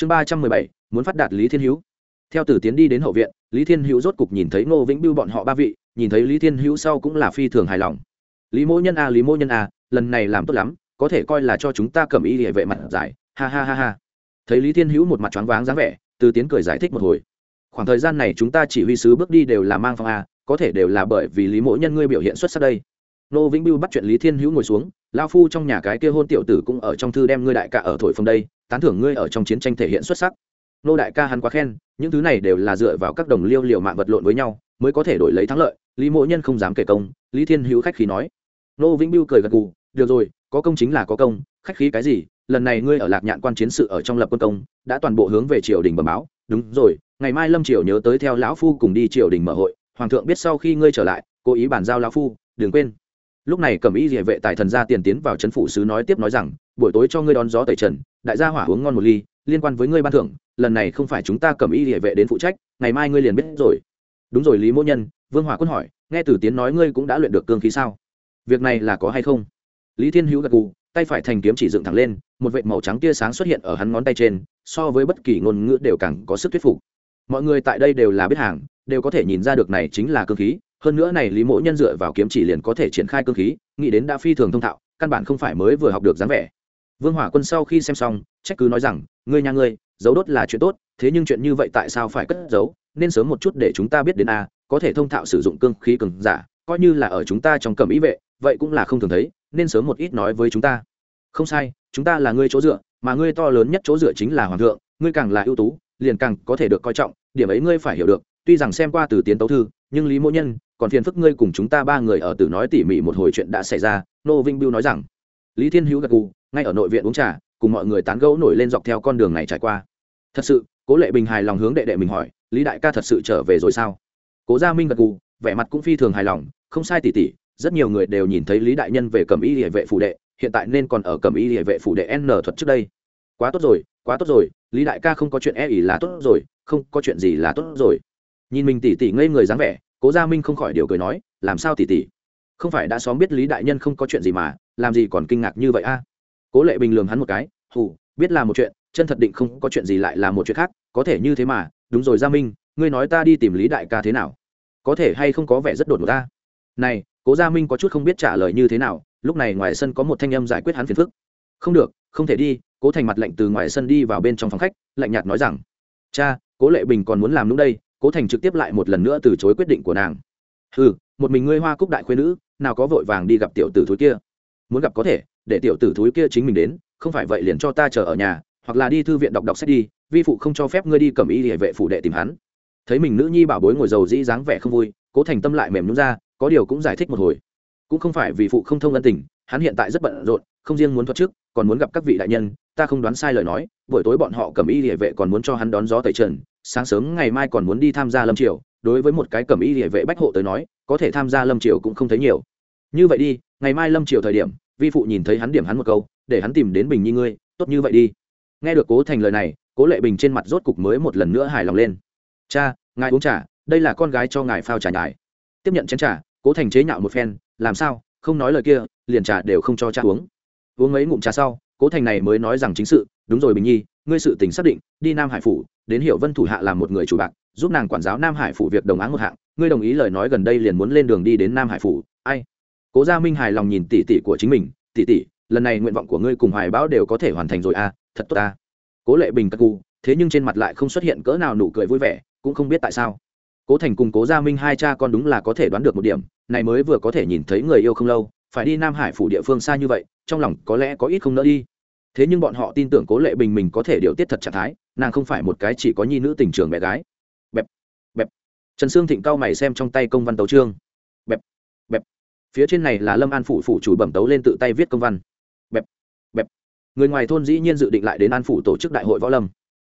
chương ba trăm mười bảy, muốn phát đạt lý thiên hữu. Theo tử tiến đi đến hậu viện, lý thiên hữu rốt cục nhìn thấy ngô vĩnh biêu bọn họ ba vị, nhìn thấy lý thiên hữu sau cũng là phi thường hài lòng. Lý mỗ nhân a lý mỗ nhân a lần này làm tốt lắm, có thể coi là cho chúng ta cầm y địa vệ mặt giải. Ha ha ha ha. Thấy lý thiên hữu một mặt choáng váng dáng vẻ từ tiến cười giải thích một hồi. Khoảng thời gian này chúng ta chỉ huy sứ bước đi đều là mang phong a có thể đều là bởi vì lý mỗ nhân ngươi biểu hiện xuất sắc đây. Nô vĩnh biêu bắt chuyện lý thiên hữu ngồi xuống lao phu trong nhà cái kia hôn tiểu tử cũng ở trong thư đem ngươi đại ca ở thổi phong đây, tán thưởng ngươi ở trong chiến tranh thể hiện xuất sắc. Nô đại ca hắn quá khen, những thứ này đều là dựa vào các đồng liêu liều mạng vật lộn với nhau, mới có thể đổi lấy thắng lợi, lý mỗ nhân không dám kể công, lý thiên hữu khách khí nói. Nô vĩnh biêu cười gật gù, được rồi, có công chính là có công, khách khí cái gì, lần này ngươi ở lạc nhạn quan chiến sự ở trong lập quân công, đã toàn bộ hướng về triều đình bẩm báo. Đúng rồi, ngày mai lâm triều nhớ tới theo lão phu cùng đi triều đình mở hội, hoàng thượng biết sau khi ngươi trở lại, cố ý bàn giao lão phu, đừng quên lúc này cầm ý địa vệ tài thần ra tiền tiến vào trấn phủ sứ nói tiếp nói rằng, buổi tối cho ngươi đón gió tẩy trần, đại gia hỏa uống ngon một ly, liên quan với ngươi ban thưởng, lần này không phải chúng ta cầm ý địa vệ đến phụ trách, ngày mai ngươi liền biết rồi. Đúng rồi, lý mỗ nhân, vương hòa quân hỏi, nghe từ tiến nói ngươi cũng đã luyện được cương khí sao? Việc này là có hay không? Lý thiên hữu gật gù, tay phải thành kiếm chỉ dựng thẳng lên, một vệt màu trắng tia sáng xuất hiện ở hắn ngón tay trên, so với bất kỳ ngôn ngữ đều càng có sức thuyết phục. Mọi người tại đây đều là biết hàng, đều có thể nhìn ra được này chính là cương khí hơn nữa này lý mỗ nhân dựa vào kiếm chỉ liền có thể triển khai cương khí, nghĩ đến đã phi thường thông thạo, căn bản không phải mới vừa học được dáng vẻ. Vương hỏa quân sau khi xem xong, trách cứ nói rằng, ngươi nhà ngươi giấu đốt là chuyện tốt, thế nhưng chuyện như vậy tại sao phải cất giấu? Nên sớm một chút để chúng ta biết đến a, có thể thông thạo sử dụng cương khí cường giả, coi như là ở chúng ta trong cầm ý vệ, vậy cũng là không thường thấy, nên sớm một ít nói với chúng ta. Không sai, chúng ta là ngươi chỗ dựa, mà ngươi to lớn nhất chỗ dựa chính là hoàng thượng, ngươi càng là ưu tú, liền càng có thể được coi trọng, điểm ấy ngươi phải hiểu được, tuy rằng xem qua từ tiến tấu thư, nhưng lý mỗ nhân còn phiền phức ngươi cùng chúng ta ba người ở từ nói tỉ mỉ một hồi chuyện đã xảy ra, nô vinh biêu nói rằng, lý thiên hữu gật gù, ngay ở nội viện uống trà, cùng mọi người tán gẫu nổi lên dọc theo con đường này trải qua. Thật sự, cố lệ bình hài lòng hướng đệ đệ mình hỏi, lý đại ca thật sự trở về rồi sao? Cố gia minh gật gù, vẻ mặt cũng phi thường hài lòng, không sai tỉ tỉ, rất nhiều người đều nhìn thấy lý đại nhân về cầm y địa vệ phủ đệ, hiện tại nên còn ở cầm y địa vệ phủ đệ n thuật trước đây. Quá tốt rồi, quá tốt rồi, lý đại ca không có chuyện e ỉ là tốt rồi, không có chuyện gì là tốt rồi. Nhìn mình tỉ tỉ ngây người dáng vẻ cố gia minh không khỏi điều cười nói, làm sao tỉ tỉ? Không phải đã xóm biết lý đại nhân không có chuyện gì mà, làm gì còn kinh ngạc như vậy a? Cố lệ bình lường hắn một cái, hù, biết là một chuyện, chân thật định không có chuyện gì lại là một chuyện khác, có thể như thế mà, đúng rồi gia minh, ngươi nói ta đi tìm lý đại ca thế nào? Có thể hay không có vẻ rất đột ngột ta? Này, cố gia minh có chút không biết trả lời như thế nào, lúc này ngoài sân có một thanh âm giải quyết hắn phiền phức. Không được, không thể đi. Cố thành mặt lạnh từ ngoài sân đi vào bên trong phòng khách, lạnh nhạt nói rằng, cha, cố lệ bình còn muốn làm lúc đây cố thành trực tiếp lại một lần nữa từ chối quyết định của nàng. Ừ một mình ngươi hoa cúc đại khuyên nữ, nào có vội vàng đi gặp tiểu tử thúi kia. Muốn gặp có thể, để tiểu tử thúi kia chính mình đến, không phải vậy liền cho ta chờ ở nhà, hoặc là đi thư viện đọc đọc sách đi, vi phụ không cho phép ngươi đi cầm y hệ vệ phủ đệ tìm hắn. Thấy mình nữ nhi bảo bối ngồi dầu dĩ dáng vẻ không vui, cố thành tâm lại mềm nhún ra, có điều cũng giải thích một hồi. Cũng không phải vì phụ không thông ân tình, hắn hiện tại rất bận rộn, không riêng muốn thoát trước còn muốn gặp các vị đại nhân, ta không đoán sai lời nói, buổi tối bọn họ cầm y địa vệ còn muốn cho hắn đón gió tẩy trần sáng sớm ngày mai còn muốn đi tham gia lâm triều, đối với một cái cẩm y địa vệ bách hộ tới nói, có thể tham gia lâm triều cũng không thấy nhiều. Như vậy đi, ngày mai lâm triều thời điểm, vi phụ nhìn thấy hắn điểm hắn một câu, để hắn tìm đến bình nhi ngươi, tốt như vậy đi. Nghe được cố thành lời này, cố lệ bình trên mặt rốt cục mới một lần nữa hài lòng lên. Cha, ngài uống trà, đây là con gái cho ngài phao trà nhài tiếp nhận chén trà, cố thành chế nhạo một phen, làm sao, không nói lời kia, liền trà đều không cho cha uống. Uống mấy ngụm trà sau, cố thành này mới nói rằng chính sự, đúng rồi bình nhi ngươi sự tình xác định đi nam hải phủ đến Hiểu vân thủ hạ làm một người chủ bạc giúp nàng quản giáo nam hải phủ việc đồng áng một hạng. Ngươi đồng ý lời nói gần đây liền muốn lên đường đi đến nam hải phủ. Ai? Cố gia minh hài lòng nhìn tỷ tỷ của chính mình. Tỷ tỷ lần này nguyện vọng của ngươi cùng hoài bão đều có thể hoàn thành rồi à thật tốt à. Cố lệ bình cất cú, thế nhưng trên mặt lại không xuất hiện cỡ nào nụ cười vui vẻ cũng không biết tại sao. Cố thành cùng cố gia minh hai cha con đúng là có thể đoán được một điểm này mới vừa có thể nhìn thấy người yêu không lâu phải đi nam hải phủ địa phương xa như vậy trong lòng có lẽ có ít không nỡ đi thế nhưng bọn họ tin tưởng cố lệ bình mình có thể điều tiết thật trạng thái, nàng không phải một cái chỉ có nhi nữ tình trường bé gái. Bẹp bẹp. Trần sương thịnh cao mày xem trong tay công văn tấu trương bẹp bẹp. Phía trên này là lâm an phủ phủ chủ bẩm tấu lên tự tay viết công văn. Bẹp bẹp. Người ngoài thôn dĩ nhiên dự định lại đến an phủ tổ chức đại hội võ lâm.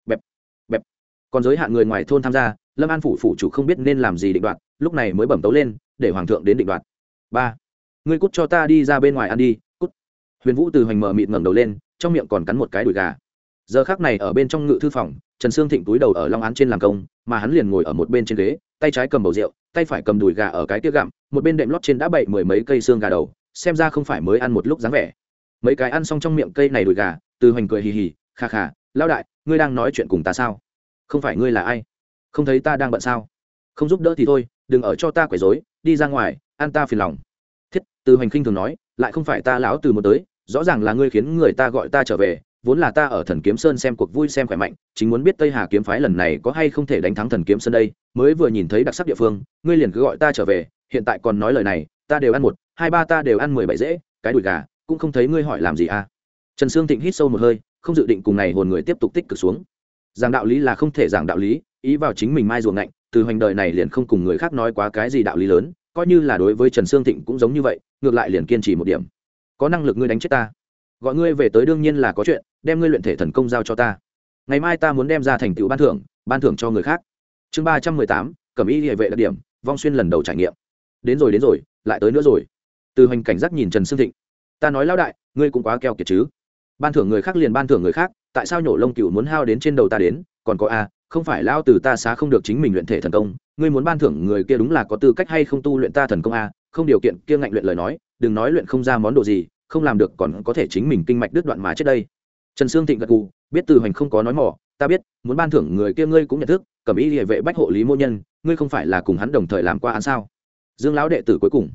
Bẹp bẹp. Còn giới hạn người ngoài thôn tham gia, lâm an phủ phủ chủ không biết nên làm gì định đoạt, lúc này mới bẩm tấu lên, để hoàng thượng đến định đoạt. Ba. Người cút cho ta đi ra bên ngoài ăn đi, cút. Huyền vũ từ hoành mở mịt ngẩng đầu lên trong miệng còn cắn một cái đùi gà. Giờ khác này ở bên trong ngự thư phòng trần sương thịnh túi đầu ở long án trên làm công mà hắn liền ngồi ở một bên trên ghế tay trái cầm bầu rượu tay phải cầm đùi gà ở cái tiết gặm một bên đệm lót trên đã bậy mười mấy cây xương gà đầu xem ra không phải mới ăn một lúc dáng vẻ. Mấy cái ăn xong trong miệng cây này đùi gà từ hoành cười hì hì khà khà, lao đại ngươi đang nói chuyện cùng ta sao? Không phải ngươi là ai? Không thấy ta đang bận sao? Không giúp đỡ thì thôi đừng ở cho ta quấy rối đi ra ngoài ăn ta phiền lòng. Thiết từ hoành khinh thường nói lại không phải ta lão từ một tới rõ ràng là ngươi khiến người ta gọi ta trở về, vốn là ta ở thần kiếm sơn xem cuộc vui xem khỏe mạnh, chính muốn biết tây hà kiếm phái lần này có hay không thể đánh thắng thần kiếm sơn đây, mới vừa nhìn thấy đặc sắc địa phương, ngươi liền cứ gọi ta trở về, hiện tại còn nói lời này, ta đều ăn một, hai ba ta đều ăn mười bảy dễ, cái đùi gà, cũng không thấy ngươi hỏi làm gì à. Trần sương thịnh hít sâu một hơi, không dự định cùng này hồn người tiếp tục tích cực xuống. Giảng đạo lý là không thể giảng đạo lý, ý vào chính mình mai ruộng ngạnh, từ hoành đời này liền không cùng người khác nói quá cái gì đạo lý lớn, coi như là đối với trần sương thịnh cũng giống như vậy, ngược lại liền kiên trì một điểm có năng lực ngươi đánh chết ta. Gọi ngươi về tới đương nhiên là có chuyện, đem ngươi luyện thể thần công giao cho ta. Ngày mai ta muốn đem ra thành tựu ban thưởng ban thưởng cho người khác. Chương ba trăm mười tám, cẩm y địa vệ đặc điểm, vong xuyên lần đầu trải nghiệm. Đến rồi đến rồi, lại tới nữa rồi. Từ hoành cảnh giác nhìn trần sương thịnh. Ta nói lão đại, ngươi cũng quá keo kiệt chứ. Ban thưởng người khác liền ban thưởng người khác, tại sao nhổ lông cựu muốn hao đến trên đầu ta đến? Còn có a không phải lao từ ta xá không được chính mình luyện thể thần công, ngươi muốn ban thưởng người kia đúng là có tư cách hay không tu luyện ta thần công a không điều kiện kia ngạnh luyện lời nói đừng nói luyện không ra món đồ gì không làm được còn có thể chính mình kinh mạch đứt đoạn mà chết đây. Trần sương thịnh gật gù, biết từ hoành không có nói mỏ ta biết muốn ban thưởng người kia ngươi cũng nhận thức cầm ý địa vệ bách hộ lý mô nhân ngươi không phải là cùng hắn đồng thời làm qua án sao? Dương lão đệ tử cuối cùng.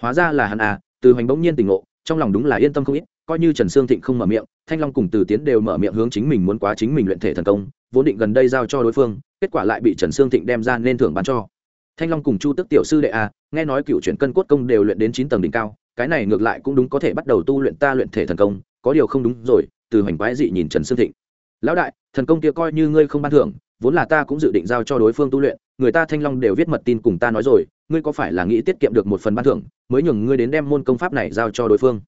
Hóa ra là hắn à từ hoành bỗng nhiên tỉnh ngộ trong lòng đúng là yên tâm không ít coi như trần sương thịnh không mở miệng thanh long cùng từ tiến đều mở miệng hướng chính mình muốn quá chính mình luyện thể thần công vốn định gần đây giao cho đối phương kết quả lại bị trần sương thịnh đem ra nên thưởng bán cho thanh long cùng chu tức tiểu sư đệ a nghe nói cựu chuyển cân cốt công đều luyện đến chín tầng đỉnh cao, cái này ngược lại cũng đúng có thể bắt đầu tu luyện ta luyện thể thần công, có điều không đúng rồi, từ hoành quái dị nhìn trần sương thịnh. Lão đại, thần công kia coi như ngươi không ban thưởng, vốn là ta cũng dự định giao cho đối phương tu luyện, người ta thanh long đều viết mật tin cùng ta nói rồi, ngươi có phải là nghĩ tiết kiệm được một phần ban thưởng, mới nhường ngươi đến đem môn công pháp này giao cho đối phương?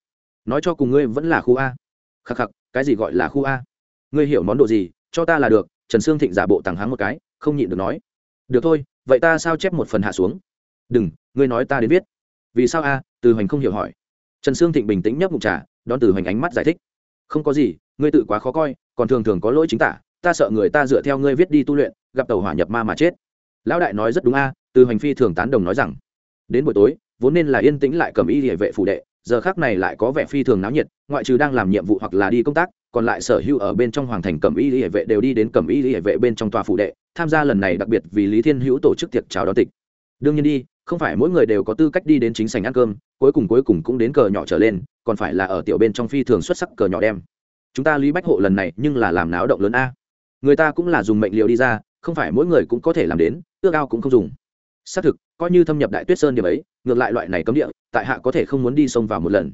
Nói cho cùng ngươi vẫn là khu a. Khắc khắc, cái gì gọi là khu a? Ngươi hiểu món đồ gì, cho ta là được, trần sương thịnh giả bộ tàng hắng một cái, không nhịn được nói. Được thôi vậy ta sao chép một phần hạ xuống? Đừng, ngươi nói ta đến viết. Vì sao a? Từ hoành không hiểu hỏi. Trần sương thịnh bình tĩnh nhấp mục trà, đón từ hoành ánh mắt giải thích. Không có gì, ngươi tự quá khó coi, còn thường thường có lỗi chính tả, ta sợ người ta dựa theo ngươi viết đi tu luyện, gặp tàu hỏa nhập ma mà chết. Lão đại nói rất đúng a, từ hoành phi thường tán đồng nói rằng, đến buổi tối, vốn nên là yên tĩnh lại cầm y địa vệ phủ đệ, giờ khác này lại có vẻ phi thường náo nhiệt, ngoại trừ đang làm nhiệm vụ hoặc là đi công tác còn lại sở hữu ở bên trong hoàng thành cẩm y lý hệ vệ đều đi đến cẩm y lý hệ vệ bên trong tòa phụ đệ, tham gia lần này đặc biệt vì lý thiên hữu tổ chức tiệc chào đón tịch. Đương nhiên đi, không phải mỗi người đều có tư cách đi đến chính sảnh ăn cơm, cuối cùng cuối cùng cũng đến cờ nhỏ trở lên, còn phải là ở tiểu bên trong phi thường xuất sắc cờ nhỏ đem. Chúng ta lý bách hộ lần này nhưng là làm náo động lớn a. Người ta cũng là dùng mệnh liệu đi ra, không phải mỗi người cũng có thể làm đến, ước ao cũng không dùng. Xác thực, coi như thâm nhập đại tuyết sơn điểm ấy, ngược lại loại này cấm địa, tại hạ có thể không muốn đi sông vào một lần.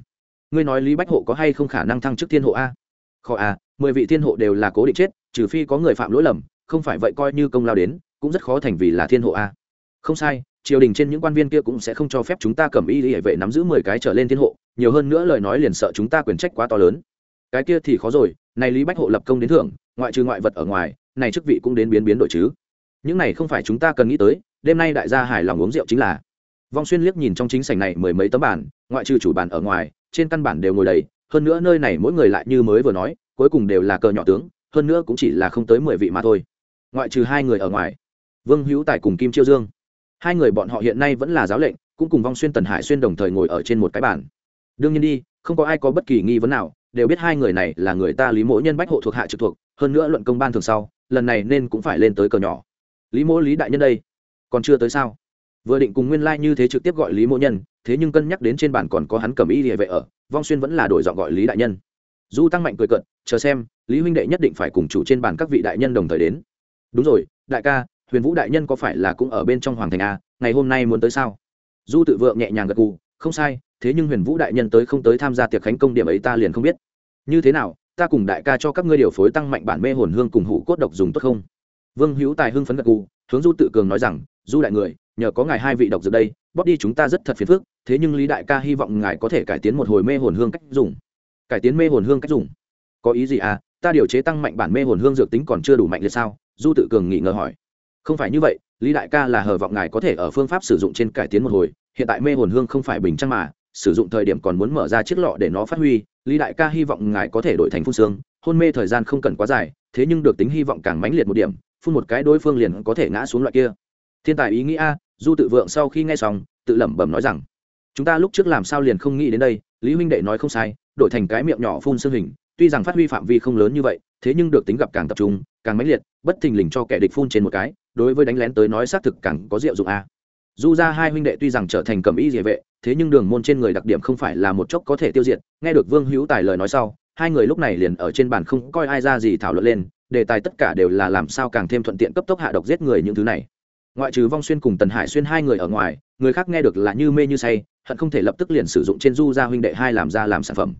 Ngươi nói lý bách hộ có hay không khả năng thăng chức thiên hộ a? Khó a mười vị thiên hộ đều là cố định chết, trừ phi có người phạm lỗi lầm, không phải vậy coi như công lao đến, cũng rất khó thành vì là thiên hộ a không sai, triều đình trên những quan viên kia cũng sẽ không cho phép chúng ta cầm y hệ vệ nắm giữ mười cái trở lên thiên hộ, nhiều hơn nữa lời nói liền sợ chúng ta quyền trách quá to lớn. Cái kia thì khó rồi, này lý bách hộ lập công đến thưởng, ngoại trừ ngoại vật ở ngoài, này chức vị cũng đến biến biến đổi chứ. Những này không phải chúng ta cần nghĩ tới, đêm nay đại gia hài lòng uống rượu chính là. Vong xuyên liếc nhìn trong chính sảnh này mười mấy tấm bản ngoại trừ chủ bản ở ngoài, trên căn bản đều ngồi đầy hơn nữa nơi này mỗi người lại như mới vừa nói, cuối cùng đều là cờ nhỏ tướng, hơn nữa cũng chỉ là không tới mười vị mà thôi. Ngoại trừ hai người ở ngoài, vương hữu tài cùng kim chiêu dương. Hai người bọn họ hiện nay vẫn là giáo lệnh, cũng cùng vong xuyên tần hải xuyên đồng thời ngồi ở trên một cái bản đương nhiên đi, không có ai có bất kỳ nghi vấn nào, đều biết hai người này là người ta lý mỗ nhân bách hộ thuộc hạ trực thuộc, hơn nữa luận công ban thường sau, lần này nên cũng phải lên tới cờ nhỏ. Lý mỗ lý đại nhân đây, còn chưa tới sao? Vừa định cùng nguyên lai、like、như thế trực tiếp gọi lý mỗ nhân thế nhưng cân nhắc đến trên bàn còn có hắn cầm y địa vệ ở, vong xuyên vẫn là đổi dọn gọi lý đại nhân. Du tăng mạnh cười cận chờ xem, lý huynh đệ nhất định phải cùng chủ trên bàn các vị đại nhân đồng thời đến. Đúng rồi, đại ca, huyền vũ đại nhân có phải là cũng ở bên trong hoàng thành a, ngày hôm nay muốn tới sao? Du tự vượng nhẹ nhàng gật gù, không sai, thế nhưng huyền vũ đại nhân tới không tới tham gia tiệc khánh công điểm ấy ta liền không biết. Như thế nào, ta cùng đại ca cho các ngươi điều phối tăng mạnh bản mê hồn hương cùng hủ cốt độc dùng tốt không? Vương hữu tài hưng phấn gật gù, hướng du tự cường nói rằng, du đại người, nhờ có ngài hai vị độc dược đây bóp đi chúng ta rất thật phiền phức, thế nhưng lý đại ca hy vọng ngài có thể cải tiến một hồi mê hồn hương cách dùng. Cải tiến mê hồn hương cách dùng? Có ý gì à? Ta điều chế tăng mạnh bản mê hồn hương dược tính còn chưa đủ mạnh liệt sao? Du tự cường nghĩ ngờ hỏi. Không phải như vậy, lý đại ca là hờ vọng ngài có thể ở phương pháp sử dụng trên cải tiến một hồi, hiện tại mê hồn hương không phải bình trăng mà, sử dụng thời điểm còn muốn mở ra chiếc lọ để nó phát huy, lý đại ca hy vọng ngài có thể đổi thành phun xương, hôn mê thời gian không cần quá dài, thế nhưng được tính hy vọng càng mãnh liệt một điểm, phun một cái đối phương liền có thể ngã xuống loại kia. Thiên tài ý nghĩ a du tự vượng sau khi nghe xong, tự lẩm bẩm nói rằng, chúng ta lúc trước làm sao liền không nghĩ đến đây, lý huynh đệ nói không sai, đổi thành cái miệng nhỏ phun xương hình, tuy rằng phát huy phạm vi không lớn như vậy, thế nhưng được tính gặp càng tập trung, càng mãnh liệt, bất thình lình cho kẻ địch phun trên một cái, đối với đánh lén tới nói xác thực càng có diệu dụng a. Du ra hai huynh đệ tuy rằng trở thành cầm y địa vệ, thế nhưng đường môn trên người đặc điểm không phải là một chốc có thể tiêu diệt, nghe được vương hữu tài lời nói sau, hai người lúc này liền ở trên bàn không coi ai ra gì thảo luận lên, đề tài tất cả đều là làm sao càng thêm thuận tiện cấp tốc hạ độc giết người những thứ này ngoại trừ vong xuyên cùng tần hải xuyên hai người ở ngoài, người khác nghe được là như mê như say, hận không thể lập tức liền sử dụng trên du gia huynh đệ hai làm ra làm sản phẩm.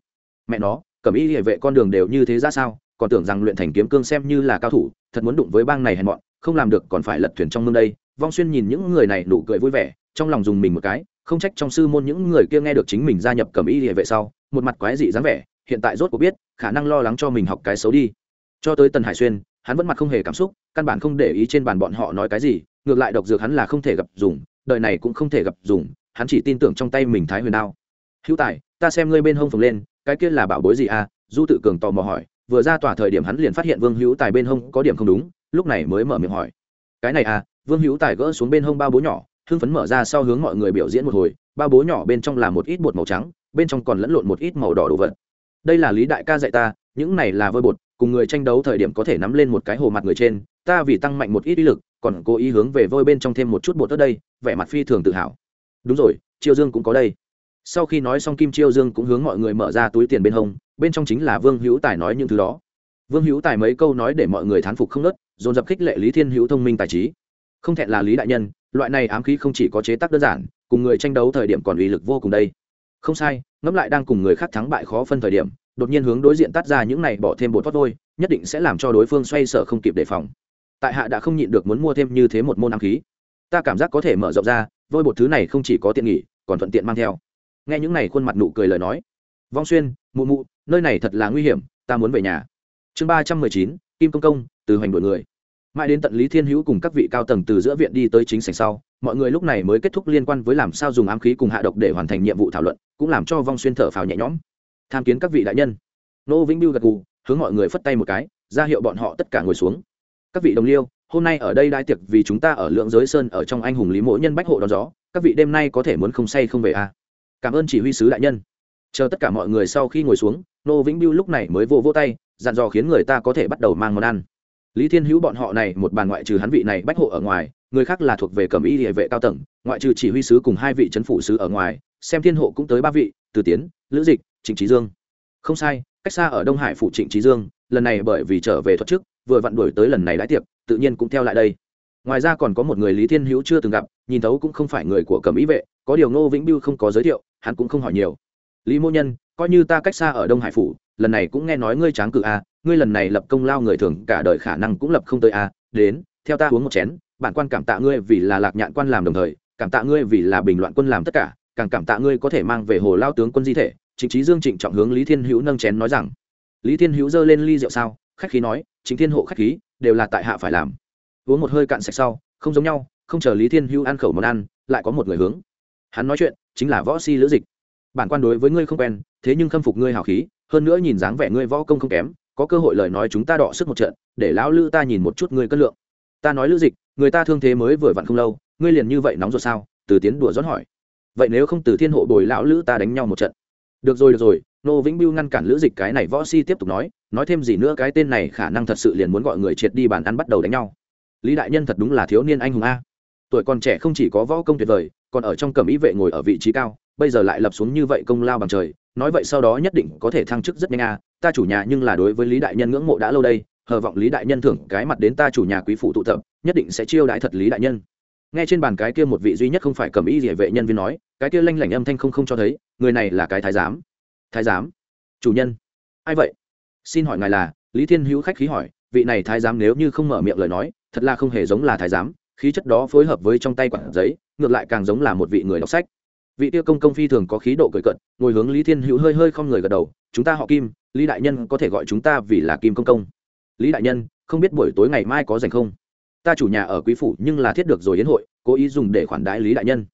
Mẹ nó, cẩm y hệ vệ con đường đều như thế ra sao? Còn tưởng rằng luyện thành kiếm cương xem như là cao thủ, thật muốn đụng với bang này hèn mọn, không làm được còn phải lật thuyền trong mương đây. Vong xuyên nhìn những người này nụ cười vui vẻ, trong lòng dùng mình một cái, không trách trong sư môn những người kia nghe được chính mình gia nhập cẩm y hệ vệ sau, một mặt quái dị dáng vẻ, hiện tại rốt cuộc biết, khả năng lo lắng cho mình học cái xấu đi. Cho tới tần hải xuyên, hắn vẫn mặt không hề cảm xúc, căn bản không để ý trên bàn bọn họ nói cái gì ngược lại độc dược hắn là không thể gặp dùng, đời này cũng không thể gặp dùng, hắn chỉ tin tưởng trong tay mình thái huyền đao. Hữu tài, ta xem ngươi bên hông phồng lên, cái kia là bảo bối gì à? Du tự cường tò mò hỏi, vừa ra tòa thời điểm hắn liền phát hiện vương hữu tài bên hông có điểm không đúng, lúc này mới mở miệng hỏi. Cái này à vương hữu tài gỡ xuống bên hông ba bố nhỏ, hưng phấn mở ra sau hướng mọi người biểu diễn một hồi ba bố nhỏ bên trong là một ít bột màu trắng, bên trong còn lẫn lộn một ít màu đỏ đồ vật. Đây là lý đại ca dạy ta, những này là vôi bột, cùng người tranh đấu thời điểm có thể nắm lên một cái hồ mặt người trên ta vì tăng mạnh một ít uy lực, còn cố ý hướng về vôi bên trong thêm một chút bột ở đây, vẻ mặt phi thường tự hào. Đúng rồi chiêu dương cũng có đây. Sau khi nói xong kim chiêu dương cũng hướng mọi người mở ra túi tiền bên hông, bên trong chính là vương hữu tài nói những thứ đó. Vương hữu tài mấy câu nói để mọi người thán phục không nớt, dồn dập khích lệ lý thiên hữu thông minh tài trí. Không thẹn là lý đại nhân, loại này ám khí không chỉ có chế tác đơn giản, cùng người tranh đấu thời điểm còn uy lực vô cùng đây. Không sai, ngẫm lại đang cùng người khác thắng bại khó phân thời điểm, đột nhiên hướng đối diện tắt ra những này bỏ thêm bột thoát vôi, nhất định sẽ làm cho đối phương xoay sở không kịp đề phòng tại hạ đã không nhịn được muốn mua thêm như thế một môn ám khí. Ta cảm giác có thể mở rộng ra, vôi bột thứ này không chỉ có tiện nghỉ, còn thuận tiện mang theo. Nghe những này khuôn mặt nụ cười lời nói. Vong xuyên, mụ mụ, nơi này thật là nguy hiểm, ta muốn về nhà. Chương ba trăm mười chín, kim công công, từ hoành đội người. Mãi đến tận lý thiên hữu cùng các vị cao tầng từ giữa viện đi tới chính sảnh sau, mọi người lúc này mới kết thúc liên quan với làm sao dùng ám khí cùng hạ độc để hoàn thành nhiệm vụ thảo luận, cũng làm cho vong xuyên thở phào nhẹ nhõm. Tham kiến các vị đại nhân. Nô vĩnh biêu gật gù, hướng mọi người phất tay một cái, ra hiệu bọn họ tất cả ngồi xuống các vị đồng liêu, hôm nay ở đây đai tiệc vì chúng ta ở lượng giới sơn ở trong anh hùng lý mỗi nhân bách hộ đón gió, các vị đêm nay có thể muốn không say không về à. cảm ơn chỉ huy sứ đại nhân. Chờ tất cả mọi người sau khi ngồi xuống, nô vĩnh biêu lúc này mới vô vô tay, dặn dò khiến người ta có thể bắt đầu mang món ăn. Lý thiên hữu bọn họ này, một bàn ngoại trừ hắn vị này bách hộ ở ngoài, người khác là thuộc về cầm y địa vệ cao tầng, ngoại trừ chỉ huy sứ cùng hai vị c phủ sứ ở ngoài, xem thiên hộ cũng tới ba vị, từ tiến, lữ dịch, trịnh trí dương. Không sai, cách xa ở đông hải phủ trịnh trí dương, lần này bởi vì trở về thuật chức vừa vặn đuổi tới lần này đãi tiệc, tự nhiên cũng theo lại đây. Ngoài ra còn có một người lý thiên hữu chưa từng gặp, nhìn thấu cũng không phải người của cầm ý vệ, có điều ngô vĩnh biêu không có giới thiệu, hắn cũng không hỏi nhiều. Lý mô nhân, coi như ta cách xa ở đông hải phủ, lần này cũng nghe nói ngươi tráng cự a ngươi lần này lập công lao người thường, cả đời khả năng cũng lập không tới a đến, theo ta uống một chén, bản quan cảm tạ ngươi vì là lạc nhạn quan làm đồng thời, cảm tạ ngươi vì là bình loạn quân làm tất cả, càng cảm tạ ngươi có thể mang về hồ lao tướng quân di thể, trịnh trí dương trịnh trọng hướng lý thiên hữu nâng chén nói rằng. Lý thiên hữu giơ lên ly rượu sao? Khách khí nói, chính thiên hộ khách khí, đều là tại hạ phải làm. Uống một hơi cạn sạch sau, không giống nhau, không chờ lý thiên hữu ăn khẩu món ăn, lại có một người hướng. Hắn nói chuyện, chính là võ si lữ dịch. Bản quan đối với ngươi không quen, thế nhưng khâm phục ngươi hào khí, hơn nữa nhìn dáng vẻ ngươi võ công không kém, có cơ hội lời nói chúng ta đọ sức một trận, để lão lữ ta nhìn một chút ngươi cân lượng. Ta nói lữ dịch, người ta thương thế mới vừa vặn không lâu, ngươi liền như vậy nóng ruột sao? Từ tiến đùa rót hỏi. Vậy nếu không từ thiên hộ bồi lão lữ ta đánh nhau một trận. Được rồi được rồi nô vĩnh biêu ngăn cản lữ dịch cái này, võ si tiếp tục nói nói thêm gì nữa, cái tên này khả năng thật sự liền muốn gọi người triệt đi bàn ăn bắt đầu đánh nhau. Lý đại nhân thật đúng là thiếu niên anh hùng a. Tuổi còn trẻ không chỉ có võ công tuyệt vời, còn ở trong cẩm ý vệ ngồi ở vị trí cao, bây giờ lại lập xuống như vậy công lao bằng trời, nói vậy sau đó nhất định có thể thăng chức rất nhanh a. Ta chủ nhà nhưng là đối với lý đại nhân ngưỡng mộ đã lâu đây, hờ vọng lý đại nhân thưởng cái mặt đến ta chủ nhà quý phụ tụ tập, nhất định sẽ chiêu đại thật lý đại nhân. Nghe trên bàn cái kia một vị duy nhất không phải cầm ý địa vệ nhân viên nói, cái kia lanh lảnh âm thanh không không cho thấy, người này là cái thái giám thái giám. Chủ nhân. Ai vậy? Xin hỏi ngài là, lý thiên hữu khách khí hỏi, vị này thái giám nếu như không mở miệng lời nói, thật là không hề giống là thái giám, khí chất đó phối hợp với trong tay quản giấy, ngược lại càng giống là một vị người đọc sách. Vị tiêu công công phi thường có khí độ cởi cận ngồi hướng lý thiên hữu hơi hơi không người gật đầu, chúng ta họ kim, lý đại nhân có thể gọi chúng ta vì là kim công công. Lý đại nhân, không biết buổi tối ngày mai có dành không? Ta chủ nhà ở quý phủ nhưng là thiết được rồi yến hội, cố ý dùng để khoản đãi lý đại nhân.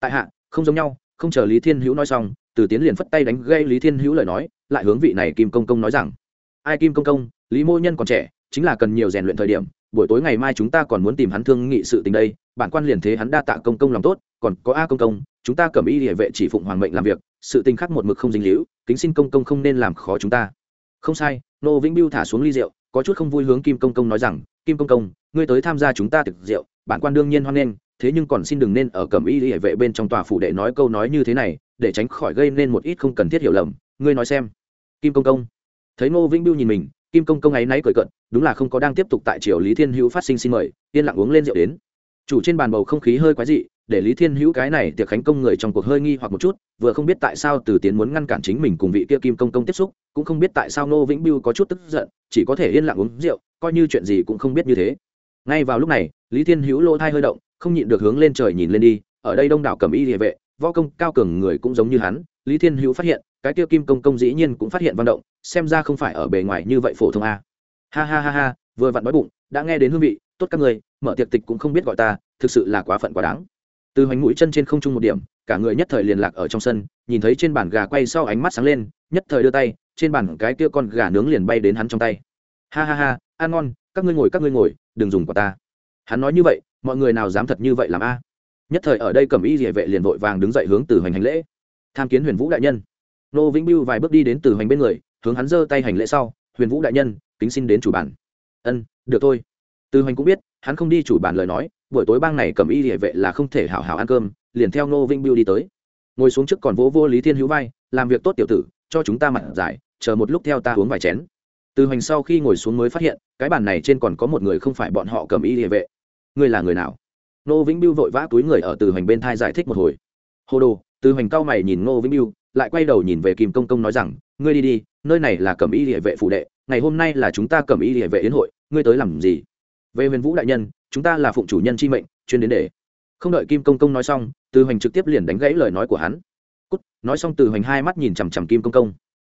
Tại hạ, không giống nhau không chờ lý thiên hữu nói xong, từ tiến liền phất tay đánh gây lý thiên hữu lời nói, lại hướng vị này kim công công nói rằng, ai kim công công, lý mô nhân còn trẻ, chính là cần nhiều rèn luyện thời điểm, buổi tối ngày mai chúng ta còn muốn tìm hắn thương nghị sự tình đây, bản quan liền thế hắn đa tạ công công lòng tốt, còn có a công công, chúng ta cầm y địa vệ chỉ phụng hoàng mệnh làm việc, sự tình khác một mực không dính hữu kính xin công công không nên làm khó chúng ta. Không sai. Nô vĩnh biêu thả xuống ly rượu, có chút không vui hướng kim công công nói rằng, kim công công, ngươi tới tham gia chúng ta thực rượu, bản quan đương nhiên hoan nghênh thế nhưng còn xin đừng nên ở cẩm y hệ vệ bên trong tòa phủ để nói câu nói như thế này, để tránh khỏi gây nên một ít không cần thiết hiểu lầm. Ngươi nói xem. Kim công công. Thấy ngô vĩnh biêu nhìn mình, kim công công ấy náy cười cận đúng là không có đang tiếp tục tại triều lý thiên hữu phát sinh xin mời, yên lặng uống lên rượu đến. Chủ trên bàn bầu không khí hơi quái dị, để lý thiên hữu cái này tiệc khánh công người trong cuộc hơi nghi hoặc một chút, vừa không biết tại sao từ tiến muốn ngăn cản chính mình cùng vị kia kim công công tiếp xúc, cũng không biết tại sao ngô vĩnh biêu có chút tức giận, chỉ có thể yên lặng uống rượu, coi như chuyện gì cũng không biết như thế. Ngay vào lúc này, lý thiên hữu lỗ thai hơi động không nhịn được hướng lên trời nhìn lên đi, ở đây đông đảo cầm y địa vệ, võ công cao cường người cũng giống như hắn, lý thiên hữu phát hiện, cái tiêu kim công công dĩ nhiên cũng phát hiện văn động, xem ra không phải ở bề ngoài như vậy phổ thông a. Ha ha ha ha, vừa vặn đói bụng, đã nghe đến hương vị, tốt các người, mở tiệc tịch cũng không biết gọi ta, thực sự là quá phận quá đáng. Từ hoành mũi chân trên không trung một điểm, cả người nhất thời liền lạc ở trong sân, nhìn thấy trên bàn gà quay sau ánh mắt sáng lên, nhất thời đưa tay, trên bàn cái kia con gà nướng liền bay đến hắn trong tay. Ha ha ha, ăn ngon, các ngươi ngồi, các ngươi ngồi, đừng dùng của ta. Hắn nói như vậy mọi người nào dám thật như vậy làm a? Nhất thời ở đây cầm y địa vệ liền vội vàng đứng dậy hướng từ hoành hành lễ. Tham kiến huyền vũ đại nhân. Nô vĩnh biêu vài bước đi đến từ hoành bên người, hướng hắn giơ tay hành lễ sau, huyền vũ đại nhân, kính xin đến chủ bản. Ân, được thôi. Từ hoành cũng biết, hắn không đi chủ bản lời nói, buổi tối bang này cầm y địa vệ là không thể hảo hảo ăn cơm, liền theo nô vĩnh biêu đi tới. Ngồi xuống trước còn vỗ vô lý thiên hữu vai, làm việc tốt tiểu tử, cho chúng ta mặt giải, chờ một lúc theo ta uống vài chén. Từ hoành sau khi ngồi xuống mới phát hiện, cái bàn này trên còn có một người không phải bọn họ cầm y địa vệ ngươi là người nào? Nô vĩnh biêu vội vã túi người ở từ hoành bên thai giải thích một hồi. Hồ đồ, từ hoành cao mày nhìn nô vĩnh biêu lại quay đầu nhìn về kim công công nói rằng, ngươi đi đi, nơi này là cẩm y địa vệ phụ đệ, ngày hôm nay là chúng ta cẩm y địa vệ yến hội, ngươi tới làm gì? Về huyền vũ đại nhân, chúng ta là phụng chủ nhân chi mệnh, chuyên đến để. Không đợi kim công công nói xong, từ hoành trực tiếp liền đánh gãy lời nói của hắn. Cút, nói xong từ hoành hai mắt nhìn chằm chằm kim công công.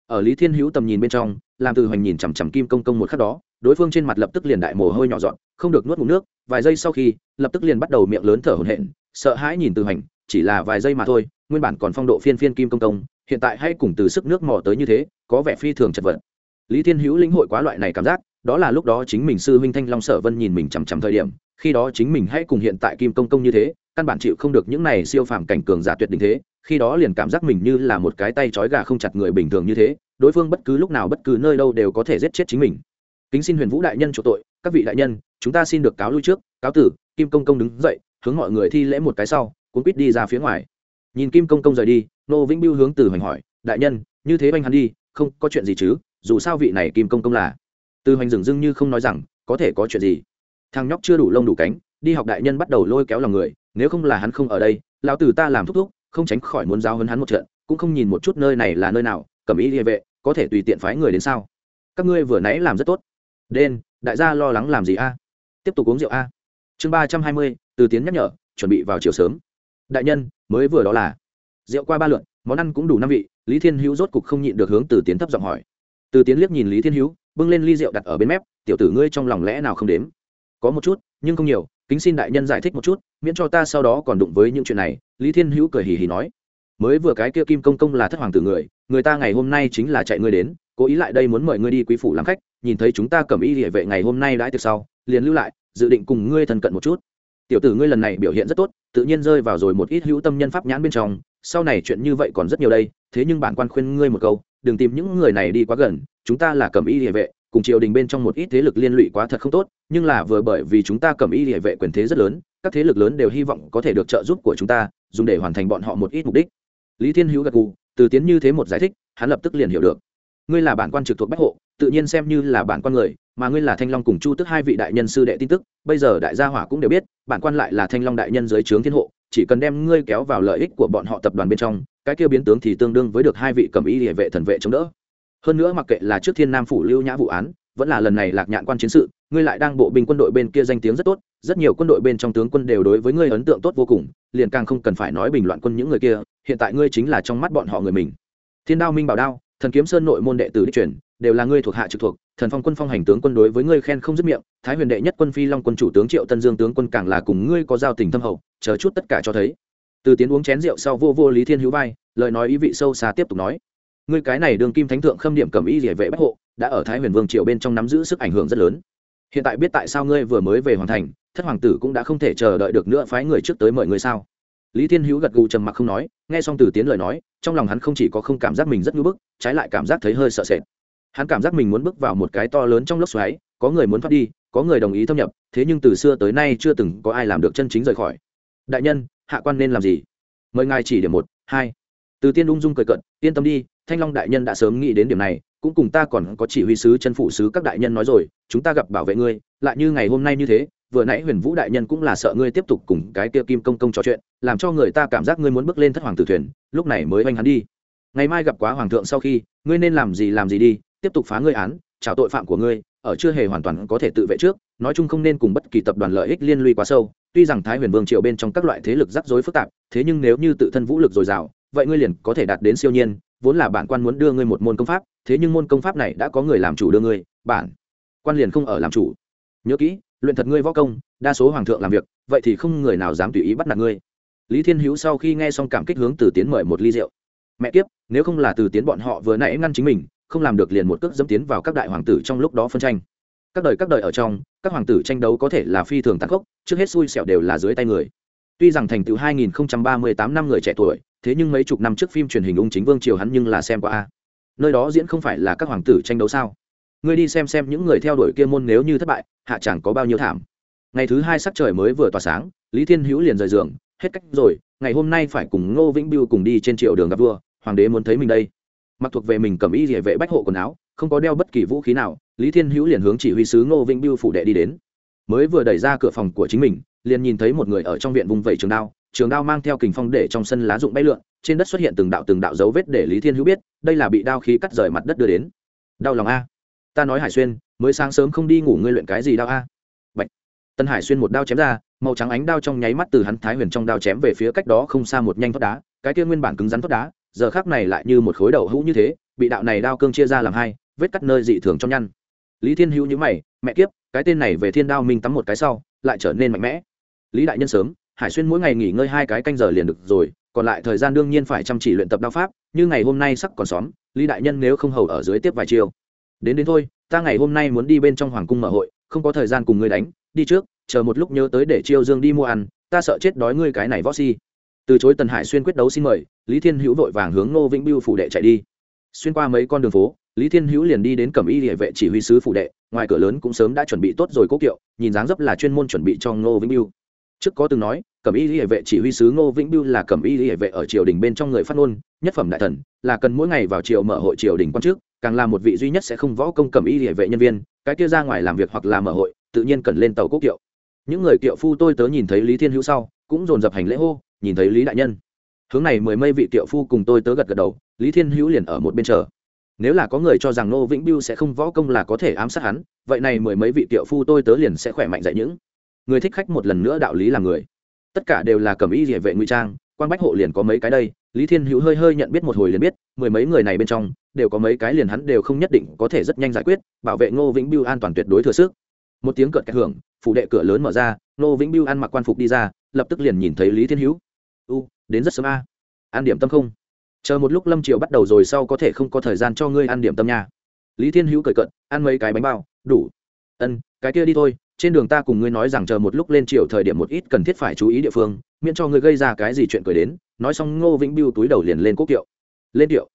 Ở lý thiên hữu tầm nhìn bên trong, làm từ hoành nhìn chằm chằm kim công công một khắc đó đối phương trên mặt lập tức liền đại mồ hôi nhỏ dọn, không được nuốt ngụm nước, vài giây sau khi, lập tức liền bắt đầu miệng lớn thở hổn hển, sợ hãi nhìn từ hành. chỉ là vài giây mà thôi, nguyên bản còn phong độ phiên phiên kim công công, hiện tại hay cùng từ sức nước mò tới như thế, có vẻ phi thường chật vật lý thiên hữu lĩnh hội quá loại này cảm giác, đó là lúc đó chính mình sư huynh thanh long sở vân nhìn mình chằm chằm thời điểm, khi đó chính mình hãy cùng hiện tại kim công công như thế, căn bản chịu không được những này siêu phàm cảnh cường giả tuyệt đỉnh thế, khi đó liền cảm giác mình như là một cái tay trói gà không chặt người bình thường như thế, đối phương bất cứ lúc nào bất cứ nơi đâu đều có thể giết chết chính mình kính xin huyền vũ đại nhân chủ tội, các vị đại nhân, chúng ta xin được cáo lui trước, cáo tử, kim công công đứng dậy, hướng mọi người thi lễ một cái sau, cuốn quýt đi ra phía ngoài. Nhìn kim công công rời đi, nô vĩnh biêu hướng từ hoành hỏi, đại nhân, như thế banh hắn đi, không có chuyện gì chứ? Dù sao vị này kim công công là từ hoành dừng dưng như không nói rằng, có thể có chuyện gì? Thằng nhóc chưa đủ lông đủ cánh, đi học đại nhân bắt đầu lôi kéo lòng người, nếu không là hắn không ở đây, lão tử ta làm thúc thúc, không tránh khỏi muốn giao hấn hắn một trận, cũng không nhìn một chút nơi này là nơi nào, cầm ý địa vệ, có thể tùy tiện phái người đến sao? Các ngươi vừa nãy làm rất tốt đen, đại gia lo lắng làm gì a? Tiếp tục uống rượu a. Chương ba trăm hai mươi, từ tiến nhắc nhở, chuẩn bị vào chiều sớm. Đại nhân, mới vừa đó là rượu qua ba lượn, món ăn cũng đủ năm vị, lý thiên hữu rốt cục không nhịn được hướng từ tiến thấp giọng hỏi. Từ tiến liếc nhìn lý thiên hữu, bưng lên ly rượu đặt ở bên mép, tiểu tử ngươi trong lòng lẽ nào không đếm? Có một chút, nhưng không nhiều, kính xin đại nhân giải thích một chút, miễn cho ta sau đó còn đụng với những chuyện này. Lý thiên hữu cười hì hì nói. Mới vừa cái kia kim công công là thất hoàng tử người người ta ngày hôm nay chính là chạy ngươi đến cố ý lại đây muốn mời ngươi đi quý phủ làm khách, nhìn thấy chúng ta cầm y địa vệ ngày hôm nay đãi tiệc sau, liền lưu lại, dự định cùng ngươi thân cận một chút. Tiểu tử ngươi lần này biểu hiện rất tốt, tự nhiên rơi vào rồi một ít hữu tâm nhân pháp nhãn bên trong, sau này chuyện như vậy còn rất nhiều đây, thế nhưng bản quan khuyên ngươi một câu, đừng tìm những người này đi quá gần, chúng ta là cầm y địa vệ, cùng triều đình bên trong một ít thế lực liên lụy quá thật không tốt, nhưng là vừa bởi vì chúng ta cầm y địa vệ quyền thế rất lớn, các thế lực lớn đều hy vọng có thể được trợ giúp của chúng ta, dùng để hoàn thành bọn họ một ít mục đích. Lý thiên hữu gật gù, từ tiến như thế một giải thích, hắn lập tức liền hiểu được ngươi là bản quan trực thuộc bách hộ, tự nhiên xem như là bản quan người, mà ngươi là thanh long cùng chu tức hai vị đại nhân sư đệ tin tức, bây giờ đại gia hỏa cũng đều biết, bản quan lại là thanh long đại nhân dưới trướng thiên hộ, chỉ cần đem ngươi kéo vào lợi ích của bọn họ tập đoàn bên trong, cái kia biến tướng thì tương đương với được hai vị cầm ý địa vệ thần vệ chống đỡ. Hơn nữa mặc kệ là trước thiên nam phủ lưu nhã vụ án, vẫn là lần này lạc nhạn quan chiến sự, ngươi lại đang bộ binh quân đội bên kia danh tiếng rất tốt, rất nhiều quân đội bên trong tướng quân đều đối với ngươi ấn tượng tốt vô cùng, liền càng không cần phải nói bình loạn quân những người kia, hiện tại ngươi chính là trong mắt bọn họ người mình. Thiên đao minh bảo đao thần kiếm sơn nội môn đệ tử đích truyền, đều là ngươi thuộc hạ trực thuộc, thần phong quân phong hành tướng quân đối với ngươi khen không dứt miệng, thái huyền đệ nhất quân phi long quân chủ tướng triệu tân dương tướng quân càng là cùng ngươi có giao tình thâm hậu, chờ chút tất cả cho thấy. Từ tiến uống chén rượu sau vô vô lý thiên hữu vai, lời nói ý vị sâu xa tiếp tục nói. Ngươi cái này đường kim thánh thượng khâm điểm cầm ý địa vệ bách hộ, đã ở thái huyền vương triều bên trong nắm giữ sức ảnh hưởng rất lớn. Hiện tại biết tại sao ngươi vừa mới về hoàn thành, thất hoàng tử cũng đã không thể chờ đợi được nữa phái người trước tới mời ngươi sao? Lý thiên hữu gật gù trầm mặc không nói, nghe xong từ tiến lời nói, trong lòng hắn không chỉ có không cảm giác mình rất ngưỡng bức, trái lại cảm giác thấy hơi sợ sệt. Hắn cảm giác mình muốn bước vào một cái to lớn trong lốc xoáy, có người muốn thoát đi, có người đồng ý thâm nhập, thế nhưng từ xưa tới nay chưa từng có ai làm được chân chính rời khỏi. Đại nhân, hạ quan nên làm gì? Mời ngài chỉ điểm một, hai. Từ tiên ung dung cười cận yên tâm đi, thanh long đại nhân đã sớm nghĩ đến điểm này, cũng cùng ta còn có chỉ huy sứ, chân phụ sứ các đại nhân nói rồi, chúng ta gặp bảo vệ ngươi, lại như ngày hôm nay như thế vừa nãy huyền vũ đại nhân cũng là sợ ngươi tiếp tục cùng cái kia kim công công trò chuyện, làm cho người ta cảm giác ngươi muốn bước lên thất hoàng tử thuyền, lúc này mới oanh hắn đi. Ngày mai gặp quá hoàng thượng sau khi, ngươi nên làm gì làm gì đi, tiếp tục phá ngươi án, trả tội phạm của ngươi, ở chưa hề hoàn toàn có thể tự vệ trước, nói chung không nên cùng bất kỳ tập đoàn lợi ích liên lụy quá sâu, tuy rằng thái huyền vương triều bên trong các loại thế lực rắc rối phức tạp, thế nhưng nếu như tự thân vũ lực dồi dào, vậy ngươi liền có thể đạt đến siêu nhiên, vốn là bản quan muốn đưa ngươi một môn công pháp, thế nhưng môn công pháp này đã có người làm chủ đưa ngươi, bản quan liền không ở làm chủ. Nhớ kỹ luyện thật ngươi võ công, đa số hoàng thượng làm việc, vậy thì không người nào dám tùy ý bắt nạt ngươi. Lý thiên hữu sau khi nghe xong cảm kích hướng từ tiến mời một ly rượu. Mẹ kiếp, nếu không là từ tiến bọn họ vừa nãy ngăn chính mình, không làm được liền một cước dẫm tiến vào các đại hoàng tử trong lúc đó phân tranh. Các đời các đời ở trong, các hoàng tử tranh đấu có thể là phi thường tàn khốc, trước hết xui xẻo đều là dưới tay người. Tuy rằng thành tựu 2038 năm người trẻ tuổi, thế nhưng mấy chục năm trước phim truyền hình ung chính vương triều hắn nhưng là xem qua a. Nơi đó diễn không phải là các hoàng tử tranh đấu sao? Ngươi đi xem xem những người theo đuổi kia môn nếu như thất bại, hạ chẳng có bao nhiêu thảm. Ngày thứ hai sắc trời mới vừa tỏa sáng, lý thiên hữu liền rời giường, hết cách rồi, ngày hôm nay phải cùng ngô vĩnh biêu cùng đi trên triệu đường gặp vua, hoàng đế muốn thấy mình đây. Mặc thuộc về mình cầm y địa vệ bách hộ quần áo, không có đeo bất kỳ vũ khí nào, lý thiên hữu liền hướng chỉ huy sứ ngô vĩnh biêu phủ đệ đi đến. Mới vừa đẩy ra cửa phòng của chính mình, liền nhìn thấy một người ở trong viện vùng vẩy trường đao trường đao mang theo kình phong để trong sân lá rụng bay lượn, trên đất xuất hiện từng đạo từng đạo dấu vết để lý thiên hữu biết, đây là bị đao khí cắt rời mặt đất đưa đến. Đau lòng a ta nói hải xuyên, mới sáng sớm không đi ngủ ngươi luyện cái gì đau a Bạch. tân hải xuyên một đao chém ra, màu trắng ánh đao trong nháy mắt từ hắn thái huyền trong đao chém về phía cách đó không xa một nhanh thoát đá, cái kia nguyên bản cứng rắn thoát đá, giờ khác này lại như một khối đầu hũ như thế, bị đạo này đao cương chia ra làm hai, vết cắt nơi dị thường trong nhăn lý thiên hữu nhữ mày, mẹ kiếp, cái tên này về thiên đao minh tắm một cái sau, lại trở nên mạnh mẽ lý đại nhân sớm, hải xuyên mỗi ngày nghỉ ngơi hai cái canh giờ liền được rồi, còn lại thời gian đương nhiên phải chăm chỉ luyện tập đao pháp, như ngày hôm nay sắc còn xóm, lý đại nhân nếu không hầu ở dưới tiếp vài chiều đến đến thôi, ta ngày hôm nay muốn đi bên trong hoàng cung mở hội, không có thời gian cùng ngươi đánh, đi trước, chờ một lúc nhớ tới để chiêu dương đi mua ăn, ta sợ chết đói ngươi cái này võ si. Từ chối tần hải xuyên quyết đấu xin mời, lý thiên hữu vội vàng hướng ngô vĩnh biêu phủ đệ chạy đi. Xuyên qua mấy con đường phố, lý thiên hữu liền đi đến cẩm y địa vệ chỉ huy sứ phủ đệ, ngoài cửa lớn cũng sớm đã chuẩn bị tốt rồi cố kiệu, nhìn dáng dấp là chuyên môn chuẩn bị cho ngô vĩnh biêu trước có từng nói, cẩm y địa vệ chỉ huy sứ ngô vĩnh biêu là cẩm y địa vệ ở triều đình bên trong người phát ngôn, nhất phẩm đại thần, là cần mỗi ngày vào triều mở hội triều đình quan trước càng là một vị duy nhất sẽ không võ công cẩm y địa vệ nhân viên, cái kia ra ngoài làm việc hoặc là mở hội, tự nhiên cần lên tàu quốc kiệu. Những người kiệu phu tôi tớ nhìn thấy lý thiên hữu sau, cũng dồn dập hành lễ hô, nhìn thấy lý đại nhân. Hướng này mười mây vị kiệu phu cùng tôi tớ gật gật đầu, lý thiên hữu liền ở một bên chờ. Nếu là có người cho rằng nô vĩnh biêu sẽ không võ công là có thể ám sát hắn, vậy này mười mấy vị kiệu phu tôi tớ liền sẽ khỏe mạnh dạy những người thích khách một lần nữa đạo lý là người. Tất cả đều là cầm y địa vệ ngụy trang, quan bách hộ liền có mấy cái đây lý thiên hữu hơi hơi nhận biết một hồi liền biết, mười mấy người này bên trong, đều có mấy cái liền hắn đều không nhất định có thể rất nhanh giải quyết, bảo vệ ngô vĩnh biêu an toàn tuyệt đối thừa sức. Một tiếng cợt kẹt hưởng, phủ đệ cửa lớn mở ra, ngô vĩnh biêu ăn mặc quan phục đi ra, lập tức liền nhìn thấy lý thiên hữu. U, đến rất sớm a. An điểm tâm không? Chờ một lúc lâm triều bắt đầu rồi sau có thể không có thời gian cho ngươi ăn điểm tâm nha. Lý thiên hữu cười cận ăn mấy cái bánh bao, đủ. Ân, cái kia đi thôi, trên đường ta cùng ngươi nói rằng chờ một lúc lên triều thời điểm một ít cần thiết phải chú ý địa phương, miễn cho ngươi gây ra cái gì chuyện cười đến nói xong ngô vĩnh biêu túi đầu liền lên quốc kiệu. Lên kiệu.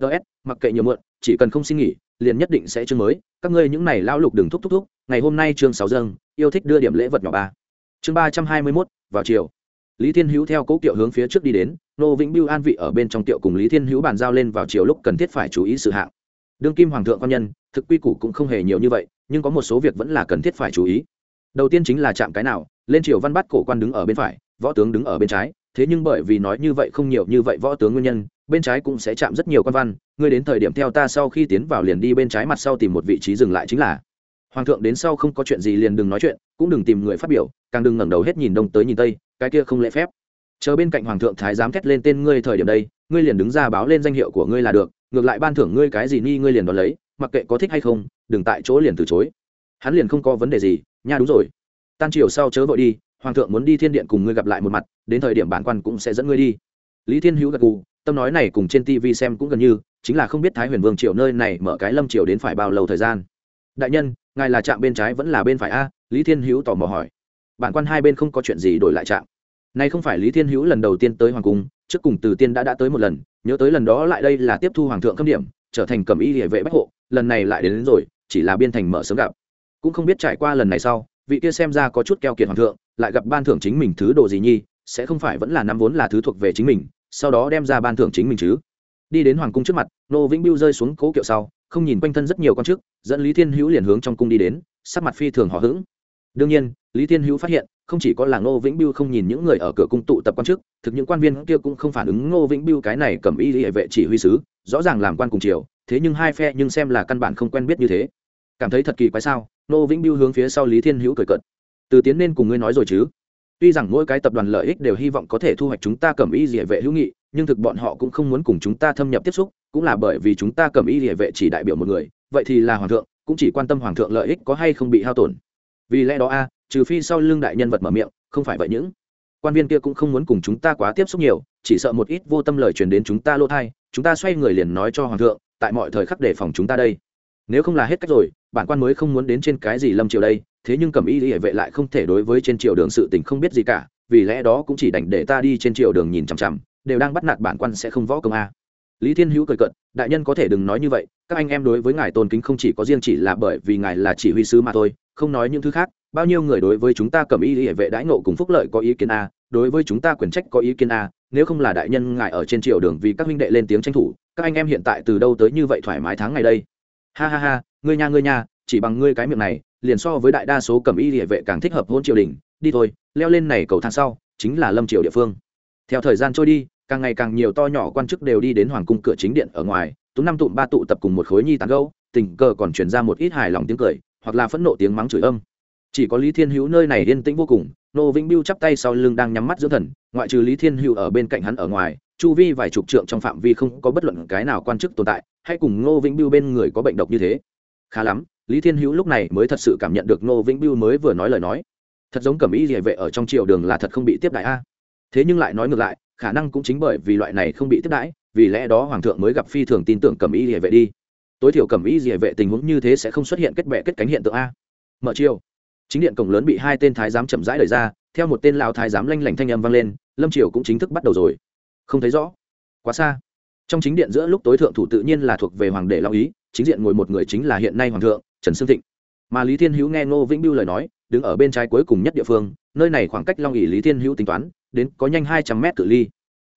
Ts mặc kệ nhiều mượn chỉ cần không xin nghỉ, liền nhất định sẽ chương mới. Các ngươi những này lao lục đừng thúc thúc thúc, ngày hôm nay chương sáu dâng, yêu thích đưa điểm lễ vật nhỏ ba. Chương ba trăm hai mươi mốt, vào chiều. Lý thiên hữu theo cố kiệu hướng phía trước đi đến nô vĩnh biêu an vị ở bên trong tiệu cùng lý thiên hữu bàn giao lên vào chiều lúc cần thiết phải chú ý sự hạng. Đương kim hoàng thượng quan nhân, thực quy củ cũng không hề nhiều như vậy, nhưng có một số việc vẫn là cần thiết phải chú ý. Đầu tiên chính là chạm cái nào, lên triều văn bắt cổ quan đứng ở bên phải, võ tướng đứng ở bên trái thế nhưng bởi vì nói như vậy không nhiều như vậy võ tướng nguyên nhân, bên trái cũng sẽ chạm rất nhiều quan văn, ngươi đến thời điểm theo ta sau khi tiến vào liền đi bên trái mặt sau tìm một vị trí dừng lại chính là. Hoàng thượng đến sau không có chuyện gì liền đừng nói chuyện, cũng đừng tìm người phát biểu, càng đừng ngẩng đầu hết nhìn đông tới nhìn tây, cái kia không lễ phép. Chờ bên cạnh hoàng thượng thái giám thét lên tên ngươi thời điểm đây, ngươi liền đứng ra báo lên danh hiệu của ngươi là được, ngược lại ban thưởng ngươi cái gì nghi ngươi liền đón lấy, mặc kệ có thích hay không, đừng tại chỗ liền từ chối. Hắn liền không có vấn đề gì, nha đúng rồi. Tan chiều sau chớ vội đi hoàng thượng muốn đi thiên điện cùng ngươi gặp lại một mặt đến thời điểm bản quan cũng sẽ dẫn ngươi đi. Lý thiên hữu gật gù tâm nói này cùng trên tv xem cũng gần như chính là không biết thái huyền vương triều nơi này mở cái lâm triều đến phải bao lâu thời gian. Đại nhân ngài là trạm bên trái vẫn là bên phải a? Lý thiên hữu tò mò hỏi. Bản quan hai bên không có chuyện gì đổi lại trạm. Nay không phải lý thiên hữu lần đầu tiên tới hoàng cung trước cùng từ tiên đã đã tới một lần nhớ tới lần đó lại đây là tiếp thu hoàng thượng khâm điểm trở thành cầm y địa vệ bách hộ lần này lại đến, đến rồi chỉ là biên thành mở sớm gặp. Cũng không biết trải qua lần này sau vị kia xem ra có chút keo kiệt hoàng thượng lại gặp ban thưởng chính mình thứ đồ gì nhi, sẽ không phải vẫn là nắm vốn là thứ thuộc về chính mình, sau đó đem ra ban thưởng chính mình chứ. Đi đến hoàng cung trước mặt, nô vĩnh biêu rơi xuống cố kiệu sau, không nhìn quanh thân rất nhiều con chức dẫn lý thiên hữu liền hướng trong cung đi đến, sắc mặt phi thường họ hững. Đương nhiên, lý thiên hữu phát hiện, không chỉ có là ngô vĩnh biêu không nhìn những người ở cửa cung tụ tập quan chức thực những quan viên kia cũng không phản ứng ngô vĩnh biêu cái này cầm y hệ vệ chỉ huy sứ, rõ ràng làm quan cùng chiều thế nhưng hai phe nhưng xem là căn bản không quen biết như thế. Cảm thấy thật kỳ quái sao ngô vĩnh biêu hướng phía sau lý thiên hữu cười cợt từ tiến nên cùng ngươi nói rồi chứ? Tuy rằng mỗi cái tập đoàn lợi ích đều hy vọng có thể thu hoạch chúng ta cầm y địa vệ hữu nghị, nhưng thực bọn họ cũng không muốn cùng chúng ta thâm nhập tiếp xúc, cũng là bởi vì chúng ta cầm y địa vệ chỉ đại biểu một người, vậy thì là hoàng thượng, cũng chỉ quan tâm hoàng thượng lợi ích có hay không bị hao tổn. Vì lẽ đó a, trừ phi sau lưng đại nhân vật mở miệng, không phải vậy những quan viên kia cũng không muốn cùng chúng ta quá tiếp xúc nhiều, chỉ sợ một ít vô tâm lời truyền đến chúng ta lỗ thai chúng ta xoay người liền nói cho hoàng thượng, tại mọi thời khắc đề phòng chúng ta đây. Nếu không là hết cách rồi, bản quan mới không muốn đến trên cái gì lâm triều đây thế nhưng cẩm y hệ vệ lại không thể đối với trên triều đường sự tình không biết gì cả, vì lẽ đó cũng chỉ đành để ta đi trên triều đường nhìn chằm chằm, đều đang bắt nạt bản quan sẽ không võ công a. Lý thiên hữu cười cận đại nhân có thể đừng nói như vậy, các anh em đối với ngài tôn kính không chỉ có riêng chỉ là bởi vì ngài là chỉ huy sứ mà thôi, không nói những thứ khác, bao nhiêu người đối với chúng ta cầm y hệ vệ đãi nộ cùng phúc lợi có ý kiến a, đối với chúng ta quyền trách có ý kiến a, nếu không là đại nhân ngài ở trên triều đường vì các huynh đệ lên tiếng tranh thủ, các anh em hiện tại từ đâu tới như vậy thoải mái tháng ngày đây? Ha ha ha, ngươi nha ngươi nha, chỉ bằng ngươi cái miệng này liền so với đại đa số cầm y địa vệ càng thích hợp hôn triều đình, đi thôi, leo lên này cầu thang sau, chính là lâm triều địa phương. Theo thời gian trôi đi, càng ngày càng nhiều to nhỏ quan chức đều đi đến hoàng cung cửa chính điện ở ngoài, tú năm tụm ba tụ tập cùng một khối nhi tán gâu tình cờ còn truyền ra một ít hài lòng tiếng cười, hoặc là phẫn nộ tiếng mắng chửi âm. Chỉ có lý thiên hữu nơi này yên tĩnh vô cùng, nô vĩnh biêu chắp tay sau lưng đang nhắm mắt dưỡng thần, ngoại trừ lý thiên hữu ở bên cạnh hắn ở ngoài, chu vi vài chục trượng trong phạm vi không có bất luận cái nào quan chức tồn tại, hay cùng ngô vĩnh biêu bên người có bệnh độc như thế. Khá lắm lý thiên hữu lúc này mới thật sự cảm nhận được ngô vĩnh biêu mới vừa nói lời nói. Thật giống cẩm ý địa vệ ở trong triều đường là thật không bị tiếp đại a. Thế nhưng lại nói ngược lại, khả năng cũng chính bởi vì loại này không bị tiếp đãi vì lẽ đó hoàng thượng mới gặp phi thường tin tưởng cẩm ý địa vệ đi. Tối thiểu cẩm ý địa vệ tình huống như thế sẽ không xuất hiện kết bệ kết cánh hiện tượng a. Mở chiều. Chính điện cổng lớn bị hai tên thái giám chậm rãi đẩy ra, theo một tên lao thái giám lanh lảnh thanh âm vang lên, lâm triều cũng chính thức bắt đầu rồi. Không thấy rõ. Quá xa. Trong chính điện giữa lúc tối thượng thủ tự nhiên là thuộc về hoàng đệ long ý, chính diện ngồi một người chính là hiện nay hoàng thượng trần sương thịnh. Mà lý thiên hữu nghe ngô vĩnh biêu lời nói, đứng ở bên trái cuối cùng nhất địa phương, nơi này khoảng cách long ỉ lý thiên hữu tính toán, đến có nhanh hai trăm mét cự ly.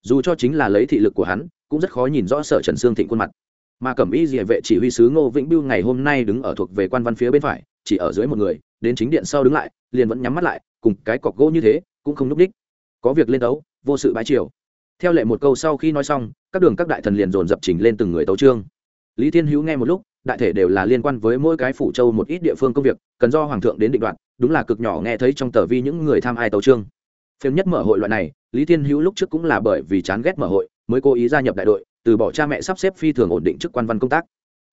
Dù cho chính là lấy thị lực của hắn, cũng rất khó nhìn rõ sở trần sương thịnh khuôn mặt. Mà cẩm y địa vệ chỉ huy sứ ngô vĩnh biêu ngày hôm nay đứng ở thuộc về quan văn phía bên phải, chỉ ở dưới một người, đến chính điện sau đứng lại, liền vẫn nhắm mắt lại, cùng cái cọc gỗ như thế, cũng không núp đích. Có việc lên đấu, vô sự bãi triều. Theo lệ một câu sau khi nói xong, các đường các đại thần liền dồn dập trình lên từng người tấu trương lý thiên hữu nghe một lúc đại thể đều là liên quan với mỗi cái phủ châu một ít địa phương công việc, cần do hoàng thượng đến định đoạt, đúng là cực nhỏ nghe thấy trong tờ vi những người tham ai tấu trương phiếm nhất mở hội loại này, lý thiên hữu lúc trước cũng là bởi vì chán ghét mở hội, mới cố ý gia nhập đại đội, từ bỏ cha mẹ sắp xếp phi thường ổn định chức quan văn công tác.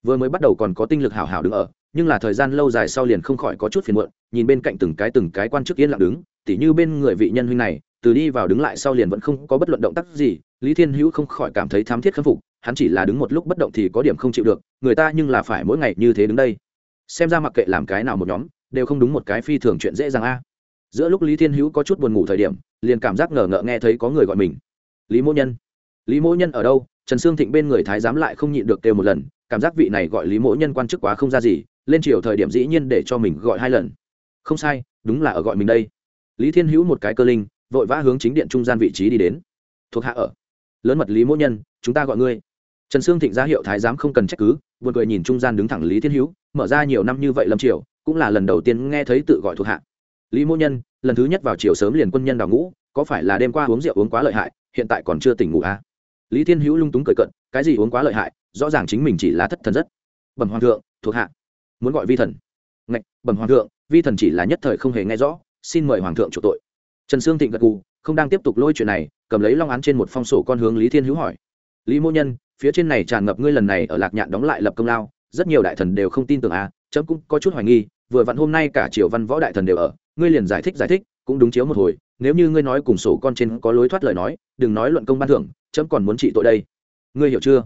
Vừa mới bắt đầu còn có tinh lực hảo hảo đứng ở, nhưng là thời gian lâu dài sau liền không khỏi có chút phiền muộn, nhìn bên cạnh từng cái từng cái quan chức yên lặng đứng, tỉ như bên người vị nhân huynh này, từ đi vào đứng lại sau liền vẫn không có bất luận động tác gì lý thiên hữu không khỏi cảm thấy thám thiết khâm phục, hắn chỉ là đứng một lúc bất động thì có điểm không chịu được, người ta nhưng là phải mỗi ngày như thế đứng đây. Xem ra mặc kệ làm cái nào một nhóm, đều không đúng một cái phi thường chuyện dễ dàng a. Giữa lúc lý thiên hữu có chút buồn ngủ thời điểm, liền cảm giác ngờ ngợ nghe thấy có người gọi mình. Lý mỗ nhân. Lý mỗ nhân ở đâu? Trần sương thịnh bên người thái giám lại không nhịn được kêu một lần, cảm giác vị này gọi lý mỗ nhân quan chức quá không ra gì, lên chiều thời điểm dĩ nhiên để cho mình gọi hai lần. Không sai, đúng là ở gọi mình đây. Lý thiên hữu một cái cơ linh, vội vã hướng chính điện trung gian vị trí đi đến. Thuộc hạ ở lớn mật lý mỗ nhân, chúng ta gọi ngươi. Trần sương thịnh ra hiệu thái giám không cần trách cứ, buồn cười nhìn trung gian đứng thẳng lý thiên hữu, mở ra nhiều năm như vậy lâm triều, cũng là lần đầu tiên nghe thấy tự gọi thuộc hạ. Lý mỗ nhân, lần thứ nhất vào chiều sớm liền quân nhân đào ngũ, có phải là đêm qua uống rượu uống quá lợi hại, hiện tại còn chưa tỉnh ngủ à? lý thiên hữu lung túng cười cận cái gì uống quá lợi hại, rõ ràng chính mình chỉ là thất thần rất. Bẩm hoàng thượng, thuộc hạ. Muốn gọi vi thần. Ngạch, bẩm hoàng thượng, vi thần chỉ là nhất thời không hề nghe rõ, xin mời hoàng thượng chủ tội. Trần sương thịnh gật gù, không đang tiếp tục lôi chuyện này cầm lấy long án trên một phong sổ con hướng lý thiên hữu hỏi. Lý mô nhân, phía trên này tràn ngập ngươi lần này ở lạc nhạn đóng lại lập công lao, rất nhiều đại thần đều không tin tưởng à chấm cũng có chút hoài nghi, vừa vặn hôm nay cả triều văn võ đại thần đều ở, ngươi liền giải thích giải thích, cũng đúng chiếu một hồi, nếu như ngươi nói cùng sổ con trên có lối thoát lời nói, đừng nói luận công ban thưởng, chấm còn muốn trị tội đây. Ngươi hiểu chưa?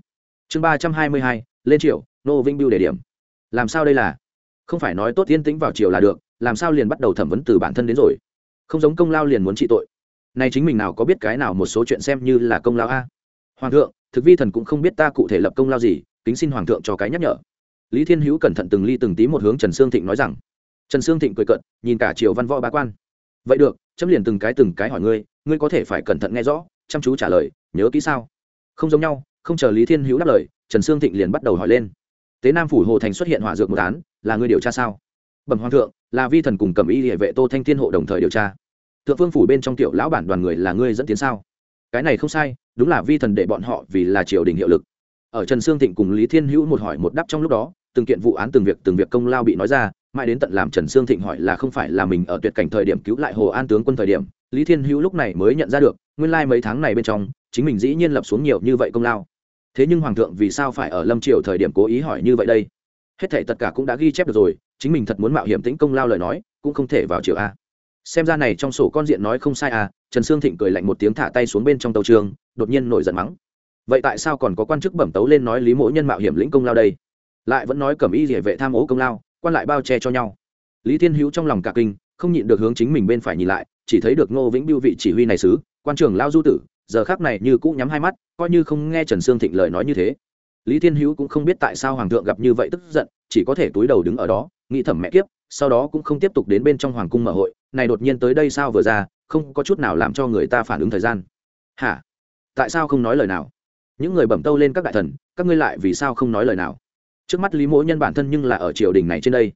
Chương ba trăm hai mươi hai, lên triều, nô vinh biêu đề điểm. Làm sao đây là? Không phải nói tốt tiên tĩnh vào triều là được, làm sao liền bắt đầu thẩm vấn từ bản thân đến rồi? Không giống công lao liền muốn trị tội này chính mình nào có biết cái nào một số chuyện xem như là công lao a? Hoàng thượng, thực vi thần cũng không biết ta cụ thể lập công lao gì, kính xin hoàng thượng cho cái nhắc nhở. Lý thiên hữu cẩn thận từng ly từng tí một hướng trần sương thịnh nói rằng, trần sương thịnh cười cận nhìn cả triều văn võ bá quan. Vậy được, chấm liền từng cái từng cái hỏi ngươi ngươi có thể phải cẩn thận nghe rõ, chăm chú trả lời, nhớ kỹ sao? Không giống nhau, không chờ lý thiên hữu đáp lời, trần sương thịnh liền bắt đầu hỏi lên. Tế nam phủ hồ thành xuất hiện hỏa dược một án, là ngươi điều tra sao? Bẩm hoàng thượng, là vi thần cùng cầm y địa vệ tô thanh thiên hộ đồng thời điều tra thượng phương phủ bên trong tiểu lão bản đoàn người là ngươi dẫn tiến sao? Cái này không sai, đúng là vi thần để bọn họ vì là triều đình hiệu lực. Ở trần sương thịnh cùng lý thiên hữu một hỏi một đáp trong lúc đó, từng kiện vụ án từng việc từng việc công lao bị nói ra, mãi đến tận làm trần sương thịnh hỏi là không phải là mình ở tuyệt cảnh thời điểm cứu lại hồ an tướng quân thời điểm, lý thiên hữu lúc này mới nhận ra được, nguyên lai mấy tháng này bên trong, chính mình dĩ nhiên lập xuống nhiều như vậy công lao. Thế nhưng hoàng thượng vì sao phải ở lâm triều thời điểm cố ý hỏi như vậy đây? Hết thể tất cả cũng đã ghi chép được rồi, chính mình thật muốn mạo hiểm tĩnh công lao lời nói, cũng không thể vào triều a xem ra này trong sổ con diện nói không sai à trần sương thịnh cười lạnh một tiếng thả tay xuống bên trong tàu trường, đột nhiên nổi giận mắng. Vậy tại sao còn có quan chức bẩm tấu lên nói lý mỗi nhân mạo hiểm lĩnh công lao đây? Lại vẫn nói cẩm y địa vệ tham ố công lao, quan lại bao che cho nhau. Lý thiên hữu trong lòng cả kinh, không nhịn được hướng chính mình bên phải nhìn lại, chỉ thấy được ngô vĩnh biêu vị chỉ huy này sứ, quan trưởng lao du tử, giờ khác này như cũ nhắm hai mắt, coi như không nghe trần sương thịnh lời nói như thế. Lý thiên hữu cũng không biết tại sao hoàng thượng gặp như vậy tức giận, chỉ có thể túi đầu đứng ở đó, nghĩ thẩm mẹ kiếp sau đó cũng không tiếp tục đến bên trong hoàng cung mở hội, này đột nhiên tới đây sao vừa ra, không có chút nào làm cho người ta phản ứng thời gian. Hả? Tại sao không nói lời nào? Những người bẩm tâu lên các đại thần, các ngươi lại vì sao không nói lời nào? Trước mắt lý mỗi nhân bản thân nhưng là ở triều đình này trên đây.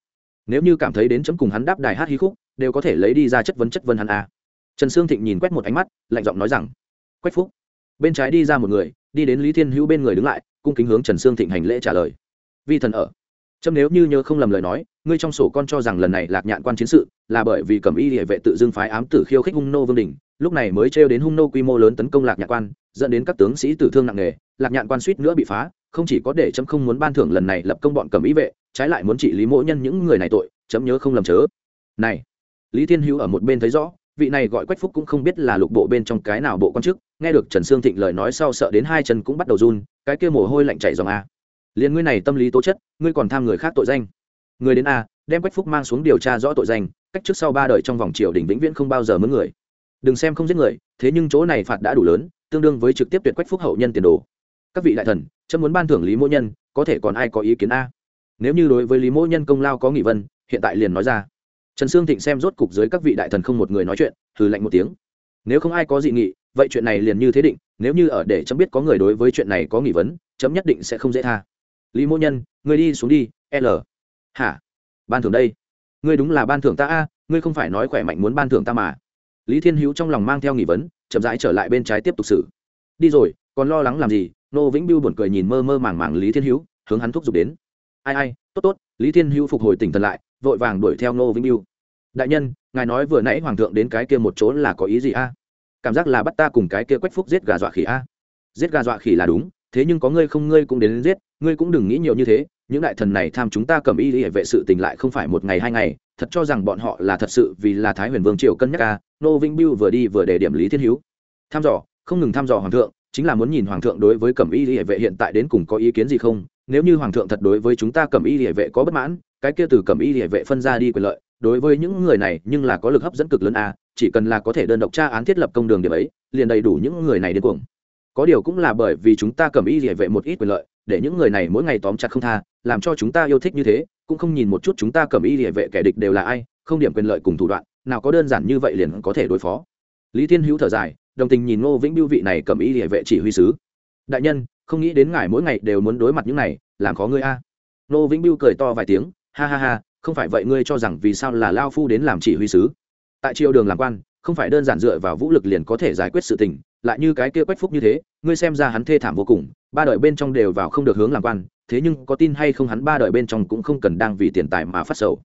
Nếu như cảm thấy đến chấm cùng hắn đáp đài hát hí khúc, đều có thể lấy đi ra chất vấn chất vấn hắn a. À. trần sương thịnh nhìn quét một ánh mắt, lạnh giọng nói rằng, quách phúc. Bên trái đi ra một người, đi đến lý thiên hữu bên người đứng lại, cung kính hướng trần sương thịnh hành lễ trả lời. Vi thần ở. Trâm nếu như nhớ không lầm lời nói ngươi trong sổ con cho rằng lần này lạc nhạn quan chiến sự là bởi vì cẩm y địa vệ tự dưng phái ám tử khiêu khích hung nô vương đình, lúc này mới trêu đến hung nô quy mô lớn tấn công lạc nhạn quan, dẫn đến các tướng sĩ tử thương nặng nề, lạc nhạn quan suýt nữa bị phá, không chỉ có để chấm không muốn ban thưởng lần này lập công bọn cẩm y vệ, trái lại muốn trị lý mỗi nhân những người này tội, chấm nhớ không lầm chớ. Này, lý thiên hữu ở một bên thấy rõ, vị này gọi quách phúc cũng không biết là lục bộ bên trong cái nào bộ quan chức, nghe được trần sương thịnh lời nói sau sợ đến hai chân cũng bắt đầu run, cái kia mồ hôi lạnh chảy dòng a. Liền ngươi này tâm lý tố chất, ngươi còn tham người khác tội danh người đến a, đem quách phúc mang xuống điều tra rõ tội danh, cách trước sau ba đời trong vòng triều đình vĩnh viễn không bao giờ mướn người. Đừng xem không giết người, thế nhưng chỗ này phạt đã đủ lớn, tương đương với trực tiếp tuyệt quách phúc hậu nhân tiền đồ. Các vị đại thần, chấm muốn ban thưởng lý mỗ nhân, có thể còn ai có ý kiến a? Nếu như đối với lý mỗ nhân công lao có nghị vân hiện tại liền nói ra. Trần sương thịnh xem rốt cục dưới các vị đại thần không một người nói chuyện thử lạnh một tiếng. Nếu không ai có dị nghị, vậy chuyện này liền như thế định, nếu như ở để chấm biết có người đối với chuyện này có nghị vấn, chấm nhất định sẽ không dễ tha. Lý mỗ nhân, người đi xuống đi, l hả? Ban thưởng đây. Ngươi đúng là ban thưởng ta a, ngươi không phải nói khỏe mạnh muốn ban thưởng ta mà. Lý thiên hữu trong lòng mang theo nghỉ vấn, chậm rãi trở lại bên trái tiếp tục xử. Đi rồi, còn lo lắng làm gì? Nô vĩnh biêu buồn cười nhìn mơ mơ màng màng lý thiên hữu, hướng hắn thúc giục đến. Ai ai, tốt tốt, lý thiên hữu phục hồi tỉnh thần lại, vội vàng đuổi theo nô vĩnh biêu đại nhân, ngài nói vừa nãy hoàng thượng đến cái kia một chỗ là có ý gì a? Cảm giác là bắt ta cùng cái kia quách phúc giết gà dọa khỉ a. Giết gà dọa khỉ là đúng, thế nhưng có ngươi không, ngươi cũng đến giết, ngươi cũng đừng nghĩ nhiều như thế những đại thần này tham chúng ta cầm y hệ vệ sự tình lại không phải một ngày hai ngày, thật cho rằng bọn họ là thật sự vì là thái huyền vương triều cân nhắc ca, nô vĩnh biêu vừa đi vừa để điểm lý thiên hữu. Tham dò, không ngừng thăm dò hoàng thượng, chính là muốn nhìn hoàng thượng đối với cẩm y hệ vệ hiện tại đến cùng có ý kiến gì không, nếu như hoàng thượng thật đối với chúng ta cẩm y hệ vệ có bất mãn, cái kia từ cẩm y hệ vệ phân ra đi quyền lợi, đối với những người này nhưng là có lực hấp dẫn cực lớn a, chỉ cần là có thể đơn độc tra án thiết lập công đường điểm ấy, liền đầy đủ những người này đến cuồng. Có điều cũng là bởi vì chúng ta cầm y hệ vệ một ít quyền lợi để những người này mỗi ngày tóm chặt không tha, làm cho chúng ta yêu thích như thế, cũng không nhìn một chút chúng ta cầm y địa vệ kẻ địch đều là ai, không điểm quyền lợi cùng thủ đoạn, nào có đơn giản như vậy liền có thể đối phó. Lý thiên hữu thở dài, đồng tình nhìn ngô vĩnh biêu vị này cầm y địa vệ chỉ huy sứ. Đại nhân, không nghĩ đến ngài mỗi ngày đều muốn đối mặt những này, làm khó ngươi a. Ngô vĩnh biêu cười to vài tiếng, ha ha ha, không phải vậy ngươi cho rằng vì sao là lao phu đến làm chỉ huy sứ? Tại triều đường làm quan, không phải đơn giản dựa vào vũ lực liền có thể giải quyết sự tình, lại như cái kia quách phúc như thế, ngươi xem ra hắn thê thảm vô cùng ba đời bên trong đều vào không được hướng làm quan, thế nhưng có tin hay không hắn ba đời bên trong cũng không cần đang vì tiền tài mà phát sầu.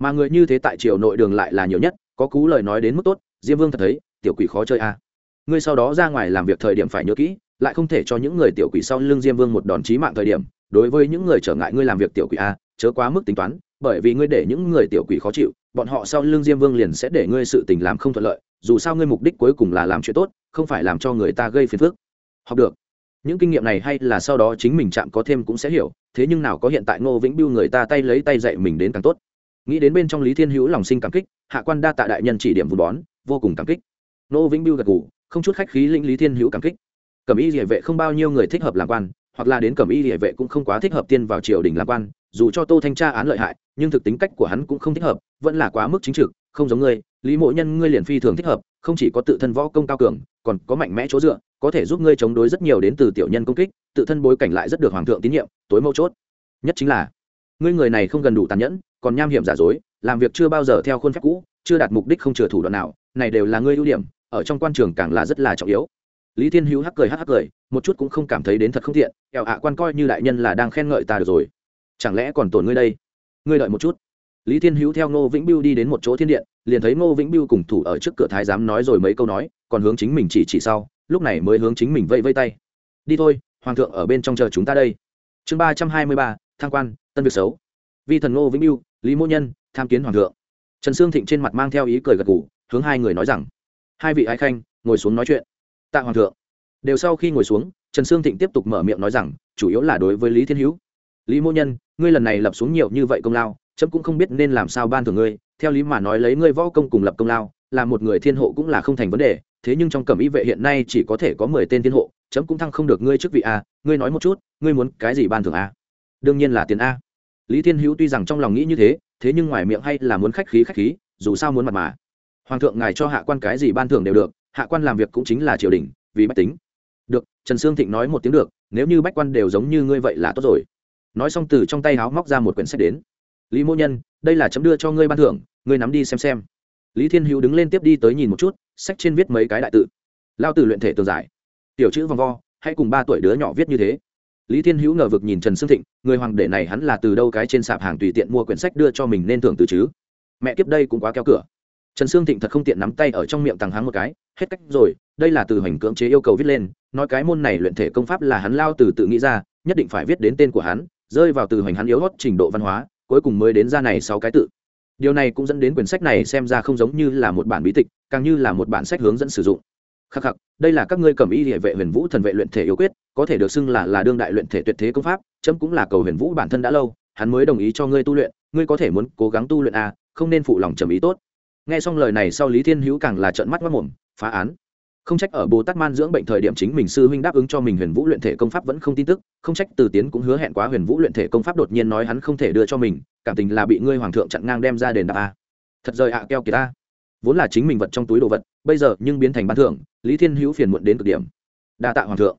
Mà người như thế tại triều nội đường lại là nhiều nhất, có cú lời nói đến mức tốt, diêm vương thật thấy, tiểu quỷ khó chơi a. À. ngươi sau đó ra ngoài làm việc thời điểm phải nhớ kỹ, lại không thể cho những người tiểu quỷ sau lưng diêm vương một đòn chí mạng thời điểm, đối với những người trở ngại ngươi làm việc tiểu quỷ a, chớ quá mức tính toán, bởi vì ngươi để những người tiểu quỷ khó chịu, bọn họ sau lưng diêm vương liền sẽ để ngươi sự tình làm không thuận lợi, dù sao ngươi mục đích cuối cùng là làm chuyện tốt, không phải làm cho người ta gây phiền phức. Học được những kinh nghiệm này hay là sau đó chính mình chạm có thêm cũng sẽ hiểu thế nhưng nào có hiện tại ngô vĩnh biêu người ta tay lấy tay dạy mình đến càng tốt. Nghĩ đến bên trong lý thiên hữu lòng sinh cảm kích hạ quan đa tạ đại nhân chỉ điểm vun bón vô cùng cảm kích. Ngô vĩnh biêu gật gù, không chút khách khí lĩnh lý thiên hữu cảm kích. Cẩm y địa vệ không bao nhiêu người thích hợp làm quan hoặc là đến cẩm y địa vệ cũng không quá thích hợp tiên vào triều đình làm quan dù cho tô thanh tra án lợi hại nhưng thực tính cách của hắn cũng không thích hợp vẫn là quá mức chính trực không giống ngươi lý mộ nhân ngươi liền phi thường thích hợp không chỉ có tự thân võ công cao cường còn có mạnh mẽ chỗ dựa có thể giúp ngươi chống đối rất nhiều đến từ tiểu nhân công kích, tự thân bối cảnh lại rất được hoàng thượng tín nhiệm, tối mấu chốt. Nhất chính là, ngươi người này không gần đủ tàn nhẫn, còn nham hiểm giả dối, làm việc chưa bao giờ theo khuôn phép cũ, chưa đạt mục đích không chừa thủ đoạn nào, này đều là ngươi ưu điểm, ở trong quan trường càng là rất là trọng yếu. Lý thiên hữu hắc cười hắc hắc cười, một chút cũng không cảm thấy đến thật không thiện ẻo ạ, quan coi như đại nhân là đang khen ngợi ta được rồi. Chẳng lẽ còn tổn ngươi đây? Ngươi đợi một chút. Lý thiên hữu theo ngô vĩnh biêu đi đến một chỗ thiên điện, liền thấy ngô vĩnh biêu cùng thủ ở trước cửa thái giám nói rồi mấy câu nói, còn hướng chính mình chỉ chỉ sau lúc này mới hướng chính mình vây vây tay. Đi thôi, hoàng thượng ở bên trong chờ chúng ta đây. Chương ba trăm hai mươi ba thang quan, tân việc xấu. Vi thần ngô vĩnh biêu lý mô nhân, tham kiến hoàng thượng. Trần sương thịnh trên mặt mang theo ý cười gật g ủ hướng hai người nói rằng, hai vị ái khanh, ngồi xuống nói chuyện. Tạ hoàng thượng. Đều sau khi ngồi xuống, trần sương thịnh tiếp tục mở miệng nói rằng, chủ yếu là đối với lý thiên hữu. Lý mô nhân, ngươi lần này lập xuống nhiều như vậy công lao trẫm cũng không biết nên làm sao ban thưởng ngươi. Theo lý mà nói lấy ngươi võ công cùng lập công lao, là một người thiên hộ cũng là không thành vấn đề thế nhưng trong cẩm y vệ hiện nay chỉ có thể có mười tên thiên hộ, chấm cũng thăng không được ngươi chức vị a ngươi nói một chút, ngươi muốn cái gì ban thưởng a đương nhiên là tiền a. Lý thiên hữu tuy rằng trong lòng nghĩ như thế thế nhưng ngoài miệng hay là muốn khách khí khách khí, dù sao muốn mặt mà. Hoàng thượng ngài cho hạ quan cái gì ban thưởng đều được, hạ quan làm việc cũng chính là triều đình, vì bách tính. Được, trần sương thịnh nói một tiếng được, nếu như bách quan đều giống như ngươi vậy là tốt rồi. Nói xong từ trong tay háo móc ra một quyển sách đến. Lý mô nhân, đây là chấm đưa cho ngươi ban thưởng, ngươi nắm đi xem xem. Lý thiên hữu đứng lên tiếp đi tới nhìn một chút sách trên viết mấy cái đại tự. Lao từ luyện thể tường giải. Tiểu chữ vòng vo, hãy cùng ba tuổi đứa nhỏ viết như thế. Lý thiên hữu ngờ vực nhìn trần sương thịnh, người hoàng đệ này hắn là từ đâu cái trên sạp hàng tùy tiện mua quyển sách đưa cho mình nên thưởng từ chứ? Mẹ kiếp đây cũng quá keo cửa. Trần sương thịnh thật không tiện nắm tay ở trong miệng tàng háng một cái, hết cách rồi, đây là từ hoành cưỡng chế yêu cầu viết lên, nói cái môn này luyện thể công pháp là hắn lao từ tự nghĩ ra, nhất định phải viết đến tên của hắn, rơi vào từ hoành hắn yếu hót trình độ văn hóa, cuối cùng mới đến ra này sáu cái tự điều này cũng dẫn đến quyển sách này xem ra không giống như là một bản bí tịch càng như là một bản sách hướng dẫn sử dụng. Khắc khắc đây là các ngươi cầm y địa vệ huyền vũ thần vệ luyện thể yếu quyết có thể được xưng là là đương đại luyện thể tuyệt thế công pháp chấm cũng là cầu huyền vũ bản thân đã lâu hắn mới đồng ý cho ngươi tu luyện ngươi có thể muốn cố gắng tu luyện à, không nên phụ lòng trầm ý tốt. Nghe xong lời này sau lý thiên hữu càng là trợn mắt mất mồm phá án không trách ở bồ tát man dưỡng bệnh thời điểm chính mình sư huynh đáp ứng cho mình huyền vũ luyện thể công pháp vẫn không tin tức, không trách từ tiến cũng hứa hẹn quá huyền vũ luyện thể công pháp đột nhiên nói hắn không thể đưa cho mình, cảm tình là bị ngươi hoàng thượng chặn ngang đem ra đền đáp a. Thật rời ạ, keo kỳ ta vốn là chính mình vật trong túi đồ vật, bây giờ nhưng biến thành ban thưởng, lý thiên hữu phiền muộn đến cực điểm. Đa tạ hoàng thượng.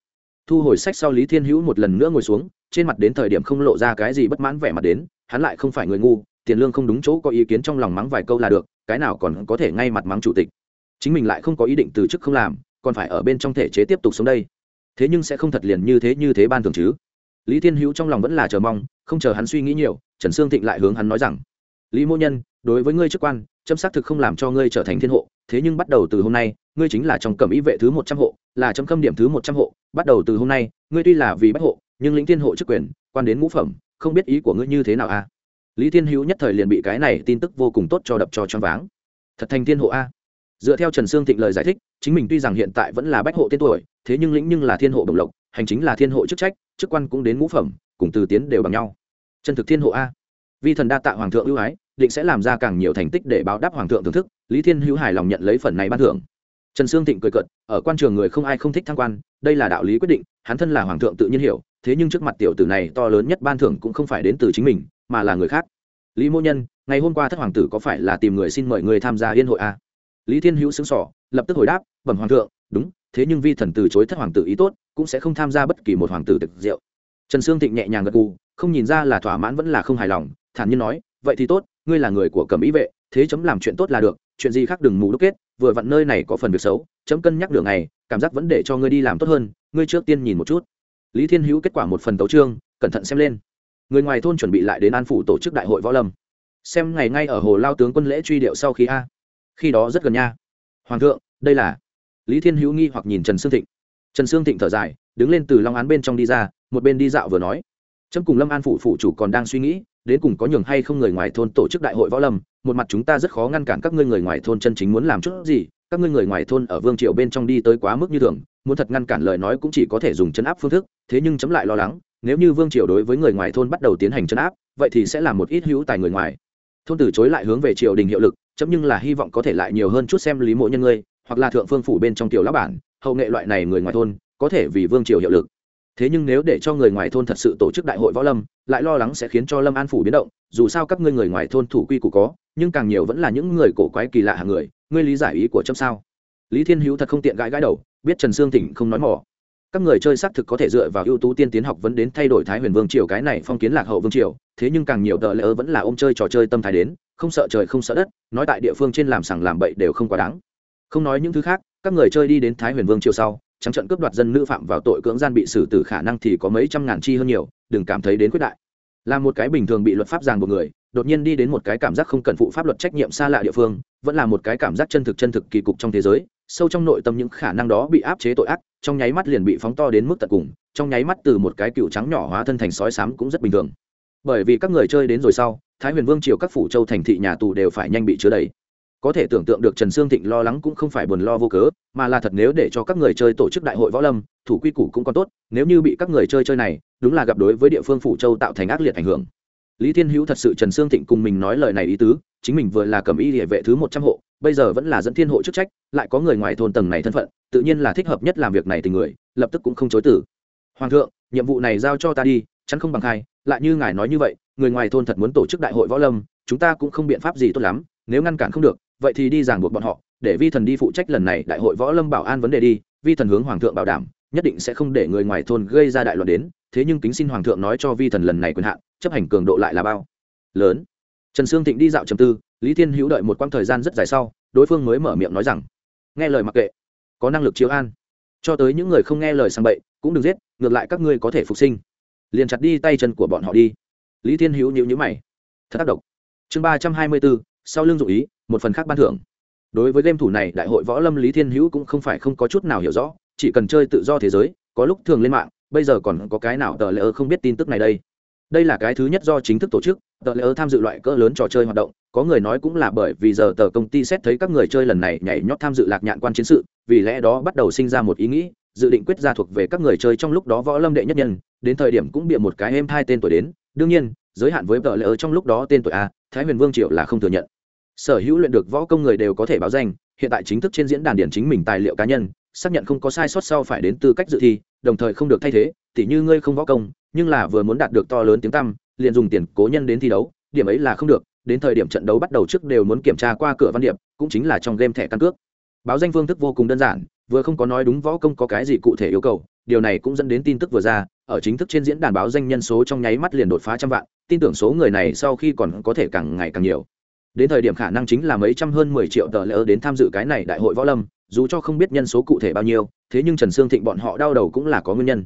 Thu hồi sách sau lý thiên hữu một lần nữa ngồi xuống, trên mặt đến thời điểm không lộ ra cái gì bất mãn vẻ mặt đến, hắn lại không phải người ngu, tiền lương không đúng chỗ có ý kiến trong lòng mắng vài câu là được, cái nào còn có thể ngay mặt mắng chủ tịch chính mình lại không có ý định từ chức không làm, còn phải ở bên trong thể chế tiếp tục sống đây. Thế nhưng sẽ không thật liền như thế như thế ban thường chứ. Lý thiên hữu trong lòng vẫn là chờ mong, không chờ hắn suy nghĩ nhiều, trần sương thịnh lại hướng hắn nói rằng, lý mô nhân, đối với ngươi chức quan, chấm xác thực không làm cho ngươi trở thành thiên hộ, thế nhưng bắt đầu từ hôm nay, ngươi chính là trong cẩm ý vệ thứ một trăm hộ, là trong khâm điểm thứ một trăm hộ, bắt đầu từ hôm nay, ngươi tuy là vì bách hộ, nhưng lĩnh thiên hộ chức quyền, quan đến ngũ phẩm, không biết ý của ngươi như thế nào a? Lý thiên hữu nhất thời liền bị cái này tin tức vô cùng tốt cho đập cho choáng váng. Thật thành thiên hộ a? Dựa theo trần sương thịnh lời giải thích, chính mình tuy rằng hiện tại vẫn là bách hộ tên tuổi, thế nhưng lĩnh nhưng là thiên hộ đồng lộc, hành chính là thiên hộ chức trách, chức quan cũng đến ngũ phẩm, cùng từ tiến đều bằng nhau. Chân thực thiên hộ a. Vi thần đa tạ hoàng thượng ưu ái, định sẽ làm ra càng nhiều thành tích để báo đáp hoàng thượng thưởng thức, lý thiên hữu hài lòng nhận lấy phần này ban thưởng. Trần sương thịnh cười cợt, ở quan trường người không ai không thích thăng quan, đây là đạo lý quyết định, hắn thân là hoàng thượng tự nhiên hiểu, thế nhưng trước mặt tiểu tử này to lớn nhất ban thưởng cũng không phải đến từ chính mình, mà là người khác. Lý mô nhân, ngày hôm qua thất hoàng tử có phải là tìm người xin mời người tham gia yên hội a? Lý thiên hữu xứng sỏ lập tức hồi đáp, bẩm hoàng thượng, đúng, thế nhưng vi thần từ chối thất hoàng tử ý tốt, cũng sẽ không tham gia bất kỳ một hoàng tử thực rượu trần sương thịnh nhẹ nhàng gật gù, không nhìn ra là thỏa mãn vẫn là không hài lòng, thản nhiên nói, vậy thì tốt, ngươi là người của cẩm ý vệ, thế chấm làm chuyện tốt là được, chuyện gì khác đừng mù đúc kết, vừa vặn nơi này có phần việc xấu, chấm cân nhắc đường này cảm giác vẫn để cho ngươi đi làm tốt hơn, ngươi trước tiên nhìn một chút. Lý thiên hữu kết quả một phần tấu trương cẩn thận xem lên. Người ngoài thôn chuẩn bị lại đến an phủ tổ chức đại hội võ lâm. Xem ngày ngay ở hồ lao tướng quân lễ truy điệu sau khi a khi đó rất gần nha. Hoàng thượng, đây là lý thiên hữu nghi hoặc nhìn trần sương thịnh. Trần sương thịnh thở dài, đứng lên từ long án bên trong đi ra, một bên đi dạo vừa nói. Trâm cùng lâm an phủ phụ chủ còn đang suy nghĩ, đến cùng có nhường hay không người ngoài thôn tổ chức đại hội võ lâm, một mặt chúng ta rất khó ngăn cản các ngươi người ngoài thôn chân chính muốn làm chút gì, các ngươi người ngoài thôn ở vương triều bên trong đi tới quá mức như thường, muốn thật ngăn cản lời nói cũng chỉ có thể dùng chấn áp phương thức, thế nhưng chấm lại lo lắng, nếu như vương triều đối với người ngoài thôn bắt đầu tiến hành chấn áp, vậy thì sẽ là một ít hữu tài người ngoài. Thôn từ chối lại hướng về triều đình hiệu lực chấm nhưng là hy vọng có thể lại nhiều hơn chút xem lý mộ nhân ngươi, hoặc là thượng phương phủ bên trong tiểu lão bản, hậu nghệ loại này người ngoài thôn, có thể vì vương triều hiệu lực. Thế nhưng nếu để cho người ngoài thôn thật sự tổ chức đại hội võ lâm, lại lo lắng sẽ khiến cho lâm an phủ biến động, dù sao các ngươi người ngoài thôn thủ quy củ có, nhưng càng nhiều vẫn là những người cổ quái kỳ lạ hàng người, ngươi lý giải ý của chấm sao? Lý thiên hữu thật không tiện gãi gãi đầu, biết trần sương thịnh không nói mỏ. Các người chơi xác thực có thể dựa vào ưu tú tiên tiến học vấn đến thay đổi thái huyền vương triều cái này phong kiến lạc hậu vương triều, thế nhưng càng nhiều tờ lỡ vẫn là ôm chơi trò chơi tâm thái đến không sợ trời không sợ đất, nói tại địa phương trên làm sằng làm bậy đều không quá đáng. Không nói những thứ khác, các người chơi đi đến thái huyền vương chiều sau, trắng trận cướp đoạt dân nữ phạm vào tội cưỡng gian bị xử tử khả năng thì có mấy trăm ngàn chi hơn nhiều, đừng cảm thấy đến quyết đại. Là một cái bình thường bị luật pháp ràng một người, đột nhiên đi đến một cái cảm giác không cần phụ pháp luật trách nhiệm xa lạ địa phương, vẫn là một cái cảm giác chân thực chân thực kỳ cục trong thế giới, sâu trong nội tâm những khả năng đó bị áp chế tội ác, trong nháy mắt liền bị phóng to đến mức tận cùng, trong nháy mắt từ một cái cựu trắng nhỏ hóa thân thành sói sám cũng rất bình thường. Bởi vì các người chơi đến rồi sau thái huyền vương triều các phủ châu thành thị nhà tù đều phải nhanh bị chứa đầy. Có thể tưởng tượng được trần sương thịnh lo lắng cũng không phải buồn lo vô cớ, mà là thật nếu để cho các người chơi tổ chức đại hội võ lâm, thủ quy củ cũng còn tốt, nếu như bị các người chơi chơi này, đúng là gặp đối với địa phương phủ châu tạo thành ác liệt ảnh hưởng. Lý thiên hữu thật sự trần sương thịnh cùng mình nói lời này ý tứ, chính mình vừa là cầm y địa vệ thứ một trăm hộ, bây giờ vẫn là dẫn thiên hộ chức trách, lại có người ngoài thôn tầng này thân phận, tự nhiên là thích hợp nhất làm việc này tình người, lập tức cũng không chối tử hoàng thượng, nhiệm vụ này giao cho ta đi chắn không bằng khai, lại như ngài nói như vậy, người ngoài thôn thật muốn tổ chức đại hội võ lâm, chúng ta cũng không biện pháp gì tốt lắm, nếu ngăn cản không được, vậy thì đi ràng buộc bọn họ, để vi thần đi phụ trách lần này đại hội võ lâm bảo an vấn đề đi, vi thần hướng hoàng thượng bảo đảm, nhất định sẽ không để người ngoài thôn gây ra đại loạn đến, thế nhưng kính xin hoàng thượng nói cho vi thần lần này quyền hạn, chấp hành cường độ lại là bao lớn. Trần sương thịnh đi dạo trầm tư, lý thiên hữu đợi một quãng thời gian rất dài sau, đối phương mới mở miệng nói rằng, nghe lời mặc kệ, có năng lực chiếu an, cho tới những người không nghe lời sang bậy, cũng đừng giết, ngược lại các ngươi có thể phục sinh liền chặt đi tay chân của bọn họ đi. Lý thiên hữu nhữ nhữ mày. Thật tác động chương ba trăm hai mươi bốn, sau lưng dụ ý, một phần khác ban thưởng. Đối với game thủ này, đại hội võ lâm lý thiên hữu cũng không phải không có chút nào hiểu rõ, chỉ cần chơi tự do thế giới, có lúc thường lên mạng, bây giờ còn có cái nào tờ lỡ không biết tin tức này đây? Đây là cái thứ nhất do chính thức tổ chức, tờ lỡ tham dự loại cỡ lớn trò chơi hoạt động, có người nói cũng là bởi vì giờ tờ công ty xét thấy các người chơi lần này nhảy nhót tham dự lạc nhạn quan chiến sự, vì lẽ đó bắt đầu sinh ra một ý nghĩ dự định quyết ra thuộc về các người chơi trong lúc đó võ lâm đệ nhất nhân, đến thời điểm cũng bịa một cái em hai tên tuổi đến. Đương nhiên, giới hạn với tờ lỡ trong lúc đó tên tuổi a, thái huyền vương triệu là không thừa nhận. Sở hữu luyện được võ công người đều có thể báo danh, hiện tại chính thức trên diễn đàn điển chính mình tài liệu cá nhân, xác nhận không có sai sót sau phải đến tư cách dự thi, đồng thời không được thay thế, tỉ như ngươi không võ công, nhưng là vừa muốn đạt được to lớn tiếng tăm, liền dùng tiền cố nhân đến thi đấu, điểm ấy là không được, đến thời điểm trận đấu bắt đầu trước đều muốn kiểm tra qua cửa văn điệp, cũng chính là trong game thẻ căn cước. Báo danh phương thức vô cùng đơn giản vừa không có nói đúng võ công có cái gì cụ thể yêu cầu, điều này cũng dẫn đến tin tức vừa ra, ở chính thức trên diễn đàn báo danh nhân số trong nháy mắt liền đột phá trăm vạn, tin tưởng số người này sau khi còn có thể càng ngày càng nhiều. Đến thời điểm khả năng chính là mấy trăm hơn mười triệu tờ lỡ đến tham dự cái này đại hội võ lâm, dù cho không biết nhân số cụ thể bao nhiêu, thế nhưng trần sương thịnh bọn họ đau đầu cũng là có nguyên nhân.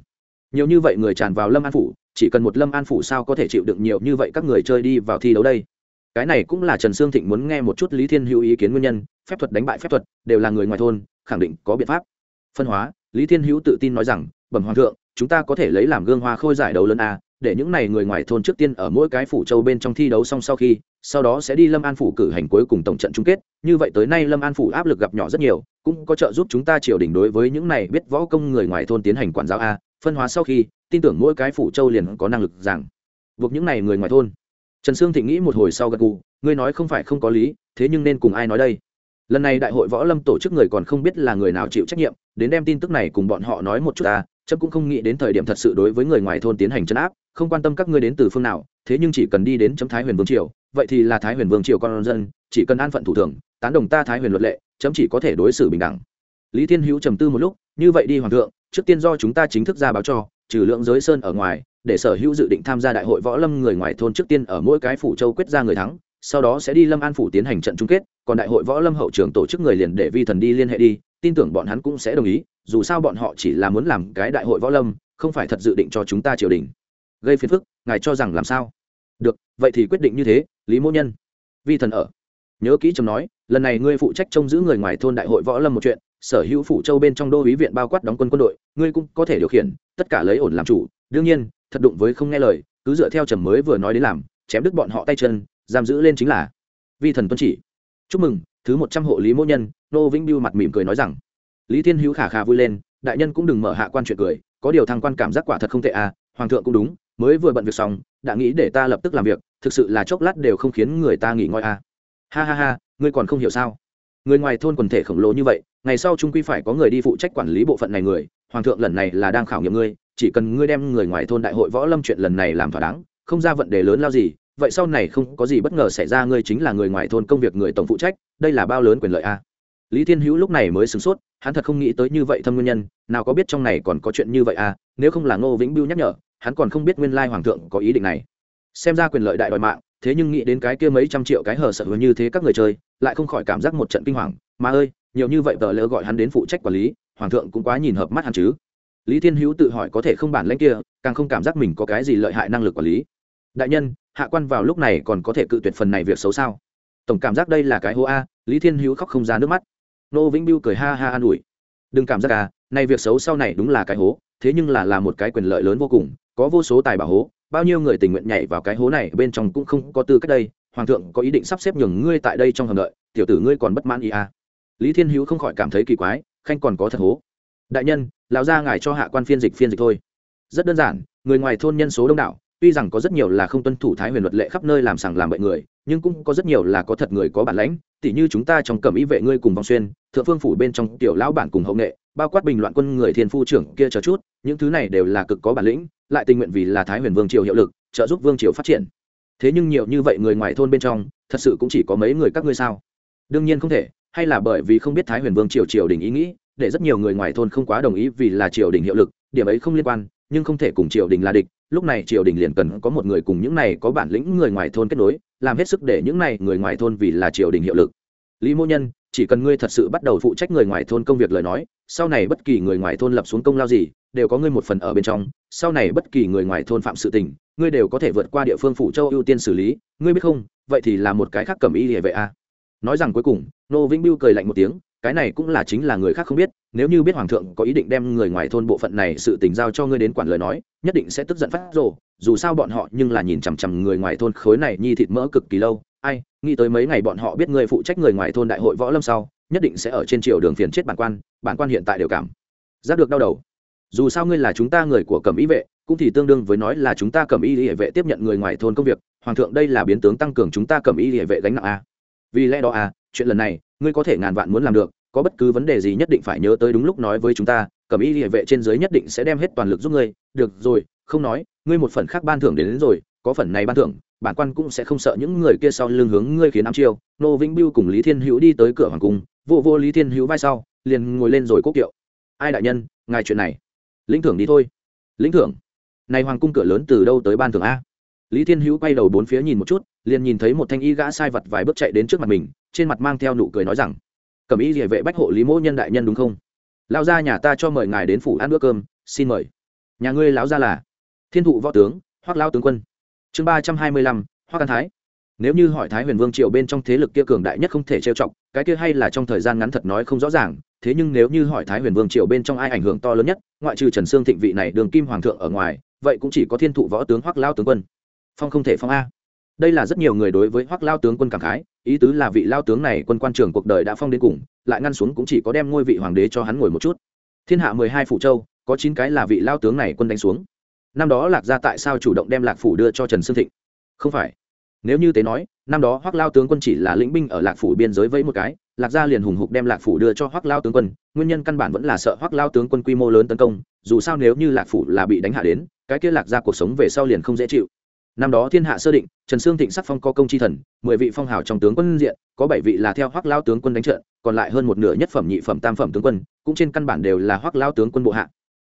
Nhiều như vậy người tràn vào lâm an phủ, chỉ cần một lâm an phủ sao có thể chịu đựng nhiều như vậy các người chơi đi vào thi đấu đây? Cái này cũng là trần sương thịnh muốn nghe một chút lý thiên hữu ý kiến nguyên nhân, phép thuật đánh bại phép thuật, đều là người ngoài thôn khẳng định có biện pháp. Phân hóa, lý thiên hữu tự tin nói rằng, bẩm hoàng thượng, chúng ta có thể lấy làm gương hoa khôi giải đấu lớn a, để những này người ngoài thôn trước tiên ở mỗi cái phủ châu bên trong thi đấu xong sau khi, sau đó sẽ đi lâm an phủ cử hành cuối cùng tổng trận chung kết. Như vậy tới nay lâm an phủ áp lực gặp nhỏ rất nhiều, cũng có trợ giúp chúng ta triều đình đối với những này biết võ công người ngoài thôn tiến hành quản giáo a. Phân hóa sau khi, tin tưởng mỗi cái phủ châu liền có năng lực rằng buộc những này người ngoài thôn. Trần sương thịnh nghĩ một hồi sau gật gù, ngươi nói không phải không có lý, thế nhưng nên cùng ai nói đây? Lần này đại hội võ lâm tổ chức người còn không biết là người nào chịu trách nhiệm, đến đem tin tức này cùng bọn họ nói một chút ta, chấm cũng không nghĩ đến thời điểm thật sự đối với người ngoài thôn tiến hành chấn áp, không quan tâm các ngươi đến từ phương nào, thế nhưng chỉ cần đi đến chấm thái huyền vương triều, vậy thì là thái huyền vương triều con dân, chỉ cần an phận thủ thường, tán đồng ta thái huyền luật lệ, chấm chỉ có thể đối xử bình đẳng. Lý thiên hữu trầm tư một lúc, như vậy đi hoàng thượng, trước tiên do chúng ta chính thức ra báo cho, trừ lượng giới sơn ở ngoài, để sở hữu dự định tham gia đại hội võ lâm người ngoài thôn trước tiên ở mỗi cái phủ châu quyết ra người thắng sau đó sẽ đi lâm an phủ tiến hành trận chung kết, còn đại hội võ lâm hậu trường tổ chức người liền để vi thần đi liên hệ đi, tin tưởng bọn hắn cũng sẽ đồng ý, dù sao bọn họ chỉ là muốn làm cái đại hội võ lâm, không phải thật dự định cho chúng ta triều đình. Gây phiền phức, ngài cho rằng làm sao? Được, vậy thì quyết định như thế, lý mỗ nhân. Vi thần ở. Nhớ kỹ chấm nói, lần này ngươi phụ trách trông giữ người ngoài thôn đại hội võ lâm một chuyện, sở hữu phủ châu bên trong đô ý viện bao quát đóng quân quân đội, ngươi cũng có thể điều khiển, tất cả lấy ổn làm chủ. Đương nhiên, thật đụng với không nghe lời, cứ dựa theo trầm mới vừa nói đến làm, chém đứt bọn họ tay chân giam giữ lên chính là vi thần tuân chỉ. Chúc mừng, thứ một trăm hộ lý mỗ nhân, nô vĩnh biêu mặt mỉm cười nói rằng, lý thiên hữu khả khả vui lên, đại nhân cũng đừng mở hạ quan chuyện cười, có điều thăng quan cảm giác quả thật không tệ à hoàng thượng cũng đúng, mới vừa bận việc xong, đã nghĩ để ta lập tức làm việc, thực sự là chốc lát đều không khiến người ta nghỉ ngơi à. Ha ha ha, ngươi còn không hiểu sao? Người ngoài thôn quần thể khổng lồ như vậy, ngày sau trung quy phải có người đi phụ trách quản lý bộ phận này người, hoàng thượng lần này là đang khảo nghiệm ngươi, chỉ cần ngươi đem người ngoài thôn đại hội võ lâm chuyện lần này làm thỏa đáng, không ra vận đề lớn lao gì vậy sau này không có gì bất ngờ xảy ra, ngươi chính là người ngoài thôn công việc người tổng phụ trách, đây là bao lớn quyền lợi a lý thiên hữu lúc này mới sửng sốt, hắn thật không nghĩ tới như vậy thâm nguyên nhân, nào có biết trong này còn có chuyện như vậy à? Nếu không là ngô vĩnh biêu nhắc nhở, hắn còn không biết nguyên lai hoàng thượng có ý định này. Xem ra quyền lợi đại đòi mạng, thế nhưng nghĩ đến cái kia mấy trăm triệu cái hờ sợ hứa như thế các người chơi, lại không khỏi cảm giác một trận kinh hoàng. Mà ơi, nhiều như vậy tờ lỡ gọi hắn đến phụ trách quản lý, hoàng thượng cũng quá nhìn hợp mắt hắn chứ. Lý thiên hữu tự hỏi có thể không bản lãnh kia, càng không cảm giác mình có cái gì lợi hại năng lực quản lý. Đại nhân hạ quan vào lúc này còn có thể cự tuyệt phần này việc xấu sao? Tổng cảm giác đây là cái hố a, lý thiên hữu khóc không ra nước mắt. Nô vĩnh biêu cười ha ha an ủi. Đừng cảm giác à nay việc xấu sau này đúng là cái hố, thế nhưng là là một cái quyền lợi lớn vô cùng, có vô số tài bảo hố, bao nhiêu người tình nguyện nhảy vào cái hố này bên trong cũng không có tư cách đây. Hoàng thượng có ý định sắp xếp nhường ngươi tại đây trong hầm đợi, tiểu tử ngươi còn bất mãn ý à. lý thiên hữu không khỏi cảm thấy kỳ quái, khanh còn có thật hố. Đại nhân, lão gia ngài cho hạ quan phiên dịch phiên dịch thôi. Rất đơn giản, người ngoài thôn nhân số đông đảo tuy rằng có rất nhiều là không tuân thủ thái huyền luật lệ khắp nơi làm sàng làm bậy người, nhưng cũng có rất nhiều là có thật người có bản lãnh. Tỉ như chúng ta trong cẩm ý vệ ngươi cùng vòng xuyên, thượng phương phủ bên trong tiểu lão bản cùng hậu nghệ, bao quát bình loạn quân người thiên phu trưởng kia chờ chút, những thứ này đều là cực có bản lĩnh, lại tình nguyện vì là thái huyền vương triều hiệu lực, trợ giúp vương triều phát triển. Thế nhưng nhiều như vậy người ngoài thôn bên trong, thật sự cũng chỉ có mấy người các ngươi sao? Đương nhiên không thể, hay là bởi vì không biết thái huyền vương triều triều đình ý nghĩ, để rất nhiều người ngoài thôn không quá đồng ý vì là triều đình hiệu lực, điểm ấy không liên quan nhưng không thể cùng triều đình là địch, lúc này triều đình liền cần có một người cùng những này có bản lĩnh người ngoài thôn kết nối, làm hết sức để những này người ngoài thôn vì là triều đình hiệu lực lý mô nhân, chỉ cần ngươi thật sự bắt đầu phụ trách người ngoài thôn công việc lời nói, sau này bất kỳ người ngoài thôn lập xuống công lao gì, đều có ngươi một phần ở bên trong, sau này bất kỳ người ngoài thôn phạm sự tình, ngươi đều có thể vượt qua địa phương phủ châu ưu tiên xử lý, ngươi biết không, vậy thì là một cái khác cầm ý địa vệ a à. nói rằng cuối cùng, nô vĩnh biêu cười lạnh một tiếng cái này cũng là chính là người khác không biết, nếu như biết hoàng thượng có ý định đem người ngoài thôn bộ phận này sự tình giao cho ngươi đến quản lời nói, nhất định sẽ tức giận phát rồ, dù sao bọn họ nhưng là nhìn chằm chằm người ngoài thôn khối này nhi thịt mỡ cực kỳ lâu, ai, nghĩ tới mấy ngày bọn họ biết người phụ trách người ngoài thôn đại hội võ lâm sau, nhất định sẽ ở trên triều đường phiền chết bản quan bản quan hiện tại đều cảm giác được đau đầu. Dù sao ngươi là chúng ta người của cẩm y vệ, cũng thì tương đương với nói là chúng ta cẩm y hệ vệ tiếp nhận người ngoài thôn công việc, hoàng thượng đây là biến tướng tăng cường chúng ta cẩm y hệ vệ gánh nặng a vì lẽ đó à chuyện lần này ngươi có thể ngàn vạn muốn làm được có bất cứ vấn đề gì nhất định phải nhớ tới đúng lúc nói với chúng ta cẩm y địa vệ trên dưới nhất định sẽ đem hết toàn lực giúp ngươi. Được rồi không nói ngươi một phần khác ban thưởng đến, đến rồi có phần này ban thưởng bản quan cũng sẽ không sợ những người kia sau lưng hướng ngươi khiến ám chiêu. Nô vĩnh biêu cùng lý thiên hữu đi tới cửa hoàng cung vô vô lý thiên hữu vai sau liền ngồi lên rồi quốc kiệu. Ai đại nhân ngài chuyện này. Lĩnh thưởng đi thôi. Lĩnh thưởng. Này hoàng cung cửa lớn từ đâu tới ban thưởng a? Lý thiên hữu quay đầu bốn phía nhìn một chút liền nhìn thấy một thanh y gã sai vật vài bước chạy đến trước mặt mình, trên mặt mang theo nụ cười nói rằng, cầm y địa vệ bách hộ lý mỗ nhân đại nhân đúng không? Lao ra nhà ta cho mời ngài đến phủ ăn bữa cơm, xin mời. Nhà ngươi láo ra là? Thiên thụ võ tướng hoác lao tướng quân. Chương ba trăm hai mươi lăm hoa an thái. Nếu như hỏi thái huyền vương triều bên trong thế lực kia cường đại nhất không thể trêu chọc, cái kia hay là trong thời gian ngắn thật nói không rõ ràng, thế nhưng nếu như hỏi thái huyền vương triều bên trong ai ảnh hưởng to lớn nhất, ngoại trừ trần sương thịnh vị này đường kim hoàng thượng ở ngoài, vậy cũng chỉ có thiên thụ võ tướng hoắc lao tướng quân. Phong không thể phong a đây là rất nhiều người đối với hoắc lao tướng quân cảm khái, ý tứ là vị lao tướng này quân quan trường cuộc đời đã phong đến cùng, lại ngăn xuống cũng chỉ có đem ngôi vị hoàng đế cho hắn ngồi một chút. Thiên hạ mười hai phủ châu, có chín cái là vị lao tướng này quân đánh xuống. Năm đó lạc gia tại sao chủ động đem lạc phủ đưa cho trần sương thịnh? Không phải. Nếu như thế nói, năm đó hoắc lao tướng quân chỉ là lĩnh binh ở lạc phủ biên giới với một cái, lạc gia liền hùng hục đem lạc phủ đưa cho hoắc lao tướng quân, nguyên nhân căn bản vẫn là sợ hoắc lao tướng quân quy mô lớn tấn công, dù sao nếu như lạc phủ là bị đánh hạ đến, cái kia lạc gia cuộc sống về sau liền không dễ chịu năm đó thiên hạ sơ định, trần sương thịnh sắc phong có công chi thần, mười vị phong hào trong tướng quân diện, có bảy vị là theo hoác lao tướng quân đánh trận, còn lại hơn một nửa nhất phẩm nhị phẩm tam phẩm tướng quân, cũng trên căn bản đều là hoác lao tướng quân bộ hạ.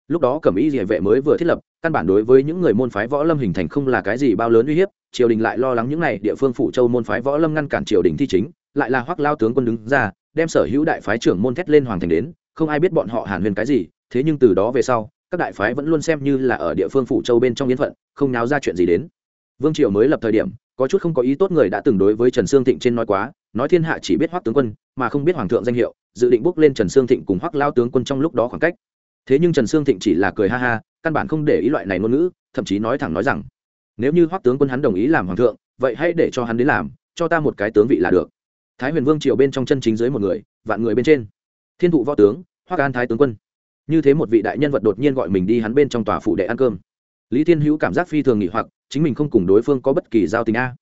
Lúc đó cẩm ý địa vệ mới vừa thiết lập, căn bản đối với những người môn phái võ lâm hình thành không là cái gì bao lớn uy hiếp, triều đình lại lo lắng những này, địa phương phủ châu môn phái võ lâm ngăn cản triều đình thi chính, lại là hoác lao tướng quân đứng ra, đem sở hữu đại phái trưởng môn thét lên hoàng thành đến, không ai biết bọn họ hàn huyền cái gì, thế nhưng từ đó về sau, các đại phái vẫn luôn xem như là ở địa phương phủ châu bên trong yên phận, không náo ra chuyện gì đến vương triều mới lập thời điểm, có chút không có ý tốt người đã từng đối với trần sương thịnh trên nói quá, nói thiên hạ chỉ biết hoắc tướng quân, mà không biết hoàng thượng danh hiệu, dự định bước lên trần sương thịnh cùng hoắc lao tướng quân trong lúc đó khoảng cách. Thế nhưng trần sương thịnh chỉ là cười ha ha, căn bản không để ý loại này ngôn ngữ, thậm chí nói thẳng nói rằng, nếu như hoắc tướng quân hắn đồng ý làm hoàng thượng, vậy hãy để cho hắn đến làm, cho ta một cái tướng vị là được. Thái huyền vương triều bên trong chân chính dưới một người, vạn người bên trên. Thiên thụ võ tướng, hoắc an thái tướng quân. Như thế một vị đại nhân vật đột nhiên gọi mình đi hắn bên trong tòa phủ để ăn cơm lý thiên hữu cảm giác phi thường nghị hoặc, chính mình không cùng đối phương có bất kỳ giao tình a.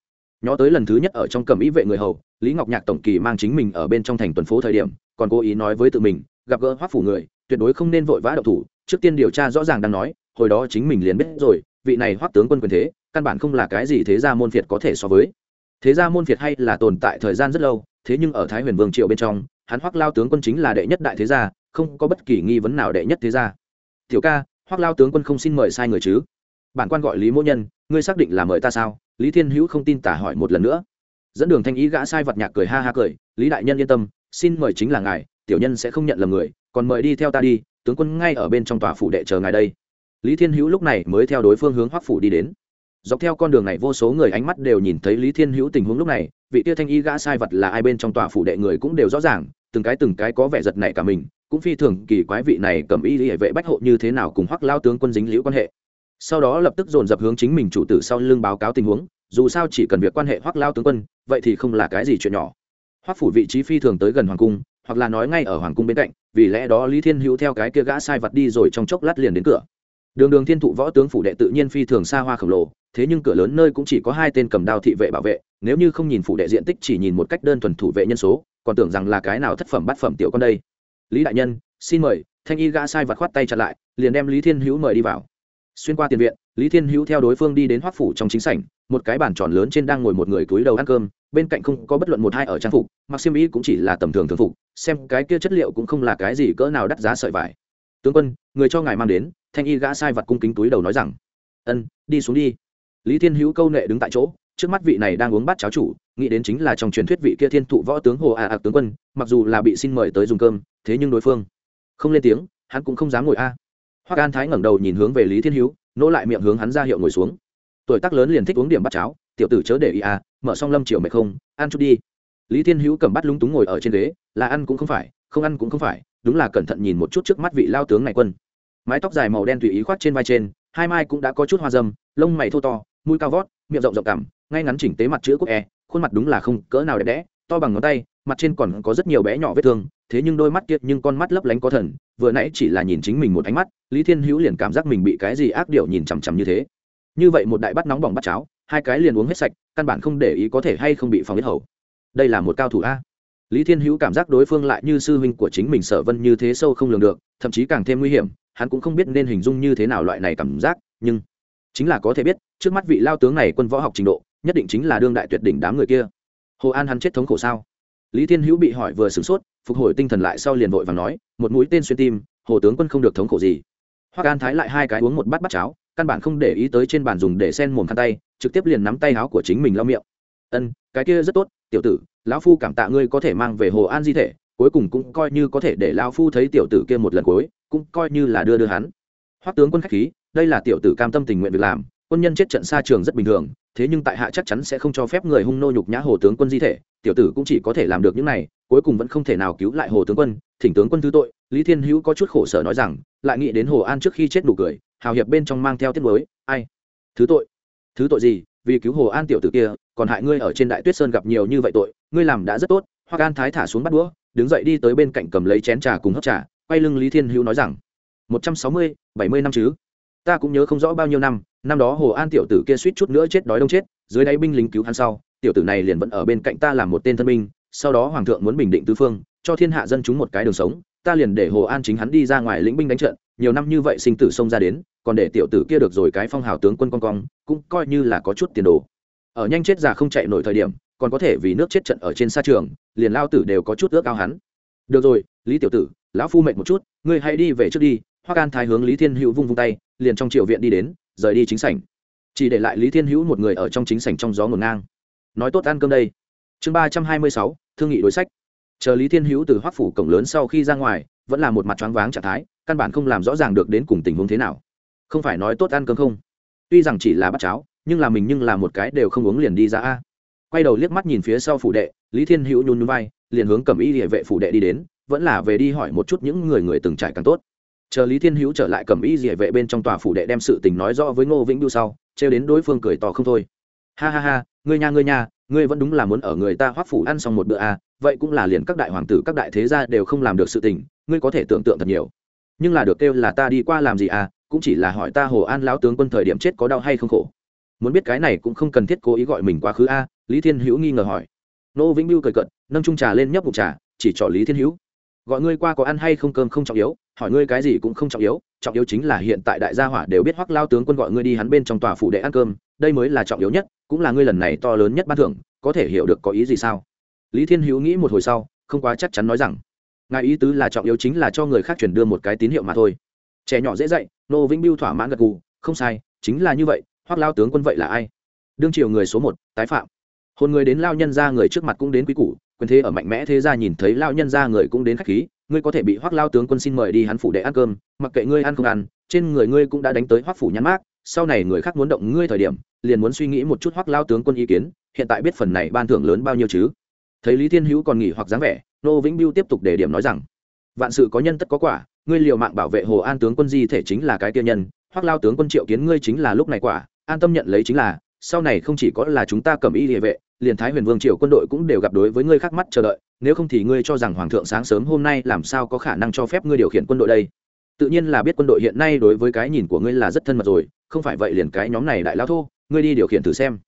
Nhó tới lần thứ nhất ở trong cầm ý vệ người hầu, lý ngọc nhạc tổng kỳ mang chính mình ở bên trong thành tuần phố thời điểm, còn cố ý nói với tự mình, gặp gỡ hoắc phủ người, tuyệt đối không nên vội vã đậu thủ, trước tiên điều tra rõ ràng đang nói, hồi đó chính mình liền biết rồi, vị này hoắc tướng quân quyền thế, căn bản không là cái gì thế gia môn phiệt có thể so với. Thế gia môn phiệt hay là tồn tại thời gian rất lâu, thế nhưng ở thái huyền vương triều bên trong, hắn hoắc lao tướng quân chính là đệ nhất đại thế gia, không có bất kỳ nghi vấn nào đệ nhất thế gia. Tiểu ca, hoắc lao tướng quân không xin mời sai người chứ? Bản quan gọi lý mỗ nhân ngươi xác định là mời ta sao lý thiên hữu không tin tả hỏi một lần nữa dẫn đường thanh ý gã sai vật nhạc cười ha ha cười lý đại nhân yên tâm xin mời chính là ngài tiểu nhân sẽ không nhận lầm người còn mời đi theo ta đi tướng quân ngay ở bên trong tòa phủ đệ chờ ngài đây lý thiên hữu lúc này mới theo đối phương hướng hoắc phủ đi đến dọc theo con đường này vô số người ánh mắt đều nhìn thấy lý thiên hữu tình huống lúc này vị tia thanh y gã sai vật là ai bên trong tòa phủ đệ người cũng đều rõ ràng từng cái từng cái có vẻ giật nảy cả mình cũng phi thường kỳ quái vị này cầm y hệ vệ bách hộ như thế nào cùng hoắc lao tướng quân dính liễu quan hệ sau đó lập tức dồn dập hướng chính mình chủ tử sau lưng báo cáo tình huống, dù sao chỉ cần việc quan hệ hoắc lao tướng quân, vậy thì không là cái gì chuyện nhỏ. Hoắc phủ vị trí phi thường tới gần hoàng cung, hoặc là nói ngay ở hoàng cung bên cạnh, vì lẽ đó lý thiên hữu theo cái kia gã sai vật đi rồi trong chốc lát liền đến cửa. Đường đường thiên thụ võ tướng phủ đệ tự nhiên phi thường xa hoa khổng lồ, thế nhưng cửa lớn nơi cũng chỉ có hai tên cầm đao thị vệ bảo vệ, nếu như không nhìn phủ đệ diện tích chỉ nhìn một cách đơn thuần thủ vệ nhân số, còn tưởng rằng là cái nào thất phẩm bát phẩm tiểu con đây. Lý đại nhân, xin mời, thanh y gã sai vật khoát tay chặt lại, liền đem lý thiên hữu mời đi vào xuyên qua tiền viện, lý thiên hữu theo đối phương đi đến hoác phủ trong chính sảnh, một cái bàn tròn lớn trên đang ngồi một người túi đầu ăn cơm, bên cạnh không có bất luận một hai ở trang phục, mặc xiêm y cũng chỉ là tầm thường thường phục, xem cái kia chất liệu cũng không là cái gì cỡ nào đắt giá sợi vải. Tướng quân, người cho ngài mang đến. Thanh y gã sai vật cung kính túi đầu nói rằng. Ân, đi xuống đi. Lý thiên hữu câu nệ đứng tại chỗ, trước mắt vị này đang uống bát cháo chủ, nghĩ đến chính là trong truyền thuyết vị kia thiên thụ võ tướng hồ à ạc tướng quân, mặc dù là bị xin mời tới dùng cơm, thế nhưng đối phương không lên tiếng, hắn cũng không dám ngồi a. à. Hoắc an thái ngẩng đầu nhìn hướng về lý thiên hữu nỗ lại miệng hướng hắn ra hiệu ngồi xuống. Tuổi tác lớn liền thích uống điểm bát cháo, tiểu tử chớ để ý à mở xong lâm chiều mệt không, ăn chút đi. Lý thiên hữu cầm bát lúng túng ngồi ở trên ghế, là ăn cũng không phải, không ăn cũng không phải, đúng là cẩn thận nhìn một chút trước mắt vị lao tướng này quân. Mái tóc dài màu đen tùy ý khoát trên vai trên, hai mai cũng đã có chút hoa dâm, lông mày thô to, mũi cao vót, miệng rộng rộng cằm, ngay ngắn chỉnh tế mặt chữ quốc e khuôn mặt đúng là không cỡ nào đẹp đẽ, to bằng ngón tay mặt trên còn có rất nhiều bé nhỏ vết thương, thế nhưng đôi mắt kiệt nhưng con mắt lấp lánh có thần, vừa nãy chỉ là nhìn chính mình một ánh mắt, lý thiên hữu liền cảm giác mình bị cái gì ác điệu nhìn chằm chằm như thế. Như vậy một đại bát nóng bỏng bắt cháo, hai cái liền uống hết sạch, căn bản không để ý có thể hay không bị phòng biết hầu. Đây là một cao thủ a. Lý thiên hữu cảm giác đối phương lại như sư huynh của chính mình sở vân như thế sâu không lường được, thậm chí càng thêm nguy hiểm, hắn cũng không biết nên hình dung như thế nào loại này cảm giác, nhưng chính là có thể biết, trước mắt vị lao tướng này quân võ học trình độ, nhất định chính là đương đại tuyệt đỉnh đám người kia. Hồ an hắn chết thống khổ sao? Lý thiên hữu bị hỏi vừa sửng sốt, phục hồi tinh thần lại sau liền vội và nói, một mũi tên xuyên tim, hồ tướng quân không được thống khổ gì. Hoa can thái lại hai cái uống một bát bát cháo, căn bản không để ý tới trên bàn dùng để sen mồm khăn tay, trực tiếp liền nắm tay áo của chính mình lau miệng. Ân, cái kia rất tốt, tiểu tử, lão phu cảm tạ ngươi có thể mang về hồ an di thể, cuối cùng cũng coi như có thể để lão phu thấy tiểu tử kia một lần cuối, cũng coi như là đưa đưa hắn. Hoắc tướng quân khách khí, đây là tiểu tử cam tâm tình nguyện việc làm, quân nhân chết trận xa trường rất bình thường thế nhưng tại hạ chắc chắn sẽ không cho phép người hung nô nhục nhã hồ tướng quân di thể, tiểu tử cũng chỉ có thể làm được những này, cuối cùng vẫn không thể nào cứu lại hồ tướng quân, thỉnh tướng quân thứ tội. Lý thiên hữu có chút khổ sở nói rằng, lại nghĩ đến hồ an trước khi chết đủ cười, hào hiệp bên trong mang theo tiết mới, ai? Thứ tội? Thứ tội gì? Vì cứu hồ an tiểu tử kia, còn hại ngươi ở trên đại tuyết sơn gặp nhiều như vậy tội, ngươi làm đã rất tốt. Hoa an thái thả xuống bắt đũa, đứng dậy đi tới bên cạnh cầm lấy chén trà cùng hấp trà, quay lưng lý thiên hữu nói rằng, một trăm sáu mươi, bảy mươi năm chứ? Ta cũng nhớ không rõ bao nhiêu năm năm đó hồ an tiểu tử kia suýt chút nữa chết đói đông chết, dưới đáy binh lính cứu hắn sau, tiểu tử này liền vẫn ở bên cạnh ta làm một tên thân binh, sau đó hoàng thượng muốn bình định tư phương, cho thiên hạ dân chúng một cái đường sống, ta liền để hồ an chính hắn đi ra ngoài lĩnh binh đánh trận, nhiều năm như vậy sinh tử xông ra đến, còn để tiểu tử kia được rồi cái phong hào tướng quân con cong, cũng coi như là có chút tiền đồ. Ở nhanh chết già không chạy nổi thời điểm, còn có thể vì nước chết trận ở trên sa trường, liền lao tử đều có chút ước ao hắn. Được rồi, lý tiểu tử, lão phu mệt một chút, ngươi hãy đi về trước đi hoa can thái hướng lý thiên hữu vung vung tay, liền trong triều viện đi đến, rời đi chính sảnh. Chỉ để lại lý thiên hữu một người ở trong chính sảnh trong gió ngổn ngang. Nói tốt ăn cơm đây. Chương ba trăm hai mươi sáu, thương nghị đối sách. Chờ lý thiên hữu từ hoác phủ cổng lớn sau khi ra ngoài, vẫn là một mặt choáng váng trạng thái, căn bản không làm rõ ràng được đến cùng tình huống thế nào. Không phải nói tốt ăn cơm không? Tuy rằng chỉ là bắt cháo, nhưng là mình nhưng là một cái đều không uống liền đi ra a. Quay đầu liếc mắt nhìn phía sau phủ đệ, lý thiên hữu nhún nhún vai, liền hướng cầm y địa vệ phủ đệ đi đến, vẫn là về đi hỏi một chút những người người từng trải càng tốt chờ lý thiên hữu trở lại cầm y địa vệ bên trong tòa phủ đệ đem sự tình nói rõ với ngô vĩnh Biêu sau, trêu đến đối phương cười tỏ không thôi. Ha ha ha, ngươi nha ngươi nha, ngươi vẫn đúng là muốn ở người ta hoác phủ ăn xong một bữa à vậy cũng là liền các đại hoàng tử, các đại thế gia đều không làm được sự tình, ngươi có thể tưởng tượng thật nhiều. Nhưng là được kêu là ta đi qua làm gì à cũng chỉ là hỏi ta hồ an lão tướng quân thời điểm chết có đau hay không khổ. Muốn biết cái này cũng không cần thiết cố ý gọi mình quá khứ a lý thiên hữu nghi ngờ hỏi. Nô vĩnh biêu cười cận nâng trung trà lên nhấp bụng trà, chỉ cho lý thiên hữu gọi ngươi qua có ăn hay không cơm không trọng yếu, hỏi ngươi cái gì cũng không trọng yếu trọng yếu chính là hiện tại đại gia hỏa đều biết hoắc lao tướng quân gọi ngươi đi hắn bên trong tòa phủ để ăn cơm, đây mới là trọng yếu nhất, cũng là ngươi lần này to lớn nhất ban thưởng, có thể hiểu được có ý gì sao? Lý thiên hữu nghĩ một hồi sau, không quá chắc chắn nói rằng, ngài ý tứ là trọng yếu chính là cho người khác chuyển đưa một cái tín hiệu mà thôi. Trẻ nhỏ dễ dạy, nô vĩnh biêu thỏa mãn gật gù, không sai, chính là như vậy, hoắc lao tướng quân vậy là ai? Đương triều người số một, tái phạm. Hồn người đến lao nhân ra người trước mặt cũng đến quý củ quyền thế ở mạnh mẽ thế ra nhìn thấy lao nhân ra người cũng đến khách khí, ngươi có thể bị hoắc lao tướng quân xin mời đi hắn phủ để ăn cơm, mặc kệ ngươi ăn không ăn, trên người ngươi cũng đã đánh tới hoắc phủ nhắn mát sau này người khác muốn động ngươi thời điểm, liền muốn suy nghĩ một chút hoắc lao tướng quân ý kiến, hiện tại biết phần này ban thưởng lớn bao nhiêu chứ? Thấy lý thiên hữu còn nghỉ hoặc dáng vẻ, nô vĩnh biêu tiếp tục để điểm nói rằng, vạn sự có nhân tất có quả, ngươi liều mạng bảo vệ hồ an tướng quân di thể chính là cái kia nhân, hoắc lao tướng quân triệu kiến ngươi chính là lúc này quả, an tâm nhận lấy chính là, sau này không chỉ có là chúng ta cầm y địa vệ liền thái huyền vương triều quân đội cũng đều gặp đối với ngươi khác mắt chờ đợi, nếu không thì ngươi cho rằng hoàng thượng sáng sớm hôm nay làm sao có khả năng cho phép ngươi điều khiển quân đội đây? Tự nhiên là biết quân đội hiện nay đối với cái nhìn của ngươi là rất thân mật rồi, không phải vậy liền cái nhóm này đại lao thô, ngươi đi điều khiển thử xem.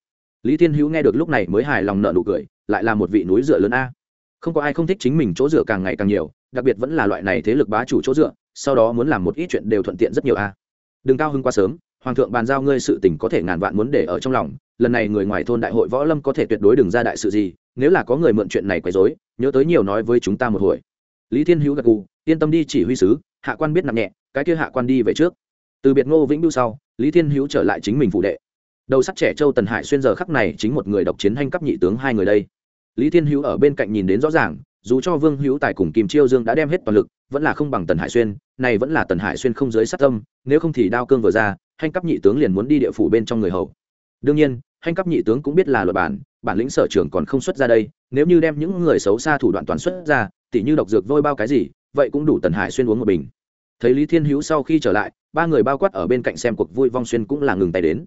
Lý thiên hữu nghe được lúc này mới hài lòng nợ nụ cười, lại là một vị núi dựa lớn a. Không có ai không thích chính mình chỗ dựa càng ngày càng nhiều, đặc biệt vẫn là loại này thế lực bá chủ chỗ dựa, sau đó muốn làm một ít chuyện đều thuận tiện rất nhiều a. Đừng cao hưng quá sớm, hoàng thượng bàn giao ngươi sự tình có thể ngàn vạn muốn để ở trong lòng lần này người ngoài thôn đại hội võ lâm có thể tuyệt đối đừng ra đại sự gì, nếu là có người mượn chuyện này quấy rối, nhớ tới nhiều nói với chúng ta một hồi. Lý thiên hữu gật gù, yên tâm đi, chỉ huy sứ, hạ quan biết nặng nhẹ, cái kia hạ quan đi về trước. Từ biệt ngô vĩnh Biêu sau, lý thiên hữu trở lại chính mình phụ đệ. Đầu sắt trẻ châu tần hải xuyên giờ khắc này chính một người độc chiến hành cấp nhị tướng hai người đây. Lý thiên hữu ở bên cạnh nhìn đến rõ ràng, dù cho vương hữu tài cùng kim chiêu dương đã đem hết toàn lực, vẫn là không bằng tần hải xuyên, này vẫn là tần hải xuyên không dưới sát tâm, nếu không thì đao cương vừa ra hành cấp nhị tướng liền muốn đi địa phủ bên trong người hầu. Đương nhiên hành cấp nhị tướng cũng biết là luật bản bản lĩnh sở trường còn không xuất ra đây, nếu như đem những người xấu xa thủ đoạn toàn xuất ra, tỉ như độc dược vôi bao cái gì, vậy cũng đủ tần hải xuyên uống một bình. Thấy lý thiên hữu sau khi trở lại, ba người bao quát ở bên cạnh xem cuộc vui vong xuyên cũng là ngừng tay đến.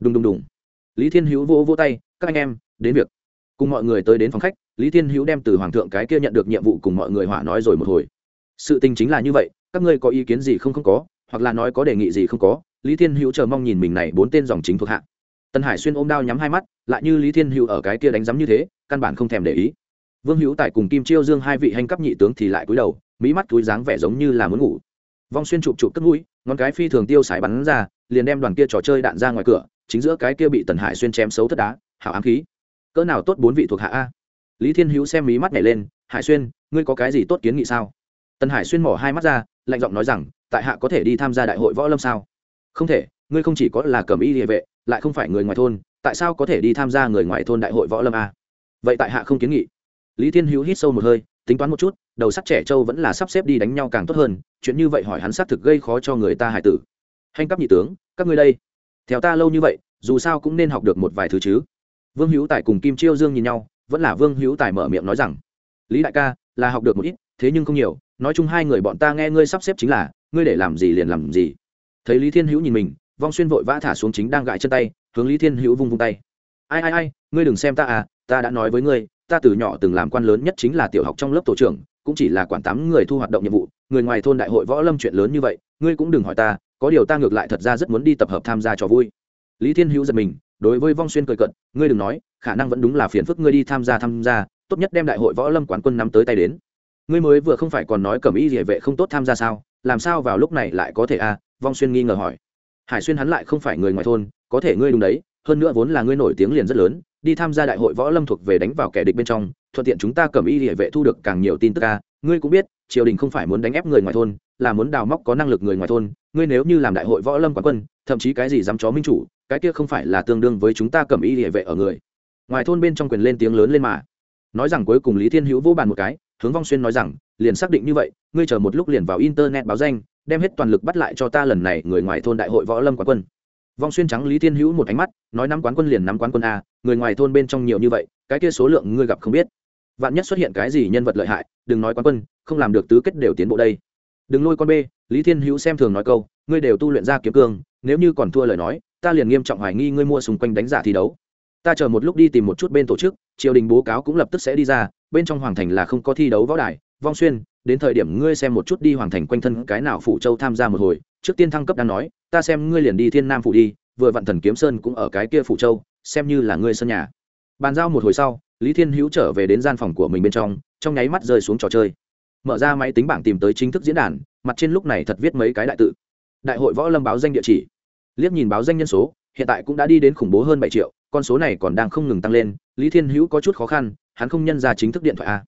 Đùng đùng đùng. Lý thiên hữu vỗ vỗ tay, các anh em, đến việc. Cùng mọi người tới đến phòng khách, lý thiên hữu đem từ hoàng thượng cái kia nhận được nhiệm vụ cùng mọi người hỏa nói rồi một hồi. Sự tình chính là như vậy, các ngươi có ý kiến gì không không có, hoặc là nói có đề nghị gì không có, lý thiên hữu chờ mong nhìn mình này bốn tên dòng chính thuộc hạ tân hải xuyên ôm đao nhắm hai mắt, lại như lý thiên hữu ở cái kia đánh giám như thế, căn bản không thèm để ý. Vương hữu tại cùng kim chiêu dương hai vị hành cấp nhị tướng thì lại cúi đầu, mỹ mắt túi dáng vẻ giống như là muốn ngủ. Vong xuyên chụp chụp tức mũi, ngón cái phi thường tiêu xài bắn ra, liền đem đoàn kia trò chơi đạn ra ngoài cửa, chính giữa cái kia bị tần hải xuyên chém xấu thất đá, hảo ám khí. Cỡ nào tốt bốn vị thuộc hạ a? Lý thiên hữu xem mí mắt nhảy lên, hải xuyên, ngươi có cái gì tốt kiến nghị sao? Tần hải xuyên mỏ hai mắt ra, lạnh giọng nói rằng, tại hạ có thể đi tham gia đại hội võ lâm sao? Không thể, ngươi không chỉ có là cầm y địa vệ lại không phải người ngoài thôn, tại sao có thể đi tham gia người ngoài thôn đại hội võ lâm a? Vậy tại hạ không kiến nghị. Lý thiên hữu hít sâu một hơi, tính toán một chút, đầu sắt trẻ trâu vẫn là sắp xếp đi đánh nhau càng tốt hơn, chuyện như vậy hỏi hắn xác thực gây khó cho người ta hải tử. Hành cấp nhị tướng, các ngươi đây. Theo ta lâu như vậy, dù sao cũng nên học được một vài thứ chứ. Vương hữu tài cùng kim chiêu dương nhìn nhau, vẫn là vương hữu tài mở miệng nói rằng, lý đại ca, là học được một ít, thế nhưng không nhiều, nói chung hai người bọn ta nghe ngươi sắp xếp chính là, ngươi để làm gì liền làm gì. Thấy lý thiên hữu nhìn mình vong xuyên vội vã thả xuống chính đang gãi chân tay, hướng lý thiên hữu vung vung tay. Ai ai ai, ngươi đừng xem ta à ta đã nói với ngươi, ta từ nhỏ từng làm quan lớn nhất chính là tiểu học trong lớp tổ trưởng, cũng chỉ là quản tám người thu hoạt động nhiệm vụ, người ngoài thôn đại hội võ lâm chuyện lớn như vậy, ngươi cũng đừng hỏi ta, có điều ta ngược lại thật ra rất muốn đi tập hợp tham gia trò vui. Lý thiên hữu giật mình, đối với vong xuyên cười cận ngươi đừng nói, khả năng vẫn đúng là phiền phức ngươi đi tham gia tham gia, tốt nhất đem đại hội võ lâm quán quân nắm tới tay đến. Ngươi mới vừa không phải còn nói cẩm y địa vệ không tốt tham gia sao, làm sao vào lúc này lại có thể a à? vong xuyên nghi ngờ hỏi hải xuyên hắn lại không phải người ngoài thôn, có thể ngươi đúng đấy, hơn nữa vốn là ngươi nổi tiếng liền rất lớn, đi tham gia đại hội võ lâm thuộc về đánh vào kẻ địch bên trong, thuận tiện chúng ta cầm y địa vệ thu được càng nhiều tin tức ca ngươi cũng biết, triều đình không phải muốn đánh ép người ngoài thôn, là muốn đào móc có năng lực người ngoài thôn. Ngươi nếu như làm đại hội võ lâm quán quân, thậm chí cái gì dám chó minh chủ, cái kia không phải là tương đương với chúng ta cầm y địa vệ ở người. Ngoài thôn bên trong quyền lên tiếng lớn lên mà. Nói rằng cuối cùng lý thiên hữu vô bàn một cái, hướng vong xuyên nói rằng, liền xác định như vậy, ngươi chờ một lúc liền vào internet báo danh đem hết toàn lực bắt lại cho ta lần này người ngoài thôn đại hội võ lâm quán quân. Vong xuyên trắng, lý thiên hữu một ánh mắt, nói năm quán quân liền năm quán quân a, người ngoài thôn bên trong nhiều như vậy, cái kia số lượng ngươi gặp không biết. Vạn nhất xuất hiện cái gì nhân vật lợi hại, đừng nói quán quân, không làm được tứ kết đều tiến bộ đây. Đừng lôi con b lý thiên hữu xem thường nói câu, ngươi đều tu luyện ra kiếm cương, nếu như còn thua lời nói, ta liền nghiêm trọng hoài nghi ngươi mua xung quanh đánh giả thi đấu. Ta chờ một lúc đi tìm một chút bên tổ chức, triều đình bố cáo cũng lập tức sẽ đi ra, bên trong hoàng thành là không có thi đấu võ đài. Vong xuyên đến thời điểm ngươi xem một chút đi hoàng thành quanh thân cái nào phủ châu tham gia một hồi, trước tiên thăng cấp đang nói, ta xem ngươi liền đi thiên nam phủ đi, vừa vạn thần kiếm sơn cũng ở cái kia phủ châu, xem như là ngươi sân nhà. Bàn giao một hồi sau, lý thiên hữu trở về đến gian phòng của mình bên trong trong nháy mắt rơi xuống trò chơi. Mở ra máy tính bảng tìm tới chính thức diễn đàn, mặt trên lúc này thật viết mấy cái đại tự. Đại hội võ lâm báo danh địa chỉ. Liếc nhìn báo danh nhân số, hiện tại cũng đã đi đến khủng bố hơn bảy triệu, con số này còn đang không ngừng tăng lên, lý thiên hữu có chút khó khăn, hắn không nhân ra chính thức điện thoại a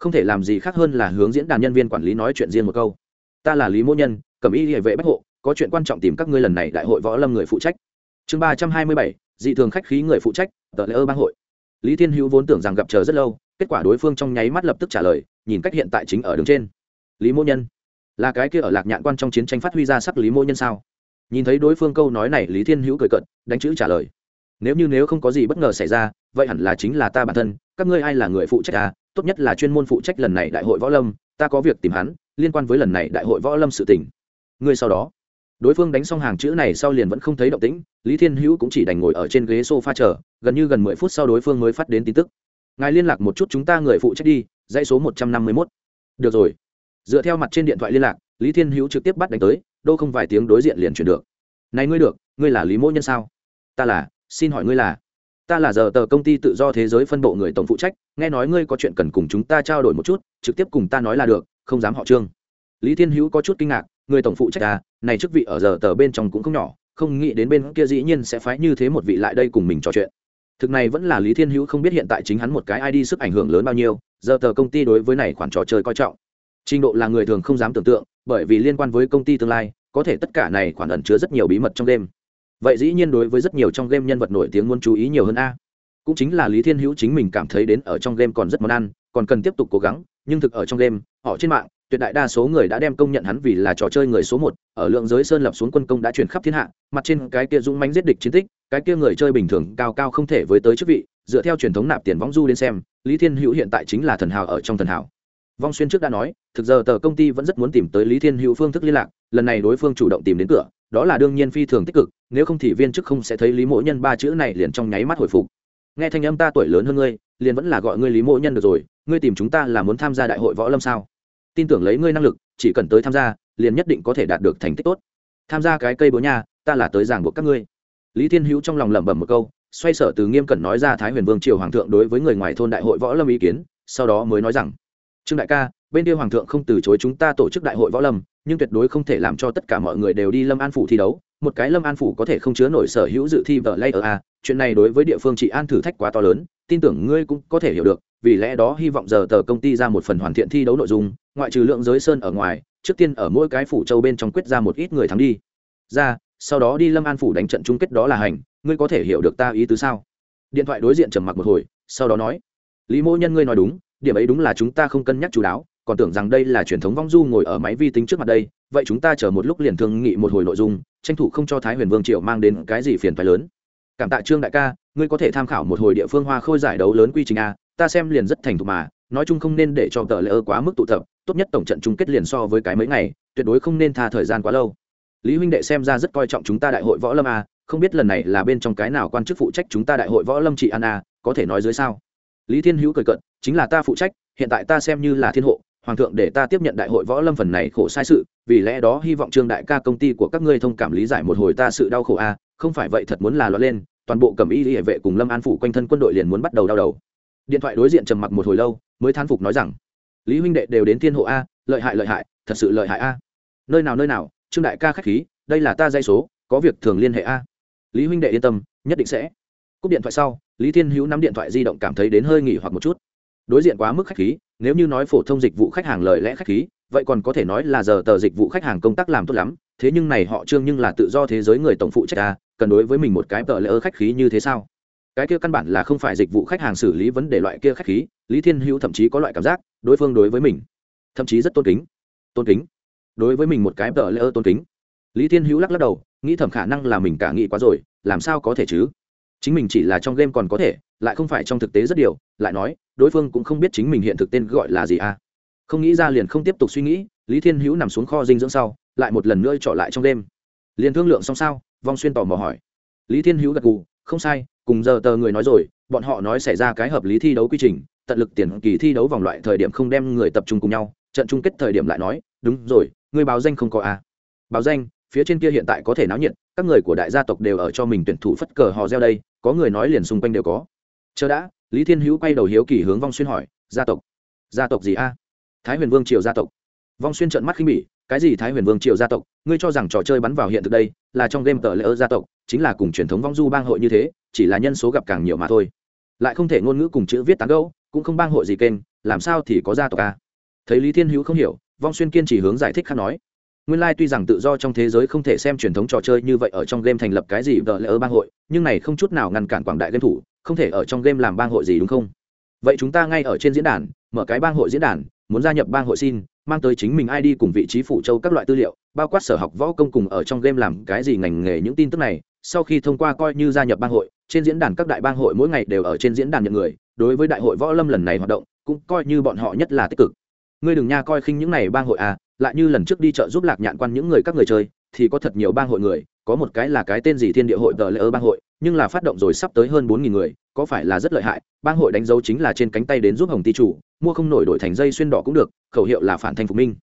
không thể làm gì khác hơn là hướng diễn đàn nhân viên quản lý nói chuyện riêng một câu. Ta là lý mô nhân cẩm y hệ vệ bách hộ, có chuyện quan trọng tìm các ngươi lần này đại hội võ lâm người phụ trách. Chương ba trăm hai mươi bảy, dị thường khách khí người phụ trách, tờ lễ ơ bang hội. Lý thiên hữu vốn tưởng rằng gặp chờ rất lâu, kết quả đối phương trong nháy mắt lập tức trả lời, nhìn cách hiện tại chính ở đường trên. Lý mô nhân, là cái kia ở lạc nhạn quan trong chiến tranh phát huy ra sắc lý mô nhân sao? Nhìn thấy đối phương câu nói này, lý thiên hữu cười cận đánh chữ trả lời nếu như nếu không có gì bất ngờ xảy ra, vậy hẳn là chính là ta bản thân, các ngươi ai là người phụ trách à tốt nhất là chuyên môn phụ trách lần này đại hội võ lâm, ta có việc tìm hắn, liên quan với lần này đại hội võ lâm sự tỉnh ngươi sau đó. Đối phương đánh xong hàng chữ này sau liền vẫn không thấy động tĩnh, lý thiên hữu cũng chỉ đành ngồi ở trên ghế s o f a chờ, gần như gần mười phút sau đối phương mới phát đến tin tức. Ngài liên lạc một chút chúng ta người phụ trách đi, dãy số một trăm năm mươi mốt. Được rồi. Dựa theo mặt trên điện thoại liên lạc, lý thiên hữu trực tiếp bắt đánh tới đô không vài tiếng đối diện liền chuyển được. Này ngươi được, ngươi là lý mỗ nhân sao? Ta là xin hỏi ngươi là? Ta là giờ tờ công ty tự do thế giới phân bộ người tổng phụ trách, nghe nói ngươi có chuyện cần cùng chúng ta trao đổi một chút, trực tiếp cùng ta nói là được, không dám họ trương. Lý thiên hữu có chút kinh ngạc, người tổng phụ trách ta này chức vị ở giờ tờ bên trong cũng không nhỏ, không nghĩ đến bên kia dĩ nhiên sẽ phái như thế một vị lại đây cùng mình trò chuyện. Thực này vẫn là lý thiên hữu không biết hiện tại chính hắn một cái id sức ảnh hưởng lớn bao nhiêu, giờ tờ công ty đối với này khoản trò chơi coi trọng. Trình độ là người thường không dám tưởng tượng, bởi vì liên quan với công ty tương lai, có thể tất cả này khoản ẩn chứa rất nhiều bí mật trong đêm vậy dĩ nhiên đối với rất nhiều trong game nhân vật nổi tiếng muốn chú ý nhiều hơn a. Cũng chính là lý thiên hữu chính mình cảm thấy đến ở trong game còn rất món ăn, còn cần tiếp tục cố gắng, nhưng thực ở trong game, họ trên mạng, tuyệt đại đa số người đã đem công nhận hắn vì là trò chơi người số một, ở lượng giới sơn lập xuống quân công đã chuyển khắp thiên hạ, mặt trên cái kia dũng mánh giết địch chiến tích, cái kia người chơi bình thường, cao cao không thể với tới chức vị, dựa theo truyền thống nạp tiền võng du đến xem, lý thiên hữu hiện tại chính là thần hào ở trong thần hào vong xuyên trước đã nói, thực giờ tờ công ty vẫn rất muốn tìm tới lý thiên hữu phương thức liên lạc, lần này đối phương chủ động tìm đến cửa, đó là đương nhiên phi thường tích cực, nếu không thì viên chức không sẽ thấy lý mỗ nhân ba chữ này liền trong nháy mắt hồi phục. Nghe thanh âm ta tuổi lớn hơn ngươi, liền vẫn là gọi ngươi lý mỗ nhân được rồi, ngươi tìm chúng ta là muốn tham gia đại hội võ lâm sao? Tin tưởng lấy ngươi năng lực, chỉ cần tới tham gia, liền nhất định có thể đạt được thành tích tốt. Tham gia cái cây bố nha, ta là tới giảng buộc các ngươi. Lý thiên hữu trong lòng lẩm bẩm một câu, xoay sở từ nghiêm cẩn nói ra thái huyền vương triều hoàng thượng đối với người ngoài thôn đại hội võ lâm ý kiến, sau đó mới nói rằng trương đại ca, bên kia hoàng thượng không từ chối chúng ta tổ chức đại hội võ lâm, nhưng tuyệt đối không thể làm cho tất cả mọi người đều đi lâm an phủ thi đấu. Một cái lâm an phủ có thể không chứa nổi sở hữu dự thi vợ lay ở a. Chuyện này đối với địa phương trị an thử thách quá to lớn, tin tưởng ngươi cũng có thể hiểu được, vì lẽ đó hy vọng giờ tờ công ty ra một phần hoàn thiện thi đấu nội dung, ngoại trừ lượng giới sơn ở ngoài, trước tiên ở mỗi cái phủ châu bên trong quyết ra một ít người thắng đi. Ra, sau đó đi lâm an phủ đánh trận chung kết đó là hành, ngươi có thể hiểu được ta ý tứ sao? Điện thoại đối diện trầm mặc một hồi, sau đó nói, lý mỗ nhân ngươi nói đúng điểm ấy đúng là chúng ta không cân nhắc chú đáo, còn tưởng rằng đây là truyền thống vong du ngồi ở máy vi tính trước mặt đây, vậy chúng ta chờ một lúc liền thương nghị một hồi nội dung, tranh thủ không cho thái huyền vương triệu mang đến cái gì phiền phái lớn. Cảm tạ trương đại ca, ngươi có thể tham khảo một hồi địa phương hoa khôi giải đấu lớn quy trình a, ta xem liền rất thành thục mà, nói chung không nên để cho tờ lỡ quá mức tụ tập, tốt nhất tổng trận chung kết liền so với cái mấy ngày, tuyệt đối không nên tha thời gian quá lâu. Lý huynh đệ xem ra rất coi trọng chúng ta đại hội võ lâm a, không biết lần này là bên trong cái nào quan chức phụ trách chúng ta đại hội võ lâm trị an a, có thể nói dưới sao? Lý thiên hữu cười cận chính là ta phụ trách, hiện tại ta xem như là thiên hộ, hoàng thượng để ta tiếp nhận đại hội võ lâm phần này khổ sai sự, vì lẽ đó hy vọng trương đại ca công ty của các ngươi thông cảm lý giải một hồi ta sự đau khổ a, không phải vậy thật muốn là loạn lên, toàn bộ cầm y hệ vệ cùng lâm an phủ quanh thân quân đội liền muốn bắt đầu đau đầu. Điện thoại đối diện trầm mặc một hồi lâu, mới thán phục nói rằng, lý huynh đệ đều đến thiên hộ a, lợi hại lợi hại, thật sự lợi hại a. Nơi nào nơi nào, trương đại ca k h á c h khí, đây là ta dây số, có việc thường liên hệ a. Lý huynh đệ yên tâm, nhất định sẽ. Cúp điện thoại sau, lý thiên hữu nắm điện thoại di động cảm thấy đến hơi nghỉ hoặc một chút đối diện quá mức khách khí, nếu như nói phổ thông dịch vụ khách hàng lời lẽ khách khí, vậy còn có thể nói là giờ tờ dịch vụ khách hàng công tác làm tốt lắm, thế nhưng này họ trương nhưng là tự do thế giới người tổng phụ trách ta cần đối với mình một cái tờ lỡ khách khí như thế sao? Cái kia căn bản là không phải dịch vụ khách hàng xử lý vấn đề loại kia khách khí, lý thiên hữu thậm chí có loại cảm giác, đối phương đối với mình, thậm chí rất tôn kính tôn kính, đối với mình một cái tờ lỡ tôn kính. Lý thiên hữu lắc lắc đầu, nghĩ thầm khả năng là mình cả nghĩ quá rồi, làm sao có thể chứ? Chính mình chỉ là trong game còn có thể, lại không phải trong thực tế rất điều lại nói, đối phương cũng không biết chính mình hiện thực tên gọi là gì à. Không nghĩ ra liền không tiếp tục suy nghĩ, lý thiên hữu nằm xuống kho dinh dưỡng sau, lại một lần nữa trọ lại trong đêm. Liền thương lượng xong sao, vong xuyên tò mò hỏi. Lý thiên hữu gật gù, không sai, cùng giờ tờ người nói rồi, bọn họ nói xảy ra cái hợp lý thi đấu quy trình, tận lực tiền kỳ thi đấu vòng loại thời điểm không đem người tập trung cùng nhau, trận chung kết thời điểm lại nói, đúng rồi, người báo danh không có à. báo danh, phía trên kia hiện tại có thể náo nhiệt, các người của đại gia tộc đều ở cho mình tuyển thủ phất cờ họ reo đây có người nói liền xung quanh đều có. Chờ đã, lý thiên hữu quay đầu hiếu kỳ hướng vong xuyên hỏi, gia tộc gia tộc gì a? Thái huyền vương triều gia tộc. Vong xuyên trợn mắt khinh bỉ, cái gì thái huyền vương triều gia tộc? Ngươi cho rằng trò chơi bắn vào hiện thực đây là trong game tờ lễ ơ gia tộc, chính là cùng truyền thống vong du bang hội như thế, chỉ là nhân số gặp càng nhiều mà thôi. Lại không thể ngôn ngữ cùng chữ viết tán gẫu, cũng không bang hội gì kênh, làm sao thì có gia tộc a? Thấy lý thiên hữu không hiểu, vong xuyên kiên trì hướng giải thích khác nói nguyên lai tuy rằng tự do trong thế giới không thể xem truyền thống trò chơi như vậy ở trong game thành lập cái gì vợ ở bang hội, nhưng này không chút nào ngăn cản quảng đại game thủ, không thể ở trong game làm bang hội gì đúng không? Vậy chúng ta ngay ở trên diễn đàn, mở cái bang hội diễn đàn, muốn gia nhập bang hội xin, mang tới chính mình id cùng vị trí phủ châu các loại tư liệu, bao quát sở học võ công cùng ở trong game làm cái gì ngành nghề những tin tức này. Sau khi thông qua coi như gia nhập bang hội, trên diễn đàn các đại bang hội mỗi ngày đều ở trên diễn đàn nhận người, đối với đại hội võ lâm lần này hoạt động, cũng coi như bọn họ nhất là tích cực. Ngươi đừng nha coi khinh những này bang hội à lại như lần trước đi chợ giúp lạc nhạn quan những người các người chơi, thì có thật nhiều bang hội người, có một cái là cái tên gì thiên địa hội tờ lễ ơ bang hội, nhưng là phát động rồi sắp tới hơn bốn nghìn người, có phải là rất lợi hại, bang hội đánh dấu chính là trên cánh tay đến giúp hồng ti chủ, mua không nổi đổi thành dây xuyên đỏ cũng được, khẩu hiệu là phản thành phục minh.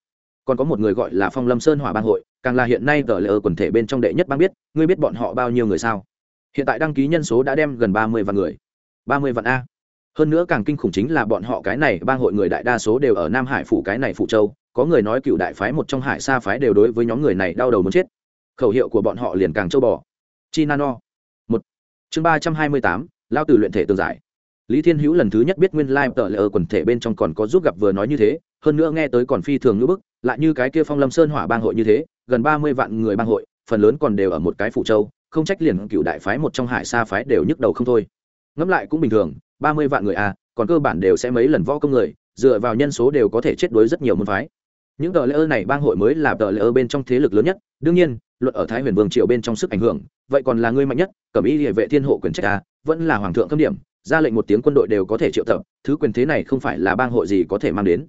Còn có một người gọi là phong lâm sơn hỏa bang hội, càng là hiện nay tờ lễ ơ quần thể bên trong đệ nhất bang biết, ngươi biết bọn họ bao nhiêu người sao? Hiện tại đăng ký nhân số đã đem gần ba mươi vạn người. Ba mươi vạn a. Hơn nữa càng kinh khủng chính là bọn họ cái này bang hội người đại đa số đều ở nam hải phủ, cái này phụ châu có người nói cựu đại phái một trong hải sa phái đều đối với nhóm người này đau đầu muốn chết. Khẩu hiệu của bọn họ liền càng châu bò. Chi nano một. Chương ba trăm hai mươi tám, lao từ luyện thể tường giải. Lý thiên hữu lần thứ nhất biết nguyên lai tờ lệ ở quần thể bên trong còn có giúp gặp vừa nói như thế, hơn nữa nghe tới còn phi thường ngữ bức, lại như cái kia phong lâm sơn hỏa bang hội như thế, gần ba mươi vạn người bang hội, phần lớn còn đều ở một cái phụ châu, không trách liền cựu đại phái một trong hải sa phái đều nhức đầu không thôi. Ngẫm lại cũng bình thường, ba mươi vạn người à còn cơ bản đều sẽ mấy lần võ công người, dựa vào nhân số đều có thể chết đối rất nhiều môn phái những tờ lễ ơ này bang hội mới là tờ lễ ơ bên trong thế lực lớn nhất. Đương nhiên, luật ở thái huyền vương triều bên trong sức ảnh hưởng, vậy còn là ngươi mạnh nhất, cẩm ý địa vệ thiên hộ quyền trách à vẫn là hoàng thượng cấm điểm, ra lệnh một tiếng quân đội đều có thể triệu tập, thứ quyền thế này không phải là bang hội gì có thể mang đến.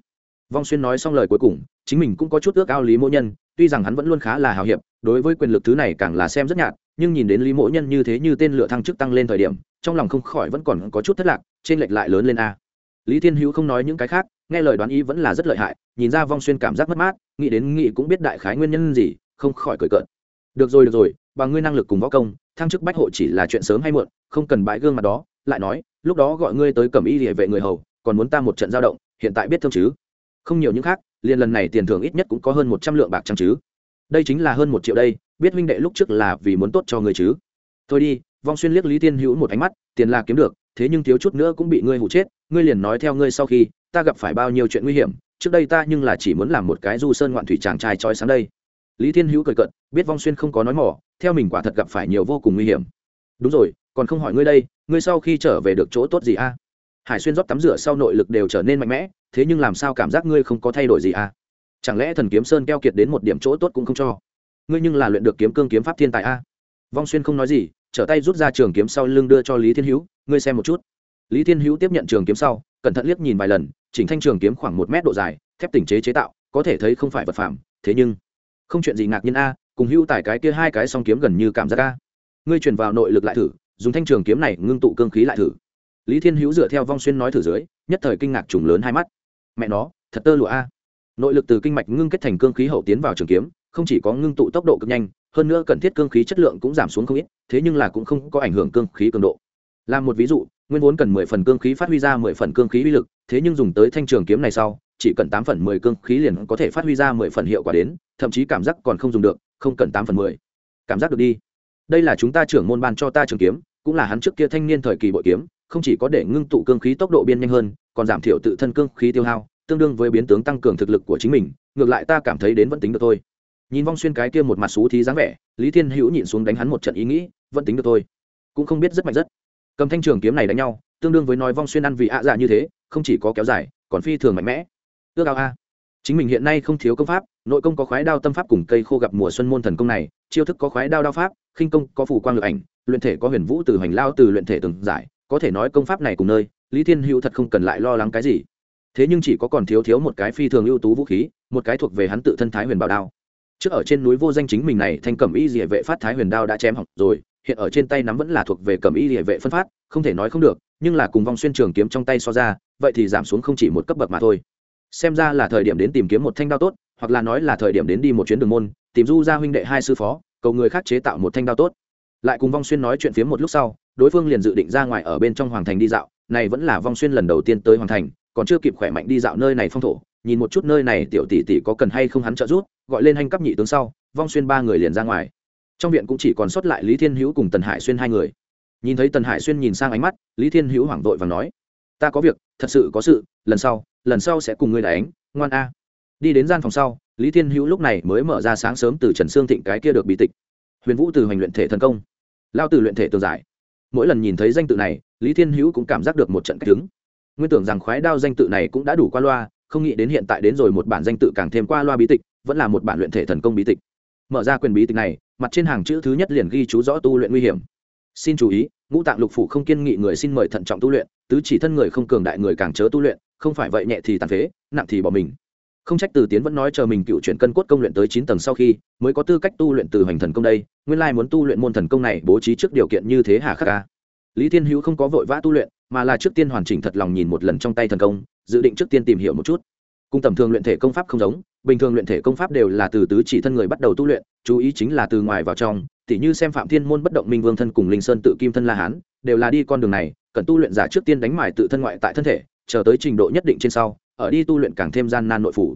Vong xuyên nói xong lời cuối cùng, chính mình cũng có chút ước ao lý mỗ nhân, tuy rằng hắn vẫn luôn khá là hào hiệp, đối với quyền lực thứ này càng là xem rất nhạt, nhưng nhìn đến lý mỗ nhân như thế như tên lửa thăng chức tăng lên thời điểm, trong lòng không khỏi vẫn còn có chút thất lạc trên lệch lại lớn lên a. Lý thiên hữu không nói những cái khác nghe lời đoán ý vẫn là rất lợi hại, nhìn ra vong xuyên cảm giác mất mát, nghĩ đến nghĩ cũng biết đại khái nguyên nhân gì, không khỏi cười cợt. Được rồi được rồi, bằng ngươi năng lực cùng võ công, thăng chức bách hộ chỉ là chuyện sớm hay muộn, không cần bãi gương mặt đó, lại nói, lúc đó gọi ngươi tới cầm y địa vệ người hầu, còn muốn ta một trận giao động, hiện tại biết thương chứ? Không nhiều những khác, liền lần này tiền thưởng ít nhất cũng có hơn một trăm lượng bạc trăng chứ. Đây chính là hơn một triệu đây, biết huynh đệ lúc trước là vì muốn tốt cho người chứ. Thôi đi, vong xuyên liếc lý tiên hữu một ánh mắt, tiền là kiếm được, thế nhưng thiếu chút nữa cũng bị ngươi hụ chết, ngươi liền nói theo ngươi sau khi ta gặp phải bao nhiêu chuyện nguy hiểm, trước đây ta nhưng là chỉ muốn làm một cái du sơn ngoạn thủy chàng trai trói sáng đây. Lý thiên hữu cười cận biết vong xuyên không có nói mỏ, theo mình quả thật gặp phải nhiều vô cùng nguy hiểm. Đúng rồi, còn không hỏi ngươi đây, ngươi sau khi trở về được chỗ tốt gì a? Hải xuyên rót tắm rửa sau nội lực đều trở nên mạnh mẽ, thế nhưng làm sao cảm giác ngươi không có thay đổi gì a? Chẳng lẽ thần kiếm sơn keo kiệt đến một điểm chỗ tốt cũng không cho? Ngươi nhưng là luyện được kiếm cương kiếm pháp thiên tài a? Vong xuyên không nói gì, trở tay rút ra trường kiếm sau lưng đưa cho lý thiên hữu, ngươi xem một chút. Lý thiên hữu tiếp nhận trường kiếm sau, cẩn thận liếc nhìn vài lần chỉnh thanh trường kiếm khoảng một mét độ dài, thép tỉnh chế chế tạo, có thể thấy không phải vật phẩm thế nhưng, không chuyện gì ngạc nhiên a, cùng hữu tải cái kia hai cái song kiếm gần như cảm giác a. Ngươi truyền vào nội lực lại thử, dùng thanh trường kiếm này ngưng tụ cương khí lại thử. Lý thiên hữu dựa theo vong xuyên nói thử dưới, nhất thời kinh ngạc trùng lớn hai mắt. Mẹ nó, thật tơ lụa a. Nội lực từ kinh mạch ngưng kết thành cương khí hậu tiến vào trường kiếm, không chỉ có ngưng tụ tốc độ cực nhanh, hơn nữa cần thiết cương khí chất lượng cũng giảm xuống không ít, thế nhưng là cũng không có ảnh hưởng cương khí cường độ làm một ví dụ, nguyên vốn cần mười phần cương khí phát huy ra mười phần cương khí uy lực, thế nhưng dùng tới thanh trường kiếm này sau, chỉ cần tám phần mười cương khí liền có thể phát huy ra mười phần hiệu quả đến, thậm chí cảm giác còn không dùng được, không cần tám phần mười. Cảm giác được đi. Đây là chúng ta trưởng môn ban cho ta trường kiếm, cũng là hắn trước kia thanh niên thời kỳ bội kiếm, không chỉ có để ngưng tụ cương khí tốc độ biên nhanh hơn, còn giảm thiểu tự thân cương khí tiêu hao, tương đương với biến tướng tăng cường thực lực của chính mình, ngược lại ta cảm thấy đến vẫn tính được thôi. Nhìn vong xuyên cái kia một mặt xú thí dáng vẻ, lý thiên hữu nhịn xuống đánh hắn một trận ý nghĩ, vẫn tính được thôi. Cũng không biết rất mạnh rất cầm thanh trường kiếm này đánh nhau, tương đương với nói vong xuyên ăn vị ạ dạ như thế, không chỉ có kéo dài, còn phi thường mạnh mẽ. Ước ao a. Chính mình hiện nay không thiếu công pháp, nội công có khoái đao tâm pháp cùng cây khô gặp mùa xuân môn thần công này, chiêu thức có khoái đao đao pháp, khinh công có phủ quang lực ảnh, luyện thể có huyền vũ từ hoành lao từ luyện thể từng giải, có thể nói công pháp này cùng nơi, lý thiên hữu thật không cần lại lo lắng cái gì. Thế nhưng chỉ có còn thiếu thiếu một cái phi thường ưu tú vũ khí, một cái thuộc về hắn tự thân thái huyền bảo đao. Trước ở trên núi vô danh chính mình này thanh cẩm y dịa vệ phát thái huyền đao đã chém hỏng rồi hiện ở trên tay nắm vẫn là thuộc về cầm y địa vệ phân phát, không thể nói không được, nhưng là cùng vong xuyên trường kiếm trong tay so ra, vậy thì giảm xuống không chỉ một cấp bậc mà thôi. Xem ra là thời điểm đến tìm kiếm một thanh đao tốt, hoặc là nói là thời điểm đến đi một chuyến đường môn, tìm du gia huynh đệ hai sư phó, cầu người khác chế tạo một thanh đao tốt. Lại cùng vong xuyên nói chuyện phiếm một lúc sau, đối phương liền dự định ra ngoài ở bên trong hoàng thành đi dạo, này vẫn là vong xuyên lần đầu tiên tới hoàng thành, còn chưa kịp khỏe mạnh đi dạo nơi này phong thổ, nhìn một chút nơi này tiểu tỷ tỷ có cần hay không hắn trợ giúp, gọi lên hành cấp nhị tướng sau vong xuyên ba người liền ra ngoài trong viện cũng chỉ còn sót lại lý thiên hữu cùng tần hải xuyên hai người nhìn thấy tần hải xuyên nhìn sang ánh mắt lý thiên hữu hoảng vội và nói ta có việc thật sự có sự lần sau lần sau sẽ cùng ngươi đánh ngoan a đi đến gian phòng sau lý thiên hữu lúc này mới mở ra sáng sớm từ trần sương thịnh cái kia được bị tịch huyền vũ từ hành luyện thể thần công lao từ luyện thể tường giải mỗi lần nhìn thấy danh tự này lý thiên hữu cũng cảm giác được một trận cách đứng nguyên tưởng rằng khoái đao danh tự này cũng đã đủ qua loa không nghĩ đến hiện tại đến rồi một bản danh tự càng thêm qua loa bí tịch vẫn là một bản luyện thể thần công bí tịch mở ra quyền bí tịch này mặt trên hàng chữ thứ nhất liền ghi chú rõ tu luyện nguy hiểm. Xin chú ý, ngũ tạng lục phủ không kiên nghị người xin mời thận trọng tu luyện, tứ chỉ thân người không cường đại người càng chớ tu luyện, không phải vậy nhẹ thì tàn phế, nặng thì bỏ mình. Không trách từ tiến vẫn nói chờ mình cựu chuyển cân cốt công luyện tới chín tầng sau khi, mới có tư cách tu luyện từ hoành thần công đây, nguyên lai muốn tu luyện môn thần công này bố trí trước điều kiện như thế hà khắc ca lý thiên hữu không có vội vã tu luyện, mà là trước tiên hoàn chỉnh thật lòng nhìn một lần trong tay thần công, dự định trước tiên tìm hiểu một chút cùng tầm thường luyện thể công pháp không giống, bình thường luyện thể công pháp đều là từ tứ chỉ thân người bắt đầu tu luyện, chú ý chính là từ ngoài vào trong, tỉ như xem phạm thiên môn bất động minh vương thân cùng linh sơn tự kim thân la hán, đều là đi con đường này, cần tu luyện giả trước tiên đánh mài tự thân ngoại tại thân thể, chờ tới trình độ nhất định trên sau, ở đi tu luyện càng thêm gian nan nội phủ.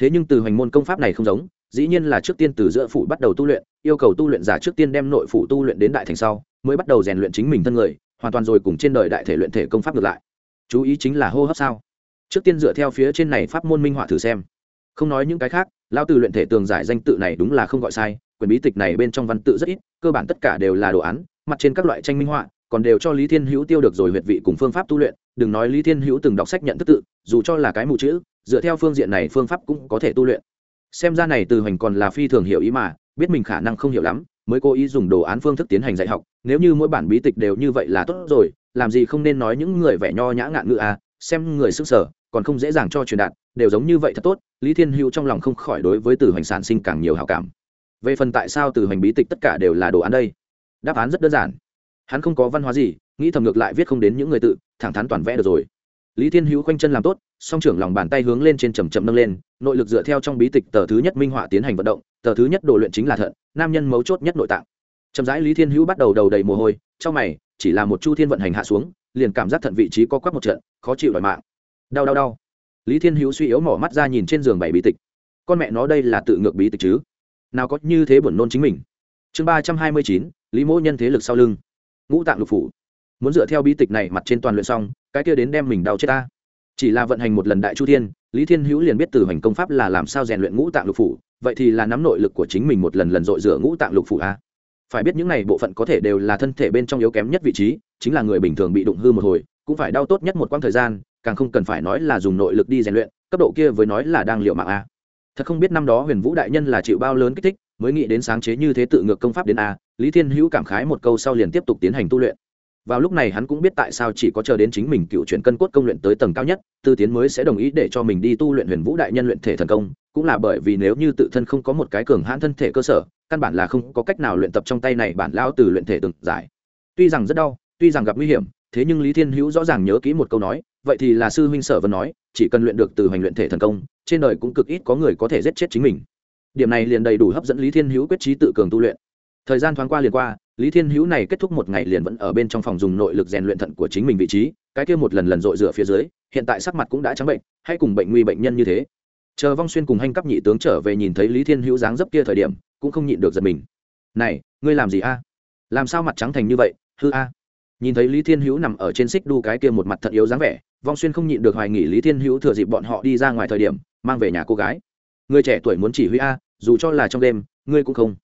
Thế nhưng từ hoành môn công pháp này không giống, dĩ nhiên là trước tiên từ giữa phủ bắt đầu tu luyện, yêu cầu tu luyện giả trước tiên đem nội phủ tu luyện đến đại thành sau, mới bắt đầu rèn luyện chính mình thân người, hoàn toàn rồi cùng trên đời đại thể luyện thể công pháp ngược lại. Chú ý chính là hô hấp sao? Trước tiên dựa theo phía trên này pháp môn minh họa thử xem. Không nói những cái khác lao từ luyện thể tường giải danh tự này đúng là không gọi sai, quyền bí tịch này bên trong văn tự rất ít, cơ bản tất cả đều là đồ án, mặt trên các loại tranh minh họa, còn đều cho lý thiên hữu tiêu được rồi huyệt vị cùng phương pháp tu luyện, đừng nói lý thiên hữu từng đọc sách nhận thức tự, dù cho là cái mù chữ, dựa theo phương diện này phương pháp cũng có thể tu luyện. Xem ra này từ hoành còn là phi thường hiểu ý mà, biết mình khả năng không hiểu lắm, mới cố ý dùng đồ án phương thức tiến hành dạy học, nếu như mỗi bản bí tịch đều như vậy là tốt rồi, làm gì không nên nói những người vẻ nho nhã ngạn ngữ à xem người sức sở còn không dễ dàng cho truyền đạt, đều giống như vậy thật tốt, lý thiên hữu trong lòng không khỏi đối với từ hoành sản sinh càng nhiều hào cảm. Về phần tại sao từ hoành bí tịch tất cả đều là đồ án đây? Đáp án rất đơn giản. Hắn không có văn hóa gì, nghĩ thầm ngược lại viết không đến những người tự, thẳng thắn toàn vẽ được rồi. Lý thiên hữu khoanh chân làm tốt, song trưởng lòng bàn tay hướng lên trên trầm chậm nâng lên, nội lực dựa theo trong bí tịch tờ thứ nhất minh họa tiến hành vận động, tờ thứ nhất đồ luyện chính là thận, nam nhân mấu chốt nhất nội tạng. Chậm rãi lý thiên hữu bắt đầu đầu đầy mồ hôi, trong mày, chỉ là một chu thiên vận hành hạ xuống, liền cảm giác thận vị trí co quắp một trận, khó chịu đòi mạng đau đau đau. Lý thiên hữu suy yếu mỏ mắt ra nhìn trên giường bảy bí tịch. Con mẹ nó đây là tự ngược bí tịch chứ? Nào có như thế buồn nôn chính mình. Chương ba trăm hai mươi chín, lý mỗ nhân thế lực sau lưng. Ngũ tạng lục phủ. Muốn dựa theo bí tịch này mặt trên toàn luyện xong, cái kia đến đem mình đau chết ta. Chỉ là vận hành một lần đại chu thiên, lý thiên hữu liền biết từ hành công pháp là làm sao rèn luyện ngũ tạng lục phủ, vậy thì là nắm nội lực của chính mình một lần lần dội rửa ngũ tạng lục phủ a. Phải biết những này bộ phận có thể đều là thân thể bên trong yếu kém nhất vị trí, chính là người bình thường bị đụng hư một hồi, cũng phải đau tốt nhất một quãng thời gian càng không cần phải nói là dùng nội lực đi rèn luyện, cấp độ kia với nói là đang liệu mạng a. Thật không biết năm đó huyền vũ đại nhân là chịu bao lớn kích thích, mới nghĩ đến sáng chế như thế tự ngược công pháp đến a, lý thiên hữu cảm khái một câu sau liền tiếp tục tiến hành tu luyện. Vào lúc này hắn cũng biết tại sao chỉ có chờ đến chính mình cựu chuyển cân cốt công luyện tới tầng cao nhất, tư tiến mới sẽ đồng ý để cho mình đi tu luyện huyền vũ đại nhân luyện thể thần công, cũng là bởi vì nếu như tự thân không có một cái cường hãn thân thể cơ sở, căn bản là không có cách nào luyện tập trong tay này bản lao từ luyện thể từng giải. Tuy rằng rất đau, tuy rằng gặp nguy hiểm, thế nhưng lý thiên hữu rõ ràng nhớ kỹ một câu nói vậy thì là sư huynh sở vân nói, chỉ cần luyện được từ hành luyện thể thần công, trên đời cũng cực ít có người có thể giết chết chính mình. Điểm này liền đầy đủ hấp dẫn lý thiên hữu quyết trí tự cường tu luyện. Thời gian thoáng qua liền qua, lý thiên hữu này kết thúc một ngày liền vẫn ở bên trong phòng dùng nội lực rèn luyện thận của chính mình vị trí, cái kia một lần lần dội rửa phía dưới, hiện tại sắc mặt cũng đã trắng bệnh, hay cùng bệnh nguy bệnh nhân như thế. Chờ vong xuyên cùng hành cấp nhị tướng trở về nhìn thấy lý thiên hữu dáng dấp kia thời điểm, cũng không nhịn được giật mình. Này, ngươi làm gì a? Làm sao mặt trắng thành như vậy? Hư a. Nhìn thấy lý thiên hữu nằm ở trên xích đu cái kia một mặt thật yếu dáng vẻ vong xuyên không nhịn được hoài nghỉ lý thiên hữu thừa dịp bọn họ đi ra ngoài thời điểm, mang về nhà cô gái. Người trẻ tuổi muốn chỉ huy a, dù cho là trong đêm, ngươi cũng không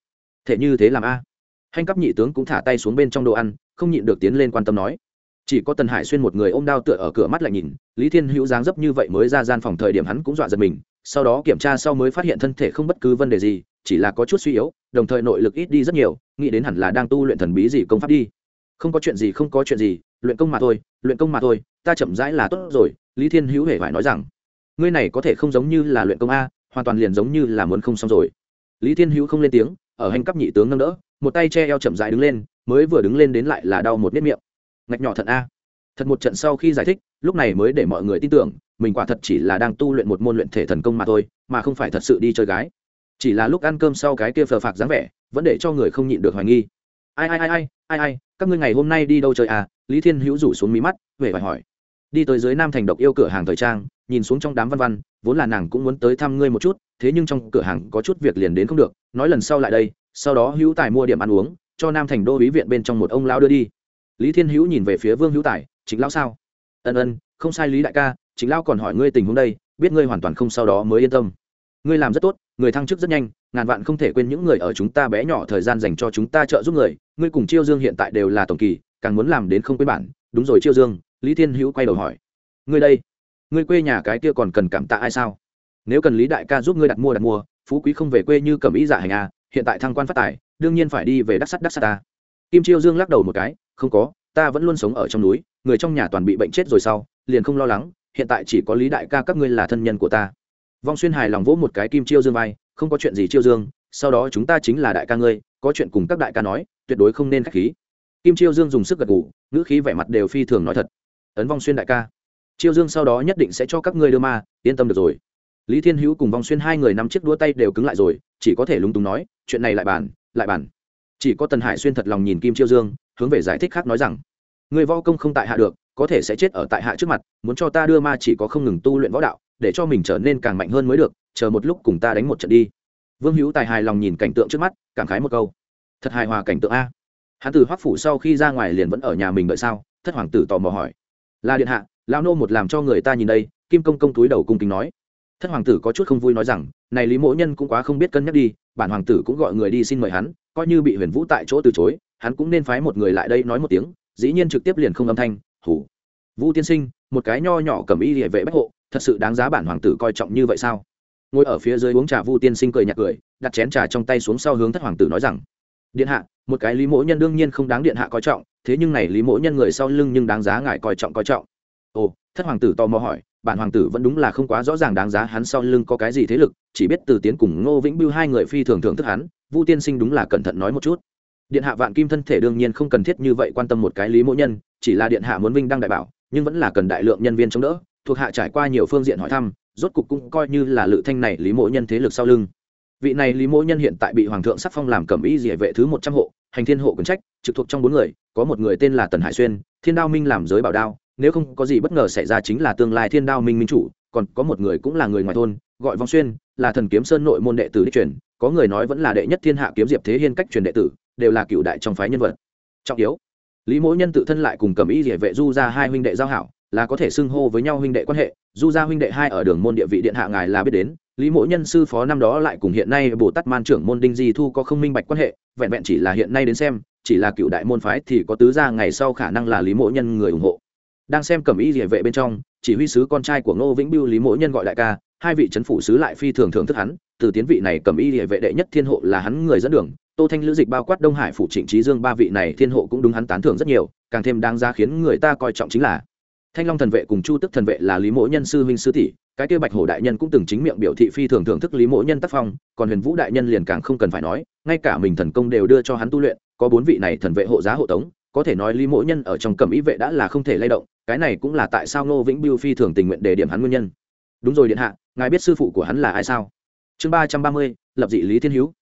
thể như thế làm a. Hành cấp nhị tướng cũng thả tay xuống bên trong đồ ăn, không nhịn được tiến lên quan tâm nói. Chỉ có tần hải xuyên một người ôm đao tựa ở cửa mắt lại nhìn, lý thiên hữu dáng dấp như vậy mới ra gian phòng thời điểm hắn cũng dọa giật mình, sau đó kiểm tra sau mới phát hiện thân thể không bất cứ vấn đề gì, chỉ là có chút suy yếu, đồng thời nội lực ít đi rất nhiều, nghĩ đến hẳn là đang tu luyện thần bí gì công pháp đi. Không có chuyện gì, không có chuyện gì, luyện công mà thôi, luyện công mà thôi ta chậm rãi là tốt rồi, lý thiên hữu hề phải nói rằng, ngươi này có thể không giống như là luyện công a, hoàn toàn liền giống như là muốn không xong rồi. Lý thiên hữu không lên tiếng, ở hành cấp nhị tướng nâng đỡ, một tay che eo chậm rãi đứng lên, mới vừa đứng lên đến lại là đau một nếp miệng. Ngạch nhỏ thận a. Thật một trận sau khi giải thích, lúc này mới để mọi người tin tưởng, mình quả thật chỉ là đang tu luyện một môn luyện thể thần công mà thôi, mà không phải thật sự đi chơi gái. Chỉ là lúc ăn cơm sau cái kia phờ phạc dáng vẻ, vẫn để cho người không nhịn được hoài nghi. Ai ai ai ai ai ai, các ngươi ngày hôm nay đi đâu chơi à? Lý thiên hữu rủ xuống mí mắt về phải hỏi đi tới dưới nam thành độc yêu cửa hàng thời trang, nhìn xuống trong đám văn văn, vốn là nàng cũng muốn tới thăm ngươi một chút, thế nhưng trong cửa hàng có chút việc liền đến không được, nói lần sau lại đây, sau đó hữu tài mua điểm ăn uống, cho nam thành đô ý viện bên trong một ông lão đưa đi. Lý thiên hữu nhìn về phía vương hữu tài chính lão sao? Ân ân, không sai lý đại ca chính lão còn hỏi ngươi tình huống đây, biết ngươi hoàn toàn không sau đó mới yên tâm. Ngươi làm rất tốt, người thăng chức rất nhanh, ngàn vạn không thể quên những người ở chúng ta bé nhỏ thời gian dành cho chúng ta trợ giúp người, ngươi cùng chiêu dương hiện tại đều là tổng kỳ, càng muốn làm đến không quên bản, đúng rồi chiêu dương lý thiên hữu quay đầu hỏi, ngươi đây, ngươi quê nhà cái kia còn cần cảm tạ ai sao? Nếu cần lý đại ca giúp ngươi đặt mua đặt mua, phú quý không về quê như cầm ý giả hành à? hiện tại thăng quan phát tài, đương nhiên phải đi về đắc sắt đắc sắt ta. Kim chiêu dương lắc đầu một cái, không có, ta vẫn luôn sống ở trong núi, người trong nhà toàn bị bệnh chết rồi sau, liền không lo lắng, hiện tại chỉ có lý đại ca các ngươi là thân nhân của ta. Vong xuyên hài lòng vỗ một cái kim chiêu dương vai, không có chuyện gì chiêu dương, sau đó chúng ta chính là đại ca ngươi, có chuyện cùng các đại ca nói, tuyệt đối không nên k h á c h khí. Kim chiêu dương dùng sức gật ngủ ngữ khí vẻ mặt đều phi thường nói thật ấn vong xuyên đại ca. Chiêu dương sau đó nhất định sẽ cho các ngươi đưa ma, yên tâm được rồi. Lý thiên hữu cùng vong xuyên hai người nắm chiếc đũa tay đều cứng lại rồi, chỉ có thể lúng túng nói, chuyện này lại bàn lại bàn. Chỉ có tần hải xuyên thật lòng nhìn kim chiêu dương, hướng về giải thích khác nói rằng người võ công không tại hạ được, có thể sẽ chết ở tại hạ trước mặt, muốn cho ta đưa ma chỉ có không ngừng tu luyện võ đạo, để cho mình trở nên càng mạnh hơn mới được, chờ một lúc cùng ta đánh một trận đi. Vương hữu tài hài lòng nhìn cảnh tượng trước mắt, cảm khái một câu, thật hài hòa cảnh tượng a. Hắn từ hoắc phủ sau khi ra ngoài liền vẫn ở nhà mình đợi sao? Thất hoàng tử tò mò hỏi là điện hạ, lão nô một làm cho người ta nhìn đây, kim công công túi đầu cung kính nói. Thất hoàng tử có chút không vui nói rằng, này lý mỗ nhân cũng quá không biết cân nhắc đi, bản hoàng tử cũng gọi người đi xin mời hắn, coi như bị huyền vũ tại chỗ từ chối, hắn cũng nên phái một người lại đây nói một tiếng, dĩ nhiên trực tiếp liền không âm thanh hủ vũ tiên sinh, một cái nho nhỏ cầm y địa vệ bách hộ, thật sự đáng giá bản hoàng tử coi trọng như vậy sao? Ngồi ở phía dưới uống trà vu tiên sinh cười nhạt cười, đặt chén trà trong tay xuống sau hướng thất hoàng tử nói rằng điện hạ, một cái lý mỗ nhân đương nhiên không đáng điện hạ coi trọng, thế nhưng này lý mỗ nhân người sau lưng nhưng đáng giá ngài coi trọng coi trọng. Ồ, thất hoàng tử tò mò hỏi, bản hoàng tử vẫn đúng là không quá rõ ràng đáng giá hắn sau lưng có cái gì thế lực, chỉ biết từ tiến cùng ngô vĩnh bưu hai người phi thường thưởng thức hắn, vu tiên sinh đúng là cẩn thận nói một chút. Điện hạ vạn kim thân thể đương nhiên không cần thiết như vậy quan tâm một cái lý mỗ nhân, chỉ là điện hạ muốn vinh đăng đại bảo, nhưng vẫn là cần đại lượng nhân viên chống đỡ, thuộc hạ trải qua nhiều phương diện hỏi thăm, rốt cục cũng coi như là lự thanh này lý mỗ nhân thế lực sau lưng vị này lý mỗ nhân hiện tại bị hoàng thượng sắc phong làm cẩm y địa vệ thứ một trăm hộ, hành thiên hộ quyền trách, trực thuộc trong bốn người, có một người tên là tần hải xuyên, thiên đao minh làm giới bảo đao, nếu không có gì bất ngờ xảy ra chính là tương lai thiên đao minh minh chủ, còn có một người cũng là người ngoài thôn, gọi vong xuyên, là thần kiếm sơn nội môn đệ tử đích truyền, có người nói vẫn là đệ nhất thiên hạ kiếm diệp thế hiên cách truyền đệ tử, đều là cựu đại trong phái nhân vật. Trọng yếu, lý mỗ nhân tự thân lại cùng cầm ý địa vệ du ra hai huynh đệ giao hảo, là có thể xưng hô với nhau huynh đệ quan hệ, du gia huynh đệ hai ở đường môn địa vị điện hạ ngài là biết đến lý mỗ nhân sư phó năm đó lại cùng hiện nay bồ tát man trưởng môn đinh di thu có không minh bạch quan hệ, vẹn vẹn chỉ là hiện nay đến xem, chỉ là cựu đại môn phái thì có tứ gia ngày sau khả năng là lý mỗ nhân người ủng hộ. Đang xem cẩm y địa vệ bên trong, chỉ huy sứ con trai của ngô vĩnh biêu lý mỗ nhân gọi đại ca, hai vị c phủ sứ lại phi thường thưởng thức hắn, từ tiến vị này cẩm y địa vệ đệ nhất thiên hộ là hắn người dẫn đường, tô thanh lữ dịch bao quát đông hải phủ trịnh trí dương ba vị này thiên hộ cũng đúng hắn tán thưởng rất nhiều, càng thêm đáng ra khiến người ta coi trọng chính là thanh long thần vệ cùng chu tức thần vệ là lý mỗ nhân sư huynh sư tỷ, cái kia bạch hổ đại nhân cũng từng chính miệng biểu thị phi thường thưởng thức lý mỗ nhân tác phong, còn huyền vũ đại nhân liền càng không cần phải nói, ngay cả mình thần công đều đưa cho hắn tu luyện, có bốn vị này thần vệ hộ giá hộ tống, có thể nói lý mỗ nhân ở trong cẩm ý vệ đã là không thể lay động, cái này cũng là tại sao ngô vĩnh biêu phi thường tình nguyện đề điểm hắn nguyên nhân. Đúng rồi điện hạ, ngài biết sư phụ của hắn là ai sao? Chương ba trăm ba mươi, lập dị lý thiên hữu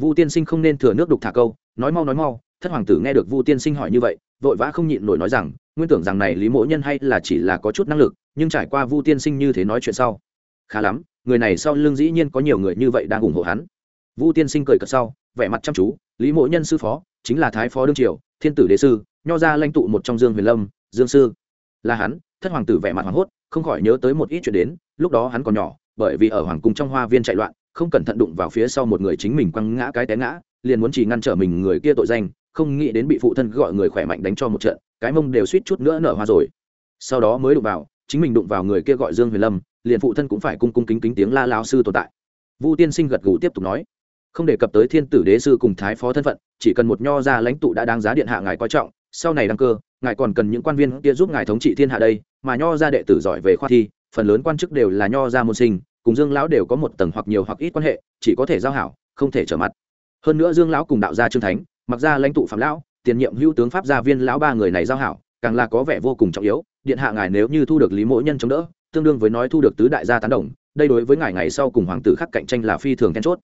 vu tiên sinh không nên thừa nước đục thả câu, nói mau nói mau, thất hoàng tử nghe được vu tiên sinh hỏi như vậy vội vã không nhịn nổi nói rằng, nguyên tưởng rằng này lý mỗ nhân hay là chỉ là có chút năng lực, nhưng trải qua vu tiên sinh như thế nói chuyện sau, khá lắm, người này sau lưng dĩ nhiên có nhiều người như vậy đang ủng hộ hắn. Vu tiên sinh cười cợt sau, vẻ mặt chăm chú, lý mỗ nhân sư phó, chính là thái phó đương triều, thiên tử đế sư, nho ra lãnh tụ một trong dương huyền lâm, dương sư. Là hắn, thất hoàng tử vẻ mặt hoảng hốt, không khỏi nhớ tới một ít chuyện đến, lúc đó hắn còn nhỏ, bởi vì ở hoàng cung trong hoa viên chạy loạn, không cẩn thận đụng vào phía sau một người chính mình quăng ngã cái té ngã, liền muốn chỉ ngăn trở mình người kia tội danh không nghĩ đến bị phụ thân gọi người khỏe mạnh đánh cho một trận, cái mông đều suýt chút nữa nở hoa rồi. Sau đó mới đụng vào, chính mình đụng vào người kia gọi dương huyền lâm, liền phụ thân cũng phải cung cung kính kính tiếng la lao sư tồn tại. Vu tiên sinh gật gù tiếp tục nói, không đề cập tới thiên tử đế sư cùng thái phó thân phận, chỉ cần một nho gia lãnh tụ đã đáng giá điện hạ ngài coi trọng, sau này đăng cơ, ngài còn cần những quan viên kia giúp ngài thống trị thiên hạ đây, mà nho gia đệ tử giỏi về khoa thi, phần lớn quan chức đều là nho gia môn sinh, cùng dương lão đều có một tầng hoặc nhiều hoặc ít quan hệ, chỉ có thể giao hảo, không thể trở mặt. Hơn nữa dương lão cùng đạo gia trương thánh mặc ra lãnh tụ phạm lão, tiền nhiệm hữu tướng pháp gia viên lão ba người này giao hảo, càng là có vẻ vô cùng trọng yếu, điện hạ ngài nếu như thu được lý mỗ nhân chống đỡ, tương đương với nói thu được tứ đại gia tán đồng, đây đối với ngài ngày sau cùng hoàng tử khắc cạnh tranh là phi thường then chốt.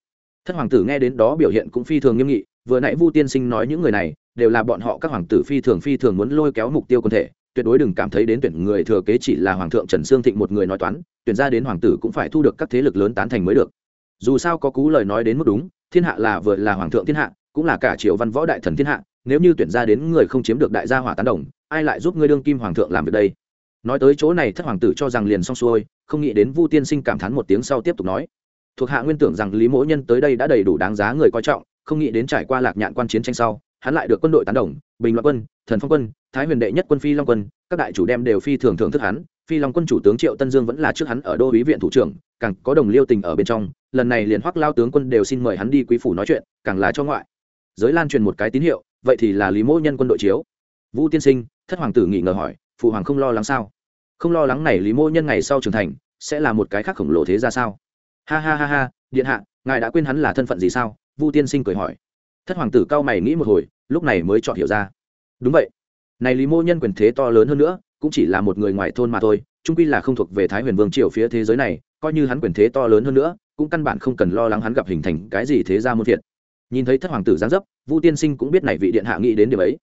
Thất hoàng tử nghe đến đó biểu hiện cũng phi thường nghiêm nghị, vừa nãy vu tiên sinh nói những người này, đều là bọn họ các hoàng tử phi thường phi thường muốn lôi kéo mục tiêu quân thể, tuyệt đối đừng cảm thấy đến tuyển người thừa kế chỉ là hoàng thượng trần sương thịnh một người nói toán, tuyển ra đến hoàng tử cũng phải thu được các thế lực lớn tán thành mới được. Dù sao có cú lời nói đến mức đúng, thiên hạ là vừa là hoàng thượng thiên hạ cũng là cả triều văn võ đại thần thiên hạ, nếu như tuyển ra đến người không chiếm được đại gia hỏa tán đồng, ai lại giúp ngươi đương kim hoàng thượng làm việc đây? Nói tới chỗ này, thất hoàng tử cho rằng liền xong xuôi, không nghĩ đến vu tiên sinh cảm thán một tiếng sau tiếp tục nói. Thuộc hạ nguyên tưởng rằng lý mỗ nhân tới đây đã đầy đủ đáng giá người coi trọng, không nghĩ đến trải qua lạc nhạn quan chiến tranh sau, hắn lại được quân đội tán đồng, bình loạn quân, thần phong quân, thái huyền đệ nhất quân, phi long quân, các đại chủ đem đều phi thường thưởng thức hắn. Phi long quân chủ tướng triệu tân dương vẫn là trước hắn ở đô ý viện thủ trưởng, càng có đồng liêu tình ở bên trong, lần này liền hoắc lao tướng quân đều xin mời hắn đi quý phủ nói chuyện, càng là cho ngoại giới lan truyền một cái tín hiệu, vậy thì là lý mỗ nhân quân đội chiếu. Vũ tiên sinh, thất hoàng tử nghỉ ngờ hỏi, phụ hoàng không lo lắng sao? Không lo lắng này lý mỗ nhân ngày sau trưởng thành, sẽ là một cái khác khổng lồ thế ra sao? Ha ha ha ha, điện hạ, ngài đã quên hắn là thân phận gì sao? Vu tiên sinh cười hỏi. Thất hoàng tử cao mày nghĩ một hồi, lúc này mới chọn hiểu ra. Đúng vậy. Này lý mô nhân quyền thế to lớn hơn nữa, cũng chỉ là một người ngoài thôn mà thôi trung quy là không thuộc về thái huyền vương triều phía thế giới này, coi như hắn quyền thế to lớn hơn nữa, cũng căn bản không cần lo lắng hắn gặp hình thành cái gì thế ra muôn thiệt nhìn thấy thất hoàng tử giáng dấp, vu tiên sinh cũng biết này vị điện hạ nghĩ đến điều ấy.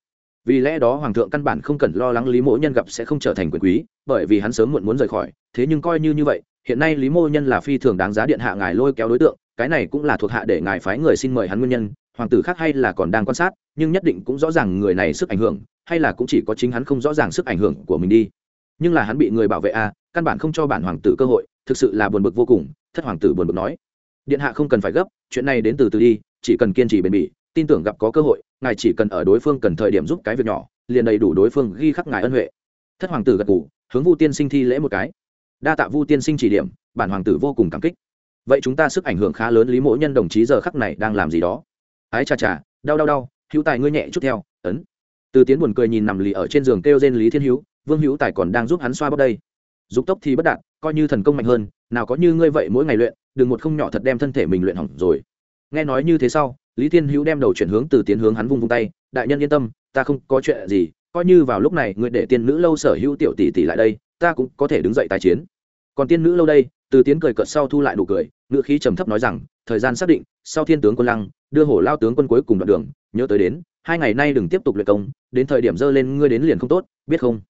Vì lẽ đó hoàng thượng căn bản không cần lo lắng lý mỗ nhân gặp sẽ không trở thành quyền quý, bởi vì hắn sớm muộn muốn rời khỏi, thế nhưng coi như như vậy, hiện nay lý mô nhân là phi thường đáng giá điện hạ ngài lôi kéo đối tượng, cái này cũng là thuộc hạ để ngài phái người xin mời hắn nguyên nhân, hoàng tử khác hay là còn đang quan sát, nhưng nhất định cũng rõ ràng người này sức ảnh hưởng, hay là cũng chỉ có chính hắn không rõ ràng sức ảnh hưởng của mình đi. Nhưng là hắn bị người bảo vệ à căn bản không cho bản hoàng tử cơ hội, thực sự là buồn bực vô cùng, thất hoàng tử buồn bực nói. Điện hạ không cần phải gấp, chuyện này đến từ từ đi chỉ cần kiên trì bền bỉ, tin tưởng gặp có cơ hội, ngài chỉ cần ở đối phương cần thời điểm giúp cái việc nhỏ, liền đầy đủ đối phương ghi khắc ngài ân huệ. Thất hoàng tử gật ngủ hướng vu tiên sinh thi lễ một cái. Đa tạ vu tiên sinh chỉ điểm, bản hoàng tử vô cùng cảm kích. Vậy chúng ta sức ảnh hưởng khá lớn, lý mỗ nhân đồng chí giờ khắc này đang làm gì đó? Ái chà chà đau đau đau, hữu tài ngươi nhẹ chút theo, ấn. Từ tiến buồn cười nhìn nằm lì ở trên giường kêu trên lý thiên hữu, vương hữu tài còn đang giúp hắn xoa bóp đây. Dục tốc thì bất đạt, coi như thần công mạnh hơn, nào có như ngươi vậy mỗi ngày luyện, đừng một không nhỏ thật đem thân thể mình luyện hỏng rồi nghe nói như thế sau, lý thiên hữu đem đầu chuyển hướng từ tiến hướng hắn vung vung tay, đại nhân yên tâm, ta không có chuyện gì, coi như vào lúc này ngươi để tiên nữ lâu sở hữu tiểu tỷ tỷ lại đây, ta cũng có thể đứng dậy tái chiến. Còn tiên nữ lâu đây, từ tiến cười cợt sau thu lại nụ cười ngựa khí trầm thấp nói rằng, thời gian xác định, sau thiên tướng quân lăng, đưa hổ lao tướng quân cuối cùng đoạn đường, nhớ tới đến, hai ngày nay đừng tiếp tục luyện công, đến thời điểm dơ lên ngươi đến liền không tốt, biết không?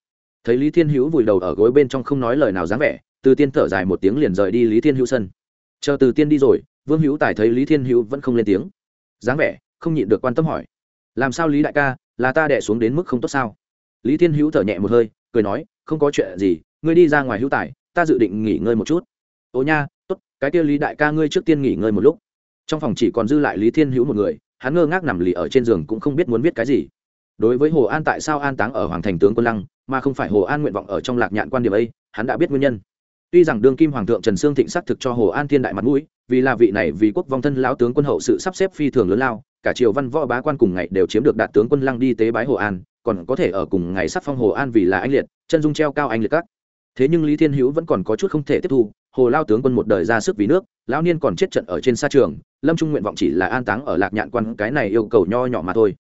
Thấy lý thiên hữu vùi đầu ở gối bên trong không nói lời nào dáng vẻ, từ tiên thở dài một tiếng liền rời đi lý thiên hữu sân. Chờ từ tiên đi rồi vương hữu tài thấy lý thiên hữu vẫn không lên tiếng, dáng vẻ không nhịn được quan tâm hỏi, làm sao lý đại ca, là ta đẻ xuống đến mức không tốt sao? Lý thiên hữu thở nhẹ một hơi, cười nói, không có chuyện gì, ngươi đi ra ngoài hữu tài, ta dự định nghỉ ngơi một chút. Ồ nha, tốt, cái kia lý đại ca ngươi trước tiên nghỉ ngơi một lúc. Trong phòng chỉ còn dư lại lý thiên hữu một người, hắn ngơ ngác nằm lì ở trên giường cũng không biết muốn viết cái gì. Đối với hồ an tại sao an táng ở hoàng thành tướng quân lăng, mà không phải hồ an nguyện vọng ở trong lạc nhạn quan điểm ấy, hắn đã biết nguyên nhân tuy rằng đương kim hoàng thượng trần sương thịnh xác thực cho hồ an thiên đại mặt mũi, vì là vị này vì quốc vong thân lão tướng quân hậu sự sắp xếp phi thường lớn lao, cả triều văn võ bá quan cùng ngày đều chiếm được đạt tướng quân lăng đi tế bái hồ an, còn có thể ở cùng ngày sắc phong hồ an vì là anh liệt, chân dung treo cao anh liệt các. Thế nhưng lý thiên hữu vẫn còn có chút không thể tiếp thu, hồ lao tướng quân một đời ra sức vì nước, lão niên còn chết trận ở trên sa trường, lâm trung nguyện vọng chỉ là an táng ở lạc nhạn quan, cái này yêu cầu nho nhỏ mà thôi.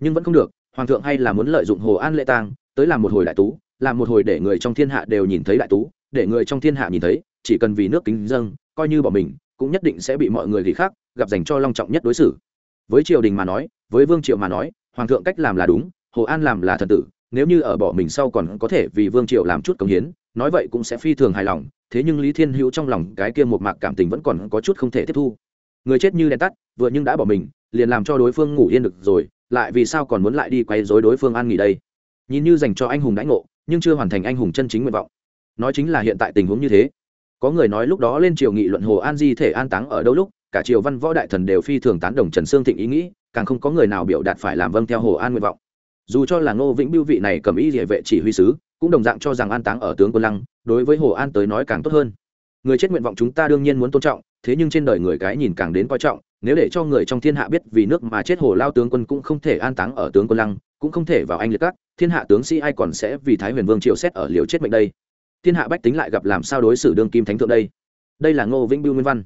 Nhưng vẫn không được, hoàng thượng hay là muốn lợi dụng hồ an lệ tang, tới làm một hồi đại tú, làm một hồi để người trong thiên hạ đều nhìn thấy đại tú để người trong thiên hạ nhìn thấy, chỉ cần vì nước kính dâng, coi như bỏ mình, cũng nhất định sẽ bị mọi người thì khác gặp dành cho long trọng nhất đối xử. Với triều đình mà nói, với vương triều mà nói, hoàng thượng cách làm là đúng, hồ an làm là thần tử, nếu như ở bỏ mình sau còn có thể vì vương triều làm chút công hiến, nói vậy cũng sẽ phi thường hài lòng, thế nhưng lý thiên hữu trong lòng cái kia một mạc cảm tình vẫn còn có chút không thể tiếp thu. Người chết như đèn tắt, vừa nhưng đã bỏ mình, liền làm cho đối phương ngủ yên được rồi, lại vì sao còn muốn lại đi quay dối đối phương an nghỉ đây? Nhìn như dành cho anh hùng đãi ngộ, nhưng chưa hoàn thành anh hùng chân chính nguyện vọng nói chính là hiện tại tình huống như thế. Có người nói lúc đó lên triều nghị luận hồ an di thể an táng ở đâu lúc, cả triều văn võ đại thần đều phi thường tán đồng trần sương thịnh ý nghĩ, càng không có người nào biểu đạt phải làm vâng theo hồ an nguyện vọng. Dù cho là ngô vĩnh biêu vị này cầm ý địa vệ chỉ huy sứ, cũng đồng dạng cho rằng an táng ở tướng quân lăng, đối với hồ an tới nói càng tốt hơn. Người chết nguyện vọng chúng ta đương nhiên muốn tôn trọng, thế nhưng trên đời người cái nhìn càng đến coi trọng, nếu để cho người trong thiên hạ biết vì nước mà chết hồ lao tướng quân cũng không thể an táng ở tướng quân lăng, cũng không thể vào anh liệt các, thiên hạ tướng sĩ ai còn sẽ vì thái huyền vương triều xét ở liều chết mệnh đây thiên hạ bách tính lại gặp làm sao đối xử đương kim thánh thượng đây? Đây là ngô vĩnh biêu nguyên văn.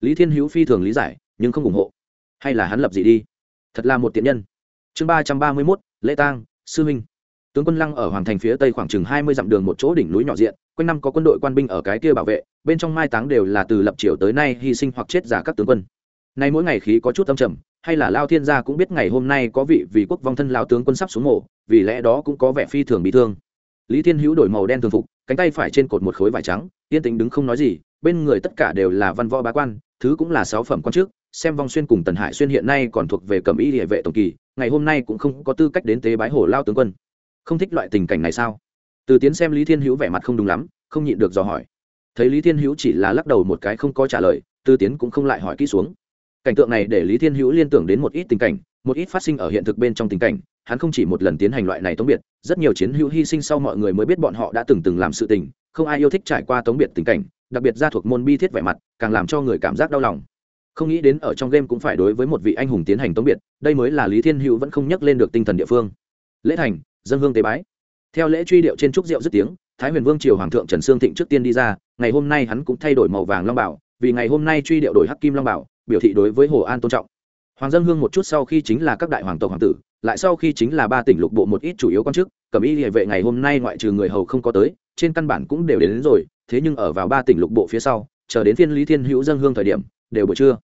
Lý thiên hữu phi thường lý giải, nhưng không ủng hộ. Hay là hắn lập gì đi? Thật là một tiện nhân. Chương ba trăm ba mươi mốt, lễ tang, sư minh. Tướng quân lăng ở hoàng thành phía tây khoảng chừng hai mươi dặm đường một chỗ đỉnh núi nhỏ diện, quanh năm có quân đội quan binh ở cái kia bảo vệ, bên trong mai táng đều là từ lập triều tới nay hy sinh hoặc chết giả các tướng quân. Nay mỗi ngày khí có chút âm trầm, hay là lao thiên gia cũng biết ngày hôm nay có vị vì quốc vong thân lao tướng quân sắp xuống mộ, vì lẽ đó cũng có vẻ phi thường bị thương. Lý thiên hữu đổi màu đen thường phục cánh tay phải trên cột một khối vải trắng, yên tĩnh đứng không nói gì, bên người tất cả đều là văn võ bá quan, thứ cũng là sáu phẩm quan trước, xem vong xuyên cùng tần hải xuyên hiện nay còn thuộc về cẩm y địa vệ tổng kỳ, ngày hôm nay cũng không có tư cách đến tế bái hồ lao tướng quân. Không thích loại tình cảnh này sao? Từ tiến xem lý thiên hữu vẻ mặt không đúng lắm, không nhịn được dò hỏi. Thấy lý thiên hữu chỉ là lắc đầu một cái không có trả lời, từ tiến cũng không lại hỏi kỹ xuống. Cảnh tượng này để lý thiên hữu liên tưởng đến một ít tình cảnh một ít phát sinh ở hiện thực bên trong tình cảnh, hắn không chỉ một lần tiến hành loại này tống biệt, rất nhiều chiến hữu hy sinh sau mọi người mới biết bọn họ đã từng từng làm sự tình, không ai yêu thích trải qua tống biệt tình cảnh, đặc biệt ra thuộc môn bi thiết vẻ mặt, càng làm cho người cảm giác đau lòng. Không nghĩ đến ở trong game cũng phải đối với một vị anh hùng tiến hành tống biệt, đây mới là lý thiên hữu vẫn không nhắc lên được tinh thần địa phương. Lễ thành, dân hương tế bái. Theo lễ truy điệu trên trúc rượu dứt tiếng, thái huyền vương triều hoàng thượng trần sương thịnh trước tiên đi ra, ngày hôm nay hắn cũng thay đổi màu vàng long bảo, vì ngày hôm nay truy điệu đổi hắc kim long bảo, biểu thị đối với hồ an tôn trọng hoàng dân hương một chút sau khi chính là các đại hoàng tộc hoàng tử lại sau khi chính là ba tỉnh lục bộ một ít chủ yếu quan chức cẩm y địa vệ ngày hôm nay ngoại trừ người hầu không có tới trên căn bản cũng đều đến, đến rồi thế nhưng ở vào ba tỉnh lục bộ phía sau chờ đến thiên lý thiên hữu dân hương thời điểm đều buổi trưa.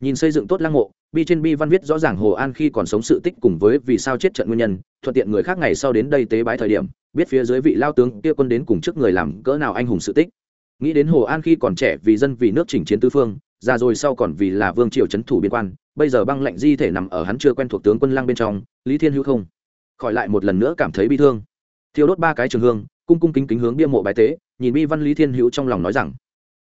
Nhìn xây dựng tốt lăng mộ bi trên bi văn viết rõ ràng hồ an khi còn sống sự tích cùng với vì sao chết trận nguyên nhân thuận tiện người khác ngày sau đến đây tế bái thời điểm biết phía dưới vị lao tướng kia quân đến cùng trước người làm cỡ nào anh hùng sự tích. Nghĩ đến hồ an khi còn trẻ vì dân vì nước chỉnh chiến tứ phương già rồi sau còn vì là vương triều c thủ biên quan, bây giờ băng lệnh di thể nằm ở hắn chưa quen thuộc tướng quân lang bên trong, lý thiên hữu không. Khỏi lại một lần nữa cảm thấy bi thương. Thiêu đốt ba cái trường hương, cung cung kính kính hướng bia mộ bài tế, nhìn bi văn lý thiên hữu trong lòng nói rằng,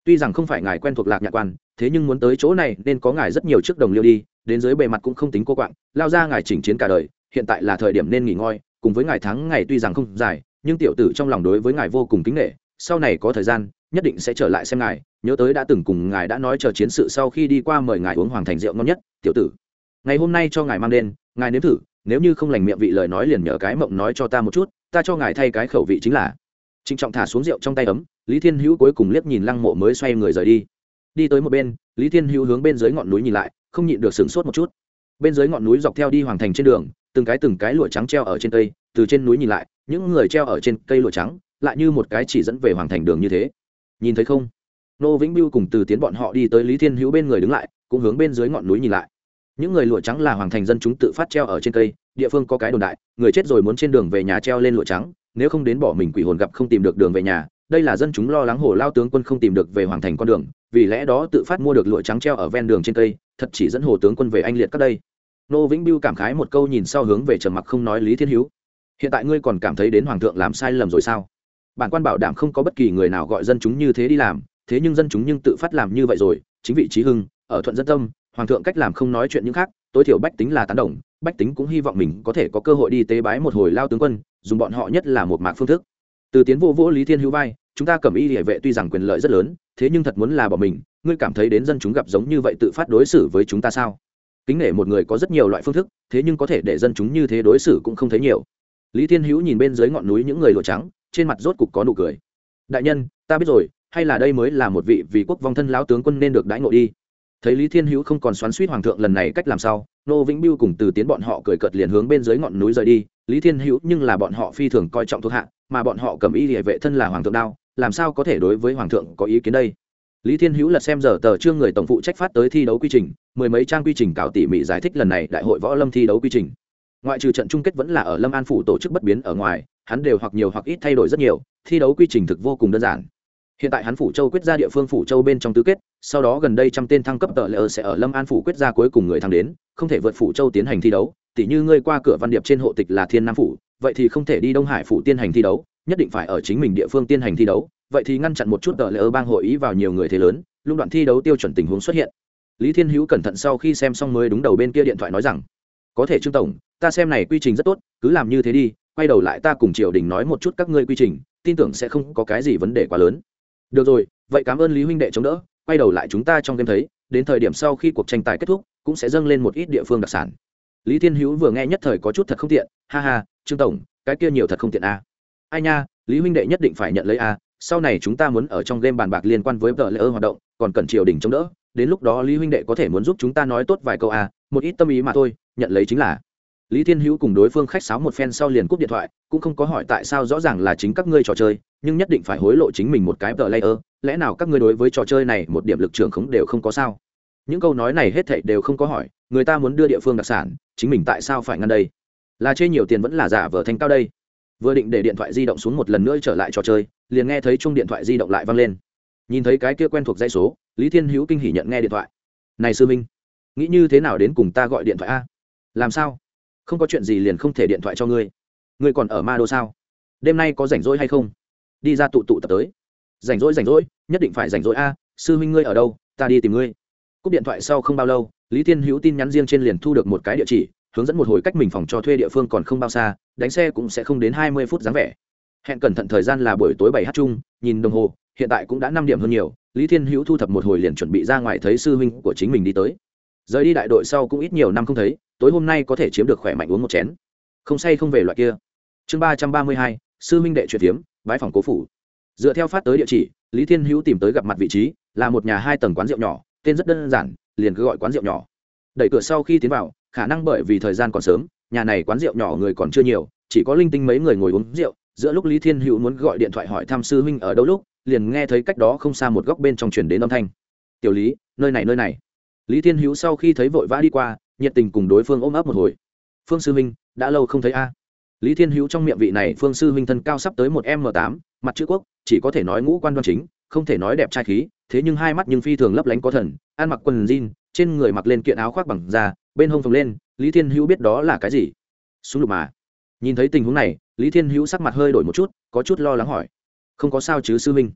tuy rằng không phải ngài quen thuộc lạc nhạc quan, thế nhưng muốn tới chỗ này nên có ngài rất nhiều trước đồng liêu đi, đến dưới bề mặt cũng không tính cô quạng, lao ra ngài chỉnh chiến cả đời, hiện tại là thời điểm nên nghỉ ngơi, cùng với ngài thắng ngày tuy rằng không dài, nhưng tiểu tử trong lòng đối với ngài vô cùng kính nghệ sau này có thời gian nhất định sẽ trở lại xem ngài, nhớ tới đã từng cùng ngài đã nói chờ chiến sự sau khi đi qua mời ngài uống hoàng thành rượu ngon nhất, tiểu tử. Ngày hôm nay cho ngài mang đến ngài nếm thử, nếu như không lành miệng vị lời nói liền nhờ cái mộng nói cho ta một chút, ta cho ngài thay cái khẩu vị chính là. Trịnh trọng thả xuống rượu trong tay ấm, lý thiên hữu cuối cùng liếc nhìn lăng mộ mới xoay người rời đi. Đi tới một bên, lý thiên hữu hướng bên dưới ngọn núi nhìn lại, không nhịn được sửng sốt một chút. Bên dưới ngọn núi dọc theo đi hoàng thành trên đường, từng cái từng cái lụa trắng treo ở trên cây, từ trên núi nhìn lại, những người treo ở trên cây lụa trắng, lại như một cái chỉ dẫn về hoàng thành đường như thế nhìn thấy không? Nô vĩnh biêu cùng từ tiến bọn họ đi tới lý thiên hữu bên người đứng lại, cũng hướng bên dưới ngọn núi nhìn lại. Những người lụa trắng là hoàng thành dân chúng tự phát treo ở trên cây, địa phương có cái đồn đại, người chết rồi muốn trên đường về nhà treo lên lụa trắng, nếu không đến bỏ mình quỷ hồn gặp không tìm được đường về nhà, đây là dân chúng lo lắng hồ lao tướng quân không tìm được về hoàng thành con đường, vì lẽ đó tự phát mua được lụa trắng treo ở ven đường trên cây, thật chỉ dẫn hồ tướng quân về anh liệt các đây. Nô vĩnh biêu cảm khái một câu nhìn sau hướng về trầm mặc không nói lý thiên hữu. Hiện tại ngươi còn cảm thấy đến hoàng thượng làm sai lầm rồi sao? Bản quan bảo đảm không có bất kỳ người nào gọi dân chúng như thế đi làm, thế nhưng dân chúng nhưng tự phát làm như vậy rồi, chính vị trí hưng, ở thuận dân tâm, hoàng thượng cách làm không nói chuyện những khác, tối thiểu bách tính là tán đồng, bách tính cũng hy vọng mình có thể có cơ hội đi tế bái một hồi lao tướng quân, dùng bọn họ nhất là một mạc phương thức. Từ tiến vô vỗ lý thiên hữu vai, chúng ta cầm y địa vệ tuy rằng quyền lợi rất lớn, thế nhưng thật muốn là bỏ mình, ngươi cảm thấy đến dân chúng gặp giống như vậy tự phát đối xử với chúng ta sao? Kính nể một người có rất nhiều loại phương thức, thế nhưng có thể để dân chúng như thế đối xử cũng không thấy nhiều. Lý thiên hữu nhìn bên dưới ngọn núi những người lụa trắng trên mặt rốt cục có nụ cười. Đại nhân, ta biết rồi, hay là đây mới là một vị vì quốc vong thân lão tướng quân nên được đãi ngộ đi. Thấy lý thiên hữu không còn xoắn suýt hoàng thượng lần này cách làm sao, nô vĩnh biêu cùng từ tiến bọn họ cười cợt liền hướng bên dưới ngọn núi rời đi. Lý thiên hữu nhưng là bọn họ phi thường coi trọng thuộc hạ, mà bọn họ cầm y địa vệ thân là hoàng thượng đao, làm sao có thể đối với hoàng thượng có ý kiến đây? Lý thiên hữu lật xem giờ tờ trương người tổng phụ trách phát tới thi đấu quy trình, mười mấy trang quy trình cạo tỉ mỉ giải thích lần này đại hội võ lâm thi đấu quy trình ngoại trừ trận chung kết vẫn là ở lâm an phủ tổ chức bất biến ở ngoài, hắn đều hoặc nhiều hoặc ít thay đổi rất nhiều, thi đấu quy trình thực vô cùng đơn giản. Hiện tại hắn phủ châu quyết ra địa phương phủ châu bên trong tứ kết, sau đó gần đây trăm tên thăng cấp tờ lỡ sẽ ở lâm an phủ quyết ra cuối cùng người thăng đến, không thể vượt phủ châu tiến hành thi đấu, tỉ như ngươi qua cửa văn điệp trên hộ tịch là thiên nam phủ, vậy thì không thể đi đông hải phủ tiến hành thi đấu, nhất định phải ở chính mình địa phương tiến hành thi đấu, vậy thì ngăn chặn một chút tờ lỡ bang hội ý vào nhiều người thế lớn lúc đoạn thi đấu tiêu chuẩn tình huống xuất hiện. Lý thiên hữu cẩn thận sau khi xem xong mới đúng đầu bên kia điện thoại nói rằng có thể trương tổng, ta xem này quy trình rất tốt, cứ làm như thế đi, quay đầu lại ta cùng triều đình nói một chút các ngươi quy trình, tin tưởng sẽ không có cái gì vấn đề quá lớn được rồi, vậy cảm ơn lý huynh đệ chống đỡ, quay đầu lại chúng ta trong đêm thấy, đến thời điểm sau khi cuộc tranh tài kết thúc, cũng sẽ dâng lên một ít địa phương đặc sản lý thiên hữu vừa nghe nhất thời có chút thật không tiện, ha ha trương tổng, cái kia nhiều thật không tiện a à. ai nha, lý huynh đệ nhất định phải nhận lấy a sau này chúng ta muốn ở trong game bàn bạc liên quan với vợ lễ hoạt động, còn cần triều đình chống đỡ, đến lúc đó lý huynh đệ có thể muốn giúp chúng ta nói tốt vài câu a một ít tâm ý mà thôi nhận lấy chính là. Lý thiên hữu cùng đối phương khách sáo một phen sau liền cúp điện thoại, cũng không có hỏi tại sao rõ ràng là chính các ngươi trò chơi, nhưng nhất định phải hối lộ chính mình một cái tờ layer, lẽ nào các ngươi đối với trò chơi này một điểm lực trưởng khống đều không có sao? Những câu nói này hết thảy đều không có hỏi, người ta muốn đưa địa phương đặc sản, chính mình tại sao phải ngăn đây? Là chê nhiều tiền vẫn là giả vờ thành cao đây? Vừa định để điện thoại di động xuống một lần nữa trở lại trò chơi, liền nghe thấy chung điện thoại di động lại văng lên. Nhìn thấy cái kia quen thuộc dãy số, lý thiên hữu kinh hỉ nhận nghe điện thoại. Này sư minh, nghĩ như thế nào đến cùng ta gọi điện thoại a? Làm sao? Không có chuyện gì liền không thể điện thoại cho ngươi. Ngươi còn ở ma đô sao? Đêm nay có rảnh rỗi hay không? Đi ra tụ tụ tập tới. Rảnh rỗi rảnh rỗi, nhất định phải rảnh rỗi a, sư huynh ngươi ở đâu? Ta đi tìm ngươi. Cúp điện thoại sau không bao lâu, lý thiên hữu tin nhắn riêng trên liền thu được một cái địa chỉ, hướng dẫn một hồi cách mình phòng cho thuê địa phương còn không bao xa, đánh xe cũng sẽ không đến hai mươi phút dáng vẻ. Hẹn cẩn thận thời gian là buổi tối bảy h chung, nhìn đồng hồ, hiện tại cũng đã năm điểm hơn nhiều, lý thiên hữu thu thập một hồi liền chuẩn bị ra ngoài thấy sư huynh của chính mình đi tới. Rời đi đại đội sau cũng ít nhiều năm không thấy tối hôm nay có thể chiếm được khỏe mạnh uống một chén. Không say không về loại kia. Chương ba trăm ba mươi hai sư minh đệ truyền kiếm, bãi phòng cố phủ. Dựa theo phát tới địa chỉ lý thiên hữu tìm tới gặp mặt vị trí là một nhà hai tầng quán rượu nhỏ tên rất đơn giản liền cứ gọi quán rượu nhỏ. Đẩy cửa sau khi tiến vào khả năng bởi vì thời gian còn sớm nhà này quán rượu nhỏ người còn chưa nhiều chỉ có linh tinh mấy người ngồi uống rượu giữa lúc lý thiên hữu muốn gọi điện thoại hỏi thăm sư huynh ở đâu lúc liền nghe thấy cách đó không xa một góc bên trong truyền đến âm thanh. Tiểu lý nơi này nơi này. Lý thiên hữu sau khi thấy vội vã đi qua nhiệt tình cùng đối phương ôm ấp một hồi. Phương sư huynh đã lâu không thấy a. Lý thiên hữu trong miệng vị này phương sư huynh thân cao sắp tới một m tám, mặt chữ quốc, chỉ có thể nói ngũ quan đoan chính, không thể nói đẹp trai khí, thế nhưng hai mắt nhưng phi thường lấp lánh có thần, ăn mặc quần jean, trên người mặc lên kiện áo khoác bằng da, bên hông phồng lên, lý thiên hữu biết đó là cái gì? Súng lục mà. Nhìn thấy tình huống này, lý thiên hữu sắc mặt hơi đổi một chút, có chút lo lắng hỏi. Không có sao chứ sư huynh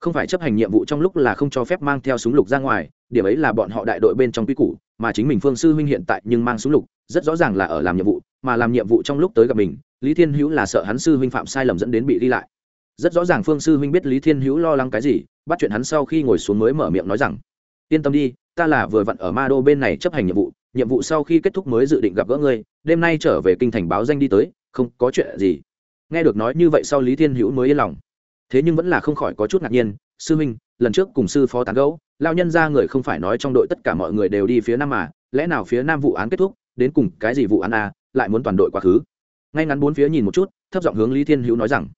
không phải chấp hành nhiệm vụ trong lúc là không cho phép mang theo súng lục ra ngoài, điểm ấy là bọn họ đại đội bên trong quy củ, mà chính mình phương sư huynh hiện tại nhưng mang súng lục, rất rõ ràng là ở làm nhiệm vụ, mà làm nhiệm vụ trong lúc tới gặp mình, lý thiên hữu là sợ hắn sư huynh phạm sai lầm dẫn đến bị đi lại. Rất rõ ràng phương sư huynh biết lý thiên hữu lo lắng cái gì, bắt chuyện hắn sau khi ngồi xuống mới mở miệng nói rằng, yên tâm đi, ta là vừa vặn ở ma đô bên này chấp hành nhiệm vụ nhiệm vụ sau khi kết thúc mới dự định gặp gỡ ngươi, đêm nay trở về kinh thành báo danh đi tới, không có chuyện gì. Nghe được nói như vậy sau lý thiên hữu mới yên lòng thế nhưng vẫn là không khỏi có chút ngạc nhiên, sư huynh, lần trước cùng sư phó tán gẫu lao nhân ra người không phải nói trong đội tất cả mọi người đều đi phía nam mà, lẽ nào phía nam vụ án kết thúc, đến cùng cái gì vụ án a lại muốn toàn đội quá khứ? Ngay ngắn bốn phía nhìn một chút, thấp giọng hướng lý thiên hữu nói rằng,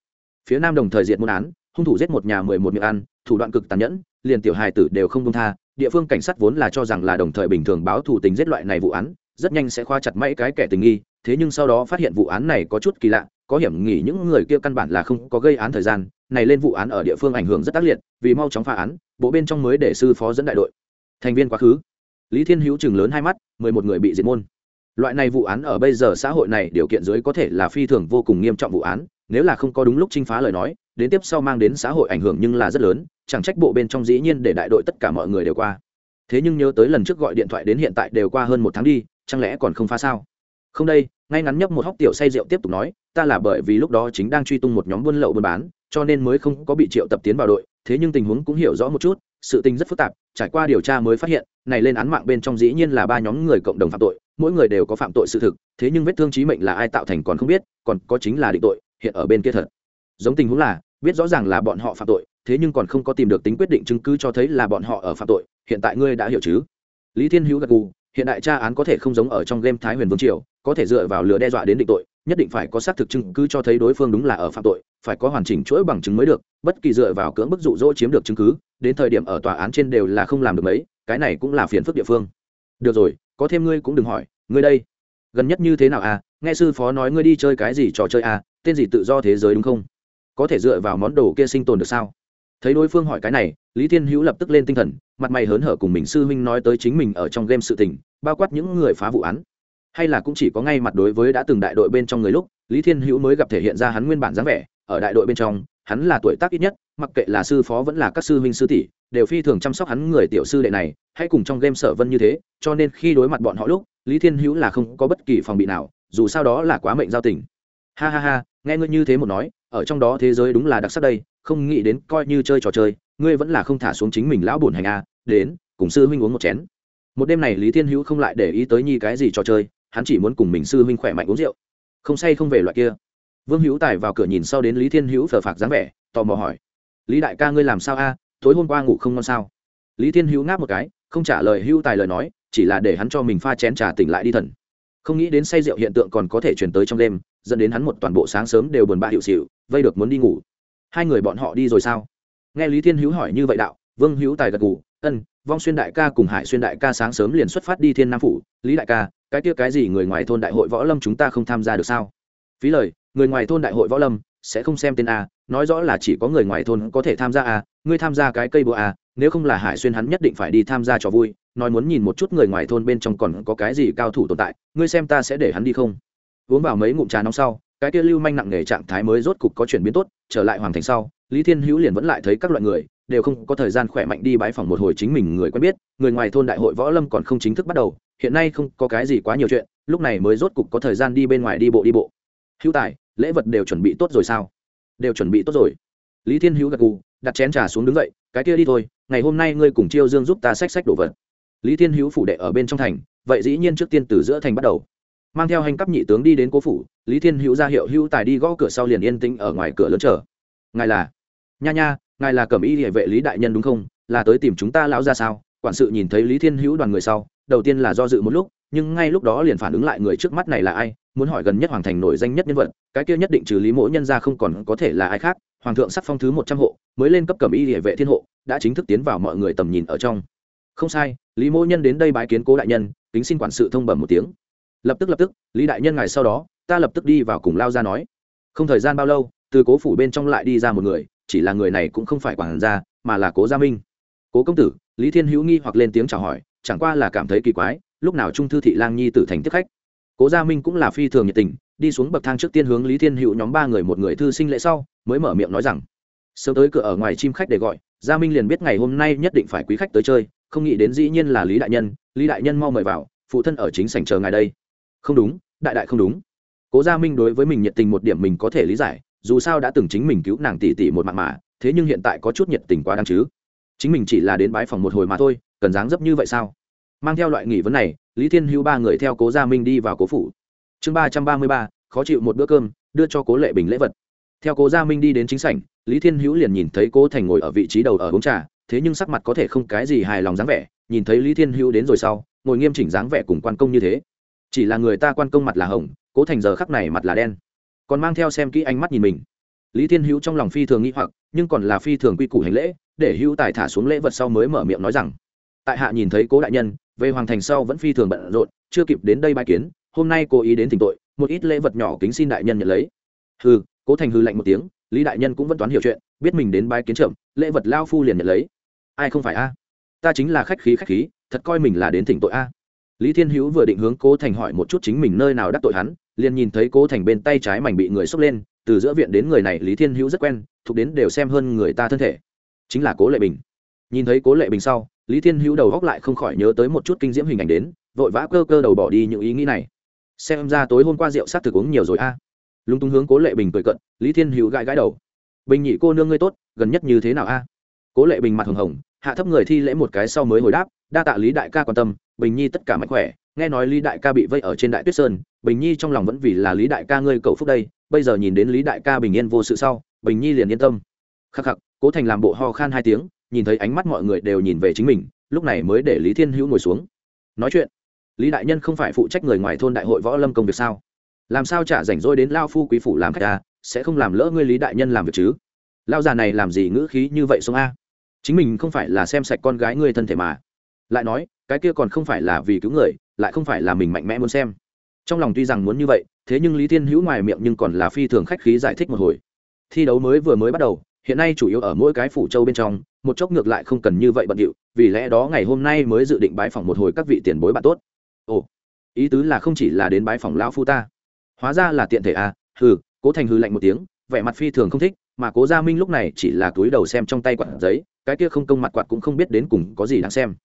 phía nam đồng thời diệt môn án, hung thủ giết một nhà mười một miệng ăn, thủ đoạn cực tàn nhẫn, liền tiểu hài tử đều không công tha, địa phương cảnh sát vốn là cho rằng là đồng thời bình thường báo thủ tình giết loại này vụ án, rất nhanh sẽ khoa chặt mãi cái kẻ tình nghi, thế nhưng sau đó phát hiện vụ án này có chút kỳ lạ, có hiểm nghỉ những người kia căn bản là không có gây án thời gian này lên vụ án ở địa phương ảnh hưởng rất tác liệt, vì mau chóng phá án, bộ bên trong mới để sư phó dẫn đại đội. Thành viên quá khứ. Lý thiên hữu chừng lớn hai mắt, mười một người bị diệt môn. Loại này vụ án ở bây giờ xã hội này điều kiện dưới có thể là phi thường vô cùng nghiêm trọng vụ án, nếu là không có đúng lúc chinh phá lời nói, đến tiếp sau mang đến xã hội ảnh hưởng nhưng là rất lớn, chẳng trách bộ bên trong dĩ nhiên để đại đội tất cả mọi người đều qua. Thế nhưng nhớ tới lần trước gọi điện thoại đến hiện tại đều qua hơn một tháng đi, chẳng lẽ còn không phá sao? Không đây, ngay ngắn nhấp một hóc tiểu say rượu tiếp tục nói, ta là bởi vì lúc đó chính đang truy tung một nhóm buôn lậu buôn bán, cho nên mới không có bị triệu tập tiến vào đội, thế nhưng tình huống cũng hiểu rõ một chút, sự tình rất phức tạp, trải qua điều tra mới phát hiện, này lên án mạng bên trong dĩ nhiên là ba nhóm người cộng đồng phạm tội, mỗi người đều có phạm tội sự thực, thế nhưng vết thương trí mệnh là ai tạo thành còn không biết, còn có chính là định tội, hiện ở bên kia thật. Giống tình huống là, biết rõ ràng là bọn họ phạm tội, thế nhưng còn không có tìm được tính quyết định chứng cứ cho thấy là bọn họ ở phạm tội, hiện tại ngươi đã hiểu chứ? Lý thiên hữu gật gù hiện đại tra án có thể không giống ở trong game thái huyền vương triều, có thể dựa vào lửa đe dọa đến định tội, nhất định phải có xác thực chứng cứ cho thấy đối phương đúng là ở phạm tội, phải có hoàn chỉnh chuỗi bằng chứng mới được, bất kỳ dựa vào cưỡng bức dụ dỗ chiếm được chứng cứ, đến thời điểm ở tòa án trên đều là không làm được mấy, cái này cũng là phiền phức địa phương. Được rồi, có thêm ngươi cũng đừng hỏi, ngươi đây. Gần nhất như thế nào à? Nghe sư phó nói ngươi đi chơi cái gì trò chơi à? Tên gì tự do thế giới đúng không? Có thể dựa vào món đồ kia sinh tồn được sao? Thấy đối phương hỏi cái này, lý thiên hữu lập tức lên tinh thần, mặt mày hớn hở cùng mình sư huynh nói tới chính mình ở trong game sự tình, bao quát những người phá vụ án. Hay là cũng chỉ có ngay mặt đối với đã từng đại đội bên trong người lúc, lý thiên hữu mới gặp thể hiện ra hắn nguyên bản dáng vẻ, ở đại đội bên trong, hắn là tuổi tác ít nhất, mặc kệ là sư phó vẫn là các sư huynh sư tỷ, đều phi thường chăm sóc hắn người tiểu sư đệ này hay cùng trong game sở vân như thế, cho nên khi đối mặt bọn họ lúc, lý thiên hữu là không có bất kỳ phòng bị nào, dù sao đó là quá mệnh giao tình. Ha ha ha, nghe ngươi như thế một nói, ở trong đó thế giới đúng là đặc sắc đây không nghĩ đến coi như chơi trò chơi, ngươi vẫn là không thả xuống chính mình lão bổn hành a, đến, cùng sư huynh uống một chén. Một đêm này lý thiên hữu không lại để ý tới nhi cái gì trò chơi, hắn chỉ muốn cùng mình sư huynh khỏe mạnh uống rượu. Không say không về loại kia. Vương hữu tài vào cửa nhìn sau đến lý thiên hữu phờ phạc dáng vẻ, tò mò hỏi, lý đại ca ngươi làm sao a? Tối hôm qua ngủ không ngon sao? Lý thiên hữu ngáp một cái, không trả lời hữu tài lời nói, chỉ là để hắn cho mình pha chén trà tỉnh lại đi thần. Không nghĩ đến say rượu hiện tượng còn có thể chuyển tới trong đêm, dẫn đến hắn một toàn bộ sáng sớm đều buồn bã hiệu xịu, vây được muốn đi ngủ hai người bọn họ đi rồi sao? Nghe lý thiên hữu hỏi như vậy đạo, vương hữu tài gật ngủ ân, vong xuyên đại ca cùng hải xuyên đại ca sáng sớm liền xuất phát đi thiên nam phủ. Lý đại ca, cái kia cái gì người ngoài thôn đại hội võ lâm chúng ta không tham gia được sao? Phí lời, người ngoài thôn đại hội võ lâm sẽ không xem tên a, nói rõ là chỉ có người ngoài thôn có thể tham gia a, ngươi tham gia cái cây búa a, nếu không là hải xuyên hắn nhất định phải đi tham gia trò vui, nói muốn nhìn một chút người ngoài thôn bên trong còn có cái gì cao thủ tồn tại, ngươi xem ta sẽ để hắn đi không? Uống vào mấy ngụm trà nóng sau cái kia lưu manh nặng nề trạng thái mới rốt cục có chuyển biến tốt, trở lại hoàng thành sau, lý thiên hữu liền vẫn lại thấy các loại người, đều không có thời gian khỏe mạnh đi bãi phòng một hồi chính mình người quen biết, người ngoài thôn đại hội võ lâm còn không chính thức bắt đầu, hiện nay không có cái gì quá nhiều chuyện, lúc này mới rốt cục có thời gian đi bên ngoài đi bộ đi bộ. Hữu tài, lễ vật đều chuẩn bị tốt rồi sao? Đều chuẩn bị tốt rồi. Lý thiên hữu gật gù, đặt chén trà xuống đứng dậy, cái kia đi thôi, ngày hôm nay ngươi cùng chiêu dương giúp ta xách xách đồ vật. Lý thiên hữu phủ đệ ở bên trong thành, vậy dĩ nhiên trước tiên từ giữa thành bắt đầu mang theo hành cấp nhị tướng đi đến cố phủ, lý thiên hữu ra hiệu hữu tài đi gõ cửa sau liền yên tĩnh ở ngoài cửa lớn chờ. Ngài là? Nha nha, ngài là cẩm y địa vệ lý đại nhân đúng không? Là tới tìm chúng ta lão ra sao? Quản sự nhìn thấy lý thiên hữu đoàn người sau, đầu tiên là do dự một lúc, nhưng ngay lúc đó liền phản ứng lại người trước mắt này là ai? Muốn hỏi gần nhất hoàng thành nổi danh nhất nhân vật, cái kia nhất định trừ lý mỗ nhân ra không còn có thể là ai khác. Hoàng thượng sắc phong thứ một trăm hộ, mới lên cấp cẩm y địa vệ thiên hộ, đã chính thức tiến vào mọi người tầm nhìn ở trong. Không sai, lý mỗ nhân đến đây bái kiến cố đại nhân, kính xin quản sự thông bẩm một tiếng lập tức lập tức, lý đại nhân ngày sau đó, ta lập tức đi vào cùng lao ra nói. Không thời gian bao lâu, từ cố phủ bên trong lại đi ra một người, chỉ là người này cũng không phải quản gia, mà là cố gia minh. Cố công tử, lý thiên hữu nghi hoặc lên tiếng chào hỏi, chẳng qua là cảm thấy kỳ quái, lúc nào trung thư thị lang nhi tử thành tiếp khách. Cố gia minh cũng là phi thường nhiệt tình, đi xuống bậc thang trước tiên hướng lý thiên hữu nhóm ba người một người thư sinh lễ sau, mới mở miệng nói rằng, sớm tới cửa ở ngoài chim khách để gọi, gia minh liền biết ngày hôm nay nhất định phải quý khách tới chơi, không nghĩ đến dĩ nhiên là lý đại nhân, lý đại nhân mau mời vào, phụ thân ở chính sảnh chờ ngài đây không đúng, đại đại không đúng. Cố gia minh đối với mình nhiệt tình một điểm mình có thể lý giải, dù sao đã từng chính mình cứu nàng tỷ tỷ một mạng mà, thế nhưng hiện tại có chút nhiệt tình quá đáng chứ. Chính mình chỉ là đến bái phòng một hồi mà thôi, cần dáng dấp như vậy sao? Mang theo loại nghỉ vấn này, lý thiên hữu ba người theo cố gia minh đi vào cố phủ. Chương ba trăm ba mươi ba, khó chịu một bữa cơm, đưa cho cố lệ bình lễ vật. Theo cố gia minh đi đến chính sảnh, lý thiên hữu liền nhìn thấy cố thành ngồi ở vị trí đầu ở uống trà, thế nhưng sắc mặt có thể không cái gì hài lòng dáng vẻ, nhìn thấy lý thiên hữu đến rồi sau, ngồi nghiêm chỉnh dáng vẻ cùng quan công như thế chỉ là người ta quan công mặt là hồng, cố thành giờ khắc này mặt là đen. Còn mang theo xem kỹ ánh mắt nhìn mình. Lý thiên hữu trong lòng phi thường nghĩ hoặc, nhưng còn là phi thường quy củ hành lễ, để hữu tài thả xuống lễ vật sau mới mở miệng nói rằng, tại hạ nhìn thấy cố đại nhân, về hoàng thành sau vẫn phi thường bận rộn, chưa kịp đến đây bài kiến, hôm nay cố ý đến thỉnh tội, một ít lễ vật nhỏ kính xin đại nhân nhận lấy. Hư cố thành hư lạnh một tiếng, lý đại nhân cũng vẫn toán hiểu chuyện, biết mình đến bài kiến chậm lễ vật lao phu liền nhận lấy. Ai không phải a? Ta chính là khách khí khách khí, thật coi mình là đến thỉnh tội a lý thiên hữu vừa định hướng cố thành hỏi một chút chính mình nơi nào đắc tội hắn, liền nhìn thấy cố thành bên tay trái mảnh bị người xốc lên, từ giữa viện đến người này lý thiên hữu rất quen, thuộc đến đều xem hơn người ta thân thể. Chính là cố lệ bình. Nhìn thấy cố lệ bình sau, lý thiên hữu đầu góc lại không khỏi nhớ tới một chút kinh diễm hình ảnh đến, vội vã cơ cơ đầu bỏ đi những ý nghĩ này. Xem ra tối hôm qua rượu s á t thực uống nhiều rồi a. À. lúng túng hướng cố lệ bình cười cận, lý thiên hữu gãi gãi đầu. Bình nhị cô nương ngươi tốt, gần nhất như thế nào a? À? Cố lệ bình mặt hồng hồng, hạ thấp người thi lễ một cái sau mới hồi đáp, đa tạ lý đại ca quan tâm bình nhi tất cả mạnh khỏe, nghe nói lý đại ca bị vây ở trên đại tuyết sơn, bình nhi trong lòng vẫn vì là lý đại ca ngươi cầu phúc đây, bây giờ nhìn đến lý đại ca bình yên vô sự sau, bình nhi liền yên tâm. Khắc khắc, cố thành làm bộ ho khan hai tiếng, nhìn thấy ánh mắt mọi người đều nhìn về chính mình, lúc này mới để lý thiên hữu ngồi xuống. Nói chuyện, lý đại nhân không phải phụ trách người ngoài thôn đại hội võ lâm công việc sao? Làm sao trả rảnh rỗi đến lao phu quý phủ làm khách ta sẽ không làm lỡ ngươi lý đại nhân làm việc chứ? Lao già này làm gì ngữ khí như vậy xuống a? Chính mình không phải là xem sạch con gái ngươi thân thể mà. Lại nói cái kia còn không phải là vì cứu người, lại không phải là mình mạnh mẽ muốn xem. Trong lòng tuy rằng muốn như vậy, thế nhưng lý thiên hữu ngoài miệng nhưng còn là phi thường khách khí giải thích một hồi. Thi đấu mới vừa mới bắt đầu, hiện nay chủ yếu ở mỗi cái phủ châu bên trong, một chốc ngược lại không cần như vậy bận điệu, vì lẽ đó ngày hôm nay mới dự định bái phỏng một hồi các vị tiền bối bạn tốt. Ồ, ý tứ là không chỉ là đến bái phỏng lão phu ta. Hóa ra là tiện thể à hừ, cố thành hư lạnh một tiếng, vẻ mặt phi thường không thích, mà cố gia minh lúc này chỉ là túi đầu xem trong tay quạt giấy, cái kia không công mặt quạt cũng không biết đến cùng có gì đáng xem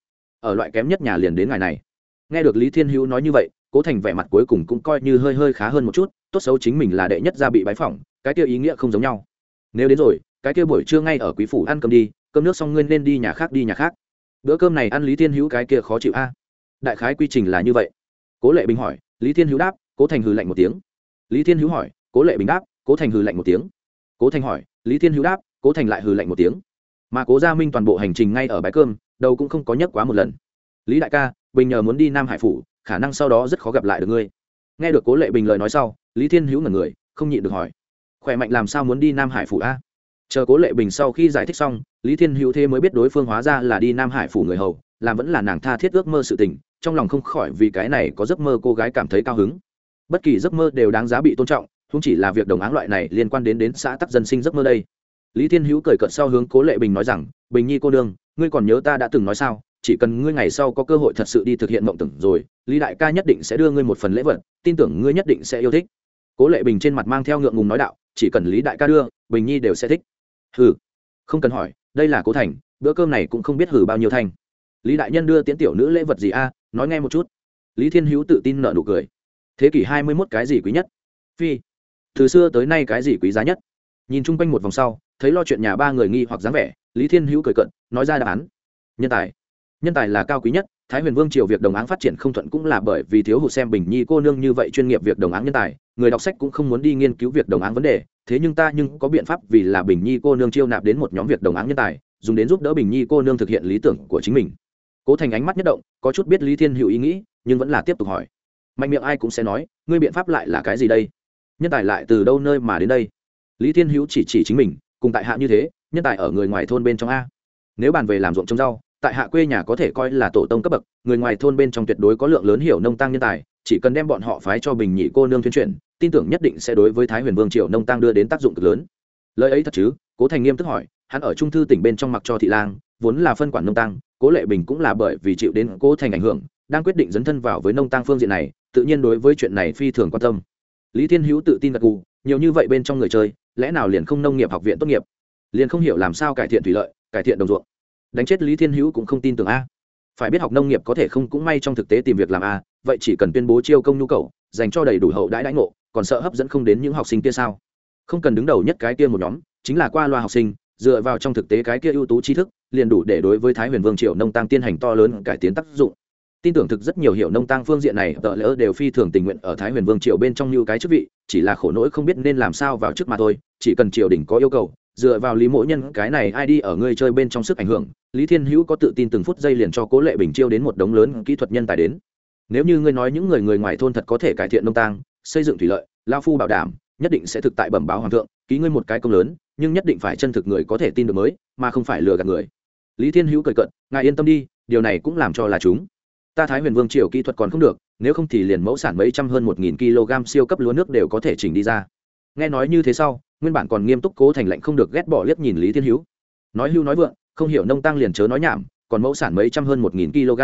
ở loại kém nhất nhà liền đến ngày này. Nghe được lý thiên hữu nói như vậy, cố thành vẻ mặt cuối cùng cũng coi như hơi hơi khá hơn một chút, tốt xấu chính mình là đệ nhất gia bị bái phỏng, cái kia ý nghĩa không giống nhau. Nếu đến rồi, cái kia buổi trưa ngay ở quý phủ ăn cơm đi, cơm nước xong ngươi nên đi nhà khác đi nhà khác. Bữa cơm này ăn lý thiên hữu cái kia khó chịu a. Đại khái quy trình là như vậy. Cố lệ bình hỏi, lý thiên hữu đáp, cố thành hừ lạnh một tiếng. Lý thiên hữu hỏi, cố lệ bình đáp, cố thành hừ lạnh một tiếng. Cố thành hỏi, lý thiên hữu đáp, cố thành lại hừ lạnh một tiếng mà cố gia minh toàn bộ hành trình ngay ở bãi cơm đầu cũng không có nhấc quá một lần. Lý đại ca, bình nhờ muốn đi nam hải phủ, khả năng sau đó rất khó gặp lại được ngươi. Nghe được cố lệ bình lời nói sau, lý thiên hữu ngẩn người, không nhịn được hỏi. Khỏe mạnh làm sao muốn đi nam hải phủ a? Chờ cố lệ bình sau khi giải thích xong, lý thiên hữu thế mới biết đối phương hóa ra là đi nam hải phủ người hầu, làm vẫn là nàng tha thiết ước mơ sự tình, trong lòng không khỏi vì cái này có giấc mơ cô gái cảm thấy cao hứng. Bất kỳ giấc mơ đều đáng giá bị tôn trọng không chỉ là việc đồng áng loại này liên quan đến đến xã tắc dân sinh giấc mơ đây lý thiên hữu cười cận sau hướng cố lệ bình nói rằng, bình nhi cô đương ngươi còn nhớ ta đã từng nói sao? Chỉ cần ngươi ngày sau có cơ hội thật sự đi thực hiện mộng tưởng rồi, lý đại ca nhất định sẽ đưa ngươi một phần lễ vật, tin tưởng ngươi nhất định sẽ yêu thích. Cố lệ bình trên mặt mang theo ngượng ngùng nói đạo, chỉ cần lý đại ca đưa, bình nhi đều sẽ thích. Hừ, không cần hỏi, đây là cố thành, bữa cơm này cũng không biết hử bao nhiêu thành. lý đại nhân đưa tiễn tiểu nữ lễ vật gì a? À, nói nghe một chút. Lý thiên hữu tự tin nợ nụ cười. Thế kỷ hai mươi mốt cái gì quý nhất? Phi, từ xưa tới nay cái gì quý giá nhất? Nhìn chung quanh một vòng sau, thấy lo chuyện nhà ba người nghi hoặc dáng vẻ, lý thiên hữu cười cận nói ra đáp án. Nhân tài. Nhân tài là cao quý nhất, thái huyền vương triều việc đồng áng phát triển không thuận cũng là bởi vì thiếu hụt xem bình nhi cô nương như vậy chuyên nghiệp việc đồng áng nhân tài, người đọc sách cũng không muốn đi nghiên cứu việc đồng áng vấn đề, thế nhưng ta nhưng có biện pháp vì là bình nhi cô nương chiêu nạp đến một nhóm việc đồng áng nhân tài, dùng đến giúp đỡ bình nhi cô nương thực hiện lý tưởng của chính mình. Cố thành ánh mắt nhất động, có chút biết lý thiên hữu ý nghĩ, nhưng vẫn là tiếp tục hỏi. Mạnh miệng ai cũng sẽ nói, ngươi biện pháp lại là cái gì đây? Nhân tài lại từ đâu nơi mà đến đây? Lý thiên hữu chỉ chỉ chính mình, cùng tại hạ như thế, nhân tài ở người ngoài thôn bên trong a. Nếu bàn về làm ruộng trồng rau, tại hạ quê nhà có thể coi là tổ tông cấp bậc, người ngoài thôn bên trong tuyệt đối có lượng lớn hiểu nông tăng nhân tài, chỉ cần đem bọn họ phái cho bình nhị cô nương tuyên truyền tin tưởng nhất định sẽ đối với thái huyền vương triều nông tăng đưa đến tác dụng cực lớn. Lời ấy thật chứ? Cố thành nghiêm tức hỏi, hắn ở trung thư tỉnh bên trong mặc cho thị lang, vốn là phân quản nông tăng, cố lệ bình cũng là bởi vì chịu đến cố thành ảnh hưởng, đang quyết định dấn thân vào với nông tăng phương diện này, tự nhiên đối với chuyện này phi thường quan tâm. Lý thiên hữu tự tin gật gù, nhiều như vậy bên trong người chơi lẽ nào liền không nông nghiệp học viện tốt nghiệp? Liền không hiểu làm sao cải thiện thủy lợi, cải thiện đồng ruộng. Đánh chết lý thiên hữu cũng không tin tưởng a. Phải biết học nông nghiệp có thể không cũng may trong thực tế tìm việc làm a, vậy chỉ cần tuyên bố chiêu công nhu cầu, dành cho đầy đủ hậu đãi đãi ngộ, còn sợ hấp dẫn không đến những học sinh kia sao? Không cần đứng đầu nhất cái kia một nhóm, chính là qua loa học sinh, dựa vào trong thực tế cái kia ưu tú tri thức, liền đủ để đối với thái huyền vương triệu nông tăng tiên hành to lớn cải tiến tác dụng tin tưởng thực rất nhiều hiệu nông tăng phương diện này, tợ lỡ đều phi thường tình nguyện ở thái huyền vương triều bên trong như cái chức vị, chỉ là khổ nỗi không biết nên làm sao vào trước mà thôi, chỉ cần triều đình có yêu cầu, dựa vào lý mỗ nhân, cái này ai đi ở ngươi chơi bên trong sức ảnh hưởng, lý thiên hữu có tự tin từng phút giây liền cho cố lệ bình chiêu đến một đống lớn kỹ thuật nhân tài đến. Nếu như ngươi nói những người người ngoài thôn thật có thể cải thiện nông tăng xây dựng thủy lợi, lao phu bảo đảm, nhất định sẽ thực tại bẩm báo hoàng thượng, ký ngươi một cái công lớn, nhưng nhất định phải chân thực người có thể tin được mới, mà không phải lừa gạt người. Lý thiên hữu cười cận ngài yên tâm đi, điều này cũng làm cho là chúng ta thái huyền vương triều kỹ thuật còn không được, nếu không thì liền mẫu sản mấy trăm hơn một nghìn kg siêu cấp lúa nước đều có thể chỉnh đi ra. Nghe nói như thế sau, nguyên bản còn nghiêm túc cố thành lệnh không được ghét bỏ liếc nhìn lý thiên hữu. Nói hưu nói vượng, không hiểu nông tăng liền chớ nói nhảm, còn mẫu sản mấy trăm hơn một nghìn kg.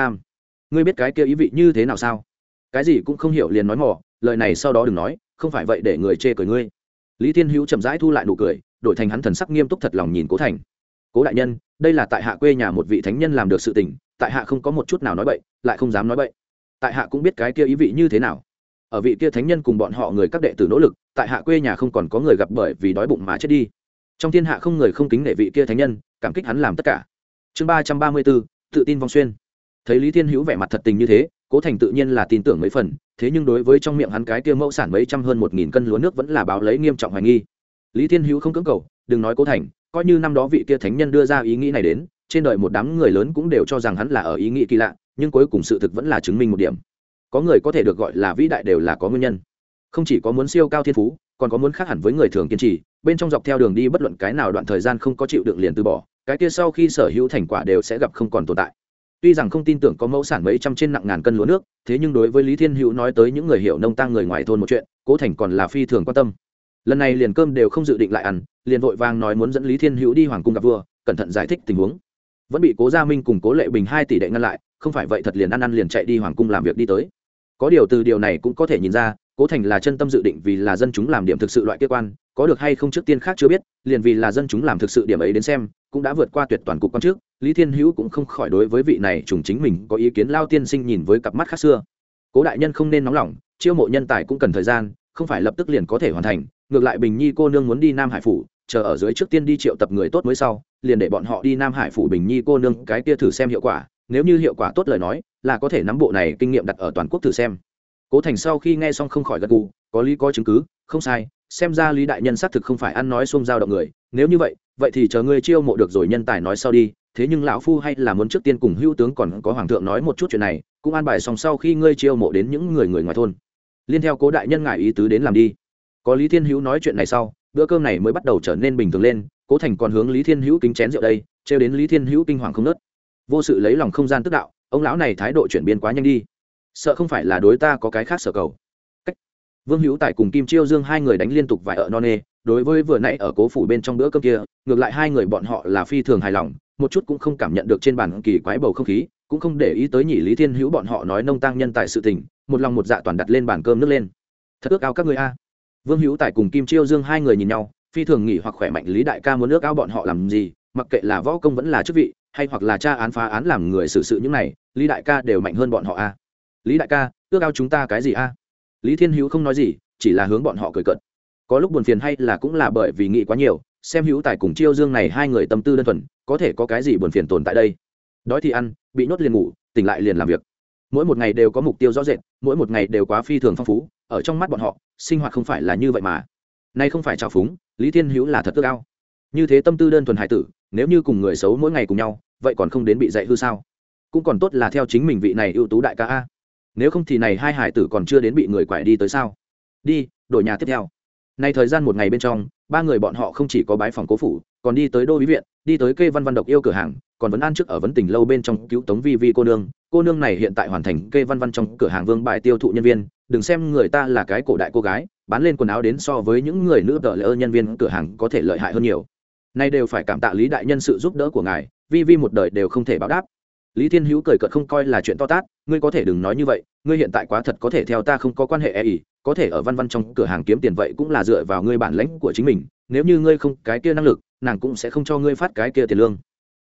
Ngươi biết cái kia ý vị như thế nào sao? Cái gì cũng không hiểu liền nói mỏ lời này sau đó đừng nói, không phải vậy để người chê cười ngươi. Lý thiên hữu chậm rãi thu lại nụ cười, đổi thành hắn thần sắc nghiêm túc thật lòng nhìn cố thành. Cố đại nhân, đây là tại hạ quê nhà một vị thánh nhân làm được sự tình tại hạ không có một chút nào nói bậy, lại không dám nói bậy. Tại hạ cũng biết cái kia ý vị như thế nào. Ở vị kia thánh nhân cùng bọn họ người các đệ tử nỗ lực, tại hạ quê nhà không còn có người gặp bởi vì đói bụng mà chết đi. Trong thiên hạ không người không kính nể vị kia thánh nhân, cảm kích hắn làm tất cả. Chương ba trăm ba mươi bốn tự tin vong xuyên. Thấy lý thiên hữu vẻ mặt thật tình như thế, cố thành tự nhiên là tin tưởng mấy phần, thế nhưng đối với trong miệng hắn cái kia mẫu sản mấy trăm hơn một nghìn cân lúa nước vẫn là báo lấy nghiêm trọng hoài nghi. Lý thiên hữu không cưỡng cầu, đừng nói cố thành, coi như năm đó vị kia thánh nhân đưa ra ý nghĩ này đến trên đời một đám người lớn cũng đều cho rằng hắn là ở ý nghĩ kỳ lạ, nhưng cuối cùng sự thực vẫn là chứng minh một điểm. Có người có thể được gọi là vĩ đại đều là có nguyên nhân. Không chỉ có muốn siêu cao thiên phú, còn có muốn khác hẳn với người thường kiên trì, bên trong dọc theo đường đi bất luận cái nào đoạn thời gian không có chịu đựng liền từ bỏ, cái kia sau khi sở hữu thành quả đều sẽ gặp không còn tồn tại. Tuy rằng không tin tưởng có mẫu sản mấy trăm trên nặng ngàn cân lúa nước, thế nhưng đối với lý thiên hữu nói tới những người hiểu nông tăng người ngoài thôn một chuyện, cố thành còn là phi thường quan tâm. Lần này liền cơm đều không dự định lại ăn, liền vội vàng nói muốn dẫn lý thiên hữu đi hoàng cung gặp vua, cẩn thận giải thích tình huống vẫn bị cố gia minh cùng cố lệ bình hai tỷ đệ ngăn lại, không phải vậy thật liền ăn ăn liền chạy đi hoàng cung làm việc đi tới. Có điều từ điều này cũng có thể nhìn ra, cố thành là chân tâm dự định vì là dân chúng làm điểm thực sự loại kia quan, có được hay không trước tiên khác chưa biết, liền vì là dân chúng làm thực sự điểm ấy đến xem, cũng đã vượt qua tuyệt toàn cục quan trước, lý thiên hữu cũng không khỏi đối với vị này trùng chính mình có ý kiến lao tiên sinh nhìn với cặp mắt khác xưa. Cố đại nhân không nên nóng lòng, chiêu mộ nhân tài cũng cần thời gian, không phải lập tức liền có thể hoàn thành, ngược lại bình nhi cô nương muốn đi nam hải phủ chờ ở dưới trước tiên đi triệu tập người tốt mới sau, liền để bọn họ đi nam hải phủ bình nhi cô nương cái kia thử xem hiệu quả, nếu như hiệu quả tốt lời nói, là có thể nắm bộ này kinh nghiệm đặt ở toàn quốc thử xem. Cố thành sau khi nghe xong không khỏi gật gù, có lý có chứng cứ, không sai, xem ra lý đại nhân xác thực không phải ăn nói xung giao động người, nếu như vậy vậy thì chờ ngươi chiêu mộ được rồi nhân tài nói sau đi, thế nhưng lão phu hay là muốn trước tiên cùng hữu tướng còn có hoàng thượng nói một chút chuyện này, cũng an bài xong sau khi ngươi chiêu mộ đến những người người ngoài thôn. Liên theo cố đại nhân ngại ý tứ đến làm đi. Có lý thiên hữu nói chuyện này sau bữa cơm này mới bắt đầu trở nên bình thường lên, cố thành còn hướng lý thiên hữu kính chén rượu đây, trêu đến lý thiên hữu kinh hoàng không nớt vô sự lấy lòng không gian tức đạo, ông lão này thái độ chuyển biến quá nhanh đi. Sợ không phải là đối ta có cái khác sở cầu. Cách. Vương hữu tài cùng kim chiêu dương hai người đánh liên tục vài ở non nê, đối với vừa nãy ở cố phủ bên trong bữa cơm kia, ngược lại hai người bọn họ là phi thường hài lòng, một chút cũng không cảm nhận được trên bàn kỳ quái bầu không khí, cũng không để ý tới nhị lý thiên hữu bọn họ nói nông tăng nhân tài sự tình, một lòng một dạ toàn đặt lên bàn cơm nước lên. Thật ước ao các người a vương hữu tài cùng kim chiêu dương hai người nhìn nhau, phi thường nghỉ hoặc khỏe mạnh, lý đại ca muốn ước ao bọn họ làm gì, mặc kệ là võ công vẫn là chức vị, hay hoặc là tra án phá án làm người xử sự những này, lý đại ca đều mạnh hơn bọn họ a. Lý đại ca, ước ao chúng ta cái gì a? Lý thiên hữu không nói gì, chỉ là hướng bọn họ cười cợt. Có lúc buồn phiền hay là cũng là bởi vì nghĩ quá nhiều, xem hữu tài cùng chiêu dương này hai người tâm tư đơn thuần, có thể có cái gì buồn phiền tồn tại đây? Đói thì ăn, bị nhốt liền ngủ, tỉnh lại liền làm việc mỗi một ngày đều có mục tiêu rõ rệt, mỗi một ngày đều quá phi thường phong phú, ở trong mắt bọn họ, sinh hoạt không phải là như vậy mà. Nay không phải trào phúng, lý thiên hữu là thật tức ao. Như thế tâm tư đơn thuần hải tử, nếu như cùng người xấu mỗi ngày cùng nhau, vậy còn không đến bị dạy hư sao? Cũng còn tốt là theo chính mình vị này ưu tú đại ca a. Nếu không thì này hai hải tử còn chưa đến bị người quải đi tới sao? Đi, đổi nhà tiếp theo. Nay thời gian một ngày bên trong ba người bọn họ không chỉ có bái phòng cố phủ, còn đi tới đô bí viện, đi tới kê văn văn độc yêu cửa hàng, còn vẫn an trước ở vấn tình lâu bên trong cứu tống vi vi cô nương. Cô nương này hiện tại hoàn thành kê văn văn trong cửa hàng vương bài tiêu thụ nhân viên. Đừng xem người ta là cái cổ đại cô gái, bán lên quần áo đến so với những người nữ tợ lỡ nhân viên cửa hàng có thể lợi hại hơn nhiều. Nay đều phải cảm tạ lý đại nhân sự giúp đỡ của ngài, vi vi một đời đều không thể báo đáp lý thiên hữu cười cợt không coi là chuyện to tát, ngươi có thể đừng nói như vậy, ngươi hiện tại quá thật, có thể theo ta không có quan hệ e ỉ có thể ở văn văn trong cửa hàng kiếm tiền vậy cũng là dựa vào ngươi bản lãnh của chính mình, nếu như ngươi không cái kia năng lực, nàng cũng sẽ không cho ngươi phát cái kia tiền lương.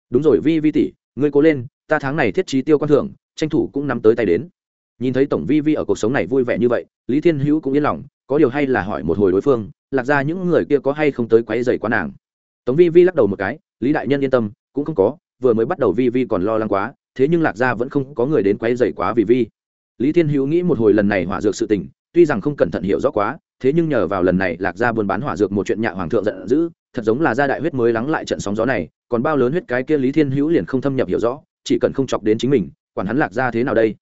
Đúng rồi, vi vi tỷ, ngươi cố lên, ta tháng này thiết trí tiêu quan thưởng, tranh thủ cũng nắm tới tay đến. Nhìn thấy tổng vi vi ở cuộc sống này vui vẻ như vậy, lý thiên hữu cũng yên lòng, có điều hay là hỏi một hồi đối phương, lạc ra những người kia có hay không tới quấy dày quá nàng? Tống vi vi lắc đầu một cái, lý đại nhân yên tâm, cũng không có, vừa mới bắt đầu vi vi còn lo lắng quá thế nhưng lạc gia vẫn không có người đến quấy dày quá vì vi. Lý thiên hữu nghĩ một hồi lần này hỏa dược sự tình, tuy rằng không cẩn thận hiểu rõ quá, thế nhưng nhờ vào lần này lạc gia buôn bán hỏa dược một chuyện nhạ hoàng thượng giận dữ, thật giống là gia đại huyết mới lắng lại trận sóng gió này, còn bao lớn huyết cái kia lý thiên hữu liền không thâm nhập hiểu rõ, chỉ cần không chọc đến chính mình, quản hắn lạc gia thế nào đây.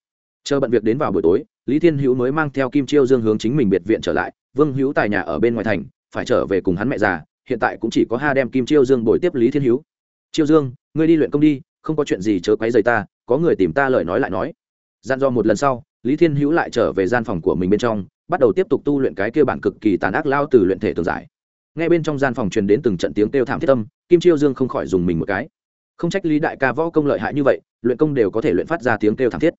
Chờ bận việc đến vào buổi tối, lý thiên hữu mới mang theo kim chiêu dương hướng chính mình biệt viện trở lại, vương hữu tài nhà ở bên ngoài thành, phải trở về cùng hắn mẹ già, hiện tại cũng chỉ có ha đem kim chiêu dương bồi tiếp lý thiên hữu. Chiêu dương, ngươi đi luyện công đi không có chuyện gì chớ quấy rầy ta, có người tìm ta lời nói lại nói. Gian do một lần sau, lý thiên hữu lại trở về gian phòng của mình bên trong, bắt đầu tiếp tục tu luyện cái kia bản cực kỳ tàn ác lao từ luyện thể tường giải. Ngay bên trong gian phòng truyền đến từng trận tiếng kêu thảm thiết tâm kim chiêu dương không khỏi dùng mình một cái. Không trách lý đại ca võ công lợi hại như vậy, luyện công đều có thể luyện phát ra tiếng kêu thảm thiết.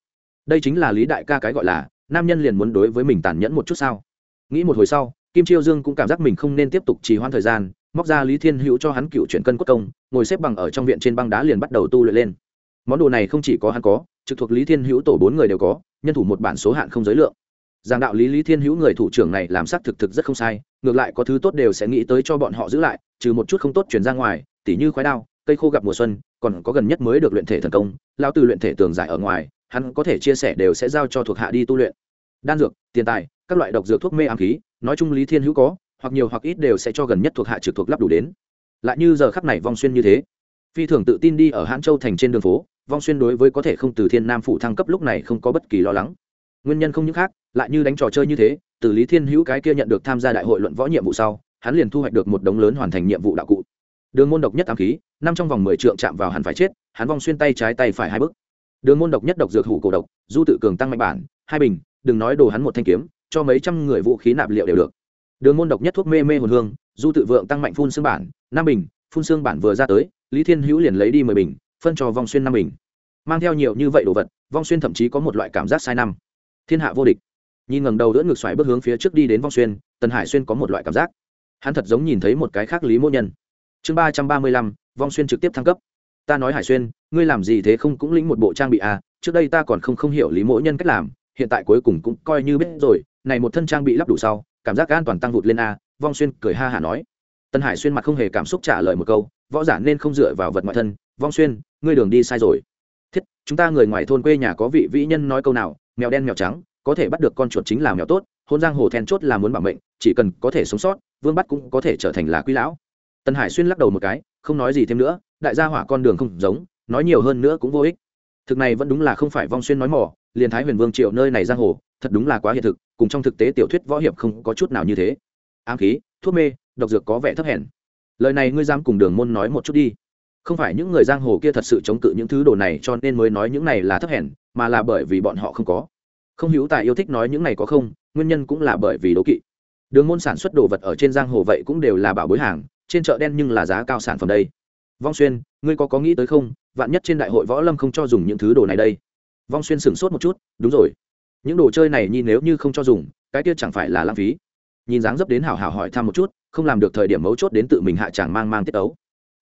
Đây chính là lý đại ca cái gọi là, nam nhân liền muốn đối với mình tàn nhẫn một chút sao? Nghĩ một hồi sau, kim chiêu dương cũng cảm giác mình không nên tiếp tục trì hoãn thời gian móc ra lý thiên hữu cho hắn cựu chuyển cân quốc công, ngồi xếp bằng ở trong viện trên băng đá liền bắt đầu tu luyện lên. Món đồ này không chỉ có hắn có, trực thuộc lý thiên hữu tổ bốn người đều có, nhân thủ một bản số hạn không giới lượng. Giảng đạo lý lý thiên hữu người thủ trưởng này làm sắc thực thực rất không sai, ngược lại có thứ tốt đều sẽ nghĩ tới cho bọn họ giữ lại, trừ một chút không tốt chuyển ra ngoài, tỉ như khoái đao, cây khô gặp mùa xuân, còn có gần nhất mới được luyện thể thần công lao từ luyện thể tường giải ở ngoài, hắn có thể chia sẻ đều sẽ giao cho thuộc hạ đi tu luyện. Đan dược, tiền tài, các loại độc dược thuốc mê ám khí, nói chung lý thiên hữu có hoặc nhiều hoặc ít đều sẽ cho gần nhất thuộc hạ trực thuộc lắp đủ đến. Lại như giờ khắp này vong xuyên như thế, phi thường tự tin đi ở hãn châu thành trên đường phố, vong xuyên đối với có thể không từ thiên nam phủ thăng cấp lúc này không có bất kỳ lo lắng. Nguyên nhân không những khác, lại như đánh trò chơi như thế, từ lý thiên hữu cái kia nhận được tham gia đại hội luận võ nhiệm vụ sau, hắn liền thu hoạch được một đống lớn hoàn thành nhiệm vụ đạo cụ. Đường môn độc nhất ám khí, năm trong vòng mười trượng chạm vào hắn phải chết, hắn vong xuyên tay trái tay phải hai bước. Đường môn độc nhất độc dược hủ cổ độc, du tự cường tăng mạnh bản, hai bình, đừng nói đồ hắn một thanh kiếm, cho mấy trăm người vũ khí nạp liệu đều được đường môn độc nhất thuốc mê mê hồn hương, du tự vượng tăng mạnh phun xương bản, năm bình, phun xương bản vừa ra tới, lý thiên hữu liền lấy đi mười bình, phân cho vong xuyên năm bình. Mang theo nhiều như vậy đồ vật, vong xuyên thậm chí có một loại cảm giác sai năm. Thiên hạ vô địch. Nhìn ngẩng đầu đỡ ngược xoài bước hướng phía trước đi đến vong xuyên, tần hải xuyên có một loại cảm giác. Hắn thật giống nhìn thấy một cái khác lý mô nhân. Chương ba trăm ba mươi lăm, vong xuyên trực tiếp thăng cấp. Ta nói hải xuyên, ngươi làm gì thế không cũng lĩnh một bộ trang bị à trước đây ta còn không không hiểu lý mỗ nhân cách làm, hiện tại cuối cùng cũng coi như biết rồi, này một thân trang bị lắp đủ sau cảm giác an toàn tăng vụt lên a, vong xuyên cười ha hả nói. Tân hải xuyên mặt không hề cảm xúc trả lời một câu, võ giả nên không dựa vào vật ngoại thân. Vong xuyên, ngươi đường đi sai rồi. Thiết, chúng ta người ngoài thôn quê nhà có vị vĩ nhân nói câu nào, mèo đen mèo trắng, có thể bắt được con chuột chính là mèo tốt, hôn giang hồ then chốt là muốn bảo mệnh, chỉ cần có thể sống sót, vương bắt cũng có thể trở thành là quý lão. Tân hải xuyên lắc đầu một cái, không nói gì thêm nữa, đại gia hỏa con đường không giống, nói nhiều hơn nữa cũng vô ích. Thực này vẫn đúng là không phải vong xuyên nói mỏ, liền thái huyền vương triệu nơi này giang hồ thật đúng là quá hiện thực, cùng trong thực tế tiểu thuyết võ hiệp không có chút nào như thế. Ám khí, thuốc mê, độc dược có vẻ thấp hèn. Lời này ngươi dám cùng đường môn nói một chút đi. Không phải những người giang hồ kia thật sự chống cự những thứ đồ này cho nên mới nói những này là thấp hèn, mà là bởi vì bọn họ không có. Không hữu tài yêu thích nói những này có không, nguyên nhân cũng là bởi vì đố kỵ. Đường môn sản xuất đồ vật ở trên giang hồ vậy cũng đều là bảo bối hàng, trên chợ đen nhưng là giá cao sản phẩm đây. Vong xuyên, ngươi có có nghĩ tới không? Vạn nhất trên đại hội võ lâm không cho dùng những thứ đồ này đây. Vong xuyên sửng sốt một chút, đúng rồi những đồ chơi này nhìn nếu như không cho dùng, cái kia chẳng phải là lãng phí. Nhìn dáng dấp đến hảo hảo hỏi thăm một chút, không làm được thời điểm mấu chốt đến tự mình hạ tràng mang mang tiết ấu.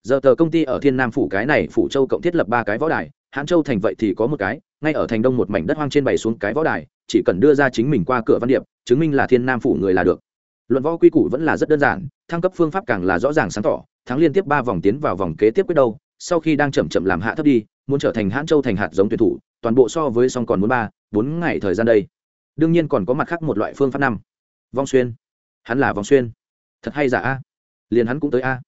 Giờ tờ công ty ở thiên nam phủ cái này, phủ châu cộng thiết lập ba cái võ đài hãn châu thành vậy thì có một cái, ngay ở thành đông một mảnh đất hoang trên bày xuống cái võ đài, chỉ cần đưa ra chính mình qua cửa văn điệp, chứng minh là thiên nam phủ người là được. Luận võ quy củ vẫn là rất đơn giản, thăng cấp phương pháp càng là rõ ràng sáng tỏ, thắng liên tiếp ba vòng tiến vào vòng kế tiếp quyết đâu, sau khi đang chậm chậm làm hạ thấp đi, muốn trở thành hãn châu thành hạt giống tuyển thủ, toàn bộ so với song còn muốn ba bốn ngày thời gian đây. Đương nhiên còn có mặt khác một loại phương pháp năm. Vong xuyên. Hắn là vong xuyên. Thật hay giả a? Liền hắn cũng tới a.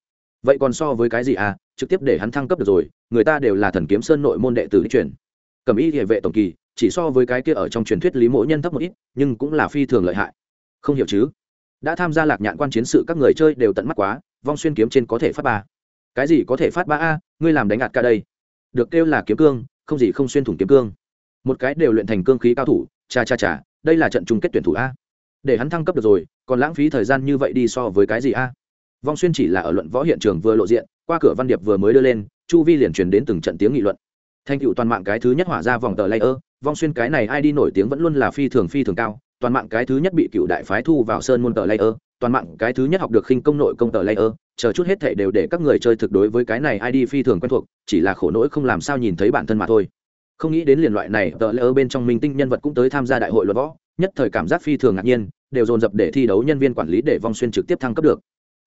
Vậy còn so với cái gì a? Trực tiếp để hắn thăng cấp được rồi, người ta đều là thần kiếm sơn nội môn đệ tử đi truyền cầm ý địa vệ tổng kỳ, chỉ so với cái kia ở trong truyền thuyết lý mỗi nhân thấp một ít, nhưng cũng là phi thường lợi hại. Không hiểu chứ? Đã tham gia lạc nhạn quan chiến sự các người chơi đều tận mắt quá, vong xuyên kiếm trên có thể phát ba. Cái gì có thể phát ba a? Ngươi làm đánh ạt cả đây. Được kêu là kiếm cương, không gì không xuyên thủng kiếm cương một cái đều luyện thành cương khí cao thủ, cha cha cha, đây là trận chung kết tuyển thủ a. Để hắn thăng cấp được rồi, còn lãng phí thời gian như vậy đi so với cái gì a? Vong xuyên chỉ là ở luận võ hiện trường vừa lộ diện, qua cửa văn điệp vừa mới đưa lên, chu vi liền truyền đến từng trận tiếng nghị luận. Thành cựu toàn mạng cái thứ nhất hỏa ra vòng tờ layer, vong xuyên cái này ai đi nổi tiếng vẫn luôn là phi thường phi thường cao, toàn mạng cái thứ nhất bị cựu đại phái thu vào sơn môn tờ layer, toàn mạng cái thứ nhất học được khinh công nội công tờ layer, chờ chút hết thể đều để các người chơi thực đối với cái này ai đi phi thường quen thuộc, chỉ là khổ nỗi không làm sao nhìn thấy bản thân mà thôi không nghĩ đến liền loại này, tờ lỡ bên trong minh tinh nhân vật cũng tới tham gia đại hội luật võ, nhất thời cảm giác phi thường ngạc nhiên, đều dồn dập để thi đấu nhân viên quản lý để vong xuyên trực tiếp thăng cấp được.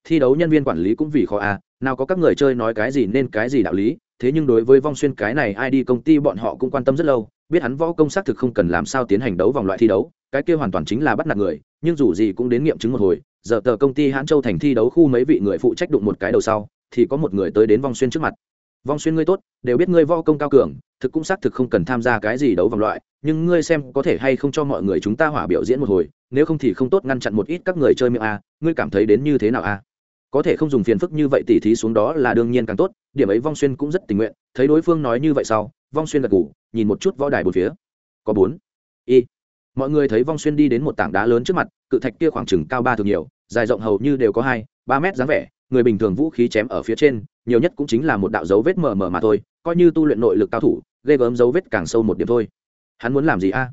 Thi đấu nhân viên quản lý cũng vì khó à nào có các người chơi nói cái gì nên cái gì đạo lý, thế nhưng đối với vong xuyên cái này ai đi công ty bọn họ cũng quan tâm rất lâu, biết hắn võ công xác thực không cần làm sao tiến hành đấu vòng loại thi đấu, cái kia hoàn toàn chính là bắt nạt người, nhưng dù gì cũng đến nghiệm chứng một hồi, giờ tờ công ty hãn châu thành thi đấu khu mấy vị người phụ trách đụng một cái đầu sau, thì có một người tới đến vong xuyên trước mặt vong xuyên ngươi tốt, đều biết ngươi võ công cao cường, thực cũng xác thực không cần tham gia cái gì đấu vòng loại, nhưng ngươi xem có thể hay không cho mọi người chúng ta hỏa biểu diễn một hồi, nếu không thì không tốt ngăn chặn một ít các người chơi miệng a, ngươi cảm thấy đến như thế nào a? Có thể không dùng phiền phức như vậy tỉ thí xuống đó là đương nhiên càng tốt, điểm ấy vong xuyên cũng rất tình nguyện, thấy đối phương nói như vậy sau, vong xuyên gật ngủ nhìn một chút võ đài bốn phía. Có bốn. Y. Mọi người thấy vong xuyên đi đến một tảng đá lớn trước mặt, cự thạch kia khoảng chừng cao ba thường nhiều, dài rộng hầu như đều có hai, ba mét dáng vẻ người bình thường vũ khí chém ở phía trên, nhiều nhất cũng chính là một đạo dấu vết mờ mờ mà thôi, coi như tu luyện nội lực cao thủ, ghê gớm dấu vết càng sâu một điểm thôi. Hắn muốn làm gì a?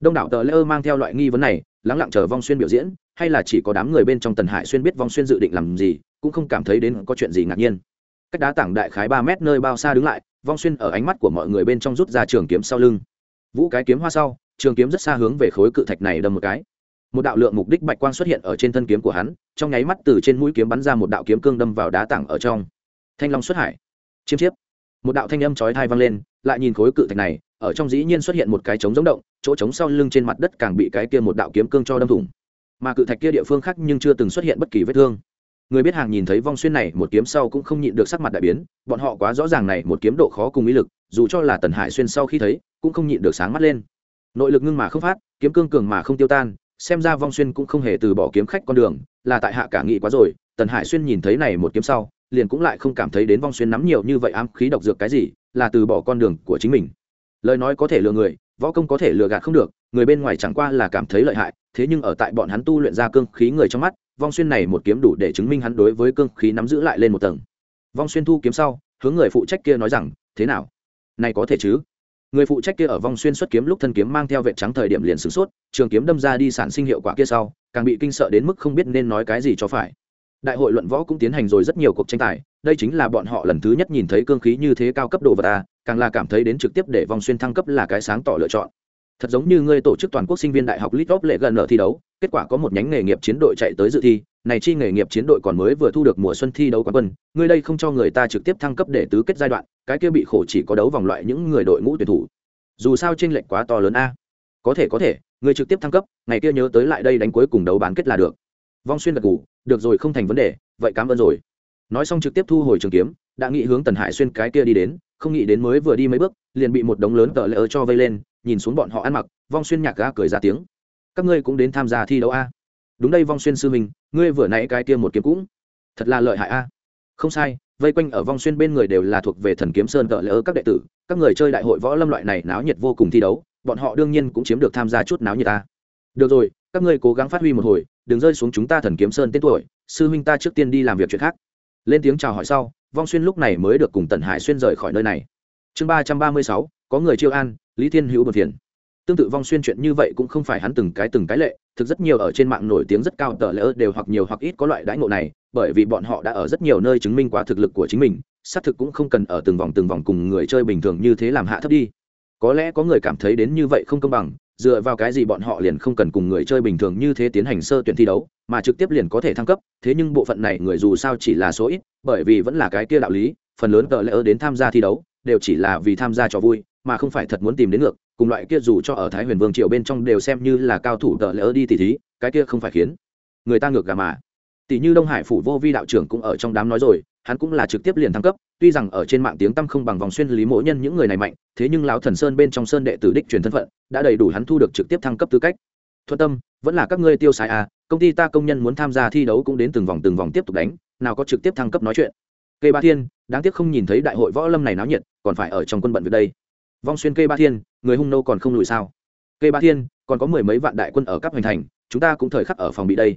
Đông đảo tờ lễ ơ mang theo loại nghi vấn này, lắng lặng chờ vong xuyên biểu diễn, hay là chỉ có đám người bên trong tần hải xuyên biết vong xuyên dự định làm gì, cũng không cảm thấy đến có chuyện gì ngạc nhiên. Cách đá tảng đại khái ba mét nơi bao xa đứng lại, vong xuyên ở ánh mắt của mọi người bên trong rút ra trường kiếm sau lưng. Vũ cái kiếm hoa sau, trường kiếm rất xa hướng về khối cự thạch này đâm một cái một đạo lượng mục đích bạch quang xuất hiện ở trên thân kiếm của hắn, trong nháy mắt từ trên mũi kiếm bắn ra một đạo kiếm cương đâm vào đá tảng ở trong. Thanh long xuất hải. Chiêm chiếp. Một đạo thanh âm chói thai vang lên, lại nhìn khối cự thạch này, ở trong dĩ nhiên xuất hiện một cái trống giống động, chỗ trống sau lưng trên mặt đất càng bị cái kia một đạo kiếm cương cho đâm thủng. Mà cự thạch kia địa phương khác nhưng chưa từng xuất hiện bất kỳ vết thương. Người biết hàng nhìn thấy vong xuyên này, một kiếm sau cũng không nhịn được sắc mặt đại biến, bọn họ quá rõ ràng này, một kiếm độ khó cùng ý lực, dù cho là tần hải xuyên sau khi thấy, cũng không nhịn được sáng mắt lên. Nội lực ngưng mà không phát, kiếm cương cường mà không tiêu tan xem ra vong xuyên cũng không hề từ bỏ kiếm khách con đường, là tại hạ cả nghị quá rồi, tần hải xuyên nhìn thấy này một kiếm sau, liền cũng lại không cảm thấy đến vong xuyên nắm nhiều như vậy ám khí độc dược cái gì, là từ bỏ con đường của chính mình. Lời nói có thể lừa người, võ công có thể lừa gạt không được, người bên ngoài chẳng qua là cảm thấy lợi hại, thế nhưng ở tại bọn hắn tu luyện ra cương khí người trong mắt, vong xuyên này một kiếm đủ để chứng minh hắn đối với cương khí nắm giữ lại lên một tầng. Vong xuyên thu kiếm sau, hướng người phụ trách kia nói rằng, thế nào? Này có thể chứ? Người phụ trách kia ở vong xuyên xuất kiếm lúc thân kiếm mang theo vệ trắng thời điểm liền sửng sốt, trường kiếm đâm ra đi sản sinh hiệu quả kia sau, càng bị kinh sợ đến mức không biết nên nói cái gì cho phải. Đại hội luận võ cũng tiến hành rồi rất nhiều cuộc tranh tài, đây chính là bọn họ lần thứ nhất nhìn thấy cương khí như thế cao cấp độ vật à càng là cảm thấy đến trực tiếp để vòng xuyên thăng cấp là cái sáng tỏ lựa chọn. Thật giống như ngươi tổ chức toàn quốc sinh viên đại học litop lệ gần ở thi đấu, kết quả có một nhánh nghề nghiệp chiến đội chạy tới dự thi này chi nghề nghiệp chiến đội còn mới vừa thu được mùa xuân thi đấu quán quân, ngươi đây không cho người ta trực tiếp thăng cấp để tứ kết giai đoạn, cái kia bị khổ chỉ có đấu vòng loại những người đội ngũ tuyển thủ. Dù sao tranh lệch quá to lớn a. Có thể có thể người trực tiếp thăng cấp, ngày kia nhớ tới lại đây đánh cuối cùng đấu bán kết là được. Vong xuyên gật ngủ được rồi không thành vấn đề, vậy cảm ơn rồi. Nói xong trực tiếp thu hồi trường kiếm, đã nghĩ hướng tần hải xuyên cái kia đi đến, không nghĩ đến mới vừa đi mấy bước, liền bị một đống lớn tờ lỡ cho vây lên, nhìn xuống bọn họ ăn mặc, vong xuyên nhạc ga cười ra tiếng. Các ngươi cũng đến tham gia thi đấu a đúng đây vong xuyên sư mình ngươi vừa nãy cái kia một kiếm cũng thật là lợi hại a. Không sai, vây quanh ở vong xuyên bên người đều là thuộc về thần kiếm sơn cỡ lỡ các đệ tử, các người chơi đại hội võ lâm loại này náo nhiệt vô cùng thi đấu, bọn họ đương nhiên cũng chiếm được tham gia chút náo nhiệt ta được rồi, các ngươi cố gắng phát huy một hồi, đừng rơi xuống chúng ta thần kiếm sơn tên tuổi, sư huynh ta trước tiên đi làm việc chuyện khác. Lên tiếng chào hỏi sau, vong xuyên lúc này mới được cùng tần hải xuyên rời khỏi nơi này. Chương ba trăm ba mươi sáu, có người chiêu an, lý thiên hữu bật phiền. Tương tự vong xuyên chuyện như vậy cũng không phải hắn từng cái từng cái lệ thực rất nhiều ở trên mạng nổi tiếng rất cao tờ lỡ đều hoặc nhiều hoặc ít có loại đãi ngộ này, bởi vì bọn họ đã ở rất nhiều nơi chứng minh qua thực lực của chính mình, xác thực cũng không cần ở từng vòng từng vòng cùng người chơi bình thường như thế làm hạ thấp đi. Có lẽ có người cảm thấy đến như vậy không công bằng, dựa vào cái gì bọn họ liền không cần cùng người chơi bình thường như thế tiến hành sơ tuyển thi đấu, mà trực tiếp liền có thể thăng cấp, thế nhưng bộ phận này người dù sao chỉ là số ít, bởi vì vẫn là cái kia đạo lý, phần lớn tờ lỡ đến tham gia thi đấu, đều chỉ là vì tham gia trò vui mà không phải thật muốn tìm đến ngược, cùng loại kia dù cho ở thái huyền vương triều bên trong đều xem như là cao thủ tờ lỡ đi tỉ thí, cái kia không phải khiến người ta ngược gà mà. Tỷ như đông hải phủ vô vi đạo trưởng cũng ở trong đám nói rồi, hắn cũng là trực tiếp liền thăng cấp, tuy rằng ở trên mạng tiếng tăm không bằng vòng xuyên lý mỗ nhân những người này mạnh, thế nhưng lão thần sơn bên trong sơn đệ tử đích truyền thân phận, đã đầy đủ hắn thu được trực tiếp thăng cấp tư cách. Thuận tâm, vẫn là các ngươi tiêu xài à công ty ta công nhân muốn tham gia thi đấu cũng đến từng vòng từng vòng tiếp tục đánh, nào có trực tiếp thăng cấp nói chuyện. Cây ba thiên, đáng tiếc không nhìn thấy đại hội võ lâm này náo nhiệt, còn phải ở trong quân bận việc đây vong xuyên cây ba thiên, người hung nô còn không lùi sao? Cây ba thiên, còn có mười mấy vạn đại quân ở cấp hoành thành, chúng ta cũng thời khắc ở phòng bị đây.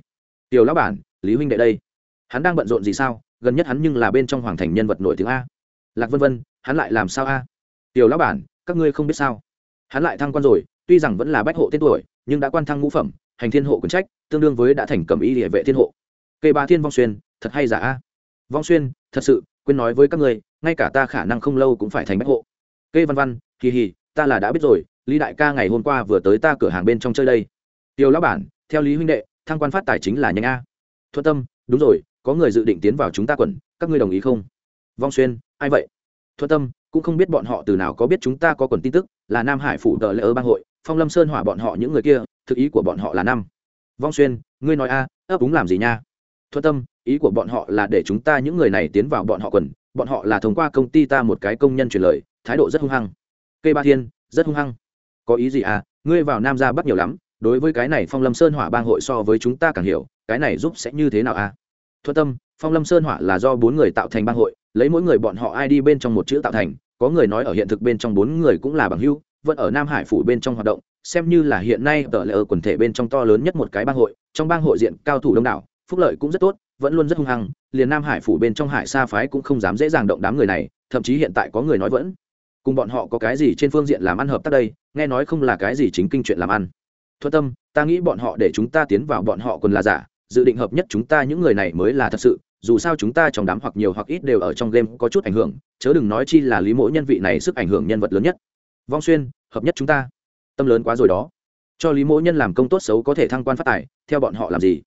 Tiểu lão bản, lý huynh đệ đây. Hắn đang bận rộn gì sao? Gần nhất hắn nhưng là bên trong hoàng thành nhân vật nổi tiếng a. Lạc vân vân, hắn lại làm sao a? Tiểu lão bản, các ngươi không biết sao? Hắn lại thăng quan rồi, tuy rằng vẫn là bách hộ tên tuổi, nhưng đã quan thăng ngũ phẩm, hành thiên hộ quyền trách, tương đương với đã thành cầm y địa vệ thiên hộ. Cây ba thiên vong xuyên, thật hay giả a? Vong xuyên, thật sự, quên nói với các ngươi, ngay cả ta khả năng không lâu cũng phải thành bách hộ cây văn văn, kỳ hì, ta là đã biết rồi, lý đại ca ngày hôm qua vừa tới ta cửa hàng bên trong chơi đây. Tiêu lão bản, theo lý huynh đệ, thăng quan phát tài chính là nhanh a. Thuận tâm, đúng rồi, có người dự định tiến vào chúng ta quẩn các ngươi đồng ý không? Vong xuyên, ai vậy? Thuận tâm, cũng không biết bọn họ từ nào có biết chúng ta có quần tin tức, là nam hải phủ tờ lễ ơ bang hội, phong lâm sơn hỏa bọn họ những người kia, thực ý của bọn họ là năm. Vong xuyên, ngươi nói a, ấp úng làm gì nha? Thuận tâm, ý của bọn họ là để chúng ta những người này tiến vào bọn họ quần bọn họ là thông qua công ty ta một cái công nhân truyền lời thái độ rất hung hăng. Kê ba thiên, rất hung hăng. Có ý gì à? Ngươi vào nam ra bắt nhiều lắm, đối với cái này phong lâm sơn hỏa bang hội so với chúng ta càng hiểu, cái này giúp sẽ như thế nào à? Thuận tâm, phong lâm sơn hỏa là do bốn người tạo thành bang hội, lấy mỗi người bọn họ ai đi bên trong một chữ tạo thành, có người nói ở hiện thực bên trong bốn người cũng là bằng hưu vẫn ở nam hải phủ bên trong hoạt động, xem như là hiện nay tờ lệ ở quần thể bên trong to lớn nhất một cái bang hội, trong bang hội diện cao thủ đông đảo, phúc lợi cũng rất tốt, vẫn luôn rất hung hăng, liền nam hải phủ bên trong hải sa phái cũng không dám dễ dàng động đám người này, thậm chí hiện tại có người nói vẫn cùng bọn họ có cái gì trên phương diện làm ăn hợp tác đây, nghe nói không là cái gì chính kinh chuyện làm ăn. Thuận tâm, ta nghĩ bọn họ để chúng ta tiến vào bọn họ còn là giả, dự định hợp nhất chúng ta những người này mới là thật sự, dù sao chúng ta trong đám hoặc nhiều hoặc ít đều ở trong game có chút ảnh hưởng, chớ đừng nói chi là lý mỗi nhân vị này sức ảnh hưởng nhân vật lớn nhất. Vong xuyên, hợp nhất chúng ta. Tâm lớn quá rồi đó. Cho lý mỗi nhân làm công tốt xấu có thể thăng quan phát tài, theo bọn họ làm gì?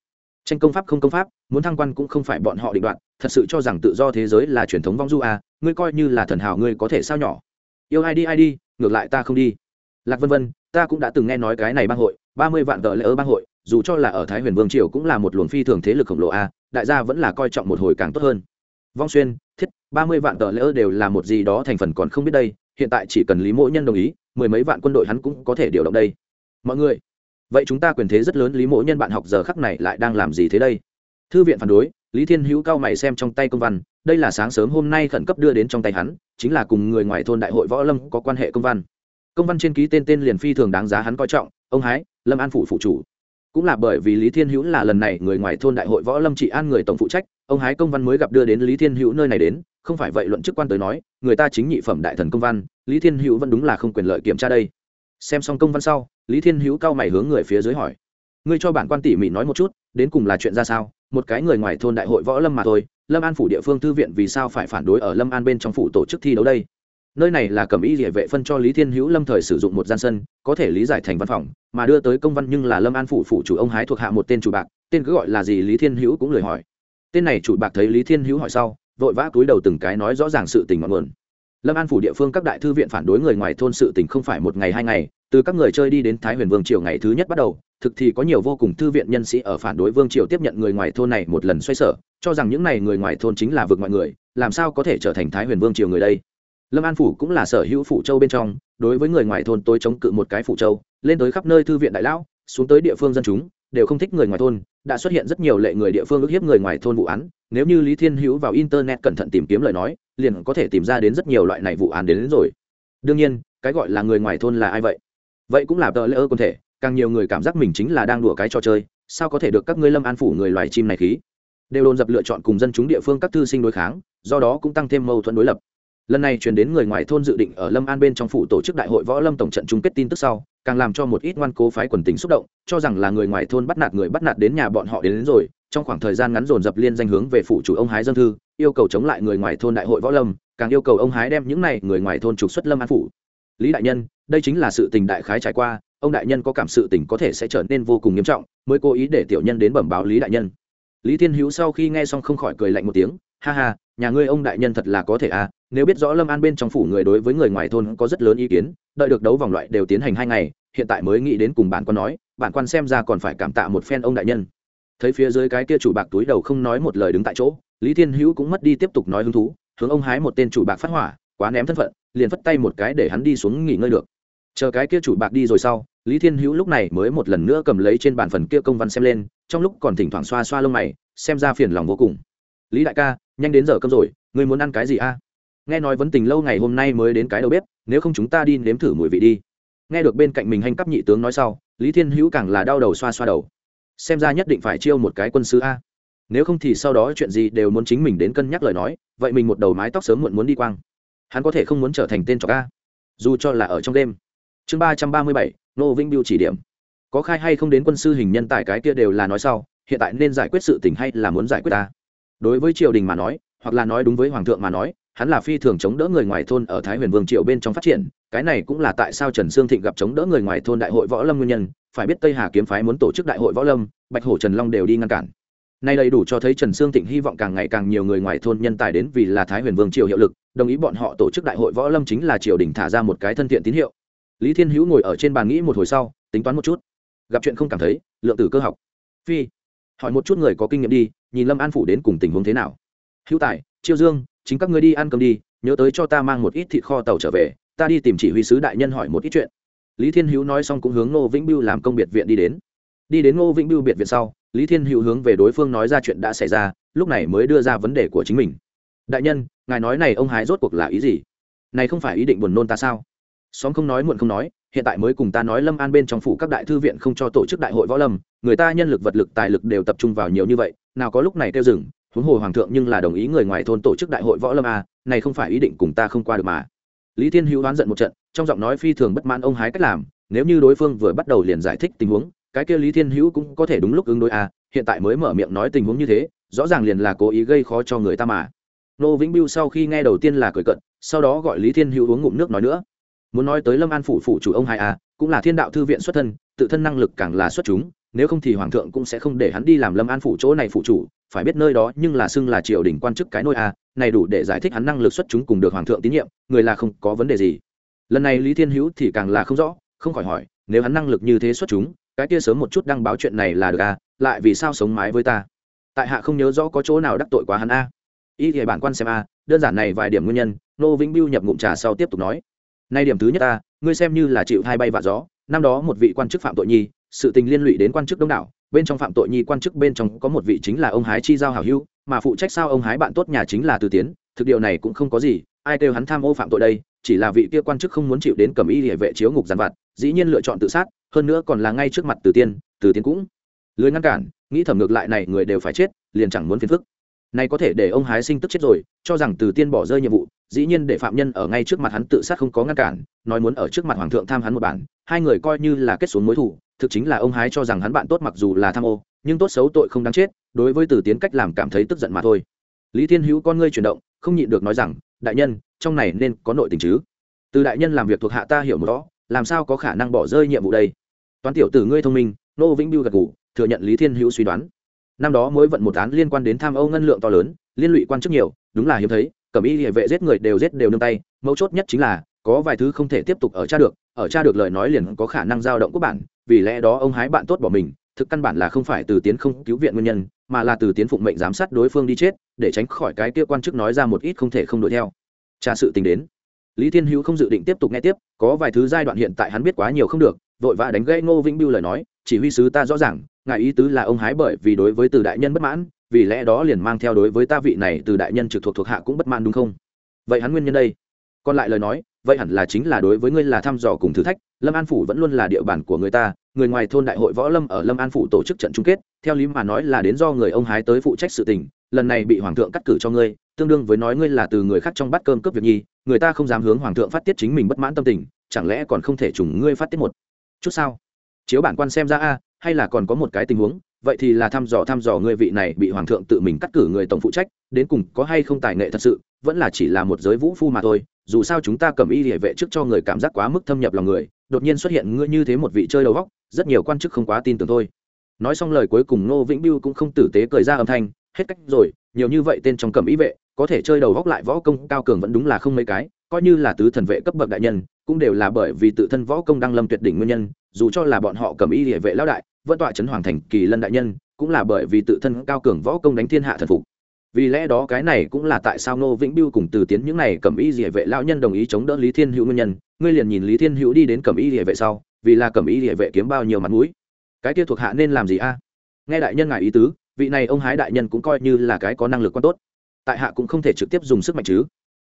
Tranh công pháp không công pháp, muốn thăng quan cũng không phải bọn họ định đoạt, thật sự cho rằng tự do thế giới là truyền thống vong du à ngươi coi như là thần hào ngươi có thể sao nhỏ yêu ai đi ai đi, ngược lại ta không đi. Lạc vân vân, ta cũng đã từng nghe nói cái này bang hội, ba mươi vạn tờ lễ ơ bang hội, dù cho là ở thái huyền vương triều cũng là một luồng phi thường thế lực khổng lồ a, đại gia vẫn là coi trọng một hồi càng tốt hơn. Vong xuyên, thiết, ba mươi vạn tờ lễ ơ đều là một gì đó thành phần còn không biết đây, hiện tại chỉ cần lý mỗ nhân đồng ý, mười mấy vạn quân đội hắn cũng có thể điều động đây. Mọi người, vậy chúng ta quyền thế rất lớn, lý mỗ nhân bạn học giờ khắc này lại đang làm gì thế đây? Thư viện phản đối, lý thiên hữu cao mày xem trong tay công văn đây là sáng sớm hôm nay khẩn cấp đưa đến trong tay hắn, chính là cùng người ngoài thôn đại hội võ lâm có quan hệ công văn. Công văn trên ký tên tên liền phi thường đáng giá hắn coi trọng, ông hái, lâm an phủ phụ chủ. Cũng là bởi vì lý thiên hữu là lần này người ngoài thôn đại hội võ lâm trị an người tổng phụ trách, ông hái công văn mới gặp đưa đến lý thiên hữu nơi này đến, không phải vậy luận chức quan tới nói, người ta chính nhị phẩm đại thần công văn, lý thiên hữu vẫn đúng là không quyền lợi kiểm tra đây. Xem xong công văn sau, lý thiên hữu cao mày hướng người phía dưới hỏi, ngươi cho bản quan tỉ mỉ nói một chút, đến cùng là chuyện ra sao? Một cái người ngoài thôn đại hội võ lâm mà thôi, lâm an phủ địa phương thư viện vì sao phải phản đối ở lâm an bên trong phủ tổ chức thi đấu đây? Nơi này là cầm y địa vệ phân cho lý thiên hữu lâm thời sử dụng một gian sân, có thể lý giải thành văn phòng, mà đưa tới công văn nhưng là lâm an phủ phủ chủ ông hái thuộc hạ một tên chủ bạc, tên cứ gọi là gì lý thiên hữu cũng lời hỏi. Tên này chủ bạc thấy lý thiên hữu hỏi sau, vội vã cúi đầu từng cái nói rõ ràng sự tình ngọn nguồn. Lâm an phủ địa phương các đại thư viện phản đối người ngoài thôn sự tình không phải một ngày hai ngày, từ các người chơi đi đến thái huyền vương triều ngày thứ nhất bắt đầu thực thì có nhiều vô cùng thư viện nhân sĩ ở phản đối vương triều tiếp nhận người ngoài thôn này một lần xoay sở cho rằng những này người ngoài thôn chính là vực mọi người làm sao có thể trở thành thái huyền vương triều người đây? Lâm an phủ cũng là sở hữu phủ châu bên trong đối với người ngoài thôn tôi chống cự một cái phủ châu lên tới khắp nơi thư viện đại lão xuống tới địa phương dân chúng đều không thích người ngoài thôn đã xuất hiện rất nhiều lệ người địa phương ức hiếp người ngoài thôn vụ án nếu như lý thiên hữu vào internet cẩn thận tìm kiếm lời nói liền có thể tìm ra đến rất nhiều loại này vụ án đến, đến rồi. Đương nhiên cái gọi là người ngoài thôn là ai vậy? Vậy cũng là tờ lễ ơ quân thể càng nhiều người cảm giác mình chính là đang đùa cái trò chơi sao có thể được các ngươi lâm an phủ người loài chim này khí? Đều đồn dập lựa chọn cùng dân chúng địa phương các thư sinh đối kháng do đó cũng tăng thêm mâu thuẫn đối lập. Lần này chuyển đến người ngoài thôn dự định ở lâm an bên trong phủ tổ chức đại hội võ lâm tổng trận chung kết tin tức sau càng làm cho một ít ngoan cố phái quần tình xúc động cho rằng là người ngoài thôn bắt nạt người bắt nạt đến nhà bọn họ đến, đến rồi trong khoảng thời gian ngắn dồn dập liên danh hướng về phủ chủ ông hái dân thư yêu cầu chống lại người ngoài thôn đại hội võ lâm càng yêu cầu ông hái đem những này người ngoài thôn trục xuất lâm an phủ. Lý đại nhân đây chính là sự tình đại khái trải qua ông đại nhân có cảm sự tình có thể sẽ trở nên vô cùng nghiêm trọng, mới cố ý để tiểu nhân đến bẩm báo lý đại nhân. Lý thiên hữu sau khi nghe xong không khỏi cười lạnh một tiếng, ha ha, nhà ngươi ông đại nhân thật là có thể à nếu biết rõ lâm an bên trong phủ người đối với người ngoài thôn có rất lớn ý kiến, đợi được đấu vòng loại đều tiến hành hai ngày, hiện tại mới nghĩ đến cùng bản quan nói, bản quan xem ra còn phải cảm tạ một phen ông đại nhân. Thấy phía dưới cái kia chủ bạc túi đầu không nói một lời đứng tại chỗ, lý thiên hữu cũng mất đi tiếp tục nói hứng thú, hướng ông hái một tên chủ bạc phát hỏa, quá ném thân phận, liền phất tay một cái để hắn đi xuống nghỉ ngơi được chờ cái kia chủ bạc đi rồi sau, lý thiên hữu lúc này mới một lần nữa cầm lấy trên bàn phần kia công văn xem lên, trong lúc còn thỉnh thoảng xoa xoa lông mày, xem ra phiền lòng vô cùng. Lý đại ca, nhanh đến giờ cơm rồi người muốn ăn cái gì a? Nghe nói vấn tình lâu ngày hôm nay mới đến cái đầu bếp, nếu không chúng ta đi nếm thử mùi vị đi. Nghe được bên cạnh mình hành cấp nhị tướng nói sau, lý thiên hữu càng là đau đầu xoa xoa đầu. Xem ra nhất định phải chiêu một cái quân sư a. Nếu không thì sau đó chuyện gì đều muốn chính mình đến cân nhắc lời nói, vậy mình một đầu mái tóc sớm muộn muốn đi quang. Hắn có thể không muốn trở thành tên trọc a. Dù cho là ở trong đêm chương ba trăm ba mươi bảy nô vinh biêu chỉ điểm. Có khai hay không đến quân sư hình nhân tài cái kia đều là nói sau, hiện tại nên giải quyết sự tình hay là muốn giải quyết ta? Đối với triều đình mà nói, hoặc là nói đúng với hoàng thượng mà nói, hắn là phi thường chống đỡ người ngoài thôn ở thái huyền vương triều bên trong phát triển, cái này cũng là tại sao trần sương thịnh gặp chống đỡ người ngoài thôn đại hội võ lâm nguyên nhân, phải biết tây hà kiếm phái muốn tổ chức đại hội võ lâm, bạch hổ trần long đều đi ngăn cản. Nay đầy đủ cho thấy trần sương thịnh hy vọng càng ngày càng nhiều người ngoài thôn nhân tài đến vì là thái huyền vương triều hiệu lực, đồng ý bọn họ tổ chức đại hội võ lâm chính là triều đình thả ra một cái thân thiện tín hiệu lý thiên hữu ngồi ở trên bàn nghĩ một hồi sau, tính toán một chút. Gặp chuyện không cảm thấy, lượng tử cơ học. Phi, hỏi một chút người có kinh nghiệm đi, nhìn lâm an phủ đến cùng tình huống thế nào. Hữu tài, chiêu dương, chính các ngươi đi ăn cơm đi, nhớ tới cho ta mang một ít thịt kho tàu trở về, ta đi tìm chỉ huy sứ đại nhân hỏi một ít chuyện. Lý thiên hữu nói xong cũng hướng ngô vĩnh biêu làm công biệt viện đi đến. Đi đến ngô vĩnh biêu biệt viện sau, lý thiên hữu hướng về đối phương nói ra chuyện đã xảy ra, lúc này mới đưa ra vấn đề của chính mình. Đại nhân, ngài nói này ông hái rốt cuộc là ý gì? Này không phải ý định buồn nôn ta sao? Xóm không nói muộn không nói, hiện tại mới cùng ta nói lâm an bên trong phủ các đại thư viện không cho tổ chức đại hội võ lâm, người ta nhân lực vật lực tài lực đều tập trung vào nhiều như vậy, nào có lúc này kêu dừng, huống hồ hoàng thượng nhưng là đồng ý người ngoài thôn tổ chức đại hội võ lâm a này không phải ý định cùng ta không qua được mà. Lý thiên hữu đoán giận một trận, trong giọng nói phi thường bất mãn ông hái cách làm, nếu như đối phương vừa bắt đầu liền giải thích tình huống, cái kia lý thiên hữu cũng có thể đúng lúc ứng đối a hiện tại mới mở miệng nói tình huống như thế, rõ ràng liền là cố ý gây khó cho người ta mà. Nô vĩnh biêu sau khi nghe đầu tiên là cười cận, sau đó gọi lý thiên hữu uống ngụm nước nói nữa muốn nói tới lâm an phủ phủ chủ ông hai a, cũng là thiên đạo thư viện xuất thân, tự thân năng lực càng là xuất chúng, nếu không thì hoàng thượng cũng sẽ không để hắn đi làm lâm an phủ chỗ này phủ chủ, phải biết nơi đó nhưng là xưng là triều đình quan chức cái nôi a, này đủ để giải thích hắn năng lực xuất chúng cùng được hoàng thượng tín nhiệm, người là không có vấn đề gì. Lần này lý thiên hữu thì càng là không rõ, không khỏi hỏi, nếu hắn năng lực như thế xuất chúng, cái kia sớm một chút đăng báo chuyện này là được a, lại vì sao sống mái với ta? Tại hạ không nhớ rõ có chỗ nào đắc tội quá hắn a. Ý thì bản quan xem a, đơn giản này vài điểm nguyên nhân, nô vĩnh biêu nhập ngụm trà sau tiếp tục nói nay điểm thứ nhất ta, ngươi xem như là chịu hai bay vạ gió. Năm đó một vị quan chức phạm tội nhi, sự tình liên lụy đến quan chức đông đảo. Bên trong phạm tội nhi quan chức bên trong có một vị chính là ông hái chi giao hảo hữu, mà phụ trách sao ông hái bạn tốt nhà chính là từ tiến. Thực điều này cũng không có gì, ai kêu hắn tham ô phạm tội đây, chỉ là vị kia quan chức không muốn chịu đến cầm y địa vệ chiếu ngục giàn vặt, dĩ nhiên lựa chọn tự sát, hơn nữa còn là ngay trước mặt từ tiên, từ tiến cũng. Lưới ngăn cản, nghĩ thẩm ngược lại này người đều phải chết, liền chẳng muốn phiền phức này có thể để ông hái sinh tức chết rồi cho rằng từ tiên bỏ rơi nhiệm vụ dĩ nhiên để phạm nhân ở ngay trước mặt hắn tự sát không có ngăn cản nói muốn ở trước mặt hoàng thượng tham hắn một bản hai người coi như là kết xuống mối thủ thực chính là ông hái cho rằng hắn bạn tốt mặc dù là tham ô nhưng tốt xấu tội không đáng chết đối với từ tiến cách làm cảm thấy tức giận mà thôi. Lý thiên hữu con ngươi chuyển động không nhịn được nói rằng đại nhân trong này nên có nội tình chứ? Từ đại nhân làm việc thuộc hạ ta hiểu một rõ làm sao có khả năng bỏ rơi nhiệm vụ đây? Toán tiểu tử ngươi thông minh nô vĩnh biêu gật gù, thừa nhận lý thiên hữu suy đoán năm đó mới vận một án liên quan đến tham ô ngân lượng to lớn, liên lụy quan chức nhiều, đúng là hiếm thấy, cẩm y địa vệ giết người đều giết đều nương tay, mấu chốt nhất chính là, có vài thứ không thể tiếp tục ở cha được, ở cha được lời nói liền có khả năng dao động quốc bản vì lẽ đó ông hái bạn tốt bỏ mình, thực căn bản là không phải từ tiến không cứu viện nguyên nhân, mà là từ tiến phụng mệnh giám sát đối phương đi chết, để tránh khỏi cái kia quan chức nói ra một ít không thể không đuổi theo. Cha sự tình đến. Lý thiên hữu không dự định tiếp tục nghe tiếp, có vài thứ giai đoạn hiện tại hắn biết quá nhiều không được, vội vã đánh gãy ngô vĩnh biêu lời nói, chỉ huy sứ ta rõ ràng ngài ý tứ là ông hái bởi vì đối với từ đại nhân bất mãn, vì lẽ đó liền mang theo đối với ta vị này từ đại nhân trực thuộc thuộc hạ cũng bất mãn đúng không? Vậy hắn nguyên nhân đây? Còn lại lời nói, vậy hẳn là chính là đối với ngươi là thăm dò cùng thử thách, lâm an phủ vẫn luôn là địa bàn của người ta, người ngoài thôn đại hội võ lâm ở lâm an phủ tổ chức trận chung kết, theo lý mà nói là đến do người ông hái tới phụ trách sự tình, lần này bị hoàng thượng cắt cử cho ngươi, tương đương với nói ngươi là từ người khác trong bát cơm cướp việc nhi, người ta không dám hướng hoàng thượng phát tiết chính mình bất mãn tâm tình, chẳng lẽ còn không thể trùng ngươi phát tiết một? Chút sao? Chiếu bản quan xem ra a hay là còn có một cái tình huống, vậy thì là thăm dò thăm dò ngươi vị này bị hoàng thượng tự mình cắt cử người tổng phụ trách, đến cùng có hay không tài nghệ thật sự, vẫn là chỉ là một giới vũ phu mà thôi, dù sao chúng ta cầm y địa vệ trước cho người cảm giác quá mức thâm nhập lòng người, đột nhiên xuất hiện ngươi như thế một vị chơi đầu góc rất nhiều quan chức không quá tin tưởng thôi. Nói xong lời cuối cùng ngô vĩnh biêu cũng không tử tế cười ra âm thanh, hết cách rồi, nhiều như vậy tên trong cầm y vệ, có thể chơi đầu góc lại võ công cao cường vẫn đúng là không mấy cái, coi như là tứ thần vệ cấp bậc đại nhân, cũng đều là bởi vì tự thân võ công đang lâm tuyệt đỉnh nguyên nhân dù cho là bọn họ cầm y địa vệ lão đại, vẫn tọa trấn hoàng thành kỳ lân đại nhân, cũng là bởi vì tự thân cao cường võ công đánh thiên hạ thần phục. Vì lẽ đó cái này cũng là tại sao ngô vĩnh biêu cùng từ tiến những này cầm y địa vệ lão nhân đồng ý chống đỡ lý thiên hữu nguyên nhân. Ngươi liền nhìn lý thiên hữu đi đến cầm y địa vệ sau, vì là cầm y địa vệ kiếm bao nhiêu mặt mũi. Cái kia thuộc hạ nên làm gì a? Nghe đại nhân ngài ý tứ, vị này ông hái đại nhân cũng coi như là cái có năng lực quan tốt. Tại hạ cũng không thể trực tiếp dùng sức mạnh chứ.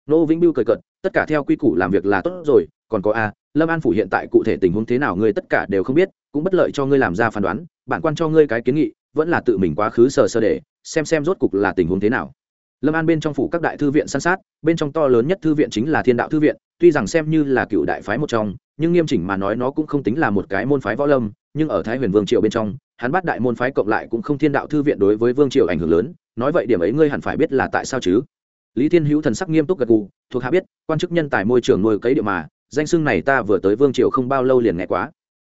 Nô vĩnh biêu cười cợt, tất cả theo quy củ làm việc là tốt rồi, còn có a lâm an phủ hiện tại cụ thể tình huống thế nào ngươi tất cả đều không biết, cũng bất lợi cho ngươi làm ra phán đoán, bản quan cho ngươi cái kiến nghị, vẫn là tự mình quá khứ sờ sơ để, xem xem rốt cục là tình huống thế nào. Lâm an bên trong phủ các đại thư viện san sát, bên trong to lớn nhất thư viện chính là thiên đạo thư viện, tuy rằng xem như là cựu đại phái một trong, nhưng nghiêm chỉnh mà nói nó cũng không tính là một cái môn phái võ lâm, nhưng ở thái huyền vương triều bên trong, hắn bắt đại môn phái cộng lại cũng không thiên đạo thư viện đối với vương triều ảnh hưởng lớn, nói vậy điểm ấy ngươi hẳn phải biết là tại sao chứ? Lý thiên hữu thần sắc nghiêm túc gật gù, thuộc hạ biết, quan chức nhân tài môi trường nuôi cấy địa mà danh xưng này ta vừa tới vương triều không bao lâu liền nghe quá.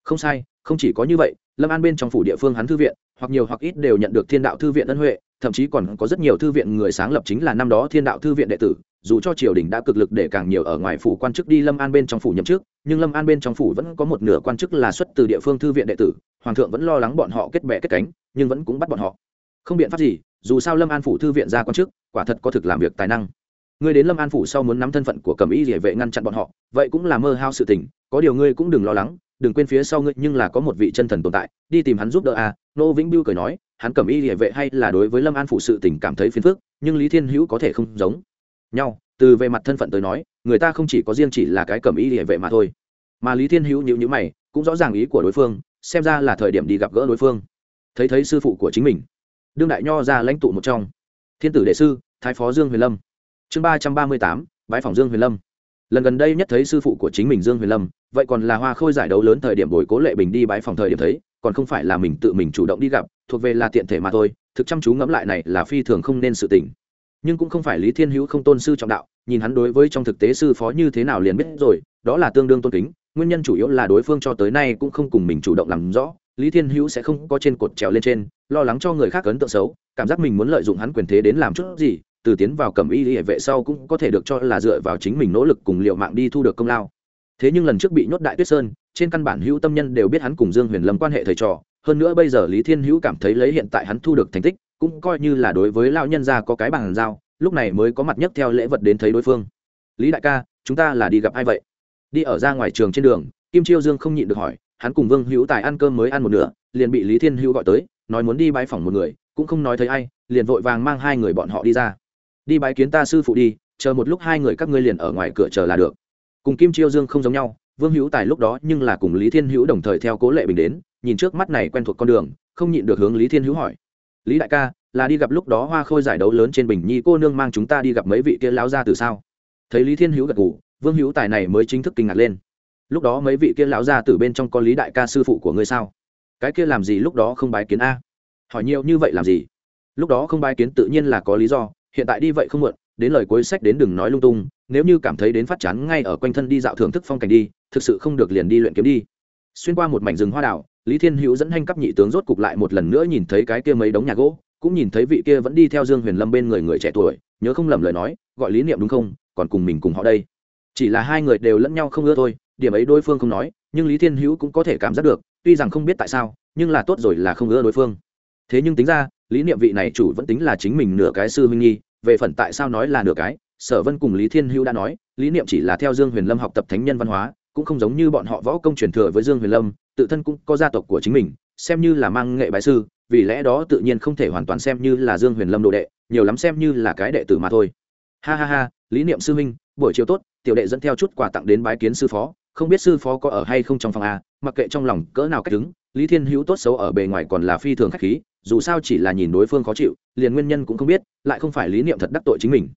Không sai, không chỉ có như vậy, lâm an bên trong phủ địa phương hắn thư viện, hoặc nhiều hoặc ít đều nhận được thiên đạo thư viện ân huệ, thậm chí còn có rất nhiều thư viện người sáng lập chính là năm đó thiên đạo thư viện đệ tử, dù cho triều đình đã cực lực để càng nhiều ở ngoài phủ quan chức đi lâm an bên trong phủ nhậm chức, nhưng lâm an bên trong phủ vẫn có một nửa quan chức là xuất từ địa phương thư viện đệ tử, hoàng thượng vẫn lo lắng bọn họ kết bè kết cánh, nhưng vẫn cũng bắt bọn họ. Không biện pháp gì, dù sao lâm an phủ thư viện ra quan chức, quả thật có thực làm việc tài năng ngươi đến lâm an phủ sau muốn nắm thân phận của cầm y địa vệ ngăn chặn bọn họ, vậy cũng là mơ hao sự tình, có điều ngươi cũng đừng lo lắng, đừng quên phía sau ngươi nhưng là có một vị chân thần tồn tại, đi tìm hắn giúp đỡ à nô vĩnh biêu cười nói, hắn cầm y địa vệ hay là đối với lâm an phủ sự tình cảm thấy phiền phức, nhưng lý thiên hữu có thể không giống. Nhau, từ về mặt thân phận tới nói, người ta không chỉ có riêng chỉ là cái cầm y địa vệ mà thôi. Mà lý thiên hữu nhữ nhữ mày, cũng rõ ràng ý của đối phương, xem ra là thời điểm đi gặp gỡ đối phương. Thấy thấy sư phụ của chính mình. Đương đại nho ra lãnh tụ một trong. Thiên tử đệ sư, thái phó dương huyền lâm chương ba trăm ba mươi tám bãi phòng dương huyền lâm. Lần gần đây nhất thấy sư phụ của chính mình dương huyền lâm, vậy còn là hoa khôi giải đấu lớn thời điểm bồi cố lệ bình đi bãi phòng thời điểm thấy, còn không phải là mình tự mình chủ động đi gặp, thuộc về là tiện thể mà thôi, thực chăm chú ngẫm lại này là phi thường không nên sự tình. Nhưng cũng không phải lý thiên hữu không tôn sư trọng đạo, nhìn hắn đối với trong thực tế sư phó như thế nào liền biết rồi, đó là tương đương tôn kính, nguyên nhân chủ yếu là đối phương cho tới nay cũng không cùng mình chủ động làm rõ, lý thiên hữu sẽ không có trên cột trèo lên trên, lo lắng cho người khác ấn tượng xấu, cảm giác mình muốn lợi dụng hắn quyền thế đến làm chút gì từ tiến vào cẩm y hệ vệ sau cũng có thể được cho là dựa vào chính mình nỗ lực cùng liệu mạng đi thu được công lao. Thế nhưng lần trước bị nhốt đại tuyết sơn, trên căn bản hữu tâm nhân đều biết hắn cùng dương huyền lâm quan hệ thầy trò, hơn nữa bây giờ lý thiên hữu cảm thấy lấy hiện tại hắn thu được thành tích, cũng coi như là đối với lao nhân gia có cái bàn giao, lúc này mới có mặt nhất theo lễ vật đến thấy đối phương. Lý đại ca, chúng ta là đi gặp ai vậy? Đi ở ra ngoài trường trên đường. Kim chiêu dương không nhịn được hỏi, hắn cùng vương hữu tài ăn cơm mới ăn một nửa, liền bị lý thiên hữu gọi tới, nói muốn đi bãi phòng một người, cũng không nói thấy ai, liền vội vàng mang hai người bọn họ đi ra đi bái kiến ta sư phụ đi, chờ một lúc hai người các ngươi liền ở ngoài cửa chờ là được. Cùng kim chiêu dương không giống nhau, vương hữu tài lúc đó nhưng là cùng lý thiên hữu đồng thời theo cố lệ bình đến, nhìn trước mắt này quen thuộc con đường, không nhịn được hướng lý thiên hữu hỏi. Lý đại ca, là đi gặp lúc đó hoa khôi giải đấu lớn trên bình nhi cô nương mang chúng ta đi gặp mấy vị kia lão gia từ sao? Thấy lý thiên hữu gật ngủ vương hữu tài này mới chính thức kinh ngạc lên. Lúc đó mấy vị kia lão gia từ bên trong có lý đại ca sư phụ của ngươi sao? Cái kia làm gì lúc đó không bái kiến a? Hỏi nhiều như vậy làm gì? Lúc đó không bái kiến tự nhiên là có lý do hiện tại đi vậy không muộn, đến lời cuối sách đến đừng nói lung tung, nếu như cảm thấy đến phát chán ngay ở quanh thân đi dạo thưởng thức phong cảnh đi, thực sự không được liền đi luyện kiếm đi. Xuyên qua một mảnh rừng hoa đảo, lý thiên hữu dẫn hành cấp nhị tướng rốt cục lại một lần nữa nhìn thấy cái kia mấy đống nhà gỗ, cũng nhìn thấy vị kia vẫn đi theo dương huyền lâm bên người người trẻ tuổi, nhớ không lầm lời nói, gọi lý niệm đúng không, còn cùng mình cùng họ đây. Chỉ là hai người đều lẫn nhau không ưa thôi, điểm ấy đối phương không nói, nhưng lý thiên hữu cũng có thể cảm giác được, tuy rằng không biết tại sao, nhưng là tốt rồi là không ưa đối phương. Thế nhưng tính ra lý niệm vị này chủ vẫn tính là chính mình nửa cái sư huynh nhi về phần tại sao nói là nửa cái, sở vân cùng lý thiên hữu đã nói, lý niệm chỉ là theo dương huyền lâm học tập thánh nhân văn hóa, cũng không giống như bọn họ võ công truyền thừa với dương huyền lâm, tự thân cũng có gia tộc của chính mình, xem như là mang nghệ bái sư, vì lẽ đó tự nhiên không thể hoàn toàn xem như là dương huyền lâm đồ đệ, nhiều lắm xem như là cái đệ tử mà thôi. Ha ha ha, lý niệm sư huynh, buổi chiều tốt, tiểu đệ dẫn theo chút quà tặng đến bái kiến sư phó, không biết sư phó có ở hay không trong phòng a, mặc kệ trong lòng cỡ nào cách đứng, lý thiên hữu tốt xấu ở bề ngoài còn là phi thường khách khí dù sao chỉ là nhìn đối phương khó chịu, liền nguyên nhân cũng không biết, lại không phải lý niệm thật đắc tội chính mình.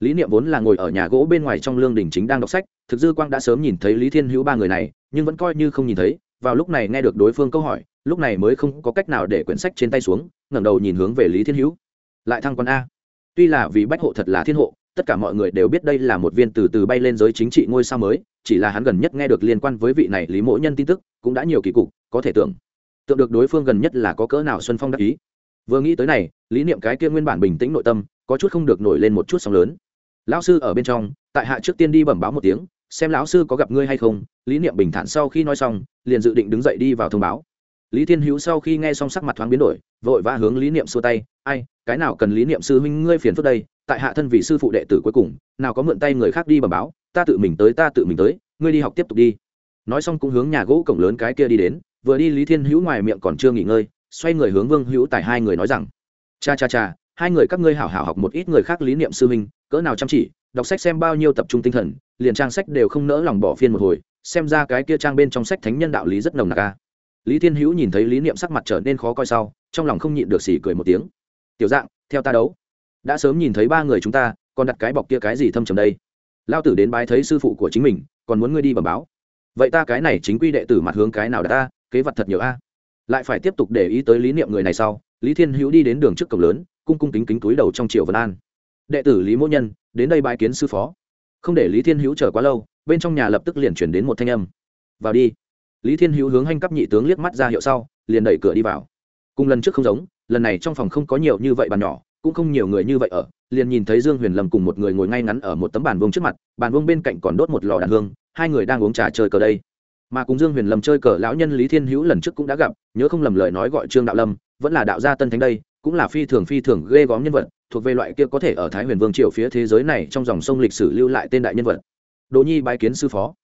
Lý niệm vốn là ngồi ở nhà gỗ bên ngoài trong lương đình chính đang đọc sách, thực dư quang đã sớm nhìn thấy lý thiên hữu ba người này, nhưng vẫn coi như không nhìn thấy, vào lúc này nghe được đối phương câu hỏi, lúc này mới không có cách nào để quyển sách trên tay xuống, ngẩng đầu nhìn hướng về lý thiên hữu. Lại thăng quan a. Tuy là vì bách hộ thật là thiên hộ, tất cả mọi người đều biết đây là một viên từ từ bay lên giới chính trị ngôi sao mới, chỉ là hắn gần nhất nghe được liên quan với vị này lý mỗ nhân tin tức, cũng đã nhiều kỳ cục, có thể tưởng tượng được đối phương gần nhất là có cỡ nào xuân phong đắc ý. Vừa nghĩ tới này, lý niệm cái kia nguyên bản bình tĩnh nội tâm, có chút không được nổi lên một chút sóng lớn. Lão sư ở bên trong, tại hạ trước tiên đi bẩm báo một tiếng, xem lão sư có gặp ngươi hay không, lý niệm bình thản sau khi nói xong, liền dự định đứng dậy đi vào thông báo. Lý thiên hữu sau khi nghe xong sắc mặt thoáng biến đổi, vội vã hướng lý niệm xua tay, ai, cái nào cần lý niệm sư huynh ngươi phiền phức đây, tại hạ thân vị sư phụ đệ tử cuối cùng, nào có mượn tay người khác đi bẩm báo, ta tự mình tới, ta tự mình tới, ngươi đi học tiếp tục đi. Nói xong cũng hướng nhà gỗ cổng lớn cái kia đi đến vừa đi lý thiên hữu ngoài miệng còn chưa nghỉ ngơi, xoay người hướng vương hữu tài hai người nói rằng, cha cha cha, hai người các ngươi hảo hảo học một ít người khác lý niệm sư huynh, cỡ nào chăm chỉ, đọc sách xem bao nhiêu tập trung tinh thần, liền trang sách đều không nỡ lòng bỏ phiên một hồi, xem ra cái kia trang bên trong sách thánh nhân đạo lý rất nồng nặc ca lý thiên hữu nhìn thấy lý niệm sắc mặt trở nên khó coi sau, trong lòng không nhịn được xỉ cười một tiếng. Tiểu dạng, theo ta đấu. Đã sớm nhìn thấy ba người chúng ta, còn đặt cái bọc kia cái gì thâm trầm đây? Lao tử đến bái thấy sư phụ của chính mình, còn muốn ngươi đi bẩm báo. Vậy ta cái này chính quy đệ tử mặt hướng cái nào đã ta? Kế vật thật nhiều a. Lại phải tiếp tục để ý tới lý niệm người này sau, lý thiên hữu đi đến đường trước cổng lớn, cung cung kính kính túi đầu trong triều vân an. Đệ tử lý mỗ nhân, đến đây bái kiến sư phó. Không để lý thiên hữu chờ quá lâu, bên trong nhà lập tức liền chuyển đến một thanh âm. Vào đi. Lý thiên hữu hướng hành cấp nhị tướng liếc mắt ra hiệu sau, liền đẩy cửa đi vào. Cùng lần trước không giống, lần này trong phòng không có nhiều như vậy bàn nhỏ, cũng không nhiều người như vậy ở, liền nhìn thấy dương huyền lâm cùng một người ngồi ngay ngắn ở một tấm bàn vông trước mặt, bàn vông bên cạnh còn đốt một lò đàn hương, hai người đang uống trà chơi cờ đây mà cùng dương huyền lâm chơi cờ lão nhân lý thiên hữu lần trước cũng đã gặp, nhớ không lầm lời nói gọi trương đạo lâm, vẫn là đạo gia tân thánh đây, cũng là phi thường phi thường ghê góm nhân vật, thuộc về loại kia có thể ở thái huyền vương triều phía thế giới này trong dòng sông lịch sử lưu lại tên đại nhân vật. Đỗ nhi bái kiến sư phó.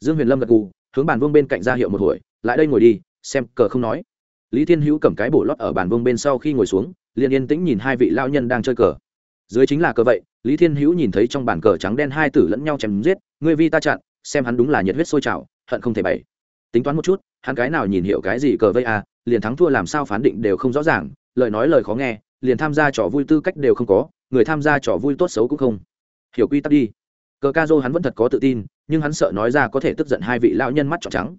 Dương huyền lâm gật gù, hướng bàn vương bên cạnh ra hiệu một hồi, lại đây ngồi đi, xem, cờ không nói. Lý thiên hữu cầm cái bổ lót ở bàn vương bên sau khi ngồi xuống, liền yên tĩnh nhìn hai vị lao nhân đang chơi cờ. Dưới chính là cờ vậy, lý thiên hữu nhìn thấy trong bàn cờ trắng đen hai tử lẫn nhau chém giết người vi ta chặn, xem hắn đúng là nhiệt huyết sôi trào hận không thể bày. Tính toán một chút, hắn cái nào nhìn hiểu cái gì cờ vây à liền thắng thua làm sao phán định đều không rõ ràng, lời nói lời khó nghe, liền tham gia trò vui tư cách đều không có, người tham gia trò vui tốt xấu cũng không. Hiểu quy tắc đi. Cờ ca dô hắn vẫn thật có tự tin, nhưng hắn sợ nói ra có thể tức giận hai vị lão nhân mắt trọn trắng.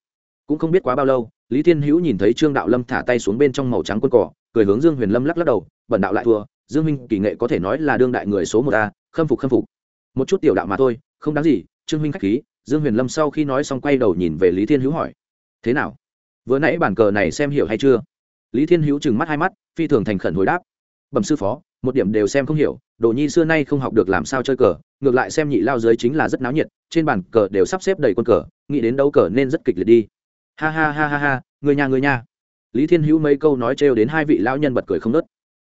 Cũng không biết quá bao lâu, lý thiên hữu nhìn thấy trương đạo lâm thả tay xuống bên trong màu trắng quân cỏ, cười hướng dương huyền lâm lắc lắc đầu, bẩn đạo lại thua, dương minh kỳ nghệ có thể nói là đương đại người số một a, khâm phục khâm phục. Một chút tiểu đạo mà thôi, không đáng gì, trương minh khách khí dương huyền lâm sau khi nói xong quay đầu nhìn về lý thiên hữu hỏi, thế nào? Vừa nãy bản cờ này xem hiểu hay chưa? Lý thiên hữu trừng mắt hai mắt, phi thường thành khẩn hồi đáp, bẩm sư phó, một điểm đều xem không hiểu, đồ nhi xưa nay không học được làm sao chơi cờ, ngược lại xem nhị lao dưới chính là rất náo nhiệt, trên bàn cờ đều sắp xếp đầy quân cờ, nghĩ đến đâu cờ nên rất kịch liệt đi. Ha ha ha ha ha, người nhà người nhà. Lý thiên hữu mấy câu nói trêu đến hai vị lão nhân bật cười không nớt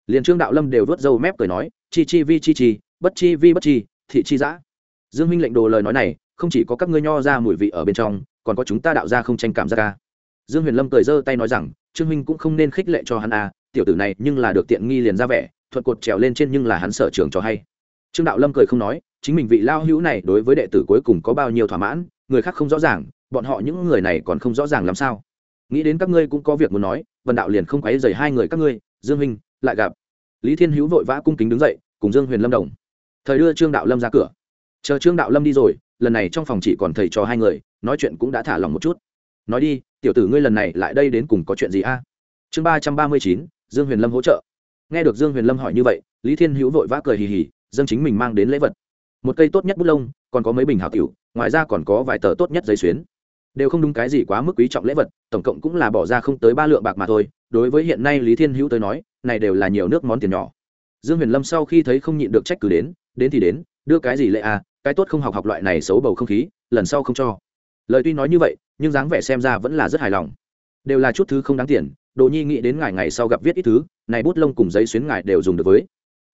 liền trương đạo lâm đều vớt râu mép cười nói, chi chi vi chi chi, bất chi vi bất chi, thị chi giã. Dương minh lệnh đồ lời nói này không chỉ có các ngươi nho ra mùi vị ở bên trong, còn có chúng ta đạo ra không tranh cảm ra ca. Dương huyền lâm cười giơ tay nói rằng, trương minh cũng không nên khích lệ cho hắn à tiểu tử này nhưng là được tiện nghi liền ra vẻ, thuận cột trèo lên trên nhưng là hắn sở trường cho hay. Trương đạo lâm cười không nói, chính mình vị lao hữu này đối với đệ tử cuối cùng có bao nhiêu thỏa mãn, người khác không rõ ràng, bọn họ những người này còn không rõ ràng làm sao. Nghĩ đến các ngươi cũng có việc muốn nói vần đạo liền không quấy dày hai người các ngươi, dương huynh lại gặp. Lý thiên hữu vội vã cung kính đứng dậy, cùng dương huyền lâm đồng. Thời đưa trương đạo lâm ra cửa. Chờ trương đạo lâm đi rồi lần này trong phòng chỉ còn thầy trò hai người, nói chuyện cũng đã thả lòng một chút. Nói đi, tiểu tử ngươi lần này lại đây đến cùng có chuyện gì a? Chương ba trăm ba mươi chín, dương huyền lâm hỗ trợ. Nghe được dương huyền lâm hỏi như vậy, lý thiên hữu vội vã cười hì hì dân chính mình mang đến lễ vật. Một cây tốt nhất bút lông, còn có mấy bình hảo tiểu, ngoài ra còn có vài tờ tốt nhất giấy xuyến. Đều không đúng cái gì quá mức quý trọng lễ vật, tổng cộng cũng là bỏ ra không tới ba lượng bạc mà thôi. Đối với hiện nay lý thiên hữu tới nói, này đều là nhiều nước món tiền nhỏ. Dương huyền lâm sau khi thấy không nhịn được trách cứ đến đến thì đến, đưa cái gì lệ à cái tốt không học học loại này xấu bầu không khí, lần sau không cho. Lời tuy nói như vậy, nhưng dáng vẻ xem ra vẫn là rất hài lòng. Đều là chút thứ không đáng tiền, đồ nhi nghĩ đến ngày ngày sau gặp viết ít thứ, này bút lông cùng giấy xuyến ngài đều dùng được với.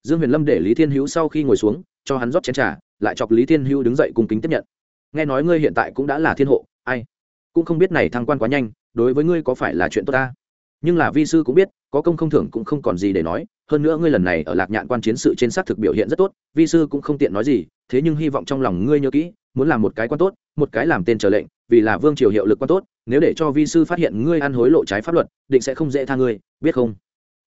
Dương huyền lâm để lý thiên hữu sau khi ngồi xuống, cho hắn rót chén trà, lại chọc lý thiên hữu đứng dậy cùng kính tiếp nhận. Nghe nói ngươi hiện tại cũng đã là thiên hộ, ai? Cũng không biết này thăng quan quá nhanh, đối với ngươi có phải là chuyện tốt ta? Nhưng là vi sư cũng biết, có công không thưởng cũng không còn gì để nói hơn nữa ngươi lần này ở lạc nhạn quan chiến sự trên xác thực biểu hiện rất tốt, vi sư cũng không tiện nói gì, thế nhưng hy vọng trong lòng ngươi nhớ kỹ, muốn làm một cái quan tốt, một cái làm tên trở lệnh, vì là vương triều hiệu lực quan tốt, nếu để cho vi sư phát hiện ngươi ăn hối lộ trái pháp luật, định sẽ không dễ tha ngươi, biết không?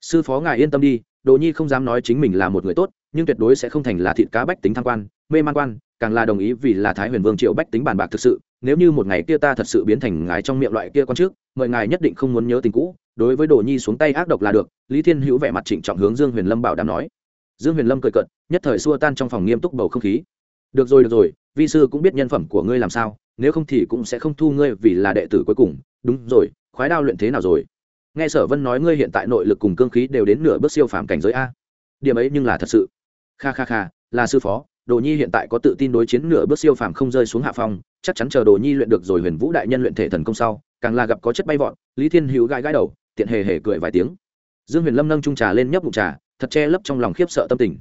Sư phó ngài yên tâm đi đồ nhi không dám nói chính mình là một người tốt, nhưng tuyệt đối sẽ không thành là thịt cá bách tính tham quan, mê man quan, càng là đồng ý vì là thái huyền vương triệu bách tính bàn bạc thực sự. Nếu như một ngày kia ta thật sự biến thành ngài trong miệng loại kia con trước, mời ngài nhất định không muốn nhớ tình cũ. Đối với đồ nhi xuống tay ác độc là được, lý thiên hữu vẻ mặt trịnh trọng hướng dương huyền lâm bảo đảm nói. Dương huyền lâm cười cận nhất thời xua tan trong phòng nghiêm túc bầu không khí. Được rồi được rồi, vi sư cũng biết nhân phẩm của ngươi làm sao, nếu không thì cũng sẽ không thu ngươi vì là đệ tử cuối cùng. Đúng rồi, khoái đao luyện thế nào rồi? Nghe sở vân nói ngươi hiện tại nội lực cùng cương khí đều đến nửa bước siêu phàm cảnh giới a. Điểm ấy nhưng là thật sự. Kha kha kha, là sư phó, đồ nhi hiện tại có tự tin đối chiến nửa bước siêu phàm không rơi xuống hạ phong, chắc chắn chờ đồ nhi luyện được rồi huyền vũ đại nhân luyện thể thần công sau, càng là gặp có chất bay vọt, lý thiên hữu gãi gãi đầu, tiện hề hề cười vài tiếng. Dương huyền lâm nâng trung trà lên nhấp bụng trà, thật che lấp trong lòng khiếp sợ tâm tình.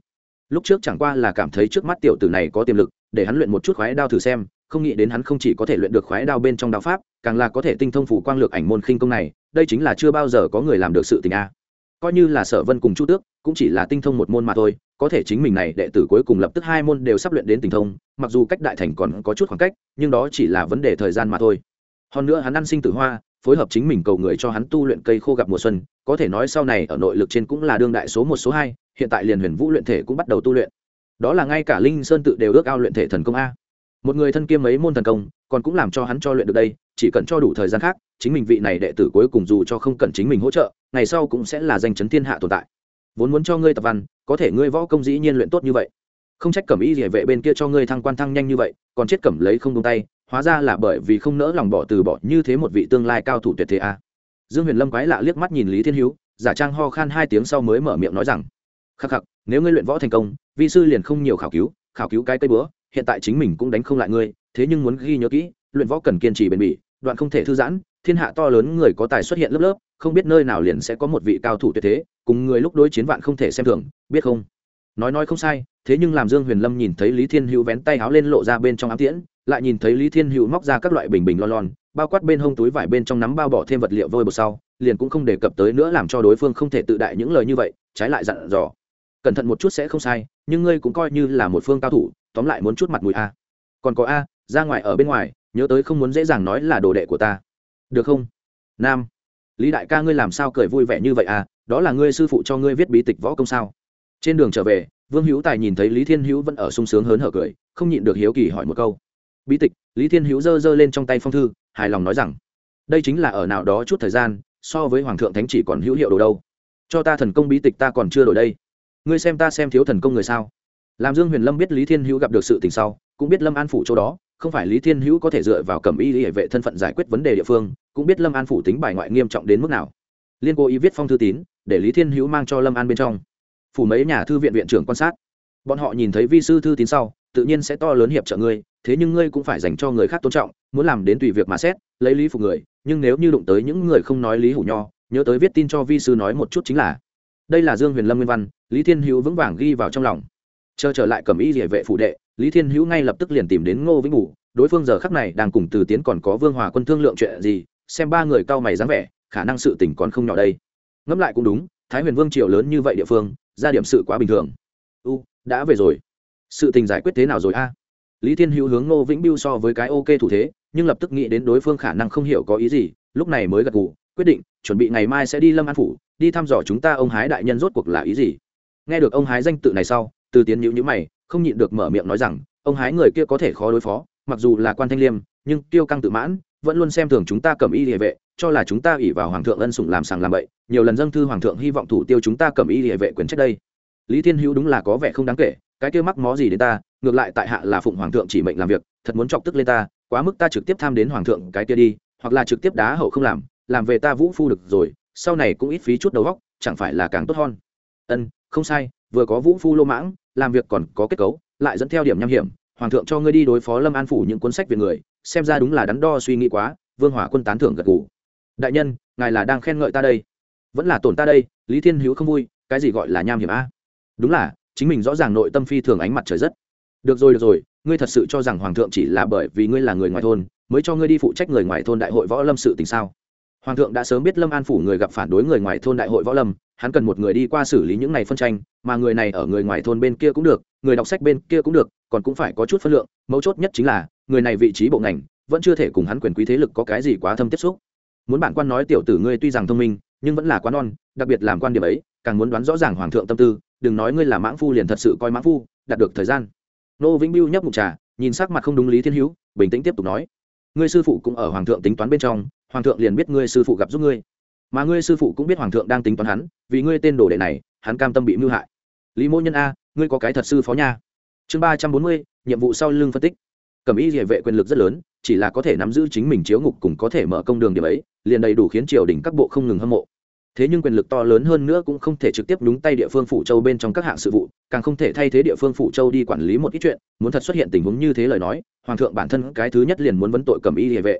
Lúc trước chẳng qua là cảm thấy trước mắt tiểu tử này có tiềm lực, để hắn luyện một chút khoái đao thử xem, không nghĩ đến hắn không chỉ có thể luyện được khoái đao bên trong đao pháp, càng là có thể tinh thông phủ quang lược ảnh môn khinh công này đây chính là chưa bao giờ có người làm được sự tình a. Coi như là sở vân cùng chu tước, cũng chỉ là tinh thông một môn mà thôi, có thể chính mình này đệ tử cuối cùng lập tức hai môn đều sắp luyện đến tình thông, mặc dù cách đại thành còn có chút khoảng cách, nhưng đó chỉ là vấn đề thời gian mà thôi. Hơn nữa hắn ăn sinh tử hoa, phối hợp chính mình cầu người cho hắn tu luyện cây khô gặp mùa xuân, có thể nói sau này ở nội lực trên cũng là đương đại số một số hai, hiện tại liền huyền vũ luyện thể cũng bắt đầu tu luyện. Đó là ngay cả linh sơn tự đều ước ao luyện thể thần công a. Một người thân kiêm mấy môn thần công, còn cũng làm cho hắn cho luyện được đây chỉ cần cho đủ thời gian khác, chính mình vị này đệ tử cuối cùng dù cho không cần chính mình hỗ trợ, ngày sau cũng sẽ là danh chấn thiên hạ tồn tại. Vốn muốn cho ngươi tập văn, có thể ngươi võ công dĩ nhiên luyện tốt như vậy. Không trách cẩm y địa vệ bên kia cho ngươi thăng quan thăng nhanh như vậy, còn chết cẩm lấy không tung tay, hóa ra là bởi vì không nỡ lòng bỏ từ bỏ như thế một vị tương lai cao thủ tuyệt thế a. Dương huyền lâm quái lạ liếc mắt nhìn lý thiên hữu, giả trang ho khan hai tiếng sau mới mở miệng nói rằng, khắc khắc, nếu ngươi luyện võ thành công, vi sư liền không nhiều khảo cứu khảo cứu cái cây bữa, hiện tại chính mình cũng đánh không lại ngươi, thế nhưng muốn ghi nhớ kỹ luyện võ cần kiên trì bền bỉ, đoạn không thể thư giãn, thiên hạ to lớn người có tài xuất hiện lớp lớp, không biết nơi nào liền sẽ có một vị cao thủ tuyệt thế, cùng người lúc đối chiến vạn không thể xem thường, biết không? Nói nói không sai, thế nhưng làm dương huyền lâm nhìn thấy lý thiên hữu vén tay háo lên lộ ra bên trong ám tiễn, lại nhìn thấy lý thiên hữu móc ra các loại bình bình lon lon, bao quát bên hông túi vải bên trong nắm bao bỏ thêm vật liệu vôi bột sau, liền cũng không đề cập tới nữa làm cho đối phương không thể tự đại những lời như vậy, trái lại dặn dò. Cẩn thận một chút sẽ không sai, nhưng ngươi cũng coi như là một phương cao thủ, tóm lại muốn chút mặt mũi a. Còn có a, ra ngoài ở bên ngoài nhớ tới không muốn dễ dàng nói là đồ đệ của ta. Được không? Nam. Lý đại ca ngươi làm sao cười vui vẻ như vậy à? Đó là ngươi sư phụ cho ngươi viết bí tịch võ công sao? Trên đường trở về, vương hữu tài nhìn thấy lý thiên hữu vẫn ở sung sướng hớn hở cười, không nhịn được hiếu kỳ hỏi một câu. Bí tịch, lý thiên hữu giơ giơ lên trong tay phong thư, hài lòng nói rằng, đây chính là ở nào đó chút thời gian, so với hoàng thượng thánh chỉ còn hữu hiệu đồ đâu. Cho ta thần công bí tịch ta còn chưa đổi đây. Ngươi xem ta xem thiếu thần công người sao? Làm dương huyền lâm biết lý thiên hữu gặp được sự tình sau, cũng biết lâm an phủ chỗ đó không phải lý thiên hữu có thể dựa vào cầm y hệ vệ thân phận giải quyết vấn đề địa phương, cũng biết lâm an phủ tính bài ngoại nghiêm trọng đến mức nào. Liên cố ý viết phong thư tín, để lý thiên hữu mang cho lâm an bên trong. Phủ mấy nhà thư viện viện trưởng quan sát. Bọn họ nhìn thấy vi sư thư tín sau, tự nhiên sẽ to lớn hiệp trợ ngươi, thế nhưng ngươi cũng phải dành cho người khác tôn trọng, muốn làm đến tùy việc mà xét, lấy lý phục người, nhưng nếu như đụng tới những người không nói lý hủ nho, nhớ tới viết tin cho vi sư nói một chút chính là. Đây là dương huyền lâm nguyên văn, lý thiên hữu vững vàng ghi vào trong lòng. Chờ trở lại cầm y địa vệ phủ đệ lý thiên hữu ngay lập tức liền tìm đến ngô vĩnh ngủ đối phương giờ khắc này đang cùng từ tiến còn có vương hòa quân thương lượng chuyện gì, xem ba người cao mày dáng vẻ, khả năng sự tình còn không nhỏ đây. Ngẫm lại cũng đúng, thái huyền vương triều lớn như vậy địa phương, ra điểm sự quá bình thường. U, đã về rồi. Sự tình giải quyết thế nào rồi a? Lý thiên hữu hướng ngô vĩnh biêu so với cái ok thủ thế, nhưng lập tức nghĩ đến đối phương khả năng không hiểu có ý gì, lúc này mới gật gù, quyết định, chuẩn bị ngày mai sẽ đi lâm an phủ, đi thăm dò chúng ta ông hái đại nhân rốt cuộc là ý gì. Nghe được ông hái danh tự này sau, từ tiến nhữ nhữ mày không nhịn được mở miệng nói rằng, ông hái người kia có thể khó đối phó, mặc dù là quan thanh liêm, nhưng tiêu căng tự mãn, vẫn luôn xem thường chúng ta cầm y địa vệ, cho là chúng ta ỉ vào hoàng thượng ân sủng làm sàng làm bậy, nhiều lần dâng thư hoàng thượng hy vọng thủ tiêu chúng ta cầm y địa vệ quyền trước đây. Lý thiên hữu đúng là có vẻ không đáng kể, cái kia mắc mó gì đến ta, ngược lại tại hạ là phụng hoàng thượng chỉ mệnh làm việc, thật muốn chọc tức lên ta, quá mức ta trực tiếp tham đến hoàng thượng cái kia đi, hoặc là trực tiếp đá hậu không làm làm về ta vũ phu được rồi, sau này cũng ít phí chút đầu góc chẳng phải là càng tốt hơn. Ân, không sai, vừa có vũ phu lô mãng làm việc còn có kết cấu, lại dẫn theo điểm nham hiểm, hoàng thượng cho ngươi đi đối phó lâm an phủ những cuốn sách về người, xem ra đúng là đắn đo suy nghĩ quá, vương hỏa quân tán thưởng gật gù. Đại nhân, ngài là đang khen ngợi ta đây. Vẫn là tổn ta đây, lý thiên hữu không vui, cái gì gọi là nham hiểm a? Đúng là, chính mình rõ ràng nội tâm phi thường ánh mặt trời rất. Được rồi được rồi, ngươi thật sự cho rằng hoàng thượng chỉ là bởi vì ngươi là người ngoài thôn, mới cho ngươi đi phụ trách người ngoài thôn đại hội võ lâm sự tình sao? Hoàng thượng đã sớm biết lâm an phủ người gặp phản đối người ngoài thôn đại hội võ lâm, hắn cần một người đi qua xử lý những này phân tranh, mà người này ở người ngoài thôn bên kia cũng được, người đọc sách bên kia cũng được, còn cũng phải có chút phân lượng, mấu chốt nhất chính là, người này vị trí bộ ngành, vẫn chưa thể cùng hắn quyền quý thế lực có cái gì quá thâm tiếp xúc. Muốn bản quan nói tiểu tử ngươi tuy rằng thông minh, nhưng vẫn là quá non, đặc biệt làm quan điểm ấy, càng muốn đoán rõ ràng hoàng thượng tâm tư, đừng nói ngươi là mãng phu liền thật sự coi mãng phu, đạt được thời gian. Nô vĩnh biêu nhấp mục trà, nhìn sắc mặt không đúng lý thiên hữu, bình tĩnh tiếp tục nói. Ngươi sư phụ cũng ở hoàng thượng tính toán bên trong hoàng thượng liền biết ngươi sư phụ gặp giúp ngươi. Mà ngươi sư phụ cũng biết hoàng thượng đang tính toán hắn, vì ngươi tên đồ đệ này, hắn cam tâm bị mưu hại. Lý mỗ nhân a, ngươi có cái thật sư phó nha. Chương ba trăm bốn mươi, nhiệm vụ sau lưng phân tích. Cẩm y địa vệ quyền lực rất lớn, chỉ là có thể nắm giữ chính mình chiếu ngục cùng có thể mở công đường điểm ấy, liền đầy đủ khiến triều đình các bộ không ngừng hâm mộ. Thế nhưng quyền lực to lớn hơn nữa cũng không thể trực tiếp đúng tay địa phương phụ châu bên trong các hạng sự vụ, càng không thể thay thế địa phương phụ châu đi quản lý một ít chuyện. Muốn thật xuất hiện tình huống như thế lời nói, hoàng thượng bản thân cái thứ nhất liền muốn vấn tội cẩm y địa vệ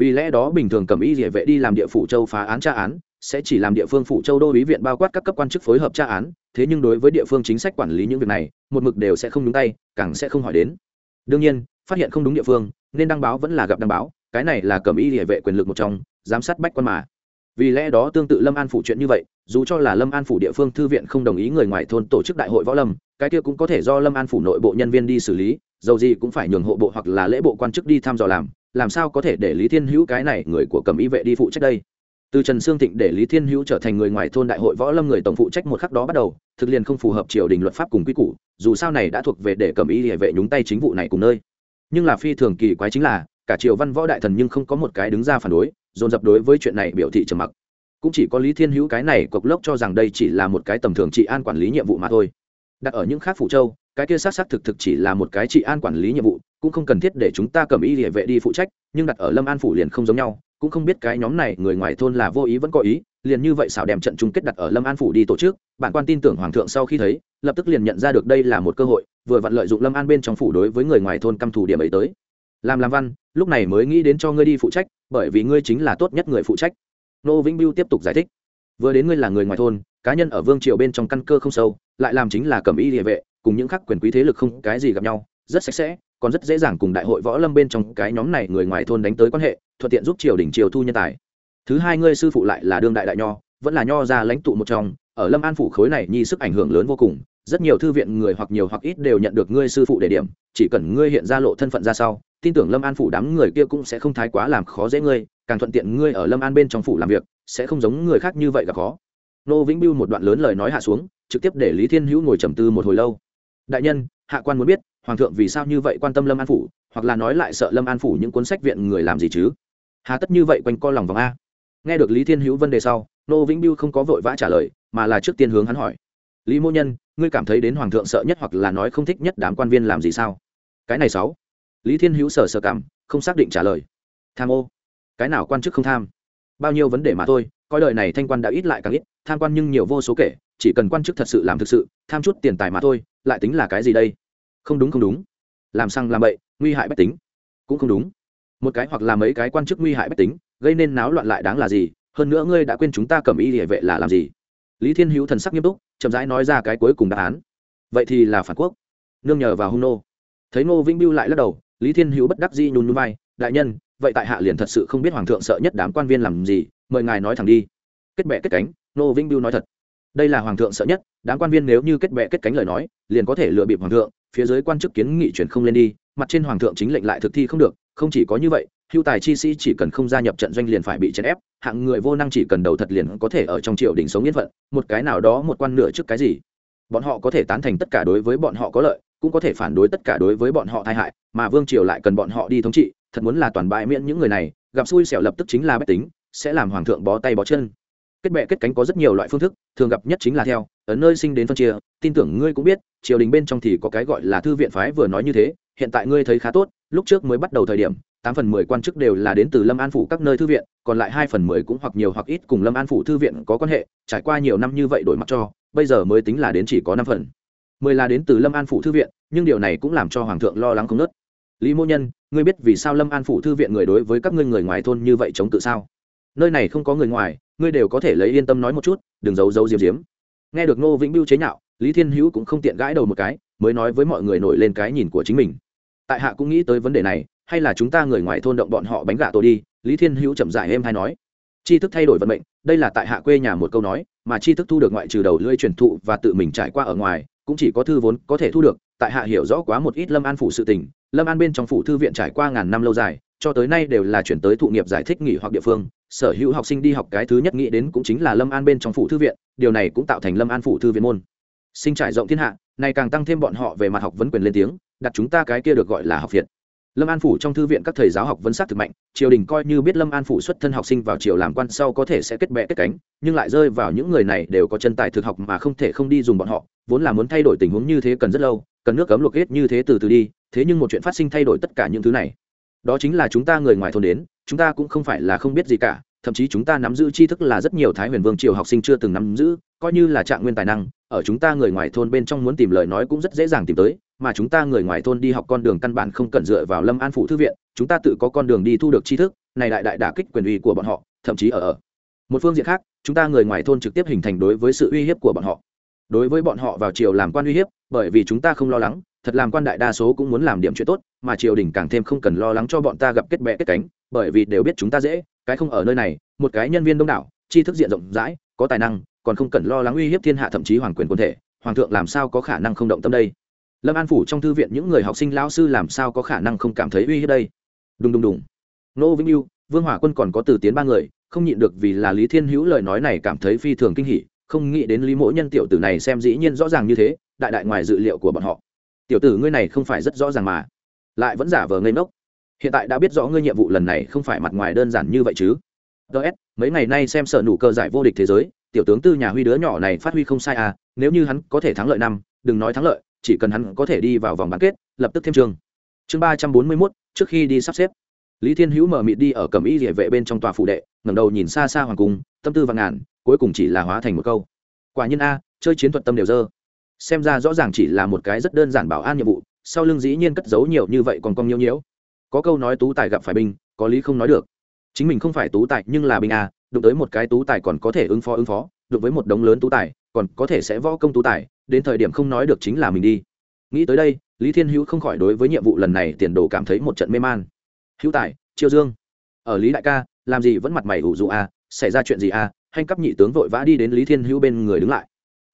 vì lẽ đó bình thường cẩm y địa vệ đi làm địa phủ châu phá án tra án, sẽ chỉ làm địa phương phụ châu đô ý viện bao quát các cấp quan chức phối hợp tra án, thế nhưng đối với địa phương chính sách quản lý những việc này, một mực đều sẽ không đúng tay, càng sẽ không hỏi đến. Đương nhiên, phát hiện không đúng địa phương, nên đăng báo vẫn là gặp đăng báo, cái này là cẩm y địa vệ quyền lực một trong, giám sát bách quan mà. Vì lẽ đó tương tự lâm an phủ chuyện như vậy, dù cho là lâm an phủ địa phương thư viện không đồng ý người ngoài thôn tổ chức đại hội võ lâm, cái kia cũng có thể do lâm an phủ nội bộ nhân viên đi xử lý, dầu gì cũng phải nhường hộ bộ hoặc là lễ bộ quan chức đi thăm dò làm làm sao có thể để lý thiên hữu cái này người của cầm y vệ đi phụ trách đây? Từ trần sương thịnh để lý thiên hữu trở thành người ngoài thôn đại hội võ lâm người tổng phụ trách một khắc đó bắt đầu, thực liền không phù hợp triều đình luật pháp cùng quy củ, dù sao này đã thuộc về để cầm y địa vệ nhúng tay chính vụ này cùng nơi. Nhưng là phi thường kỳ quái chính là, cả triều văn võ đại thần nhưng không có một cái đứng ra phản đối, dồn dập đối với chuyện này biểu thị trầm mặc. Cũng chỉ có lý thiên hữu cái này cộc lốc cho rằng đây chỉ là một cái tầm thường trị an quản lý nhiệm vụ mà thôi. Đặt ở những khác phủ châu cái kia xác xác thực thực chỉ là một cái trị an quản lý nhiệm vụ, cũng không cần thiết để chúng ta cầm y địa vệ đi phụ trách, nhưng đặt ở lâm an phủ liền không giống nhau, cũng không biết cái nhóm này người ngoài thôn là vô ý vẫn có ý, liền như vậy xảo đem trận chung kết đặt ở lâm an phủ đi tổ chức bản quan tin tưởng hoàng thượng sau khi thấy, lập tức liền nhận ra được đây là một cơ hội, vừa vặn lợi dụng lâm an bên trong phủ đối với người ngoài thôn căm thủ điểm ấy tới. Làm làm văn, lúc này mới nghĩ đến cho ngươi đi phụ trách, bởi vì ngươi chính là tốt nhất người phụ trách. Nô vĩnh biêu tiếp tục giải thích. Vừa đến ngươi là người ngoài thôn, cá nhân ở vương triều bên trong căn cơ không sâu, lại làm chính là cầm y địa vệ cùng những khác quyền quý thế lực không cái gì gặp nhau, rất sạch sẽ, còn rất dễ dàng cùng đại hội võ lâm bên trong cái nhóm này người ngoài thôn đánh tới quan hệ, thuận tiện giúp triều đình triều thu nhân tài. Thứ hai, ngươi sư phụ lại là đương đại đại nho, vẫn là nho ra lãnh tụ một trong, ở lâm an phủ khối này nhi sức ảnh hưởng lớn vô cùng, rất nhiều thư viện người hoặc nhiều hoặc ít đều nhận được ngươi sư phụ để điểm, chỉ cần ngươi hiện ra lộ thân phận ra sau, tin tưởng lâm an phủ đám người kia cũng sẽ không thái quá làm khó dễ ngươi, càng thuận tiện ngươi ở lâm an bên trong phủ làm việc, sẽ không giống người khác như vậy gặp khó. Nô vĩnh biêu một đoạn lớn lời nói hạ xuống, trực tiếp để lý thiên hữu ngồi trầm tư một hồi lâu đại nhân, hạ quan muốn biết, hoàng thượng vì sao như vậy quan tâm lâm an phủ, hoặc là nói lại sợ lâm an phủ những cuốn sách viện người làm gì chứ? Hà tất như vậy quanh co lòng vòng a. Nghe được lý thiên hữu vấn đề sau, nô vĩnh biêu không có vội vã trả lời, mà là trước tiên hướng hắn hỏi. Lý mô nhân, ngươi cảm thấy đến hoàng thượng sợ nhất hoặc là nói không thích nhất đám quan viên làm gì sao? Cái này sáu. Lý thiên hữu sở sở cảm, không xác định trả lời. Tham ô. Cái nào quan chức không tham? Bao nhiêu vấn đề mà thôi, coi đời này thanh quan đã ít lại càng ít, tham quan nhưng nhiều vô số kể, chỉ cần quan chức thật sự làm thực sự, tham chút tiền tài mà thôi lại tính là cái gì đây? Không đúng không đúng. Làm xăng làm bậy, nguy hại bách tính. Cũng không đúng. Một cái hoặc là mấy cái quan chức nguy hại bách tính, gây nên náo loạn lại đáng là gì? Hơn nữa ngươi đã quên chúng ta cầm y địa vệ là làm gì? Lý thiên hữu thần sắc nghiêm túc, chậm rãi nói ra cái cuối cùng đáp án. Vậy thì là phản quốc. Nương nhờ vào hung nô. Thấy ngô vĩnh biêu lại lắc đầu, lý thiên hữu bất đắc dĩ nhún núi vai, đại nhân, vậy tại hạ liền thật sự không biết hoàng thượng sợ nhất đám quan viên làm gì, mời ngài nói thẳng đi. Kết bệ kết cánh, ngô vĩnh biêu nói thật đây là hoàng thượng sợ nhất, đám quan viên nếu như kết bệ kết cánh lời nói, liền có thể lựa bịp hoàng thượng, phía dưới quan chức kiến nghị chuyển không lên đi, mặt trên hoàng thượng chính lệnh lại thực thi không được, không chỉ có như vậy, hưu tài chi sĩ chỉ cần không gia nhập trận doanh liền phải bị chèn ép, hạng người vô năng chỉ cần đầu thật liền có thể ở trong triều đình sống yên phận, một cái nào đó một quan nửa trước cái gì. Bọn họ có thể tán thành tất cả đối với bọn họ có lợi, cũng có thể phản đối tất cả đối với bọn họ tai hại, mà vương triều lại cần bọn họ đi thống trị, thật muốn là toàn bại miễn những người này, gặp xui xẻo lập tức chính là bách tính, sẽ làm hoàng thượng bó tay bó chân kết bệ kết cánh có rất nhiều loại phương thức, thường gặp nhất chính là theo, ở nơi sinh đến phân chia, tin tưởng ngươi cũng biết, triều đình bên trong thì có cái gọi là thư viện phái vừa nói như thế, hiện tại ngươi thấy khá tốt, lúc trước mới bắt đầu thời điểm, tám phần mười quan chức đều là đến từ lâm an phủ các nơi thư viện, còn lại hai phần mười cũng hoặc nhiều hoặc ít cùng lâm an phủ thư viện có quan hệ, trải qua nhiều năm như vậy đổi mặt cho, bây giờ mới tính là đến chỉ có năm phần. Mười là đến từ lâm an phủ thư viện, nhưng điều này cũng làm cho hoàng thượng lo lắng không nớt. Lý mô nhân, ngươi biết vì sao lâm an phủ thư viện người đối với các ngươi người ngoài thôn như vậy chống tự sao? Nơi này không có người ngoài, ngươi đều có thể lấy yên tâm nói một chút, đừng giấu giấu diếm diếm nghe được ngô vĩnh biêu chế nhạo, lý thiên hữu cũng không tiện gãi đầu một cái, mới nói với mọi người nổi lên cái nhìn của chính mình. Tại hạ cũng nghĩ tới vấn đề này, hay là chúng ta người ngoài thôn động bọn họ bánh gà tổ đi, lý thiên hữu chậm dại êm hay nói. Tri thức thay đổi vận mệnh, đây là tại hạ quê nhà một câu nói, mà tri thức thu được ngoại trừ đầu lưỡi truyền thụ và tự mình trải qua ở ngoài, cũng chỉ có thư vốn có thể thu được, tại hạ hiểu rõ quá một ít lâm an phủ sự tình, lâm an bên trong phủ thư viện trải qua ngàn năm lâu dài, cho tới nay đều là chuyển tới thụ nghiệp giải thích nghỉ hoặc địa phương sở hữu học sinh đi học cái thứ nhất nghĩ đến cũng chính là lâm an bên trong phủ thư viện, điều này cũng tạo thành lâm an phủ thư viện môn. Sinh trải rộng thiên hạ này càng tăng thêm bọn họ về mặt học vấn quyền lên tiếng, đặt chúng ta cái kia được gọi là học viện. Lâm an phủ trong thư viện các thầy giáo học vấn sát thực mạnh, triều đình coi như biết lâm an phủ xuất thân học sinh vào triều làm quan sau có thể sẽ kết bệ kết cánh, nhưng lại rơi vào những người này đều có chân tài thực học mà không thể không đi dùng bọn họ, vốn là muốn thay đổi tình huống như thế cần rất lâu, cần nước cấm luộc hết như thế từ từ đi, thế nhưng một chuyện phát sinh thay đổi tất cả những thứ này đó chính là chúng ta người ngoài thôn đến, chúng ta cũng không phải là không biết gì cả, thậm chí chúng ta nắm giữ tri thức là rất nhiều thái huyền vương triều học sinh chưa từng nắm giữ, coi như là trạng nguyên tài năng, ở chúng ta người ngoài thôn bên trong muốn tìm lời nói cũng rất dễ dàng tìm tới, mà chúng ta người ngoài thôn đi học con đường căn bản không cần dựa vào lâm an phủ thư viện, chúng ta tự có con đường đi thu được tri thức, này đại đại đả kích quyền uy của bọn họ, thậm chí ở ở. Một phương diện khác, chúng ta người ngoài thôn trực tiếp hình thành đối với sự uy hiếp của bọn họ. Đối với bọn họ vào triều làm quan uy hiếp, bởi vì chúng ta không lo lắng thật làm quan đại đa số cũng muốn làm điểm chuyện tốt, mà triều đình càng thêm không cần lo lắng cho bọn ta gặp kết bè kết cánh, bởi vì đều biết chúng ta dễ, cái không ở nơi này, một cái nhân viên đông đảo, tri thức diện rộng rãi, có tài năng, còn không cần lo lắng uy hiếp thiên hạ thậm chí hoàng quyền quân thể, hoàng thượng làm sao có khả năng không động tâm đây? Lâm an phủ trong thư viện những người học sinh lão sư làm sao có khả năng không cảm thấy uy hiếp đây? Đùng đùng đùng. Nô vĩnh yêu, vương hỏa quân còn có từ tiến ba người, không nhịn được vì là lý thiên hữu lời nói này cảm thấy phi thường kinh hỉ, không nghĩ đến lý mỗ nhân tiểu tử này xem dĩ nhiên rõ ràng như thế, đại đại ngoài dự liệu của bọn họ tiểu tử ngươi này không phải rất rõ ràng mà, lại vẫn giả vờ ngây ngốc. Hiện tại đã biết rõ ngươi nhiệm vụ lần này không phải mặt ngoài đơn giản như vậy chứ. Ts mấy ngày nay xem sợ nụ cơ giải vô địch thế giới, tiểu tướng tư nhà huy đứa nhỏ này phát huy không sai à nếu như hắn có thể thắng lợi năm, đừng nói thắng lợi, chỉ cần hắn có thể đi vào vòng bán kết, lập tức thêm trường. Chương ba trăm bốn mươi mốt, trước khi đi sắp xếp. Lý thiên hữu mở mịt đi ở cầm y địa vệ bên trong tòa phụ đệ, ngẩng đầu nhìn xa xa hoàng cung, tâm tư và ngàn, cuối cùng chỉ là hóa thành một câu. Quả nhiên a, chơi chiến thuật tâm đều dơ xem ra rõ ràng chỉ là một cái rất đơn giản bảo an nhiệm vụ, sau lưng dĩ nhiên cất giấu nhiều như vậy còn cong nhiêu nhiễu. Có câu nói tú tài gặp phải binh, có lý không nói được. Chính mình không phải tú tài nhưng là binh a đụng tới một cái tú tài còn có thể ứng phó ứng phó, đụng với một đống lớn tú tài, còn có thể sẽ võ công tú tài, đến thời điểm không nói được chính là mình đi. Nghĩ tới đây, lý thiên hữu không khỏi đối với nhiệm vụ lần này tiền đồ cảm thấy một trận mê man. Hữu tài chiêu dương. Ở lý đại ca, làm gì vẫn mặt mày ủ dụ a à, xảy ra chuyện gì à, a hành cấp nhị tướng vội vã đi đến lý thiên hữu bên người đứng lại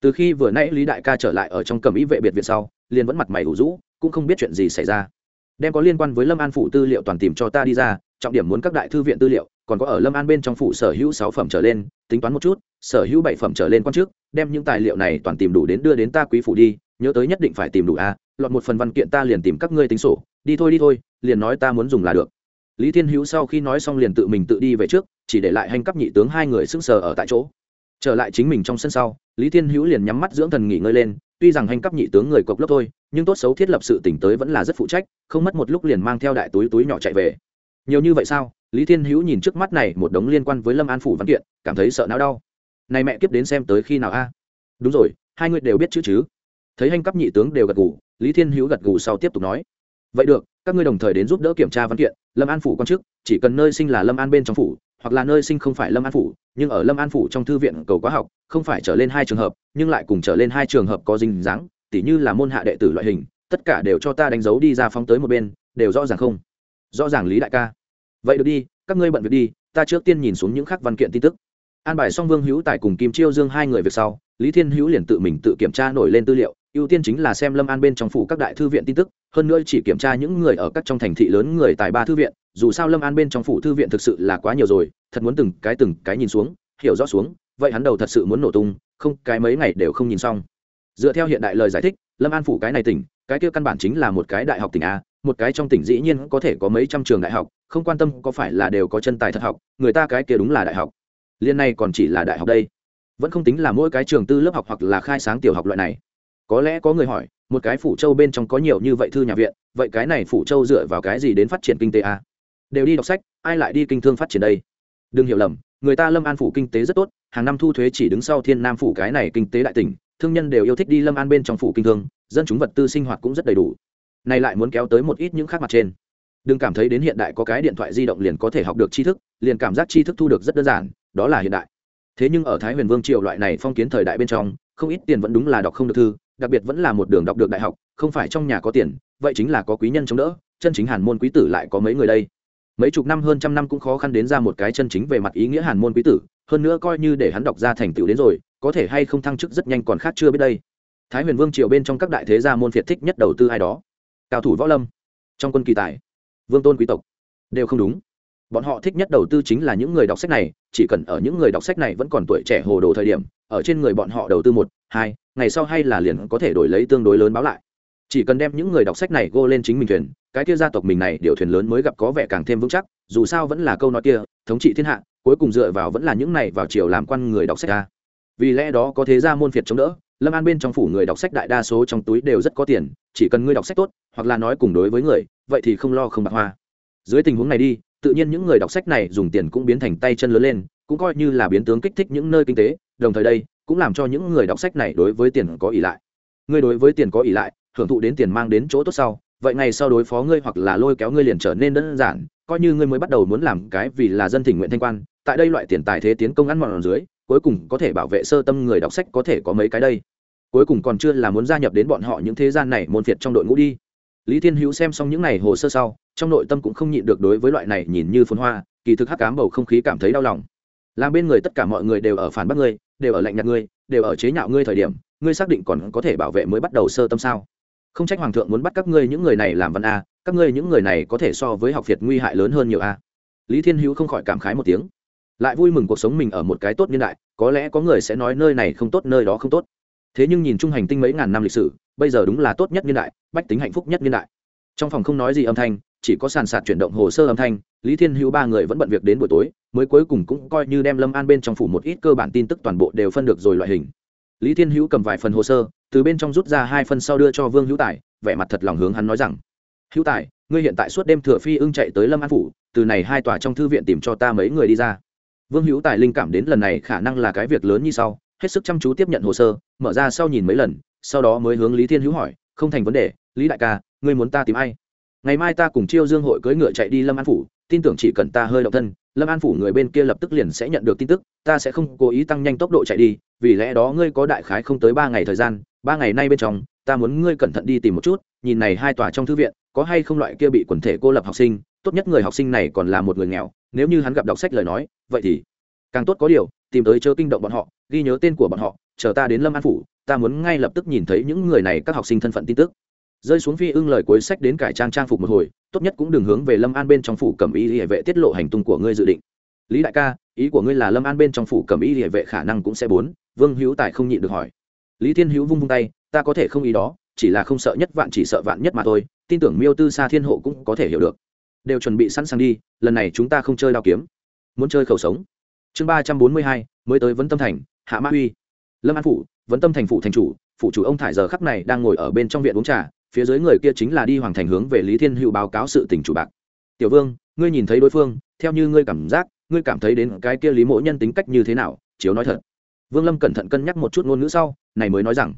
từ khi vừa nãy lý đại ca trở lại ở trong cầm ý vệ biệt viện sau, liền vẫn mặt mày ủ rũ, cũng không biết chuyện gì xảy ra. Đem có liên quan với lâm an phủ tư liệu toàn tìm cho ta đi ra, trọng điểm muốn các đại thư viện tư liệu, còn có ở lâm an bên trong phủ sở hữu sáu phẩm trở lên, tính toán một chút, sở hữu bảy phẩm trở lên quan trước đem những tài liệu này toàn tìm đủ đến đưa đến ta quý phủ đi, nhớ tới nhất định phải tìm đủ a, lọt một phần văn kiện ta liền tìm các ngươi tính sổ, đi thôi đi thôi, liền nói ta muốn dùng là được. Lý thiên hữu sau khi nói xong liền tự mình tự đi về trước, chỉ để lại hành cấp nhị tướng hai người sững sờ ở tại chỗ trở lại chính mình trong sân sau, lý thiên hữu liền nhắm mắt dưỡng thần nghỉ ngơi lên, tuy rằng hành cấp nhị tướng người cộc lốc thôi, nhưng tốt xấu thiết lập sự tỉnh tới vẫn là rất phụ trách, không mất một lúc liền mang theo đại túi túi nhỏ chạy về. Nhiều như vậy sao? Lý thiên hữu nhìn trước mắt này một đống liên quan với lâm an phủ văn kiện, cảm thấy sợ não đau. Này mẹ kiếp đến xem tới khi nào a? Đúng rồi, hai người đều biết chữ chứ. Thấy hành cấp nhị tướng đều gật gù, lý thiên hữu gật gù sau tiếp tục nói. Vậy được, các ngươi đồng thời đến giúp đỡ kiểm tra văn kiện, lâm an phủ quan chức, chỉ cần nơi sinh là lâm an bên trong phủ hoặc là nơi sinh không phải lâm an phủ, nhưng ở lâm an phủ trong thư viện cầu quá học, không phải trở lên hai trường hợp, nhưng lại cùng trở lên hai trường hợp có dinh dáng, tỉ như là môn hạ đệ tử loại hình, tất cả đều cho ta đánh dấu đi ra phóng tới một bên, đều rõ ràng không? Rõ ràng lý đại ca. Vậy được đi, các ngươi bận việc đi, ta trước tiên nhìn xuống những khắc văn kiện tin tức. An bài song vương hữu tài cùng kim chiêu dương hai người việc sau, lý thiên hữu liền tự mình tự kiểm tra nổi lên tư liệu ưu tiên chính là xem lâm an bên trong phủ các đại thư viện tin tức, hơn nữa chỉ kiểm tra những người ở các trong thành thị lớn người tại ba thư viện, dù sao lâm an bên trong phủ thư viện thực sự là quá nhiều rồi, thật muốn từng cái từng cái nhìn xuống, hiểu rõ xuống, vậy hắn đầu thật sự muốn nổ tung, không, cái mấy ngày đều không nhìn xong. Dựa theo hiện đại lời giải thích, lâm an phủ cái này tỉnh, cái kia căn bản chính là một cái đại học tỉnh a, một cái trong tỉnh dĩ nhiên có thể có mấy trăm trường đại học, không quan tâm có phải là đều có chân tài thật học, người ta cái kia đúng là đại học. Liên này còn chỉ là đại học đây. Vẫn không tính là mỗi cái trường tư lớp học hoặc là khai sáng tiểu học loại này có lẽ có người hỏi, một cái phủ châu bên trong có nhiều như vậy thư nhà viện, vậy cái này phủ châu dựa vào cái gì đến phát triển kinh tế à? đều đi đọc sách, ai lại đi kinh thương phát triển đây? Đừng hiểu lầm, người ta lâm an phủ kinh tế rất tốt, hàng năm thu thuế chỉ đứng sau thiên nam phủ cái này kinh tế đại tỉnh, thương nhân đều yêu thích đi lâm an bên trong phủ kinh thương, dân chúng vật tư sinh hoạt cũng rất đầy đủ. Này lại muốn kéo tới một ít những khác mặt trên. Đừng cảm thấy đến hiện đại có cái điện thoại di động liền có thể học được tri thức, liền cảm giác tri thức thu được rất đơn giản, đó là hiện đại. Thế nhưng ở thái huyền vương triều loại này phong kiến thời đại bên trong, không ít tiền vẫn đúng là đọc không được thư đặc biệt vẫn là một đường đọc được đại học, không phải trong nhà có tiền, vậy chính là có quý nhân chống đỡ, chân chính hàn môn quý tử lại có mấy người đây. Mấy chục năm hơn trăm năm cũng khó khăn đến ra một cái chân chính về mặt ý nghĩa hàn môn quý tử, hơn nữa coi như để hắn đọc ra thành tựu đến rồi, có thể hay không thăng chức rất nhanh còn khác chưa biết đây. Thái huyền vương triều bên trong các đại thế gia môn phiệt thích nhất đầu tư ai đó. Cao thủ võ lâm, trong quân kỳ tài, vương tôn quý tộc, đều không đúng. Bọn họ thích nhất đầu tư chính là những người đọc sách này, chỉ cần ở những người đọc sách này vẫn còn tuổi trẻ hồ đồ thời điểm, ở trên người bọn họ đầu tư một, hai ngày sau hay là liền có thể đổi lấy tương đối lớn báo lại. Chỉ cần đem những người đọc sách này gô lên chính mình thuyền, cái kia gia tộc mình này điều thuyền lớn mới gặp có vẻ càng thêm vững chắc, dù sao vẫn là câu nói kia, thống trị thiên hạ, cuối cùng dựa vào vẫn là những này vào chiều làm quan người đọc sách ra. Vì lẽ đó có thế gia môn phiệt chống đỡ, lâm an bên trong phủ người đọc sách đại đa số trong túi đều rất có tiền, chỉ cần ngươi đọc sách tốt, hoặc là nói cùng đối với người, vậy thì không lo không bạc hoa. Dưới tình huống này đi, tự nhiên những người đọc sách này dùng tiền cũng biến thành tay chân lớn lên, cũng coi như là biến tướng kích thích những nơi kinh tế đồng thời đây cũng làm cho những người đọc sách này đối với tiền có ỷ lại. Ngươi đối với tiền có ỷ lại, hưởng thụ đến tiền mang đến chỗ tốt sau, vậy ngày sau đối phó ngươi hoặc là lôi kéo ngươi liền trở nên đơn giản, coi như ngươi mới bắt đầu muốn làm cái vì là dân tình nguyện thanh quan, tại đây loại tiền tài thế tiến công ăn mòn dưới, cuối cùng có thể bảo vệ sơ tâm người đọc sách có thể có mấy cái đây. Cuối cùng còn chưa là muốn gia nhập đến bọn họ những thế gian này môn phiệt trong đội ngũ đi. Lý thiên hữu xem xong những n à y hồ sơ sau, trong nội tâm cũng không nhịn được đối với loại này nhìn như phun hoa, kỳ thực hắc cám bầu không khí cảm thấy đau lòng. Làm bên người tất cả mọi người đều ở phản bác ngươi đều ở lạnh nhạt ngươi, đều ở chế nhạo ngươi thời điểm, ngươi xác định còn có thể bảo vệ mới bắt đầu sơ tâm sao? Không trách hoàng thượng muốn bắt các ngươi những người này làm văn a, các ngươi những người này có thể so với học việt nguy hại lớn hơn nhiều a. Lý thiên hữu không khỏi cảm khái một tiếng. Lại vui mừng cuộc sống mình ở một cái tốt niên đại, có lẽ có người sẽ nói nơi này không tốt, nơi đó không tốt. Thế nhưng nhìn chung hành tinh mấy ngàn năm lịch sử, bây giờ đúng là tốt nhất niên đại, bách tính hạnh phúc nhất niên đại. Trong phòng không nói gì âm thanh chỉ có sàn sạt chuyển động hồ sơ âm thanh, lý thiên hữu ba người vẫn bận việc đến buổi tối, mới cuối cùng cũng coi như đem lâm an bên trong phủ một ít cơ bản tin tức toàn bộ đều phân được rồi loại hình. Lý thiên hữu cầm vài phần hồ sơ, từ bên trong rút ra hai phần sau đưa cho vương hữu tài, vẻ mặt thật lòng hướng hắn nói rằng, hữu tài, ngươi hiện tại suốt đêm thừa phi ưng chạy tới lâm an phủ, từ này hai tòa trong thư viện tìm cho ta mấy người đi ra. Vương hữu tài linh cảm đến lần này khả năng là cái việc lớn như sau, hết sức chăm chú tiếp nhận hồ sơ, mở ra sau nhìn mấy lần, sau đó mới hướng lý thiên hữu hỏi, không thành vấn đề, lý đại ca, ngươi muốn ta tìm ai? Ngày mai ta cùng chiêu dương hội cưỡi ngựa chạy đi lâm an phủ, tin tưởng chỉ cần ta hơi động thân, lâm an phủ người bên kia lập tức liền sẽ nhận được tin tức, ta sẽ không cố ý tăng nhanh tốc độ chạy đi, vì lẽ đó ngươi có đại khái không tới ba ngày thời gian, ba ngày nay bên trong, ta muốn ngươi cẩn thận đi tìm một chút, nhìn này hai tòa trong thư viện, có hay không loại kia bị quần thể cô lập học sinh, tốt nhất người học sinh này còn là một người nghèo, nếu như hắn gặp đọc sách lời nói, vậy thì càng tốt có điều, tìm tới chớ kinh động bọn họ, ghi nhớ tên của bọn họ, chờ ta đến lâm an phủ, ta muốn ngay lập tức nhìn thấy những người này, các học sinh thân phận tin tức rơi xuống phi ưng lời cuối sách đến cải trang trang phục một hồi, tốt nhất cũng đừng hướng về lâm an bên trong phủ cẩm y hệ vệ tiết lộ hành tung của ngươi dự định. Lý đại ca, ý của ngươi là lâm an bên trong phủ cẩm y hệ vệ khả năng cũng sẽ bốn, vương hữu tài không nhịn được hỏi. Lý thiên hữu vung vung tay, ta có thể không ý đó, chỉ là không sợ nhất vạn chỉ sợ vạn nhất mà thôi, tin tưởng miêu tư xa thiên hộ cũng có thể hiểu được. Đều chuẩn bị sẵn sàng đi, lần này chúng ta không chơi đao kiếm, muốn chơi khẩu sống. Chương ba trăm bốn mươi hai, mới tới vấn tâm thành, hạ mã uy lâm an phủ vấn tâm thành phủ thành chủ, phủ chủ ông thải giờ khắp này đang ngồi ở bên trong viện uống trà phía dưới người kia chính là đi hoàng thành hướng về lý thiên hữu báo cáo sự tình chủ bạc. Tiểu vương, ngươi nhìn thấy đối phương, theo như ngươi cảm giác, ngươi cảm thấy đến cái kia lý mỗ nhân tính cách như thế nào? Chiếu nói thật. Vương lâm cẩn thận cân nhắc một chút ngôn ngữ sau, này mới nói rằng,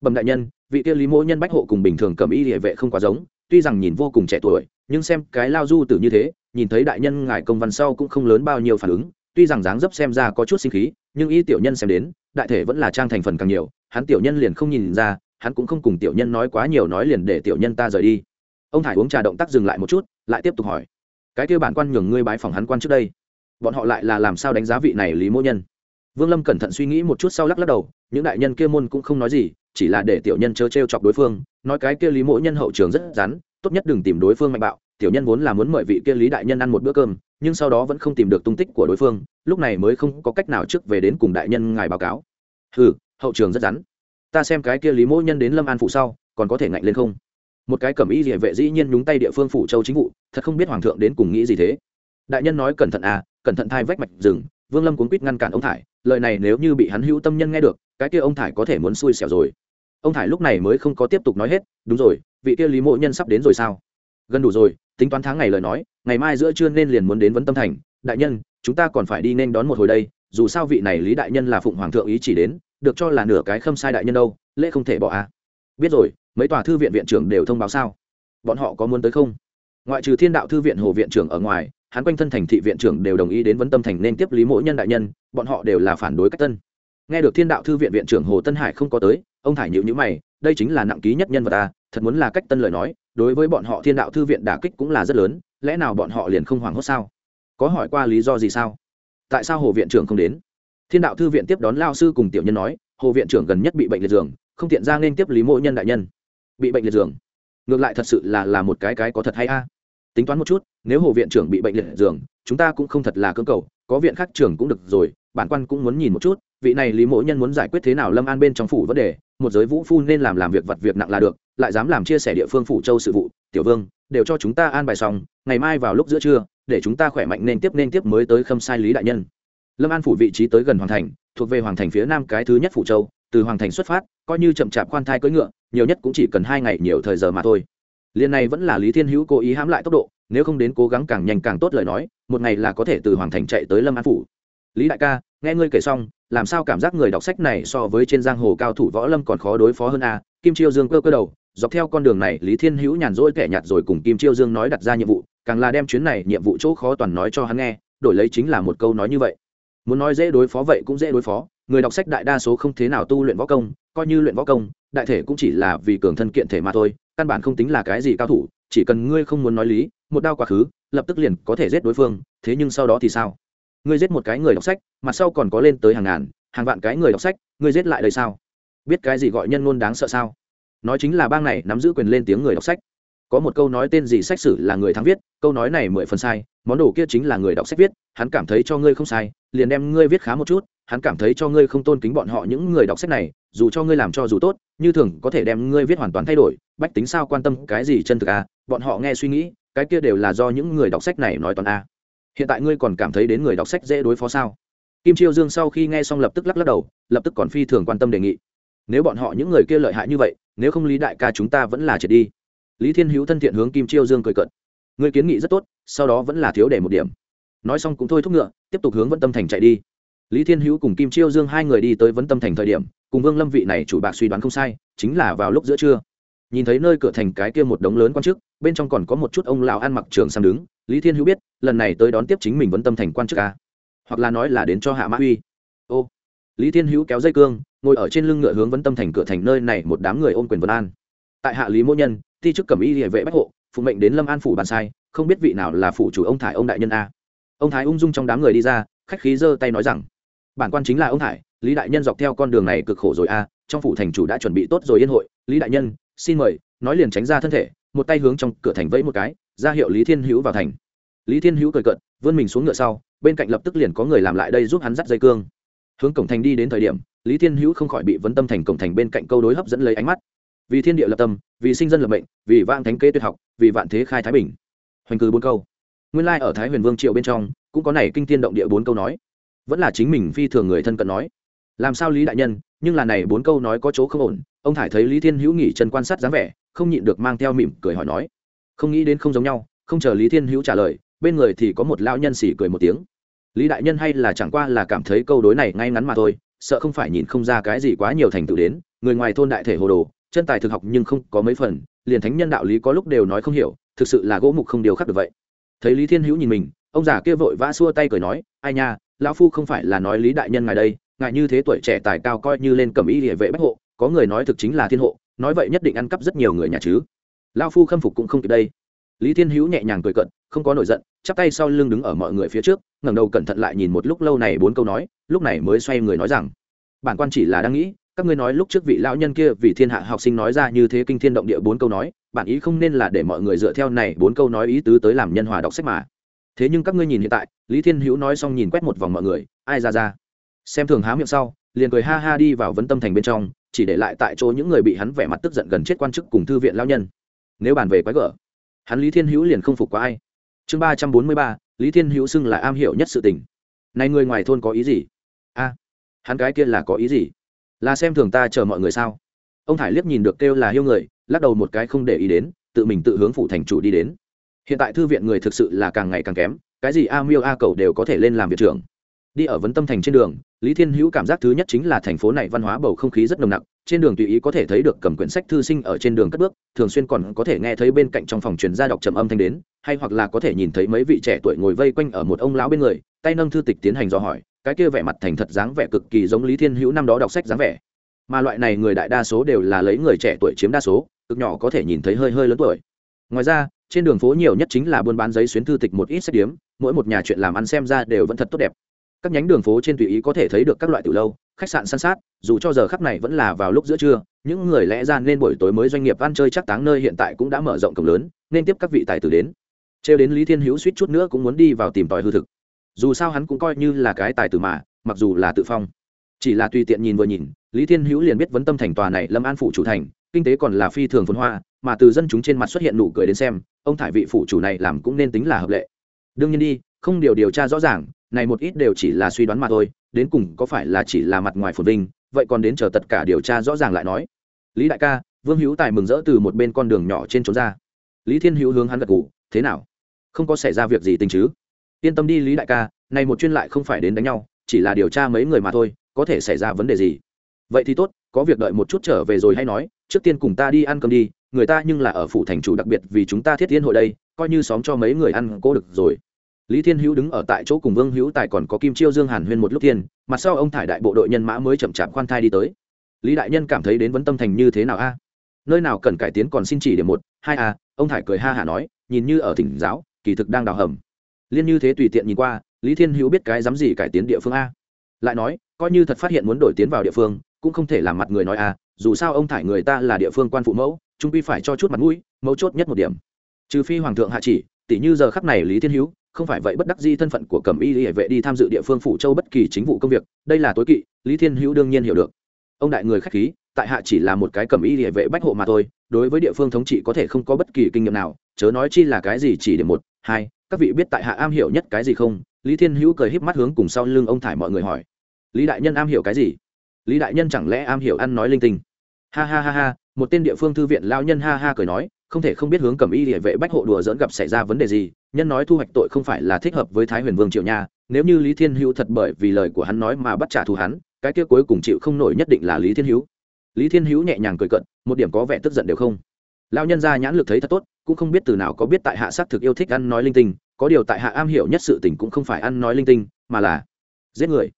bẩm đại nhân, vị kia lý mỗ nhân bách hộ cùng bình thường cầm y địa vệ không quá giống, tuy rằng nhìn vô cùng trẻ tuổi, nhưng xem cái lao du tử như thế, nhìn thấy đại nhân ngài công văn sau cũng không lớn bao nhiêu phản ứng, tuy rằng dáng dấp xem ra có chút sinh khí, nhưng y tiểu nhân xem đến, đại thể vẫn là trang thành phần càng nhiều, hắn tiểu nhân liền không nhìn ra hắn cũng không cùng tiểu nhân nói quá nhiều nói liền để tiểu nhân ta rời đi. Ông thải uống trà động tác dừng lại một chút, lại tiếp tục hỏi. Cái kêu bản quan nhường ngươi bái phòng hắn quan trước đây. Bọn họ lại là làm sao đánh giá vị này lý mỗ nhân? Vương lâm cẩn thận suy nghĩ một chút sau lắc lắc đầu, những đại nhân kia môn cũng không nói gì, chỉ là để tiểu nhân chớ t r e o chọc đối phương, nói cái kia lý mỗ nhân hậu trường rất rắn, tốt nhất đừng tìm đối phương mạnh bạo, tiểu nhân vốn là muốn mời vị kia lý đại nhân ăn một bữa cơm, nhưng sau đó vẫn không tìm được tung tích của đối phương, lúc này mới không có cách nào trước về đến cùng đại nhân ngài báo cáo. Ừ hậu trường rất rắn ta xem cái kia lý mỗ nhân đến lâm an phủ sau, còn có thể ngạnh lên không? Một cái cẩm y địa vệ dĩ nhiên nhúng tay địa phương phủ châu chính vụ, thật không biết hoàng thượng đến cùng nghĩ gì thế. Đại nhân nói cẩn thận à cẩn thận thai vách mạch rừng, vương lâm cuốn quýt ngăn cản ông thải, lời này nếu như bị hắn hữu tâm nhân nghe được, cái kia ông thải có thể muốn xui xẻo rồi. Ông thải lúc này mới không có tiếp tục nói hết, đúng rồi, vị kia lý mộ nhân sắp đến rồi sao? Gần đủ rồi, tính toán tháng ngày lời nói, ngày mai giữa trưa nên liền muốn đến vấn tâm thành. Đại nhân, chúng ta còn phải đi nên đón một hồi đây, dù sao vị này lý đại nhân là phụng hoàng thượng ý chỉ đến được cho là nửa cái khâm sai đại nhân đâu, lễ không thể bỏ à. biết rồi, mấy tòa thư viện viện trưởng đều thông báo sao? Bọn họ có muốn tới không? Ngoại trừ thiên đạo thư viện hồ viện trưởng ở ngoài, hắn quanh thân thành thị viện trưởng đều đồng ý đến vấn tâm thành nên tiếp lý mỗi nhân đại nhân, bọn họ đều là phản đối cách tân. Nghe được thiên đạo thư viện viện trưởng hồ tân hải không có tới, ông thải nhịu nhữ mày, đây chính là nặng ký nhất nhân vật ta thật muốn là cách tân lời nói, đối với bọn họ thiên đạo thư viện đả kích cũng là rất lớn, lẽ nào bọn họ liền không hoảng hốt sao? Có hỏi qua lý do gì sao? Tại sao hồ viện trưởng không đến? Thiên đạo thư viện tiếp đón lao sư cùng tiểu nhân nói, hồ viện trưởng gần nhất bị bệnh liệt giường, không tiện ra nên tiếp lý mộ nhân đại nhân. Bị bệnh liệt giường? Ngược lại thật sự là là một cái cái có thật hay a? Tính toán một chút, nếu hồ viện trưởng bị bệnh liệt giường, chúng ta cũng không thật là cơ cầu, có viện khác trưởng cũng được rồi, bản quan cũng muốn nhìn một chút, vị này lý mộ nhân muốn giải quyết thế nào lâm an bên trong phủ vấn đề, một giới vũ phu nên làm làm việc vặt việc nặng là được, lại dám làm chia sẻ địa phương phủ châu sự vụ, tiểu vương, đều cho chúng ta an bài xong, ngày mai vào lúc giữa trưa, để chúng ta khỏe mạnh nên tiếp nên tiếp mới tới khâm sai lý đại nhân lâm an phủ vị trí tới gần hoàng thành, thuộc về hoàng thành phía nam cái thứ nhất phủ châu, từ hoàng thành xuất phát, coi như chậm chạp khoan thai cưỡi ngựa, nhiều nhất cũng chỉ cần hai ngày nhiều thời giờ mà thôi. Liên này vẫn là lý thiên hữu cố ý hãm lại tốc độ, nếu không đến cố gắng càng nhanh càng tốt lời nói, một ngày là có thể từ hoàng thành chạy tới lâm an phủ. Lý đại ca, nghe ngươi kể xong, làm sao cảm giác người đọc sách này so với trên giang hồ cao thủ võ lâm còn khó đối phó hơn a kim chiêu dương cơ cơ đầu, dọc theo con đường này, lý thiên hữu nhàn rỗi kẻ nhạt rồi cùng kim chiêu dương nói đặt ra nhiệm vụ, càng là đem chuyến này nhiệm vụ chỗ khó toàn nói cho hắn nghe, đổi lấy chính là một câu nói như vậy muốn nói dễ đối phó vậy cũng dễ đối phó, người đọc sách đại đa số không thế nào tu luyện võ công, coi như luyện võ công, đại thể cũng chỉ là vì cường thân kiện thể mà thôi, căn bản không tính là cái gì cao thủ, chỉ cần ngươi không muốn nói lý, một đao quá khứ, lập tức liền có thể giết đối phương, thế nhưng sau đó thì sao? Ngươi giết một cái người đọc sách, mặt sau còn có lên tới hàng ngàn, hàng vạn cái người đọc sách, ngươi giết lại đời sao? Biết cái gì gọi nhân ngôn đáng sợ sao? Nói chính là bang này nắm giữ quyền lên tiếng người đọc sách có một câu nói tên gì sách sử là người thắng viết, câu nói này mười phần sai, món đồ kia chính là người đọc sách viết, hắn cảm thấy cho ngươi không sai, liền đem ngươi viết khá một chút, hắn cảm thấy cho ngươi không tôn kính bọn họ những người đọc sách này, dù cho ngươi làm cho dù tốt, như thường có thể đem ngươi viết hoàn toàn thay đổi, bách tính sao quan tâm cái gì chân thực à bọn họ nghe suy nghĩ, cái kia đều là do những người đọc sách này nói toàn a hiện tại ngươi còn cảm thấy đến người đọc sách dễ đối phó sao? Kim chiêu dương sau khi nghe xong lập tức lắc lắc đầu, lập tức còn phi thường quan tâm đề nghị. Nếu bọn họ những người kia lợi hại như vậy, nếu không lý đại ca chúng ta vẫn là triệt đi lý thiên hữu thân thiện hướng kim chiêu dương cười cận người kiến nghị rất tốt, sau đó vẫn là thiếu để một điểm. Nói xong cũng thôi thúc ngựa, tiếp tục hướng Vẫn tâm thành chạy đi. Lý thiên hữu cùng kim chiêu dương hai người đi tới vấn tâm thành thời điểm, cùng vương lâm vị này chủ bạc suy đoán không sai, chính là vào lúc giữa trưa. Nhìn thấy nơi cửa thành cái kia một đống lớn quan chức, bên trong còn có một chút ông lão ăn mặc trường sang đứng, lý thiên hữu biết, lần này tới đón tiếp chính mình vấn tâm thành quan chức à? hoặc là nói là đến cho hạ mã uy ô. Lý thiên hữu kéo dây cương, ngồi ở trên lưng ngựa hướng vấn tâm thành cửa thành nơi này một đám người ôm quyền vân an. Tại hạ lý mỗ nhân ti chức cẩm y địa vệ bách hộ, phụ mệnh đến lâm an phủ bàn sai, không biết vị nào là phủ chủ ông thải ông đại nhân a. Ông thái ung dung trong đám người đi ra, khách khí giơ tay nói rằng, bản quan chính là ông thải, lý đại nhân dọc theo con đường này cực khổ rồi a, trong phủ thành chủ đã chuẩn bị tốt rồi yên hội. Lý đại nhân, xin mời, nói liền tránh ra thân thể, một tay hướng trong cửa thành vẫy một cái, ra hiệu lý thiên hữu vào thành. Lý thiên hữu cười cận vươn mình xuống ngựa sau, bên cạnh lập tức liền có người làm lại đây giúp hắn dắt dây cương. Hướng cổng thành đi đến thời điểm, lý thiên hữu không khỏi bị vấn tâm thành cổng thành bên cạnh câu đối hấp dẫn lấy ánh mắt. Vì thiên địa lập tâm vì sinh dân lập mệnh, vì vạn thánh kế tuyệt học, vì vạn thế khai thái bình. Hoành cư bốn câu. Nguyên lai ở thái huyền vương triệu bên trong, cũng có này kinh tiên động địa bốn câu nói. Vẫn là chính mình phi thường người thân cận nói. Làm sao lý đại nhân, nhưng là này bốn câu nói có chỗ không ổn, ông thải thấy lý thiên hữu nghỉ chân quan sát dáng vẻ, không nhịn được mang theo mỉm cười hỏi nói. Không nghĩ đến không giống nhau, không chờ lý thiên hữu trả lời, bên người thì có một lao nhân xỉ cười một tiếng. Lý đại nhân hay là chẳng qua là cảm thấy câu đối này ngay ngắn mà thôi, sợ không phải nhìn không ra cái gì quá nhiều thành tựu đến, người ngoài thôn đại thể hồ đồ chân tài thực học nhưng không có mấy phần, liền thánh nhân đạo lý có lúc đều nói không hiểu, thực sự là gỗ mục không điều khắc được vậy. Thấy lý thiên hữu nhìn mình, ông già kia vội vã xua tay cười nói, ai nha, lão phu không phải là nói lý đại nhân ngài đây, ngài như thế tuổi trẻ tài cao coi như lên cầm y địa vệ bách hộ, có người nói thực chính là thiên hộ, nói vậy nhất định ăn cắp rất nhiều người nhà chứ. Lão phu khâm phục cũng không kịp đây. Lý thiên hữu nhẹ nhàng cười cận không có nổi giận, chắp tay sau lưng đứng ở mọi người phía trước, ngẩng đầu cẩn thận lại nhìn một lúc lâu này bốn câu nói, lúc này mới xoay người nói rằng, bản quan chỉ là đang nghĩ các ngươi nói lúc trước vị lão nhân kia vì thiên hạ học sinh nói ra như thế kinh thiên động địa bốn câu nói bản ý không nên là để mọi người dựa theo này bốn câu nói ý tứ tới làm nhân hòa đọc sách mà. Thế nhưng các ngươi nhìn hiện tại, lý thiên hữu nói xong nhìn quét một vòng mọi người, ai ra ra. Xem thường há miệng sau, liền cười ha ha đi vào vấn tâm thành bên trong, chỉ để lại tại chỗ những người bị hắn vẻ mặt tức giận gần chết quan chức cùng thư viện lao nhân. Nếu bàn về quái gở, hắn lý thiên hữu liền không phục qua ai. Chương ba trăm bốn mươi ba, lý thiên hữu xưng là am hiểu nhất sự tình. Này người ngoài thôn có ý gì? A, hắn cái kia là có ý gì? Là xem thường ta chờ mọi người sao? Ông thải liếc nhìn được kêu là hiêu người, lắc đầu một cái không để ý đến, tự mình tự hướng phủ thành chủ đi đến. Hiện tại thư viện người thực sự là càng ngày càng kém, cái gì a miêu a cầu đều có thể lên làm viện trưởng. Đi ở vấn tâm thành trên đường, lý thiên hữu cảm giác thứ nhất chính là thành phố này văn hóa bầu không khí rất nồng nặc, trên đường tùy ý có thể thấy được cầm quyển sách thư sinh ở trên đường cất bước, thường xuyên còn có thể nghe thấy bên cạnh trong phòng truyền gia đọc trầm âm thanh đến, hay hoặc là có thể nhìn thấy mấy vị trẻ tuổi ngồi vây quanh ở một ông lão bên người, tay nâng thư tịch tiến hành dò hỏi cái kia vẻ mặt thành thật dáng vẻ cực kỳ giống lý thiên hữu năm đó đọc sách dáng vẻ. Mà loại này người đại đa số đều là lấy người trẻ tuổi chiếm đa số, cực nhỏ có thể nhìn thấy hơi hơi lớn tuổi. Ngoài ra, trên đường phố nhiều nhất chính là buôn bán giấy xuyến thư tịch một ít sách điếm, mỗi một nhà chuyện làm ăn xem ra đều vẫn thật tốt đẹp. Các nhánh đường phố trên tùy ý có thể thấy được các loại từ lâu, khách sạn san sát, dù cho giờ khắp này vẫn là vào lúc giữa trưa, những người lẽ ra nên buổi tối mới doanh nghiệp ăn chơi chắc táng nơi hiện tại cũng đã mở rộng cổng lớn, nên tiếp các vị tài tử đến. Trêu đến lý thiên hữu suýt chút nữa cũng muốn đi vào tìm tòi hư thực dù sao hắn cũng coi như là cái tài tử mà, mặc dù là tự phong. Chỉ là tùy tiện nhìn vừa nhìn, lý thiên hữu liền biết vấn tâm thành tòa này lâm an phủ chủ thành, kinh tế còn là phi thường phồn hoa, mà từ dân chúng trên mặt xuất hiện nụ cười đến xem, ông thải vị phủ chủ này làm cũng nên tính là hợp lệ. Đương nhiên đi, không điều điều tra rõ ràng, này một ít đều chỉ là suy đoán mà thôi, đến cùng có phải là chỉ là mặt ngoài phồn vinh, vậy còn đến chờ tất cả điều tra rõ ràng lại nói. Lý đại ca, vương hữu tài mừng rỡ từ một bên con đường nhỏ trên trốn ra. Lý thiên hữu hướng hắn gật ngủ thế nào? Không có xảy ra việc gì tình chứ? Yên tâm đi lý đại ca, này một chuyên lại không phải đến đánh nhau, chỉ là điều tra mấy người mà thôi, có thể xảy ra vấn đề gì? Vậy thì tốt, có việc đợi một chút trở về rồi hay nói, trước tiên cùng ta đi ăn cơm đi, người ta nhưng là ở phủ thành chủ đặc biệt vì chúng ta thiết tiên hội đây, coi như xóm cho mấy người ăn cố được rồi. Lý thiên hữu đứng ở tại chỗ cùng vương hữu tài còn có kim chiêu dương hàn huyên một lúc tiên mặt sau ông thải đại bộ đội nhân mã mới chậm chạp khoan thai đi tới. Lý đại nhân cảm thấy đến vấn tâm thành như thế nào a? Nơi nào cần cải tiến còn xin chỉ điểm một, hai a, ông thải cười ha hả nói, nhìn như ở thỉnh giáo, kỳ thực đang đào hầm liên như thế tùy tiện nhìn qua, lý thiên hữu biết cái dám gì cải tiến địa phương a. Lại nói, coi như thật phát hiện muốn đổi tiến vào địa phương, cũng không thể làm mặt người nói a, dù sao ông thải người ta là địa phương quan phụ mẫu, trung quy phải cho chút mặt mũi, mấu chốt nhất một điểm. Trừ phi hoàng thượng hạ chỉ tỷ như giờ khắc này lý thiên hữu, không phải vậy bất đắc di thân phận của cẩm y hệ vệ đi tham dự địa phương phủ châu bất kỳ chính vụ công việc, đây là tối kỵ, lý thiên hữu đương nhiên hiểu được. Ông đại người khách khí, tại hạ chỉ là một cái cẩm y hệ vệ bách hộ mà thôi, đối với địa phương thống trị có thể không có bất kỳ kinh nghiệm nào, chớ nói chi là cái gì chỉ để một hai, các vị biết tại hạ am hiểu nhất cái gì không? Lý thiên hữu cười híp mắt hướng cùng sau lưng ông thải mọi người hỏi. Lý đại nhân am hiểu cái gì? Lý đại nhân chẳng lẽ am hiểu ăn nói linh tinh? Ha ha ha ha, một tên địa phương thư viện lao nhân ha ha cười nói, không thể không biết hướng cầm y địa vệ bách hộ đùa dỡn gặp xảy ra vấn đề gì, nhân nói thu hoạch tội không phải là thích hợp với thái huyền vương triệu nha, nếu như lý thiên hữu thật bởi vì lời của hắn nói mà bắt trả thù hắn, cái kia cuối cùng chịu không nổi nhất định là lý thiên hữu. Lý thiên hữu nhẹ nhàng cười cận một điểm có vẻ tức giận đều không. Lao nhân ra nhãn lực thấy thật tốt cũng không biết từ nào có biết tại hạ xác thực yêu thích ăn nói linh tinh, có điều tại hạ am hiểu nhất sự tình cũng không phải ăn nói linh tinh, mà là giết người.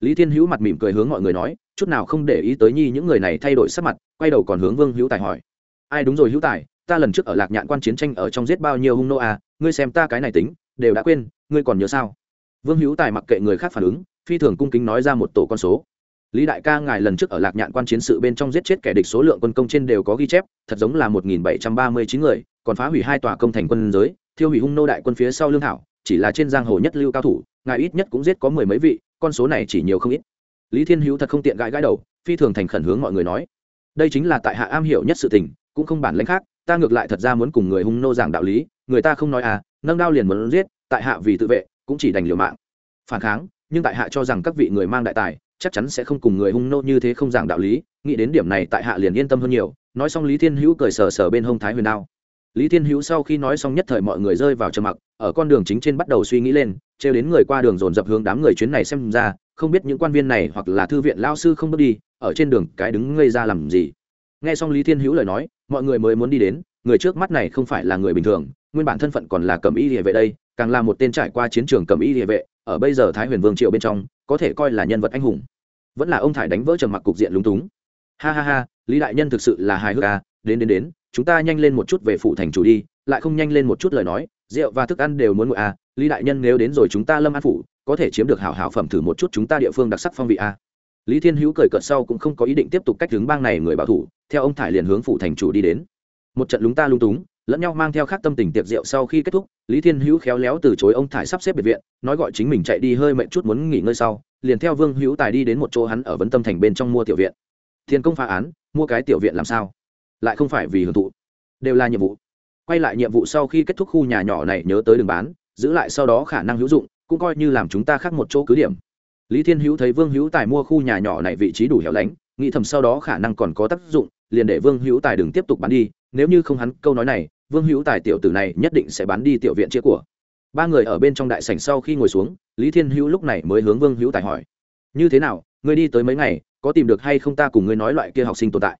Lý thiên hữu mặt mỉm cười hướng mọi người nói, chút nào không để ý tới nhi những người này thay đổi sắc mặt, quay đầu còn hướng vương hữu tài hỏi. Ai đúng rồi hữu tài, ta lần trước ở lạc nhạn quan chiến tranh ở trong giết bao nhiêu hung nô à ngươi xem ta cái này tính, đều đã quên, ngươi còn nhớ sao? Vương hữu tài mặc kệ người khác phản ứng, phi thường cung kính nói ra một tổ con số. Lý đại ca ngài lần trước ở lạc nhạn quan chiến sự bên trong giết chết kẻ địch số lượng quân công trên đều có ghi chép, thật giống là một nghìn bảy trăm ba mươi chín người còn phá hủy hai tòa công thành quân giới, thiêu hủy hung nô đại quân phía sau lương thảo, chỉ là trên giang hồ nhất lưu cao thủ, ngài ít nhất cũng giết có mười mấy vị, con số này chỉ nhiều không ít. Lý thiên hữu thật không tiện gãi gãi đầu, phi thường thành khẩn hướng mọi người nói, đây chính là tại hạ am hiểu nhất sự tình, cũng không bản lãnh khác, ta ngược lại thật ra muốn cùng người hung nô giảng đạo lý, người ta không nói à nâng đao liền muốn giết, tại hạ vì tự vệ, cũng chỉ đành liều mạng. Phản kháng, nhưng tại hạ cho rằng các vị người mang đại tài, chắc chắn sẽ không cùng người hung nô như thế không giảng đạo lý, nghĩ đến điểm này tại hạ liền yên tâm hơn nhiều, nói xong lý thiên hữu cười sờ sờ bên hông thái huyền đao lý thiên hữu sau khi nói xong nhất thời mọi người rơi vào trầm mặc, ở con đường chính trên bắt đầu suy nghĩ lên, trêu đến người qua đường dồn dập hướng đám người chuyến này xem ra, không biết những quan viên này hoặc là thư viện lao sư không bước đi, ở trên đường cái đứng ngây ra làm gì. Nghe xong lý thiên hữu lời nói, mọi người mới muốn đi đến, người trước mắt này không phải là người bình thường, nguyên bản thân phận còn là cầm y địa vệ đây, càng là một tên trải qua chiến trường cầm y địa vệ, ở bây giờ thái huyền vương triệu bên trong, có thể coi là nhân vật anh hùng. Vẫn là ông thải đánh vỡ trầm mặc cục diện lúng túng. Ha ha ha, lý đại nhân thực sự là hài hước à đến đến đến chúng ta nhanh lên một chút về phụ thành chủ đi, lại không nhanh lên một chút lời nói, rượu và thức ăn đều muốn ngồi à lý đại nhân nếu đến rồi chúng ta lâm an phủ, có thể chiếm được hảo hảo phẩm thử một chút chúng ta địa phương đặc sắc phong vị à. Lý thiên hữu cười cợt sau cũng không có ý định tiếp tục cách hướng bang này người bảo thủ, theo ông thải liền hướng phụ thành chủ đi đến. Một trận lúng ta lung túng, lẫn nhau mang theo khác tâm tình tiệc rượu sau khi kết thúc, lý thiên hữu khéo léo từ chối ông thải sắp xếp biệt viện, nói gọi chính mình chạy đi hơi mệnh chút muốn nghỉ ngơi sau, liền theo vương hữu tài đi đến một chỗ hắn ở vấn tâm thành bên trong mua tiểu viện. Thiên công phá án, mua cái tiểu viện làm sao? Lại không phải vì hưởng thụ, đều là nhiệm vụ. Quay lại nhiệm vụ sau khi kết thúc khu nhà nhỏ này nhớ tới đường bán, giữ lại sau đó khả năng hữu dụng, cũng coi như làm chúng ta khác một chỗ cứ điểm. Lý thiên hữu thấy vương hữu tài mua khu nhà nhỏ này vị trí đủ hẻo lánh, nghĩ thầm sau đó khả năng còn có tác dụng, liền để vương hữu tài đừng tiếp tục bán đi, nếu như không hắn, câu nói này, vương hữu tài tiểu tử này nhất định sẽ bán đi tiểu viện chia của. Ba người ở bên trong đại sảnh sau khi ngồi xuống, lý thiên hữu lúc này mới hướng vương hữu tài hỏi, như thế nào, ngươi đi tới mấy ngày, có tìm được hay không ta cùng ngươi nói loại kia học sinh tồn tại?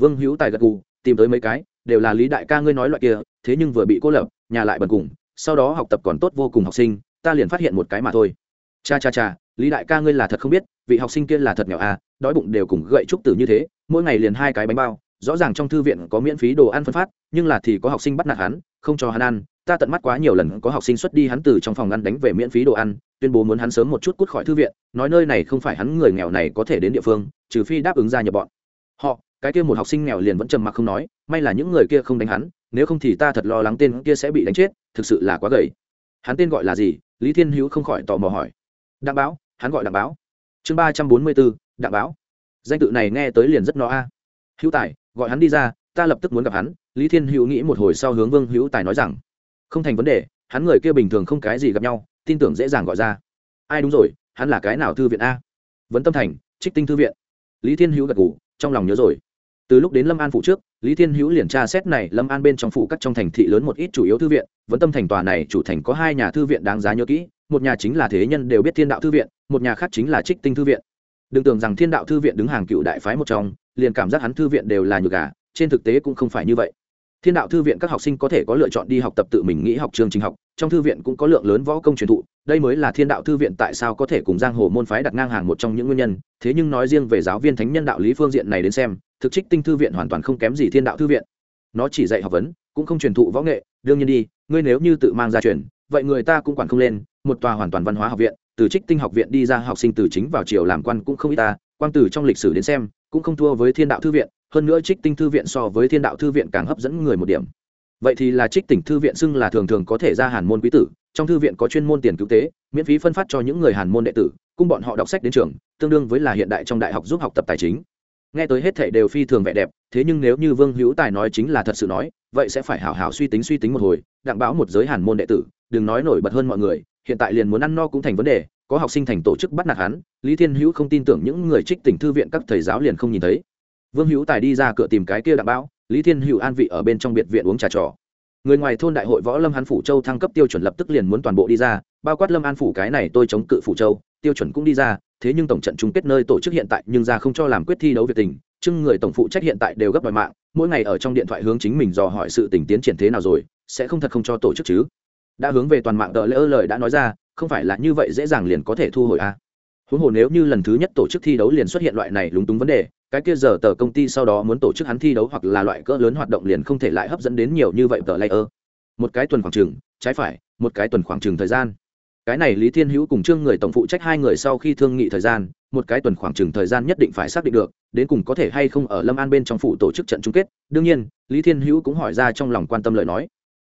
Vương hữu tài gật gù, tìm tới mấy cái, đều là lý đại ca ngươi nói loại kia, thế nhưng vừa bị cô lập, nhà lại bần cùng, sau đó học tập còn tốt vô cùng học sinh, ta liền phát hiện một cái mà thôi. Cha cha cha, lý đại ca ngươi là thật không biết, vị học sinh kia là thật nghèo à đói bụng đều cùng gậy trúc tử như thế, mỗi ngày liền hai cái bánh bao, rõ ràng trong thư viện có miễn phí đồ ăn phân phát, nhưng là thì có học sinh bắt nạt hắn, không cho hắn ăn, ta tận mắt quá nhiều lần có học sinh xuất đi hắn từ trong phòng ăn đánh về miễn phí đồ ăn, tuyên bố muốn hắn sớm một chút cút khỏi thư viện, nói nơi này không phải hắn người nghèo này có thể đến địa phương, trừ phi đáp ứng ra nhập bọn. Họ cái kia một học sinh nghèo liền vẫn trầm mặc không nói, may là những người kia không đánh hắn, nếu không thì ta thật lo lắng tên kia sẽ bị đánh chết, thực sự là quá gầy. Hắn tên gọi là gì? Lý thiên hữu không khỏi tò mò hỏi. Đặng báo hắn gọi đặng báo chương ba trăm bốn mươi bốn, đặng báo danh tự này nghe tới liền rất no a. Hữu tài, gọi hắn đi ra, ta lập tức muốn gặp hắn, lý thiên hữu nghĩ một hồi sau hướng vương hữu tài nói rằng. Không thành vấn đề, hắn người kia bình thường không cái gì gặp nhau, tin tưởng dễ dàng gọi ra. Ai đúng rồi, hắn là cái nào thư viện a? Vấn tâm thành, trích tinh thư viện. Lý thiên hữu gật g ủ trong lòng nhớ rồi từ lúc đến lâm an phủ trước, lý thiên hữu liền tra xét này lâm an bên trong phủ các trong thành thị lớn một ít chủ yếu thư viện, vẫn tâm thành tòa này chủ thành có hai nhà thư viện đáng giá nhớ kỹ, một nhà chính là thế nhân đều biết thiên đạo thư viện, một nhà khác chính là trích tinh thư viện. Đừng tưởng rằng thiên đạo thư viện đứng hàng cựu đại phái một trong, liền cảm giác hắn thư viện đều là nhược gà, trên thực tế cũng không phải như vậy. Thiên đạo thư viện các học sinh có thể có lựa chọn đi học tập tự mình nghĩ học trường trình học, trong thư viện cũng có lượng lớn võ công truyền thụ, đây mới là thiên đạo thư viện tại sao có thể cùng giang hồ môn phái đặt ngang hàng một trong những nguyên nhân, thế nhưng nói riêng về giáo viên thánh nhân đạo lý phương diện này đến xem thực trích tinh thư viện hoàn toàn không kém gì thiên đạo thư viện. Nó chỉ dạy học vấn, cũng không truyền thụ võ nghệ, đương nhiên đi, ngươi nếu như tự mang ra truyền, vậy người ta cũng quản không lên, một tòa hoàn toàn văn hóa học viện, từ trích tinh học viện đi ra học sinh từ chính vào triều làm quan cũng không ít ta quan từ trong lịch sử đến xem, cũng không thua với thiên đạo thư viện, hơn nữa trích tinh thư viện so với thiên đạo thư viện càng hấp dẫn người một điểm. Vậy thì là trích tỉnh thư viện xưng là thường thường có thể ra hàn môn quý tử, trong thư viện có chuyên môn tiền cứu tế, miễn phí phân phát cho những người hàn môn đệ tử cung bọn họ đọc sách đến trường, tương đương với là hiện đại trong đại học giúp học tập tài chính nghe tới hết thảy đều phi thường vẻ đẹp, thế nhưng nếu như vương hữu tài nói chính là thật sự nói, vậy sẽ phải hảo hảo suy tính suy tính một hồi, đặng báo một giới hàn môn đệ tử, đừng nói nổi bật hơn mọi người, hiện tại liền muốn ăn no cũng thành vấn đề, có học sinh thành tổ chức bắt nạt hắn, lý thiên hữu không tin tưởng những người trích tỉnh thư viện các thầy giáo liền không nhìn thấy. Vương hữu tài đi ra cửa tìm cái kia đặng báo lý thiên hữu an vị ở bên trong biệt viện uống trà trò. Người ngoài thôn đại hội võ lâm hắn phủ châu thăng cấp tiêu chuẩn lập tức liền muốn toàn bộ đi ra, bao quát lâm an phủ cái này tôi chống cự phủ châu, tiêu chuẩn cũng đi ra thế nhưng tổng trận chung kết nơi tổ chức hiện tại nhưng ra không cho làm quyết thi đấu việc tình, chưng người tổng phụ trách hiện tại đều gấp đòi mạng, mỗi ngày ở trong điện thoại hướng chính mình dò hỏi sự tình tiến triển thế nào rồi, sẽ không thật không cho tổ chức chứ? Đã hướng về toàn mạng đợi lỡ lời đã nói ra, không phải là như vậy dễ dàng liền có thể thu hồi a à. huống hồ nếu như lần thứ nhất tổ chức thi đấu liền xuất hiện loại này lúng túng vấn đề, cái kia giờ tờ công ty sau đó muốn tổ chức hắn thi đấu hoặc là loại cỡ lớn hoạt động liền không thể lại hấp dẫn đến nhiều như vậy tờ layer một cái tuần khoảng chừng, trái phải, một cái tuần khoảng chừng thời gian cái này lý thiên hữu cùng trương người tổng phụ trách hai người sau khi thương nghị thời gian, một cái tuần khoảng chừng thời gian nhất định phải xác định được, đến cùng có thể hay không ở lâm an bên trong phủ tổ chức trận chung kết. Đương nhiên, lý thiên hữu cũng hỏi ra trong lòng quan tâm lời nói.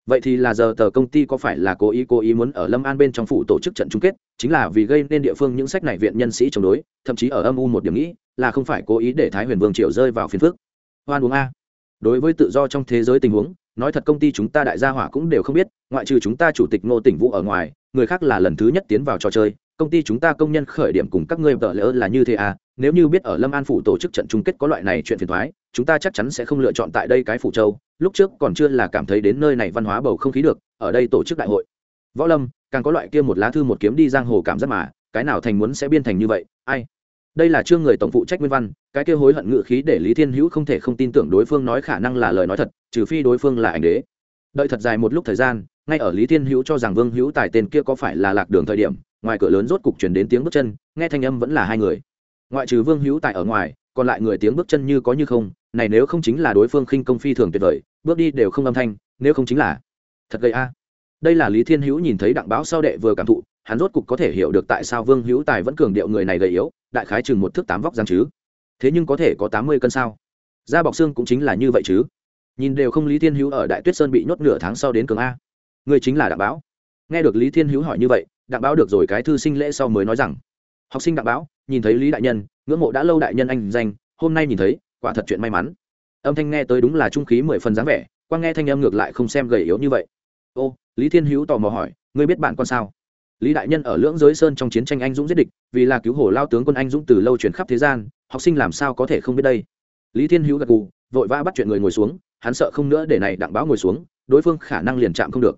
Vậy thì là giờ tờ công ty có phải là cố ý cố ý muốn ở lâm an bên trong phủ tổ chức trận chung kết, chính là vì gây nên địa phương những sách này viện nhân sĩ chống đối, thậm chí ở âm u một điểm nghĩ, là không phải cố ý để thái huyền vương triều rơi vào phiền phước hoan uống a. Đối với tự do trong thế giới tình huống, nói thật công ty chúng ta đại gia hỏa cũng đều không biết, ngoại trừ chúng ta chủ tịch ngô tỉnh vũ ở ngoài người khác là lần thứ nhất tiến vào trò chơi, công ty chúng ta công nhân khởi điểm cùng các ngươi vợ lỡ là như thế à? Nếu như biết ở lâm an phủ tổ chức trận chung kết có loại này chuyện phiền thoái, chúng ta chắc chắn sẽ không lựa chọn tại đây cái phủ châu. Lúc trước còn chưa là cảm thấy đến nơi này văn hóa bầu không khí được, ở đây tổ chức đại hội. Võ lâm, càng có loại kia một lá thư một kiếm đi giang hồ cảm giác mà, cái nào thành muốn sẽ biên thành như vậy, ai? Đây là chương người tổng phụ trách nguyên văn, cái kia hối hận ngự khí để lý thiên hữu không thể không tin tưởng đối phương nói khả năng là lời nói thật, trừ phi đối phương là ảnh đế. Đợi thật dài một lúc thời gian ngay ở lý thiên hữu cho rằng vương hữu tài tên kia có phải là lạc đường thời điểm, ngoài cửa lớn rốt cục chuyển đến tiếng bước chân, nghe thanh âm vẫn là hai người. Ngoại trừ vương hữu tài ở ngoài, còn lại người tiếng bước chân như có như không, này nếu không chính là đối phương khinh công phi thường tuyệt vời, bước đi đều không âm thanh, nếu không chính là thật gây a. Đây là lý thiên hữu nhìn thấy đặng báo sau đệ vừa cảm thụ, hắn rốt cục có thể hiểu được tại sao vương hữu tài vẫn cường điệu người này gầy yếu, đại khái chừng một thước tám vóc giang chứ. Thế nhưng có thể có tám mươi cân sao? Da bọc xương cũng chính là như vậy chứ. Nhìn đều không lý thiên hữu ở đại tuyết sơn bị nhốt nửa tháng sau đến cường a. Ngươi chính là đặng báo nghe được lý thiên hữu hỏi như vậy, đặng báo được rồi cái thư sinh lễ sau mới nói rằng, học sinh đặng báo nhìn thấy lý đại nhân, ngưỡng mộ đã lâu đại nhân anh danh, hôm nay nhìn thấy, quả thật chuyện may mắn. Âm thanh nghe tới đúng là trung khí mười phần dáng vẻ quan nghe thanh âm ngược lại không xem gầy yếu như vậy. Ô, lý thiên hữu tò mò hỏi, ngươi biết bạn con sao? Lý đại nhân ở lưỡng giới sơn trong chiến tranh anh dũng giết địch, vì là cứu hổ lao tướng quân anh dũng từ lâu chuyển khắp thế gian, học sinh làm sao có thể không biết đây? Lý thiên hữu gật gù, vội vã bắt chuyện người ngồi xuống, hắn sợ không nữa để này đặng báo ngồi xuống, đối phương khả năng liền chạm không được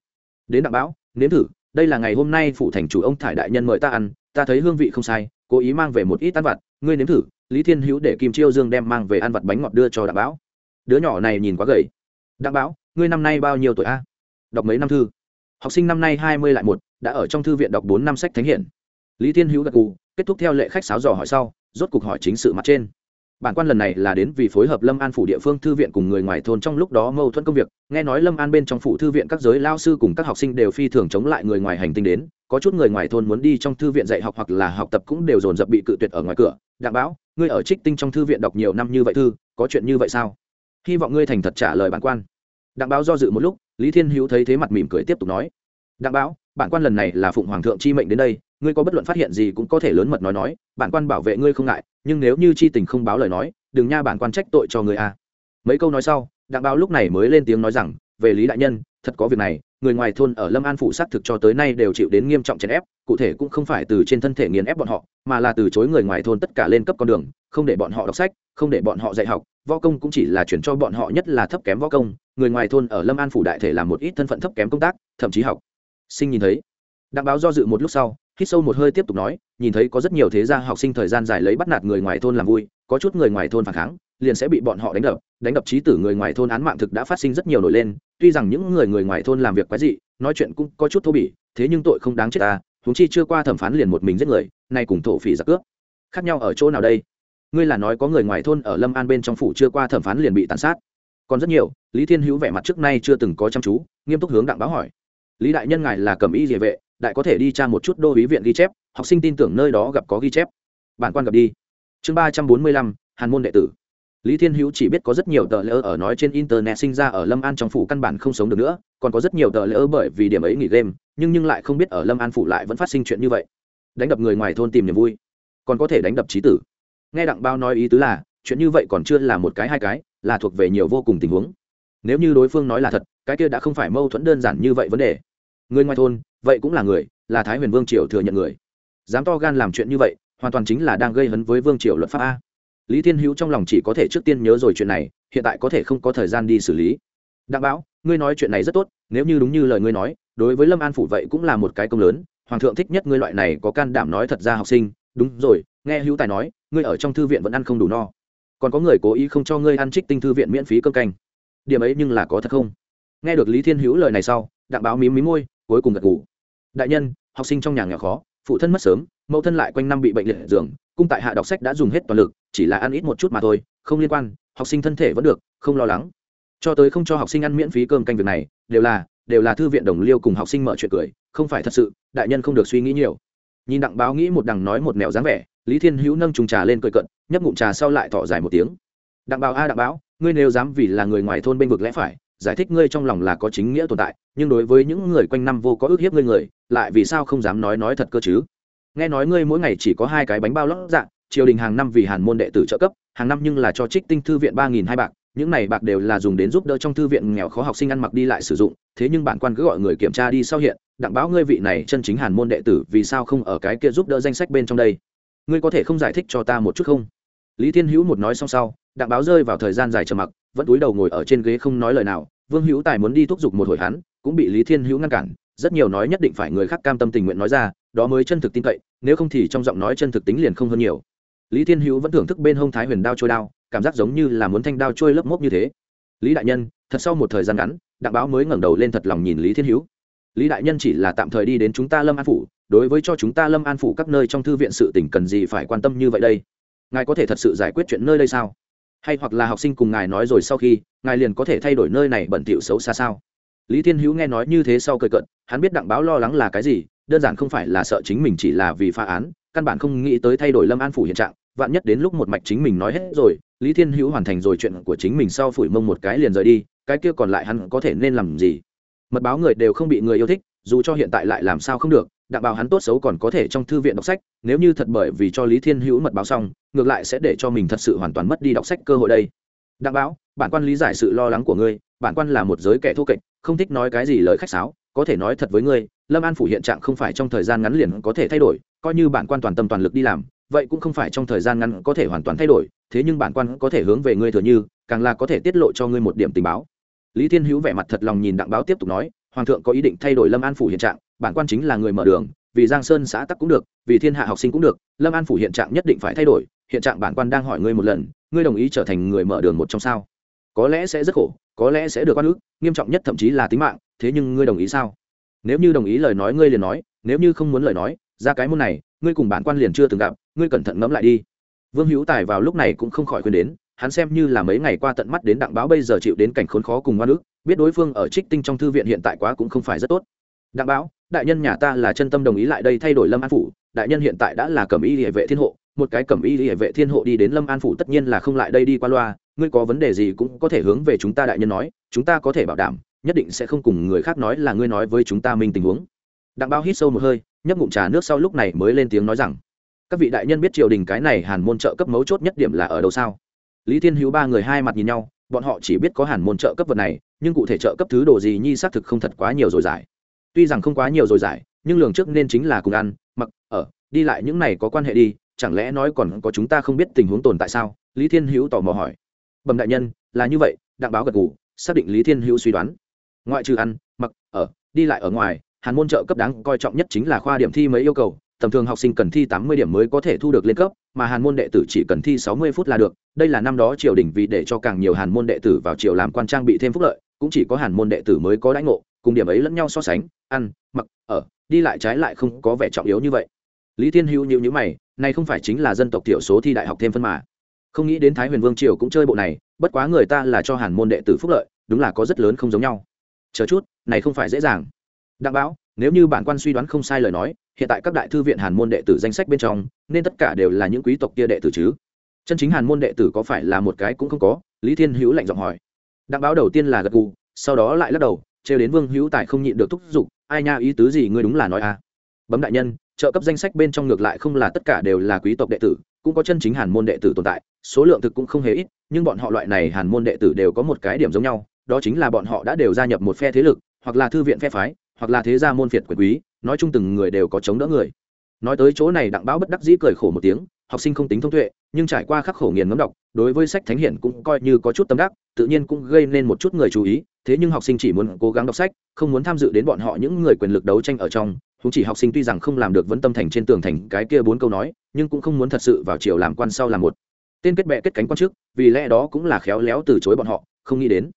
đến đặng bão, nếm thử, đây là ngày hôm nay phụ thành chủ ông thải đại nhân mời ta ăn, ta thấy hương vị không sai, cố ý mang về một ít ăn vặt ngươi nếm thử, lý thiên hữu để kim chiêu dương đem mang về ăn vặt bánh ngọt đưa cho đặng bão. Đứa nhỏ này nhìn quá gầy. Đặng bão, ngươi năm nay bao nhiêu tuổi a? Đọc mấy năm thư? Học sinh năm nay hai mươi lại một, đã ở trong thư viện đọc bốn năm sách thánh hiển. Lý thiên hữu gật cù kết thúc theo lệ khách sáo dò hỏi sau, rốt cuộc hỏi chính sự mặt trên bản quan lần này là đến vì phối hợp lâm an phủ địa phương thư viện cùng người ngoài thôn trong lúc đó mâu thuẫn công việc. Nghe nói lâm an bên trong phủ thư viện các giới lao sư cùng các học sinh đều phi thường chống lại người ngoài hành tinh đến, có chút người ngoài thôn muốn đi trong thư viện dạy học hoặc là học tập cũng đều dồn dập bị cự tuyệt ở ngoài cửa. Đặng báo ngươi ở trích tinh trong thư viện đọc nhiều năm như vậy thư, có chuyện như vậy sao? Hy vọng ngươi thành thật trả lời bản quan. Đặng báo do dự một lúc, lý thiên hữu thấy thế mặt mỉm cười tiếp tục nói. Đặng báo bản quan lần này là phụng hoàng thượng chi mệnh đến đây ngươi có bất luận phát hiện gì cũng có thể lớn mật nói nói, bản quan bảo vệ ngươi không ngại, nhưng nếu như chi tình không báo lời nói, đừng nha bản quan trách tội cho người a à. mấy câu nói sau, đặng báo lúc này mới lên tiếng nói rằng, về lý đại nhân, thật có việc này, người ngoài thôn ở lâm an phụ xác thực cho tới nay đều chịu đến nghiêm trọng chèn ép, cụ thể cũng không phải từ trên thân thể nghiền ép bọn họ, mà là từ chối người ngoài thôn tất cả lên cấp con đường, không để bọn họ đọc sách, không để bọn họ dạy học, võ công cũng chỉ là chuyển cho bọn họ nhất là thấp kém võ công, người ngoài thôn ở lâm an phủ đại thể làm một ít thân phận thấp kém công tác, thậm chí học. Sinh nhìn thấy, đặng báo do dự một lúc sau hít sâu một hơi tiếp tục nói, nhìn thấy có rất nhiều thế gia học sinh thời gian dài lấy bắt nạt người ngoài thôn làm vui, có chút người ngoài thôn phản kháng, liền sẽ bị bọn họ đánh đập. Đánh đập trí tử người ngoài thôn án mạng thực đã phát sinh rất nhiều nổi lên, tuy rằng những người người ngoài thôn làm việc quái dị, nói chuyện cũng có chút thô bỉ, thế nhưng tội không đáng chết ta chúng chi chưa qua thẩm phán liền một mình giết người, nay cùng thổ phỉ giặc cướp. Khác nhau ở chỗ nào đây? Ngươi là nói có người ngoài thôn ở lâm an bên trong phủ chưa qua thẩm phán liền bị tàn sát. Còn rất nhiều, lý thiên hữu vẻ mặt trước nay chưa từng có chăm chú, nghiêm túc hướng đặng báo hỏi. Lý đại nhân ngài là cầm y địa vệ đại có thể đi tra một chút đô ý viện ghi chép, học sinh tin tưởng nơi đó gặp có ghi chép. Bản quan gặp đi. Chương ba trăm bốn mươi lăm, hàn môn đệ tử. Lý thiên hữu chỉ biết có rất nhiều tờ lỡ ở nói trên internet sinh ra ở lâm an trong phủ căn bản không sống được nữa, còn có rất nhiều tờ lỡ bởi vì điểm ấy nghỉ game, nhưng nhưng lại không biết ở lâm an phủ lại vẫn phát sinh chuyện như vậy. Đánh đập người ngoài thôn tìm niềm vui, còn có thể đánh đập trí tử. Nghe đặng bao nói ý tứ là, chuyện như vậy còn chưa là một cái hai cái, là thuộc về nhiều vô cùng tình huống. Nếu như đối phương nói là thật, cái kia đã không phải mâu thuẫn đơn giản như vậy vấn đề. Người ngoài thôn vậy cũng là người, là thái huyền vương triều thừa nhận người. Dám to gan làm chuyện như vậy, hoàn toàn chính là đang gây hấn với vương triều luật pháp a. Lý thiên hữu trong lòng chỉ có thể trước tiên nhớ rồi chuyện này, hiện tại có thể không có thời gian đi xử lý. Đặng bão, ngươi nói chuyện này rất tốt, nếu như đúng như lời ngươi nói, đối với lâm an phủ vậy cũng là một cái công lớn, hoàng thượng thích nhất ngươi loại này có can đảm nói thật ra học sinh. Đúng rồi, nghe hữu tài nói, ngươi ở trong thư viện vẫn ăn không đủ no. Còn có người cố ý không cho ngươi ăn trích tinh thư viện miễn phí cơm canh. Điểm ấy nhưng là có thật không? Nghe được lý thiên hữu lời này sau, đặng báo mím mí môi, cuối cùng gật ngủ đại nhân, học sinh trong nhà nghèo khó, phụ thân mất sớm, mẫu thân lại quanh năm bị bệnh liệt giường, cung tại hạ đọc sách đã dùng hết toàn lực, chỉ là ăn ít một chút mà thôi, không liên quan, học sinh thân thể vẫn được, không lo lắng. Cho tới không cho học sinh ăn miễn phí cơm canh việc này, đều là đều là thư viện đồng liêu cùng học sinh mở chuyện cười, không phải thật sự, đại nhân không được suy nghĩ nhiều. Nhìn đặng báo nghĩ một đằng nói một mẹo dáng vẻ, lý thiên hữu nâng trùng trà lên cười cận, nhấp ngụm trà sau lại thọ dài một tiếng. Đặng báo a đặng báo, ngươi nếu dám vì là người ngoài thôn bên vực lẽ phải giải thích ngươi trong lòng là có chính nghĩa tồn tại, nhưng đối với những người quanh năm vô có ước hiếp ngươi người, lại vì sao không dám nói nói thật cơ chứ? Nghe nói ngươi mỗi ngày chỉ có hai cái bánh bao lót dạng triều đình hàng năm vì hàn môn đệ tử trợ cấp, hàng năm nhưng là cho trích tinh thư viện ba nghìn hai bạc, những này bạc đều là dùng đến giúp đỡ trong thư viện nghèo khó học sinh ăn mặc đi lại sử dụng, thế nhưng bản quan cứ gọi người kiểm tra đi sau hiện, đặng báo ngươi vị này chân chính hàn môn đệ tử vì sao không ở cái kia giúp đỡ danh sách bên trong đây? Ngươi có thể không giải thích cho ta một chút không? Lý thiên hữu một nói xong sau, đặng báo rơi vào thời gian dài trầm mặc, vẫn túi đầu ngồi ở trên ghế không nói lời nào vương hữu tài muốn đi thúc giục một hồi hắn, cũng bị lý thiên hữu ngăn cản, rất nhiều nói nhất định phải người khác cam tâm tình nguyện nói ra, đó mới chân thực tin cậy, nếu không thì trong giọng nói chân thực tính liền không hơn nhiều. Lý thiên hữu vẫn thưởng thức bên hông thái huyền đao trôi đao, cảm giác giống như là muốn thanh đao trôi lớp mốc như thế. Lý đại nhân, thật sau một thời gian ngắn, đặng báo mới ngẩng đầu lên thật lòng nhìn lý thiên hữu. Lý đại nhân chỉ là tạm thời đi đến chúng ta lâm an phủ, đối với cho chúng ta lâm an phủ các nơi trong thư viện sự tỉnh cần gì phải quan tâm như vậy đây? Ngài có thể thật sự giải quyết chuyện nơi đây sao? Hay hoặc là học sinh cùng ngài nói rồi sau khi, ngài liền có thể thay đổi nơi này bẩn thỉu xấu xa sao? Lý thiên hữu nghe nói như thế sau cười cận hắn biết đặng báo lo lắng là cái gì, đơn giản không phải là sợ chính mình chỉ là vì phá án, căn bản không nghĩ tới thay đổi lâm an phủ hiện trạng, vạn nhất đến lúc một mạch chính mình nói hết rồi, lý thiên hữu hoàn thành rồi chuyện của chính mình sau phủi mông một cái liền rời đi, cái kia còn lại hắn có thể nên làm gì? Mật báo người đều không bị người yêu thích, dù cho hiện tại lại làm sao không được đặng bảo hắn tốt xấu còn có thể trong thư viện đọc sách, nếu như thật bởi vì cho lý thiên hữu mật báo xong, ngược lại sẽ để cho mình thật sự hoàn toàn mất đi đọc sách cơ hội đây. Đặng báo bản quan lý giải sự lo lắng của ngươi, bản quan là một giới kẻ thô kệch, không thích nói cái gì lời khách sáo, có thể nói thật với ngươi, lâm an phủ hiện trạng không phải trong thời gian ngắn liền có thể thay đổi, coi như bản quan toàn tâm toàn lực đi làm, vậy cũng không phải trong thời gian ngắn có thể hoàn toàn thay đổi, thế nhưng bản quan có thể hướng về ngươi thừa như, càng là có thể tiết lộ cho ngươi một điểm tình báo. Lý thiên hữu vẻ mặt thật lòng nhìn đặng báo tiếp tục nói, hoàng thượng có ý định thay đổi lâm an phủ hiện trạng bản quan chính là người mở đường, vì giang sơn xã tắc cũng được, vì thiên hạ học sinh cũng được, lâm an phủ hiện trạng nhất định phải thay đổi, hiện trạng bản quan đang hỏi ngươi một lần, ngươi đồng ý trở thành người mở đường một trong sao? Có lẽ sẽ rất khổ, có lẽ sẽ được oan ức, nghiêm trọng nhất thậm chí là tính mạng, thế nhưng ngươi đồng ý sao? Nếu như đồng ý lời nói ngươi liền nói, nếu như không muốn lời nói, ra cái môn này, ngươi cùng bản quan liền chưa từng gặp, ngươi cẩn thận ngẫm lại đi. Vương hữu tài vào lúc này cũng không khỏi khuyên đến, hắn xem như là mấy ngày qua tận mắt đến đặng báo bây giờ chịu đến cảnh khốn khó cùng quan ức, biết đối phương ở trích tinh trong thư viện hiện tại quá cũng không phải rất tốt. Đặng báo đại nhân nhà ta là chân tâm đồng ý lại đây thay đổi lâm an phủ, đại nhân hiện tại đã là cẩm y địa vệ thiên hộ, một cái cẩm y địa vệ thiên hộ đi đến lâm an phủ tất nhiên là không lại đây đi qua loa, ngươi có vấn đề gì cũng có thể hướng về chúng ta đại nhân nói, chúng ta có thể bảo đảm, nhất định sẽ không cùng người khác nói là ngươi nói với chúng ta minh tình huống. Đặng bao hít sâu một hơi, nhấp ngụm trà nước sau lúc này mới lên tiếng nói rằng, các vị đại nhân biết triều đình cái này hàn môn trợ cấp mấu chốt nhất điểm là ở đâu sao? Lý thiên hữu ba người hai mặt nhìn nhau, bọn họ chỉ biết có hàn môn trợ cấp vật này, nhưng cụ thể trợ cấp thứ đồ gì nhi xác thực không thật quá nhiều rồi giải tuy rằng không quá nhiều rồi giải, nhưng lường trước nên chính là cùng ăn, mặc, ở, đi lại những này có quan hệ đi, chẳng lẽ nói còn có chúng ta không biết tình huống tồn tại sao? Lý thiên hữu tò mò hỏi. Bẩm đại nhân, là như vậy, đặng báo gật ngủ xác định lý thiên hữu suy đoán. Ngoại trừ ăn, mặc, ở, đi lại ở ngoài, hàn môn trợ cấp đáng coi trọng nhất chính là khoa điểm thi mấy yêu cầu, tầm thường học sinh cần thi tám mươi điểm mới có thể thu được lên cấp, mà hàn môn đệ tử chỉ cần thi sáu mươi phút là được. Đây là năm đó triều đình vì để cho càng nhiều hàn môn đệ tử vào triều làm quan trang bị thêm phúc lợi, cũng chỉ có hàn môn đệ tử mới có đãi ngộ cùng điểm ấy lẫn nhau so sánh, ăn, mặc, ở, đi lại trái lại không có vẻ trọng yếu như vậy. Lý thiên hữu nhịu nhữ mày, này không phải chính là dân tộc thiểu số thi đại học thêm phân mà. Không nghĩ đến thái huyền vương triều cũng chơi bộ này, bất quá người ta là cho hàn môn đệ tử phúc lợi, đúng là có rất lớn không giống nhau. Chờ chút, này không phải dễ dàng. Đặng báo nếu như bản quan suy đoán không sai lời nói, hiện tại các đại thư viện hàn môn đệ tử danh sách bên trong, nên tất cả đều là những quý tộc kia đệ tử chứ? Chân chính hàn môn đệ tử có phải là một cái cũng không có? Lý thiên hữu lạnh giọng hỏi. Đặng báo đầu tiên là gật gù, sau đó lại lắc đầu trêu đến vương hữu tài không nhịn được thúc giục, ai nha, ý tứ gì ngươi đúng là nói à bấm đại nhân, trợ cấp danh sách bên trong ngược lại không là tất cả đều là quý tộc đệ tử, cũng có chân chính hàn môn đệ tử tồn tại, số lượng thực cũng không hề ít, nhưng bọn họ loại này hàn môn đệ tử đều có một cái điểm giống nhau, đó chính là bọn họ đã đều gia nhập một phe thế lực, hoặc là thư viện phe phái, hoặc là thế gia môn phiệt quyền quý, nói chung từng người đều có chống đỡ người. Nói tới chỗ này đặng báo bất đắc dĩ cười khổ một tiếng, học sinh không tính thông tuệ, nhưng trải qua khắc khổ nghiền ngấm đọc, đối với sách thánh hiển cũng coi như có chút tâm đắc tự nhiên cũng gây nên một chút người chú ý, thế nhưng học sinh chỉ muốn cố gắng đọc sách, không muốn tham dự đến bọn họ những người quyền lực đấu tranh ở trong chúng chỉ học sinh tuy rằng không làm được vấn tâm thành trên tường thành cái kia bốn câu nói, nhưng cũng không muốn thật sự vào chiều làm quan sau làm một. Tên kết bệ kết cánh quan chức vì lẽ đó cũng là khéo léo từ chối bọn họ, không nghĩ đến.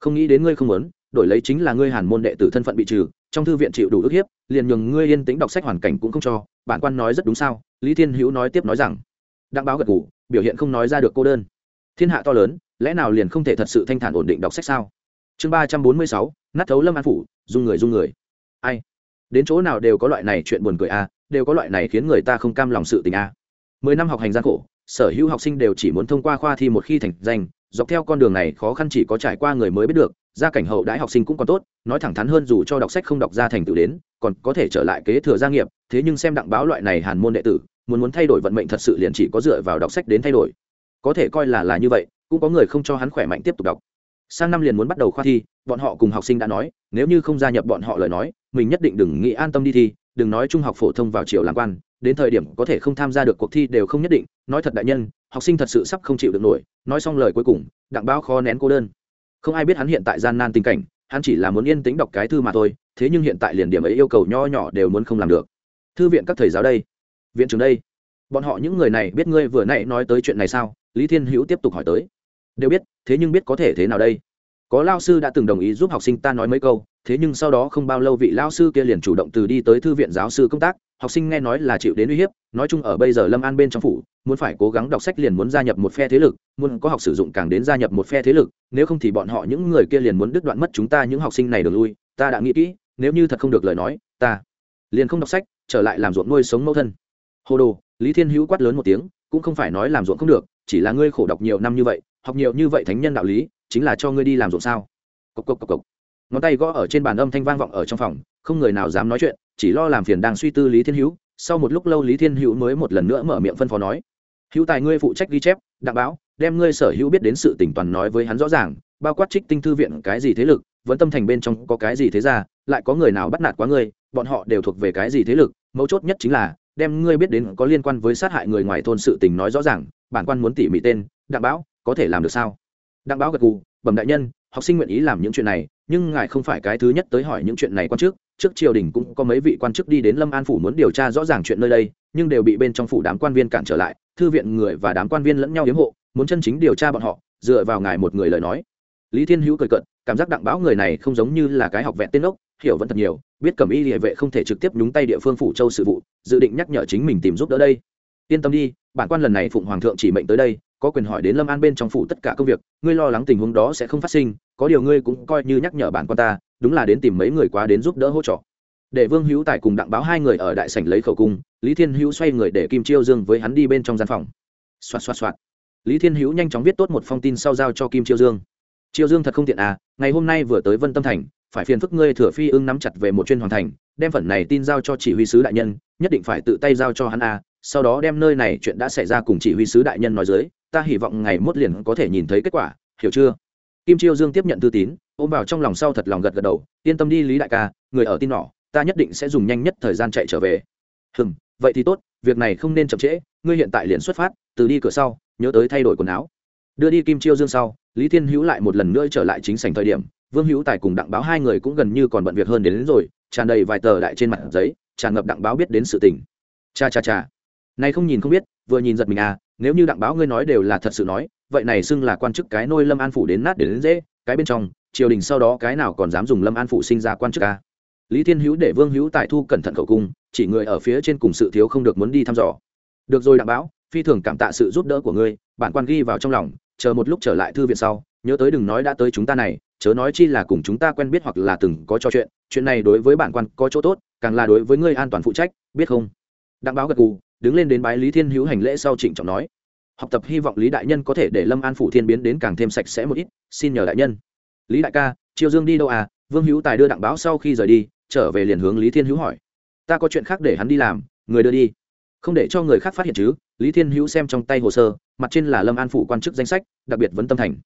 Không nghĩ đến ngươi không muốn, đổi lấy chính là ngươi hàn môn đệ tử thân phận bị trừ, trong thư viện chịu đủ ức hiếp, liền nhường ngươi yên tĩnh đọc sách hoàn cảnh cũng không cho, bản quan nói rất đúng sao, lý thiên hữu nói tiếp nói rằng, đặng báo gật ngủ biểu hiện không nói ra được cô đơn. Thiên hạ to lớn lẽ nào liền không thể thật sự thanh thản ổn định đọc sách sao? Chương ba trăm bốn mươi sáu nát thấu lâm an phủ dung người dung người. Ai? Đến chỗ nào đều có loại này chuyện buồn cười a à, đều có loại này khiến người ta không cam lòng sự tình a. À. mười năm học hành gian khổ sở hữu học sinh đều chỉ muốn thông qua khoa thi một khi thành danh dọc theo con đường này khó khăn chỉ có trải qua người mới biết được gia cảnh hậu đãi học sinh cũng còn tốt nói thẳng thắn hơn dù cho đọc sách không đọc ra thành tựu đến còn có thể trở lại kế thừa gia nghiệp thế nhưng xem đặng báo loại này hàn môn đệ tử muốn muốn thay đổi vận mệnh thật sự liền chỉ có dựa vào đọc sách đến thay đổi. Có thể coi là là như vậy cũng có người không cho hắn khỏe mạnh tiếp tục đọc. Sang năm liền muốn bắt đầu khoa thi, bọn họ cùng học sinh đã nói, nếu như không gia nhập bọn họ lời nói, mình nhất định đừng nghĩ an tâm đi thi, đừng nói trung học phổ thông vào chiều làm quan, đến thời điểm có thể không tham gia được cuộc thi đều không nhất định, nói thật đại nhân, học sinh thật sự sắp không chịu được nổi, nói xong lời cuối cùng, đặng bao khó nén cô đơn. Không ai biết hắn hiện tại gian nan tình cảnh, hắn chỉ là muốn yên tĩnh đọc cái thư mà thôi, thế nhưng hiện tại liền điểm ấy yêu cầu nho nhỏ đều muốn không làm được. Thư viện các thầy giáo đây. Viện trưởng đây. Bọn họ những người này biết ngươi vừa nãy nói tới chuyện này sao? Lý thiên hữu tiếp tục hỏi tới đều biết, thế nhưng biết có thể thế nào đây? Có lao sư đã từng đồng ý giúp học sinh ta nói mấy câu, thế nhưng sau đó không bao lâu vị lao sư kia liền chủ động từ đi tới thư viện giáo sư công tác, học sinh nghe nói là chịu đến uy hiếp, nói chung ở bây giờ lâm an bên trong phủ, muốn phải cố gắng đọc sách liền muốn gia nhập một phe thế lực, muốn có học sử dụng càng đến gia nhập một phe thế lực, nếu không thì bọn họ những người kia liền muốn đứt đoạn mất chúng ta những học sinh này đường lui, ta đã nghĩ kỹ, nếu như thật không được lời nói, ta liền không đọc sách, trở lại làm ruộng nuôi sống mẫu thân. Hồ đồ, lý thiên hữu quát lớn một tiếng, cũng không phải nói làm ruộng không được, chỉ là ngươi khổ đọc nhiều năm như vậy học nhiều như vậy thánh nhân đạo lý, chính là cho ngươi đi làm ruộng sao? Cộc cộc cộc cộc. Ngón tay gõ ở trên bàn âm thanh vang vọng ở trong phòng, không người nào dám nói chuyện, chỉ lo làm phiền đang suy tư lý thiên hữu. Sau một lúc lâu lý thiên hữu mới một lần nữa mở miệng phân phó nói, hữu tài ngươi phụ trách ghi chép, đặng báo, đem ngươi sở hữu biết đến sự tỉnh toàn nói với hắn rõ ràng, bao quát trích tinh thư viện cái gì thế lực vẫn tâm thành bên trong có cái gì thế ra lại có người nào bắt nạt quá ngươi, bọn họ đều thuộc về cái gì thế lực, mấu chốt nhất chính là, đem ngươi biết đến có liên quan với sát hại người ngoài thôn sự tình nói rõ ràng, bản quan muốn tỉ mỉ tên, đặng báo có thể làm được sao? Đặng báo gật gù, bẩm đại nhân, học sinh nguyện ý làm những chuyện này, nhưng ngài không phải cái thứ nhất tới hỏi những chuyện này quan chức. Trước triều đình cũng có mấy vị quan chức đi đến lâm an phủ muốn điều tra rõ ràng chuyện nơi đây, nhưng đều bị bên trong phủ đám quan viên cản trở lại. Thư viện người và đám quan viên lẫn nhau hiếm hộ, muốn chân chính điều tra bọn họ, dựa vào ngài một người lời nói. Lý thiên hữu cười cận cảm giác đặng báo người này không giống như là cái học vẹn tên ốc, hiểu vẫn thật nhiều, biết cẩm y địa vệ không thể trực tiếp nhúng tay địa phương phủ châu sự vụ, dự định nhắc nhở chính mình tìm giúp đỡ đây. Yên tâm đi, bản quan lần này phụng hoàng thượng chỉ mệnh tới đây có quyền hỏi đến lâm an bên trong phủ tất cả công việc, ngươi lo lắng tình huống đó sẽ không phát sinh, có điều ngươi cũng coi như nhắc nhở bản quan ta, đúng là đến tìm mấy người quá đến giúp đỡ hỗ trợ. Để vương hữu tài cùng đặng báo hai người ở đại sảnh lấy khẩu cung, lý thiên hữu xoay người để kim chiêu dương với hắn đi bên trong gian phòng. Xoạt xoạt xoạt. Lý thiên hữu nhanh chóng viết tốt một phong tin sau giao cho kim chiêu dương. Chiêu dương thật không tiện à ngày hôm nay vừa tới vân tâm thành, phải phiền phức ngươi thừa phi ưng nắm chặt về một chuyên hoàn thành, đem phần này tin giao cho chỉ huy sứ đại nhân, nhất định phải tự tay giao cho hắn à sau đó đem nơi này chuyện đã xảy ra cùng chỉ huy sứ đại nhân nói dưới ta hy vọng ngày mốt liền có thể nhìn thấy kết quả hiểu chưa? Kim chiêu dương tiếp nhận thư tín ôm vào trong lòng sau thật lòng gật gật đầu yên tâm đi lý đại ca người ở tin nọ ta nhất định sẽ dùng nhanh nhất thời gian chạy trở về. Hừm vậy thì tốt việc này không nên chậm trễ ngươi hiện tại liền xuất phát từ đi cửa sau nhớ tới thay đổi quần áo. Đưa đi kim chiêu dương sau lý thiên hữu lại một lần nữa trở lại chính sảnh thời điểm vương hữu tài cùng đặng báo hai người cũng gần như còn bận việc hơn đến, đến rồi tràn đầy vài tờ đại trên mặt giấy tràn ngập đặng báo biết đến sự tình. Cha cha cha. Này không nhìn không biết vừa nhìn giật mình à nếu như đặng báo ngươi nói đều là thật sự nói, vậy này xưng là quan chức cái nôi lâm an phủ đến nát để đến dễ, cái bên trong, triều đình sau đó cái nào còn dám dùng lâm an phủ sinh ra quan chức à lý thiên hữu để vương hữu tài thu cẩn thận khẩu cung, chỉ người ở phía trên cùng sự thiếu không được muốn đi thăm dò. Được rồi đặng báo phi thường cảm tạ sự giúp đỡ của ngươi, bản quan ghi vào trong lòng, chờ một lúc trở lại thư viện sau, nhớ tới đừng nói đã tới chúng ta này, chớ nói chi là cùng chúng ta quen biết hoặc là từng có trò chuyện chuyện này đối với bản quan có chỗ tốt, càng là đối với ngươi an toàn phụ trách, biết không? Đặng báo gật gù đứng lên đến bái lý thiên hữu hành lễ sau trịnh trọng nói, học tập hy vọng lý đại nhân có thể để lâm an phủ thiên biến đến càng thêm sạch sẽ một ít, xin nhờ đại nhân. Lý đại ca, triều dương đi đâu à? Vương hữu tài đưa đặng báo sau khi rời đi, trở về liền hướng lý thiên hữu hỏi. Ta có chuyện khác để hắn đi làm, người đưa đi. Không để cho người khác phát hiện chứ. Lý thiên hữu xem trong tay hồ sơ, mặt trên là lâm an phủ quan chức danh sách, đặc biệt vấn tâm thành.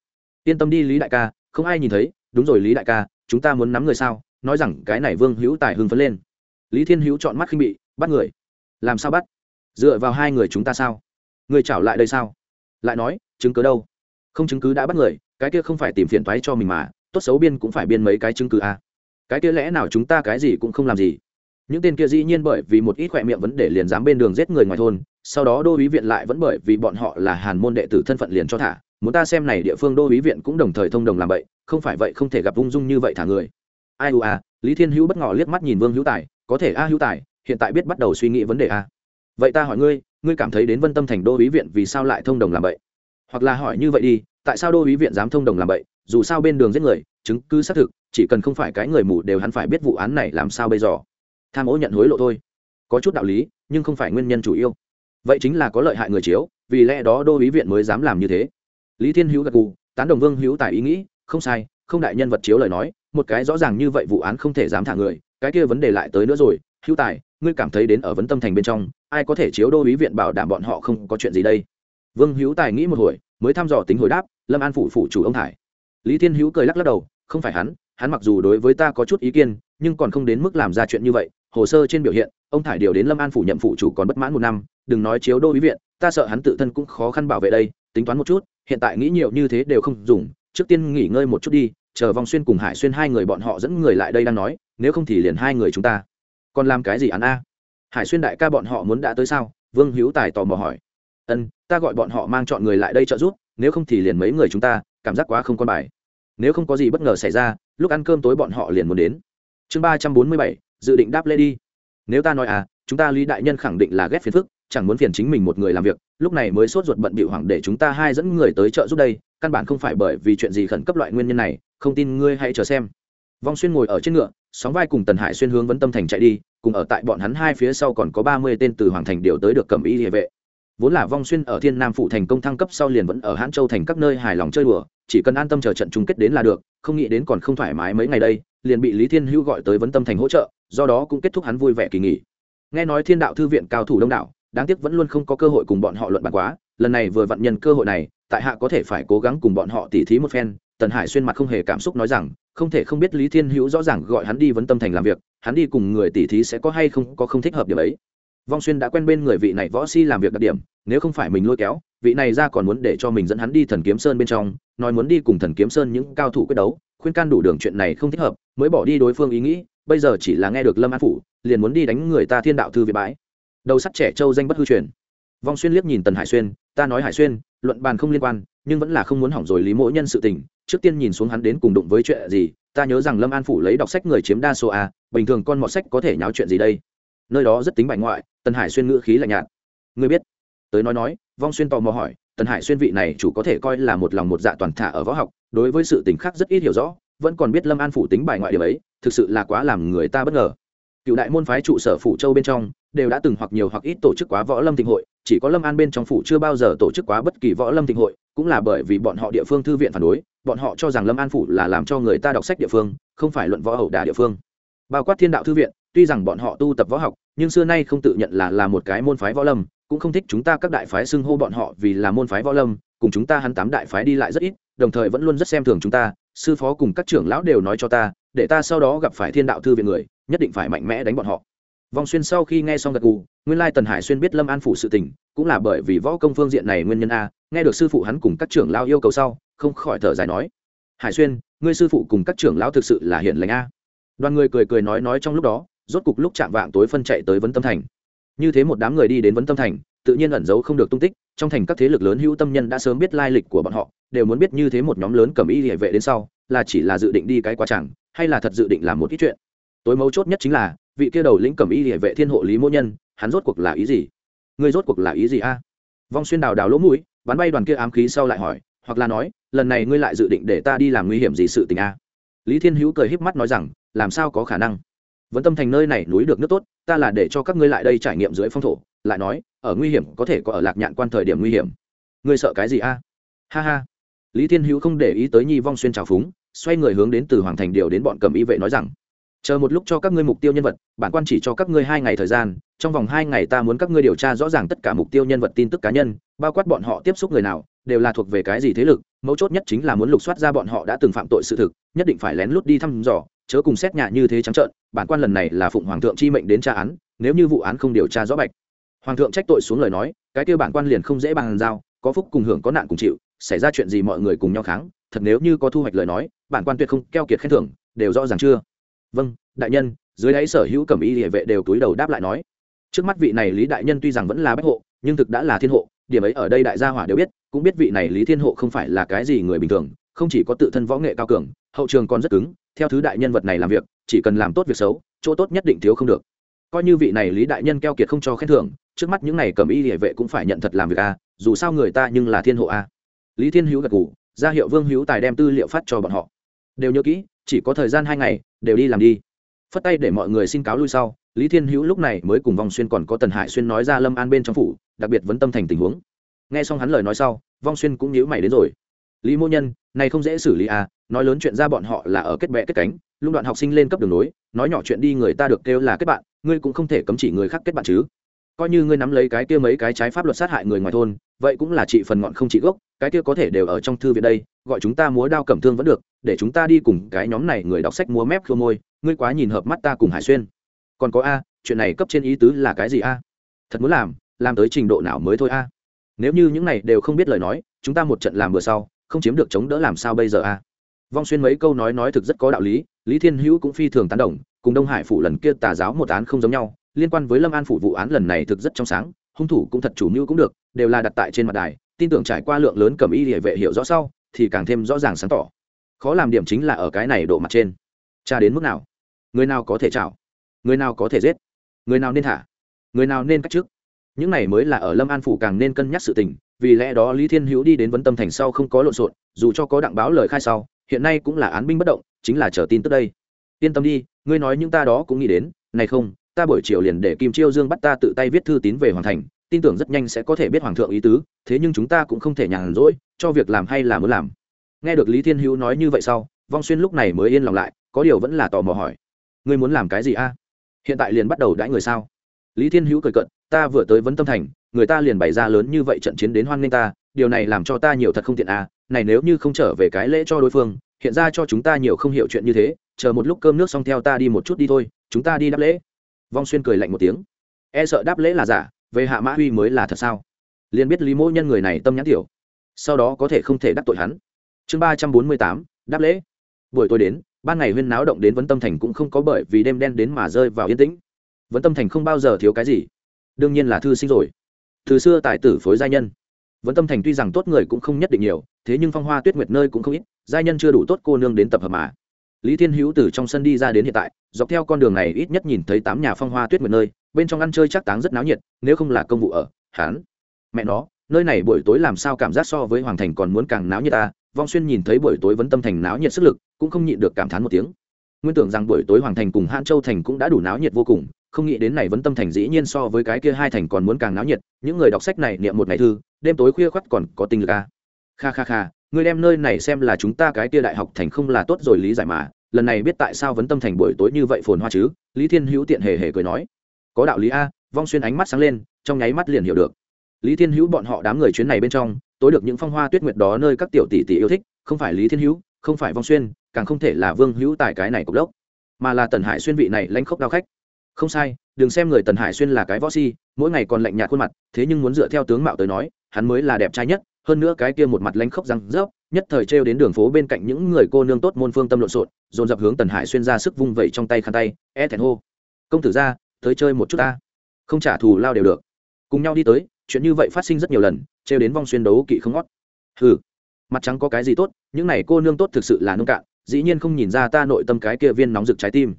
Yên tâm đi lý đại ca, không ai nhìn thấy. Đúng rồi lý đại ca, chúng ta muốn nắm người sao? Nói rằng cái này vương hữu tài hưng phấn lên. Lý thiên hữu chọn mắt khinh bị, bắt người. Làm sao bắt? Dựa vào hai người chúng ta sao? Người chảo lại đây sao? Lại nói, chứng cứ đâu? Không chứng cứ đã bắt người, cái kia không phải tìm phiền thoái cho mình mà, tốt xấu biên cũng phải biên mấy cái chứng cứ à. cái kia lẽ nào chúng ta cái gì cũng không làm gì? Những tên kia dĩ nhiên bởi vì một ít khỏe miệng vấn đề liền dám bên đường giết người ngoài thôn, sau đó đô ý viện lại vẫn bởi vì bọn họ là hàn môn đệ tử thân phận liền cho thả. Muốn ta xem này địa phương đô ý viện cũng đồng thời thông đồng làm vậy, không phải vậy không thể gặp ung dung như vậy thả người. Ai u à lý thiên hữu bất ngỏ liếc mắt nhìn vương hữu tài, có thể a hữu tài, hiện tại biết bắt đầu suy nghĩ vấn đề a vậy ta hỏi ngươi ngươi cảm thấy đến vân tâm thành đô ý viện vì sao lại thông đồng làm vậy? Hoặc là hỏi như vậy đi, tại sao đô ý viện dám thông đồng làm vậy? Dù sao bên đường giết người, chứng cứ xác thực, chỉ cần không phải cái người mù đều hắn phải biết vụ án này làm sao bây giờ. Tham ô nhận hối lộ thôi. Có chút đạo lý, nhưng không phải nguyên nhân chủ yếu. Vậy chính là có lợi hại người chiếu, vì lẽ đó đô ý viện mới dám làm như thế. Lý thiên hữu gật gù, tán đồng vương hữu tài ý nghĩ, không sai, không đại nhân vật chiếu lời nói, một cái rõ ràng như vậy vụ án không thể dám thả người, cái kia vấn đề lại tới nữa rồi, hữu tài ngươi cảm thấy đến ở vấn tâm thành bên trong, ai có thể chiếu đô ý viện bảo đảm bọn họ không có chuyện gì đây? Vương hữu tài nghĩ một hồi, mới thăm dò tính hồi đáp, lâm an phủ phủ chủ ông thải lý thiên hữu cười lắc lắc đầu, không phải hắn hắn mặc dù đối với ta có chút ý kiến, nhưng còn không đến mức làm ra chuyện như vậy. Hồ sơ trên biểu hiện, ông thải điều đến lâm an phủ nhậm phụ chủ còn bất mãn một năm, đừng nói chiếu đô ý viện, ta sợ hắn tự thân cũng khó khăn bảo vệ đây, tính toán một chút, hiện tại nghĩ nhiều như thế đều không dùng, trước tiên nghỉ ngơi một chút đi, chờ vòng xuyên cùng hải xuyên hai người bọn họ dẫn người lại đây đang nói, nếu không thì liền hai người chúng ta còn làm cái gì án a? Hải xuyên đại ca bọn họ muốn đã tới sao? Vương hữu tài tò mò hỏi. Ân, ta gọi bọn họ mang chọn người lại đây trợ giúp, nếu không thì liền mấy người chúng ta, cảm giác quá không con bài. Nếu không có gì bất ngờ xảy ra, lúc ăn cơm tối bọn họ liền muốn đến. Chương ba trăm bốn mươi bảy, dự định đáp lê đi. Nếu ta nói à chúng ta lý đại nhân khẳng định là ghét phiền phức, chẳng muốn phiền chính mình một người làm việc, lúc này mới sốt ruột bận bịu hoảng để chúng ta hai dẫn người tới chợ giúp đây, căn bản không phải bởi vì chuyện gì khẩn cấp loại nguyên nhân này, không tin ngươi hãy chờ xem. Vong xuyên ngồi ở trên ngựa sóng vai cùng tần hải xuyên hướng vấn tâm thành chạy đi, cùng ở tại bọn hắn hai phía sau còn có ba mươi tên từ hoàng thành điều tới được cầm y địa vệ. Vốn là vong xuyên ở thiên nam phụ thành công thăng cấp sau liền vẫn ở hãn châu thành các nơi hài lòng chơi đùa, chỉ cần an tâm chờ trận chung kết đến là được, không nghĩ đến còn không thoải mái mấy ngày đây, liền bị lý thiên hữu gọi tới vấn tâm thành hỗ trợ, do đó cũng kết thúc hắn vui vẻ kỳ nghỉ. Nghe nói thiên đạo thư viện cao thủ đông đảo, đáng tiếc vẫn luôn không có cơ hội cùng bọn họ luận bàn quá, lần này vừa vặn nhân cơ hội này, tại hạ có thể phải cố gắng cùng bọn họ tỉ thí một phen tần hải xuyên mặt không hề cảm xúc nói rằng, không thể không biết lý thiên hữu rõ ràng gọi hắn đi vấn tâm thành làm việc, hắn đi cùng người tỉ thí sẽ có hay không có không thích hợp điểm ấy. Vong xuyên đã quen bên người vị này võ si làm việc đặc điểm, nếu không phải mình lôi kéo, vị này ra còn muốn để cho mình dẫn hắn đi thần kiếm sơn bên trong, nói muốn đi cùng thần kiếm sơn những cao thủ quyết đấu, khuyên can đủ đường chuyện này không thích hợp, mới bỏ đi đối phương ý nghĩ, bây giờ chỉ là nghe được lâm an phủ, liền muốn đi đánh người ta thiên đạo thư viện bãi. Đầu sắt trẻ châu danh bất hư truyền. Vong xuyên liếc nhìn tần hải xuyên, ta nói hải xuyên, luận bàn không liên quan nhưng vẫn là không muốn hỏng rồi lý mỗi nhân sự tình, trước tiên nhìn xuống hắn đến cùng đụng với chuyện gì, ta nhớ rằng lâm an phủ lấy đọc sách người chiếm đa số a, bình thường con mọt sách có thể nháo chuyện gì đây? Nơi đó rất tính bại ngoại, tần hải xuyên ngữ khí lạnh nhạt. Ngươi biết? Tới nói nói, vong xuyên tò mò hỏi, tần hải xuyên vị này chủ có thể coi là một lòng một dạ toàn thả ở võ học, đối với sự tình khác rất ít hiểu rõ, vẫn còn biết lâm an phủ tính bài ngoại điểm ấy, thực sự là quá làm người ta bất ngờ. Cựu đại môn phái trụ sở phủ châu bên trong đều đã từng hoặc nhiều hoặc ít tổ chức quá võ lâm thịnh hội, chỉ có lâm an bên trong phủ chưa bao giờ tổ chức quá bất kỳ võ lâm thịnh hội, cũng là bởi vì bọn họ địa phương thư viện phản đối, bọn họ cho rằng lâm an phủ là làm cho người ta đọc sách địa phương, không phải luận võ hậu đà địa phương. Bao quát thiên đạo thư viện, tuy rằng bọn họ tu tập võ học, nhưng xưa nay không tự nhận là là một cái môn phái võ lâm, cũng không thích chúng ta các đại phái xưng hô bọn họ vì là môn phái võ lâm, cùng chúng ta hắn tám đại phái đi lại rất ít, đồng thời vẫn luôn rất xem thường chúng ta, sư phó cùng các trưởng lão đều nói cho ta, để ta sau đó gặp phải thiên đạo thư viện người, nhất định phải mạnh mẽ đánh bọn họ vong xuyên sau khi nghe xong gật gù, nguyên lai tần hải xuyên biết lâm an phủ sự tình, cũng là bởi vì võ công phương diện này nguyên nhân a, nghe được sư phụ hắn cùng các trưởng lão yêu cầu sau, không khỏi thở dài nói, hải xuyên, ngươi sư phụ cùng các trưởng lão thực sự là hiện lành a. Đoàn người cười cười nói nói trong lúc đó, rốt cục lúc chạm vạng tối phân chạy tới vấn tâm thành. Như thế một đám người đi đến vấn tâm thành, tự nhiên ẩn giấu không được tung tích, trong thành các thế lực lớn hữu tâm nhân đã sớm biết lai lịch của bọn họ, đều muốn biết như thế một nhóm lớn cầm y địa vệ đến sau, là chỉ là dự định đi cái quá chẳng, hay là thật dự định làm một ít chuyện tối mấu chốt nhất chính là, vị kia đầu lĩnh cẩm y địa vệ thiên hộ lý mỗ nhân, hắn rốt cuộc là ý gì? Người rốt cuộc là ý gì a? Vong xuyên đào đào lỗ mũi, bắn bay đoàn kia ám khí sau lại hỏi, hoặc là nói, lần này ngươi lại dự định để ta đi làm nguy hiểm gì sự tình a? Lý thiên hữu cười híp mắt nói rằng, làm sao có khả năng? Vẫn tâm thành nơi này núi được nước tốt, ta là để cho các ngươi lại đây trải nghiệm dưới phong thổ, lại nói, ở nguy hiểm có thể có ở lạc nhạn quan thời điểm nguy hiểm. Ngươi sợ cái gì a? Ha ha. Lý thiên hữu không để ý tới nhi vong xuyên trào phúng, xoay người hướng đến từ hoàng thành điều đến bọn cầm y vệ nói rằng chờ một lúc cho các ngươi mục tiêu nhân vật, bản quan chỉ cho các ngươi hai ngày thời gian, trong vòng hai ngày ta muốn các ngươi điều tra rõ ràng tất cả mục tiêu nhân vật tin tức cá nhân, bao quát bọn họ tiếp xúc người nào, đều là thuộc về cái gì thế lực, mấu chốt nhất chính là muốn lục soát ra bọn họ đã từng phạm tội sự thực, nhất định phải lén lút đi thăm dò, chớ cùng xét nhà như thế trắng trợn, bản quan lần này là phụng hoàng thượng chi mệnh đến tra án, nếu như vụ án không điều tra rõ bạch. Hoàng thượng trách tội xuống lời nói, cái kêu bản quan liền không dễ bàn giao, có phúc cùng hưởng có nạn cùng chịu, xảy ra chuyện gì mọi người cùng nhau kháng, thật nếu như có thu hoạch lời nói, bản quan tuyệt không keo kiệt khen thưởng, đều rõ ràng chưa? Vâng đại nhân. Dưới đáy sở hữu cẩm y địa vệ đều túi đầu đáp lại nói. Trước mắt vị này lý đại nhân tuy rằng vẫn là bách hộ, nhưng thực đã là thiên hộ, điểm ấy ở đây đại gia hỏa đều biết, cũng biết vị này lý thiên hộ không phải là cái gì người bình thường, không chỉ có tự thân võ nghệ cao cường, hậu trường còn rất cứng, theo thứ đại nhân vật này làm việc, chỉ cần làm tốt việc xấu, chỗ tốt nhất định thiếu không được. Coi như vị này lý đại nhân keo kiệt không cho khen thưởng, trước mắt những này cầm y địa vệ cũng phải nhận thật làm việc a, dù sao người ta nhưng là thiên hộ a. Lý thiên hữu gật g ủ ra hiệu vương hữu tài đem tư liệu phát cho bọn họ đều nhớ kỹ, chỉ có thời gian hai ngày, đều đi làm đi. Phất tay để mọi người xin cáo lui sau, lý thiên hữu lúc này mới cùng vong xuyên còn có tần hải xuyên nói ra lâm an bên trong phủ, đặc biệt vấn tâm thành tình huống. Nghe xong hắn lời nói sau, vong xuyên cũng nhíu mày đến rồi. Lý mô nhân, này không dễ xử lý à nói lớn chuyện ra bọn họ là ở kết bệ kết cánh lung đoạn học sinh lên cấp đường nối, nói nhỏ chuyện đi người ta được kêu là kết bạn, ngươi cũng không thể cấm chỉ người khác kết bạn chứ coi như ngươi nắm lấy cái kia mấy cái trái pháp luật sát hại người ngoài thôn, vậy cũng là trị phần ngọn không trị gốc, cái kia có thể đều ở trong thư viện đây, gọi chúng ta múa đao cẩm thương vẫn được, để chúng ta đi cùng cái nhóm này người đọc sách múa mép khô môi, ngươi quá nhìn hợp mắt ta cùng hải xuyên. Còn có a, chuyện này cấp trên ý tứ là cái gì a? Thật muốn làm làm tới trình độ nào mới thôi a? Nếu như những này đều không biết lời nói, chúng ta một trận làm vừa sau, không chiếm được chống đỡ làm sao bây giờ a? Vong xuyên mấy câu nói nói thực rất có đạo lý lý thiên hữu cũng phi thường tán đồng, cùng đông hải phủ lần kia tà giáo một án không giống nhau liên quan với lâm an phủ vụ án lần này thực rất trong sáng, hung thủ cũng thật chủ mưu cũng được, đều là đặt tại trên mặt đài, tin tưởng trải qua lượng lớn cầm y địa vệ hiểu rõ sau, thì càng thêm rõ ràng sáng tỏ. Khó làm điểm chính là ở cái này độ mặt trên. Tra đến mức nào? Người nào có thể chảo? Người nào có thể giết? Người nào nên thả? Người nào nên cách trước những này mới là ở lâm an phủ càng nên cân nhắc sự tình, vì lẽ đó lý thiên hữu đi đến vấn tâm thành sau không có lộn xộn, dù cho có đặng báo lời khai sau, hiện nay cũng là án binh bất động, chính là chờ tin tức đây. Yên tâm đi, ngươi nói những ta đó cũng nghĩ đến, này không ta buổi chiều liền để kim chiêu dương bắt ta tự tay viết thư tín về Hoàng thành, tin tưởng rất nhanh sẽ có thể biết hoàng thượng ý tứ, thế nhưng chúng ta cũng không thể nhàn rỗi, cho việc làm hay là muốn làm. Nghe được lý thiên hữu nói như vậy sau, vong xuyên lúc này mới yên lòng lại, có điều vẫn là tò mò hỏi. Ngươi muốn làm cái gì a? Hiện tại liền bắt đầu đãi người sao? Lý thiên hữu cười cận ta vừa tới vấn tâm thành, người ta liền bày ra lớn như vậy trận chiến đến hoan nghênh ta, điều này làm cho ta nhiều thật không tiện a. Này nếu như không trở về cái lễ cho đối phương, hiện ra cho chúng ta nhiều không hiểu chuyện như thế, chờ một lúc cơm nước xong theo ta đi một chút đi thôi, chúng ta đi đáp lễ vong xuyên cười lạnh một tiếng. E sợ đáp lễ là giả, về hạ mã huy mới là thật sao? Liền biết lý mỗ nhân người này tâm nhãn tiểu, sau đó có thể không thể đắc tội hắn. Chương ba trăm bốn mươi tám, đáp lễ. Buổi tối đến, ban ngày huyên náo động đến vấn tâm thành cũng không có bởi vì đêm đen đến mà rơi vào yên tĩnh. Vấn tâm thành không bao giờ thiếu cái gì. Đương nhiên là thư sinh rồi. Từ xưa tài tử phối gia nhân. Vấn tâm thành tuy rằng tốt người cũng không nhất định nhiều, thế nhưng phong hoa tuyết nguyệt nơi cũng không ít gia nhân chưa đủ tốt cô nương đến tập hợp mà lý thiên hữu từ trong sân đi ra đến hiện tại, dọc theo con đường này ít nhất nhìn thấy tám nhà phong hoa tuyết nguyệt nơi, bên trong ăn chơi chắc táng rất náo nhiệt, nếu không là công vụ ở hán mẹ nó, nơi này buổi tối làm sao cảm giác so với hoàng thành còn muốn càng náo nhiệt ta, vong xuyên nhìn thấy buổi tối vấn tâm thành náo nhiệt sức lực, cũng không nhịn được cảm thán một tiếng nguyên tưởng rằng buổi tối hoàng thành cùng hãn châu thành cũng đã đủ náo nhiệt vô cùng, không nghĩ đến này vấn tâm thành dĩ nhiên so với cái kia hai thành còn muốn càng náo nhiệt, những người đọc sách này niệm một ngày thư, đêm tối khuya khoắt còn có tinh lực a à. kha kha kha ngươi đem nơi này xem là chúng ta cái kia đại học thành không là tốt rồi lý giải mà lần này biết tại sao vấn tâm thành buổi tối như vậy phồn hoa chứ? Lý thiên hữu tiện hề hề cười nói. Có đạo lý a, vong xuyên ánh mắt sáng lên, trong nháy mắt liền hiểu được. Lý thiên hữu bọn họ đám người chuyến này bên trong, tối được những phong hoa tuyết nguyệt đó nơi các tiểu tỷ tỷ yêu thích, không phải lý thiên hữu, không phải vong xuyên, càng không thể là vương hữu tại cái này cục đốc, mà là tần hải xuyên vị này lanh khốc đao khách. Không sai, đừng xem người tần hải xuyên là cái võ si, mỗi ngày còn lạnh nhạt khuôn mặt, thế nhưng muốn dựa theo tướng mạo tới nói, hắn mới là đẹp trai nhất hơn nữa cái kia một mặt lanh khốc răng rớp nhất thời trêu đến đường phố bên cạnh những người cô nương tốt môn phương tâm lộn xộn dồn dập hướng tần hải xuyên ra sức vung vẩy trong tay khăn tay e thẹn hô. Công tử ra tới chơi một chút ta. Không trả thù lao đều được. Cùng nhau đi tới chuyện như vậy phát sinh rất nhiều lần trêu đến vong xuyên đấu kỵ không ngót. Hừ mặt trắng có cái gì tốt những này cô nương tốt thực sự là nông cạn dĩ nhiên không nhìn ra ta nội tâm cái kia viên nóng rực trái tim.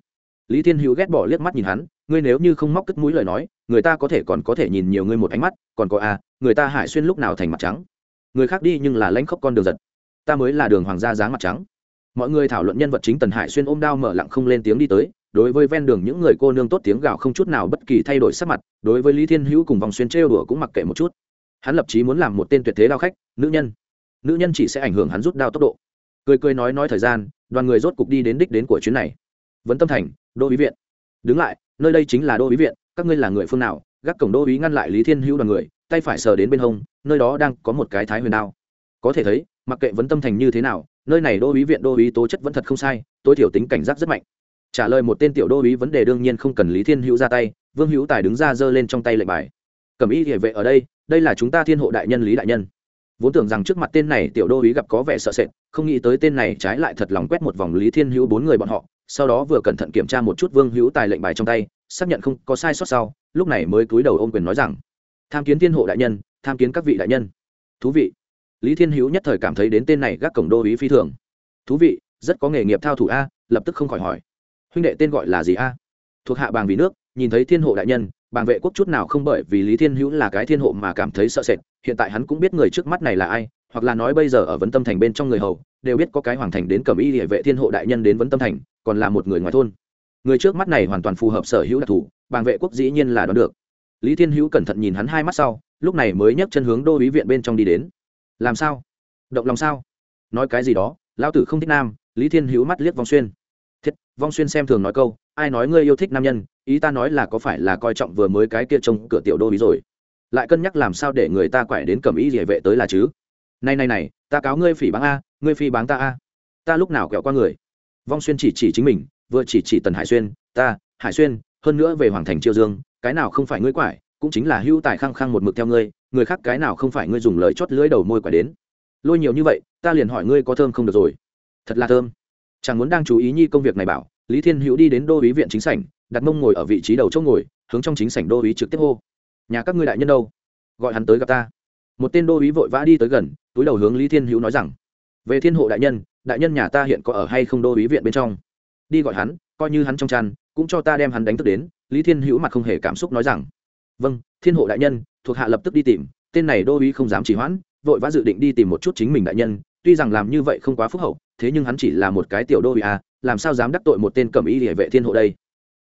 Lý thiên hữu ghét bỏ liếc mắt nhìn hắn ngươi nếu như không móc cất mũi lời nói người ta có thể còn có thể nhìn nhiều ngươi một ánh mắt còn có a à, người ta hải xuyên lúc nào thành mặt trắng? Người khác đi nhưng là lãnh khóc con đường giật. Ta mới là đường hoàng gia dáng mặt trắng. Mọi người thảo luận nhân vật chính tần hải xuyên ôm đao mở lặng không lên tiếng đi tới, đối với ven đường những người cô nương tốt tiếng gào không chút nào bất kỳ thay đổi sắc mặt, đối với lý thiên hữu cùng vòng xuyên trêu đùa cũng mặc kệ một chút. Hắn lập chí muốn làm một tên tuyệt thế đao khách, nữ nhân. Nữ nhân chỉ sẽ ảnh hưởng hắn rút đao tốc độ. Cười cười nói nói thời gian, đoàn người rốt cục đi đến đích đến của chuyến này. Vấn tâm thành, đô ý viện. Đứng lại, nơi đây chính là đô ý viện, các ngươi là người phương nào? Gác cổng đô ý ngăn lại lý thiên hữu đoàn người tay phải sờ đến bên hông, nơi đó đang có một cái thái huyền đao. Có thể thấy, mặc kệ vấn tâm thành như thế nào, nơi này đô ý viện đô ý tố chất vẫn thật không sai, tối thiểu tính cảnh giác rất mạnh. Trả lời một tên tiểu đô ý vấn đề đương nhiên không cần lý thiên hữu ra tay, vương hữu tài đứng ra giơ lên trong tay lệnh bài. Cầm ý địa vệ ở đây đây là chúng ta thiên hộ đại nhân lý đại nhân. Vốn tưởng rằng trước mặt tên này tiểu đô ý gặp có vẻ sợ sệt, không nghĩ tới tên này trái lại thật lòng quét một vòng lý thiên hữu bốn người bọn họ, sau đó vừa cẩn thận kiểm tra một chút vương hữu tài lệnh bài trong tay, xác nhận không có sai sót sau, lúc này mới cúi đầu ôm quyền nói rằng tham kiến thiên hộ đại nhân, tham kiến các vị đại nhân. Thú vị. Lý thiên hữu nhất thời cảm thấy đến tên này gác cổng đô ý phi thường. Thú vị, rất có nghề nghiệp thao thủ a, lập tức không khỏi hỏi. Huynh đệ tên gọi là gì a? Thuộc hạ bàng vì nước, nhìn thấy thiên hộ đại nhân, bàng vệ quốc chút nào không bởi vì lý thiên hữu là cái thiên hộ mà cảm thấy sợ sệt, hiện tại hắn cũng biết người trước mắt này là ai, hoặc là nói bây giờ ở vấn tâm thành bên trong người hầu, đều biết có cái hoàng thành đến cầm y địa vệ thiên hộ đại nhân đến vấn tâm thành, còn là một người ngoài thôn. Người trước mắt này hoàn toàn phù hợp sở hữu đặc thù, bàng vệ quốc dĩ nhiên là đoán được lý thiên hữu cẩn thận nhìn hắn hai mắt sau, lúc này mới nhấc chân hướng đô ý viện bên trong đi đến. Làm sao? Động lòng sao? Nói cái gì đó, lão tử không thích nam, lý thiên hữu mắt liếc vong xuyên. Thiết, vong xuyên xem thường nói câu, ai nói ngươi yêu thích nam nhân, ý ta nói là có phải là coi trọng vừa mới cái kia trông cửa tiểu đô ý rồi? Lại cân nhắc làm sao để người ta quải đến cầm ý địa vệ tới là chứ? Này này này, ta cáo ngươi phỉ báng a, ngươi phi báng ta a. Ta lúc nào kẹo qua người? Vong xuyên chỉ chỉ chính mình, vừa chỉ chỉ tần hải xuyên, ta, hải xuyên, hơn nữa về hoàng thành triều dương cái nào không phải ngươi quải, cũng chính là hưu tài khăng khăng một mực theo ngươi, người khác cái nào không phải ngươi dùng lời chót lưỡi đầu môi quải đến. Lôi nhiều như vậy, ta liền hỏi ngươi có thơm không được rồi. Thật là thơm. Chẳng muốn đang chú ý nhi công việc này bảo, lý thiên hữu đi đến đô ý viện chính sảnh, đặt mông ngồi ở vị trí đầu chỗ ngồi, hướng trong chính sảnh đô ý trực tiếp hô. Nhà các ngươi đại nhân đâu? Gọi hắn tới gặp ta. Một tên đô ý vội vã đi tới gần, túi đầu hướng lý thiên hữu nói rằng, về thiên hộ đại nhân đại nhân nhà ta hiện có ở hay không đô ý viện bên trong? Đi gọi hắn, coi như hắn trong tràn cũng cho ta đem hắn đánh thức đến, lý thiên hữu mặt không hề cảm xúc nói rằng vâng thiên hộ đại nhân, thuộc hạ lập tức đi tìm, tên này đô uý không dám chỉ hoãn, vội vã dự định đi tìm một chút chính mình đại nhân, tuy rằng làm như vậy không quá phúc hậu, thế nhưng hắn chỉ là một cái tiểu đô uý à làm sao dám đắc tội một tên cẩm y địa vệ thiên hộ đây?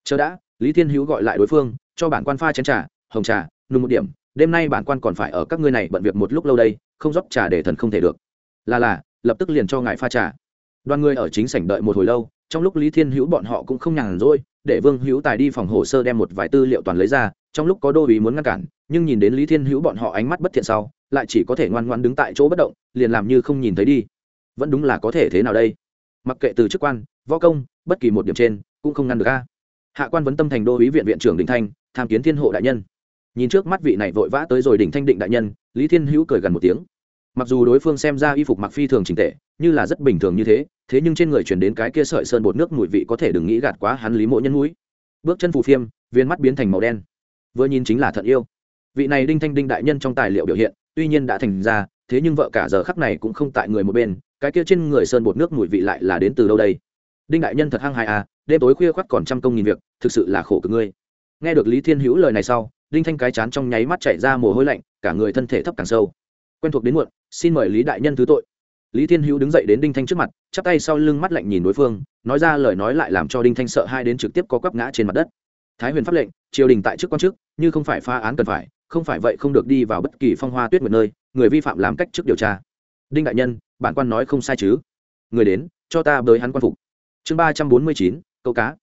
Chờ đã, lý thiên hữu gọi lại đối phương, cho bản quan pha chén trà, hồng trà, nùng một điểm, đêm nay bản quan còn phải ở các ngươi này bận việc một lúc lâu đây, không rót trà để thần không thể được. Là là, lập tức liền cho ngài pha trà. Đoàn người ở chính sảnh đợi một hồi lâu, trong lúc lý thiên hữu bọn họ cũng không nhàn rỗi để vương hữu tài đi phòng hồ sơ đem một vài tư liệu toàn lấy ra, trong lúc có đô ý muốn ngăn cản, nhưng nhìn đến lý thiên hữu bọn họ ánh mắt bất thiện sau, lại chỉ có thể ngoan ngoan đứng tại chỗ bất động, liền làm như không nhìn thấy đi. Vẫn đúng là có thể thế nào đây? Mặc kệ từ chức quan, võ công, bất kỳ một điểm trên, cũng không ngăn được a. Hạ quan vấn tâm thành đô ý viện viện trưởng đình thanh, tham kiến thiên hộ đại nhân. Nhìn trước mắt vị này vội vã tới rồi đỉnh thanh định đại nhân, lý thiên hữu cười gần một tiếng. Mặc dù đối phương xem ra y phục mặc phi thường trình tệ, như là rất bình thường như thế thế nhưng trên người chuyển đến cái kia sợi sơn bột nước mùi vị có thể đừng nghĩ gạt quá hắn lý mộ nhân mũi. Bước chân phù phiêm, viên mắt biến thành màu đen. Vừa nhìn chính là thận yêu. Vị này đinh thanh đinh đại nhân trong tài liệu biểu hiện, tuy nhiên đã thành ra, thế nhưng vợ cả giờ khắc này cũng không tại người một bên, cái kia trên người sơn bột nước mùi vị lại là đến từ đâu đây? Đinh đại nhân thật hăng hại à đêm tối khuya khoắt còn trăm công nghìn việc, thực sự là khổ cực ngươi. Nghe được lý thiên hữu lời này sau, đinh thanh cái chán trong nháy mắt chạy ra mồ hôi lạnh, cả người thân thể thấp càng sâu. Quen thuộc đến muộn, xin mời lý đại nhân thứ tội lý thiên hữu đứng dậy đến đinh thanh trước mặt, chắp tay sau lưng mắt lạnh nhìn đối phương, nói ra lời nói lại làm cho đinh thanh sợ hai đến trực tiếp có quắp ngã trên mặt đất. Thái huyền pháp lệnh, triều đình tại chức quan chức như không phải pha án cần phải, không phải vậy không được đi vào bất kỳ phong hoa tuyết nguyệt nơi, người vi phạm làm cách trước điều tra. Đinh đại nhân, bản quan nói không sai chứ? Người đến, cho ta bới hắn quan phục. Chương ba trăm bốn mươi chín, câu cá.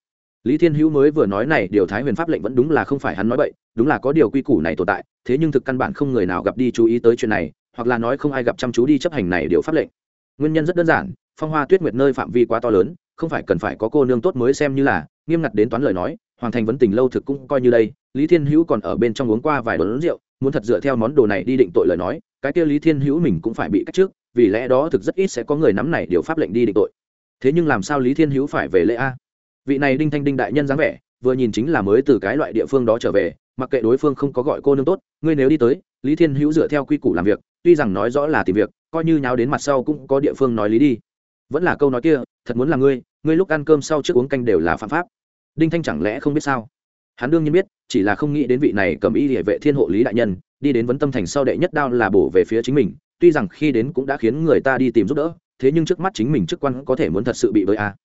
Lý thiên hữu mới vừa nói này, điều thái huyền pháp lệnh vẫn đúng là không phải hắn nói bậy, đúng là có điều quy củ này tồn tại, thế nhưng thực căn bản không người nào gặp đi chú ý tới chuyện này, hoặc là nói không ai gặp chăm chú đi chấp hành này điều pháp lệnh nguyên nhân rất đơn giản, phong hoa tuyết nguyệt nơi phạm vi quá to lớn, không phải cần phải có cô nương tốt mới xem như là, nghiêm ngặt đến toán lời nói, hoàng thành vấn tình lâu thực cũng coi như đây, lý thiên hữu còn ở bên trong uống qua vài đốn rượu, muốn thật dựa theo món đồ này đi định tội lời nói, cái kia lý thiên hữu mình cũng phải bị cách trước, vì lẽ đó thực rất ít sẽ có người nắm này điều pháp lệnh đi định tội. Thế nhưng làm sao lý thiên hữu phải về lễ a? Vị này đinh thanh đinh đại nhân dáng vẻ, vừa nhìn chính là mới từ cái loại địa phương đó trở về, mặc kệ đối phương không có gọi cô nương tốt, ngươi nếu đi tới, lý thiên hữu dựa theo quy củ làm việc, tuy rằng nói rõ là tìm việc coi như nháo đến mặt sau cũng có địa phương nói lý đi. Vẫn là câu nói kia thật muốn là ngươi ngươi lúc ăn cơm sau trước uống canh đều là phạm pháp. Đinh thanh chẳng lẽ không biết sao? Hắn đương nhiên biết chỉ là không nghĩ đến vị này cầm y địa vệ thiên hộ lý đại nhân đi đến vấn tâm thành sau đệ nhất đao là bổ về phía chính mình tuy rằng khi đến cũng đã khiến người ta đi tìm giúp đỡ thế nhưng trước mắt chính mình chức quan có thể muốn thật sự bị bơi a à.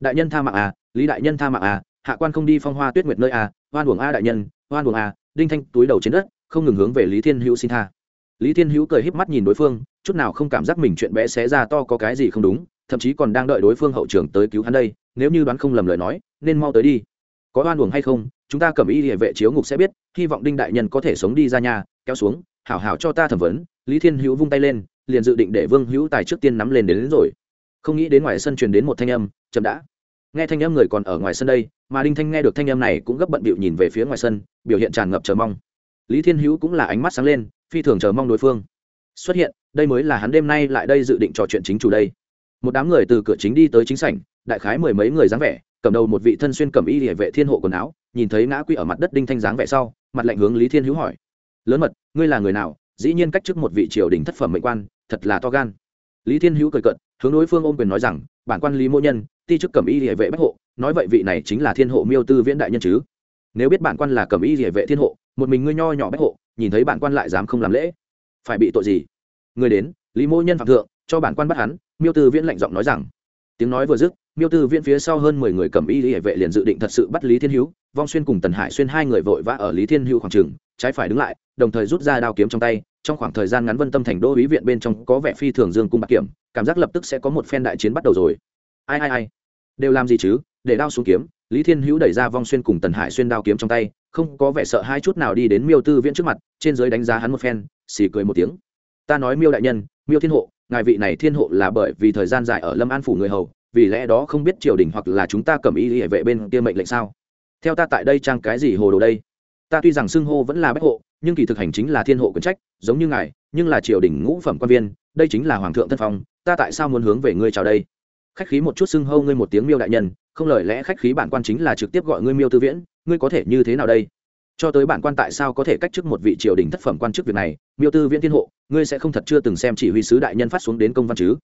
đại nhân tha mạng a à, lý đại nhân tha mạng a à, hạ quan không đi phong hoa tuyết nguyệt nơi a oan uổng a đại nhân oan uổng a đinh thanh túi đầu trên đất không ngừng hướng về lý thiên hữu xin tha lý thiên hữu cười híp mắt nhìn đối phương chút nào không cảm giác mình chuyện bé xé ra to có cái gì không đúng thậm chí còn đang đợi đối phương hậu trưởng tới cứu hắn đây nếu như đoán không lầm lời nói nên mau tới đi. Có oan uổng hay không chúng ta cầm y địa vệ chiếu ngục sẽ biết hy vọng đinh đại nhân có thể sống đi ra nhà kéo xuống hảo hảo cho ta thẩm vấn lý thiên hữu vung tay lên liền dự định để vương hữu tài trước tiên nắm lên đến, đến rồi. Không nghĩ đến ngoài sân truyền đến một thanh âm chậm đã. Nghe thanh âm người còn ở ngoài sân đây mà đinh thanh nghe được thanh âm này cũng gấp bận bịu nhìn về phía ngoài sân biểu hiện tràn ngập chờ mong. Lý thiên hữu cũng là ánh mắt sáng lên phi thường chờ mong đối phương. Xuất hiện, đây mới là hắn đêm nay lại đây dự định trò chuyện chính chủ đây. Một đám người từ cửa chính đi tới chính sảnh, đại khái mười mấy người dáng vẻ, cầm đầu một vị thân xuyên cầm y địa vệ thiên hộ quần áo, nhìn thấy ngã quỵ ở mặt đất đinh thanh dáng vẻ sau, mặt lạnh hướng lý thiên hữu hỏi. Lớn mật, ngươi là người nào? Dĩ nhiên cách chức một vị triều đình thất phẩm mệnh quan, thật là to gan. Lý thiên hữu cười cận hướng đối phương ôm quyền nói rằng, bản quan lý mô nhân, ti chức cầm y địa vệ bách hộ, nói vậy vị này chính là thiên hộ miêu tư viễn đại nhân chứ. Nếu biết bản quan là cầm y địa vệ thiên hộ, một mình ngươi nho nhỏ bách hộ nhìn thấy bản quan lại dám không làm lễ. Phải bị tội gì? Người đến, lý mô nhân phạm thượng, cho bản quan bắt hắn, miêu tư viễn lạnh giọng nói rằng. Tiếng nói vừa dứt, miêu tư viễn phía sau hơn mười người cầm y hệ vệ liền dự định thật sự bắt lý thiên hữu, vong xuyên cùng tần hải xuyên hai người vội vã ở lý thiên hữu khoảng trường, trái phải đứng lại, đồng thời rút ra đao kiếm trong tay, trong khoảng thời gian ngắn vân tâm thành đô ý viện bên trong có vẻ phi thường dương cung bạc kiểm, cảm giác lập tức sẽ có một phen đại chiến bắt đầu rồi. Ai ai ai? Đều làm gì chứ? Để đao xuống kiếm, lý thiên hữu đẩy ra vong xuyên cùng tần hải xuyên đao kiếm trong tay không có vẻ sợ hai chút nào đi đến miêu tư viễn trước mặt, trên giới đánh giá hắn một phen, xì cười một tiếng. Ta nói miêu đại nhân, miêu thiên hộ, ngài vị này thiên hộ là bởi vì thời gian dài ở lâm an phủ người hầu, vì lẽ đó không biết triều đình hoặc là chúng ta cầm ý hệ vệ bên kia mệnh lệnh sao? Theo ta tại đây trang cái gì hồ đồ đây? Ta tuy rằng xưng hô vẫn là bách hộ, nhưng kỳ thực hành chính là thiên hộ quyền trách, giống như ngài, nhưng là triều đình ngũ phẩm quan viên, đây chính là hoàng thượng thân phong, ta tại sao muốn hướng về ngươi chào đây? Khách khí một chút xưng hô ngươi một tiếng miêu đại nhân, không lời lẽ khách khí bản quan chính là trực tiếp gọi ngươi miêu tư viễn ngươi có thể như thế nào đây? Cho tới bản quan tại sao có thể cách chức một vị triều đình thất phẩm quan chức việc này, miêu tư viễn thiên hộ, ngươi sẽ không thật chưa từng xem chỉ huy sứ đại nhân phát xuống đến công văn chứ?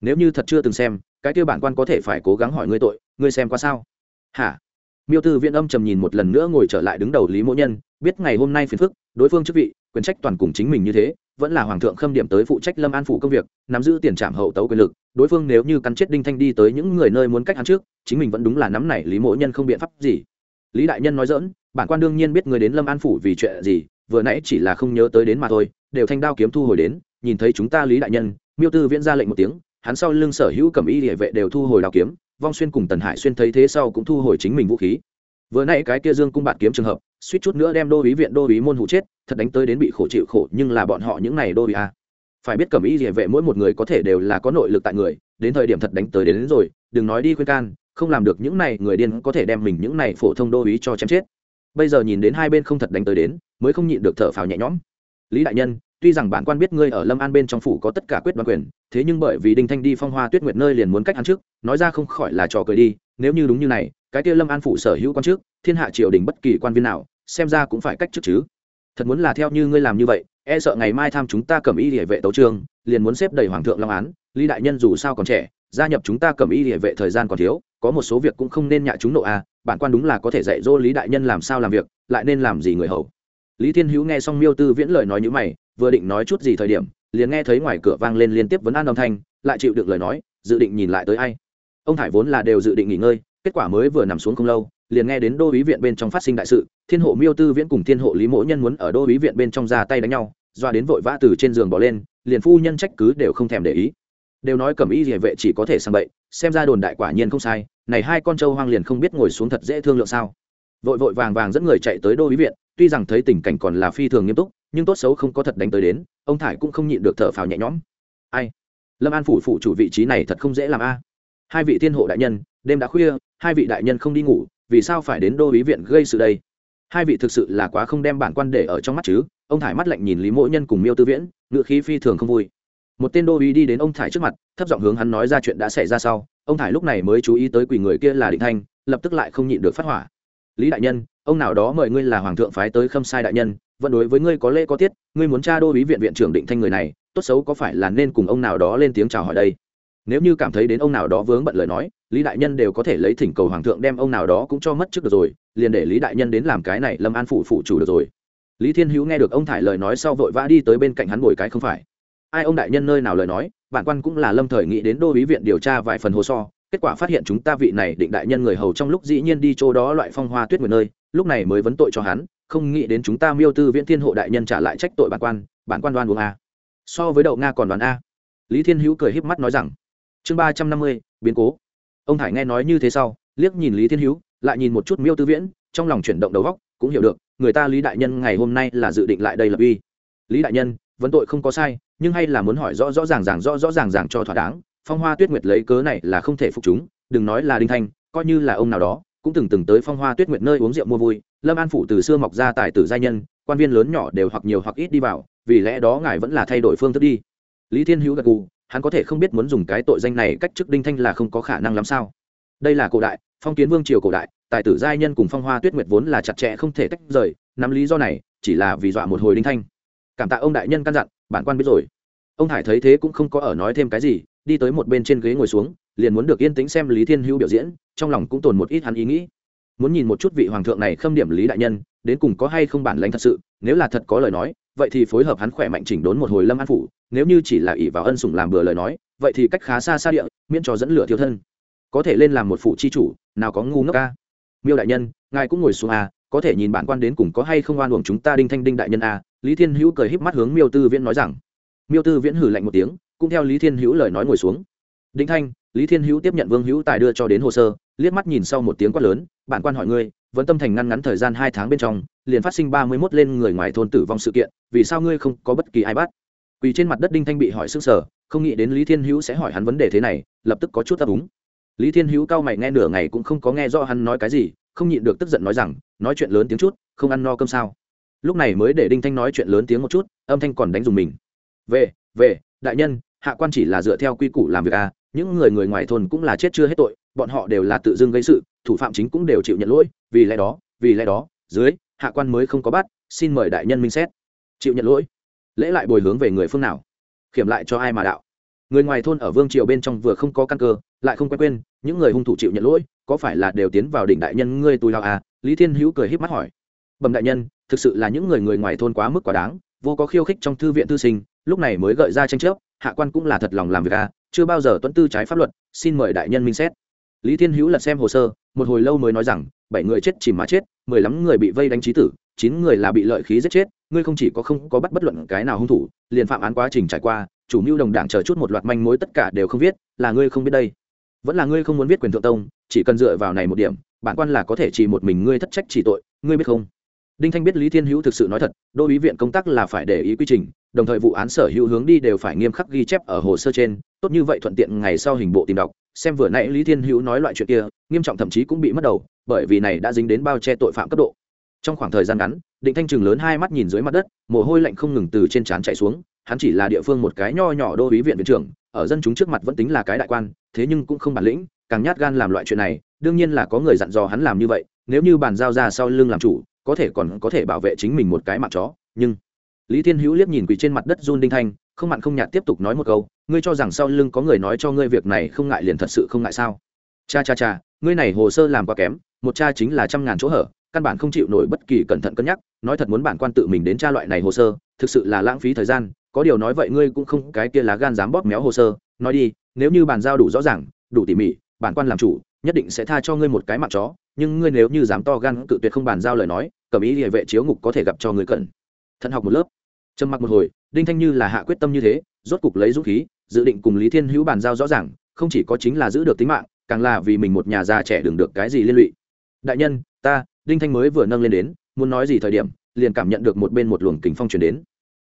Nếu như thật chưa từng xem, cái kia bản quan có thể phải cố gắng hỏi ngươi tội, ngươi xem qua sao? Hả? Miêu tư viễn âm trầm nhìn một lần nữa ngồi trở lại đứng đầu lý mỗ nhân, biết ngày hôm nay phiền phức, đối phương chức vị, quyền trách toàn cùng chính mình như thế, vẫn là hoàng thượng khâm điểm tới phụ trách lâm an phủ công việc, nắm giữ tiền trảm hậu tấu quyền lực, đối phương nếu như cắn chết đinh thanh đi tới những người nơi muốn cách hắn trước, chính mình vẫn đúng là nắm này lý mỗ nhân không biện pháp gì lý đại nhân nói dỡn bản quan đương nhiên biết người đến lâm an phủ vì chuyện gì vừa nãy chỉ là không nhớ tới đến mà thôi đều thanh đao kiếm thu hồi đến nhìn thấy chúng ta lý đại nhân miêu tư viễn ra lệnh một tiếng hắn sau lưng sở hữu cầm y địa vệ đều thu hồi đao kiếm vong xuyên cùng tần hải xuyên thấy thế sau cũng thu hồi chính mình vũ khí vừa nãy cái kia dương cung bạt kiếm trường hợp suýt chút nữa đem đô ý viện đô ý môn hụ chết thật đánh tới đến bị khổ chịu khổ nhưng là bọn họ những này đô ý a à. phải biết cầm y địa vệ mỗi một người có thể đều là có nội lực tại người đến thời điểm thật đánh tới đến, đến rồi đừng nói đi khuyên can không làm được những này, người điên có thể đem mình những này phổ thông đô ý cho chém chết. Bây giờ nhìn đến hai bên không thật đánh tới đến, mới không nhịn được thở phào nhẹ nhõm. Lý đại nhân, tuy rằng bản quan biết ngươi ở lâm an bên trong phủ có tất cả quyết đoán quyền, thế nhưng bởi vì đinh thanh đi phong hoa tuyết nguyệt nơi liền muốn cách hắn trước, nói ra không khỏi là trò cười đi, nếu như đúng như này, cái kia lâm an phủ sở hữu quan trước thiên hạ triều đình bất kỳ quan viên nào, xem ra cũng phải cách trước chứ. Thật muốn là theo như ngươi làm như vậy e sợ ngày mai tham chúng ta cầm y địa vệ tấu trường, liền muốn xếp đầy hoàng thượng long án, lý đại nhân dù sao còn trẻ gia nhập chúng ta cầm y địa vệ thời gian còn thiếu, có một số việc cũng không nên nhạ chúng nộ à bản quan đúng là có thể dạy dỗ lý đại nhân làm sao làm việc, lại nên làm gì người hầu. Lý thiên hữu nghe xong miêu tư viễn lời nói như mày, vừa định nói chút gì thời điểm, liền nghe thấy ngoài cửa vang lên liên tiếp vấn an âm thanh, lại chịu được lời nói, dự định nhìn lại tới ai. Ông thải vốn là đều dự định nghỉ ngơi, kết quả mới vừa nằm xuống không lâu, liền nghe đến đô ý viện bên trong phát sinh đại sự, thiên hộ miêu tư viễn cùng thiên hộ lý mỗ nhân muốn ở đô ý viện bên trong ra tay đánh nhau, doa đến vội vã từ trên giường bỏ lên, liền phu nhân trách cứ đều không thèm để ý đều nói cẩm y địa vệ chỉ có thể sang bậy, xem ra đồn đại quả nhiên không sai, này hai con trâu hoang liền không biết ngồi xuống thật dễ thương lượng sao. Vội vội vàng vàng dẫn người chạy tới đô ý viện, tuy rằng thấy tình cảnh còn là phi thường nghiêm túc, nhưng tốt xấu không có thật đánh tới đến, ông thải cũng không nhịn được thở phào nhẹ nhõm. Ai? Lâm an phủ phụ chủ vị trí này thật không dễ làm a. Hai vị thiên hộ đại nhân, đêm đã khuya, hai vị đại nhân không đi ngủ, vì sao phải đến đô ý viện gây sự đây? Hai vị thực sự là quá không đem bản quan để ở trong mắt chứ, ông thải mắt lạnh nhìn lý mỗi nhân cùng miêu tư viễn ngựa khí phi thường không vui một tên đô uy đi đến ông thải trước mặt, thấp giọng hướng hắn nói ra chuyện đã xảy ra sau. Ông thải lúc này mới chú ý tới quỷ người kia là định thanh, lập tức lại không nhịn được phát hỏa. Lý đại nhân, ông nào đó mời ngươi là hoàng thượng phái tới khâm sai đại nhân, vẫn đối với ngươi có lễ có tiết, ngươi muốn tra đô ý viện viện trưởng định thanh người này, tốt xấu có phải là nên cùng ông nào đó lên tiếng chào hỏi đây? Nếu như cảm thấy đến ông nào đó vướng bận lời nói, lý đại nhân đều có thể lấy thỉnh cầu hoàng thượng đem ông nào đó cũng cho mất trước được rồi, liền để lý đại nhân đến làm cái này lâm an phủ phụ chủ được rồi. Lý thiên hữu nghe được ông thải lời nói sau vội vã đi tới bên cạnh hắn ngồi cái không phải ai ông đại nhân nơi nào lời nói, bản quan cũng là lâm thời nghĩ đến đô ý viện điều tra vài phần hồ sơ kết quả phát hiện chúng ta vị này định đại nhân người hầu trong lúc dĩ nhiên đi chỗ đó loại phong hoa tuyết nguyệt nơi, lúc này mới vấn tội cho hắn, không nghĩ đến chúng ta miêu tư viễn thiên hộ đại nhân trả lại trách tội bản quan bản quan đoan uống a. So với đậu nga còn đoán a. Lý thiên hữu cười híp mắt nói rằng, chương ba trăm năm mươi, biến cố. Ông hải nghe nói như thế sau, liếc nhìn lý thiên hữu, lại nhìn một chút miêu tư viễn, trong lòng chuyển động đầu góc cũng hiểu được, người ta lý đại nhân ngày hôm nay là dự định lại đây lập uy. Lý đại nhân vấn tội không có sai, nhưng hay là muốn hỏi rõ rõ ràng ràng rõ rõ ràng ràng cho thỏa đáng, phong hoa tuyết nguyệt lấy cớ này là không thể phục chúng, đừng nói là đinh thanh, coi như là ông nào đó, cũng từng từng tới phong hoa tuyết nguyệt nơi uống rượu mua vui, lâm an phủ từ xưa mọc ra tài tử giai nhân, quan viên lớn nhỏ đều hoặc nhiều hoặc ít đi vào, vì lẽ đó ngài vẫn là thay đổi phương thức đi. Lý thiên hữu gật gù, hắn có thể không biết muốn dùng cái tội danh này cách chức đinh thanh là không có khả năng lắm sao. Đây là cổ đại, phong kiến vương triều cổ đại, tài tử giai nhân cùng phong hoa tuyết nguyệt vốn là chặt chẽ không thể tách rời, nắm lý do này, chỉ là vì dọa một hồi đinh thanh cảm tạ ông đại nhân căn dặn, bản quan biết rồi. Ông hải thấy thế cũng không có ở nói thêm cái gì, đi tới một bên trên ghế ngồi xuống, liền muốn được yên tĩnh xem lý thiên hữu biểu diễn, trong lòng cũng tồn một ít hắn ý nghĩ. Muốn nhìn một chút vị hoàng thượng này khâm điểm lý đại nhân, đến cùng có hay không bản lãnh thật sự, nếu là thật có lời nói, vậy thì phối hợp hắn khỏe mạnh chỉnh đốn một hồi lâm an phủ, nếu như chỉ là ỷ vào ân sủng làm bừa lời nói, vậy thì cách khá xa xa địa, miễn cho dẫn lửa thiêu thân. Có thể lên làm một phủ chi chủ, nào có ngu ngốc ca. Miêu đại nhân, ngài cũng ngồi xuống à có thể nhìn bản quan đến cùng có hay không oan uổng chúng ta đinh thanh đinh đại nhân à lý thiên hữu cười híp mắt hướng miêu tư viễn nói rằng, miêu tư viễn hử lạnh một tiếng, cũng theo lý thiên hữu lời nói ngồi xuống. Đinh thanh, lý thiên hữu tiếp nhận vương hữu tài đưa cho đến hồ sơ, liếc mắt nhìn sau một tiếng quát lớn, bản quan hỏi ngươi, vẫn tâm thành ngăn ngắn thời gian hai tháng bên trong, liền phát sinh ba mươi mốt lên người ngoài thôn tử vong sự kiện, vì sao ngươi không có bất kỳ ai bắt? Quỳ trên mặt đất đinh thanh bị hỏi sức sở không nghĩ đến lý thiên hữu sẽ hỏi hắn vấn đề thế này, lập tức có chút ấp úng. Lý thiên hữu cao mày nghe nửa ngày cũng không có nghe rõ hắn nói cái gì, không nhịn được tức giận nói rằng, nói chuyện lớn tiếng chút, không ăn no cơm sao? Lúc này mới để đinh thanh nói chuyện lớn tiếng một chút, âm thanh còn đánh dùng mình. Về về, đại nhân, hạ quan chỉ là dựa theo quy củ làm việc à những người người ngoài thôn cũng là chết chưa hết tội, bọn họ đều là tự dưng gây sự, thủ phạm chính cũng đều chịu nhận lỗi, vì lẽ đó, vì lẽ đó, dưới, hạ quan mới không có bắt, xin mời đại nhân minh xét. Chịu nhận lỗi. Lễ lại bồi hướng về người phương nào? Khiểm lại cho ai mà đạo? Người ngoài thôn ở vương triều bên trong vừa không có căn cơ, lại không quen quên, những người hung thủ chịu nhận lỗi, có phải là đều tiến vào đỉnh đại nhân ngươi tùy lao à? Lý thiên hữu cười híp mắt hỏi. Bẩm đại nhân thực sự là những người người ngoài thôn quá mức quá đáng, vô có khiêu khích trong thư viện tư sinh, lúc này mới gợi ra tranh chấp, hạ quan cũng là thật lòng làm việc à chưa bao giờ tuân tư trái pháp luật, xin mời đại nhân minh xét. Lý thiên hữu lật xem hồ sơ, một hồi lâu mới nói rằng, bảy người chết chìm mà chết, mười lăm người bị vây đánh trí tử, chín người là bị lợi khí giết chết, ngươi không chỉ có không có bắt bất luận cái nào hung thủ, liền phạm án quá trình trải qua, chủ mưu đồng đảng chờ chút một loạt manh mối tất cả đều không viết, là ngươi không biết đây. Vẫn là ngươi không muốn viết quyền thượng tông, chỉ cần dựa vào này một điểm, bản quan là có thể chỉ một mình ngươi thất trách chỉ tội, ngươi biết không? Đinh thanh biết lý thiên hữu thực sự nói thật, đô ý viện công tác là phải để ý quy trình, đồng thời vụ án sở hữu hướng đi đều phải nghiêm khắc ghi chép ở hồ sơ trên, tốt như vậy thuận tiện ngày sau hình bộ tìm đọc, xem vừa nãy lý thiên hữu nói loại chuyện kia, nghiêm trọng thậm chí cũng bị mất đầu, bởi vì này đã dính đến bao che tội phạm cấp độ. Trong khoảng thời gian ngắn định thanh chừng lớn hai mắt nhìn dưới mặt đất, mồ hôi lạnh không ngừng từ trên trán chạy xuống, hắn chỉ là địa phương một cái nho nhỏ đô ý viện viện trưởng, ở dân chúng trước mặt vẫn tính là cái đại quan, thế nhưng cũng không bản lĩnh, càng nhát gan làm loại chuyện này, đương nhiên là có người dặn dò hắn làm như vậy, nếu như bàn giao ra sau lưng làm chủ có thể còn có thể bảo vệ chính mình một cái mạng chó, nhưng lý thiên hữu liếc nhìn quỳ trên mặt đất run đinh thanh, không mặn không nhạt tiếp tục nói một câu, ngươi cho rằng sau lưng có người nói cho ngươi việc này không ngại liền thật sự không ngại sao? Cha cha cha, ngươi này hồ sơ làm quá kém, một cha chính là trăm ngàn chỗ hở, căn bản không chịu nổi bất kỳ cẩn thận cân nhắc, nói thật muốn bản quan tự mình đến tra loại này hồ sơ, thực sự là lãng phí thời gian, có điều nói vậy ngươi cũng không cái kia lá gan dám bóp méo hồ sơ, nói đi, nếu như bàn giao đủ rõ ràng, đủ tỉ mỉ, bản quan làm chủ nhất định sẽ tha cho ngươi một cái mặt chó, nhưng ngươi nếu như dám to gan cự tuyệt không bàn giao lời nói, cầm ý địa vệ chiếu ngục có thể gặp cho người cần thận học một lớp. Trầm mặc một hồi, đinh thanh như là hạ quyết tâm như thế, rốt cục lấy dũng khí, dự định cùng lý thiên hữu bàn giao rõ ràng, không chỉ có chính là giữ được tính mạng, càng là vì mình một nhà già trẻ đừng được cái gì liên lụy. Đại nhân, ta, đinh thanh mới vừa nâng lên đến, muốn nói gì thời điểm, liền cảm nhận được một bên một luồng kính phong truyền đến.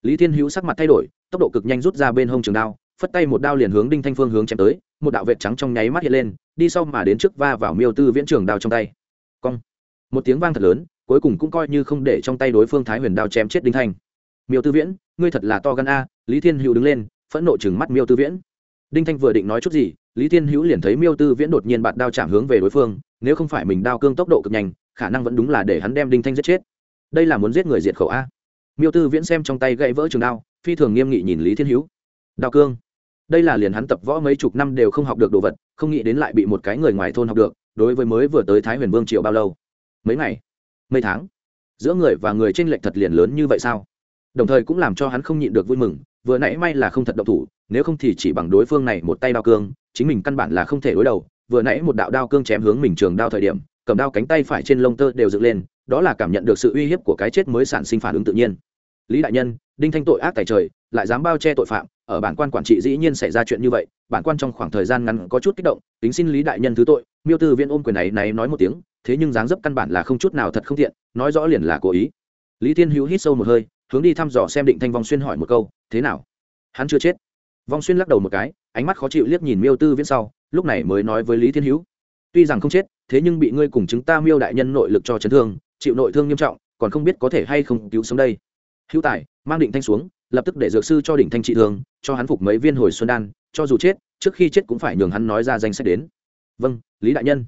Lý thiên hữu sắc mặt thay đổi, tốc độ cực nhanh rút ra bên hông trường đao, phất tay một đao liền hướng đinh thanh phương hướng chém tới, một đạo vệt trắng trong nháy mắt hiện lên đi sau mà đến trước va vào miêu tư viễn trường đao trong tay. Cong. Một tiếng vang thật lớn, cuối cùng cũng coi như không để trong tay đối phương thái huyền đao chém chết đinh thanh. Miêu tư viễn, ngươi thật là to gan a, lý thiên hữu đứng lên, phẫn nộ chừng mắt miêu tư viễn. Đinh thanh vừa định nói chút gì, lý thiên hữu liền thấy miêu tư viễn đột nhiên bạt đao chạm hướng về đối phương, nếu không phải mình đao cương tốc độ cực nhanh, khả năng vẫn đúng là để hắn đem đinh thanh giết chết. Đây là muốn giết người diệt khẩu a. Miêu tư viễn xem trong tay gãy vỡ trường đao, phi thường nghiêm nghị nhìn lý thiên hữu. Đao cương. Đây là liền hắn tập võ mấy chục năm đều không học được đồ vật không nghĩ đến lại bị một cái người ngoài thôn học được, đối với mới vừa tới thái huyền vương triều bao lâu? Mấy ngày? Mấy tháng? Giữa người và người tranh lệch thật liền lớn như vậy sao? Đồng thời cũng làm cho hắn không nhịn được vui mừng, vừa nãy may là không thật động thủ, nếu không thì chỉ bằng đối phương này một tay đao cương, chính mình căn bản là không thể đối đầu. Vừa nãy một đạo đao cương chém hướng mình trường đao thời điểm, cầm đao cánh tay phải trên lông tơ đều dựng lên, đó là cảm nhận được sự uy hiếp của cái chết mới sản sinh phản ứng tự nhiên lý đại nhân, đinh thanh tội ác tài trời, lại dám bao che tội phạm, ở bản quan quản trị dĩ nhiên xảy ra chuyện như vậy, bản quan trong khoảng thời gian ngắn có chút kích động, tính xin lý đại nhân thứ tội, miêu tư viên ôm quyền này này nói một tiếng, thế nhưng dáng dấp căn bản là không chút nào thật không thiện nói rõ liền là cố ý. Lý thiên hữu hít sâu một hơi, hướng đi thăm dò xem định thanh vong xuyên hỏi một câu, thế nào? Hắn chưa chết. Vong xuyên lắc đầu một cái, ánh mắt khó chịu liếc nhìn miêu tư viễn sau, lúc này mới nói với lý thiên hữu, tuy rằng không chết, thế nhưng bị ngươi cùng chúng ta miêu đại nhân nội lực cho chấn thương, chịu nội thương nghiêm trọng, còn không biết có thể hay không cứu sống đây hữu tài, mang định thanh xuống, lập tức để dược sư cho đỉnh thanh trị thương, cho hắn phục mấy viên hồi xuân đan, cho dù chết, trước khi chết cũng phải nhường hắn nói ra danh sách đến. Vâng lý đại nhân.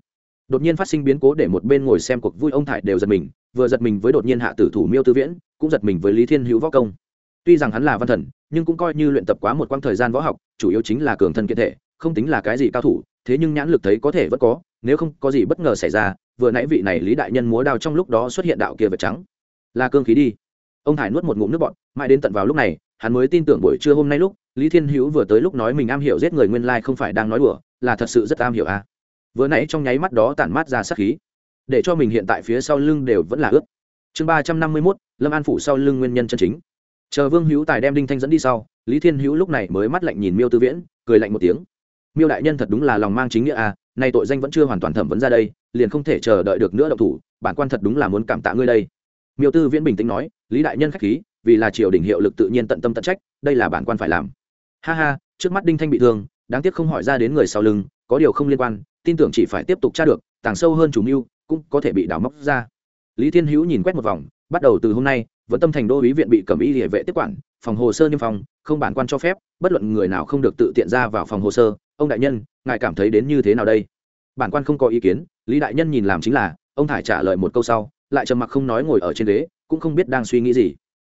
Đột nhiên phát sinh biến cố để một bên ngồi xem cuộc vui ông thải đều giật mình, vừa giật mình với đột nhiên hạ tử thủ miêu tư viễn, cũng giật mình với lý thiên hữu võ công. Tuy rằng hắn là văn thần, nhưng cũng coi như luyện tập quá một quãng thời gian võ học, chủ yếu chính là cường thân kiện thể, không tính là cái gì cao thủ, thế nhưng nhãn lực thấy có thể vẫn có, nếu không có gì bất ngờ xảy ra, vừa nãy vị này lý đại nhân múa đao trong lúc đó xuất hiện đạo kia vật trắng. Là cương khí đi ông hải nuốt một ngụm nước bọt, mãi đến tận vào lúc này, hắn mới tin tưởng buổi trưa hôm nay lúc, lý thiên hữu vừa tới lúc nói mình am hiểu giết người nguyên lai không phải đang nói đùa, là thật sự rất am hiểu à. vừa nãy trong nháy mắt đó tản mát ra sắc khí, để cho mình hiện tại phía sau lưng đều vẫn là ướt. Chương ba trăm năm mươi mốt, lâm an phủ sau lưng nguyên nhân chân chính. Chờ vương hữu tài đem đinh thanh dẫn đi sau, lý thiên hữu lúc này mới mắt lạnh nhìn miêu tư viễn, cười lạnh một tiếng. Miêu đại nhân thật đúng là lòng mang chính nghĩa à nay tội danh vẫn chưa hoàn toàn thẩm vấn ra đây, liền không thể chờ đợi được nữa động thủ, bản quan thật đúng là muốn cảm tạ ngươi đây. Miêu tư viễn bình tĩnh nói lý đại nhân k h á c h khí, vì là triều đình hiệu lực tự nhiên tận tâm tận trách, đây là bản quan phải làm. Ha ha, trước mắt đinh thanh bị thương, đáng tiếc không hỏi ra đến người sau lưng, có điều không liên quan, tin tưởng chỉ phải tiếp tục tra được, tàng sâu hơn chủ mưu, cũng có thể bị đào móc ra. Lý thiên hữu nhìn quét một vòng, bắt đầu từ hôm nay vẫn tâm thành đô ý viện bị cầm y địa vệ tiếp quản, phòng hồ sơ niêm phòng không bản quan cho phép, bất luận người nào không được tự tiện ra vào phòng hồ sơ, ông đại nhân, ngài cảm thấy đến như thế nào đây? Bản quan không có ý kiến, lý đại nhân nhìn làm chính là, ông thải trả lời một câu sau, lại trầm mặc không nói ngồi ở trên ghế cũng không biết đang suy nghĩ gì.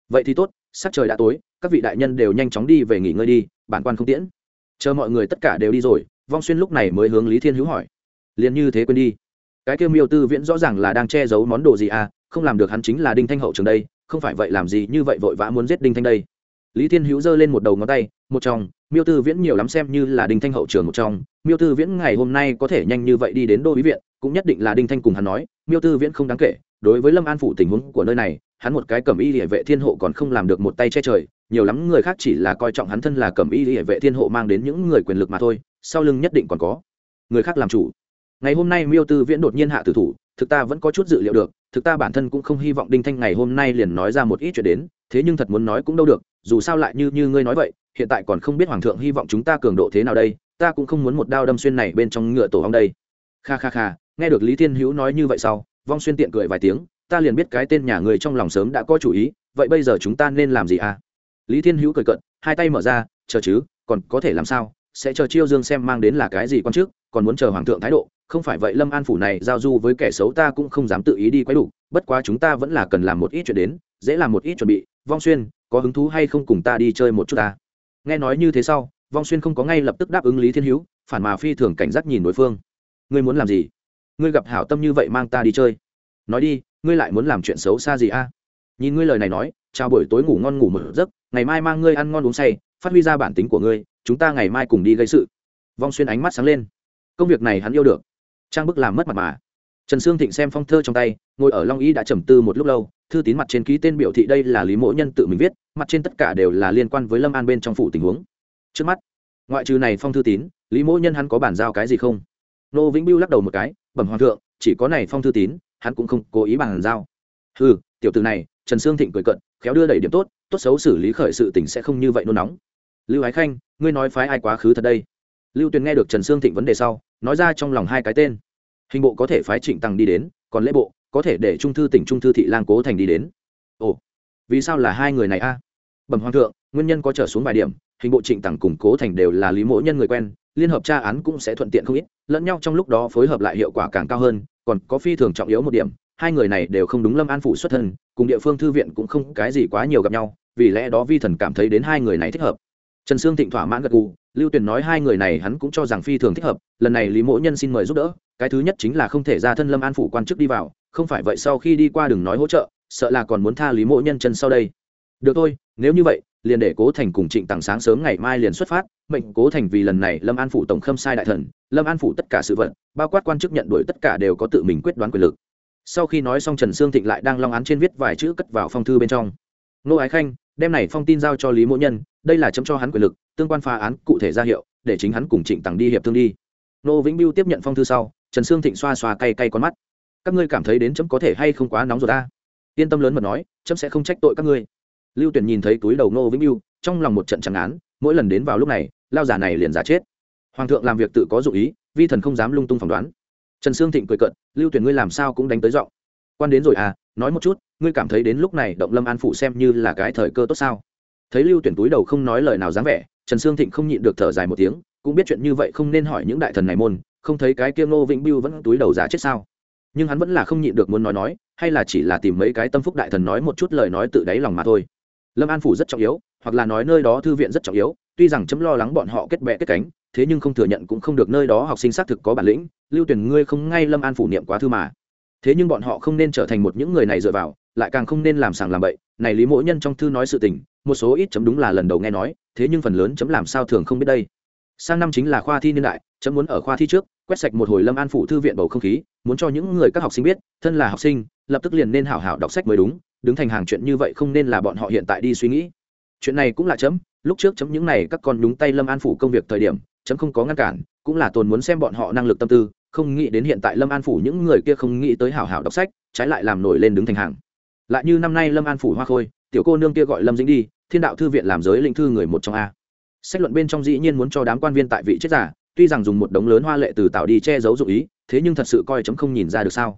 Vậy thì tốt, sắc trời đã tối, các vị đại nhân đều nhanh chóng đi về nghỉ ngơi đi, bản quan không tiễn. Chờ mọi người tất cả đều đi rồi, vong xuyên lúc này mới hướng lý thiên hữu hỏi. Liền như thế quên đi. Cái kêu miêu tư viễn rõ ràng là đang che giấu món đồ gì à không làm được hắn chính là đinh thanh hậu trường đây, không phải vậy làm gì như vậy vội vã muốn giết đinh thanh đây. Lý thiên hữu giơ lên một đầu ngón tay, một trong miêu tư viễn nhiều lắm xem như là đinh thanh hậu trường một trong miêu tư viễn ngày hôm nay có thể nhanh như vậy đi đến đô bí viện, cũng nhất định là đinh thanh cùng hắn nói, miêu tư viễn không đáng kể đối với lâm an phủ tình huống của nơi này, hắn một cái cầm y địa vệ thiên hộ còn không làm được một tay che trời, nhiều lắm người khác chỉ là coi trọng hắn thân là cầm y địa vệ thiên hộ mang đến những người quyền lực mà thôi, sau lưng nhất định còn có người khác làm chủ. Ngày hôm nay miêu tư viễn đột nhiên hạ tử thủ, thực ta vẫn có chút dự liệu được, thực ta bản thân cũng không hy vọng đinh thanh ngày hôm nay liền nói ra một ít chuyện đến, thế nhưng thật muốn nói cũng đâu được, dù sao lại như như ngươi nói vậy, hiện tại còn không biết hoàng thượng hy vọng chúng ta cường độ thế nào đây, ta cũng không muốn một đao đâm xuyên này bên trong ngựa tổ hong đây. Kha kha kha, nghe được lý thiên hữu nói như vậy sau vong xuyên tiện cười vài tiếng, ta liền biết cái tên nhà người trong lòng sớm đã có chủ ý, vậy bây giờ chúng ta nên làm gì à? Lý thiên hữu cười cận hai tay mở ra, chờ chứ, còn có thể làm sao? Sẽ chờ chiêu dương xem mang đến là cái gì con trước, còn muốn chờ hoàng thượng thái độ. Không phải vậy lâm an phủ này giao du với kẻ xấu ta cũng không dám tự ý đi quấy đủ bất quá chúng ta vẫn là cần làm một ít chuyện đến, dễ làm một ít chuẩn bị. Vong xuyên, có hứng thú hay không cùng ta đi chơi một chút ta? Nghe nói như thế sau, vong xuyên không có ngay lập tức đáp ứng lý thiên hữu, phản mà phi thường cảnh giác nhìn đối phương. Ngươi muốn làm gì? Ngươi gặp hảo tâm như vậy mang ta đi chơi. Nói đi, ngươi lại muốn làm chuyện xấu xa gì a? Nhìn ngươi lời này nói, chào buổi tối ngủ ngon ngủ một giấc, ngày mai mang ngươi ăn ngon uống say, phát huy ra bản tính của ngươi, chúng ta ngày mai cùng đi gây sự. Vong xuyên ánh mắt sáng lên. Công việc này hắn yêu được. Trang bức làm mất mặt mà. Trần sương thịnh xem phong thơ trong tay, ngồi ở long y đã trầm tư một lúc lâu, thư tín mặt trên ký tên biểu thị đây là lý mỗ nhân tự mình viết, mặt trên tất cả đều là liên quan với lâm an bên trong phủ tình huống. Trước mắt, ngoại trừ này phong thư tín, lý mỗ nhân hắn có bản giao cái gì không? Nô vĩnh biêu lắc đầu một cái bẩm hoàng thượng, chỉ có này phong thư tín, hắn cũng không cố ý bàn giao. Ừ tiểu từ này, trần sương thịnh cười cận, khéo đưa đẩy điểm tốt tốt xấu xử lý khởi sự tình sẽ không như vậy nôn nóng. Lưu ái khanh, ngươi nói phái ai quá khứ thật đây? Lưu tuyền nghe được trần sương thịnh vấn đề sau, nói ra trong lòng hai cái tên. Hình bộ có thể phái trịnh tăng đi đến, còn lễ bộ, có thể để trung thư tỉnh, trung thư thị lang cố thành đi đến. Ồ, vì sao là hai người này a? Bẩm hoàng thượng, nguyên nhân có trở xuống vài điểm, hình bộ trịnh tằng củng cố thành đều là lý mỗ nhân người quen liên hợp tra án cũng sẽ thuận tiện không ít, lẫn nhau trong lúc đó phối hợp lại hiệu quả càng cao hơn, còn có phi thường trọng yếu một điểm, hai người này đều không đúng lâm an phủ xuất thân, cùng địa phương thư viện cũng không cái gì quá nhiều gặp nhau, vì lẽ đó vi thần cảm thấy đến hai người này thích hợp. Trần sương thịnh thỏa mãn gật gù, lưu tuyền nói hai người này hắn cũng cho rằng phi thường thích hợp, lần này lý mỗ nhân xin mời giúp đỡ, cái thứ nhất chính là không thể ra thân lâm an phủ quan chức đi vào, không phải vậy sau khi đi qua đừng nói hỗ trợ, sợ là còn muốn tha lý mỗ nhân chân sau đây. Được thôi, nếu như vậy, liền để cố thành cùng trịnh tặng sáng sớm ngày mai liền xuất phát mệnh cố thành vì lần này lâm an phủ tổng khâm sai đại thần, lâm an phủ tất cả sự vật, bao quát quan chức nhận đuổi tất cả đều có tự mình quyết đoán quyền lực. Sau khi nói xong trần sương thịnh lại đang long án trên viết vài chữ cất vào phong thư bên trong. Nô ái khanh, đem này phong tin giao cho lý mỗ nhân, đây là chấm cho hắn quyền lực, tương quan phá án, cụ thể ra hiệu, để chính hắn cùng trịnh tằng đi hiệp thương đi. Nô vĩnh biêu tiếp nhận phong thư sau, trần sương thịnh xoa xoa cay cay con mắt. Các ngươi cảm thấy đến chấm có thể hay không quá nóng rồi ta? Yên tâm lớn mà nói, chấm sẽ không trách tội các ngươi. Lưu tuyển nhìn thấy túi đầu nô vĩnh biêu trong lòng một trận chẳng án mỗi lần đến vào lúc này, lao giả này liền giả chết. Hoàng thượng làm việc tự có dụ ý, vi thần không dám lung tung phỏng đoán. Trần sương thịnh cười cận lưu tuyển ngươi làm sao cũng đánh tới giọng. Quan đến rồi à nói một chút, ngươi cảm thấy đến lúc này động lâm an phụ xem như là cái thời cơ tốt sao? Thấy lưu tuyển túi đầu không nói lời nào dáng vẻ, trần sương thịnh không nhịn được thở dài một tiếng, cũng biết chuyện như vậy không nên hỏi những đại thần này môn, không thấy cái kia ngô vĩnh biêu vẫn túi đầu giả chết sao. Nhưng hắn vẫn là không nhịn được muốn nói nói, hay là chỉ là tìm mấy cái tâm phúc đại thần nói một chút lời nói tự đáy lòng mà thôi. Lâm an phủ rất trọng yếu hoặc là nói nơi đó thư viện rất trọng yếu, tuy rằng chấm lo lắng bọn họ kết bè kết cánh, thế nhưng không thừa nhận cũng không được nơi đó học sinh xác thực có bản lĩnh, lưu tuyển ngươi không ngay lâm an phủ niệm quá thư mà. Thế nhưng bọn họ không nên trở thành một những người này dựa vào, lại càng không nên làm sàng làm bậy. Này lý mỗi nhân trong thư nói sự tình, một số ít chấm đúng là lần đầu nghe nói, thế nhưng phần lớn chấm làm sao thường không biết đây. Sang năm chính là khoa thi niên đại, chấm muốn ở khoa thi trước, quét sạch một hồi lâm an phủ thư viện bầu không khí, muốn cho những người các học sinh biết, thân là học sinh, lập tức liền nên hảo hảo đọc sách mới đúng, đứng thành hàng chuyện như vậy không nên là bọn họ hiện tại đi suy nghĩ chuyện này cũng là chấm, lúc trước chấm những này các con đúng tay lâm an phủ công việc thời điểm, chấm không có ngăn cản, cũng là tồn muốn xem bọn họ năng lực tâm tư, không nghĩ đến hiện tại lâm an phủ những người kia không nghĩ tới hảo hảo đọc sách, trái lại làm nổi lên đứng thành hàng. Lại như năm nay lâm an phủ hoa khôi, tiểu cô nương kia gọi lâm dĩnh đi, thiên đạo thư viện làm giới lĩnh thư người một trong a. Sách luận bên trong dĩ nhiên muốn cho đám quan viên tại vị chết giả, tuy rằng dùng một đống lớn hoa lệ từ tạo đi che giấu dụ ý, thế nhưng thật sự coi chấm không nhìn ra được sao.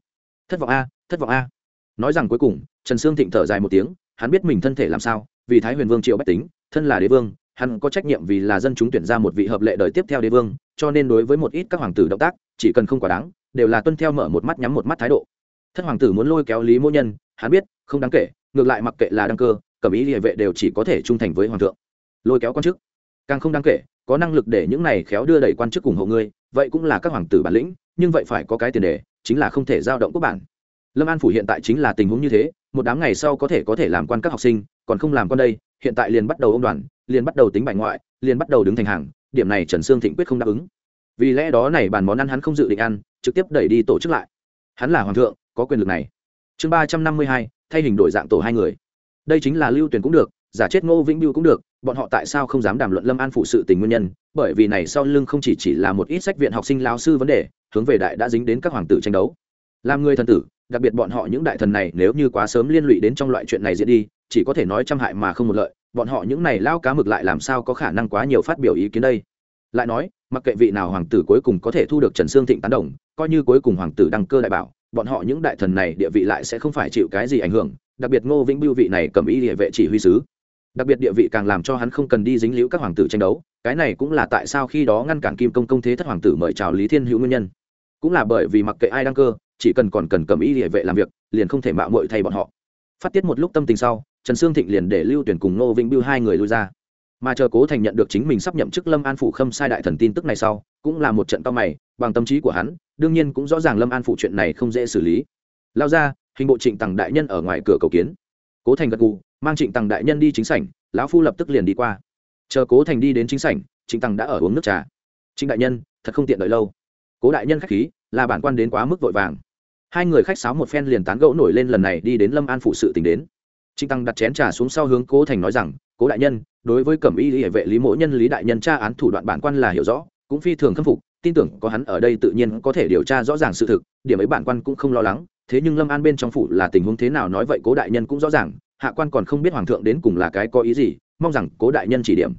Thất vọng a, thất vọng a. Nói rằng cuối cùng, trần sương thịnh thở dài một tiếng, hắn biết mình thân thể làm sao vì thái huyền vương triệu bách tính, thân là đế vương, hắn có trách nhiệm vì là dân chúng tuyển ra một vị hợp lệ đời tiếp theo đế vương, cho nên đối với một ít các hoàng tử động tác, chỉ cần không quá đáng, đều là tuân theo mở một mắt nhắm một mắt thái độ. Thất hoàng tử muốn lôi kéo lý mô nhân, hắn biết, không đáng kể, ngược lại mặc kệ là đăng cơ, cẩm ý địa vệ đều chỉ có thể trung thành với hoàng thượng. Lôi kéo quan chức, càng không đáng kể, có năng lực để những này khéo đưa đẩy quan chức ủng hộ ngươi, vậy cũng là các hoàng tử bản lĩnh, nhưng vậy phải có cái tiền đề, chính là không thể giao động quốc bản lâm an phủ hiện tại chính là tình huống như thế, một đám ngày sau có thể có thể làm quan các học sinh, còn không làm quan đây, hiện tại liền bắt đầu ông đoàn, liền bắt đầu tính bài ngoại, liền bắt đầu đứng thành hàng, điểm này trần sương thịnh quyết không đáp ứng. Vì lẽ đó này bàn món ăn hắn không dự định ăn, trực tiếp đẩy đi tổ chức lại. Hắn là hoàng thượng, có quyền lực này. Chương ba trăm năm mươi hai, thay hình đổi dạng tổ hai người. Đây chính là lưu tuyển cũng được, giả chết ngô vĩnh biêu cũng được, bọn họ tại sao không dám đàm luận lâm an phụ sự tình nguyên nhân, bởi vì này sau lưng không chỉ chỉ là một ít sách viện học sinh lao sư vấn đề, hướng về đại đã dính đến các hoàng tử tranh đấu làm người thần tử, đặc biệt bọn họ những đại thần này nếu như quá sớm liên lụy đến trong loại chuyện này diễn đi, chỉ có thể nói trăm hại mà không một lợi, bọn họ những này lao cá mực lại làm sao có khả năng quá nhiều phát biểu ý kiến đây? Lại nói, mặc kệ vị nào hoàng tử cuối cùng có thể thu được trần sương thịnh tán đồng, coi như cuối cùng hoàng tử đăng cơ đại bảo, bọn họ những đại thần này địa vị lại sẽ không phải chịu cái gì ảnh hưởng, đặc biệt ngô vĩnh biêu vị này cầm ý địa vệ chỉ huy sứ. Đặc biệt địa vị càng làm cho hắn không cần đi dính liễu các hoàng tử tranh đấu, cái này cũng là tại sao khi đó ngăn cản kim công công thế thất hoàng tử mời chào lý thiên hữu nguyên nhân. Cũng là bởi vì mặc kệ ai đăng cơ chỉ cần còn cần cầm ý địa vệ làm việc, liền không thể mạo mội thay bọn họ. Phát tiết một lúc tâm tình sau, trần sương thịnh liền để lưu tuyển cùng ngô vĩnh biêu hai người lui ra. Mà chờ cố thành nhận được chính mình sắp nhậm chức lâm an phủ khâm sai đại thần tin tức này sau, cũng là một trận to mày, bằng tâm trí của hắn, đương nhiên cũng rõ ràng lâm an phụ chuyện này không dễ xử lý. Lao ra, hình bộ trịnh tằng đại nhân ở ngoài cửa cầu kiến. Cố thành gật gù, mang trịnh tằng đại nhân đi chính sảnh, lão phu lập tức liền đi qua. Chờ cố thành đi đến chính sảnh, trịnh tằng đã ở uống nước trà. Trịnh đại nhân, thật không tiện đợi lâu. Cố đại nhân khách khí, là bản quan đến quá mức vội vàng hai người khách sáo một phen liền tán gẫu nổi lên lần này đi đến lâm an phụ sự tình đến. Trịnh tăng đặt chén trà xuống sau hướng cố thành nói rằng, cố đại nhân, đối với cẩm y hệ vệ lý mỗ nhân lý đại nhân tra án thủ đoạn bản quan là hiểu rõ, cũng phi thường khâm phục, tin tưởng có hắn ở đây tự nhiên có thể điều tra rõ ràng sự thực, điểm ấy bản quan cũng không lo lắng, thế nhưng lâm an bên trong phủ là tình huống thế nào nói vậy cố đại nhân cũng rõ ràng, hạ quan còn không biết hoàng thượng đến cùng là cái có ý gì, mong rằng cố đại nhân chỉ điểm.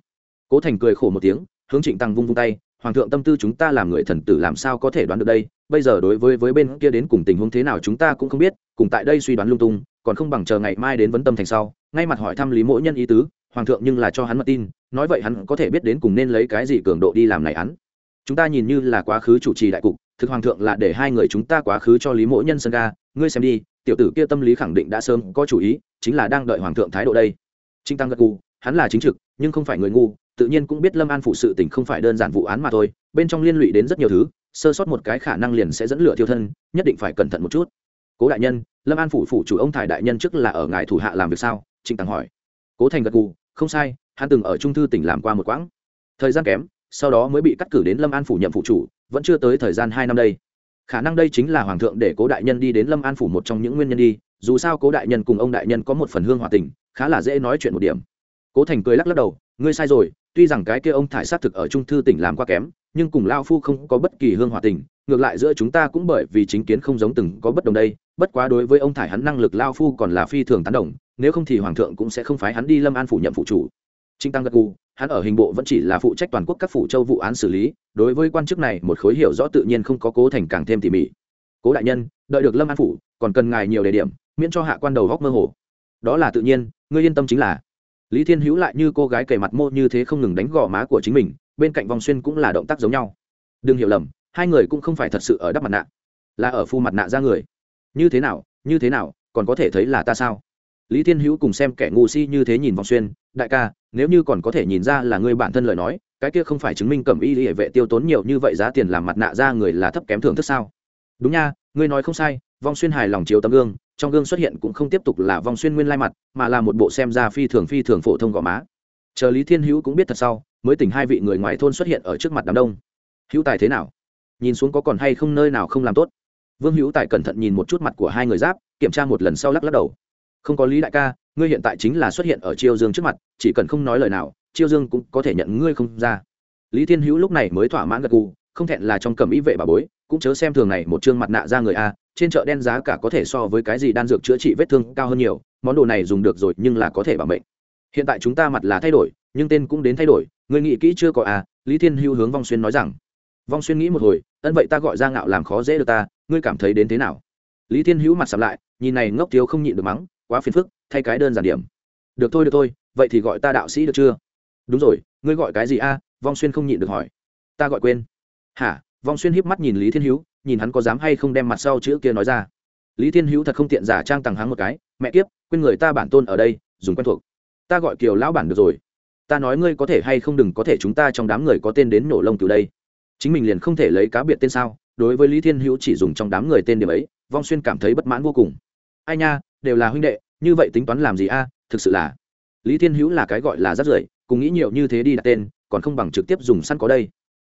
Cố thành cười khổ một tiếng, hướng trịnh tăng vung vung tay, hoàng thượng tâm tư chúng ta làm người thần tử làm sao có thể đoán được đây bây giờ đối với với bên kia đến cùng tình huống thế nào chúng ta cũng không biết, cùng tại đây suy đoán lung tung, còn không bằng chờ ngày mai đến vấn tâm thành sau. Ngay mặt hỏi thăm lý mỗi nhân ý tứ, hoàng thượng nhưng là cho hắn mật tin, nói vậy hắn có thể biết đến cùng nên lấy cái gì cường độ đi làm này án chúng ta nhìn như là quá khứ chủ trì đại cục, thực hoàng thượng là để hai người chúng ta quá khứ cho lý mỗi nhân sân ga. Ngươi xem đi, tiểu tử kia tâm lý khẳng định đã sớm có chủ ý, chính là đang đợi hoàng thượng thái độ đây. Trinh tăng gật cù hắn là chính trực, nhưng không phải người ngu, tự nhiên cũng biết lâm an phụ sự tình không phải đơn giản vụ án mà thôi, bên trong liên lụy đến rất nhiều thứ sơ sót một cái khả năng liền sẽ dẫn lửa thiêu thân nhất định phải cẩn thận một chút. Cố đại nhân lâm an phủ phủ chủ ông thải đại nhân trước là ở ngài thủ hạ làm việc sao? Trịnh tăng hỏi. Cố thành gật gù, không sai hắn từng ở trung thư tỉnh làm qua một quãng. Thời gian kém sau đó mới bị cắt cử đến lâm an phủ nhậm phủ chủ vẫn chưa tới thời gian hai năm đây. Khả năng đây chính là hoàng thượng để cố đại nhân đi đến lâm an phủ một trong những nguyên nhân đi dù sao cố đại nhân cùng ông đại nhân có một phần hương hòa tình khá là dễ nói chuyện một điểm. Cố thành cười lắc lắc đầu ngươi sai rồi tuy rằng cái kia ông thải sát thực ở trung thư tỉnh làm qua kém nhưng cùng lao phu không có bất kỳ hương hòa tình ngược lại giữa chúng ta cũng bởi vì chính kiến không giống từng có bất đồng đây bất quá đối với ông thải hắn năng lực lao phu còn là phi thường tán đồng nếu không thì hoàng thượng cũng sẽ không phái hắn đi lâm an phủ nhậm phụ chủ. Trinh tăng gật gù, hắn ở hình bộ vẫn chỉ là phụ trách toàn quốc các phủ châu vụ án xử lý đối với quan chức này một khối hiểu rõ tự nhiên không có cố thành càng thêm tỉ mỉ. Cố đại nhân đợi được lâm an phủ còn cần ngài nhiều đề điểm miễn cho hạ quan đầu góc mơ hồ. Đó là tự nhiên ngươi yên tâm chính là. Lý thiên hữu lại như cô gái kề mặt mô như thế không ngừng đánh gò má của chính mình bên cạnh vòng xuyên cũng là động tác giống nhau. Đừng hiểu lầm, hai người cũng không phải thật sự ở đắp mặt nạ, là ở phu mặt nạ ra người. Như thế nào, như thế nào, còn có thể thấy là ta sao? Lý thiên hữu cùng xem kẻ ngu si như thế nhìn vòng xuyên, đại ca, nếu như còn có thể nhìn ra là ngươi bản thân lời nói, cái kia không phải chứng minh cẩm y hệ vệ tiêu tốn nhiều như vậy giá tiền làm mặt nạ ra người là thấp kém thưởng thức sao? Đúng nha, ngươi nói không sai, vong xuyên hài lòng chiếu tấm gương, trong gương xuất hiện cũng không tiếp tục là vong xuyên nguyên lai mặt, mà là một bộ xem ra phi thường phi thường phổ thông gò má. Chờ lý thiên hữu cũng biết thật sau mới tỉnh hai vị người ngoài thôn xuất hiện ở trước mặt đám đông. Hữu tài thế nào? Nhìn xuống có còn hay không nơi nào không làm tốt? Vương hữu tài cẩn thận nhìn một chút mặt của hai người giáp, kiểm tra một lần sau lắc lắc đầu. Không có lý đại ca, ngươi hiện tại chính là xuất hiện ở chiêu dương trước mặt, chỉ cần không nói lời nào, chiêu dương cũng có thể nhận ngươi không ra. Lý thiên hữu lúc này mới thỏa mãn gật gù, không thẹn là trong cầm ý vệ bà bối, cũng chớ xem thường này một chương mặt nạ ra người a, trên chợ đen giá cả có thể so với cái gì đan dược chữa trị vết thương cao hơn nhiều, món đồ này dùng được rồi nhưng là có thể bảo mệnh. Hiện tại chúng ta mặt là thay đổi, nhưng tên cũng đến thay đổi người nghĩ kỹ chưa có à? Lý thiên hưu hướng vong xuyên nói rằng. Vong xuyên nghĩ một hồi, ân vậy ta gọi ra ngạo làm khó dễ được ta, ngươi cảm thấy đến thế nào? Lý thiên hữu mặt sắm lại, nhìn này ngốc thiếu không nhịn được mắng, quá phiền phức, thay cái đơn giản điểm. Được thôi được thôi, vậy thì gọi ta đạo sĩ được chưa? Đúng rồi, ngươi gọi cái gì a? Vong xuyên không nhịn được hỏi. Ta gọi quên. Hả? Vong xuyên híp mắt nhìn lý thiên hữu nhìn hắn có dám hay không đem mặt sau chữ kia nói ra. Lý thiên hữu thật không tiện giả trang tằng hắng một cái, mẹ kiếp, quên người ta bản tôn ở đây, dùng quen thuộc. Ta gọi kiều lão bản được rồi ta nói ngươi có thể hay không đừng có thể chúng ta trong đám người có tên đến nổ lông từ đây. Chính mình liền không thể lấy cá biệt tên sao? Đối với lý thiên hữu chỉ dùng trong đám người tên điểm ấy, vong xuyên cảm thấy bất mãn vô cùng. Ai nha, đều là huynh đệ, như vậy tính toán làm gì a? À? Thực sự là, lý thiên hữu là cái gọi là rất rưởi, cùng nghĩ nhiều như thế đi đặt tên, còn không bằng trực tiếp dùng săn có đây.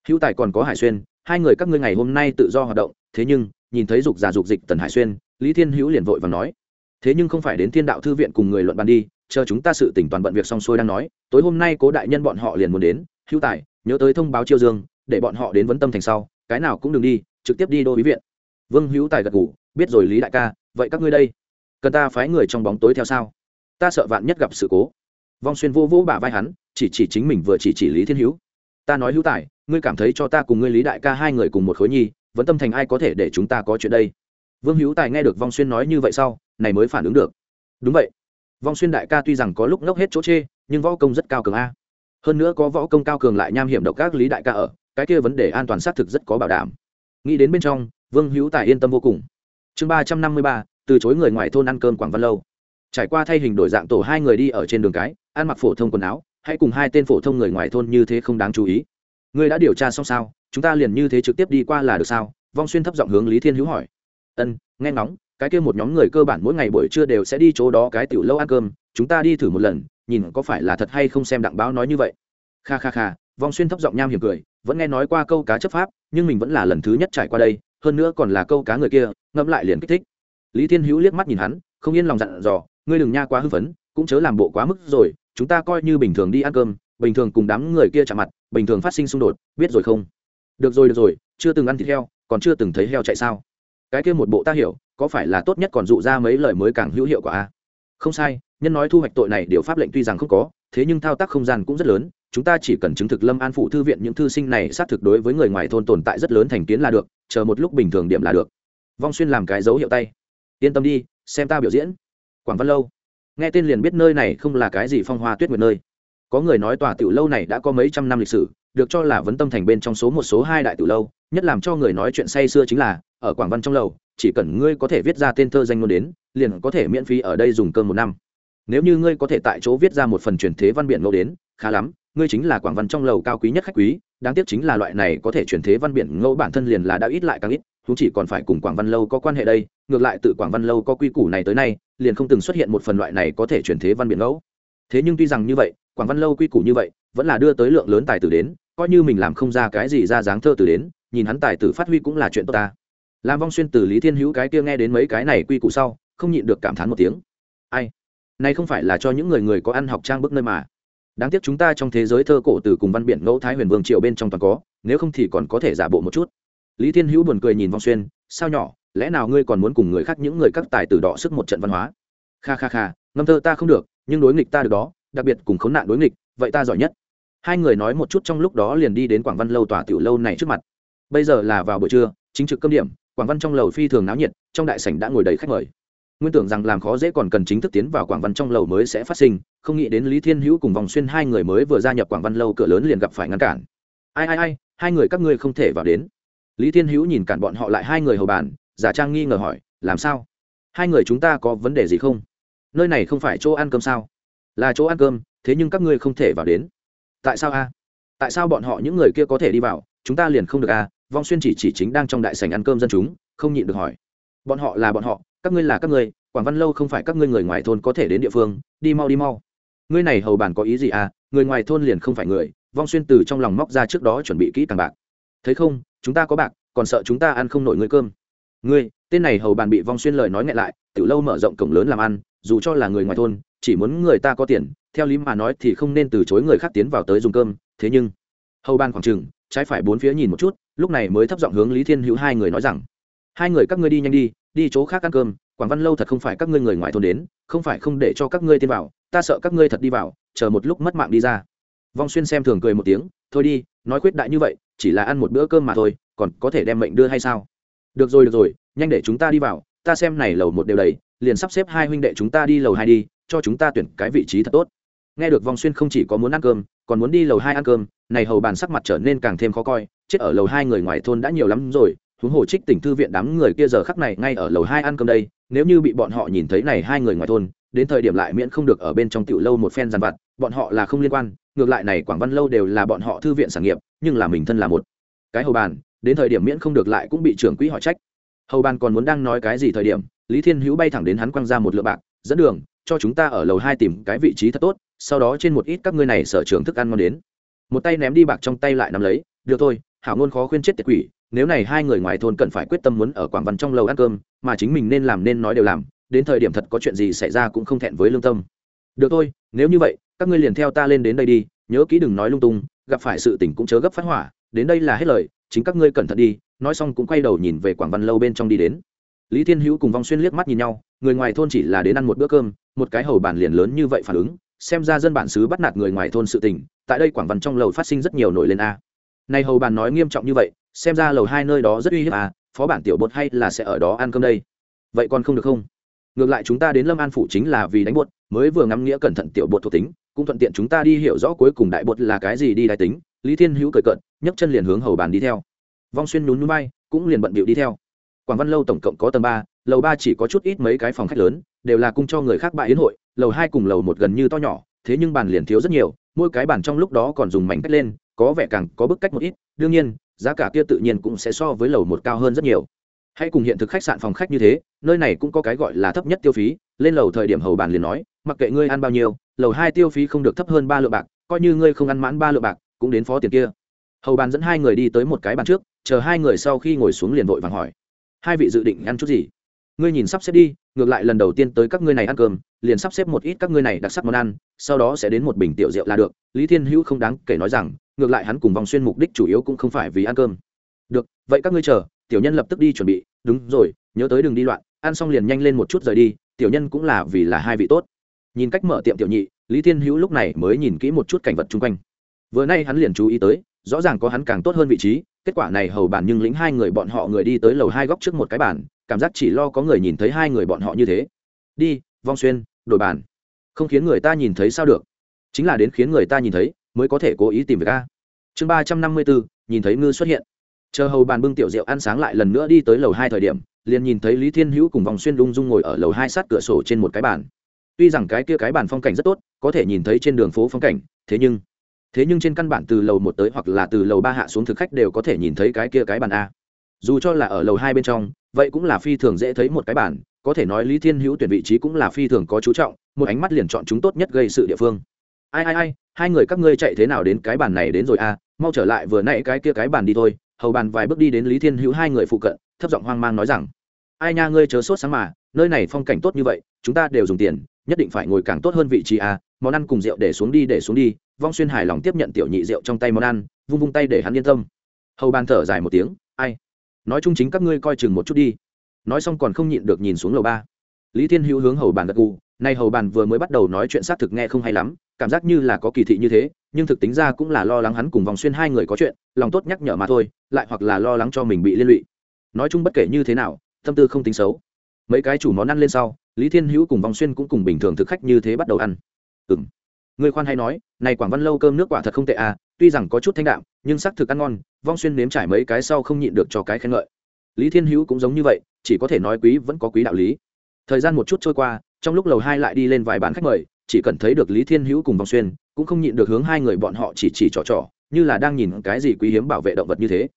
Hữu tài còn có hải xuyên, hai người các ngươi ngày hôm nay tự do hoạt động, thế nhưng, nhìn thấy dục già dục dịch tần hải xuyên, lý thiên hữu liền vội và nói, thế nhưng không phải đến thiên đạo thư viện cùng người luận bàn đi chờ chúng ta sự tỉnh toàn bận việc xong xuôi đang nói, tối hôm nay cố đại nhân bọn họ liền muốn đến, hữu tài, nhớ tới thông báo chiêu dương, để bọn họ đến vấn tâm thành sau, cái nào cũng đừng đi, trực tiếp đi đô bí viện. Vương hữu tài gật ngủ biết rồi lý đại ca, vậy các ngươi đây, cần ta phái người trong bóng tối theo sao? Ta sợ vạn nhất gặp sự cố. Vong xuyên vô vũ bả vai hắn, chỉ chỉ chính mình vừa chỉ chỉ lý thiên hữu. Ta nói hữu tài, ngươi cảm thấy cho ta cùng ngươi lý đại ca hai người cùng một khối nhi vẫn tâm thành ai có thể để chúng ta có chuyện đây? Vương hữu tài nghe được vong xuyên nói như vậy sau, này mới phản ứng được. Đúng vậy vong xuyên đại ca tuy rằng có lúc ngốc hết chỗ chê, nhưng võ công rất cao cường a. Hơn nữa có võ công cao cường lại nham hiểm độc các lý đại ca ở, cái kia vấn đề an toàn xác thực rất có bảo đảm. Nghĩ đến bên trong, vương hữu tài yên tâm vô cùng. Chương ba trăm năm mươi ba, từ chối người ngoài thôn ăn cơm quảng văn lâu. Trải qua thay hình đổi dạng tổ hai người đi ở trên đường cái, ăn mặc phổ thông quần áo, hãy cùng hai tên phổ thông người ngoài thôn như thế không đáng chú ý. Ngươi đã điều tra xong sao, chúng ta liền như thế trực tiếp đi qua là được sao? Vong xuyên thấp giọng hướng lý thiên hữu hỏi. Ân, nghe ngóng cái kia một nhóm người cơ bản mỗi ngày buổi trưa đều sẽ đi chỗ đó cái tiểu lâu ăn cơm, chúng ta đi thử một lần, nhìn có phải là thật hay không xem đặng báo nói như vậy. Kha kha kha, vong xuyên thấp giọng nham hiểm cười, vẫn nghe nói qua câu cá chấp pháp, nhưng mình vẫn là lần thứ nhất trải qua đây, hơn nữa còn là câu cá người kia, ngẫm lại liền kích thích. Lý thiên hữu liếc mắt nhìn hắn, không yên lòng dặn dò, ngươi đừng nha quá hư phấn cũng chớ làm bộ quá mức rồi, chúng ta coi như bình thường đi ăn cơm, bình thường cùng đám người kia chạm mặt, bình thường phát sinh xung đột, biết rồi không? Được rồi được rồi, chưa từng ăn thịt heo, còn chưa từng thấy heo chạy sao? Cái kia một bộ ta hiểu có phải là tốt nhất còn dụ ra mấy lời mới càng hữu hiệu quả a? Không sai, nhân nói thu hoạch tội này điều pháp lệnh tuy rằng không có, thế nhưng thao tác không gian cũng rất lớn, chúng ta chỉ cần chứng thực lâm an phụ thư viện những thư sinh này xác thực đối với người ngoài thôn tồn tại rất lớn thành kiến là được, chờ một lúc bình thường điểm là được. Vong xuyên làm cái dấu hiệu tay. Yên tâm đi, xem ta biểu diễn. Quảng văn lâu. Nghe tên liền biết nơi này không là cái gì phong hoa tuyết nguyệt nơi. Có người nói tòa tiểu lâu này đã có mấy trăm năm lịch sử, được cho là vấn tâm thành bên trong số một, số hai đại tiểu lâu, nhất làm cho người nói chuyện say xưa chính là, ở quảng văn trong lầu chỉ cần ngươi có thể viết ra tên thơ danh ngôn đến, liền có thể miễn phí ở đây dùng cơm một năm. Nếu như ngươi có thể tại chỗ viết ra một phần truyền thế văn biện ngẫu đến, khá lắm, ngươi chính là quảng văn trong lầu cao quý nhất khách quý, đáng tiếc chính là loại này có thể truyền thế văn biện ngẫu bản thân liền là đã ít lại càng ít chúng chỉ còn phải cùng quảng văn lâu có quan hệ đây, ngược lại tự quảng văn lâu có quy củ này tới nay, liền không từng xuất hiện một phần loại này có thể truyền thế văn biện ngẫu thế nhưng tuy rằng như vậy, quảng văn lâu quy củ như vậy, vẫn là đưa tới lượng lớn tài tử đến, coi như mình làm không ra cái gì ra dáng thơ từ đến, nhìn hắn tài tử phát huy cũng là chuyện tốt ta làm vong xuyên từ lý thiên hữu cái kia nghe đến mấy cái này quy củ sau, không nhịn được cảm thán một tiếng. Ai? Nay không phải là cho những người người có ăn học trang bức nơi mà. Đáng tiếc chúng ta trong thế giới thơ cổ từ cùng văn biển ngẫu thái huyền vương triều bên trong toàn có, nếu không thì còn có thể giả bộ một chút. Lý thiên hữu buồn cười nhìn vong xuyên, sao nhỏ, lẽ nào ngươi còn muốn cùng người khác những người các tài tử đọ sức một trận văn hóa? Kha kha kha, ngâm thơ ta không được, nhưng đối nghịch ta được đó, đặc biệt cùng khốn nạn đối nghịch, vậy ta giỏi nhất. Hai người nói một chút trong lúc đó liền đi đến quảng văn lâu tòa tiểu lâu này trước mặt. Bây giờ là vào buổi trưa, chính trực cơm điểm quảng văn trong lầu phi thường náo nhiệt, trong đại sảnh đã ngồi đầy khách mời. Nguyên tưởng rằng làm khó dễ còn cần chính thức tiến vào quảng văn trong lầu mới sẽ phát sinh, không nghĩ đến lý thiên hữu cùng vòng xuyên hai người mới vừa gia nhập quảng văn lâu cửa lớn liền gặp phải ngăn cản. Ai ai ai, hai người các ngươi không thể vào đến. Lý thiên hữu nhìn cản bọn họ lại hai người hầu bàn, giả trang nghi ngờ hỏi, làm sao? Hai người chúng ta có vấn đề gì không? Nơi này không phải chỗ ăn cơm sao? Là chỗ ăn cơm, thế nhưng các ngươi không thể vào đến. Tại sao a? Tại sao bọn họ những người kia có thể đi vào, chúng ta liền không được a? Vong xuyên chỉ chỉ chính đang trong đại sảnh ăn cơm dân chúng, không nhịn được hỏi. Bọn họ là bọn họ, các ngươi là các ngươi, quảng văn lâu không phải các ngươi người ngoài thôn có thể đến địa phương, đi mau đi mau. Ngươi này hầu bàn có ý gì à? Người ngoài thôn liền không phải người, vong xuyên từ trong lòng móc ra trước đó chuẩn bị kỹ càng bạc. Thấy không, chúng ta có bạc, còn sợ chúng ta ăn không nổi ngươi cơm. Ngươi, tên này hầu bàn bị vong xuyên lời nói ngại lại từ lâu mở rộng cổng lớn làm ăn, dù cho là người ngoài thôn, chỉ muốn người ta có tiền, theo lý mà nói thì không nên từ chối người khác tiến vào tới dùng cơm, thế nhưng, hầu ban khoảng trừng trái phải bốn phía nhìn một chút lúc này mới thấp giọng hướng lý thiên hữu hai người nói rằng, hai người các ngươi đi nhanh đi đi chỗ khác ăn cơm, quảng văn lâu thật không phải các ngươi người ngoài thôn đến, không phải không để cho các ngươi tiến vào, ta sợ các ngươi thật đi vào, chờ một lúc mất mạng đi ra. Vong xuyên xem thường cười một tiếng, thôi đi, nói quyết đại như vậy, chỉ là ăn một bữa cơm mà thôi, còn có thể đem mệnh đưa hay sao? Được rồi được rồi, nhanh để chúng ta đi vào, ta xem này lầu một đều đầy, liền sắp xếp hai huynh đệ chúng ta đi lầu hai đi, cho chúng ta tuyển cái vị trí thật tốt nghe được vong xuyên không chỉ có muốn ăn cơm, còn muốn đi lầu hai ăn cơm, này hầu bàn sắc mặt trở nên càng thêm khó coi, chết ở lầu hai người ngoài thôn đã nhiều lắm rồi, huống hồ trích tỉnh thư viện đám người kia giờ khắc này ngay ở lầu hai ăn cơm đây, nếu như bị bọn họ nhìn thấy này hai người ngoài thôn, đến thời điểm lại miễn không được ở bên trong tiểu lâu một phen giàn vặt, bọn họ là không liên quan, ngược lại này quảng văn lâu đều là bọn họ thư viện sản nghiệp, nhưng là mình thân là một cái hầu bàn, đến thời điểm miễn không được lại cũng bị trưởng quỹ hỏi trách. Hầu bàn còn muốn đang nói cái gì thời điểm, lý thiên hữu bay thẳng đến hắn quăng ra một lượng bạc, dẫn đường cho chúng ta ở lầu hai tìm cái vị trí thật tốt, sau đó trên một ít các ngươi này sở trường thức ăn ngon đến. Một tay ném đi bạc trong tay lại nắm lấy, được thôi, hảo ngôn khó khuyên chết tiệt quỷ, nếu này hai người ngoài thôn cần phải quyết tâm muốn ở quảng văn trong lầu ăn cơm, mà chính mình nên làm nên nói đều làm, đến thời điểm thật có chuyện gì xảy ra cũng không thẹn với lương tâm. Được thôi, nếu như vậy, các ngươi liền theo ta lên đến đây đi, nhớ kỹ đừng nói lung tung, gặp phải sự tình cũng chớ gấp phát hỏa, đến đây là hết lời, chính các ngươi cẩn thận đi. Nói xong cũng quay đầu nhìn về quảng văn lâu bên trong đi đến. Lý thiên hữu cùng vong xuyên liếc mắt nhìn nhau, người ngoài thôn chỉ là đến ăn một bữa cơm một cái hầu bản liền lớn như vậy phản ứng, xem ra dân bản xứ bắt nạt người ngoài thôn sự tình, tại đây quảng văn trong lầu phát sinh rất nhiều nổi lên a. Này hầu bàn nói nghiêm trọng như vậy, xem ra lầu hai nơi đó rất uy hiếp à phó bản tiểu bột hay là sẽ ở đó ăn cơm đây? Vậy còn không được không? Ngược lại chúng ta đến lâm an phủ chính là vì đánh bột, mới vừa ngắm nghĩa cẩn thận tiểu bột thuộc tính, cũng thuận tiện chúng ta đi hiểu rõ cuối cùng đại bột là cái gì đi đại tính, lý thiên hữu cười cận nhấc chân liền hướng hầu bàn đi theo. Vong xuyên nhún núi bay cũng liền bận bịu đi theo. Quảng văn lâu tổng cộng có tầng ba lầu ba chỉ có chút ít mấy cái phòng khách lớn, đều là cung cho người khác bại yến hội, lầu hai cùng lầu một gần như to nhỏ, thế nhưng bàn liền thiếu rất nhiều, mỗi cái bàn trong lúc đó còn dùng mảnh cách lên, có vẻ càng có bức cách một ít, đương nhiên, giá cả kia tự nhiên cũng sẽ so với lầu một cao hơn rất nhiều. Hãy cùng hiện thực khách sạn phòng khách như thế, nơi này cũng có cái gọi là thấp nhất tiêu phí, lên lầu thời điểm hầu bàn liền nói, mặc kệ ngươi ăn bao nhiêu, lầu hai tiêu phí không được thấp hơn ba lượng bạc, coi như ngươi không ăn mãn ba lượng bạc, cũng đến phó tiền kia. Hầu bàn dẫn hai người đi tới một cái bàn trước, chờ hai người sau khi ngồi xuống liền vội vàng hỏi, hai vị dự định ăn chút gì? Ngươi nhìn sắp xếp đi, ngược lại lần đầu tiên tới các ngươi này ăn cơm, liền sắp xếp một ít các ngươi này đặc sắc món ăn, sau đó sẽ đến một bình tiểu rượu là được. Lý thiên hữu không đáng kể nói rằng, ngược lại hắn cùng vòng xuyên mục đích chủ yếu cũng không phải vì ăn cơm. Được, vậy các ngươi chờ, tiểu nhân lập tức đi chuẩn bị. Đúng rồi, nhớ tới đừng đi loạn, ăn xong liền nhanh lên một chút rời đi, tiểu nhân cũng là vì là hai vị tốt. Nhìn cách mở tiệm tiểu nhị, lý thiên hữu lúc này mới nhìn kỹ một chút cảnh vật chung quanh. Vừa nay hắn liền chú ý tới, rõ ràng có hắn càng tốt hơn vị trí kết quả này hầu bàn nhưng lính hai người bọn họ người đi tới lầu hai góc trước một cái bàn, cảm giác chỉ lo có người nhìn thấy hai người bọn họ như thế. Đi, vong xuyên, đổi bàn. Không khiến người ta nhìn thấy sao được? Chính là đến khiến người ta nhìn thấy, mới có thể cố ý tìm việc a. Chương ba trăm năm mươi bốn, nhìn thấy ngư xuất hiện. Chờ hầu bàn bưng tiểu rượu ăn sáng lại lần nữa đi tới lầu hai thời điểm, liền nhìn thấy lý thiên hữu cùng vòng xuyên lung dung ngồi ở lầu hai sát cửa sổ trên một cái bàn. Tuy rằng cái kia cái bàn phong cảnh rất tốt, có thể nhìn thấy trên đường phố phong cảnh, thế nhưng thế nhưng trên căn bản từ lầu một tới hoặc là từ lầu ba hạ xuống thực khách đều có thể nhìn thấy cái kia cái bàn a. Dù cho là ở lầu hai bên trong, vậy cũng là phi thường dễ thấy một cái bàn, có thể nói lý thiên hữu tuyển vị trí cũng là phi thường có chú trọng, một ánh mắt liền chọn chúng tốt nhất gây sự địa phương. Ai ai ai, hai người các ngươi chạy thế nào đến cái bàn này đến rồi a, mau trở lại vừa nãy cái kia cái bàn đi thôi, hầu bàn vài bước đi đến lý thiên hữu hai người phụ cận, thấp giọng hoang mang nói rằng, ai nha ngươi chớ sốt sáng mà, nơi này phong cảnh tốt như vậy, chúng ta đều dùng tiền nhất định phải ngồi càng tốt hơn vị trí a, món ăn cùng rượu để xuống đi, để xuống đi. Vong xuyên hài lòng tiếp nhận tiểu nhị rượu trong tay món ăn, vung vung tay để hắn yên tâm. Hầu bàn thở dài một tiếng, ai? Nói chung chính các ngươi coi chừng một chút đi. Nói xong còn không nhịn được nhìn xuống lầu ba. Lý thiên hữu hướng hầu bàn gật gù. Nay hầu bàn vừa mới bắt đầu nói chuyện xác thực nghe không hay lắm, cảm giác như là có kỳ thị như thế, nhưng thực tính ra cũng là lo lắng hắn cùng vòng xuyên hai người có chuyện, lòng tốt nhắc nhở mà thôi, lại hoặc là lo lắng cho mình bị liên lụy. Nói chung bất kể như thế nào, tâm tư không tính xấu mấy cái chủ món ăn lên sau, lý thiên hữu cùng vòng xuyên cũng cùng bình thường thực khách như thế bắt đầu ăn. Ừ m người khoan hay nói, này quảng văn lâu cơm nước quả thật không tệ à tuy rằng có chút thanh đạm, nhưng xác thực ăn ngon, vong xuyên nếm trải mấy cái sau không nhịn được cho cái khen ngợi. Lý thiên hữu cũng giống như vậy, chỉ có thể nói quý vẫn có quý đạo lý. Thời gian một chút trôi qua, trong lúc lầu hai lại đi lên vài bán khách mời, chỉ cần thấy được lý thiên hữu cùng vong xuyên, cũng không nhịn được hướng hai người bọn họ chỉ chỉ trò trò, như là đang nhìn cái gì quý hiếm bảo vệ động vật như thế.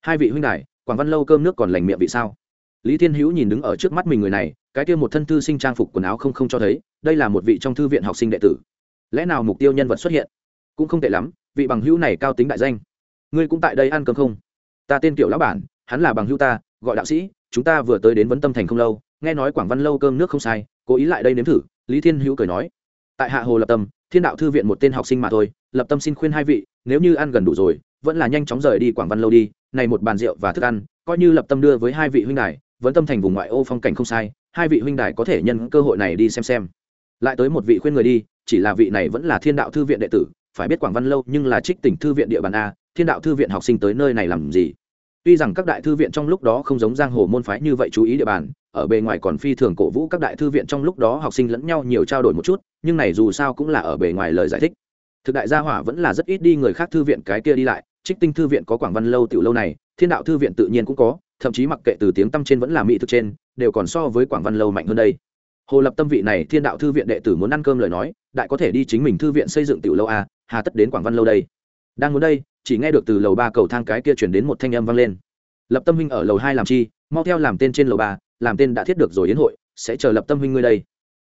Hai vị huynh đài, quảng văn lâu cơm nước còn lành miệng vị sao? Lý thiên hữu nhìn đứng ở trước mắt mình người này, cái kia một thân thư sinh trang phục quần áo không không cho thấy, đây là một vị trong thư viện học sinh đệ tử. Lẽ nào mục tiêu nhân vật xuất hiện? Cũng không tệ lắm, vị bằng hữu này cao tính đại danh. Ngươi cũng tại đây ăn cơm không? Ta tên kiểu lão bản, hắn là bằng hữu ta, gọi đạo sĩ, chúng ta vừa tới đến vấn tâm thành không lâu, nghe nói quảng văn lâu cơm nước không sai, cố ý lại đây nếm thử, lý thiên hữu cười nói. Tại hạ hồ lập tâm, thiên đạo thư viện một tên học sinh mà thôi, lập tâm xin khuyên hai vị, nếu như ăn gần đủ rồi, vẫn là nhanh chóng rời đi quảng văn lâu đi, này một bàn rượu và thức ăn, coi như lập tâm đưa với hai vị huynh này vẫn tâm thành vùng ngoại ô phong cảnh không sai, hai vị huynh đài có thể nhân cơ hội này đi xem xem. Lại tới một vị khuyên người đi, chỉ là vị này vẫn là thiên đạo thư viện đệ tử, phải biết quảng văn lâu nhưng là trích tỉnh thư viện địa bàn a, thiên đạo thư viện học sinh tới nơi này làm gì? Tuy rằng các đại thư viện trong lúc đó không giống giang hồ môn phái như vậy chú ý địa bàn, ở bề ngoài còn phi thường cổ vũ các đại thư viện trong lúc đó học sinh lẫn nhau nhiều trao đổi một chút, nhưng này dù sao cũng là ở bề ngoài lời giải thích. Thực đại gia hỏa vẫn là rất ít đi người khác thư viện cái kia đi lại, trích tinh thư viện có quảng văn lâu tiểu lâu này, thiên đạo thư viện tự nhiên cũng có thậm chí mặc kệ từ tiếng tâm trên vẫn là mỹ thực trên, đều còn so với quảng văn lâu mạnh hơn đây. Hồ lập tâm vị này thiên đạo thư viện đệ tử muốn ăn cơm lời nói, đại có thể đi chính mình thư viện xây dựng tiểu lâu a, hà tất đến quảng văn lâu đây. Đang muốn đây, chỉ nghe được từ lầu ba cầu thang cái kia chuyển đến một thanh âm vang lên. Lập tâm huynh ở lầu hai làm chi, mau theo làm tên trên lầu ba, làm tên đã thiết được rồi yến hội, sẽ chờ lập tâm huynh ngươi đây.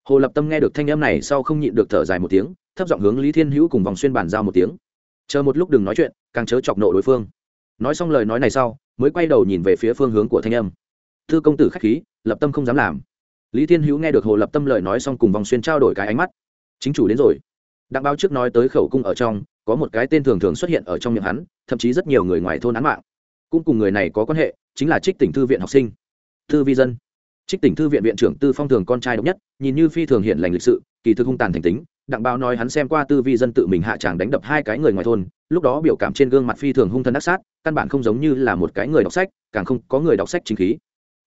Hồ lập tâm nghe được thanh âm này sau không nhịn được thở dài một tiếng, thấp giọng hướng lý thiên hữu cùng vòng xuyên bàn giao một tiếng. Chờ một lúc đừng nói chuyện, càng chớ chọc nộ đối phương. Nói xong lời nói này sau mới quay đầu nhìn về phía phương hướng của thanh âm. Thư công tử khách khí, lập tâm không dám làm. Lý thiên hữu nghe được hồ lập tâm lời nói xong cùng vòng xuyên trao đổi cái ánh mắt. Chính chủ đến rồi. Đặng báo trước nói tới khẩu cung ở trong, có một cái tên thường thường xuất hiện ở trong miệng hắn, thậm chí rất nhiều người ngoài thôn án mạng. Cũng cùng người này có quan hệ, chính là trích tỉnh thư viện học sinh. Thư vi dân. Trích tỉnh thư viện viện trưởng tư phong thường con trai độc nhất, nhìn như phi thường hiện lành lịch sự, kỳ thực hung tàn thành tính đặng báo nói hắn xem qua tư vi dân tự mình hạ tràng đánh đập hai cái người ngoài thôn, lúc đó biểu cảm trên gương mặt phi thường hung thân đắc sát, căn bản không giống như là một cái người đọc sách, càng không có người đọc sách chính khí.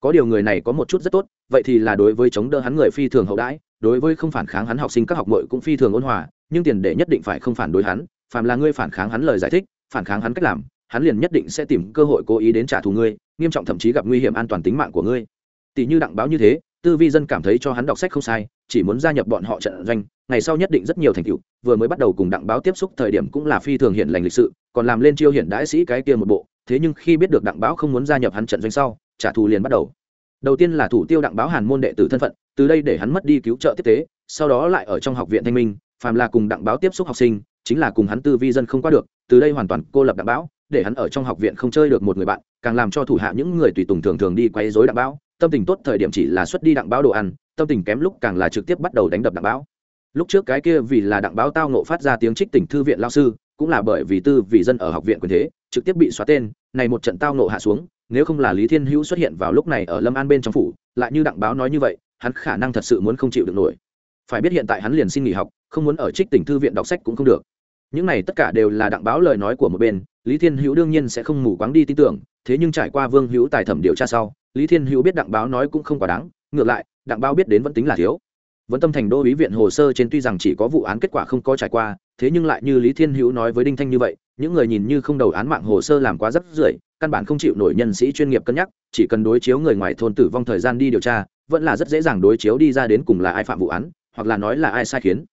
Có điều người này có một chút rất tốt, vậy thì là đối với chống đỡ hắn người phi thường hậu đãi, đối với không phản kháng hắn học sinh các học mội cũng phi thường ôn hòa, nhưng tiền đệ nhất định phải không phản đối hắn, phàm là ngươi phản kháng hắn lời giải thích, phản kháng hắn cách làm, hắn liền nhất định sẽ tìm cơ hội cố ý đến trả thù ngươi, nghiêm trọng thậm chí gặp nguy hiểm an toàn tính mạng của ngươi. Tỷ như đặng báo như thế tư vi dân cảm thấy cho hắn đọc sách không sai, chỉ muốn gia nhập bọn họ trận doanh, ngày sau nhất định rất nhiều thành tựu, vừa mới bắt đầu cùng đặng báo tiếp xúc thời điểm cũng là phi thường hiện lành lịch sự, còn làm lên chiêu hiện đại sĩ cái kia một bộ, thế nhưng khi biết được đặng báo không muốn gia nhập hắn trận doanh sau, trả thù liền bắt đầu. Đầu tiên là thủ tiêu đặng báo hàn môn đệ tử thân phận, từ đây để hắn mất đi cứu trợ tiếp tế, sau đó lại ở trong học viện thanh minh, phàm là cùng đặng báo tiếp xúc học sinh, chính là cùng hắn tư vi dân không qua được, từ đây hoàn toàn cô lập đặng báo, để hắn ở trong học viện không chơi được một người bạn, càng làm cho thủ hạ những người tùy tùng thường thường đi quấy rối đặng báo tâm tình tốt thời điểm chỉ là xuất đi đặng báo đồ ăn, tâm tình kém lúc càng là trực tiếp bắt đầu đánh đập đặng báo lúc trước cái kia vì là đặng báo tao nộ phát ra tiếng trích tỉnh thư viện lao sư, cũng là bởi vì tư vì dân ở học viện quyền thế, trực tiếp bị xóa tên, này một trận tao nộ hạ xuống, nếu không là lý thiên hữu xuất hiện vào lúc này ở lâm an bên trong phủ, lại như đặng báo nói như vậy, hắn khả năng thật sự muốn không chịu được nổi. Phải biết hiện tại hắn liền xin nghỉ học, không muốn ở trích tỉnh thư viện đọc sách cũng không được những này tất cả đều là đặng báo lời nói của một bên, lý thiên hữu đương nhiên sẽ không mù quáng đi tin tưởng, thế nhưng trải qua vương hữu tài thẩm điều tra sau, lý thiên hữu biết đặng báo nói cũng không quá đáng, ngược lại, đặng báo biết đến vẫn tính là thiếu. Vẫn tâm thành đô ý viện hồ sơ trên tuy rằng chỉ có vụ án kết quả không có trải qua, thế nhưng lại như lý thiên hữu nói với đinh thanh như vậy, những người nhìn như không đầu án mạng hồ sơ làm quá rất rưởi, căn bản không chịu nổi nhân sĩ chuyên nghiệp cân nhắc, chỉ cần đối chiếu người ngoài thôn tử vong thời gian đi điều tra, vẫn là rất dễ dàng đối chiếu đi ra đến cùng là ai phạm vụ án, hoặc là nói là ai sai khiến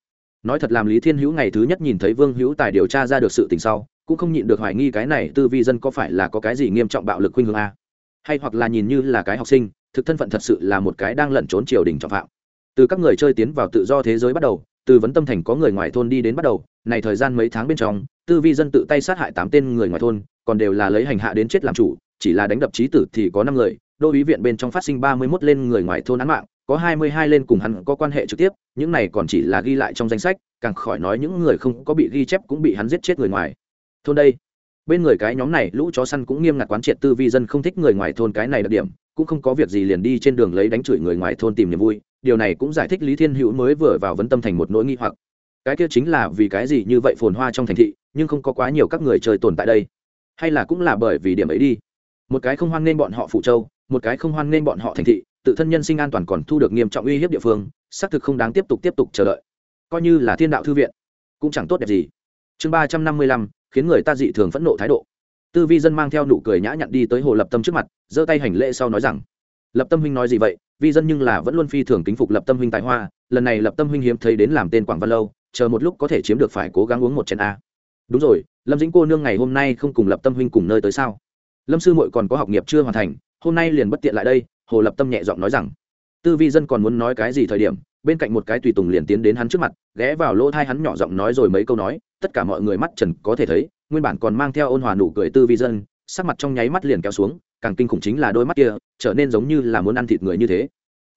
nói thật làm lý thiên hữu ngày thứ nhất nhìn thấy vương hữu tài điều tra ra được sự tình sau, cũng không nhịn được hoài nghi cái này tư vi dân có phải là có cái gì nghiêm trọng bạo lực khuynh hướng a? Hay hoặc là nhìn như là cái học sinh, thực thân phận thật sự là một cái đang lẩn trốn triều đình trọng phạm. Từ các người chơi tiến vào tự do thế giới bắt đầu, từ vấn tâm thành có người ngoài thôn đi đến bắt đầu, này thời gian mấy tháng bên trong, tư vi dân tự tay sát hại tám tên người ngoài thôn, còn đều là lấy hành hạ đến chết làm chủ, chỉ là đánh đập trí tử thì có năm người, đô ý viện bên trong phát sinh ba mươi mốt lên người ngoài thôn án mạng có hai mươi hai lên cùng hắn có quan hệ trực tiếp, những này còn chỉ là ghi lại trong danh sách, càng khỏi nói những người không có bị ghi chép cũng bị hắn giết chết người ngoài. Thôn đây, bên người cái nhóm này, lũ chó săn cũng nghiêm ngặt quán triệt tư vi dân không thích người ngoài thôn cái này đặc điểm, cũng không có việc gì liền đi trên đường lấy đánh chửi người ngoài thôn tìm niềm vui, điều này cũng giải thích lý thiên hữu mới vừa vào vấn tâm thành một nỗi nghi hoặc. Cái kia chính là vì cái gì như vậy phồn hoa trong thành thị, nhưng không có quá nhiều các người chơi tồn tại đây. Hay là cũng là bởi vì điểm ấy đi. Một cái không hoan nên bọn họ phụ châu, một cái không hoan nên bọn họ thành thị tự thân nhân sinh an toàn còn thu được nghiêm trọng uy hiếp địa phương, xác thực không đáng tiếp tục tiếp tục chờ đợi. Coi như là thiên đạo thư viện, cũng chẳng tốt đẹp gì. Chương ba trăm năm mươi lăm, khiến người ta dị thường phẫn nộ thái độ. Tư vi dân mang theo nụ cười nhã nhặn đi tới hồ lập tâm trước mặt, giơ tay hành lễ sau nói rằng, lập tâm huynh nói gì vậy? Vi dân nhưng là vẫn luôn phi thường kính phục lập tâm huynh tài hoa, lần này lập tâm huynh hiếm thấy đến làm tên quảng văn lâu, chờ một lúc có thể chiếm được phải cố gắng uống một chén a. Đúng rồi, lâm dĩnh cô nương ngày hôm nay không cùng lập tâm huynh cùng nơi tới sao? Lâm sư muội còn có học nghiệp chưa hoàn thành, hôm nay liền bất tiện lại đây hồ lập tâm nhẹ giọng nói rằng, tư vi dân còn muốn nói cái gì thời điểm? Bên cạnh một cái tùy tùng liền tiến đến hắn trước mặt, ghé vào lỗ thai hắn nhỏ giọng nói rồi mấy câu nói, tất cả mọi người mắt trần có thể thấy, nguyên bản còn mang theo ôn hòa nụ cười tư vi dân, sắc mặt trong nháy mắt liền kéo xuống, càng kinh khủng chính là đôi mắt kia, trở nên giống như là muốn ăn thịt người như thế.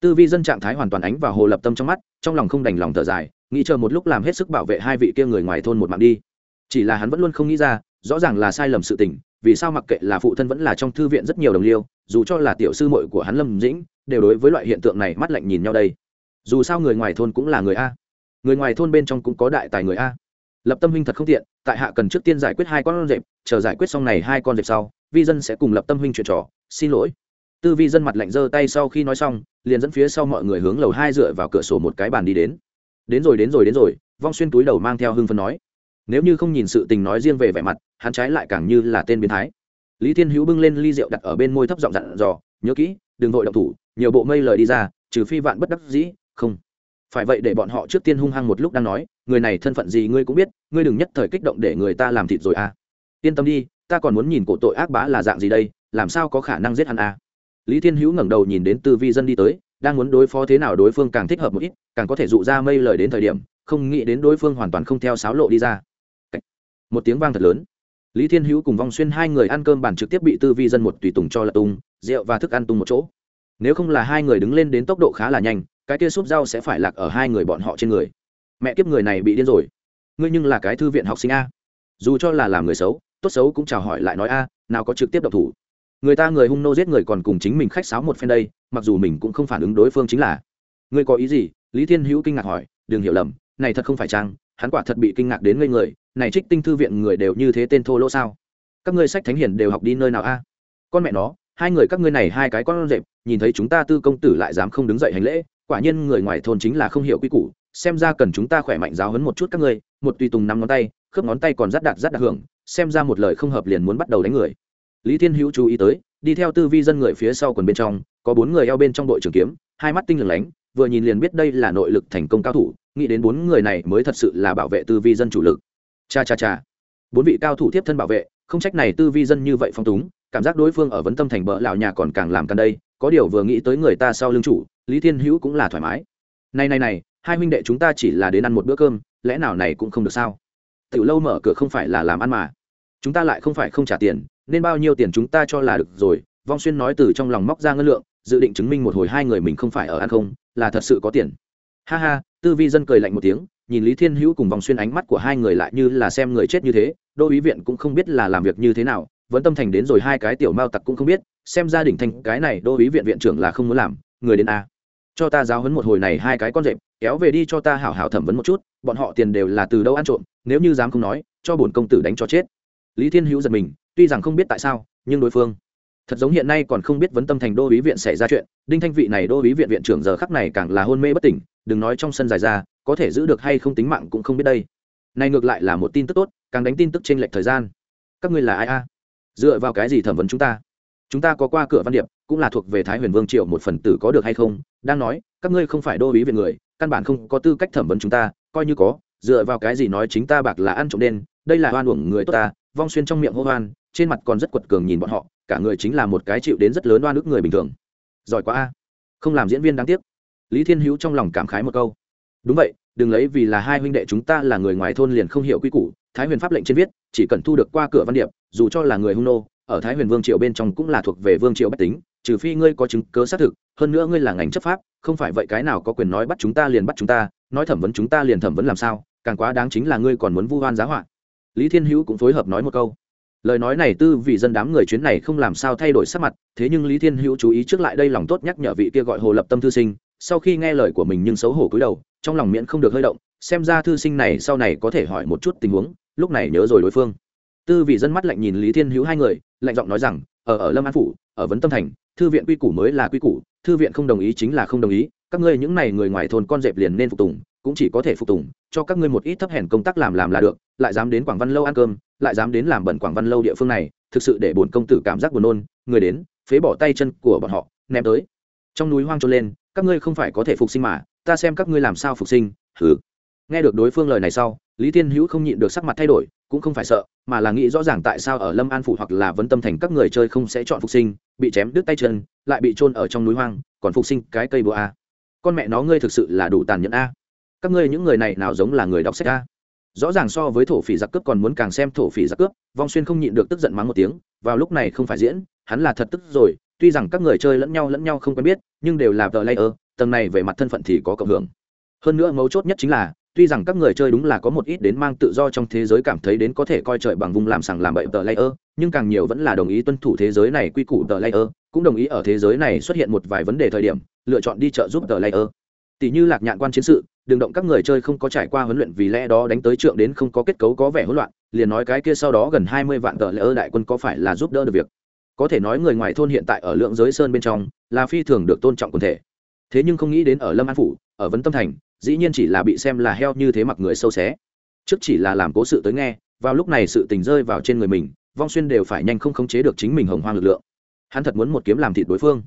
Tư vi dân trạng thái hoàn toàn ánh vào hồ lập tâm trong mắt, trong lòng không đành lòng thở dài, nghĩ chờ một lúc làm hết sức bảo vệ hai vị kia người ngoài thôn một mạng đi. Chỉ là hắn vẫn luôn không nghĩ ra, rõ ràng là sai lầm sự tình, vì sao mặc kệ là phụ thân vẫn là trong thư viện rất nhiều đồng liêu dù cho là tiểu sư muội của hắn lâm dĩnh, đều đối với loại hiện tượng này mắt lạnh nhìn nhau đây. Dù sao người ngoài thôn cũng là người a. Người ngoài thôn bên trong cũng có đại tài người a. Lập tâm huynh thật không tiện, tại hạ cần trước tiên giải quyết hai con rệp, chờ giải quyết xong này hai con rệp sau, vi dân sẽ cùng lập tâm huynh chuyện trò. Xin lỗi. Tư vi dân mặt lạnh giơ tay sau khi nói xong, liền dẫn phía sau mọi người hướng lầu hai dựa vào cửa sổ một cái bàn đi đến. Đến rồi đến rồi đến rồi, vong xuyên túi đầu mang theo hưng phân nói. Nếu như không nhìn sự tình nói riêng về vẻ mặt, hắn trái lại càng như là tên biến thái lý thiên hữu bưng lên ly rượu đặt ở bên môi thấp giọng dặn dò, nhớ kỹ, đừng vội động thủ, nhiều bộ mây lời đi ra, trừ phi vạn bất đắc dĩ, không. Phải vậy để bọn họ trước tiên hung hăng một lúc đang nói, người này thân phận gì ngươi cũng biết, ngươi đừng nhất thời kích động để người ta làm thịt rồi à. Yên tâm đi, ta còn muốn nhìn cổ tội ác bá là dạng gì đây, làm sao có khả năng giết hắn à? Lý thiên hữu ngẩng đầu nhìn đến tư vi dân đi tới, đang muốn đối phó thế nào đối phương càng thích hợp một ít, càng có thể dụ ra mây lời đến thời điểm, không nghĩ đến đối phương hoàn toàn không theo sáo lộ đi ra. Một tiếng vang thật lớn lý thiên hữu cùng vong xuyên hai người ăn cơm bản trực tiếp bị tư vi dân một tùy tùng cho lật tung, rượu và thức ăn tung một chỗ. Nếu không là hai người đứng lên đến tốc độ khá là nhanh, cái kia súp rau sẽ phải lạc ở hai người bọn họ trên người. Mẹ kiếp người này bị điên rồi. Ngươi nhưng là cái thư viện học sinh a. Dù cho là làm người xấu, tốt xấu cũng chào hỏi lại nói a, nào có trực tiếp độc thủ. Người ta người hung nô giết người còn cùng chính mình khách sáo một phen đây, mặc dù mình cũng không phản ứng đối phương chính là. Ngươi có ý gì? Lý thiên hữu kinh ngạc hỏi, đừng hiểu lầm, này thật không phải trang, hắn quả thật bị kinh ngạc đến ngây người này trích tinh thư viện người đều như thế tên thô lỗ sao? Các ngươi sách thánh hiền đều học đi nơi nào a? Con mẹ nó, hai người các ngươi này hai cái con rệp, nhìn thấy chúng ta tư công tử lại dám không đứng dậy hành lễ, quả nhiên người ngoài thôn chính là không hiểu quy củ, xem ra cần chúng ta khỏe mạnh giáo hấn một chút các ngươi, một tùy tùng năm ngón tay, khớp ngón tay còn rất đạt rất đạt hưởng, xem ra một lời không hợp liền muốn bắt đầu đánh người. Lý thiên hữu chú ý tới, đi theo tư vi dân người phía sau quần bên trong, có bốn người eo bên trong đội trường kiếm, hai mắt tinh lửng lánh, vừa nhìn liền biết đây là nội lực thành công cao thủ, nghĩ đến bốn người này mới thật sự là bảo vệ tư vi dân chủ lực cha cha cha. Bốn vị cao thủ tiếp thân bảo vệ, không trách này tư vi dân như vậy phong túng, cảm giác đối phương ở vấn tâm thành bỡ lão nhà còn càng làm căn đây, có điều vừa nghĩ tới người ta sau lưng chủ, lý thiên hữu cũng là thoải mái. Này này này, hai huynh đệ chúng ta chỉ là đến ăn một bữa cơm, lẽ nào này cũng không được sao? Tiểu lâu mở cửa không phải là làm ăn mà. Chúng ta lại không phải không trả tiền, nên bao nhiêu tiền chúng ta cho là được rồi, vong xuyên nói từ trong lòng móc ra ngân lượng, dự định chứng minh một hồi hai người mình không phải ở ăn không, là thật sự có tiền. Ha ha, tư vi dân cười lạnh một tiếng nhìn lý thiên hữu cùng vòng xuyên ánh mắt của hai người lại như là xem người chết như thế, đô ý viện cũng không biết là làm việc như thế nào vẫn tâm thành đến rồi hai cái tiểu mao tặc cũng không biết, xem gia đình thành cái này đô ý viện viện trưởng là không muốn làm, người đến a. Cho ta giáo hấn một hồi này hai cái con rệp, kéo về đi cho ta hảo hảo thẩm vấn một chút, bọn họ tiền đều là từ đâu ăn trộm, nếu như dám không nói, cho bổn công tử đánh cho chết. Lý thiên hữu giật mình, tuy rằng không biết tại sao, nhưng đối phương thật giống hiện nay còn không biết vấn tâm thành đô ý viện xảy ra chuyện, đinh thanh vị này đô ý viện viện trưởng giờ khắc này càng là hôn mê bất tỉnh, đừng nói trong sân dài ra có thể giữ được hay không tính mạng cũng không biết đây. Này ngược lại là một tin tức tốt, càng đánh tin tức trên lệch thời gian. Các ngươi là ai a? Dựa vào cái gì thẩm vấn chúng ta? Chúng ta có qua cửa văn điệp, cũng là thuộc về thái huyền vương triệu một phần tử có được hay không? Đang nói, các ngươi không phải đô ý về người, căn bản không có tư cách thẩm vấn chúng ta, coi như có, dựa vào cái gì nói chính ta bạc là ăn trộm đen, đây là hoan uổng người tốt ta, vong xuyên trong miệng hô hoan, trên mặt còn rất quật cường nhìn bọn họ, cả người chính là một cái chịu đến rất lớn oan ức người bình thường. Giỏi quá a. Không làm diễn viên đáng tiếc. Lý thiên hữu trong lòng cảm khái một câu đúng vậy, đừng lấy vì là hai huynh đệ chúng ta là người ngoài thôn liền không hiểu quy củ, thái huyền pháp lệnh trên viết, chỉ cần thu được qua cửa văn điệp, dù cho là người hung nô, ở thái huyền vương triều bên trong cũng là thuộc về vương triều bách tính, trừ phi ngươi có chứng cớ xác thực, hơn nữa ngươi là ngành chấp pháp, không phải vậy cái nào có quyền nói bắt chúng ta liền bắt chúng ta, nói thẩm vấn chúng ta liền thẩm vấn làm sao, càng quá đáng chính là ngươi còn muốn vu oan giá họa. Lý thiên hữu cũng phối hợp nói một câu. Lời nói này tư vì dân đám người chuyến này không làm sao thay đổi sắc mặt, thế nhưng lý thiên hữu chú ý trước lại đây lòng tốt nhắc nhở vị kia gọi hồ lập tâm thư sinh, sau khi nghe lời của mình nhưng xấu hổ cúi đầu trong lòng miễn không được hơi động, xem ra thư sinh này sau này có thể hỏi một chút tình huống, lúc này nhớ rồi đối phương. Tư vị dân mắt lạnh nhìn lý thiên hữu hai người, lạnh giọng nói rằng, ở ở lâm an phủ, ở vấn tâm thành, thư viện quy củ mới là quy củ, thư viện không đồng ý chính là không đồng ý, các ngươi những này người ngoài thôn con dẹp liền nên phục tùng, cũng chỉ có thể phục tùng, cho các ngươi một ít thấp hèn công tác làm làm là được, lại dám đến quảng văn lâu ăn cơm, lại dám đến làm bẩn quảng văn lâu địa phương này, thực sự để bổn công tử cảm giác buồn nôn, người đến, phế bỏ tay chân của bọn họ, ném tới. Trong núi hoang trôn lên, các ngươi không phải có thể phục sinh mà ta xem các ngươi làm sao phục sinh, hừ. Nghe được đối phương lời này sau, lý thiên hữu không nhịn được sắc mặt thay đổi, cũng không phải sợ, mà là nghĩ rõ ràng tại sao ở lâm an phủ hoặc là vấn tâm thành các người chơi không sẽ chọn phục sinh, bị chém đứt tay chân, lại bị trôn ở trong núi hoang, còn phục sinh cái cây búa a. Con mẹ nó, ngươi thực sự là đủ tàn nhẫn a. Các ngươi những người này nào giống là người đọc sách a? Rõ ràng so với thổ phỉ giặc cướp còn muốn càng xem thổ phỉ giặc cướp, vong xuyên không nhịn được tức giận mắng một tiếng, vào lúc này không phải diễn, hắn là thật tức rồi, tuy rằng các người chơi lẫn nhau lẫn nhau không quen biết, nhưng đều là tờ layer tầng này về mặt thân phận thì có cộng hưởng. Hơn nữa mấu chốt nhất chính là, tuy rằng các người chơi đúng là có một ít đến mang tự do trong thế giới cảm thấy đến có thể coi trời bằng vùng làm sằng làm bậy tờ layer, nhưng càng nhiều vẫn là đồng ý tuân thủ thế giới này quy củ tờ layer, cũng đồng ý ở thế giới này xuất hiện một vài vấn đề thời điểm, lựa chọn đi trợ giúp tờ layer. Tỷ như lạc nhạn quan chiến sự đường động các người chơi không có trải qua huấn luyện vì lẽ đó đánh tới trượng đến không có kết cấu có vẻ hỗn loạn, liền nói cái kia sau đó gần hai mươi vạn tờ layer đại quân có phải là giúp đỡ được việc. Có thể nói người ngoài thôn hiện tại ở lượng giới sơn bên trong là phi thường được tôn trọng quần thể thế nhưng không nghĩ đến ở lâm an phủ ở vấn tâm thành dĩ nhiên chỉ là bị xem là heo như thế mặc người sâu xé trước chỉ là làm cố sự tới nghe vào lúc này sự tình rơi vào trên người mình vong xuyên đều phải nhanh không khống chế được chính mình hồng hoang lực lượng hắn thật muốn một kiếm làm thịt đối phương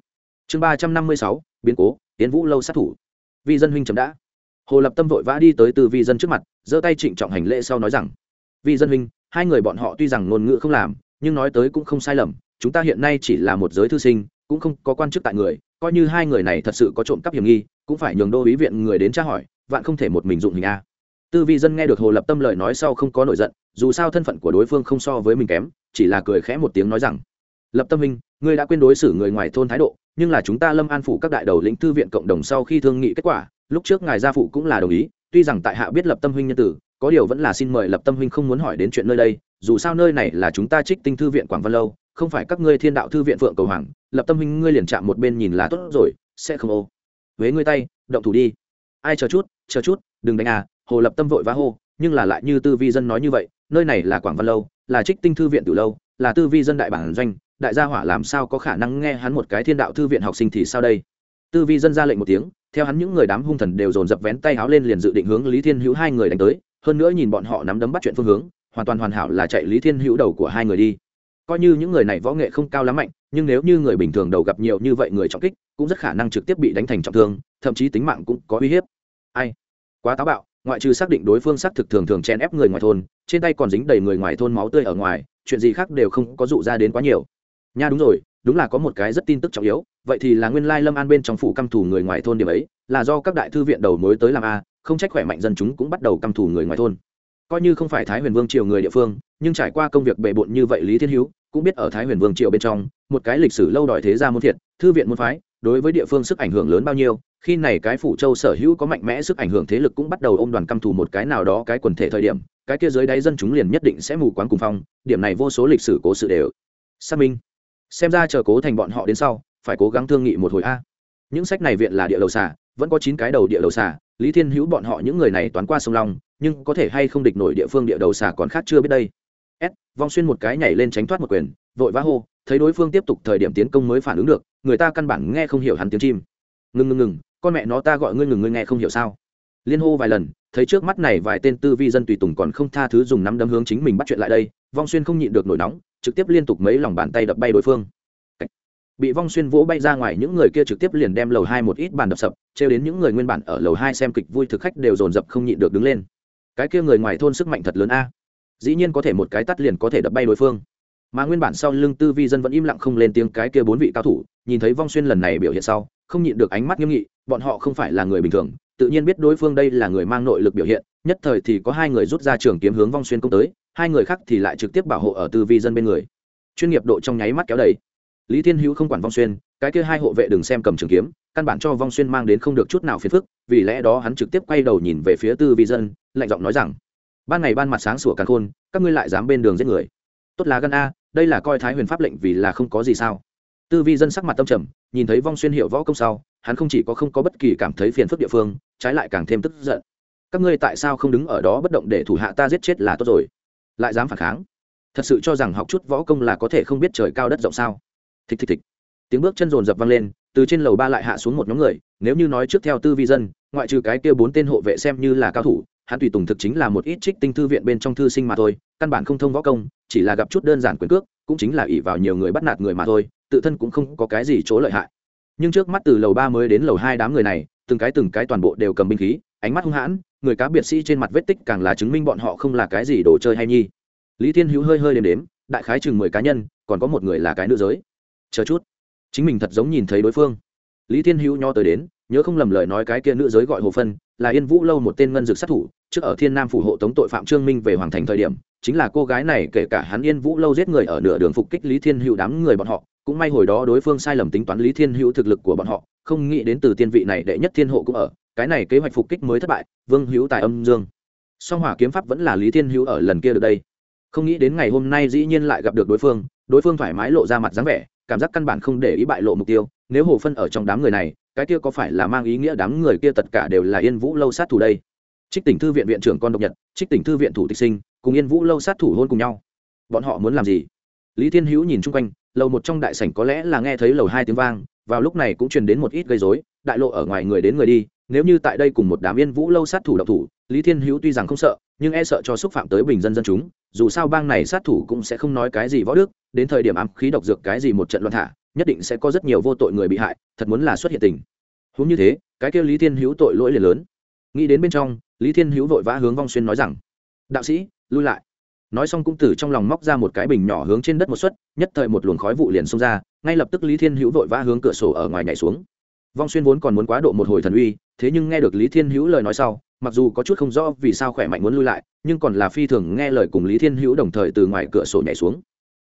chương ba trăm năm mươi sáu biến cố tiến vũ lâu sát thủ vi dân huynh chấm đã hồ lập tâm vội vã đi tới từ vi dân trước mặt giơ tay trịnh trọng hành lễ sau nói rằng vi dân huynh hai người bọn họ tuy rằng ngôn ngữ không làm nhưng nói tới cũng không sai lầm chúng ta hiện nay chỉ là một giới thư sinh cũng không có quan chức tại người, coi như hai người này thật sự có trộm cắp hiểm nghi, cũng phải nhường đô ý viện người đến tra hỏi, vạn không thể một mình dụng hình a. Tư vi dân nghe được hồ lập tâm lời nói sau không có nổi giận, dù sao thân phận của đối phương không so với mình kém, chỉ là cười khẽ một tiếng nói rằng, lập tâm minh ngươi đã quên đối xử người ngoài thôn thái độ, nhưng là chúng ta lâm an phủ các đại đầu lĩnh thư viện cộng đồng sau khi thương nghị kết quả, lúc trước ngài gia phụ cũng là đồng ý, tuy rằng tại hạ biết lập tâm huynh nhân tử, có điều vẫn là xin mời lập tâm huynh không muốn hỏi đến chuyện nơi đây, dù sao nơi này là chúng ta trích tinh thư viện quảng văn lâu không phải các ngươi thiên đạo thư viện phượng cầu hoàng, lập tâm huynh ngươi liền chạm một bên nhìn là tốt rồi, sẽ không ô. Với ngươi tay, động thủ đi. Ai chờ chút chờ chút, đừng đánh à hồ lập tâm vội vã hô, nhưng là lại như tư vi dân nói như vậy, nơi này là quảng văn lâu, là trích tinh thư viện từ lâu, là tư vi dân đại bản doanh, đại gia hỏa làm sao có khả năng nghe hắn một cái thiên đạo thư viện học sinh thì sao đây? Tư vi dân ra lệnh một tiếng, theo hắn những người đám hung thần đều dồn dập vén tay áo lên liền dự định hướng lý thiên hữu hai người đánh tới, hơn nữa nhìn bọn họ nắm đấm bắt chuyện phương hướng, hoàn toàn hoàn hảo là chạy lý thiên hữu đầu của hai người đi coi như những người này võ nghệ không cao lắm mạnh, nhưng nếu như người bình thường đầu gặp nhiều như vậy người trọng kích, cũng rất khả năng trực tiếp bị đánh thành trọng thương, thậm chí tính mạng cũng có uy hiếp. Ai? Quá táo bạo, ngoại trừ xác định đối phương xác thực thường thường chen ép người ngoài thôn, trên tay còn dính đầy người ngoài thôn máu tươi ở ngoài, chuyện gì khác đều không có dụ ra đến quá nhiều. Nha đúng rồi, đúng là có một cái rất tin tức trọng yếu, vậy thì là nguyên lai lâm an bên trong phủ căm thủ người ngoài thôn điểm ấy, là do các đại thư viện đầu mối tới làm a, không trách khỏe mạnh dân chúng cũng bắt đầu căm thủ người ngoài thôn coi như không phải thái huyền vương triều người địa phương, nhưng trải qua công việc bề bộn như vậy lý thiên hữu cũng biết ở thái huyền vương triều bên trong, một cái lịch sử lâu đòi thế gia muôn thiệt, thư viện muôn phái, đối với địa phương sức ảnh hưởng lớn bao nhiêu, khi này cái phủ châu sở hữu có mạnh mẽ sức ảnh hưởng thế lực cũng bắt đầu ôm đoàn căm thù một cái nào đó cái quần thể thời điểm, cái kia dưới đáy dân chúng liền nhất định sẽ mù quáng cùng phong, điểm này vô số lịch sử cố sự đều xác minh. Xem ra chờ cố thành bọn họ đến sau, phải cố gắng thương nghị một hồi a. Những sách này viện là địa đầu xà, vẫn có chín cái đầu địa đầu xà, lý thiên hữu bọn họ những người này toán qua sông long nhưng có thể hay không địch nổi địa phương địa đầu xà còn khác chưa biết đây. S, vong xuyên một cái nhảy lên tránh thoát một quyền, vội vã hô, thấy đối phương tiếp tục thời điểm tiến công mới phản ứng được, người ta căn bản nghe không hiểu hắn tiếng chim. Ngừng ngừng ngừng, con mẹ nó ta gọi ngươi ngừng ngươi nghe không hiểu sao? Liên hô vài lần, thấy trước mắt này vài tên tư vi dân tùy tùng còn không tha thứ dùng nắm đấm hướng chính mình bắt chuyện lại đây, vong xuyên không nhịn được nổi nóng, trực tiếp liên tục mấy lòng bàn tay đập bay đối phương. Bị vong xuyên vỗ bay ra ngoài, những người kia trực tiếp liền đem lầu hai một ít bàn đập sập, trêu đến những người nguyên bản ở lầu hai xem kịch vui thực khách đều dồn dập không nhịn được đứng lên cái kia người ngoài thôn sức mạnh thật lớn a. Dĩ nhiên có thể một cái tắt liền có thể đập bay đối phương. Mà nguyên bản sau lưng tư vi dân vẫn im lặng không lên tiếng cái kia bốn vị cao thủ, nhìn thấy vong xuyên lần này biểu hiện sau, không nhịn được ánh mắt nghiêm nghị, bọn họ không phải là người bình thường, tự nhiên biết đối phương đây là người mang nội lực biểu hiện, nhất thời thì có hai người rút ra trường kiếm hướng vong xuyên công tới, hai người khác thì lại trực tiếp bảo hộ ở tư vi dân bên người. Chuyên nghiệp độ trong nháy mắt kéo đầy. Lý thiên hữu không quản vong xuyên, cái kia hai hộ vệ đừng xem cầm trường kiếm căn bản cho vong xuyên mang đến không được chút nào phiền phức, vì lẽ đó hắn trực tiếp quay đầu nhìn về phía tư vi dân, lạnh giọng nói rằng, ban ngày ban mặt sáng sủa càng khôn, các ngươi lại dám bên đường giết người. Tốt là gan a, đây là coi thái huyền pháp lệnh vì là không có gì sao. Tư vi dân sắc mặt tâm trầm, nhìn thấy vong xuyên hiệu võ công sau, hắn không chỉ có không có bất kỳ cảm thấy phiền phức địa phương, trái lại càng thêm tức giận. Các ngươi tại sao không đứng ở đó bất động để thủ hạ ta giết chết là tốt rồi? Lại dám phản kháng? Thật sự cho rằng học chút võ công là có thể không biết trời cao đất rộng sao? Thịch thịch thịch. Tiếng bước chân rồn rập vang lên từ trên lầu ba lại hạ xuống một nhóm người, nếu như nói trước theo tư vi dân, ngoại trừ cái kia bốn tên hộ vệ xem như là cao thủ, hắn tùy tùng thực chính là một ít trích tinh thư viện bên trong thư sinh mà thôi, căn bản không thông võ công, chỉ là gặp chút đơn giản quyền cước, cũng chính là ỷ vào nhiều người bắt nạt người mà thôi, tự thân cũng không có cái gì chỗ lợi hại. Nhưng trước mắt từ lầu ba mới đến lầu hai đám người này, từng cái từng cái toàn bộ đều cầm binh khí, ánh mắt hung hãn, người cá biệt sĩ trên mặt vết tích càng là chứng minh bọn họ không là cái gì đồ chơi hay nhi. Lý thiên hữu hơi hơi đếm đếm, đại khái chừng mười cá nhân, còn có một người là cái nữ giới. Chờ chút chính mình thật giống nhìn thấy đối phương. Lý thiên hữu nho tới đến, nhớ không lầm lời nói cái kia nữ giới gọi hồ phân, là yên vũ lâu một tên ngân dược sát thủ, trước ở thiên nam phủ hộ tống tội phạm trương minh về hoàng thành thời điểm, chính là cô gái này kể cả hắn yên vũ lâu giết người ở nửa đường phục kích lý thiên hữu đám người bọn họ, cũng may hồi đó đối phương sai lầm tính toán lý thiên hữu thực lực của bọn họ, không nghĩ đến từ tiên vị này đệ nhất thiên hộ cũng ở, cái này kế hoạch phục kích mới thất bại, vương hữu tại âm dương. Song hỏa kiếm pháp vẫn là lý thiên hữu ở lần kia được đây. Không nghĩ đến ngày hôm nay dĩ nhiên lại gặp được đối phương đối phương thoải mái lộ ra mặt dáng vẻ cảm giác căn bản không để ý bại lộ mục tiêu, nếu hồ phân ở trong đám người này, cái kia có phải là mang ý nghĩa đám người kia tất cả đều là yên vũ lâu sát thủ đây? Trích tỉnh thư viện viện trưởng con độc nhật, trích tỉnh thư viện thủ tịch sinh, cùng yên vũ lâu sát thủ hôn cùng nhau. Bọn họ muốn làm gì? Lý thiên hữu nhìn chung quanh, lầu một trong đại sảnh có lẽ là nghe thấy lầu hai tiếng vang, vào lúc này cũng truyền đến một ít gây rối, đại lộ ở ngoài người đến người đi, nếu như tại đây cùng một đám yên vũ lâu sát thủ độc thủ, lý thiên hữu tuy rằng không sợ, nhưng e sợ cho xúc phạm tới bình dân dân chúng, dù sao bang này sát thủ cũng sẽ không nói cái gì võ đức đến thời điểm ám khí độc dược cái gì một trận loạn thả, nhất định sẽ có rất nhiều vô tội người bị hại, thật muốn là xuất hiện tình. Huống như thế, cái kêu lý thiên hữu tội lỗi liền lớn. Nghĩ đến bên trong, lý thiên hữu vội vã hướng vong xuyên nói rằng, đạo sĩ, lui lại. Nói xong cũng từ trong lòng móc ra một cái bình nhỏ hướng trên đất một suất nhất thời một luồng khói vụ liền xông ra, ngay lập tức lý thiên hữu vội vã hướng cửa sổ ở ngoài nhảy xuống. Vong xuyên vốn còn muốn quá độ một hồi thần uy, thế nhưng nghe được lý thiên hữu lời nói sau, mặc dù có chút không rõ vì sao khỏe mạnh muốn lui lại, nhưng còn là phi thường nghe lời cùng lý thiên hữu đồng thời từ ngoài cửa sổ nhảy xuống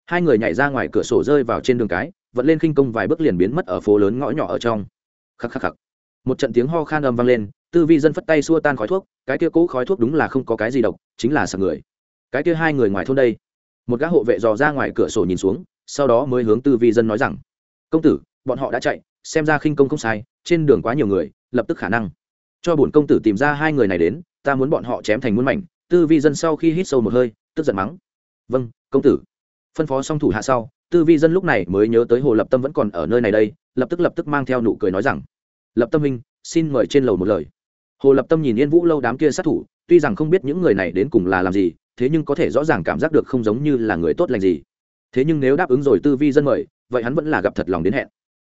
hai người nhảy ra ngoài cửa sổ rơi vào trên đường cái vẫn lên khinh công vài bước liền biến mất ở phố lớn ngõ nhỏ ở trong. Khắc khắc khắc. Một trận tiếng ho khan âm vang lên, tư vi dân phất tay xua tan khói thuốc, cái kia cũ khói thuốc đúng là không có cái gì độc, chính là sạc người. Cái kia hai người ngoài thôn đây. Một gã hộ vệ dò ra ngoài cửa sổ nhìn xuống, sau đó mới hướng tư vi dân nói rằng, công tử, bọn họ đã chạy, xem ra khinh công không sai, trên đường quá nhiều người, lập tức khả năng. Cho bổn công tử tìm ra hai người này đến, ta muốn bọn họ chém thành muôn mảnh, tư vi dân sau khi hít sâu một hơi, tức giận mắng vâng công tử phân phó xong thủ hạ sau, tư vi dân lúc này mới nhớ tới hồ lập tâm vẫn còn ở nơi này đây, lập tức lập tức mang theo nụ cười nói rằng, lập tâm minh xin mời trên lầu một lời. Hồ lập tâm nhìn yên vũ lâu đám kia sát thủ, tuy rằng không biết những người này đến cùng là làm gì, thế nhưng có thể rõ ràng cảm giác được không giống như là người tốt lành gì. Thế nhưng nếu đáp ứng rồi tư vi dân mời, vậy hắn vẫn là gặp thật lòng đến hẹn.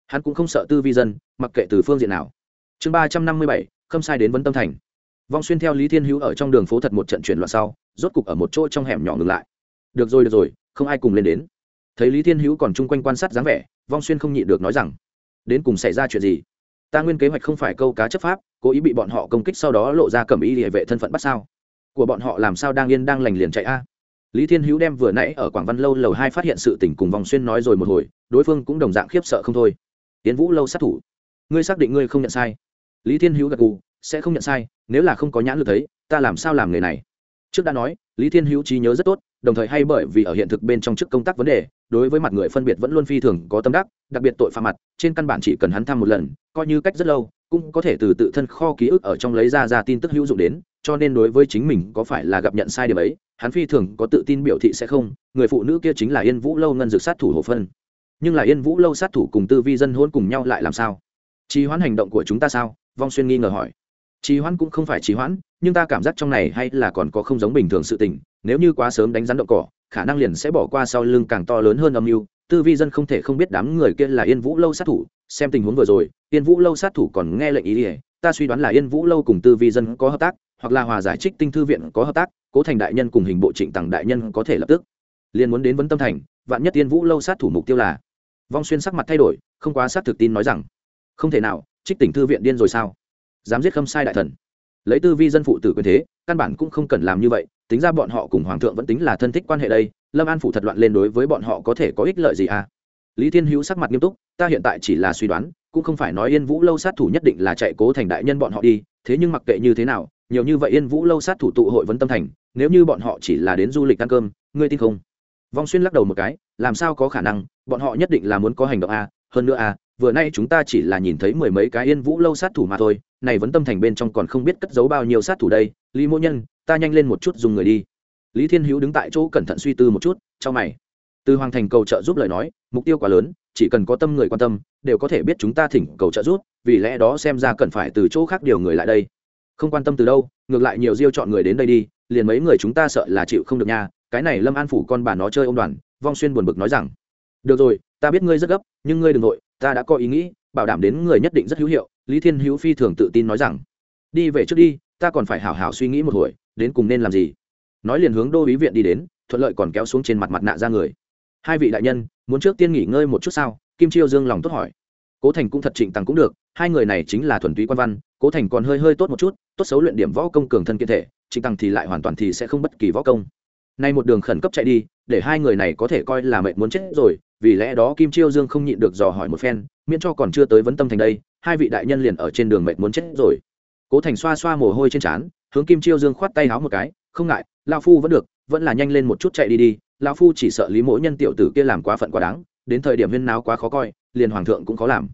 Hắn cũng không sợ tư vi dân, mặc kệ từ phương diện nào. Chương ba trăm năm mươi bảy không sai đến vấn tâm thành. Vong xuyên theo lý thiên hữu ở trong đường phố thật một trận chuyển loạn sau, rốt cục ở một chỗ trong hẻm nhỏ ngừng lại. Được rồi được rồi không ai cùng lên đến. Thấy lý thiên hữu còn chung quanh quan sát dáng vẻ, vong xuyên không nhịn được nói rằng, đến cùng xảy ra chuyện gì? Ta nguyên kế hoạch không phải câu cá chấp pháp, cố ý bị bọn họ công kích sau đó lộ ra cầm ý địa vệ thân phận bắt sao? Của bọn họ làm sao đang yên đang lành liền chạy a? Lý thiên hữu đem vừa nãy ở quảng văn lâu lầu hai phát hiện sự tình cùng vòng xuyên nói rồi một hồi, đối phương cũng đồng dạng khiếp sợ không thôi. Tiến vũ lâu sát thủ, ngươi xác định ngươi không nhận sai? Lý thiên hữu gật gù, sẽ không nhận sai, nếu là không có nhãn lực thấy, ta làm sao làm người này? Trước đã nói, lý thiên hữu trí nhớ rất tốt đồng thời hay bởi vì ở hiện thực bên trong chức công tác vấn đề, đối với mặt người phân biệt vẫn luôn phi thường có tâm đắc, đặc biệt tội phạm mặt, trên căn bản chỉ cần hắn thăm một lần, coi như cách rất lâu, cũng có thể từ tự thân kho ký ức ở trong lấy ra ra tin tức hữu dụng đến, cho nên đối với chính mình có phải là gặp nhận sai điểm ấy, hắn phi thường có tự tin biểu thị sẽ không, người phụ nữ kia chính là yên vũ lâu ngân dược sát thủ hồ phân. Nhưng là yên vũ lâu sát thủ cùng tư vi dân hôn cùng nhau lại làm sao? Trì hoãn hành động của chúng ta sao? Vong xuyên nghi ngờ hỏi trì hoãn cũng không phải trì hoãn, nhưng ta cảm giác trong này hay là còn có không giống bình thường sự tình, nếu như quá sớm đánh rắn động cỏ, khả năng liền sẽ bỏ qua sau lưng càng to lớn hơn âm mưu, tư vi dân không thể không biết đám người kia là yên vũ lâu sát thủ, xem tình huống vừa rồi, yên vũ lâu sát thủ còn nghe lệnh ý ỉa ta suy đoán là yên vũ lâu cùng tư vi dân có hợp tác, hoặc là hòa giải trích tinh thư viện có hợp tác, cố thành đại nhân cùng hình bộ trịnh tằng đại nhân có thể lập tức. Liền muốn đến vấn tâm thành, vạn nhất yên vũ lâu sát thủ mục tiêu là. Vong xuyên sắc mặt thay đổi, không quá xác thực tin nói rằng, không thể nào, trích tỉnh thư viện điên rồi sao? Dám giết khâm sai đại thần. Lấy tư vi dân phụ tử quyền thế căn bản cũng không cần làm như vậy tính ra bọn họ cùng hoàng thượng vẫn tính là thân thích quan hệ đây lâm an phủ thật loạn lên đối với bọn họ có thể có ích lợi gì à? Lý thiên hữu sắc mặt nghiêm túc ta hiện tại chỉ là suy đoán cũng không phải nói yên vũ lâu sát thủ nhất định là chạy cố thành đại nhân bọn họ đi thế nhưng mặc kệ như thế nào nhiều như vậy yên vũ lâu sát thủ tụ hội vấn tâm thành nếu như bọn họ chỉ là đến du lịch ăn cơm ngươi tin không? Vong xuyên lắc đầu một cái làm sao có khả năng bọn họ nhất định là muốn có hành động a à? hơn nữa a à, vừa nay chúng ta chỉ là nhìn thấy mười mấy cái yên vũ lâu sát thủ mà thôi, này vẫn tâm thành bên trong còn không biết cất giấu bao nhiêu sát thủ đây. Lý mô nhân, ta nhanh lên một chút dùng người đi. Lý thiên hữu đứng tại chỗ cẩn thận suy tư một chút cho mày. Từ hoàng thành cầu trợ giúp lời nói, mục tiêu quá lớn, chỉ cần có tâm người quan tâm, đều có thể biết chúng ta thỉnh cầu trợ giúp, vì lẽ đó xem ra cần phải từ chỗ khác điều người lại đây. Không quan tâm từ đâu, ngược lại nhiều diêu chọn người đến đây đi, liền mấy người chúng ta sợ là chịu không được nha. Cái này lâm an phủ con bà nó chơi ông đoàn, vong xuyên buồn bực nói rằng, được rồi, ta biết ngươi rất gấp, nhưng ngươi đừng nội ta đã có ý nghĩ, bảo đảm đến người nhất định rất hữu hiệu, lý thiên hữu phi thường tự tin nói rằng, đi về trước đi, ta còn phải hảo hảo suy nghĩ một hồi, đến cùng nên làm gì. Nói liền hướng đô ý viện đi đến, thuận lợi còn kéo xuống trên mặt mặt nạ ra người. Hai vị đại nhân, muốn trước tiên nghỉ ngơi một chút sao? Kim chiêu dương lòng tốt hỏi. Cố thành cũng thật trịnh tăng cũng được, hai người này chính là thuần túy quan văn, cố thành còn hơi hơi tốt một chút, tốt xấu luyện điểm võ công cường thân kiện thể, trịnh tăng thì lại hoàn toàn thì sẽ không bất kỳ võ công. Nay một đường khẩn cấp chạy đi, để hai người này có thể coi là mệnh muốn chết rồi vì lẽ đó kim chiêu dương không nhịn được dò hỏi một phen, miễn cho còn chưa tới vấn tâm thành đây, hai vị đại nhân liền ở trên đường mệt muốn chết rồi. Cố thành xoa xoa mồ hôi trên trán, hướng kim chiêu dương khoát tay háo một cái, không ngại lao phu vẫn được, vẫn là nhanh lên một chút chạy đi đi lao phu chỉ sợ lý mỗi nhân tiểu tử kia làm quá phận quá đáng, đến thời điểm huyên náo quá khó coi, liền hoàng thượng cũng khó làm.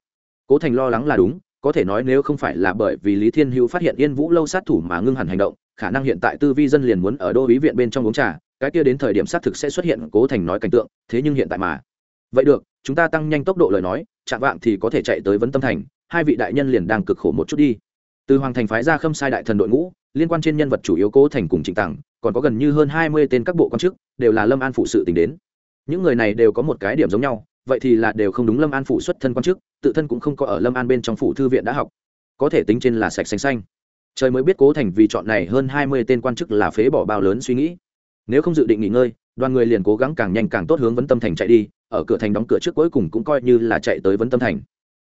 Cố thành lo lắng là đúng, có thể nói nếu không phải là bởi vì lý thiên hữu phát hiện yên vũ lâu sát thủ mà ngưng hẳn hành động, khả năng hiện tại tư vi dân liền muốn ở đô ý viện bên trong uống trà, cái kia đến thời điểm xác thực sẽ xuất hiện cố thành nói cảnh tượng, thế nhưng hiện tại mà vậy được, chúng ta tăng nhanh tốc độ lời nói chạm vạng thì có thể chạy tới vấn tâm thành, hai vị đại nhân liền đang cực khổ một chút đi. Từ hoàng thành phái ra khâm sai đại thần đội ngũ, liên quan trên nhân vật chủ yếu cố thành cùng trịnh tặng còn có gần như hơn hai mươi tên các bộ quan chức, đều là lâm an phụ sự tính đến. Những người này đều có một cái điểm giống nhau, vậy thì là đều không đúng lâm an phụ xuất thân quan chức, tự thân cũng không có ở lâm an bên trong phủ thư viện đã học. Có thể tính trên là sạch xanh xanh. Trời mới biết cố thành vì chọn này hơn hai mươi tên quan chức là phế bỏ bao lớn suy nghĩ. Nếu không dự định nghỉ ngơi đoàn người liền cố gắng càng nhanh càng tốt hướng vấn tâm thành chạy đi, ở cửa thành đóng cửa trước cuối cùng cũng coi như là chạy tới vấn tâm thành.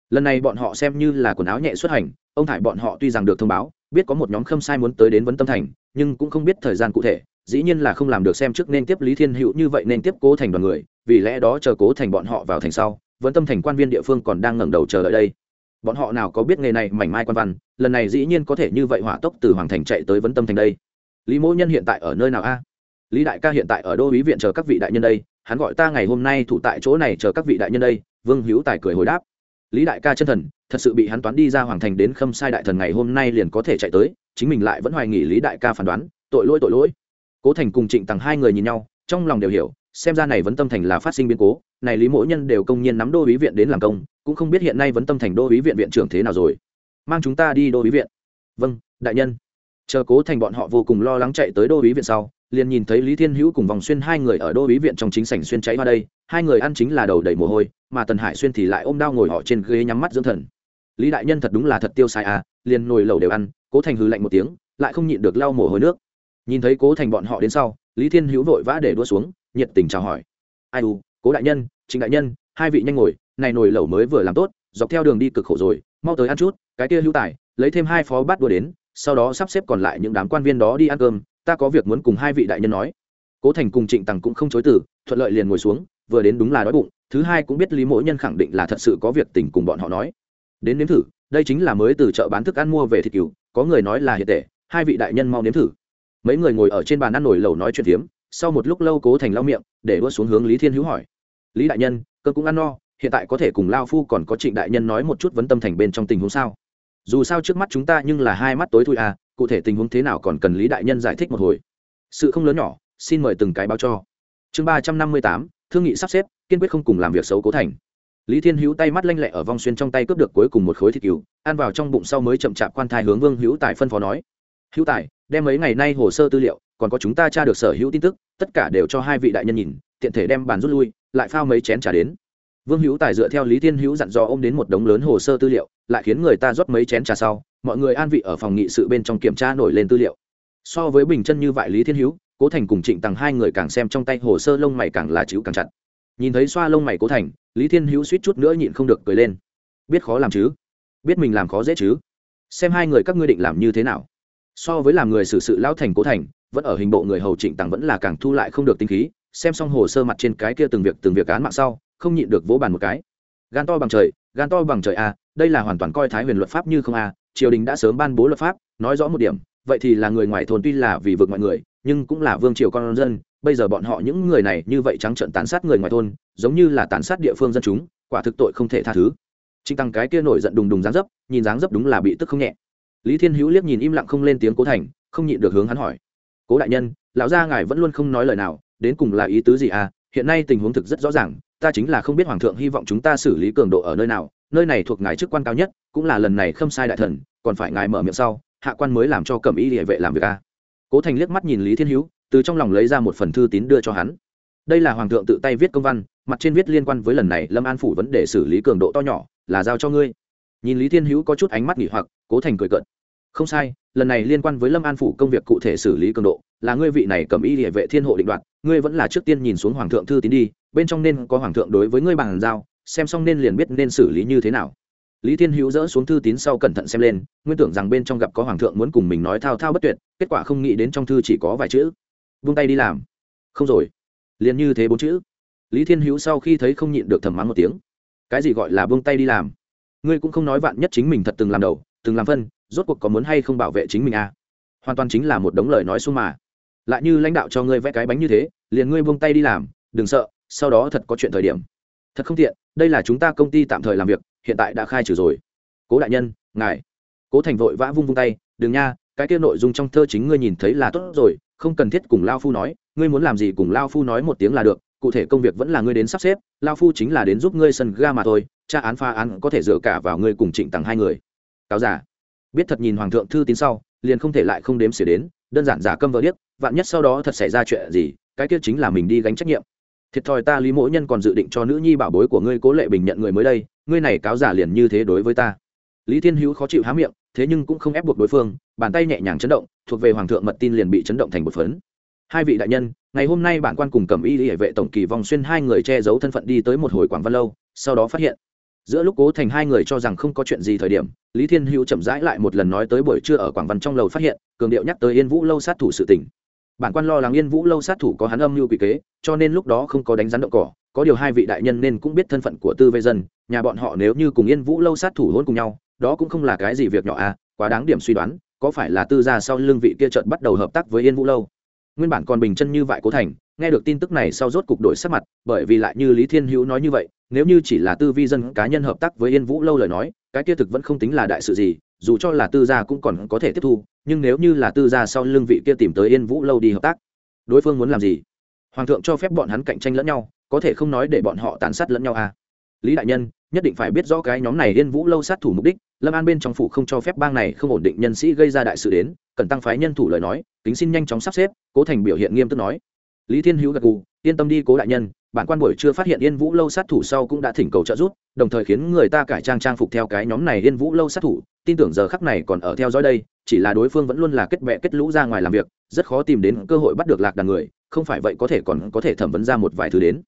Lần này bọn họ xem như là quần áo nhẹ xuất hành, ông thải bọn họ tuy rằng được thông báo, biết có một nhóm khâm sai muốn tới đến vấn tâm thành, nhưng cũng không biết thời gian cụ thể, dĩ nhiên là không làm được xem trước nên tiếp lý thiên hữu như vậy nên tiếp cố thành đoàn người, vì lẽ đó chờ cố thành bọn họ vào thành sau, vấn tâm thành quan viên địa phương còn đang ngẩng đầu chờ đợi đây. Bọn họ nào có biết nghề này mảnh mai quan văn, lần này dĩ nhiên có thể như vậy hỏa tốc từ hoàng thành chạy tới vấn tâm thành đây. Lý mỗ nhân hiện tại ở nơi nào a? Lý đại ca hiện tại ở đô ý viện chờ các vị đại nhân đây, hắn gọi ta ngày hôm nay thủ tại chỗ này chờ các vị đại nhân đây, vương hữu tài cười hồi đáp. Lý đại ca chân thần, thật sự bị hắn toán đi ra hoàng thành đến khâm sai đại thần ngày hôm nay liền có thể chạy tới, chính mình lại vẫn hoài nghỉ lý đại ca phán đoán, tội lỗi tội lỗi. Cố thành cùng trịnh tằng hai người nhìn nhau, trong lòng đều hiểu, xem ra này vấn tâm thành là phát sinh biến cố, này lý mỗi nhân đều công nhiên nắm đô ý viện đến làm công, cũng không biết hiện nay vấn tâm thành đô ý viện viện trưởng thế nào rồi. Mang chúng ta đi đô ý viện. Vâng đại nhân. Chờ cố thành bọn họ vô cùng lo lắng chạy tới đô ý viện sau liền nhìn thấy lý thiên hữu cùng vòng xuyên hai người ở đô ý viện trong chính sảnh xuyên cháy qua đây, hai người ăn chính là đầu đầy mồ hôi, mà tần hải xuyên thì lại ôm đao ngồi họ trên ghế nhắm mắt dưỡng thần. Lý đại nhân thật đúng là thật tiêu sai à liền nồi lẩu đều ăn, cố thành hư lạnh một tiếng, lại không nhịn được lau mồ hôi nước. Nhìn thấy cố thành bọn họ đến sau, lý thiên hữu vội vã để đua xuống, nhiệt tình chào hỏi. Ai u, cố đại nhân chính đại nhân, hai vị nhanh ngồi, này nồi lẩu mới vừa làm tốt, dọc theo đường đi cực khổ rồi, mau tới ăn chút, cái kia hữu tài, lấy thêm hai phó bát đua đến, sau đó sắp xếp còn lại những đám quan viên đó đi ăn cơm ta có việc muốn cùng hai vị đại nhân nói. Cố thành cùng trịnh tằng cũng không chối từ, thuận lợi liền ngồi xuống, vừa đến đúng là đói bụng, thứ hai cũng biết lý mỗi nhân khẳng định là thật sự có việc tình cùng bọn họ nói. Đến nếm thử, đây chính là mới từ chợ bán thức ăn mua về thịt cừu, có người nói là hiện tệ, hai vị đại nhân mau nếm thử. Mấy người ngồi ở trên bàn ăn nổi lẩu nói chuyện phiếm, sau một lúc lâu cố thành lau miệng, để đua xuống hướng lý thiên hữu hỏi. Lý đại nhân cơ cũng ăn no, hiện tại có thể cùng lao phu còn có trịnh đại nhân nói một chút vấn tâm thành bên trong tình huống sao? Dù sao trước mắt chúng ta nhưng là hai mắt tối thui à cụ thể tình huống thế nào còn cần lý đại nhân giải thích một hồi. Sự không lớn nhỏ, xin mời từng cái báo cho. Chương ba trăm năm mươi tám, thương nghị sắp xếp, kiên quyết không cùng làm việc xấu cố thành. Lý thiên hữu tay mắt lanh lẹ ở vong xuyên trong tay cướp được cuối cùng một khối thịt cừu, ăn vào trong bụng sau mới chậm chạp quan thai hướng vương hữu tài phân phó nói. Hữu tài, đem mấy ngày nay hồ sơ tư liệu, còn có chúng ta tra được sở hữu tin tức, tất cả đều cho hai vị đại nhân nhìn, tiện thể đem bàn rút lui, lại phao mấy chén trả đến vương hữu tài dựa theo lý thiên hữu dặn dò ôm đến một đống lớn hồ sơ tư liệu, lại khiến người ta rót mấy chén trà sau, mọi người an vị ở phòng nghị sự bên trong kiểm tra nổi lên tư liệu. So với bình chân như vậy lý thiên hữu, cố thành cùng trịnh tằng hai người càng xem trong tay hồ sơ lông mày càng là chịu càng chặt. Nhìn thấy xoa lông mày cố thành, lý thiên hữu suýt chút nữa nhịn không được cười lên. Biết khó làm chứ? Biết mình làm khó dễ chứ? Xem hai người các ngươi định làm như thế nào. So với làm người xử sự lão thành cố thành, vẫn ở hình bộ người hầu trịnh tằng vẫn là càng thu lại không được tinh khí, xem xong hồ sơ mặt trên cái kia từng việc từng việc án mạng sau không nhịn được vỗ bàn một cái. Gan to bằng trời gan to bằng trời a à, đây là hoàn toàn coi thái huyền luật pháp như không a à, triều đình đã sớm ban bố luật pháp nói rõ một điểm vậy thì là người ngoài thôn tuy là vì vực mọi người nhưng cũng là vương triều con dân bây giờ bọn họ những người này như vậy trắng trợn tàn sát người ngoài thôn giống như là tàn sát địa phương dân chúng quả thực tội không thể tha thứ. Trịnh tăng cái kia nổi giận đùng đùng dáng dấp nhìn dáng dấp đúng là bị tức không nhẹ. Lý thiên hữu liếc nhìn im lặng không lên tiếng cố thành không nhịn được hướng hắn hỏi. Cố đại nhân lão gia ngài vẫn luôn không nói lời nào đến cùng là ý tứ gì à? Hiện nay tình huống thực rất rõ ràng, ta chính là không biết hoàng thượng hy vọng chúng ta xử lý cường độ ở nơi nào, nơi này thuộc ngài chức quan cao nhất, cũng là lần này khâm sai đại thần, còn phải ngài mở miệng sau, hạ quan mới làm cho cẩm y địa vệ làm việc a. Cố thành liếc mắt nhìn lý thiên hữu, từ trong lòng lấy ra một phần thư tín đưa cho hắn. Đây là hoàng thượng tự tay viết công văn, mặt trên viết liên quan với lần này lâm an phủ vấn đề xử lý cường độ to nhỏ, là giao cho ngươi. Nhìn lý thiên hữu có chút ánh mắt nghỉ hoặc, cố thành cười cợt. Không sai, lần này liên quan với lâm an phủ công việc cụ thể xử lý cường độ, là ngươi vị này cầm y địa vệ thiên hộ định đoạt ngươi vẫn là trước tiên nhìn xuống hoàng thượng thư tín đi, bên trong nên có hoàng thượng đối với ngươi bằng giao, xem xong nên liền biết nên xử lý như thế nào. Lý thiên hữu dỡ xuống thư tín sau cẩn thận xem lên, nguyên tưởng rằng bên trong gặp có hoàng thượng muốn cùng mình nói thao thao bất tuyệt, kết quả không nghĩ đến trong thư chỉ có vài chữ. Vung tay đi làm. Không rồi. Liền như thế bốn chữ. Lý thiên hữu sau khi thấy không nhịn được thầm mắng một tiếng. Cái gì gọi là buông tay đi làm? Ngươi cũng không nói vạn nhất chính mình thật từng làm đầu, từng làm phân, rốt cuộc có muốn hay không bảo vệ chính mình à? Hoàn toàn chính là một đống lời nói xung mà lại như lãnh đạo cho ngươi vẽ cái bánh như thế, liền ngươi buông tay đi làm, đừng sợ, sau đó thật có chuyện thời điểm. Thật không tiện, đây là chúng ta công ty tạm thời làm việc, hiện tại đã khai trừ rồi. Cố đại nhân, ngài. Cố thành vội vã vung vung tay, đừng nha, cái kia nội dung trong thơ chính ngươi nhìn thấy là tốt rồi, không cần thiết cùng lao phu nói, ngươi muốn làm gì cùng lao phu nói một tiếng là được, cụ thể công việc vẫn là ngươi đến sắp xếp, lao phu chính là đến giúp ngươi sân ga mà thôi Cha án pha án có thể dựa cả vào ngươi cùng trịnh tặng hai người. Cáo giả. Biết thật nhìn hoàng thượng thư tín sau, liền không thể lại không đếm xỉa đến, đơn giản giả câm vỡ điếc vạn nhất sau đó thật xảy ra chuyện gì, cái kia chính là mình đi gánh trách nhiệm. Thiệt thòi ta lý mỗi nhân còn dự định cho nữ nhi bảo bối của ngươi cố lệ bình nhận người mới đây, ngươi này cáo giả liền như thế đối với ta. Lý thiên hữu khó chịu há miệng, thế nhưng cũng không ép buộc đối phương, bàn tay nhẹ nhàng chấn động, thuộc về hoàng thượng mật tin liền bị chấn động thành một phấn. Hai vị đại nhân, ngày hôm nay bản quan cùng cầm y hệ vệ tổng kỳ vòng xuyên hai người che giấu thân phận đi tới một hồi quảng văn lâu, sau đó phát hiện, giữa lúc cố thành hai người cho rằng không có chuyện gì thời điểm, lý thiên hữu chậm rãi lại một lần nói tới buổi trưa ở quảng văn trong lầu phát hiện, cường điệu nhắc tới yên vũ lâu sát thủ sự tỉnh bản quan lo lắng yên vũ lâu sát thủ có hắn âm mưu quỷ kế, cho nên lúc đó không có đánh rắn động cỏ, có điều hai vị đại nhân nên cũng biết thân phận của tư vệ dân, nhà bọn họ nếu như cùng yên vũ lâu sát thủ hôn cùng nhau, đó cũng không là cái gì việc nhỏ à quá đáng điểm suy đoán, có phải là tư gia sau lưng vị kia trận bắt đầu hợp tác với yên vũ lâu? Nguyên bản còn bình chân như vậy cố thành, nghe được tin tức này sau rốt cục đổi sắc mặt, bởi vì lại như lý thiên hữu nói như vậy, nếu như chỉ là tư vi dân cá nhân hợp tác với yên vũ lâu lời nói, cái kia thực vẫn không tính là đại sự gì, dù cho là tư gia cũng còn có thể tiếp thu nhưng nếu như là tư gia sau lưng vị kia tìm tới yên vũ lâu đi hợp tác, đối phương muốn làm gì? Hoàng thượng cho phép bọn hắn cạnh tranh lẫn nhau, có thể không nói để bọn họ tàn sát lẫn nhau à? Lý đại nhân, nhất định phải biết rõ cái nhóm này yên vũ lâu sát thủ mục đích, lâm an bên trong phủ không cho phép bang này không ổn định nhân sĩ gây ra đại sự đến, cần tăng phái nhân thủ lời nói tính xin nhanh chóng sắp xếp, cố thành biểu hiện nghiêm túc nói. Lý thiên hữu gật gù, yên tâm đi cố đại nhân, bản quan buổi chưa phát hiện yên vũ lâu sát thủ sau cũng đã thỉnh cầu trợ giúp, đồng thời khiến người ta cải trang trang phục theo cái nhóm này yên vũ lâu sát thủ, tin tưởng giờ khắc này còn ở theo dõi đây chỉ là đối phương vẫn luôn là kết bệ kết lũ ra ngoài làm việc rất khó tìm đến cơ hội bắt được lạc đàn người không phải vậy có thể còn có thể thẩm vấn ra một vài thứ đến.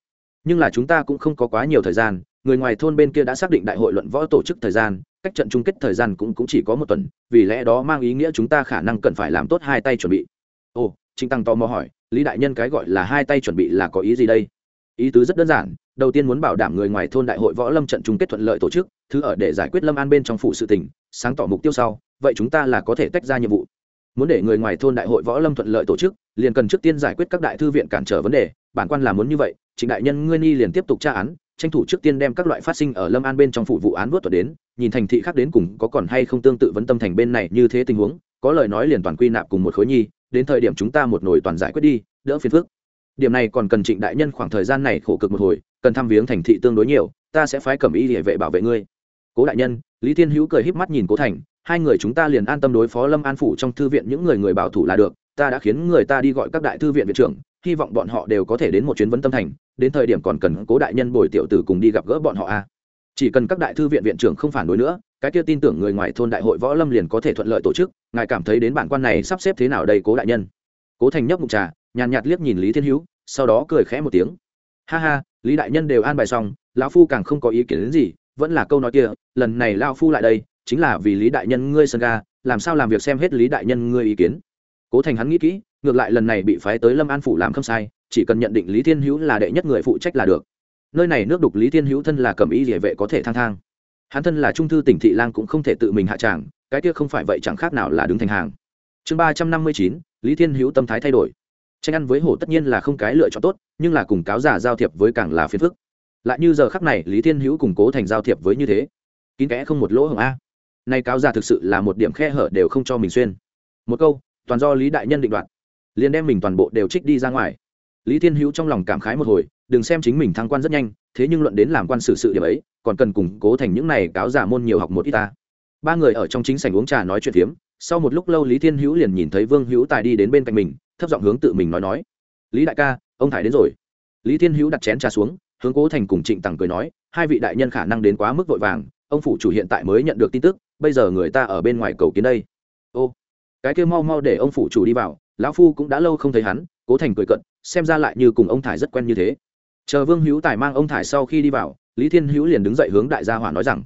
Nhưng là chúng ta cũng không có quá nhiều thời gian người ngoài thôn bên kia đã xác định đại hội luận võ tổ chức thời gian cách trận chung kết thời gian cũng, cũng chỉ có một tuần vì lẽ đó mang ý nghĩa chúng ta khả năng cần phải làm tốt hai tay chuẩn bị. Ồ trịnh tăng tò mò hỏi lý đại nhân cái gọi là hai tay chuẩn bị là có ý gì đây? Ý tứ rất đơn giản đầu tiên muốn bảo đảm người ngoài thôn đại hội võ lâm trận chung kết thuận lợi tổ chức thứ ở để giải quyết lâm an bên trong phụ sự tình sáng tỏ mục tiêu sau vậy chúng ta là có thể tách ra nhiệm vụ. Muốn để người ngoài thôn đại hội võ lâm thuận lợi tổ chức, liền cần trước tiên giải quyết các đại thư viện cản trở vấn đề. Bản quan là muốn như vậy, trịnh đại nhân ngươi nhi liền tiếp tục tra án, tranh thủ trước tiên đem các loại phát sinh ở lâm an bên trong phụ vụ án vớt thuật đến, nhìn thành thị khác đến cùng có còn hay không tương tự vấn tâm thành bên này như thế tình huống, có lời nói liền toàn quy nạp cùng một khối nhi, đến thời điểm chúng ta một nồi toàn giải quyết đi, đỡ phiền phức. Điểm này còn cần trịnh đại nhân khoảng thời gian này khổ cực một hồi, cần thăm viếng thành thị tương đối nhiều, ta sẽ phái cẩm y địa vệ bảo vệ ngươi. Cố đại nhân, lý thiên hữu cười híp mắt nhìn cố thành hai người chúng ta liền an tâm đối phó lâm an phủ trong thư viện những người người bảo thủ là được, ta đã khiến người ta đi gọi các đại thư viện viện trưởng, hy vọng bọn họ đều có thể đến một chuyến vấn tâm thành, đến thời điểm còn cần cố đại nhân bồi tiểu tử cùng đi gặp gỡ bọn họ a chỉ cần các đại thư viện viện trưởng không phản đối nữa, cái kia tin tưởng người ngoài thôn đại hội võ lâm liền có thể thuận lợi tổ chức, ngài cảm thấy đến bản quan này sắp xếp thế nào đây cố đại nhân? Cố thành nhấp mục trà, nhàn nhạt liếc nhìn lý thiên hữu, sau đó cười khẽ một tiếng. Ha ha, lý đại nhân đều an bài xong, lão phu càng không có ý kiến đến gì, vẫn là câu nói kia, lần này lao phu lại đây chính là vì lý đại nhân ngươi sân ga, làm sao làm việc xem hết lý đại nhân ngươi ý kiến. Cố thành hắn nghĩ kỹ, ngược lại lần này bị phái tới lâm an phủ làm không sai, chỉ cần nhận định lý thiên hữu là đệ nhất người phụ trách là được. Nơi này nước đục lý thiên hữu thân là cầm ý địa vệ có thể thang thang. Hắn thân là trung thư tỉnh thị lang cũng không thể tự mình hạ tràng, cái kia không phải vậy chẳng khác nào là đứng thành hàng. Chương ba trăm năm mươi chín, lý thiên hữu tâm thái thay đổi. Tranh ăn với hổ tất nhiên là không cái lựa chọn tốt, nhưng là cùng cáo giả giao thiệp với càng là phiền phức. Lại như giờ khắc này, lý thiên hữu củng cố thành giao thiệp với như thế. Kín kẽ không một lỗ hồng a nay cáo già thực sự là một điểm khe hở đều không cho mình xuyên. Một câu, toàn do lý đại nhân định đoạt. Liền đem mình toàn bộ đều trích đi ra ngoài. Lý thiên hữu trong lòng cảm khái một hồi, đừng xem chính mình thăng quan rất nhanh, thế nhưng luận đến làm quan xử sự điểm ấy, còn cần củng cố thành những này cáo giả môn nhiều học một ít ta. Ba người ở trong chính sảnh uống trà nói chuyện phiếm sau một lúc lâu lý thiên hữu liền nhìn thấy vương hữu tài đi đến bên cạnh mình, thấp giọng hướng tự mình nói nói. Lý đại ca, ông thải đến rồi. Lý thiên hữu đặt chén trà xuống, hướng cố thành cùng trịnh tằng cười nói, hai vị đại nhân khả năng đến quá mức vội vàng, ông phủ chủ hiện tại mới nhận được tin tức bây giờ người ta ở bên ngoài cầu kiến đây. Ô, cái kia mau mau để ông phủ chủ đi vào, lão phu cũng đã lâu không thấy hắn, cố thành cười cận xem ra lại như cùng ông thải rất quen như thế. Chờ vương hữu tài mang ông thải sau khi đi vào, lý thiên hữu liền đứng dậy hướng đại gia hỏa nói rằng,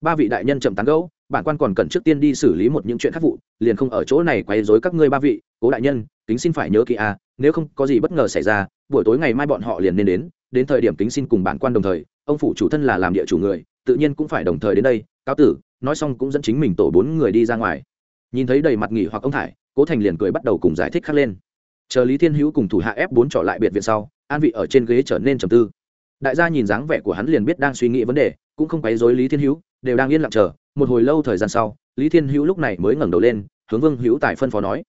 ba vị đại nhân chậm tán gẫu, bản quan còn cần trước tiên đi xử lý một những chuyện khác vụ, liền không ở chỗ này quay dối các ngươi ba vị, cố đại nhân, kính xin phải nhớ kỹ a, nếu không có gì bất ngờ xảy ra, buổi tối ngày mai bọn họ liền nên đến đến thời điểm kính xin cùng bản quan đồng thời, ông phủ chủ thân là làm địa chủ người tự nhiên cũng phải đồng thời đến đây, cáo tử, nói xong cũng dẫn chính mình tổ bốn người đi ra ngoài. Nhìn thấy đầy mặt nghỉ hoặc ông thải, cố thành liền cười bắt đầu cùng giải thích khắc lên. Chờ lý thiên hữu cùng thủ hạ ép bốn trọ lại biệt viện sau, an vị ở trên ghế trở nên trầm tư. Đại gia nhìn dáng vẻ của hắn liền biết đang suy nghĩ vấn đề, cũng không quấy dối lý thiên hữu, đều đang yên lặng chờ. Một hồi lâu thời gian sau, lý thiên hữu lúc này mới ngẩng đầu lên, hướng vương hữu tài phân phó nói.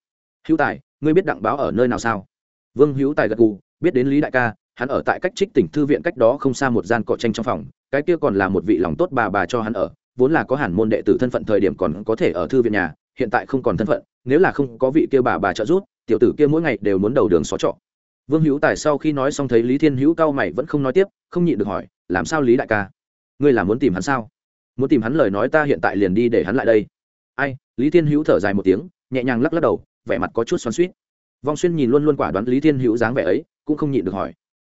Hữu tài, ngươi biết đặng báo ở nơi nào sao? Vương hữu tài gật gù, biết đến lý đại ca hắn ở tại cách trích tỉnh thư viện cách đó không xa một gian cọ tranh trong phòng, cái kia còn là một vị lòng tốt bà bà cho hắn ở, vốn là có hẳn môn đệ tử thân phận thời điểm còn có thể ở thư viện nhà, hiện tại không còn thân phận, nếu là không có vị kia bà bà trợ giúp, tiểu tử kia mỗi ngày đều muốn đầu đường xó trọ. Vương hữu tài sau khi nói xong thấy lý thiên hữu cao mày vẫn không nói tiếp, không nhịn được hỏi, làm sao lý đại ca? Ngươi là muốn tìm hắn sao? Muốn tìm hắn lời nói ta hiện tại liền đi để hắn lại đây. Ai? Lý thiên hữu thở dài một tiếng, nhẹ nhàng lắc lắc đầu, vẻ mặt có chút xoắn suýt vong xuyên nhìn luôn luôn quả đoán lý thiên hữu dáng vẻ ấy, cũng không nhịn được hỏi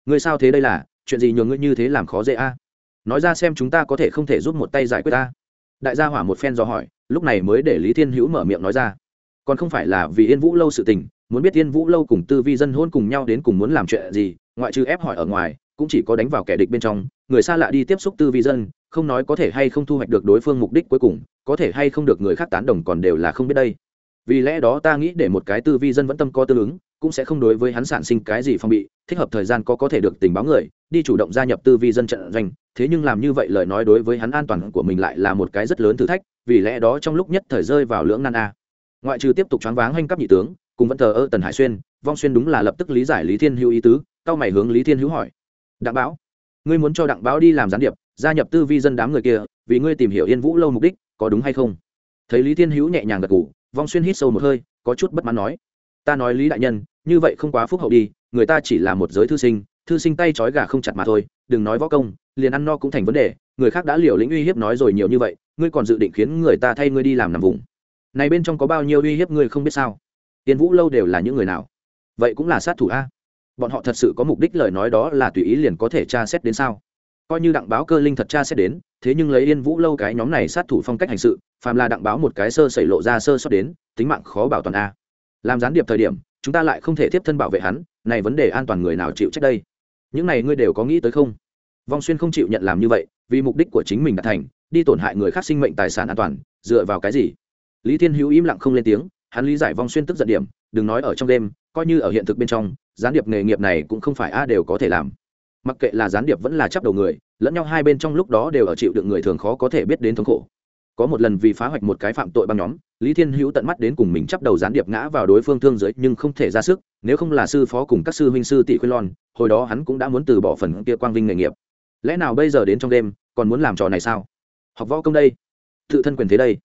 ngươi sao thế đây là, chuyện gì nhường ngươi như thế làm khó dễ a? Nói ra xem chúng ta có thể không thể giúp một tay giải quyết ta. Đại gia hỏa một phen do hỏi, lúc này mới để lý thiên hữu mở miệng nói ra. Còn không phải là vì yên vũ lâu sự tình, muốn biết yên vũ lâu cùng tư vi dân hôn cùng nhau đến cùng muốn làm chuyện gì, ngoại trừ ép hỏi ở ngoài, cũng chỉ có đánh vào kẻ địch bên trong, người xa lạ đi tiếp xúc tư vi dân, không nói có thể hay không thu hoạch được đối phương mục đích cuối cùng, có thể hay không được người khác tán đồng còn đều là không biết đây. Vì lẽ đó ta nghĩ để một cái tư vi dân vẫn tâm có tương ứng, cũng sẽ không đối với hắn sản sinh cái gì phong bị thích hợp thời gian có có thể được tình báo người, đi chủ động gia nhập tư vi dân trận doanh. Thế nhưng làm như vậy lời nói đối với hắn an toàn của mình lại là một cái rất lớn thử thách, vì lẽ đó trong lúc nhất thời rơi vào lưỡng nan a. Ngoại trừ tiếp tục choáng váng hành cấp nhị tướng, cùng vẫn thờ ơ tần hải xuyên, vong xuyên đúng là lập tức lý giải lý thiên hữu ý tứ cao mày hướng lý thiên hữu hỏi. Đặng báo ngươi muốn cho đặng báo đi làm gián điệp, gia nhập tư vi dân đám người kia, vì ngươi tìm hiểu yên vũ lâu mục đích, có đúng hay không? Thấy lý thiên hữu nhẹ nhàng gật g ủ vong xuyên hít sâu một hơi, có chút bất mãn nói. Ta nói lý đại nhân, như vậy không quá phúc hậu đi người ta chỉ là một giới thư sinh thư sinh tay trói gà không chặt mà thôi, đừng nói võ công, liền ăn no cũng thành vấn đề, người khác đã liều lĩnh uy hiếp nói rồi nhiều như vậy, ngươi còn dự định khiến người ta thay ngươi đi làm nằm vùng. Này bên trong có bao nhiêu uy hiếp ngươi không biết sao? Tiên vũ lâu đều là những người nào? Vậy cũng là sát thủ a. Bọn họ thật sự có mục đích lời nói đó là tùy ý liền có thể tra xét đến sao? Coi như đặng báo cơ linh thật tra xét đến, thế nhưng lấy yên vũ lâu cái nhóm này sát thủ phong cách hành sự, phàm là đặng báo một cái sơ xảy lộ ra sơ sót đến, tính mạng khó bảo toàn a. Làm gián điệp thời điểm, chúng ta lại không thể tiếp thân bảo vệ hắn này vấn đề an toàn người nào chịu trách đây? Những này ngươi đều có nghĩ tới không? Vong xuyên không chịu nhận làm như vậy, vì mục đích của chính mình đã thành, đi tổn hại người khác sinh mệnh tài sản an toàn, dựa vào cái gì? Lý thiên hữu im lặng không lên tiếng, hắn lý giải vong xuyên tức giận điểm, đừng nói ở trong đêm, coi như ở hiện thực bên trong, gián điệp nghề nghiệp này cũng không phải a đều có thể làm. Mặc kệ là gián điệp vẫn là chấp đầu người, lẫn nhau hai bên trong lúc đó đều ở chịu đựng người thường khó có thể biết đến thống khổ có một lần vì phá hoạch một cái phạm tội băng nhóm, lý thiên hữu tận mắt đến cùng mình chấp đầu gián điệp ngã vào đối phương thương giới nhưng không thể ra sức, nếu không là sư phó cùng các sư huynh sư tỷ khuyên lon, hồi đó hắn cũng đã muốn từ bỏ phần kia quang vinh nghề nghiệp. Lẽ nào bây giờ đến trong đêm, còn muốn làm trò này sao? Học võ công đây, tự thân quyền thế đây,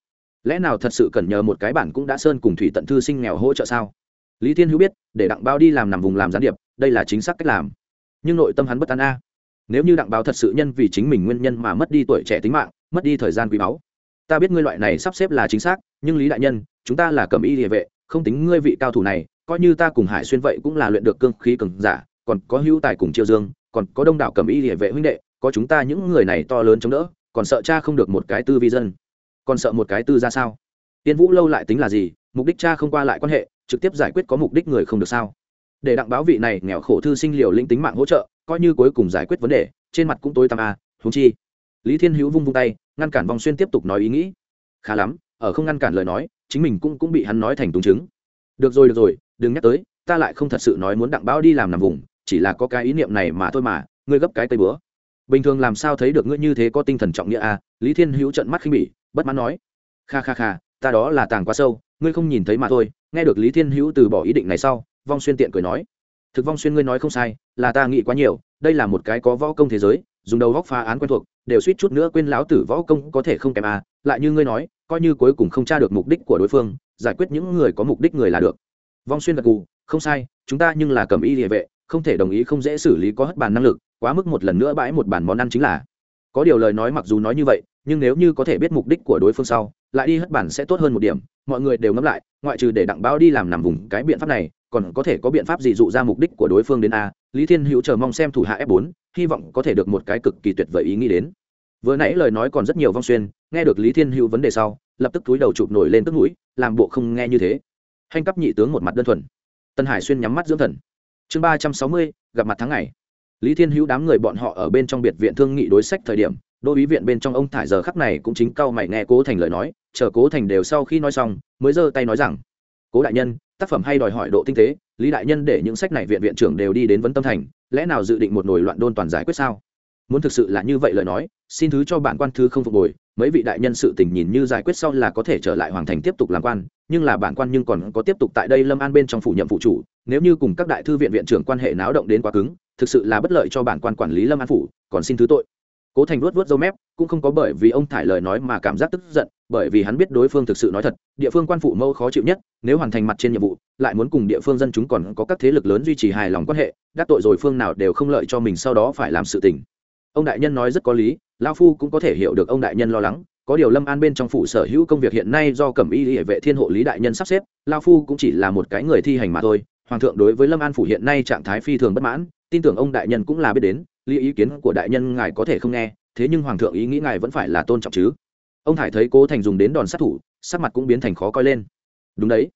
lẽ nào thật sự cần nhờ một cái bản cũng đã sơn cùng thủy tận thư sinh nghèo hỗ trợ sao? Lý thiên hữu biết, để đặng bao đi làm nằm vùng làm gián điệp, đây là chính xác cách làm. Nhưng nội tâm hắn bất an a. Nếu như đặng bao thật sự nhân vì chính mình nguyên nhân mà mất đi tuổi trẻ tính mạng, mất đi thời gian quý báu ta biết ngươi loại này sắp xếp là chính xác nhưng lý đại nhân chúng ta là cầm y địa vệ không tính ngươi vị cao thủ này coi như ta cùng hải xuyên vậy cũng là luyện được cương khí cường giả còn có hữu tài cùng chiêu dương còn có đông đảo cầm y địa vệ huynh đệ có chúng ta những người này to lớn chống đỡ còn sợ cha không được một cái tư vi dân. Còn sợ một cái tư ra sao? Tiên vũ lâu lại tính là gì? Mục đích cha không qua lại quan hệ trực tiếp giải quyết có mục đích người không được sao? Để đặng báo vị này nghèo khổ thư sinh liều linh tính mạng hỗ trợ coi như cuối cùng giải quyết vấn đề trên mặt cũng tối tăm a à, húng chi. Lý thiên hữu vung vung tay ngăn cản Vong xuyên tiếp tục nói ý nghĩ. Khá lắm, ở không ngăn cản lời nói, chính mình cũng cũng bị hắn nói thành túng chứng. Được rồi được rồi, đừng nhắc tới, ta lại không thật sự nói muốn đặng báo đi làm nằm vùng, chỉ là có cái ý niệm này mà thôi mà, ngươi gấp cái tay bữa. Bình thường làm sao thấy được ngươi như thế có tinh thần trọng nghĩa a à? lý thiên hữu trận mắt khinh bỉ, bất mãn nói. Kha kha kha, ta đó là tàng quá sâu, ngươi không nhìn thấy mà thôi, nghe được lý thiên hữu từ bỏ ý định này sau, vong xuyên tiện cười nói. Thực vong xuyên ngươi nói không sai, là ta nghĩ quá nhiều, đây là một cái có võ công thế giới, dùng đầu góc phá án quen thuộc đều suýt chút nữa quên lão tử võ công có thể không kèm à lại như ngươi nói, coi như cuối cùng không tra được mục đích của đối phương, giải quyết những người có mục đích người là được. Vong xuyên gật gù, không sai, chúng ta nhưng là cầm y địa vệ, không thể đồng ý không dễ xử lý có hất bàn năng lực, quá mức một lần nữa bãi một bản món ăn chính là. Có điều lời nói mặc dù nói như vậy, nhưng nếu như có thể biết mục đích của đối phương sau, lại đi hất bản sẽ tốt hơn một điểm, mọi người đều ngẫm lại, ngoại trừ để đặng báo đi làm nằm vùng cái biện pháp này còn có thể có biện pháp gì dụ ra mục đích của đối phương đến a? Lý thiên hữu chờ mong xem thủ hạ f 4 hy vọng có thể được một cái cực kỳ tuyệt vời ý nghĩ đến. Vừa nãy lời nói còn rất nhiều vong xuyên, nghe được lý thiên hữu vấn đề sau, lập tức túi đầu chụp nổi lên tức mũi, làm bộ không nghe như thế. Hành cấp nhị tướng một mặt đơn thuần. Tân hải xuyên nhắm mắt dưỡng thần. Chương ba trăm sáu mươi, gặp mặt tháng ngày. Lý thiên hữu đám người bọn họ ở bên trong biệt viện thương nghị đối sách thời điểm, đô ý viện bên trong ông thải giờ khắc này cũng chính cao mày nghe cố thành lời nói, chờ cố thành đều sau khi nói xong, mới giơ tay nói rằng, cố đại nhân tác phẩm hay đòi hỏi độ tinh tế, lý đại nhân để những sách này viện viện trưởng đều đi đến vấn tâm thành, lẽ nào dự định một nổi loạn đôn toàn giải quyết sao? Muốn thực sự là như vậy lời nói, xin thứ cho bản quan thư không phục hồi, mấy vị đại nhân sự tình nhìn như giải quyết sau là có thể trở lại hoàng thành tiếp tục làm quan, nhưng là bản quan nhưng còn có tiếp tục tại đây lâm an bên trong phủ nhậm phụ chủ, nếu như cùng các đại thư viện viện trưởng quan hệ náo động đến quá cứng, thực sự là bất lợi cho bản quan quản lý lâm an phủ, còn xin thứ tội. Cố thành luốt vớt dâu mép, cũng không có bởi vì ông thải lời nói mà cảm giác tức giận bởi vì hắn biết đối phương thực sự nói thật, địa phương quan phụ mâu khó chịu nhất, nếu hoàn thành mặt trên nhiệm vụ, lại muốn cùng địa phương dân chúng còn có các thế lực lớn duy trì hài lòng quan hệ, đắc tội rồi phương nào đều không lợi cho mình sau đó phải làm sự tình. Ông đại nhân nói rất có lý lao phu cũng có thể hiểu được ông đại nhân lo lắng, có điều lâm an bên trong phủ sở hữu công việc hiện nay do cẩm y hệ vệ thiên hộ lý đại nhân sắp xếp lao phu cũng chỉ là một cái người thi hành mà thôi. Hoàng thượng đối với lâm an phủ hiện nay trạng thái phi thường bất mãn, tin tưởng ông đại nhân cũng là biết đến, lý ý kiến của đại nhân ngài có thể không nghe, thế nhưng hoàng thượng ý nghĩ ngài vẫn phải là tôn trọng chứ ông thải thấy cố thành dùng đến đòn sát thủ, sắc mặt cũng biến thành khó coi lên. Đúng đấy.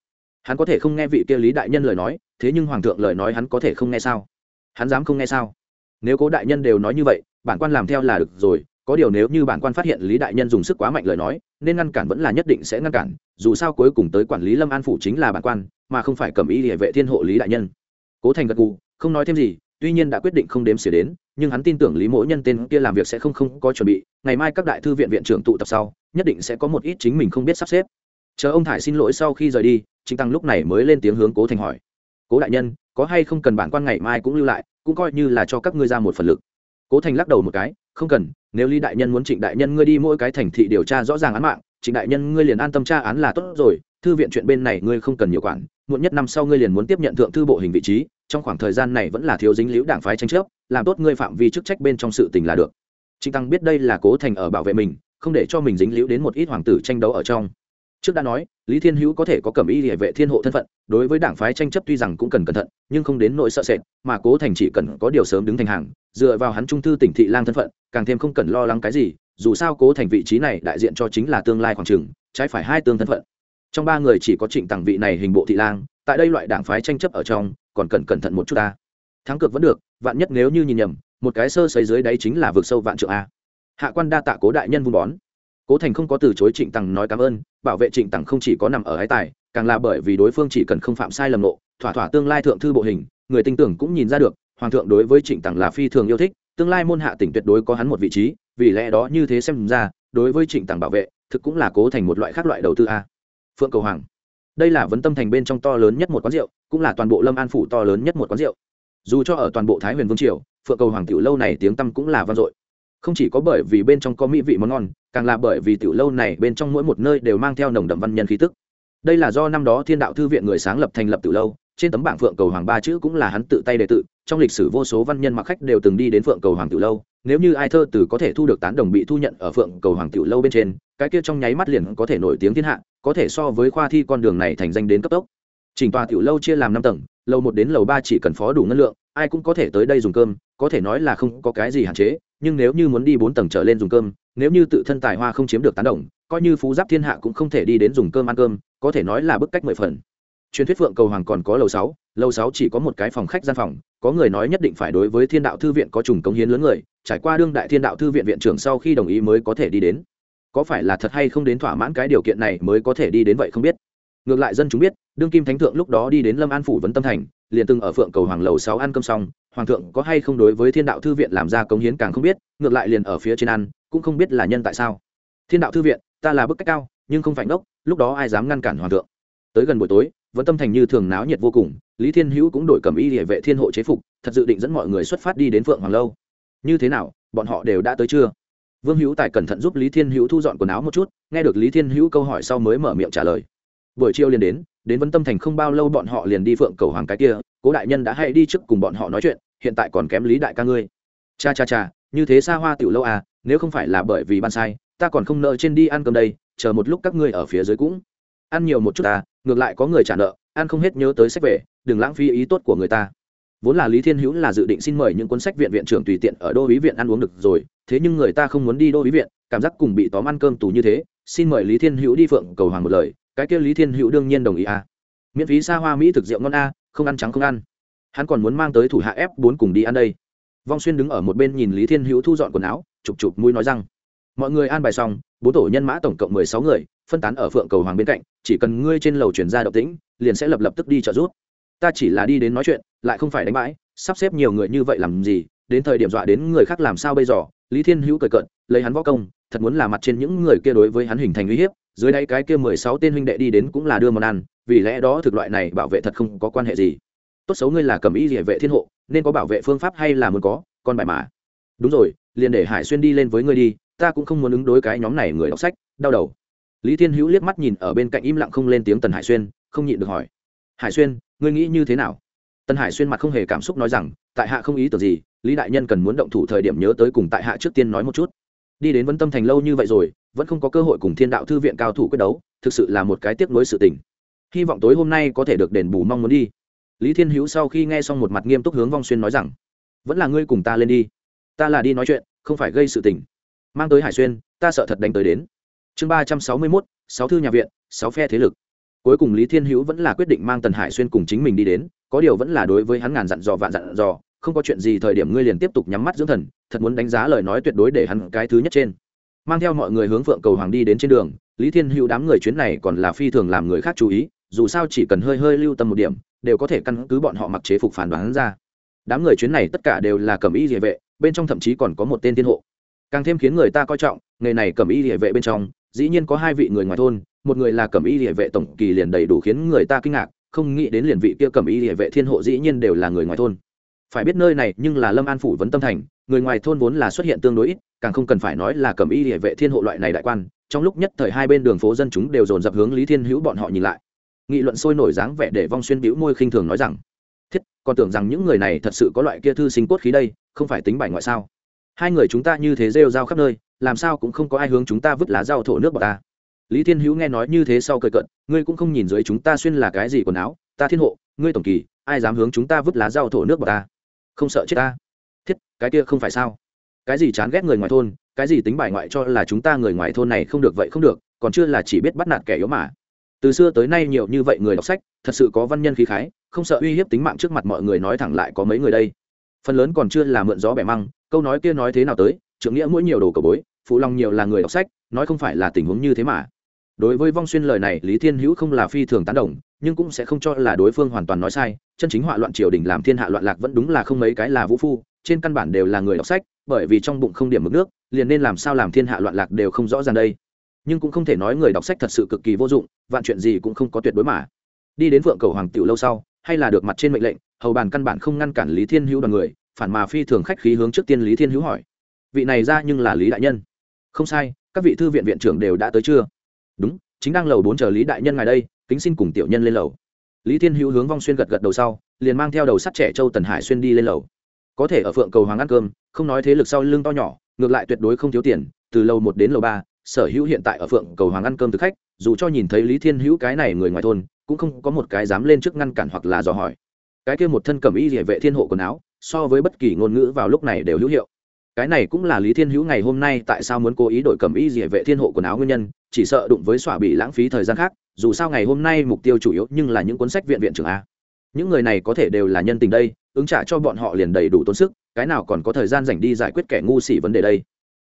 Hắn có thể không nghe vị kia lý đại nhân lời nói, thế nhưng hoàng thượng lời nói hắn có thể không nghe sao? Hắn dám không nghe sao? Nếu cố đại nhân đều nói như vậy, bản quan làm theo là được rồi, có điều nếu như bản quan phát hiện lý đại nhân dùng sức quá mạnh lời nói, nên ngăn cản vẫn là nhất định sẽ ngăn cản, dù sao cuối cùng tới quản lý lâm an phủ chính là bản quan, mà không phải cầm ý địa vệ thiên hộ lý đại nhân. Cố thành gật gù, không nói thêm gì, tuy nhiên đã quyết định không đếm xỉa đến, nhưng hắn tin tưởng lý mỗi nhân tên kia làm việc sẽ không không có chuẩn bị, ngày mai các đại thư viện viện trưởng tụ tập sau nhất định sẽ có một ít chính mình không biết sắp xếp. Chờ ông thải xin lỗi sau khi rời đi, trịnh tăng lúc này mới lên tiếng hướng cố thành hỏi. Cố đại nhân, có hay không cần bản quan ngày mai cũng lưu lại, cũng coi như là cho các ngươi ra một phần lực. Cố thành lắc đầu một cái, không cần, nếu lý đại nhân muốn trịnh đại nhân ngươi đi mỗi cái thành thị điều tra rõ ràng án mạng, trịnh đại nhân ngươi liền an tâm tra án là tốt rồi, thư viện chuyện bên này ngươi không cần nhiều quản, muộn nhất năm sau ngươi liền muốn tiếp nhận thượng thư bộ hình vị trí, trong khoảng thời gian này vẫn là thiếu dính liễu đảng phái tranh chấp, làm tốt ngươi phạm vi chức trách bên trong sự tình là được. Trịnh tăng biết đây là cố thành ở bảo vệ mình không để cho mình dính liễu đến một ít hoàng tử tranh đấu ở trong. Trước đã nói, lý thiên hữu có thể có cẩm y địa vệ thiên hộ thân phận, đối với đảng phái tranh chấp tuy rằng cũng cần cẩn thận, nhưng không đến nỗi sợ sệt, mà cố thành chỉ cần có điều sớm đứng thành hàng, dựa vào hắn trung thư tỉnh thị lang thân phận, càng thêm không cần lo lắng cái gì, dù sao cố thành vị trí này đại diện cho chính là tương lai khoảng trường, trái phải hai tương thân phận. Trong ba người chỉ có trịnh tặng vị này hình bộ thị lang, tại đây loại đảng phái tranh chấp ở trong, còn cần cẩn thận một chút ta. Thắng cược vẫn được, vạn nhất nếu như nhìn nhầm, một cái sơ sấy dưới đấy chính là vực sâu vạn trượng a hạ quan đa tạ cố đại nhân vun bón. Cố thành không có từ chối trịnh tằng nói cảm ơn, bảo vệ trịnh tằng không chỉ có nằm ở ái tài, càng là bởi vì đối phương chỉ cần không phạm sai lầm nộ thỏa thỏa tương lai thượng thư bộ hình, người tin tưởng cũng nhìn ra được, hoàng thượng đối với trịnh tằng là phi thường yêu thích, tương lai môn hạ tỉnh tuyệt đối có hắn một vị trí, vì lẽ đó như thế xem ra, đối với trịnh tằng bảo vệ, thực cũng là cố thành một loại khác loại đầu tư a. Phượng cầu hoàng. Đây là vấn tâm thành bên trong to lớn nhất một quán rượu, cũng là toàn bộ lâm an phủ to lớn nhất một quán rượu. Dù cho ở toàn bộ thái huyền vương triều, phượng cầu hoàng tiểu lâu này tiếng tăm cũng là vang dội không chỉ có bởi vì bên trong có mỹ vị món ngon, càng là bởi vì tiểu lâu này bên trong mỗi một nơi đều mang theo nồng đậm văn nhân khí tức. Đây là do năm đó thiên đạo thư viện người sáng lập thành lập tiểu lâu, trên tấm bảng phượng cầu hoàng ba chữ cũng là hắn tự tay đề tự, trong lịch sử vô số văn nhân mặc khách đều từng đi đến phượng cầu hoàng tiểu lâu, nếu như ai thơ từ có thể thu được tán đồng bị thu nhận ở phượng cầu hoàng tiểu lâu bên trên, cái kia trong nháy mắt liền có thể nổi tiếng thiên hạ, có thể so với khoa thi con đường này thành danh đến cấp tốc chỉnh tòa tiểu lâu chia làm năm tầng, lầu một đến lầu ba chỉ cần phó đủ ngân lượng, ai cũng có thể tới đây dùng cơm, có thể nói là không có cái gì hạn chế, nhưng nếu như muốn đi bốn tầng trở lên dùng cơm, nếu như tự thân tài hoa không chiếm được tán đồng, coi như phú giáp thiên hạ cũng không thể đi đến dùng cơm ăn cơm, có thể nói là bức cách mười phần. Truyền thuyết phượng cầu hoàng còn có lầu sáu lầu sáu chỉ có một cái phòng khách gian phòng, có người nói nhất định phải đối với thiên đạo thư viện có trùng công hiến lớn người, trải qua đương đại thiên đạo thư viện viện trưởng sau khi đồng ý mới có thể đi đến. Có phải là thật hay không đến thỏa mãn cái điều kiện này mới có thể đi đến vậy không biết ngược lại dân chúng biết, đương kim thánh thượng lúc đó đi đến lâm an phủ vấn tâm thành, liền từng ở phượng cầu hoàng lầu sáu ăn cơm xong, hoàng thượng có hay không đối với thiên đạo thư viện làm ra cống hiến càng không biết, ngược lại liền ở phía trên ăn, cũng không biết là nhân tại sao. Thiên đạo thư viện, ta là bức cách cao, nhưng không phải ngốc, lúc đó ai dám ngăn cản hoàng thượng? Tới gần buổi tối vẫn tâm thành như thường náo nhiệt vô cùng, lý thiên hữu cũng đổi cầm y địa vệ thiên hộ chế phục, thật dự định dẫn mọi người xuất phát đi đến phượng hoàng lâu. Như thế nào, bọn họ đều đã tới chưa? Vương hữu tài cẩn thận giúp lý thiên hữu thu dọn quần áo một chút, nghe được lý thiên hữu câu hỏi sau mới mở miệng trả lời buổi chiều liền đến đến vấn tâm thành không bao lâu bọn họ liền đi phượng cầu hoàng cái kia, cố đại nhân đã hay đi trước cùng bọn họ nói chuyện, hiện tại còn kém lý đại ca ngươi. Cha cha cha, như thế xa hoa tiểu lâu à nếu không phải là bởi vì ban sai, ta còn không nợ trên đi ăn cơm đây, chờ một lúc các ngươi ở phía dưới cũng. Ăn nhiều một chút ta ngược lại có người trả nợ, ăn không hết nhớ tới sách về, đừng lãng phí ý tốt của người ta. Vốn là lý thiên hữu là dự định xin mời những cuốn sách viện viện trưởng tùy tiện ở đô ý viện ăn uống được rồi, thế nhưng người ta không muốn đi đô ý viện, cảm giác cùng bị tóm ăn cơm tù như thế, xin mời lý thiên hữu đi phượng cầu hoàng một lời cái kia lý thiên hữu đương nhiên đồng ý a à. miễn phí xa hoa mỹ thực rượu ngon a không ăn trắng không ăn. Hắn còn muốn mang tới thủ hạ ép bốn cùng đi ăn đây. Vong xuyên đứng ở một bên nhìn lý thiên hữu thu dọn quần áo, chụp chụp mũi nói rằng, mọi người an bài xong, bốn tổ nhân mã tổng cộng mười sáu người, phân tán ở phượng cầu hoàng bên cạnh, chỉ cần ngươi trên lầu chuyển ra động tĩnh, liền sẽ lập lập tức đi trợ giúp. Ta chỉ là đi đến nói chuyện, lại không phải đánh bãi, sắp xếp nhiều người như vậy làm gì, đến thời điểm dọa đến người khác làm sao bây giờ? Lý thiên hữu cười cợt, lấy hắn võ công, thật muốn là mặt trên những người kia đối với hắn hình thành uy hiếp dưới đáy cái kia mười sáu tên huynh đệ đi đến cũng là đưa món ăn, vì lẽ đó thực loại này bảo vệ thật không có quan hệ gì. Tốt xấu ngươi là cầm ý địa vệ thiên hộ, nên có bảo vệ phương pháp hay là muốn có, con bài mà. Đúng rồi, liền để hải xuyên đi lên với ngươi đi, ta cũng không muốn ứng đối cái nhóm này người đọc sách, đau đầu. Lý thiên hữu liếc mắt nhìn ở bên cạnh im lặng không lên tiếng tần hải xuyên, không nhịn được hỏi. Hải xuyên, ngươi nghĩ như thế nào? Tần hải xuyên mặt không hề cảm xúc nói rằng, tại hạ không ý tưởng gì, lý đại nhân cần muốn động thủ thời điểm nhớ tới cùng tại hạ trước tiên nói một chút. Đi đến vân tâm thành lâu như vậy rồi vẫn không có cơ hội cùng thiên đạo thư viện cao thủ quyết đấu, thực sự là một cái tiếc nuối sự tình. Hy vọng tối hôm nay có thể được đền bù mong muốn đi. Lý thiên hữu sau khi nghe xong một mặt nghiêm túc hướng vong xuyên nói rằng, vẫn là ngươi cùng ta lên đi. Ta là đi nói chuyện, không phải gây sự tình. Mang tới hải xuyên, ta sợ thật đánh tới đến. Chương ba trăm sáu mươi mốt, sáu thư nhà viện, sáu phe thế lực. Cuối cùng lý thiên hữu vẫn là quyết định mang tần hải xuyên cùng chính mình đi đến, có điều vẫn là đối với hắn ngàn dặn dò vạn dặn dò, không có chuyện gì thời điểm ngươi liền tiếp tục nhắm mắt dưỡng thần, thật muốn đánh giá lời nói tuyệt đối để hắn cái thứ nhất trên mang theo mọi người hướng phượng cầu hoàng đi đến trên đường. Lý thiên hữu đám người chuyến này còn là phi thường làm người khác chú ý, dù sao chỉ cần hơi hơi lưu tâm một điểm, đều có thể căn cứ bọn họ mặc chế phục phản đoán ra. Đám người chuyến này tất cả đều là cầm y địa vệ, bên trong thậm chí còn có một tên thiên hộ. Càng thêm khiến người ta coi trọng, nghề này cầm y địa vệ bên trong, dĩ nhiên có hai vị người ngoài thôn, một người là cầm y địa vệ tổng kỳ liền đầy đủ khiến người ta kinh ngạc, không nghĩ đến liền vị kia cầm y địa vệ thiên hộ dĩ nhiên đều là người ngoài thôn. Phải biết nơi này nhưng là lâm an phủ vấn tâm thành người ngoài thôn vốn là xuất hiện tương đối ít, càng không cần phải nói là cầm y địa vệ thiên hộ loại này đại quan, trong lúc nhất thời hai bên đường phố dân chúng đều dồn dập hướng lý thiên hữu bọn họ nhìn lại. Nghị luận sôi nổi dáng vẻ để vong xuyên bĩu môi khinh thường nói rằng, thiết, còn tưởng rằng những người này thật sự có loại kia thư sinh cốt khí đây, không phải tính bài ngoại sao? Hai người chúng ta như thế rêu rao khắp nơi, làm sao cũng không có ai hướng chúng ta vứt lá rau thổ nước vào ta. Lý thiên hữu nghe nói như thế sau cười cận ngươi cũng không nhìn dưới chúng ta xuyên là cái gì quần áo, ta thiên hộ, ngươi tổng kỳ, ai dám hướng chúng ta vứt lá rau thổ nước vào ta? Không sợ chết ta? Thiết, cái kia không phải sao? Cái gì chán ghét người ngoài thôn, cái gì tính bài ngoại cho là chúng ta người ngoài thôn này không được vậy không được, còn chưa là chỉ biết bắt nạt kẻ yếu mà. Từ xưa tới nay nhiều như vậy người đọc sách, thật sự có văn nhân khí khái, không sợ uy hiếp tính mạng trước mặt mọi người nói thẳng lại có mấy người đây. Phần lớn còn chưa là mượn gió bẻ măng, câu nói kia nói thế nào tới, trưởng nghĩa mỗi nhiều đồ cầu bối, phụ lòng nhiều là người đọc sách, nói không phải là tình huống như thế mà. Đối với vong xuyên lời này, lý thiên hữu không là phi thường tán đồng, nhưng cũng sẽ không cho là đối phương hoàn toàn nói sai, chân chính họa loạn triều đình làm thiên hạ loạn lạc vẫn đúng là không mấy cái là vũ phu trên căn bản đều là người đọc sách, bởi vì trong bụng không điểm mực nước, liền nên làm sao làm thiên hạ loạn lạc đều không rõ ràng đây. Nhưng cũng không thể nói người đọc sách thật sự cực kỳ vô dụng, vạn chuyện gì cũng không có tuyệt đối mà. Đi đến vượng cầu hoàng tiểu lâu sau, hay là được mặt trên mệnh lệnh, hầu bàn căn bản không ngăn cản lý thiên hữu đoàn người, phản mà phi thường khách khí hướng trước tiên lý thiên hữu hỏi. Vị này ra nhưng là lý đại nhân. Không sai, các vị thư viện viện trưởng đều đã tới chưa? Đúng, chính đang lầu bốn chờ lý đại nhân ngài đây, kính xin cùng tiểu nhân lên lầu. Lý thiên hữu hướng vong xuyên gật gật đầu sau, liền mang theo đầu sắt trẻ châu tần hải xuyên đi lên lầu có thể ở phượng cầu hoàng ăn cơm, không nói thế lực sau lưng to nhỏ, ngược lại tuyệt đối không thiếu tiền, từ lầu một đến lầu ba, sở hữu hiện tại ở phượng cầu hoàng ăn cơm thực khách, dù cho nhìn thấy lý thiên hữu cái này người ngoài thôn, cũng không có một cái dám lên trước ngăn cản hoặc là dò hỏi. Cái kia một thân cầm y địa vệ thiên hộ quần áo, so với bất kỳ ngôn ngữ vào lúc này đều hữu hiệu. Cái này cũng là lý thiên hữu ngày hôm nay tại sao muốn cố ý đổi cầm y địa vệ thiên hộ quần áo nguyên nhân, chỉ sợ đụng với xỏa bị lãng phí thời gian khác, dù sao ngày hôm nay mục tiêu chủ yếu nhưng là những cuốn sách viện viện trưởng a. Những người này có thể đều là nhân tình đây ứng trả cho bọn họ liền đầy đủ tốn sức, cái nào còn có thời gian dành đi giải quyết kẻ ngu xỉ vấn đề đây?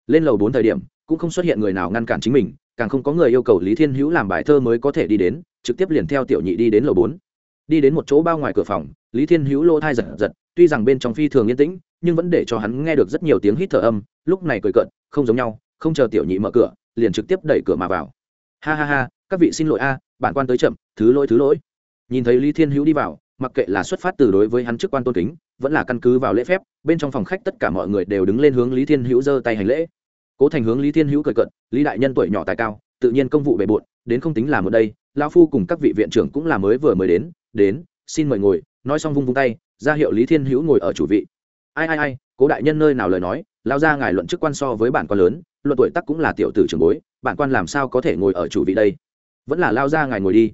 Lên lầu bốn thời điểm, cũng không xuất hiện người nào ngăn cản chính mình, càng không có người yêu cầu lý thiên hữu làm bài thơ mới có thể đi đến, trực tiếp liền theo tiểu nhị đi đến lầu bốn. Đi đến một chỗ bao ngoài cửa phòng, lý thiên hữu lô thai giật giật, tuy rằng bên trong phi thường yên tĩnh, nhưng vẫn để cho hắn nghe được rất nhiều tiếng hít thở âm, lúc này cười cợt, không giống nhau, không chờ tiểu nhị mở cửa, liền trực tiếp đẩy cửa mà vào. Ha ha ha, các vị xin lỗi a, bản quan tới chậm, thứ lỗi thứ lỗi. Nhìn thấy lý thiên hữu đi vào mặc kệ là xuất phát từ đối với hắn chức quan tôn kính, vẫn là căn cứ vào lễ phép, bên trong phòng khách tất cả mọi người đều đứng lên hướng lý thiên hữu giơ tay hành lễ. Cố thành hướng lý thiên hữu cười cận lý đại nhân tuổi nhỏ tài cao, tự nhiên công vụ bề bộn, đến không tính là một đây lao phu cùng các vị viện trưởng cũng là mới vừa mới đến đến, xin mời ngồi. Nói xong vung vung tay, ra hiệu lý thiên hữu ngồi ở chủ vị. Ai ai ai, cố đại nhân nơi nào lời nói lao ra ngài luận chức quan so với bản quan lớn, luận tuổi tắc cũng là tiểu tử trường bối, bản quan làm sao có thể ngồi ở chủ vị đây? Vẫn là lao ra ngài ngồi đi.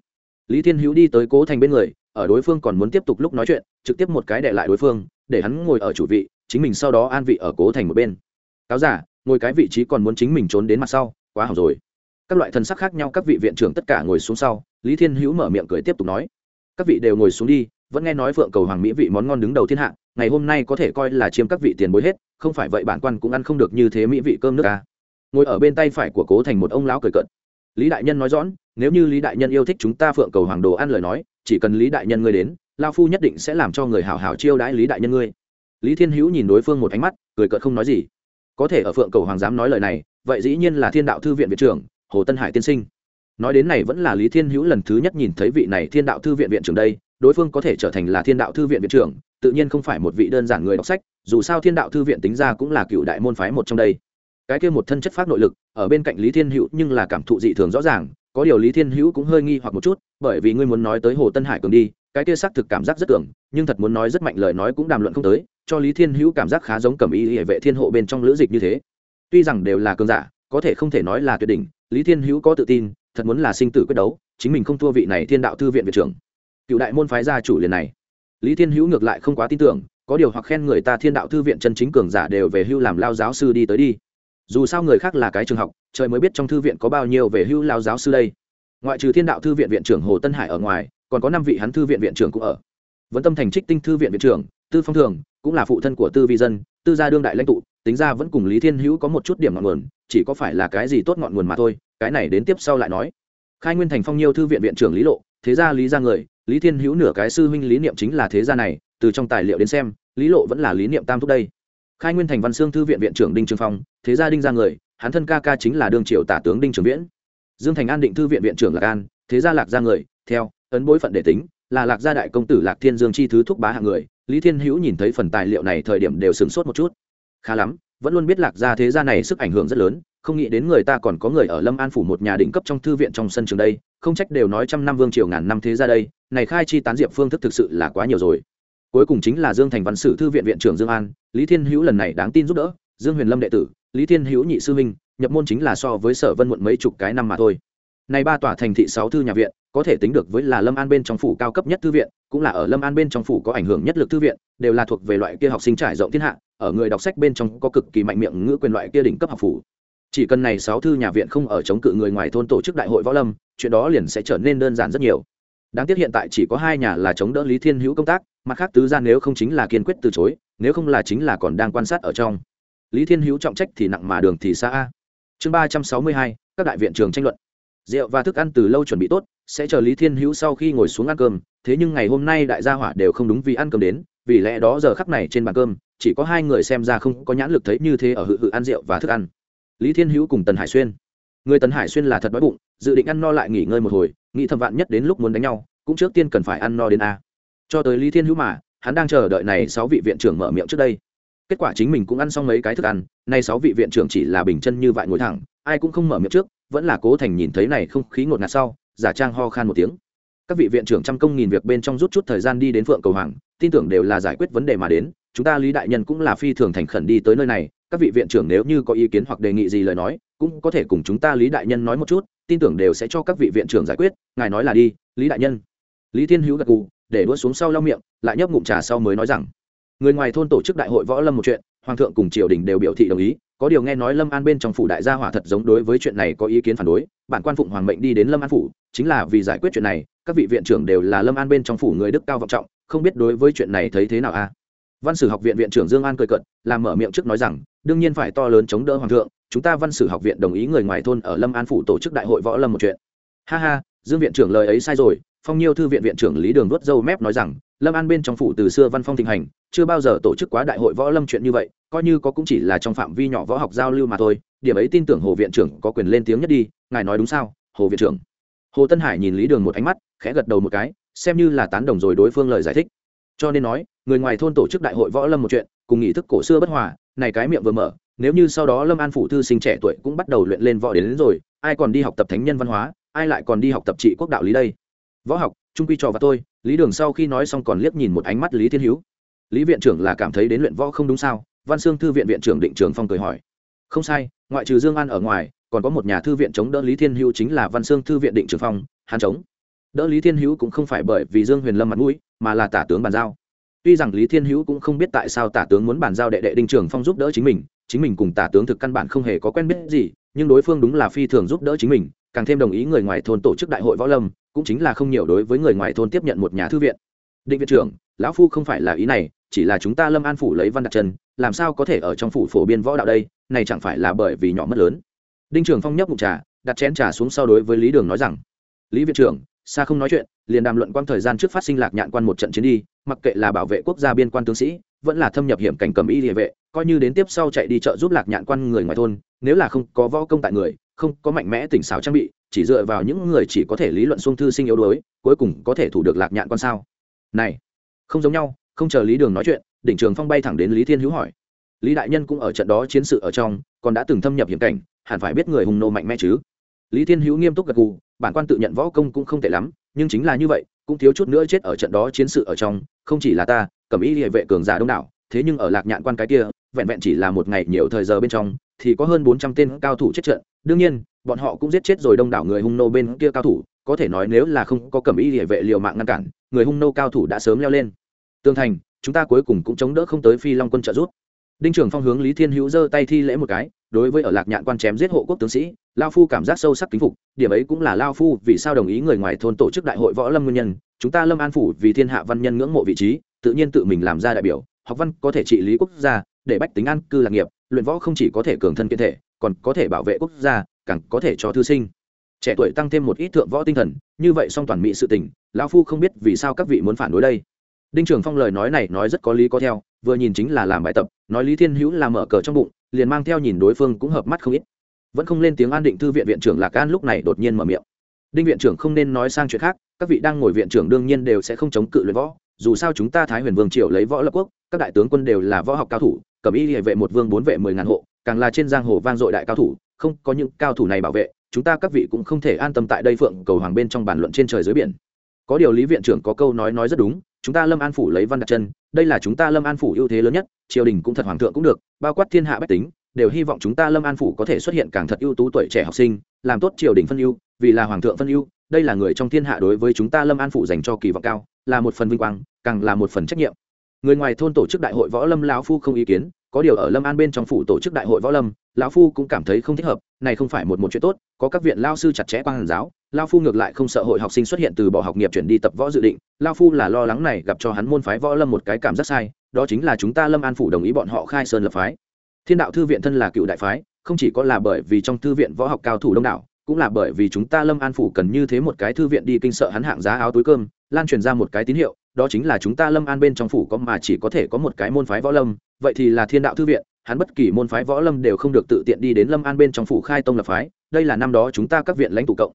Lý thiên hữu đi tới cố thành bên người ở đối phương còn muốn tiếp tục lúc nói chuyện, trực tiếp một cái đệ lại đối phương, để hắn ngồi ở chủ vị, chính mình sau đó an vị ở cố thành một bên. Cáo giả ngồi cái vị trí còn muốn chính mình trốn đến mặt sau, quá hỏng rồi. Các loại thần sắc khác nhau, các vị viện trưởng tất cả ngồi xuống sau, lý thiên hữu mở miệng cười tiếp tục nói, các vị đều ngồi xuống đi, vẫn nghe nói phượng cầu hoàng mỹ vị món ngon đứng đầu thiên hạ, ngày hôm nay có thể coi là chiếm các vị tiền bối hết, không phải vậy bản quan cũng ăn không được như thế mỹ vị cơm nước ca ngồi ở bên tay phải của cố thành một ông lão cười cợt. Lý đại nhân nói rõ, nếu như lý đại nhân yêu thích chúng ta phượng cầu hoàng đồ ăn lời nói chỉ cần lý đại nhân ngươi đến, lao phu nhất định sẽ làm cho người hảo hảo chiêu đãi lý đại nhân ngươi. Lý thiên hữu nhìn đối phương một ánh mắt, cười cợt không nói gì. Có thể ở phượng cầu hoàng dám nói lời này, vậy dĩ nhiên là thiên đạo thư viện viện trưởng, hồ tân hải tiên sinh. Nói đến này vẫn là lý thiên hữu lần thứ nhất nhìn thấy vị này thiên đạo thư viện viện trưởng đây, đối phương có thể trở thành là thiên đạo thư viện viện trưởng, tự nhiên không phải một vị đơn giản người đọc sách, dù sao thiên đạo thư viện tính ra cũng là cựu đại môn phái một trong đây. Cái kia một thân chất phát nội lực, ở bên cạnh lý thiên hữu nhưng là cảm thụ dị thường rõ ràng có điều lý thiên hữu cũng hơi nghi hoặc một chút, bởi vì ngươi muốn nói tới hồ tân hải cường đi, cái kia xác thực cảm giác rất tưởng, nhưng thật muốn nói rất mạnh lời nói cũng đàm luận không tới, cho lý thiên hữu cảm giác khá giống cầm y hệ vệ thiên hộ bên trong lữ dịch như thế. Tuy rằng đều là cường giả, có thể không thể nói là tuyệt đỉnh, lý thiên hữu có tự tin, thật muốn là sinh tử quyết đấu, chính mình không thua vị này thiên đạo thư viện viện trưởng. Cựu đại môn phái gia chủ liền này. Lý thiên hữu ngược lại không quá tin tưởng, có điều hoặc khen người ta thiên đạo thư viện chân chính cường giả đều về hưu làm lao giáo sư đi tới đi dù sao người khác là cái trường học, trời mới biết trong thư viện có bao nhiêu về hưu lao giáo sư đây. Ngoại trừ thiên đạo thư viện viện trưởng hồ tân hải ở ngoài, còn có năm vị hắn thư viện viện trưởng cũng ở. Vẫn tâm thành trích tinh thư viện viện trưởng, tư phong thường, cũng là phụ thân của tư vi dân, tư gia đương đại lãnh tụ, tính ra vẫn cùng lý thiên hữu có một chút điểm ngọn nguồn, chỉ có phải là cái gì tốt ngọn nguồn mà thôi, cái này đến tiếp sau lại nói. Khai nguyên thành phong nhiêu thư viện viện trưởng lý lộ, thế gia lý Gia người, lý thiên hữu nửa cái sư huynh lý niệm chính là thế gia này, từ trong tài liệu đến xem, lý lộ vẫn là lý niệm tam thúc đây khai nguyên thành văn xương thư viện viện trưởng đinh trường phong, thế gia đinh ra người, hắn thân ca ca chính là đương triều tả tướng đinh trường viễn. Dương thành an định thư viện viện trưởng lạc an, thế gia lạc gia người, theo, ấn bối phận để tính, là lạc gia đại công tử lạc thiên dương chi thứ thúc bá hạng người. Lý thiên hữu nhìn thấy phần tài liệu này thời điểm đều sửng sốt một chút. Khá lắm, vẫn luôn biết lạc gia thế gia này sức ảnh hưởng rất lớn, không nghĩ đến người ta còn có người ở lâm an phủ một nhà đỉnh cấp trong thư viện trong sân trường đây, không trách đều nói trăm năm vương triều ngàn năm thế gia đây, này khai chi tán diệp phương thức thực sự là quá nhiều rồi cuối cùng chính là dương thành văn sử thư viện viện trưởng dương an, lý thiên hữu lần này đáng tin giúp đỡ, dương huyền lâm đệ tử, lý thiên hữu nhị sư minh nhập môn chính là so với sở vân muộn mấy chục cái năm mà thôi. Này ba tòa thành thị sáu thư nhà viện, có thể tính được với là lâm an bên trong phủ cao cấp nhất thư viện, cũng là ở lâm an bên trong phủ có ảnh hưởng nhất lực thư viện, đều là thuộc về loại kia học sinh trải rộng thiên hạ, ở người đọc sách bên trong có cực kỳ mạnh miệng ngữ quyền loại kia đỉnh cấp học phủ. Chỉ cần này sáu thư nhà viện không ở chống cự người ngoài thôn tổ chức đại hội võ lâm, chuyện đó liền sẽ trở nên đơn giản rất nhiều. Đáng tiếc hiện tại chỉ có hai nhà là chống đỡ lý thiên hữu công tác mặt khác tứ gia nếu không chính là kiên quyết từ chối, nếu không là chính là còn đang quan sát ở trong. Lý thiên hữu trọng trách thì nặng mà đường thì xa a. Chương ba trăm sáu mươi hai, các đại viện trường tranh luận. Rượu và thức ăn từ lâu chuẩn bị tốt, sẽ chờ lý thiên hữu sau khi ngồi xuống ăn cơm. Thế nhưng ngày hôm nay đại gia hỏa đều không đúng vì ăn cơm đến, vì lẽ đó giờ khắc này trên bàn cơm, chỉ có hai người xem ra không có nhãn lực thấy như thế ở hự hự ăn rượu và thức ăn. Lý thiên hữu cùng tần hải xuyên. Người tần hải xuyên là thật đói bụng, dự định ăn no lại nghỉ ngơi một hồi, nghĩ thầm vạn nhất đến lúc muốn đánh nhau, cũng trước tiên cần phải ăn no đến a cho tới lý thiên hữu mà, hắn đang chờ đợi này sáu vị viện trưởng mở miệng trước đây kết quả chính mình cũng ăn xong mấy cái thức ăn, nay sáu vị viện trưởng chỉ là bình chân như vậy ngồi thẳng, ai cũng không mở miệng trước, vẫn là cố thành nhìn thấy này không khí ngột ngạt sau, giả trang ho khan một tiếng các vị viện trưởng trăm công nghìn việc bên trong rút chút thời gian đi đến phượng cầu hoàng, tin tưởng đều là giải quyết vấn đề mà đến, chúng ta lý đại nhân cũng là phi thường thành khẩn đi tới nơi này, các vị viện trưởng nếu như có ý kiến hoặc đề nghị gì lời nói, cũng có thể cùng chúng ta lý đại nhân nói một chút, tin tưởng đều sẽ cho các vị viện trưởng giải quyết, ngài nói là đi, lý đại nhân lý thiên hữu gật gù để đua xuống sau lau miệng, lại nhấp ngụm trà sau mới nói rằng, người ngoài thôn tổ chức đại hội võ lâm một chuyện, hoàng thượng cùng triều đình đều biểu thị đồng ý, có điều nghe nói lâm an bên trong phủ đại gia hỏa thật giống đối với chuyện này có ý kiến phản đối, bản quan phụng hoàng mệnh đi đến lâm an phủ, chính là vì giải quyết chuyện này, các vị viện trưởng đều là lâm an bên trong phủ người đức cao vọng trọng, không biết đối với chuyện này thấy thế nào a? Văn sử học viện viện trưởng dương an cười cận làm mở miệng trước nói rằng, đương nhiên phải to lớn chống đỡ hoàng thượng, chúng ta văn sử học viện đồng ý người ngoài thôn ở lâm an phủ tổ chức đại hội võ lâm một chuyện. Ha ha, dương viện trưởng lời ấy sai rồi phong nhiêu thư viện viện trưởng lý đường đốt dâu mép nói rằng lâm an bên trong phủ từ xưa văn phong thịnh hành chưa bao giờ tổ chức quá đại hội võ lâm chuyện như vậy coi như có cũng chỉ là trong phạm vi nhỏ võ học giao lưu mà thôi. Điểm ấy tin tưởng hồ viện trưởng có quyền lên tiếng nhất đi ngài nói đúng sao hồ viện trưởng? Hồ tân hải nhìn lý đường một ánh mắt khẽ gật đầu một cái xem như là tán đồng rồi đối phương lời giải thích. Cho nên nói người ngoài thôn tổ chức đại hội võ lâm một chuyện cùng nghị thức cổ xưa bất hòa này cái miệng vừa mở nếu như sau đó lâm an phủ thư sinh trẻ tuổi cũng bắt đầu luyện lên võ đến, đến rồi ai còn đi học tập thánh nhân văn hóa ai lại còn đi học tập trị quốc đạo lý đây? Võ học, trung quy trò và tôi, lý đường sau khi nói xong còn liếc nhìn một ánh mắt lý thiên hữu. Lý viện trưởng là cảm thấy đến luyện võ không đúng sao? Văn Sương thư viện viện trưởng định trường phong cười hỏi. Không sai, ngoại trừ dương an ở ngoài, còn có một nhà thư viện chống đỡ lý thiên hữu chính là văn Sương thư viện định trường phong hàn chống. Đỡ lý thiên hữu cũng không phải bởi vì dương huyền lâm mặt mũi, mà là tả tướng bàn giao. Tuy rằng lý thiên hữu cũng không biết tại sao tả tướng muốn bàn giao đệ đệ đinh trường phong giúp đỡ chính mình chính mình cùng tả tướng thực căn bản không hề có quen biết gì, nhưng đối phương đúng là phi thường giúp đỡ chính mình, càng thêm đồng ý người ngoài thôn tổ chức đại hội võ lâm cũng chính là không nhiều đối với người ngoài thôn tiếp nhận một nhà thư viện. Định viện trưởng, lão phu không phải là ý này, chỉ là chúng ta lâm an phủ lấy văn đặt chân, làm sao có thể ở trong phủ phổ biên võ đạo đây, này chẳng phải là bởi vì nhỏ mất lớn. Đinh trường phong nhấp ngụm trà, đặt chén trà xuống sau đối với lý đường nói rằng, lý viện trưởng, xa không nói chuyện, liền đàm luận quang thời gian trước phát sinh lạc nhạn quan một trận chiến đi, mặc kệ là bảo vệ quốc gia biên quan tướng sĩ, vẫn là thâm nhập hiểm cảnh cầm y địa vệ, coi như đến tiếp sau chạy đi chợ giúp lạc nhạn quan người ngoài thôn, nếu là không có võ công tại người không có mạnh mẽ tỉnh xảo trang bị, chỉ dựa vào những người chỉ có thể lý luận xuông thư sinh yếu đuối, cuối cùng có thể thủ được lạc nhạn quan sao? Này, không giống nhau, không chờ lý đường nói chuyện, đỉnh trường phong bay thẳng đến lý thiên hữu hỏi. Lý đại nhân cũng ở trận đó chiến sự ở trong, còn đã từng thâm nhập hiểm cảnh, hẳn phải biết người hùng nô mạnh mẽ chứ? Lý thiên hữu nghiêm túc gật gù, bản quan tự nhận võ công cũng không tệ lắm, nhưng chính là như vậy, cũng thiếu chút nữa chết ở trận đó chiến sự ở trong, không chỉ là ta, cầm ý địa vệ cường giả đông đảo, thế nhưng ở lạc nhạn quan cái kia vẹn vẹn chỉ là một ngày nhiều thời giờ bên trong, thì có hơn bốn trăm tên cao thủ chết trận. Đương nhiên, bọn họ cũng giết chết rồi đông đảo người hung nô bên kia cao thủ, có thể nói nếu là không có cầm ý địa vệ liều mạng ngăn cản, người hung nô cao thủ đã sớm leo lên. Tương thành, chúng ta cuối cùng cũng chống đỡ không tới phi long quân trợ giúp. Đinh trưởng phong hướng lý thiên hữu giơ tay thi lễ một cái, đối với ở lạc nhạn quan chém giết hộ quốc tướng sĩ, lao phu cảm giác sâu sắc kính phục, điểm ấy cũng là lao phu vì sao đồng ý người ngoài thôn tổ chức đại hội võ lâm nguyên nhân, chúng ta lâm an phủ vì thiên hạ văn nhân ngưỡng mộ vị trí, tự nhiên tự mình làm ra đại biểu, học văn có thể trị lý quốc gia để bách tính an cư lạc nghiệp, luyện võ không chỉ có thể cường thân kiện thể, còn có thể bảo vệ quốc gia, càng có thể cho thư sinh. Trẻ tuổi tăng thêm một ít thượng võ tinh thần, như vậy song toàn mỹ sự tình, lão phu không biết vì sao các vị muốn phản đối đây. Đinh trường phong lời nói này nói rất có lý có theo, vừa nhìn chính là làm bài tập, nói lý thiên hữu làm mở cờ trong bụng, liền mang theo nhìn đối phương cũng hợp mắt không ít. Vẫn không lên tiếng an định thư viện viện trưởng lạc an lúc này đột nhiên mở miệng. Đinh viện trưởng không nên nói sang chuyện khác, các vị đang ngồi viện trưởng đương nhiên đều sẽ không chống cự luyện võ, dù sao chúng ta thái huyền vương triều lấy võ lập quốc, các đại tướng quân đều là võ học cao thủ cẩm y hệ vệ một vương bốn vệ mười ngàn hộ, càng là trên giang hồ vang dội đại cao thủ, không có những cao thủ này bảo vệ, chúng ta các vị cũng không thể an tâm tại đây phượng cầu hoàng bên trong bàn luận trên trời dưới biển. Có điều lý viện trưởng có câu nói nói rất đúng, chúng ta lâm an phủ lấy văn đặt chân, đây là chúng ta lâm an phủ ưu thế lớn nhất, triều đình cũng thật hoàng thượng cũng được, bao quát thiên hạ bách tính, đều hy vọng chúng ta lâm an phủ có thể xuất hiện càng thật ưu tú tuổi trẻ học sinh, làm tốt triều đình phân ưu, vì là hoàng thượng phân ưu, đây là người trong thiên hạ đối với chúng ta lâm an phủ dành cho kỳ vọng cao, là một phần vinh quang, càng là một phần trách nhiệm người ngoài thôn tổ chức đại hội võ lâm lão phu không ý kiến, có điều ở lâm an bên trong phủ tổ chức đại hội võ lâm, lão phu cũng cảm thấy không thích hợp, này không phải một một chuyện tốt, có các viện lao sư chặt chẽ quan hàn giáo lao phu ngược lại không sợ hội học sinh xuất hiện từ bỏ học nghiệp chuyển đi tập võ dự định lao phu là lo lắng này gặp cho hắn môn phái võ lâm một cái cảm giác sai, đó chính là chúng ta lâm an phủ đồng ý bọn họ khai sơn lập phái. Thiên đạo thư viện thân là cựu đại phái, không chỉ có là bởi vì trong thư viện võ học cao thủ đông đảo, cũng là bởi vì chúng ta lâm an phủ cần như thế một cái thư viện đi kinh sợ hắn hạng giá áo túi cơm, lan truyền ra một cái tín hiệu đó chính là chúng ta lâm an bên trong phủ có mà chỉ có thể có một cái môn phái võ lâm, vậy thì là thiên đạo thư viện, hắn bất kỳ môn phái võ lâm đều không được tự tiện đi đến lâm an bên trong phủ khai tông lập phái, đây là năm đó chúng ta các viện lãnh tụ cộng.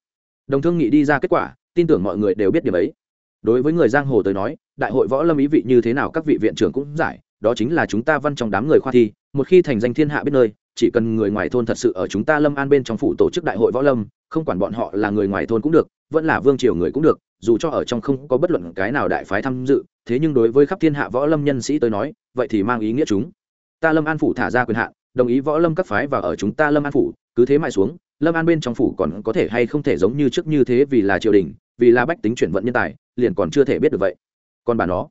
Đồng thương nghị đi ra kết quả, tin tưởng mọi người đều biết điểm ấy. Đối với người giang hồ tới nói, đại hội võ lâm ý vị như thế nào các vị viện trưởng cũng giải, đó chính là chúng ta văn trong đám người khoa thi, một khi thành danh thiên hạ biết nơi, chỉ cần người ngoài thôn thật sự ở chúng ta lâm an bên trong phủ tổ chức đại hội võ lâm, không quản bọn họ là người ngoài thôn cũng được vẫn là vương triều người cũng được, dù cho ở trong không có bất luận cái nào đại phái tham dự, thế nhưng đối với khắp thiên hạ võ lâm nhân sĩ tới nói, vậy thì mang ý nghĩa chúng. Ta lâm an phủ thả ra quyền hạn, đồng ý võ lâm các phái và ở chúng ta lâm an phủ, cứ thế mãi xuống, lâm an bên trong phủ còn có thể hay không thể giống như trước như thế vì là triều đình, vì là bách tính chuyển vận nhân tài, liền còn chưa thể biết được vậy. Còn bà nó,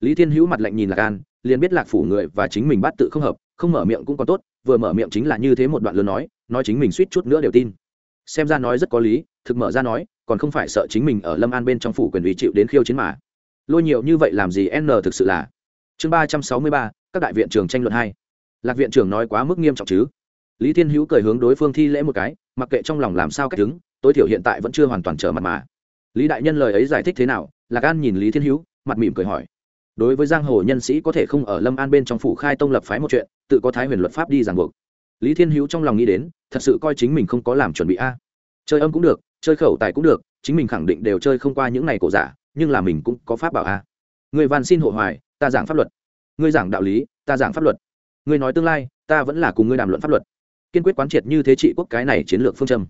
lý thiên hữu mặt lạnh nhìn lạc an, liền biết lạc phủ người và chính mình bắt tự không hợp, không mở miệng cũng còn tốt, vừa mở miệng chính là như thế một đoạn lớn nói nói chính mình suýt chút nữa đều tin xem ra nói rất có lý, thực mở ra nói, còn không phải sợ chính mình ở lâm an bên trong phủ quyền ủy chịu đến khiêu chiến mà. Lôi nhiều như vậy làm gì n thực sự là? Chương ba trăm sáu mươi ba, các đại viện trưởng tranh luận hai. Lạc viện trưởng nói quá mức nghiêm trọng chứ? Lý thiên hữu cười hướng đối phương thi lễ một cái, mặc kệ trong lòng làm sao cách đứng, tối thiểu hiện tại vẫn chưa hoàn toàn trở mặt mà. Lý đại nhân lời ấy giải thích thế nào? Lạc an nhìn lý thiên hữu, mặt mỉm cười hỏi. Đối với giang hồ nhân sĩ có thể không ở lâm an bên trong phủ khai tông lập phái một chuyện, tự có thái huyền luật pháp đi ràng buộc lý thiên hữu trong lòng nghĩ đến, thật sự coi chính mình không có làm chuẩn bị a. Chơi âm cũng được, chơi khẩu tài cũng được, chính mình khẳng định đều chơi không qua những ngày cổ giả, nhưng là mình cũng có pháp bảo a. Người van xin hộ hoài, ta giảng pháp luật. Ngươi giảng đạo lý, ta giảng pháp luật. Ngươi nói tương lai, ta vẫn là cùng ngươi đàm luận pháp luật. Kiên quyết quán triệt như thế trị quốc cái này chiến lược phương châm.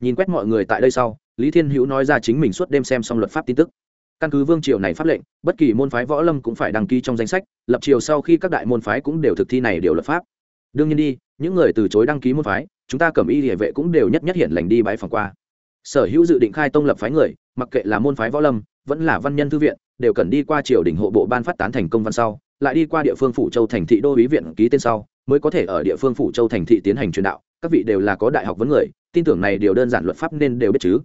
Nhìn quét mọi người tại đây sau, lý thiên hữu nói ra chính mình suốt đêm xem xong luật pháp tin tức. Căn cứ vương triều này pháp lệnh, bất kỳ môn phái võ lâm cũng phải đăng ký trong danh sách, lập triều sau khi các đại môn phái cũng đều thực thi này điều luật pháp đương nhiên đi, những người từ chối đăng ký môn phái, chúng ta cầm y địa vệ cũng đều nhất nhất hiện lành đi bãi phòng qua. Sở hữu dự định khai tông lập phái người, mặc kệ là môn phái võ lâm, vẫn là văn nhân thư viện, đều cần đi qua triều đình hộ bộ ban phát tán thành công văn sau, lại đi qua địa phương phủ châu thành thị đô ý viện ký tên sau, mới có thể ở địa phương phủ châu thành thị tiến hành truyền đạo. Các vị đều là có đại học vấn người, tin tưởng này điều đơn giản luật pháp nên đều biết chứ.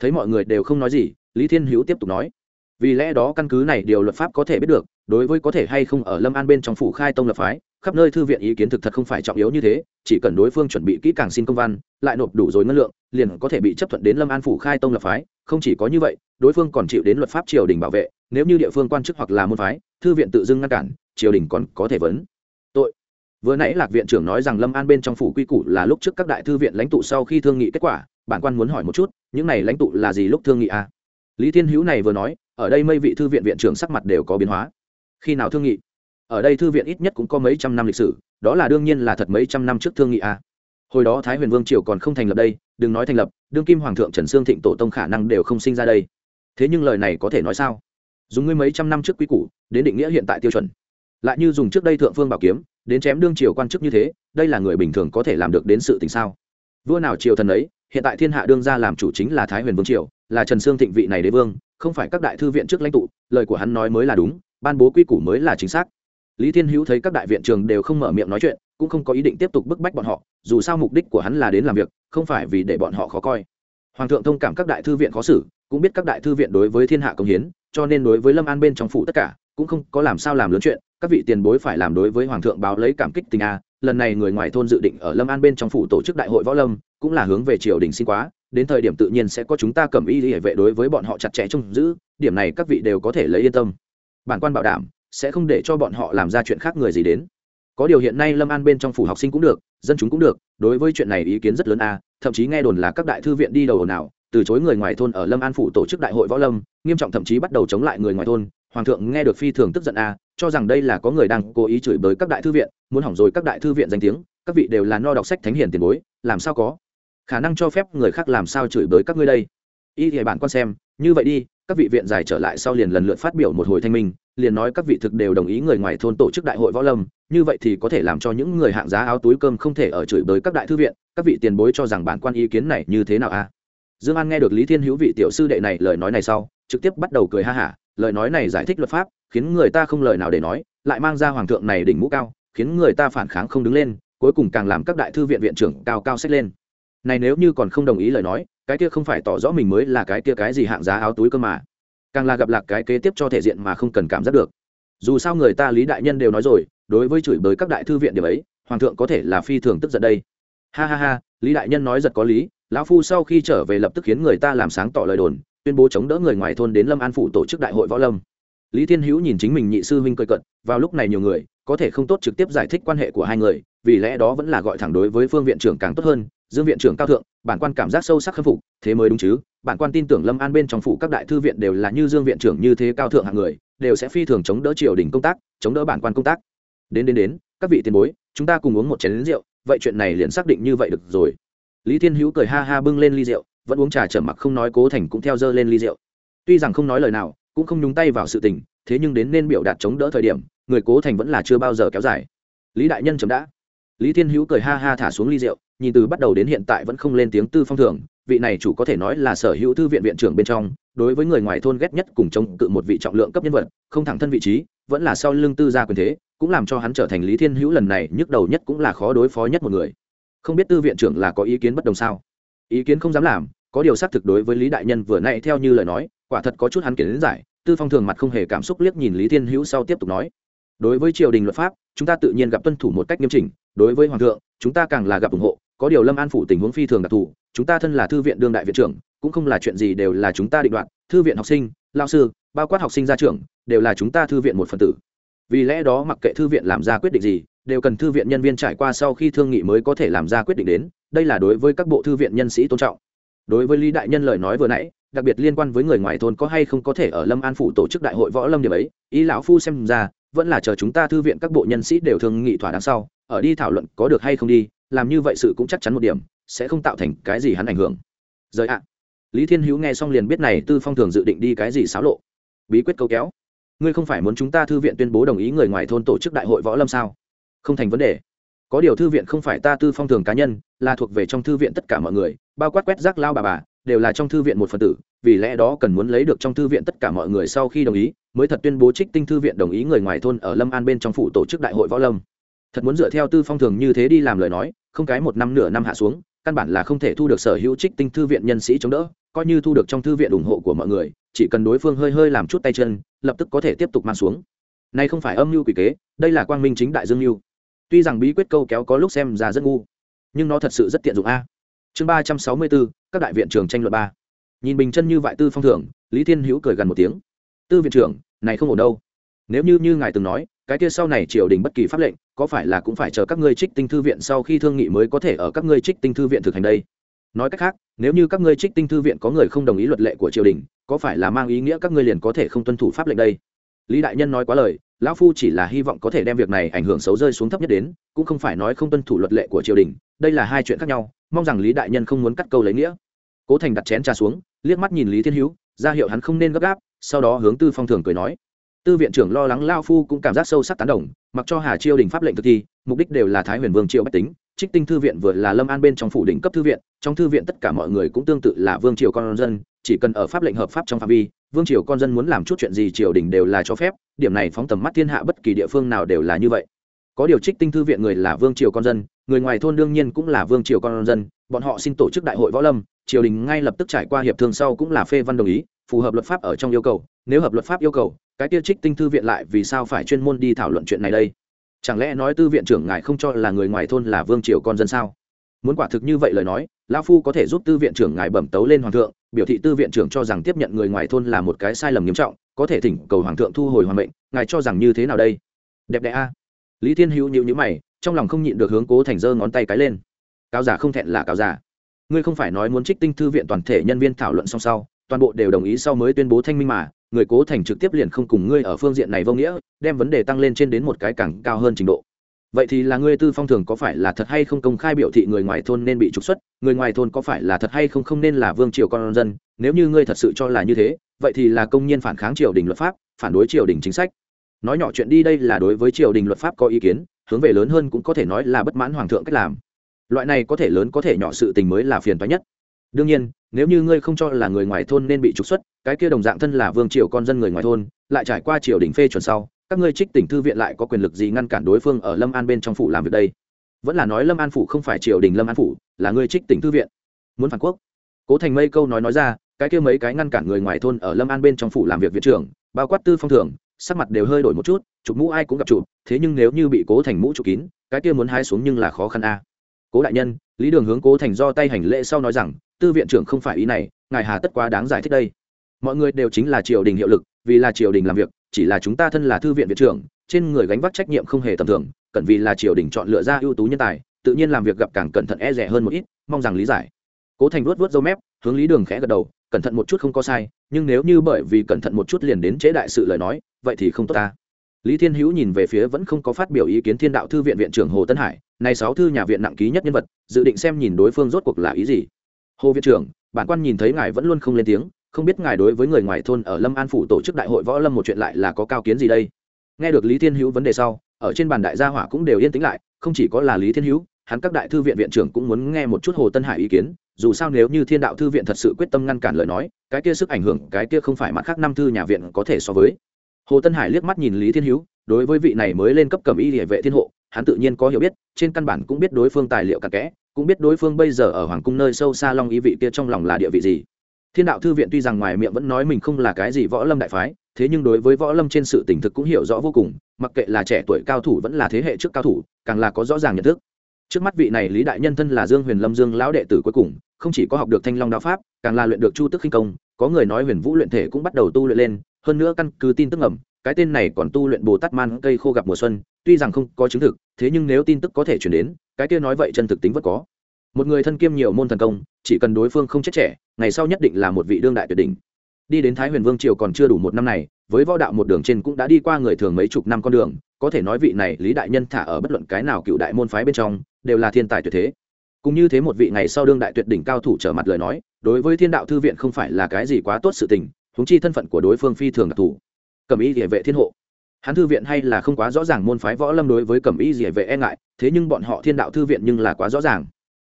Thấy mọi người đều không nói gì, lý thiên hữu tiếp tục nói. Vì lẽ đó căn cứ này điều luật pháp có thể biết được, đối với có thể hay không ở lâm an bên trong phủ khai tông lập phái khắp nơi thư viện ý kiến thực thật không phải trọng yếu như thế, chỉ cần đối phương chuẩn bị kỹ càng xin công văn, lại nộp đủ rồi ngân lượng, liền có thể bị chấp thuận đến lâm an phủ khai tông lập phái, không chỉ có như vậy, đối phương còn chịu đến luật pháp triều đình bảo vệ, nếu như địa phương quan chức hoặc là môn phái, thư viện tự dưng ngăn cản, triều đình còn có thể vấn tội. Vừa nãy lạc viện trưởng nói rằng lâm an bên trong phủ quy củ là lúc trước các đại thư viện lãnh tụ sau khi thương nghị kết quả, bản quan muốn hỏi một chút, những này lãnh tụ là gì lúc thương nghị à? lý thiên hữu này vừa nói, ở đây mây vị thư viện viện trưởng sắc mặt đều có biến hóa. Khi nào thương nghị? Ở đây thư viện ít nhất cũng có mấy trăm năm lịch sử, đó là đương nhiên là thật mấy trăm năm trước thương nghị à. hồi đó thái huyền vương triều còn không thành lập đây, đừng nói thành lập, đương kim hoàng thượng trần sương thịnh tổ tông khả năng đều không sinh ra đây. Thế nhưng lời này có thể nói sao? Dùng ngươi mấy trăm năm trước quý củ, đến định nghĩa hiện tại tiêu chuẩn. Lại như dùng trước đây thượng phương bảo kiếm, đến chém đương triều quan chức như thế, đây là người bình thường có thể làm được đến sự tình sao? Vua nào triều thần ấy, hiện tại thiên hạ đương ra làm chủ chính là thái huyền vương triều, là trần sương thịnh vị này đế vương, không phải các đại thư viện trước lãnh tụ, lời của hắn nói mới là đúng, ban bố quy củ mới là chính xác lý thiên hữu thấy các đại viện trường đều không mở miệng nói chuyện, cũng không có ý định tiếp tục bức bách bọn họ, dù sao mục đích của hắn là đến làm việc, không phải vì để bọn họ khó coi. Hoàng thượng thông cảm các đại thư viện khó xử, cũng biết các đại thư viện đối với thiên hạ công hiến, cho nên đối với lâm an bên trong phủ tất cả, cũng không có làm sao làm lớn chuyện, các vị tiền bối phải làm đối với hoàng thượng báo lấy cảm kích tình a, lần này người ngoài thôn dự định ở lâm an bên trong phủ tổ chức đại hội võ lâm, cũng là hướng về triều đình xin quá, đến thời điểm tự nhiên sẽ có chúng ta cầm y hệ vệ đối với bọn họ chặt chẽ trông giữ, điểm này các vị đều có thể lấy yên tâm. Bản quan bảo đảm sẽ không để cho bọn họ làm ra chuyện khác người gì đến. Có điều hiện nay lâm an bên trong phủ học sinh cũng được, dân chúng cũng được, đối với chuyện này ý kiến rất lớn a, thậm chí nghe đồn là các đại thư viện đi đầu nào từ chối người ngoài thôn ở lâm an phủ tổ chức đại hội võ lâm, nghiêm trọng thậm chí bắt đầu chống lại người ngoài thôn. Hoàng thượng nghe được phi thường tức giận a, cho rằng đây là có người đang cố ý chửi bới các đại thư viện, muốn hỏng rồi các đại thư viện danh tiếng, các vị đều là no đọc sách thánh hiền tiền bối, làm sao có? Khả năng cho phép người khác làm sao chửi bới các ngươi đây? Y thì bản quan xem, như vậy đi các vị viện giải trở lại sau liền lần lượt phát biểu một hồi thanh minh, liền nói các vị thực đều đồng ý người ngoài thôn tổ chức đại hội võ lâm, như vậy thì có thể làm cho những người hạng giá áo túi cơm không thể ở chửi bới các đại thư viện, các vị tiền bối cho rằng bản quan ý kiến này như thế nào a dương an nghe được lý thiên hữu vị tiểu sư đệ này lời nói này sau, trực tiếp bắt đầu cười ha hả, lời nói này giải thích luật pháp, khiến người ta không lời nào để nói, lại mang ra hoàng thượng này đỉnh mũ cao, khiến người ta phản kháng không đứng lên, cuối cùng càng làm các đại thư viện viện trưởng cao cao sách lên. Này nếu như còn không đồng ý lời nói cái kia không phải tỏ rõ mình mới là cái kia cái gì hạng giá áo túi cơ mà. Càng là gặp lạc cái kế tiếp cho thể diện mà không cần cảm giác được. Dù sao người ta lý đại nhân đều nói rồi, đối với chửi bới các đại thư viện điểm ấy, hoàng thượng có thể là phi thường tức giận đây. Ha ha ha, lý đại nhân nói giật có lý, lão phu sau khi trở về lập tức khiến người ta làm sáng tỏ lời đồn, tuyên bố chống đỡ người ngoài thôn đến lâm an phủ tổ chức đại hội võ lâm. Lý thiên hữu nhìn chính mình nhị sư huynh cười cận, vào lúc này nhiều người, có thể không tốt trực tiếp giải thích quan hệ của hai người, vì lẽ đó vẫn là gọi thẳng đối với phương viện trưởng càng tốt hơn, dương viện trưởng cao thượng bản quan cảm giác sâu sắc khâm phục, thế mới đúng chứ. Bản quan tin tưởng lâm an bên trong phủ các đại thư viện đều là như dương viện trưởng như thế cao thượng hạng người, đều sẽ phi thường chống đỡ triều đình công tác, chống đỡ bản quan công tác. Đến đến đến, các vị tiền bối, chúng ta cùng uống một chén rượu, vậy chuyện này liền xác định như vậy được rồi. Lý thiên hữu cười ha ha bưng lên ly rượu, vẫn uống trà trở mặc không nói cố thành cũng theo dơ lên ly rượu. Tuy rằng không nói lời nào, cũng không nhúng tay vào sự tình, thế nhưng đến nên biểu đạt chống đỡ thời điểm, người cố thành vẫn là chưa bao giờ kéo dài. Lý đại nhân chấm đã. Lý thiên hữu cười ha ha thả xuống ly rượu nhìn từ bắt đầu đến hiện tại vẫn không lên tiếng tư phong thường, vị này chủ có thể nói là sở hữu thư viện viện trưởng bên trong, đối với người ngoài thôn ghét nhất cùng chống cự một vị trọng lượng cấp nhân vật, không thẳng thân vị trí, vẫn là sau lưng tư gia quyền thế, cũng làm cho hắn trở thành lý thiên hữu lần này nhức đầu nhất cũng là khó đối phó nhất một người. Không biết tư viện trưởng là có ý kiến bất đồng sao? Ý kiến không dám làm, có điều xác thực đối với lý đại nhân vừa nãy theo như lời nói, quả thật có chút hắn kiến giải, tư phong thường mặt không hề cảm xúc liếc nhìn lý thiên hữu sau tiếp tục nói. Đối với triều đình luật pháp, chúng ta tự nhiên gặp tuân thủ một cách nghiêm chỉnh, đối với hoàng thượng, chúng ta càng là gặp ủng hộ có điều lâm an phủ tình huống phi thường đặc thù, chúng ta thân là thư viện đương đại viện trưởng, cũng không là chuyện gì đều là chúng ta định đoạt. Thư viện học sinh lao sư, bao quát học sinh ra trường đều là chúng ta thư viện một phần tử. Vì lẽ đó mặc kệ thư viện làm ra quyết định gì, đều cần thư viện nhân viên trải qua sau khi thương nghị mới có thể làm ra quyết định đến, đây là đối với các bộ thư viện nhân sĩ tôn trọng. Đối với lý đại nhân lời nói vừa nãy, đặc biệt liên quan với người ngoài thôn có hay không có thể ở lâm an phủ tổ chức đại hội võ lâm điểm ấy, ý lão phu xem ra, vẫn là chờ chúng ta thư viện các bộ nhân sĩ đều thương nghị thỏa đáng sau, ở đi thảo luận có được hay không đi làm như vậy sự cũng chắc chắn một điểm, sẽ không tạo thành cái gì hắn ảnh hưởng. Rời ạ. Lý thiên hữu nghe xong liền biết này tư phong thường dự định đi cái gì xáo lộ. Bí quyết câu kéo. Ngươi không phải muốn chúng ta thư viện tuyên bố đồng ý người ngoài thôn tổ chức đại hội võ lâm sao? Không thành vấn đề. Có điều thư viện không phải ta tư phong thường cá nhân, là thuộc về trong thư viện tất cả mọi người, bao quát quét rác lao bà bà, đều là trong thư viện một phần tử, vì lẽ đó cần muốn lấy được trong thư viện tất cả mọi người sau khi đồng ý, mới thật tuyên bố trích tinh thư viện đồng ý người ngoài thôn ở lâm an bên trong phủ tổ chức đại hội võ lâm. Thật muốn dựa theo tư phong thường như thế đi làm lời nói không cái một năm nửa năm hạ xuống, căn bản là không thể thu được sở hữu trích tinh thư viện nhân sĩ chống đỡ, coi như thu được trong thư viện ủng hộ của mọi người, chỉ cần đối phương hơi hơi làm chút tay chân, lập tức có thể tiếp tục mang xuống. Nay không phải âm mưu quỷ kế, đây là quang minh chính đại dương mưu. Tuy rằng bí quyết câu kéo có lúc xem ra rất ngu, nhưng nó thật sự rất tiện dụng a. Chương ba trăm sáu mươi bốn các đại viện trường tranh luận ba. Nhìn bình chân như vại tư phong thưởng, lý thiên hữu cười gần một tiếng. Tư viện trưởng, này không ổn đâu. Nếu như như ngài từng nói cái kia sau này triều đình bất kỳ pháp lệnh, có phải là cũng phải chờ các ngươi trích tinh thư viện sau khi thương nghị mới có thể ở các ngươi trích tinh thư viện thực hành đây? Nói cách khác, nếu như các ngươi trích tinh thư viện có người không đồng ý luật lệ của triều đình, có phải là mang ý nghĩa các ngươi liền có thể không tuân thủ pháp lệnh đây? Lý đại nhân nói quá lời, lão phu chỉ là hy vọng có thể đem việc này ảnh hưởng xấu rơi xuống thấp nhất đến, cũng không phải nói không tuân thủ luật lệ của triều đình, đây là hai chuyện khác nhau, mong rằng lý đại nhân không muốn cắt câu lấy nghĩa. Cố thành đặt chén trà xuống, liếc mắt nhìn lý thiên hữu, ra hiệu hắn không nên gấp gáp, sau đó hướng tư phong thường cười nói tư viện trưởng lo lắng lao phu cũng cảm giác sâu sắc tán đồng, mặc cho hà chiêu đình pháp lệnh thực thi, mục đích đều là thái huyền vương triệu bách tính, trích tinh thư viện vừa là lâm an bên trong phủ đỉnh cấp thư viện, trong thư viện tất cả mọi người cũng tương tự là vương triều con dân, chỉ cần ở pháp lệnh hợp pháp trong phạm vi, vương triều con dân muốn làm chút chuyện gì triều đình đều là cho phép, điểm này phóng tầm mắt thiên hạ bất kỳ địa phương nào đều là như vậy. Có điều trích tinh thư viện người là vương triều con dân, người ngoài thôn đương nhiên cũng là vương triều con dân, bọn họ xin tổ chức đại hội võ lâm, triều đình ngay lập tức trải qua hiệp thương sau cũng là phê văn đồng ý phù hợp luật pháp ở trong yêu cầu, nếu hợp luật pháp yêu cầu, cái tiêu trích tinh thư viện lại vì sao phải chuyên môn đi thảo luận chuyện này đây? Chẳng lẽ nói tư viện trưởng ngài không cho là người ngoài thôn là vương triều con dân sao? Muốn quả thực như vậy lời nói, lão phu có thể giúp tư viện trưởng ngài bẩm tấu lên hoàng thượng, biểu thị tư viện trưởng cho rằng tiếp nhận người ngoài thôn là một cái sai lầm nghiêm trọng, có thể thỉnh cầu hoàng thượng thu hồi hoàng mệnh, ngài cho rằng như thế nào đây? Đẹp đẽ a. Lý thiên hữu nhịu nhữ mày, trong lòng không nhịn được hướng cố thành giơ ngón tay cái lên. Cáo giả không thẹn là cáo giả ngươi không phải nói muốn trích tinh thư viện toàn thể nhân viên thảo luận song sau toàn bộ đều đồng ý sau mới tuyên bố thanh minh mà, người cố thành trực tiếp liền không cùng ngươi ở phương diện này vô nghĩa, đem vấn đề tăng lên trên đến một cái càng cao hơn trình độ. Vậy thì là ngươi tư phong thường có phải là thật hay không công khai biểu thị người ngoài thôn nên bị trục xuất, người ngoài thôn có phải là thật hay không không nên là vương triều con dân, nếu như ngươi thật sự cho là như thế, vậy thì là công nhân phản kháng triều đình luật pháp, phản đối triều đình chính sách. Nói nhỏ chuyện đi đây là đối với triều đình luật pháp có ý kiến, hướng về lớn hơn cũng có thể nói là bất mãn hoàng thượng cách làm. Loại này có thể lớn có thể nhỏ sự tình mới là phiền toái nhất đương nhiên, nếu như ngươi không cho là người ngoài thôn nên bị trục xuất, cái kia đồng dạng thân là vương triều con dân người ngoài thôn, lại trải qua triều đình phê chuẩn sau, các ngươi trích tỉnh thư viện lại có quyền lực gì ngăn cản đối phương ở lâm an bên trong phủ làm việc đây? Vẫn là nói lâm an phủ không phải triều đình lâm an phủ, là ngươi trích tỉnh thư viện. Muốn phản quốc. Cố thành mây câu nói nói ra, cái kia mấy cái ngăn cản người ngoài thôn ở lâm an bên trong phủ làm việc viện trưởng, bao quát tư phong thường sắc mặt đều hơi đổi một chút, chụp mũ ai cũng gặp chụp, thế nhưng nếu như bị cố thành mũ chụp kín, cái kia muốn hái xuống nhưng là khó khăn a cố đại nhân, lý đường hướng cố thành do tay hành lễ sau nói rằng, tư viện trưởng không phải ý này, ngài hà tất quá đáng giải thích đây. Mọi người đều chính là triều đình hiệu lực, vì là triều đình làm việc, chỉ là chúng ta thân là thư viện viện trưởng, trên người gánh vác trách nhiệm không hề tầm thường, cần vì là triều đình chọn lựa ra ưu tú nhân tài, tự nhiên làm việc gặp càng cẩn thận e rẻ hơn một ít, mong rằng lý giải. Cố thành luốt vớt dâu mép, hướng lý đường khẽ gật đầu, cẩn thận một chút không có sai, nhưng nếu như bởi vì cẩn thận một chút liền đến chế đại sự lời nói, vậy thì không tốt ta lý thiên hữu nhìn về phía vẫn không có phát biểu ý kiến thiên đạo thư viện viện trưởng hồ tân hải, này sáu thư nhà viện nặng ký nhất nhân vật, dự định xem nhìn đối phương rốt cuộc là ý gì. Hồ viện trưởng, bản quan nhìn thấy ngài vẫn luôn không lên tiếng, không biết ngài đối với người ngoài thôn ở lâm an phủ tổ chức đại hội võ lâm một chuyện lại là có cao kiến gì đây? Nghe được lý thiên hữu vấn đề sau, ở trên bàn đại gia hỏa cũng đều yên tĩnh lại, không chỉ có là lý thiên hữu, hắn các đại thư viện viện trưởng cũng muốn nghe một chút hồ tân hải ý kiến, dù sao nếu như thiên đạo thư viện thật sự quyết tâm ngăn cản lời nói, cái kia sức ảnh hưởng, cái kia không phải mặt khác năm thư nhà viện có thể so với hồ tân hải liếc mắt nhìn lý thiên hữu, đối với vị này mới lên cấp cầm y địa vệ thiên hộ, hắn tự nhiên có hiểu biết, trên căn bản cũng biết đối phương tài liệu cặn kẽ, cũng biết đối phương bây giờ ở hoàng cung nơi sâu xa long ý vị kia trong lòng là địa vị gì. Thiên đạo thư viện tuy rằng ngoài miệng vẫn nói mình không là cái gì võ lâm đại phái, thế nhưng đối với võ lâm trên sự tỉnh thực cũng hiểu rõ vô cùng, mặc kệ là trẻ tuổi cao thủ vẫn là thế hệ trước cao thủ, càng là có rõ ràng nhận thức. Trước mắt vị này lý đại nhân thân là dương huyền lâm dương lão đệ tử cuối cùng, không chỉ có học được thanh long đạo pháp, càng là luyện được chu tức khinh công, có người nói huyền vũ luyện thể cũng bắt đầu tu luyện lên hơn nữa căn cứ tin tức ngầm, cái tên này còn tu luyện bồ tát man cây khô gặp mùa xuân, tuy rằng không có chứng thực, thế nhưng nếu tin tức có thể chuyển đến, cái kia nói vậy chân thực tính vẫn có. Một người thân kiêm nhiều môn thần công, chỉ cần đối phương không chết trẻ, ngày sau nhất định là một vị đương đại tuyệt đỉnh. Đi đến thái huyền vương triều còn chưa đủ một năm này, với võ đạo một đường trên cũng đã đi qua người thường mấy chục năm con đường, có thể nói vị này lý đại nhân thả ở bất luận cái nào cựu đại môn phái bên trong, đều là thiên tài tuyệt thế. Cũng như thế một vị ngày sau đương đại tuyệt đỉnh cao thủ trở mặt lời nói, đối với thiên đạo thư viện không phải là cái gì quá tốt sự tình húng chi thân phận của đối phương phi thường đặc thù. Cẩm y địa vệ thiên hộ. Hắn thư viện hay là không quá rõ ràng môn phái võ lâm đối với cẩm y địa vệ e ngại, thế nhưng bọn họ thiên đạo thư viện nhưng là quá rõ ràng.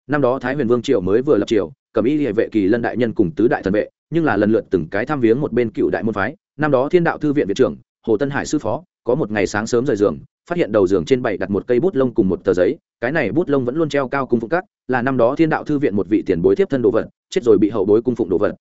Năm đó thái huyền vương triều mới vừa lập triều, cẩm y địa vệ kỳ lân đại nhân cùng tứ đại thần vệ, nhưng là lần lượt từng cái thăm viếng một bên cựu đại môn phái. Năm đó thiên đạo thư viện viện trưởng, hồ tân hải sư phó, có một ngày sáng sớm rời giường, phát hiện đầu giường trên bảy đặt một cây bút lông cùng một tờ giấy, cái này bút lông vẫn luôn treo cao cung phụng các, là năm đó thiên đạo thư viện một vị tiền bối tiếp thân đồ vật, chết rồi bị hậu bối cung phụng đồ vật.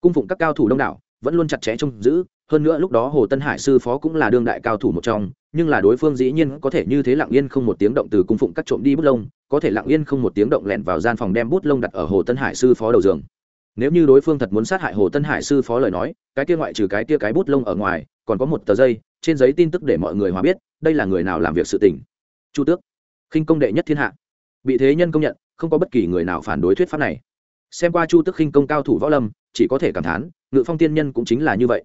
Cung phụng các cao thủ đông đảo vẫn luôn chặt chẽ trông giữ, hơn nữa lúc đó hồ tân hải sư phó cũng là đương đại cao thủ một trong, nhưng là đối phương dĩ nhiên có thể như thế lặng yên không một tiếng động từ cung phụng cắt trộm đi bút lông, có thể lặng yên không một tiếng động lẻn vào gian phòng đem bút lông đặt ở hồ tân hải sư phó đầu giường. Nếu như đối phương thật muốn sát hại hồ tân hải sư phó lời nói, cái kia ngoại trừ cái kia cái bút lông ở ngoài, còn có một tờ giấy, trên giấy tin tức để mọi người hòa biết, đây là người nào làm việc sự tình. Chu tước, khinh công đệ nhất thiên hạ. Bị thế nhân công nhận, không có bất kỳ người nào phản đối thuyết pháp này. Xem qua chu tước khinh công cao thủ võ lâm, chỉ có thể cảm thán ngự phong tiên nhân cũng chính là như vậy.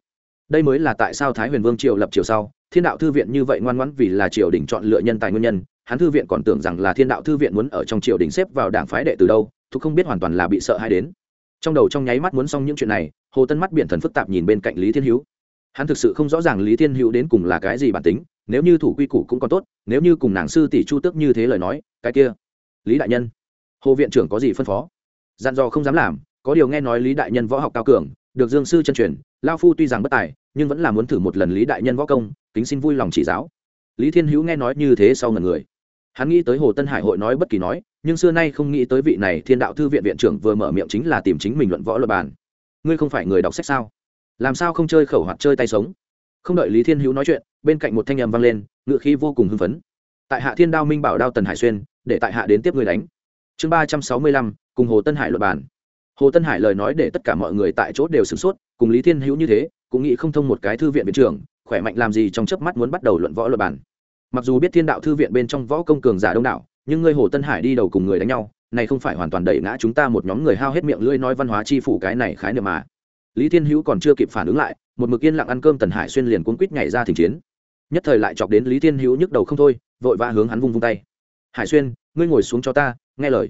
Đây mới là tại sao thái huyền vương triều lập triều sau, thiên đạo thư viện như vậy ngoan ngoãn vì là triều đình chọn lựa nhân tài nguyên nhân, hắn thư viện còn tưởng rằng là thiên đạo thư viện muốn ở trong triều đình xếp vào đảng phái đệ từ đâu, thục không biết hoàn toàn là bị sợ hay đến. Trong đầu trong nháy mắt muốn xong những chuyện này, hồ tân mắt biển thần phức tạp nhìn bên cạnh lý thiên hữu. Hắn thực sự không rõ ràng lý thiên hữu đến cùng là cái gì bản tính, nếu như thủ quy củ cũng còn tốt, nếu như cùng nàng sư tỷ chu tước như thế lời nói, cái kia. Lý đại nhân. Hồ viện trưởng có gì phân phó? Dặn dò không dám làm, có điều nghe nói lý đại nhân võ học cao cường được dương sư chân truyền, lao phu tuy rằng bất tài, nhưng vẫn là muốn thử một lần lý đại nhân võ công, kính xin vui lòng chỉ giáo. Lý thiên hữu nghe nói như thế sau ngần người. Hắn nghĩ tới hồ tân hải hội nói bất kỳ nói, nhưng xưa nay không nghĩ tới vị này thiên đạo thư viện viện trưởng vừa mở miệng chính là tìm chính mình luận võ luật bàn. Ngươi không phải người đọc sách sao? Làm sao không chơi khẩu hoặc chơi tay sống? Không đợi lý thiên hữu nói chuyện, bên cạnh một thanh âm vang lên ngựa khí vô cùng hưng phấn. Tại hạ thiên đao minh bảo đao tần hải xuyên, để tại hạ đến tiếp người đánh. Chương ba trăm sáu mươi lăm, cùng hồ tân hải luật bàn hồ tân hải lời nói để tất cả mọi người tại chỗ đều sửng sốt, cùng lý thiên hữu như thế, cũng nghĩ không thông một cái thư viện viện trưởng, khỏe mạnh làm gì trong chớp mắt muốn bắt đầu luận võ luật bàn. Mặc dù biết thiên đạo thư viện bên trong võ công cường giả đông đảo, nhưng ngươi hồ tân hải đi đầu cùng người đánh nhau, này không phải hoàn toàn đẩy ngã chúng ta một nhóm người hao hết miệng lưỡi nói văn hóa chi phủ cái này khái niệm mà. Lý thiên hữu còn chưa kịp phản ứng lại, một mực yên lặng ăn cơm tần hải xuyên liền cuốn quýt nhảy ra thỉnh chiến. Nhất thời lại chọc đến lý thiên hữu nhức đầu không thôi, vội vã hướng hắn vung vung tay. Hải xuyên, ngươi ngồi xuống cho ta, nghe lời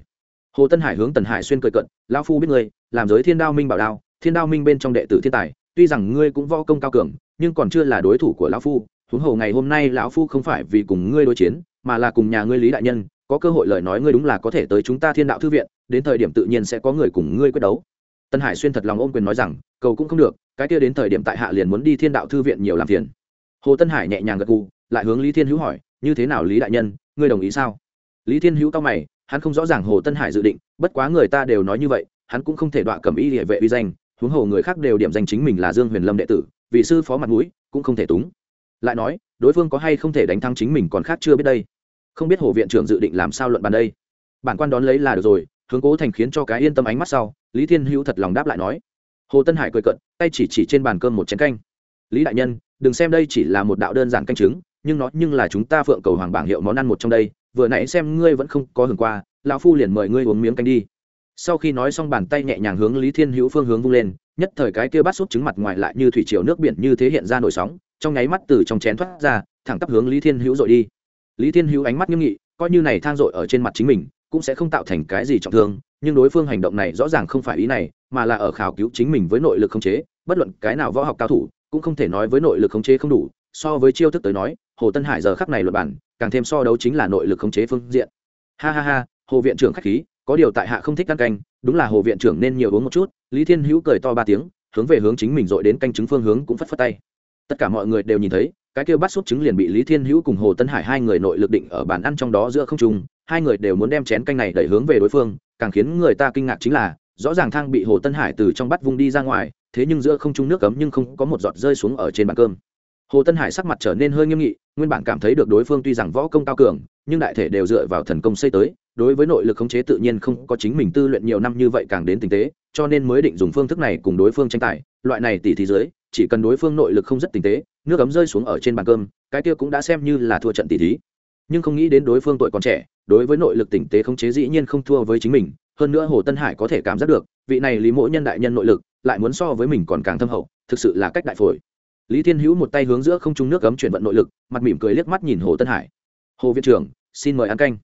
hồ tân hải hướng tần hải xuyên cười cận lao phu biết ngươi, làm giới thiên đao minh bảo đao, thiên đao minh bên trong đệ tử thiên tài, tuy rằng ngươi cũng võ công cao cường, nhưng còn chưa là đối thủ của lão phu. Huống hồ ngày hôm nay lão phu không phải vì cùng ngươi đối chiến, mà là cùng nhà ngươi lý đại nhân, có cơ hội lời nói ngươi đúng là có thể tới chúng ta thiên đạo thư viện, đến thời điểm tự nhiên sẽ có người cùng ngươi quyết đấu. Tân hải xuyên thật lòng ôm quyền nói rằng, cầu cũng không được, cái kia đến thời điểm tại hạ liền muốn đi thiên đạo thư viện nhiều làm phiền. Hồ tân hải nhẹ nhàng gật gù, lại hướng lý thiên hữu hỏi, như thế nào lý đại nhân, ngươi đồng ý sao? Lý thiên hữu cao mày hắn không rõ ràng hồ tân hải dự định, bất quá người ta đều nói như vậy, hắn cũng không thể đọa cầm y địa vệ uy danh, huống hồ người khác đều điểm danh chính mình là dương huyền lâm đệ tử, vị sư phó mặt mũi, cũng không thể túng. Lại nói, đối phương có hay không thể đánh thắng chính mình còn khác chưa biết đây. Không biết hồ viện trưởng dự định làm sao luận bàn đây. Bản quan đón lấy là được rồi, hướng cố thành khiến cho cái yên tâm ánh mắt sau, lý thiên hữu thật lòng đáp lại nói. Hồ tân hải cười cận tay chỉ chỉ trên bàn cơm một chén canh. Lý đại nhân, đừng xem đây chỉ là một đạo đơn giản canh chứng nhưng nó nhưng là chúng ta phượng cầu hoàng bảng hiệu món ăn một trong đây vừa nãy xem ngươi vẫn không có hưởng qua, lão phu liền mời ngươi uống miếng canh đi. Sau khi nói xong bàn tay nhẹ nhàng hướng lý thiên hữu phương hướng vung lên, nhất thời cái kia bát sút trứng mặt ngoài lại như thủy triều nước biển như thế hiện ra nổi sóng, trong nháy mắt từ trong chén thoát ra, thẳng tắp hướng lý thiên hữu dội đi. Lý thiên hữu ánh mắt nghiêm nghị, coi như này thang dội ở trên mặt chính mình, cũng sẽ không tạo thành cái gì trọng thương, nhưng đối phương hành động này rõ ràng không phải ý này, mà là ở khảo cứu chính mình với nội lực khống chế, bất luận cái nào võ học cao thủ, cũng không thể nói với nội lực khống chế không đủ, so với chiêu thức tới nói hồ tân hải giờ khắc này luật bản càng thêm so đấu chính là nội lực khống chế phương diện. Ha ha ha, hồ viện trưởng khách khí, có điều tại hạ không thích ăn canh, đúng là hồ viện trưởng nên nhiều uống một chút, lý thiên hữu cười to ba tiếng, hướng về hướng chính mình dội đến canh chứng phương hướng cũng phất phất tay. Tất cả mọi người đều nhìn thấy, cái kêu bắt xúc trứng liền bị lý thiên hữu cùng hồ tân hải hai người nội lực định ở bàn ăn trong đó giữa không trung, hai người đều muốn đem chén canh này đẩy hướng về đối phương, càng khiến người ta kinh ngạc chính là, rõ ràng thang bị hồ tân hải từ trong bắt vung đi ra ngoài, thế nhưng giữa không trung nước cấm nhưng không có một giọt rơi xuống ở trên bàn cơm hồ tân hải sắc mặt trở nên hơi nghiêm nghị, nguyên bản cảm thấy được đối phương tuy rằng võ công cao cường, nhưng đại thể đều dựa vào thần công xây tới, đối với nội lực khống chế tự nhiên không có chính mình tư luyện nhiều năm như vậy càng đến tình tế, cho nên mới định dùng phương thức này cùng đối phương tranh tài, loại này tỉ thí dưới, chỉ cần đối phương nội lực không rất tình tế, nước ấm rơi xuống ở trên bàn cơm, cái kia cũng đã xem như là thua trận tỉ thí. Nhưng không nghĩ đến đối phương tuổi còn trẻ, đối với nội lực tình tế khống chế dĩ nhiên không thua với chính mình, hơn nữa hồ tân hải có thể cảm giác được, vị này lý mỗi nhân đại nhân nội lực, lại muốn so với mình còn càng thâm hậu, thực sự là cách đại phổi lý thiên hữu một tay hướng giữa không trung nước cấm chuyển vận nội lực mặt mỉm cười liếc mắt nhìn hồ tân hải. Hồ viện trưởng xin mời ăn canh.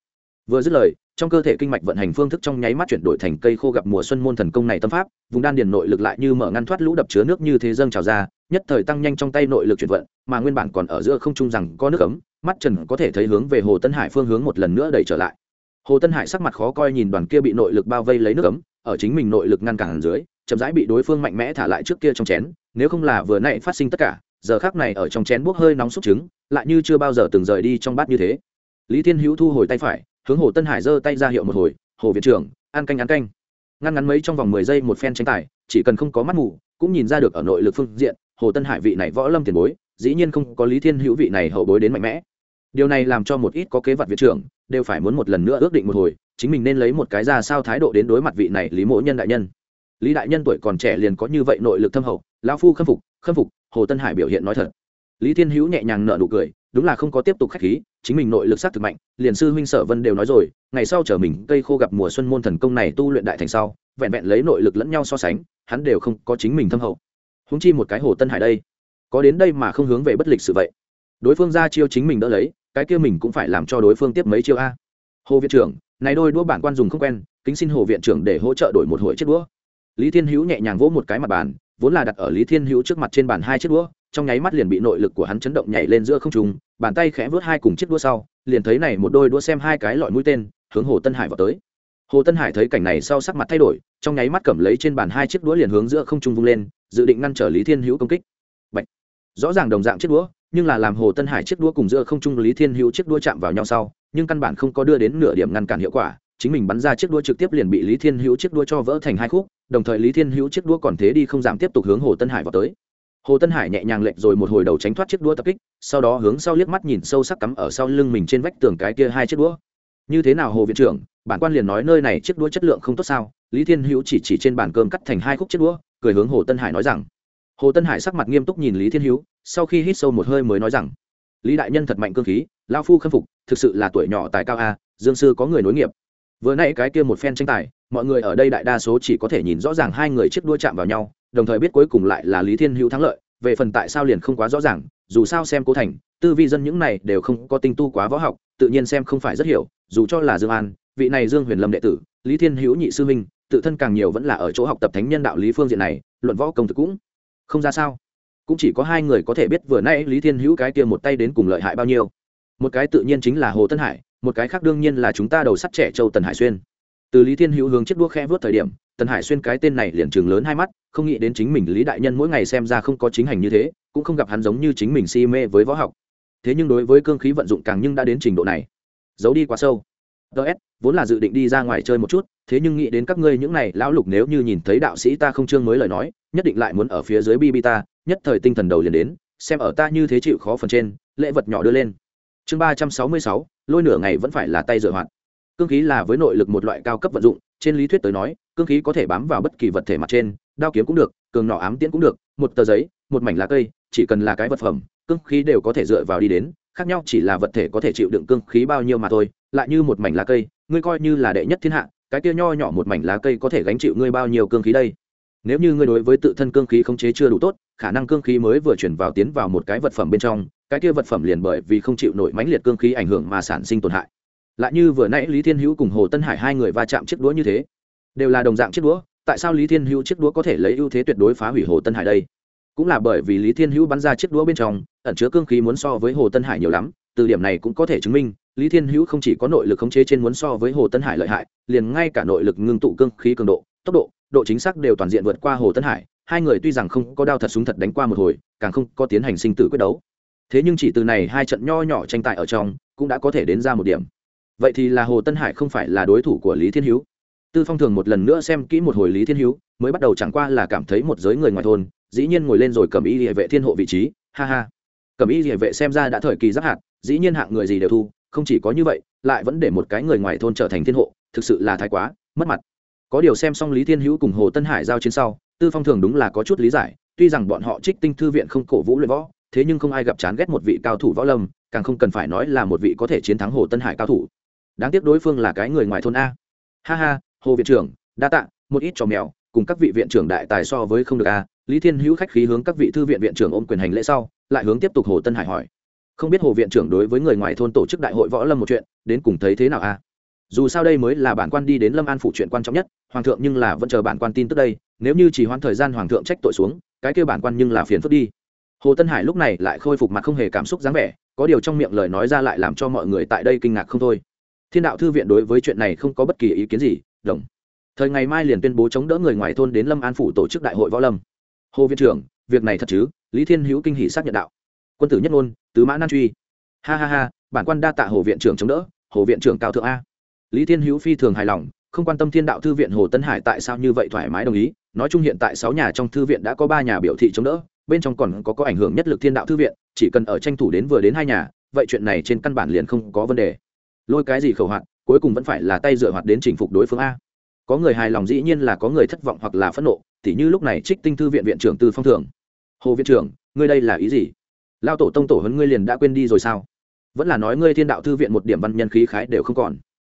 Vừa dứt lời trong cơ thể kinh mạch vận hành phương thức trong nháy mắt chuyển đổi thành cây khô gặp mùa xuân môn thần công này tâm pháp vùng đan điền nội lực lại như mở ngăn thoát lũ đập chứa nước như thế dâng trào ra nhất thời tăng nhanh trong tay nội lực chuyển vận mà nguyên bản còn ở giữa không trung rằng có nước cấm, mắt trần có thể thấy hướng về hồ tân hải phương hướng một lần nữa đẩy trở lại. Hồ tân hải sắc mặt khó coi nhìn đoàn kia bị nội lực bao vây lấy nước cấm, ở chính mình nội lực ngăn cản dưới chậm rãi bị đối phương mạnh mẽ thả lại trước kia trong chén nếu không là vừa nãy phát sinh tất cả, giờ khác này ở trong chén bốc hơi nóng xúc trứng, lại như chưa bao giờ từng rời đi trong bát như thế. Lý thiên hữu thu hồi tay phải, hướng hồ tân hải giơ tay ra hiệu một hồi, hồ viện trưởng, ăn canh ăn canh. Ngăn ngắn mấy trong vòng mười giây một phen tranh tài, chỉ cần không có mắt mù, cũng nhìn ra được ở nội lực phương diện, hồ tân hải vị này võ lâm tiền bối, dĩ nhiên không có lý thiên hữu vị này hậu bối đến mạnh mẽ. Điều này làm cho một ít có kế vật viện trưởng đều phải muốn một lần nữa ước định một hồi, chính mình nên lấy một cái ra sao thái độ đến đối mặt vị này lý mỗ nhân đại nhân. Lý đại nhân tuổi còn trẻ liền có như vậy nội lực thâm hậu lão phu khâm phục khâm phục, hồ tân hải biểu hiện nói thật. Lý thiên hữu nhẹ nhàng nợ nụ cười, đúng là không có tiếp tục khách khí, chính mình nội lực sát thực mạnh, liền sư huynh sở vân đều nói rồi, ngày sau chở mình cây khô gặp mùa xuân môn thần công này tu luyện đại thành sau, vẹn vẹn lấy nội lực lẫn nhau so sánh, hắn đều không có chính mình thâm hậu. Húng chi một cái hồ tân hải đây, có đến đây mà không hướng về bất lịch sự vậy. Đối phương ra chiêu chính mình đỡ lấy, cái kia mình cũng phải làm cho đối phương tiếp mấy chiêu a. Hồ viện trưởng, này đôi đũa bản quan dùng không quen, kính xin hồ viện trưởng để hỗ trợ đổi một hội chiếc đũa. Lý thiên hữu nhẹ nhàng vỗ một cái mặt bàn vốn là đặt ở lý thiên hữu trước mặt trên bàn hai chiếc đũa, trong nháy mắt liền bị nội lực của hắn chấn động nhảy lên giữa không trung, bàn tay khẽ vớt hai cùng chiếc đũa sau, liền thấy này một đôi đũa xem hai cái lọi mũi tên, hướng hồ tân hải vào tới hồ tân hải thấy cảnh này sau sắc mặt thay đổi, trong nháy mắt cầm lấy trên bàn hai chiếc đũa liền hướng giữa không trung vung lên, dự định ngăn trở lý thiên hữu công kích Bạch. rõ ràng đồng dạng chiếc đũa, nhưng là làm hồ tân hải chiếc đũa cùng giữa không trung lý thiên hữu chiếc đũa chạm vào nhau sau, nhưng căn bản không có đưa đến nửa điểm ngăn cản hiệu quả, chính mình bắn ra chiếc đũa trực tiếp liền bị lý thiên hữu chiếc đũa cho vỡ thành hai khúc đồng thời lý thiên hữu chiếc đũa còn thế đi không giảm tiếp tục hướng hồ tân hải vào tới hồ tân hải nhẹ nhàng lệch rồi một hồi đầu tránh thoát chiếc đũa tập kích sau đó hướng sau liếc mắt nhìn sâu sắc cắm ở sau lưng mình trên vách tường cái kia hai chiếc đũa như thế nào hồ viện trưởng bản quan liền nói nơi này chiếc đũa chất lượng không tốt sao lý thiên hữu chỉ chỉ trên bàn cơm cắt thành hai khúc chiếc đũa cười hướng hồ tân hải nói rằng hồ tân hải sắc mặt nghiêm túc nhìn lý thiên hữu sau khi hít sâu một hơi mới nói rằng lý đại nhân thật mạnh cương khí lao phu khâm phục thực sự là tuổi nhỏ tài cao a dương sư có người nối nghiệp vừa nãy cái kia một phen tranh tài, mọi người ở đây đại đa số chỉ có thể nhìn rõ ràng hai người chiếc đua chạm vào nhau, đồng thời biết cuối cùng lại là lý thiên hữu thắng lợi, về phần tại sao liền không quá rõ ràng, dù sao xem cố thành, tư vi dân những này đều không có tinh tu quá võ học, tự nhiên xem không phải rất hiểu, dù cho là dương an, vị này dương huyền lâm đệ tử, lý thiên hữu nhị sư minh tự thân càng nhiều vẫn là ở chỗ học tập thánh nhân đạo lý phương diện này, luận võ công thực cũng không ra sao. Cũng chỉ có hai người có thể biết vừa nay lý thiên hữu cái kia một tay đến cùng lợi hại bao nhiêu. Một cái tự nhiên chính là hồ tân hải một cái khác đương nhiên là chúng ta đầu sắt trẻ châu tần hải xuyên từ lý thiên hữu hướng chiếc đua khe vớt thời điểm tần hải xuyên cái tên này liền trường lớn hai mắt không nghĩ đến chính mình lý đại nhân mỗi ngày xem ra không có chính hành như thế cũng không gặp hắn giống như chính mình si mê với võ học thế nhưng đối với cương khí vận dụng càng nhưng đã đến trình độ này giấu đi quá sâu ts vốn là dự định đi ra ngoài chơi một chút, thế nhưng nghĩ đến các ngươi những này, lão lục nếu như nhìn thấy đạo sĩ ta không chương mới lời nói, nhất định lại muốn ở phía dưới bb ta, nhất thời tinh thần đầu liền đến, xem ở ta như thế chịu khó phần trên, lễ vật nhỏ đưa lên chương ba trăm sáu mươi sáu, lôi nửa ngày vẫn phải là tay rửa hoạt. Cương khí là với nội lực một loại cao cấp vận dụng, trên lý thuyết tới nói, cương khí có thể bám vào bất kỳ vật thể mặt trên, đao kiếm cũng được, cường nỏ ám tiễn cũng được, một tờ giấy, một mảnh lá cây, chỉ cần là cái vật phẩm, cương khí đều có thể dựa vào đi đến, khác nhau chỉ là vật thể có thể chịu đựng cương khí bao nhiêu mà thôi, lại như một mảnh lá cây, ngươi coi như là đệ nhất thiên hạ, cái kia nho nhỏ một mảnh lá cây có thể gánh chịu ngươi bao nhiêu cương khí đây? Nếu như ngươi đối với tự thân cương khí khống chế chưa đủ tốt, khả năng cương khí mới vừa chuyển vào tiến vào một cái vật phẩm bên trong cái kia vật phẩm liền bởi vì không chịu nổi mãnh liệt cương khí ảnh hưởng mà sản sinh tổn hại. Lại như vừa nãy lý thiên hữu cùng hồ tân hải hai người va chạm chiếc đũa như thế, đều là đồng dạng chiếc đũa, tại sao lý thiên hữu chiếc đũa có thể lấy ưu thế tuyệt đối phá hủy hồ tân hải đây? Cũng là bởi vì lý thiên hữu bắn ra chiếc đũa bên trong, ẩn chứa cương khí muốn so với hồ tân hải nhiều lắm, từ điểm này cũng có thể chứng minh, lý thiên hữu không chỉ có nội lực khống chế trên muốn so với hồ tân hải lợi hại, liền ngay cả nội lực ngưng tụ cương khí cường độ, tốc độ độ chính xác đều toàn diện vượt qua hồ tân hải, hai người tuy rằng không có đao thật súng thật đánh qua một hồi, càng không có tiến hành sinh tử quyết đấu thế nhưng chỉ từ này hai trận nho nhỏ tranh tài ở trong, cũng đã có thể đến ra một điểm. Vậy thì là hồ tân hải không phải là đối thủ của lý thiên hữu tư phong thường một lần nữa xem kỹ một hồi lý thiên hữu mới bắt đầu chẳng qua là cảm thấy một giới người ngoài thôn, dĩ nhiên ngồi lên rồi cầm y địa vệ thiên hộ vị trí, ha ha. Cầm y địa vệ xem ra đã thời kỳ giáp hạt, dĩ nhiên hạng người gì đều thu, không chỉ có như vậy, lại vẫn để một cái người ngoài thôn trở thành thiên hộ, thực sự là thái quá, mất mặt. Có điều xem xong lý thiên hữu cùng hồ tân hải giao chiến sau, tư phong thường đúng là có chút lý giải, tuy rằng bọn họ trích tinh thư viện không cổ vũ luyện võ thế nhưng không ai gặp chán ghét một vị cao thủ võ lâm, càng không cần phải nói là một vị có thể chiến thắng hồ tân hải cao thủ. Đáng tiếc đối phương là cái người ngoài thôn a. Ha ha, hồ viện trưởng, đa tạ, một ít trò mèo, cùng các vị viện trưởng đại tài so với không được a. Lý thiên hữu khách khí hướng các vị thư viện viện trưởng ôm quyền hành lễ sau, lại hướng tiếp tục hồ tân hải hỏi. Không biết hồ viện trưởng đối với người ngoài thôn tổ chức đại hội võ lâm một chuyện, đến cùng thấy thế nào a? Dù sao đây mới là bản quan đi đến lâm an phụ chuyện quan trọng nhất, hoàng thượng nhưng là vẫn chờ bản quan tin tức đây, nếu như chỉ hoãn thời gian hoàng thượng trách tội xuống, cái kêu bản quan nhưng là phiền phức đi hồ tân hải lúc này lại khôi phục mặt không hề cảm xúc dáng vẻ, có điều trong miệng lời nói ra lại làm cho mọi người tại đây kinh ngạc không thôi. Thiên đạo thư viện đối với chuyện này không có bất kỳ ý kiến gì, đồng. Thời ngày mai liền tuyên bố chống đỡ người ngoài thôn đến lâm an phủ tổ chức đại hội võ lâm. Hồ viện trưởng, việc này thật chứ? Lý thiên hữu kinh hỷ xác nhận đạo. Quân tử nhất ngôn, tứ mã nan truy. Ha ha ha, bản quan đa tạ hồ viện trưởng chống đỡ, hồ viện trưởng cao thượng a. Lý thiên hữu phi thường hài lòng, không quan tâm thiên đạo thư viện hồ tân hải tại sao như vậy thoải mái đồng ý, nói chung hiện tại sáu nhà trong thư viện đã có ba nhà biểu thị chống đỡ bên trong còn có có ảnh hưởng nhất lực thiên đạo thư viện, chỉ cần ở tranh thủ đến vừa đến hai nhà, vậy chuyện này trên căn bản liền không có vấn đề. Lôi cái gì khẩu hoạt, cuối cùng vẫn phải là tay dựa hoạt đến chỉnh phục đối phương a. Có người hài lòng dĩ nhiên là có người thất vọng hoặc là phẫn nộ thì như lúc này trích tinh thư viện viện trưởng tư phong thường. Hồ viện trưởng, ngươi đây là ý gì? Lao tổ tông tổ hấn ngươi liền đã quên đi rồi sao? Vẫn là nói ngươi thiên đạo thư viện một điểm văn nhân khí khái đều không còn.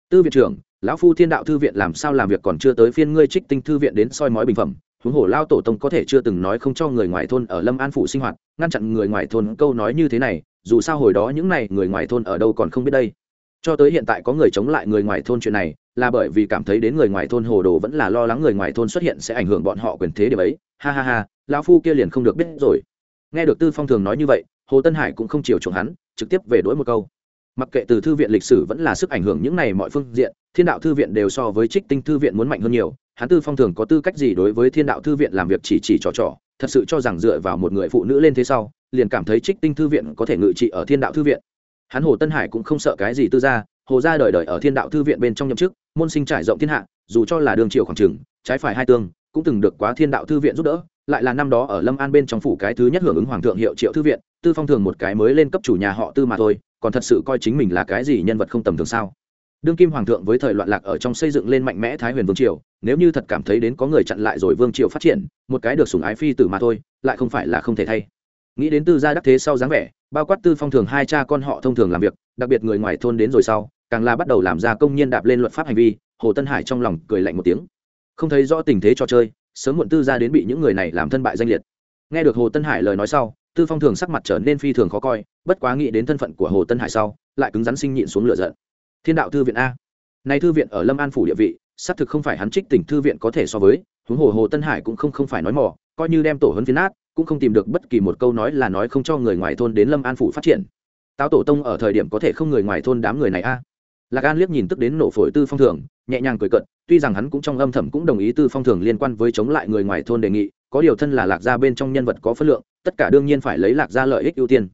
Tư viện trưởng, lão phu thiên đạo thư viện làm sao làm việc còn chưa tới phiên ngươi trích tinh thư viện đến soi mói bình phẩm huống hồ lao tổ tông có thể chưa từng nói không cho người ngoài thôn ở lâm an phủ sinh hoạt, ngăn chặn người ngoài thôn câu nói như thế này, dù sao hồi đó những n à y người ngoài thôn ở đâu còn không biết đây. Cho tới hiện tại có người chống lại người ngoài thôn chuyện này, là bởi vì cảm thấy đến người ngoài thôn hồ đồ vẫn là lo lắng người ngoài thôn xuất hiện sẽ ảnh hưởng bọn họ quyền thế điểm ấy. Ha ha ha, lão phu kia liền không được biết rồi. Nghe được tư phong thường nói như vậy, hồ tân hải cũng không chiều chuộng hắn, trực tiếp về đỗi một câu. Mặc kệ từ thư viện lịch sử vẫn là sức ảnh hưởng những này mọi phương diện, thiên đạo thư viện đều so với trích tinh thư viện muốn mạnh hơn nhiều hắn tư phong thường có tư cách gì đối với thiên đạo thư viện làm việc chỉ chỉ trò trò, thật sự cho rằng dựa vào một người phụ nữ lên thế sau, liền cảm thấy trích tinh thư viện có thể ngự trị ở thiên đạo thư viện. Hắn hồ tân hải cũng không sợ cái gì tư gia, hồ gia đời đời ở thiên đạo thư viện bên trong nhậm chức, môn sinh trải rộng thiên hạ, dù cho là đường triều khoảng trừng trái phải hai tương cũng từng được quá thiên đạo thư viện giúp đỡ, lại là năm đó ở lâm an bên trong phủ cái thứ nhất hưởng ứng hoàng thượng hiệu triệu thư viện, tư phong thường một cái mới lên cấp chủ nhà họ tư mà thôi, còn thật sự coi chính mình là cái gì nhân vật không tầm thường sao? Đương kim hoàng thượng với thời loạn lạc ở trong xây dựng lên mạnh mẽ thái huyền vương triều, nếu như thật cảm thấy đến có người chặn lại rồi vương triều phát triển, một cái được sùng ái phi tử mà thôi, lại không phải là không thể thay. Nghĩ đến tư gia đắc thế sau dáng vẻ, bao quát tư phong thường hai cha con họ thông thường làm việc, đặc biệt người ngoài thôn đến rồi sau, càng là bắt đầu làm ra công nhiên đạp lên luật pháp hành vi, hồ tân hải trong lòng cười lạnh một tiếng. Không thấy rõ tình thế cho chơi, sớm muộn tư gia đến bị những người này làm thân bại danh liệt. Nghe được hồ tân hải lời nói sau, tư phong thường sắc mặt trở nên phi thường khó coi, bất quá nghĩ đến thân phận của hồ tân hải sau, lại cứng rắn sinh nhịn xuống lửa giận thiên đạo thư viện a. Nay thư viện ở lâm an phủ địa vị, xác thực không phải hắn trích tỉnh thư viện có thể so với, huống hồ hồ tân hải cũng không không phải nói mỏ coi như đem tổ hấn phiến át cũng không tìm được bất kỳ một câu nói là nói không cho người ngoài thôn đến lâm an phủ phát triển. Tao tổ tông ở thời điểm có thể không người ngoài thôn đám người này a. Lạc an liếc nhìn tức đến nổ phổi tư phong thường, nhẹ nhàng cười cận tuy rằng hắn cũng trong âm thầm cũng đồng ý tư phong thường liên quan với chống lại người ngoài thôn đề nghị, có điều thân là lạc gia bên trong nhân vật có phân lượng, tất cả đương nhiên phải lấy lạc gia lợi ích ưu tiên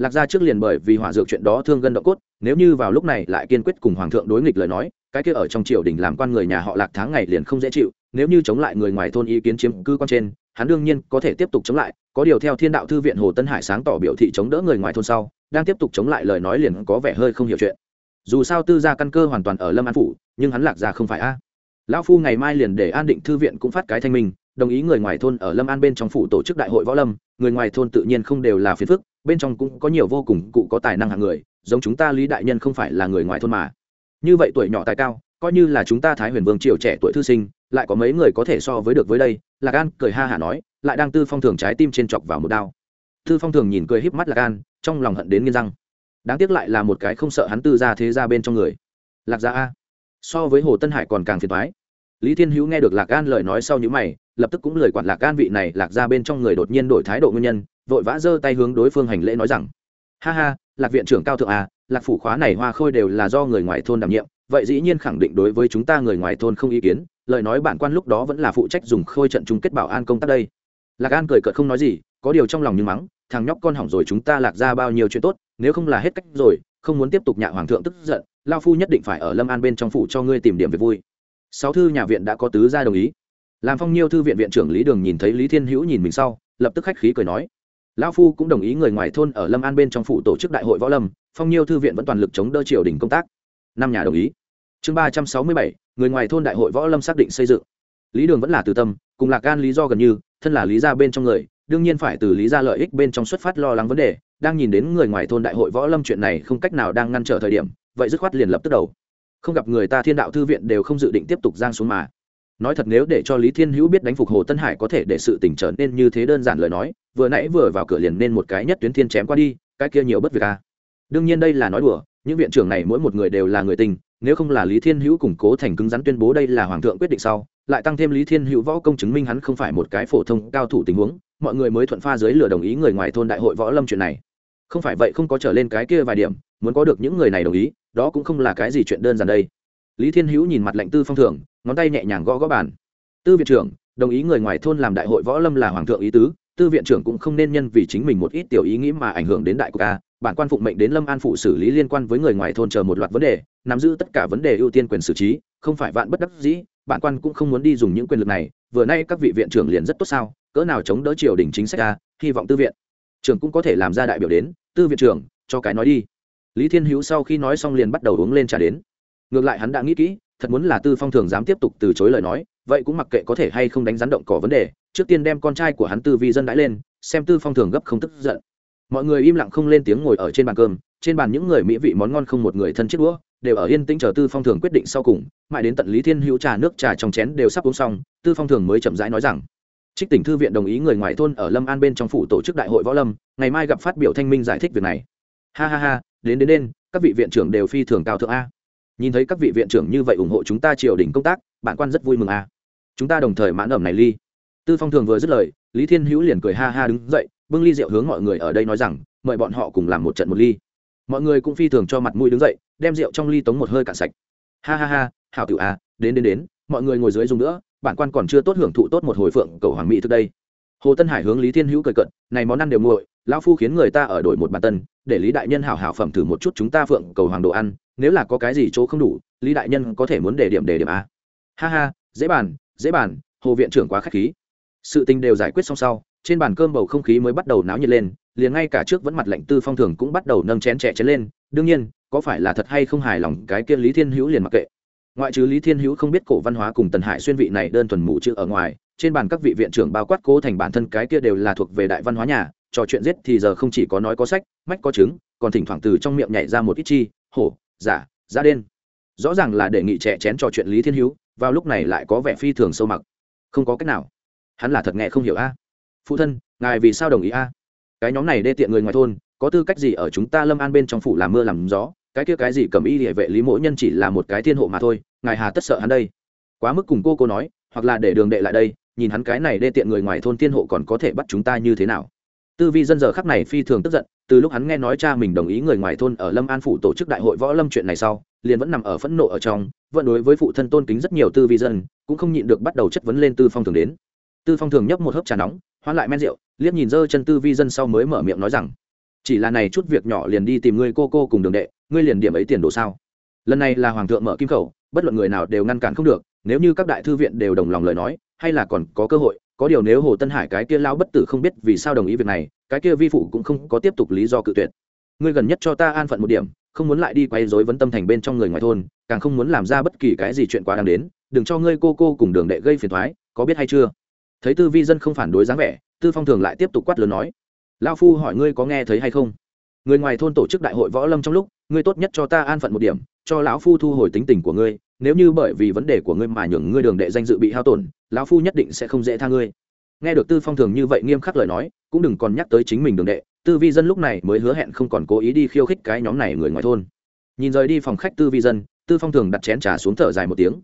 lạc gia trước liền bởi vì hỏa dược chuyện đó thương gân động cốt, nếu như vào lúc này lại kiên quyết cùng hoàng thượng đối nghịch lời nói, cái kia ở trong triều đình làm quan người nhà họ lạc tháng ngày liền không dễ chịu, nếu như chống lại người ngoài thôn ý kiến chiếm cư quan trên, hắn đương nhiên có thể tiếp tục chống lại, có điều theo thiên đạo thư viện hồ tân hải sáng tỏ biểu thị chống đỡ người ngoài thôn sau, đang tiếp tục chống lại lời nói liền có vẻ hơi không hiểu chuyện. Dù sao tư gia căn cơ hoàn toàn ở lâm an phủ, nhưng hắn lạc gia không phải a. Lão phu ngày mai liền để an định thư viện cũng phát cái thanh minh, đồng ý người ngoài thôn ở lâm an bên trong phủ tổ chức đại hội võ lâm, người ngoài thôn tự nhiên không đều là phiền phức bên trong cũng có nhiều vô cùng cụ có tài năng hạng người, giống chúng ta lý đại nhân không phải là người ngoài thôn mà. Như vậy tuổi nhỏ tài cao, coi như là chúng ta thái huyền vương triều trẻ tuổi thư sinh, lại có mấy người có thể so với được với đây? Lạc an cười ha hả nói, lại đang tư phong thường trái tim trên chọc vào một đao. Tư phong thường nhìn cười híp mắt lạc an, trong lòng hận đến nghiên răng. Đáng tiếc lại là một cái không sợ hắn tư ra thế ra bên trong người. Lạc gia a. So với hồ tân hải còn càng phiền thoái lý thiên hữu nghe được lạc Gan lời nói sau những mày lập tức cũng lời quản lạc Gan vị này lạc ra bên trong người đột nhiên đổi thái độ nguyên nhân vội vã giơ tay hướng đối phương hành lễ nói rằng ha ha lạc viện trưởng cao thượng à, lạc phủ khóa này hoa khôi đều là do người ngoài thôn đảm nhiệm vậy dĩ nhiên khẳng định đối với chúng ta người ngoài thôn không ý kiến lời nói bản quan lúc đó vẫn là phụ trách dùng khôi trận chung kết bảo an công tác đây. Lạc an cười cợt không nói gì có điều trong lòng như mắng thằng nhóc con hỏng rồi chúng ta lạc ra bao nhiêu chuyện tốt nếu không là hết cách rồi không muốn tiếp tục nhạ hoàng thượng tức giận lao phu nhất định phải ở lâm an bên trong phủ cho ngươi tìm điểm về vui sáu thư nhà viện đã có tứ gia đồng ý. Làm phong nhiêu thư viện viện trưởng lý đường nhìn thấy lý thiên hữu nhìn mình sau, lập tức khách khí cười nói. Lão phu cũng đồng ý người ngoài thôn ở lâm an bên trong phủ tổ chức đại hội võ lâm, phong nhiêu thư viện vẫn toàn lực chống đỡ triều đình công tác. Năm nhà đồng ý. Chương ba trăm sáu mươi bảy, người ngoài thôn đại hội võ lâm xác định xây dựng. Lý đường vẫn là từ tâm, cùng lạc gan lý do gần như, thân là lý gia bên trong người, đương nhiên phải từ lý gia lợi ích bên trong xuất phát lo lắng vấn đề, đang nhìn đến người ngoài thôn đại hội võ lâm chuyện này không cách nào đang ngăn trở thời điểm, vậy dứt khoát liền lập tức đầu không gặp người ta thiên đạo thư viện đều không dự định tiếp tục giang xuống mà nói thật nếu để cho lý thiên hữu biết đánh phục hồ tân hải có thể để sự tỉnh trở nên như thế đơn giản lời nói, vừa nãy vừa vào cửa liền nên một cái nhất tuyến thiên chém qua đi, cái kia nhiều bất việc à. đương nhiên đây là nói đùa, những viện trưởng này mỗi một người đều là người tình, nếu không là lý thiên hữu củng cố thành cứng rắn tuyên bố đây là hoàng thượng quyết định sau, lại tăng thêm lý thiên hữu võ công chứng minh hắn không phải một cái phổ thông cao thủ tình huống, mọi người mới thuận pha dưới lửa đồng ý người ngoài thôn đại hội võ lâm chuyện này không phải vậy không có trở lên cái kia vài điểm, muốn có được những người này đồng ý đó cũng không là cái gì chuyện đơn giản đây. Lý thiên hữu nhìn mặt lệnh tư phong thường ngón tay nhẹ nhàng gõ gõ bàn. Tư viện trưởng, đồng ý người ngoài thôn làm đại hội võ lâm là hoàng thượng ý tứ, tư viện trưởng cũng không nên nhân vì chính mình một ít tiểu ý nghĩ mà ảnh hưởng đến đại quốc a, bản quan phụng mệnh đến lâm an phụ xử lý liên quan với người ngoài thôn chờ một loạt vấn đề, nắm giữ tất cả vấn đề ưu tiên quyền xử trí, không phải vạn bất đắc dĩ, bản quan cũng không muốn đi dùng những quyền lực này, vừa nay các vị viện trưởng liền rất tốt sao, cỡ nào chống đỡ triều đình chính sách a, hy vọng tư viện trưởng cũng có thể làm ra đại biểu đến. Tư viện trưởng, cho cái nói đi lý thiên hữu sau khi nói xong liền bắt đầu uống lên trà đến. Ngược lại hắn đã nghĩ kỹ, thật muốn là tư phong thường dám tiếp tục từ chối lời nói, vậy cũng mặc kệ có thể hay không đánh rắn động cỏ vấn đề, trước tiên đem con trai của hắn tư vi dân đãi lên, xem tư phong thường gấp không tức giận. Mọi người im lặng không lên tiếng ngồi ở trên bàn cơm, trên bàn những người mỹ vị món ngon không một người thân chiếc đũa, đều ở yên tĩnh chờ tư phong thường quyết định sau cùng, mãi đến tận lý thiên hữu trà nước trà trong chén đều sắp uống xong, tư phong thường mới chậm rãi nói rằng, trích tỉnh thư viện đồng ý người ngoài thôn ở lâm an bên trong phủ tổ chức đại hội võ lâm, ngày mai gặp phát biểu thanh minh giải thích việc này. Ha ha ha đến đến đến, các vị viện trưởng đều phi thường cao thượng a. Nhìn thấy các vị viện trưởng như vậy ủng hộ chúng ta triều đình công tác bản quan rất vui mừng a. Chúng ta đồng thời mãn ẩm này ly. Tư phong thường vừa dứt lời, lý thiên hữu liền cười ha ha đứng dậy, bưng ly rượu hướng mọi người ở đây nói rằng, mời bọn họ cùng làm một trận một ly. Mọi người cũng phi thường cho mặt mũi đứng dậy, đem rượu trong ly tống một hơi cạn sạch. Ha ha ha, hảo tiểu a, đến đến đến, mọi người ngồi dưới dùng nữa bản quan còn chưa tốt hưởng thụ tốt một hồi phượng cầu hoàng mỹ trước đây. Hồ tân hải hướng lý thiên hữu cười cận này món ăn đều nguội lão phu khiến người ta ở đổi một bàn tân, để lý đại nhân hảo hảo phẩm thử một chút chúng ta phượng cầu hoàng đồ ăn, nếu là có cái gì chỗ không đủ, lý đại nhân có thể muốn để điểm để điểm a. Ha ha, dễ bàn dễ bàn, hồ viện trưởng quá k h á c h khí. Sự tình đều giải quyết xong sau, trên bàn cơm bầu không khí mới bắt đầu náo nhiệt lên, liền ngay cả trước vẫn mặt lệnh tư phong thường cũng bắt đầu nâng chén trẻ chén lên, đương nhiên, có phải là thật hay không hài lòng cái kia lý thiên hữu liền mặc kệ. Ngoại trừ lý thiên hữu không biết cổ văn hóa cùng tần hải xuyên vị này đơn thuần mù chữ ở ngoài, trên bàn các vị viện trưởng bao quát cố thành bản thân cái kia đều là thuộc về đại văn hóa nhà trò chuyện giết thì giờ không chỉ có nói có sách, mách có chứng còn thỉnh thoảng từ trong miệng nhảy ra một ít chi, hổ, giả giả đen. Rõ ràng là đề nghị trẻ chén trò chuyện lý thiên hữu, vào lúc này lại có vẻ phi thường sâu mặc. Không có cách nào. Hắn là thật nghe không hiểu a. Phụ thân, ngài vì sao đồng ý a? Cái nhóm này đê tiện người ngoài thôn, có tư cách gì ở chúng ta lâm an bên trong phủ làm mưa làm gió? Cái kia cái gì cầm y địa vệ lý mỗi nhân chỉ là một cái thiên hộ mà thôi, ngài hà tất sợ hắn đây. Quá mức cùng cô cô nói, hoặc là để đường đệ lại đây, nhìn hắn cái này đê tiện người ngoài thôn thiên hộ còn có thể bắt chúng ta như thế nào? Tư vi dân giờ khắc này phi thường tức giận, từ lúc hắn nghe nói cha mình đồng ý người ngoài thôn ở lâm an phủ tổ chức đại hội võ lâm chuyện này sau, liền vẫn nằm ở phẫn nộ ở trong, vẫn đối với phụ thân tôn kính rất nhiều tư vi dân, cũng không nhịn được bắt đầu chất vấn lên tư phong thường đến. Tư phong thường nhấp một hớp trà nóng, hoán lại men rượu, liếc nhìn dơ chân tư vi dân sau mới mở miệng nói rằng, chỉ là này chút việc nhỏ liền đi tìm ngươi cô cô cùng đường đệ, ngươi liền điểm ấy tiền đồ sao? Lần này là hoàng thượng mở kim khẩu, bất luận người nào đều ngăn cản không được, nếu như các đại thư viện đều đồng lòng lời nói, hay là còn có cơ hội có điều nếu hồ tân hải cái kia lao bất tử không biết vì sao đồng ý việc này, cái kia vi phụ cũng không có tiếp tục lý do cự tuyệt. Ngươi gần nhất cho ta an phận một điểm, không muốn lại đi quay dối vấn tâm thành bên trong người ngoài thôn, càng không muốn làm ra bất kỳ cái gì chuyện quá đáng đến, đừng cho ngươi cô cô cùng đường đệ gây phiền thoái có biết hay chưa? Thấy tư vi dân không phản đối dáng vẻ, tư phong thường lại tiếp tục quát lớn nói lao phu hỏi ngươi có nghe thấy hay không? Người ngoài thôn tổ chức đại hội võ lâm trong lúc, ngươi tốt nhất cho ta an phận một điểm, cho lão phu thu hồi tính tình của ngươi nếu như bởi vì vấn đề của ngươi mà nhường ngươi đường đệ danh dự bị hao tổn, lão phu nhất định sẽ không dễ tha ngươi. Nghe được tư phong thường như vậy nghiêm khắc lời nói, cũng đừng còn nhắc tới chính mình đường đệ, tư vi dân lúc này mới hứa hẹn không còn cố ý đi khiêu khích cái nhóm này người ngoài thôn. Nhìn rời đi phòng khách tư vi dân, tư phong thường đặt chén trà xuống thở dài một tiếng.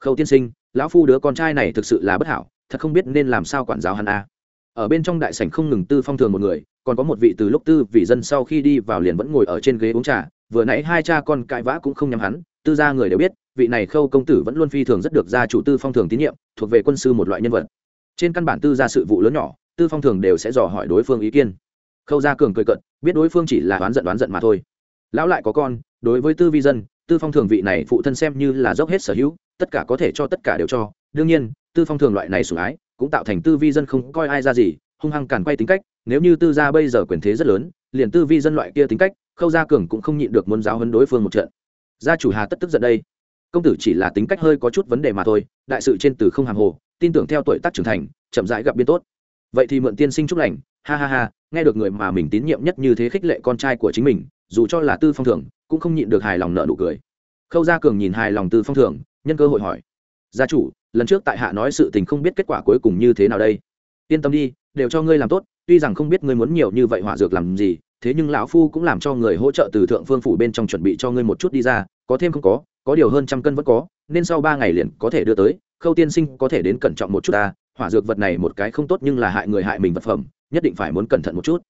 Khâu tiên sinh, lão phu đứa con trai này thực sự là bất hảo, thật không biết nên làm sao quản giáo hắn a. Ở bên trong đại sảnh không ngừng tư phong thường một người, còn có một vị từ lúc tư vị dân sau khi đi vào liền vẫn ngồi ở trên ghế uống trà, vừa nãy hai cha con cãi vã cũng không nhắm hắn, tư gia người đều biết vị này khâu công tử vẫn luôn phi thường rất được gia chủ tư phong thường tín nhiệm, thuộc về quân sư một loại nhân vật. Trên căn bản tư gia sự vụ lớn nhỏ, tư phong thường đều sẽ dò hỏi đối phương ý kiến. Khâu gia cường cười cận biết đối phương chỉ là đoán giận đoán giận mà thôi. Lão lại có con, đối với tư vi dân, tư phong thường vị này phụ thân xem như là dốc hết sở hữu, tất cả có thể cho tất cả đều cho. Đương nhiên, tư phong thường loại này sủng ái, cũng tạo thành tư vi dân không coi ai ra gì, hung hăng càn quay tính cách, nếu như tư gia bây giờ quyền thế rất lớn, liền tư vi dân loại kia tính cách, khâu gia cường cũng không nhịn được muốn giáo hấn đối phương một trận. Gia chủ hà tất tức giận đây công tử chỉ là tính cách hơi có chút vấn đề mà thôi, đại sự trên từ không hàng hồ, tin tưởng theo tuổi tác trưởng thành, chậm rãi gặp biên tốt. Vậy thì mượn tiên sinh chúc lành, ha ha ha, nghe được người mà mình tín nhiệm nhất như thế khích lệ con trai của chính mình, dù cho là tư phong thường cũng không nhịn được hài lòng nợ nụ cười. Khâu gia cường nhìn hài lòng tư phong thường nhân cơ hội hỏi, gia chủ, lần trước tại hạ nói sự tình không biết kết quả cuối cùng như thế nào đây? Yên tâm đi, đều cho ngươi làm tốt, tuy rằng không biết ngươi muốn nhiều như vậy hỏa dược làm gì, thế nhưng lão phu cũng làm cho người hỗ trợ từ thượng phương phủ bên trong chuẩn bị cho ngươi một chút đi ra, có thêm không có có điều hơn trăm cân vẫn có, nên sau ba ngày liền có thể đưa tới, khâu tiên sinh có thể đến cẩn trọng một chút ta, hỏa dược vật này một cái không tốt nhưng là hại người hại mình vật phẩm, nhất định phải muốn cẩn thận một chút.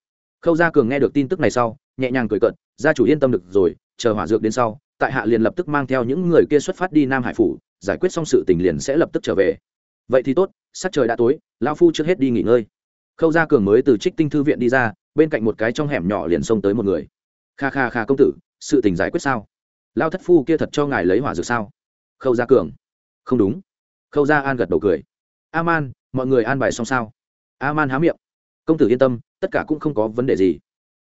Khâu gia cường nghe được tin tức này sau, nhẹ nhàng cười cận gia chủ yên tâm được rồi, chờ hỏa dược đến sau, tại hạ liền lập tức mang theo những người kia xuất phát đi nam hải phủ, giải quyết xong sự tình liền sẽ lập tức trở về. Vậy thì tốt, sắc trời đã tối lao phu trước hết đi nghỉ ngơi. Khâu gia cường mới từ trích tinh thư viện đi ra, bên cạnh một cái trong hẻm nhỏ liền xông tới một người. Kha kha kha công tử, sự tình giải quyết sao? Lao thất phu kia thật cho ngài lấy hỏa dược sao? Khâu gia cường. Không đúng. Khâu gia an gật đầu cười. A man mọi người an bài xong sao? A man há miệng. Công tử yên tâm, tất cả cũng không có vấn đề gì.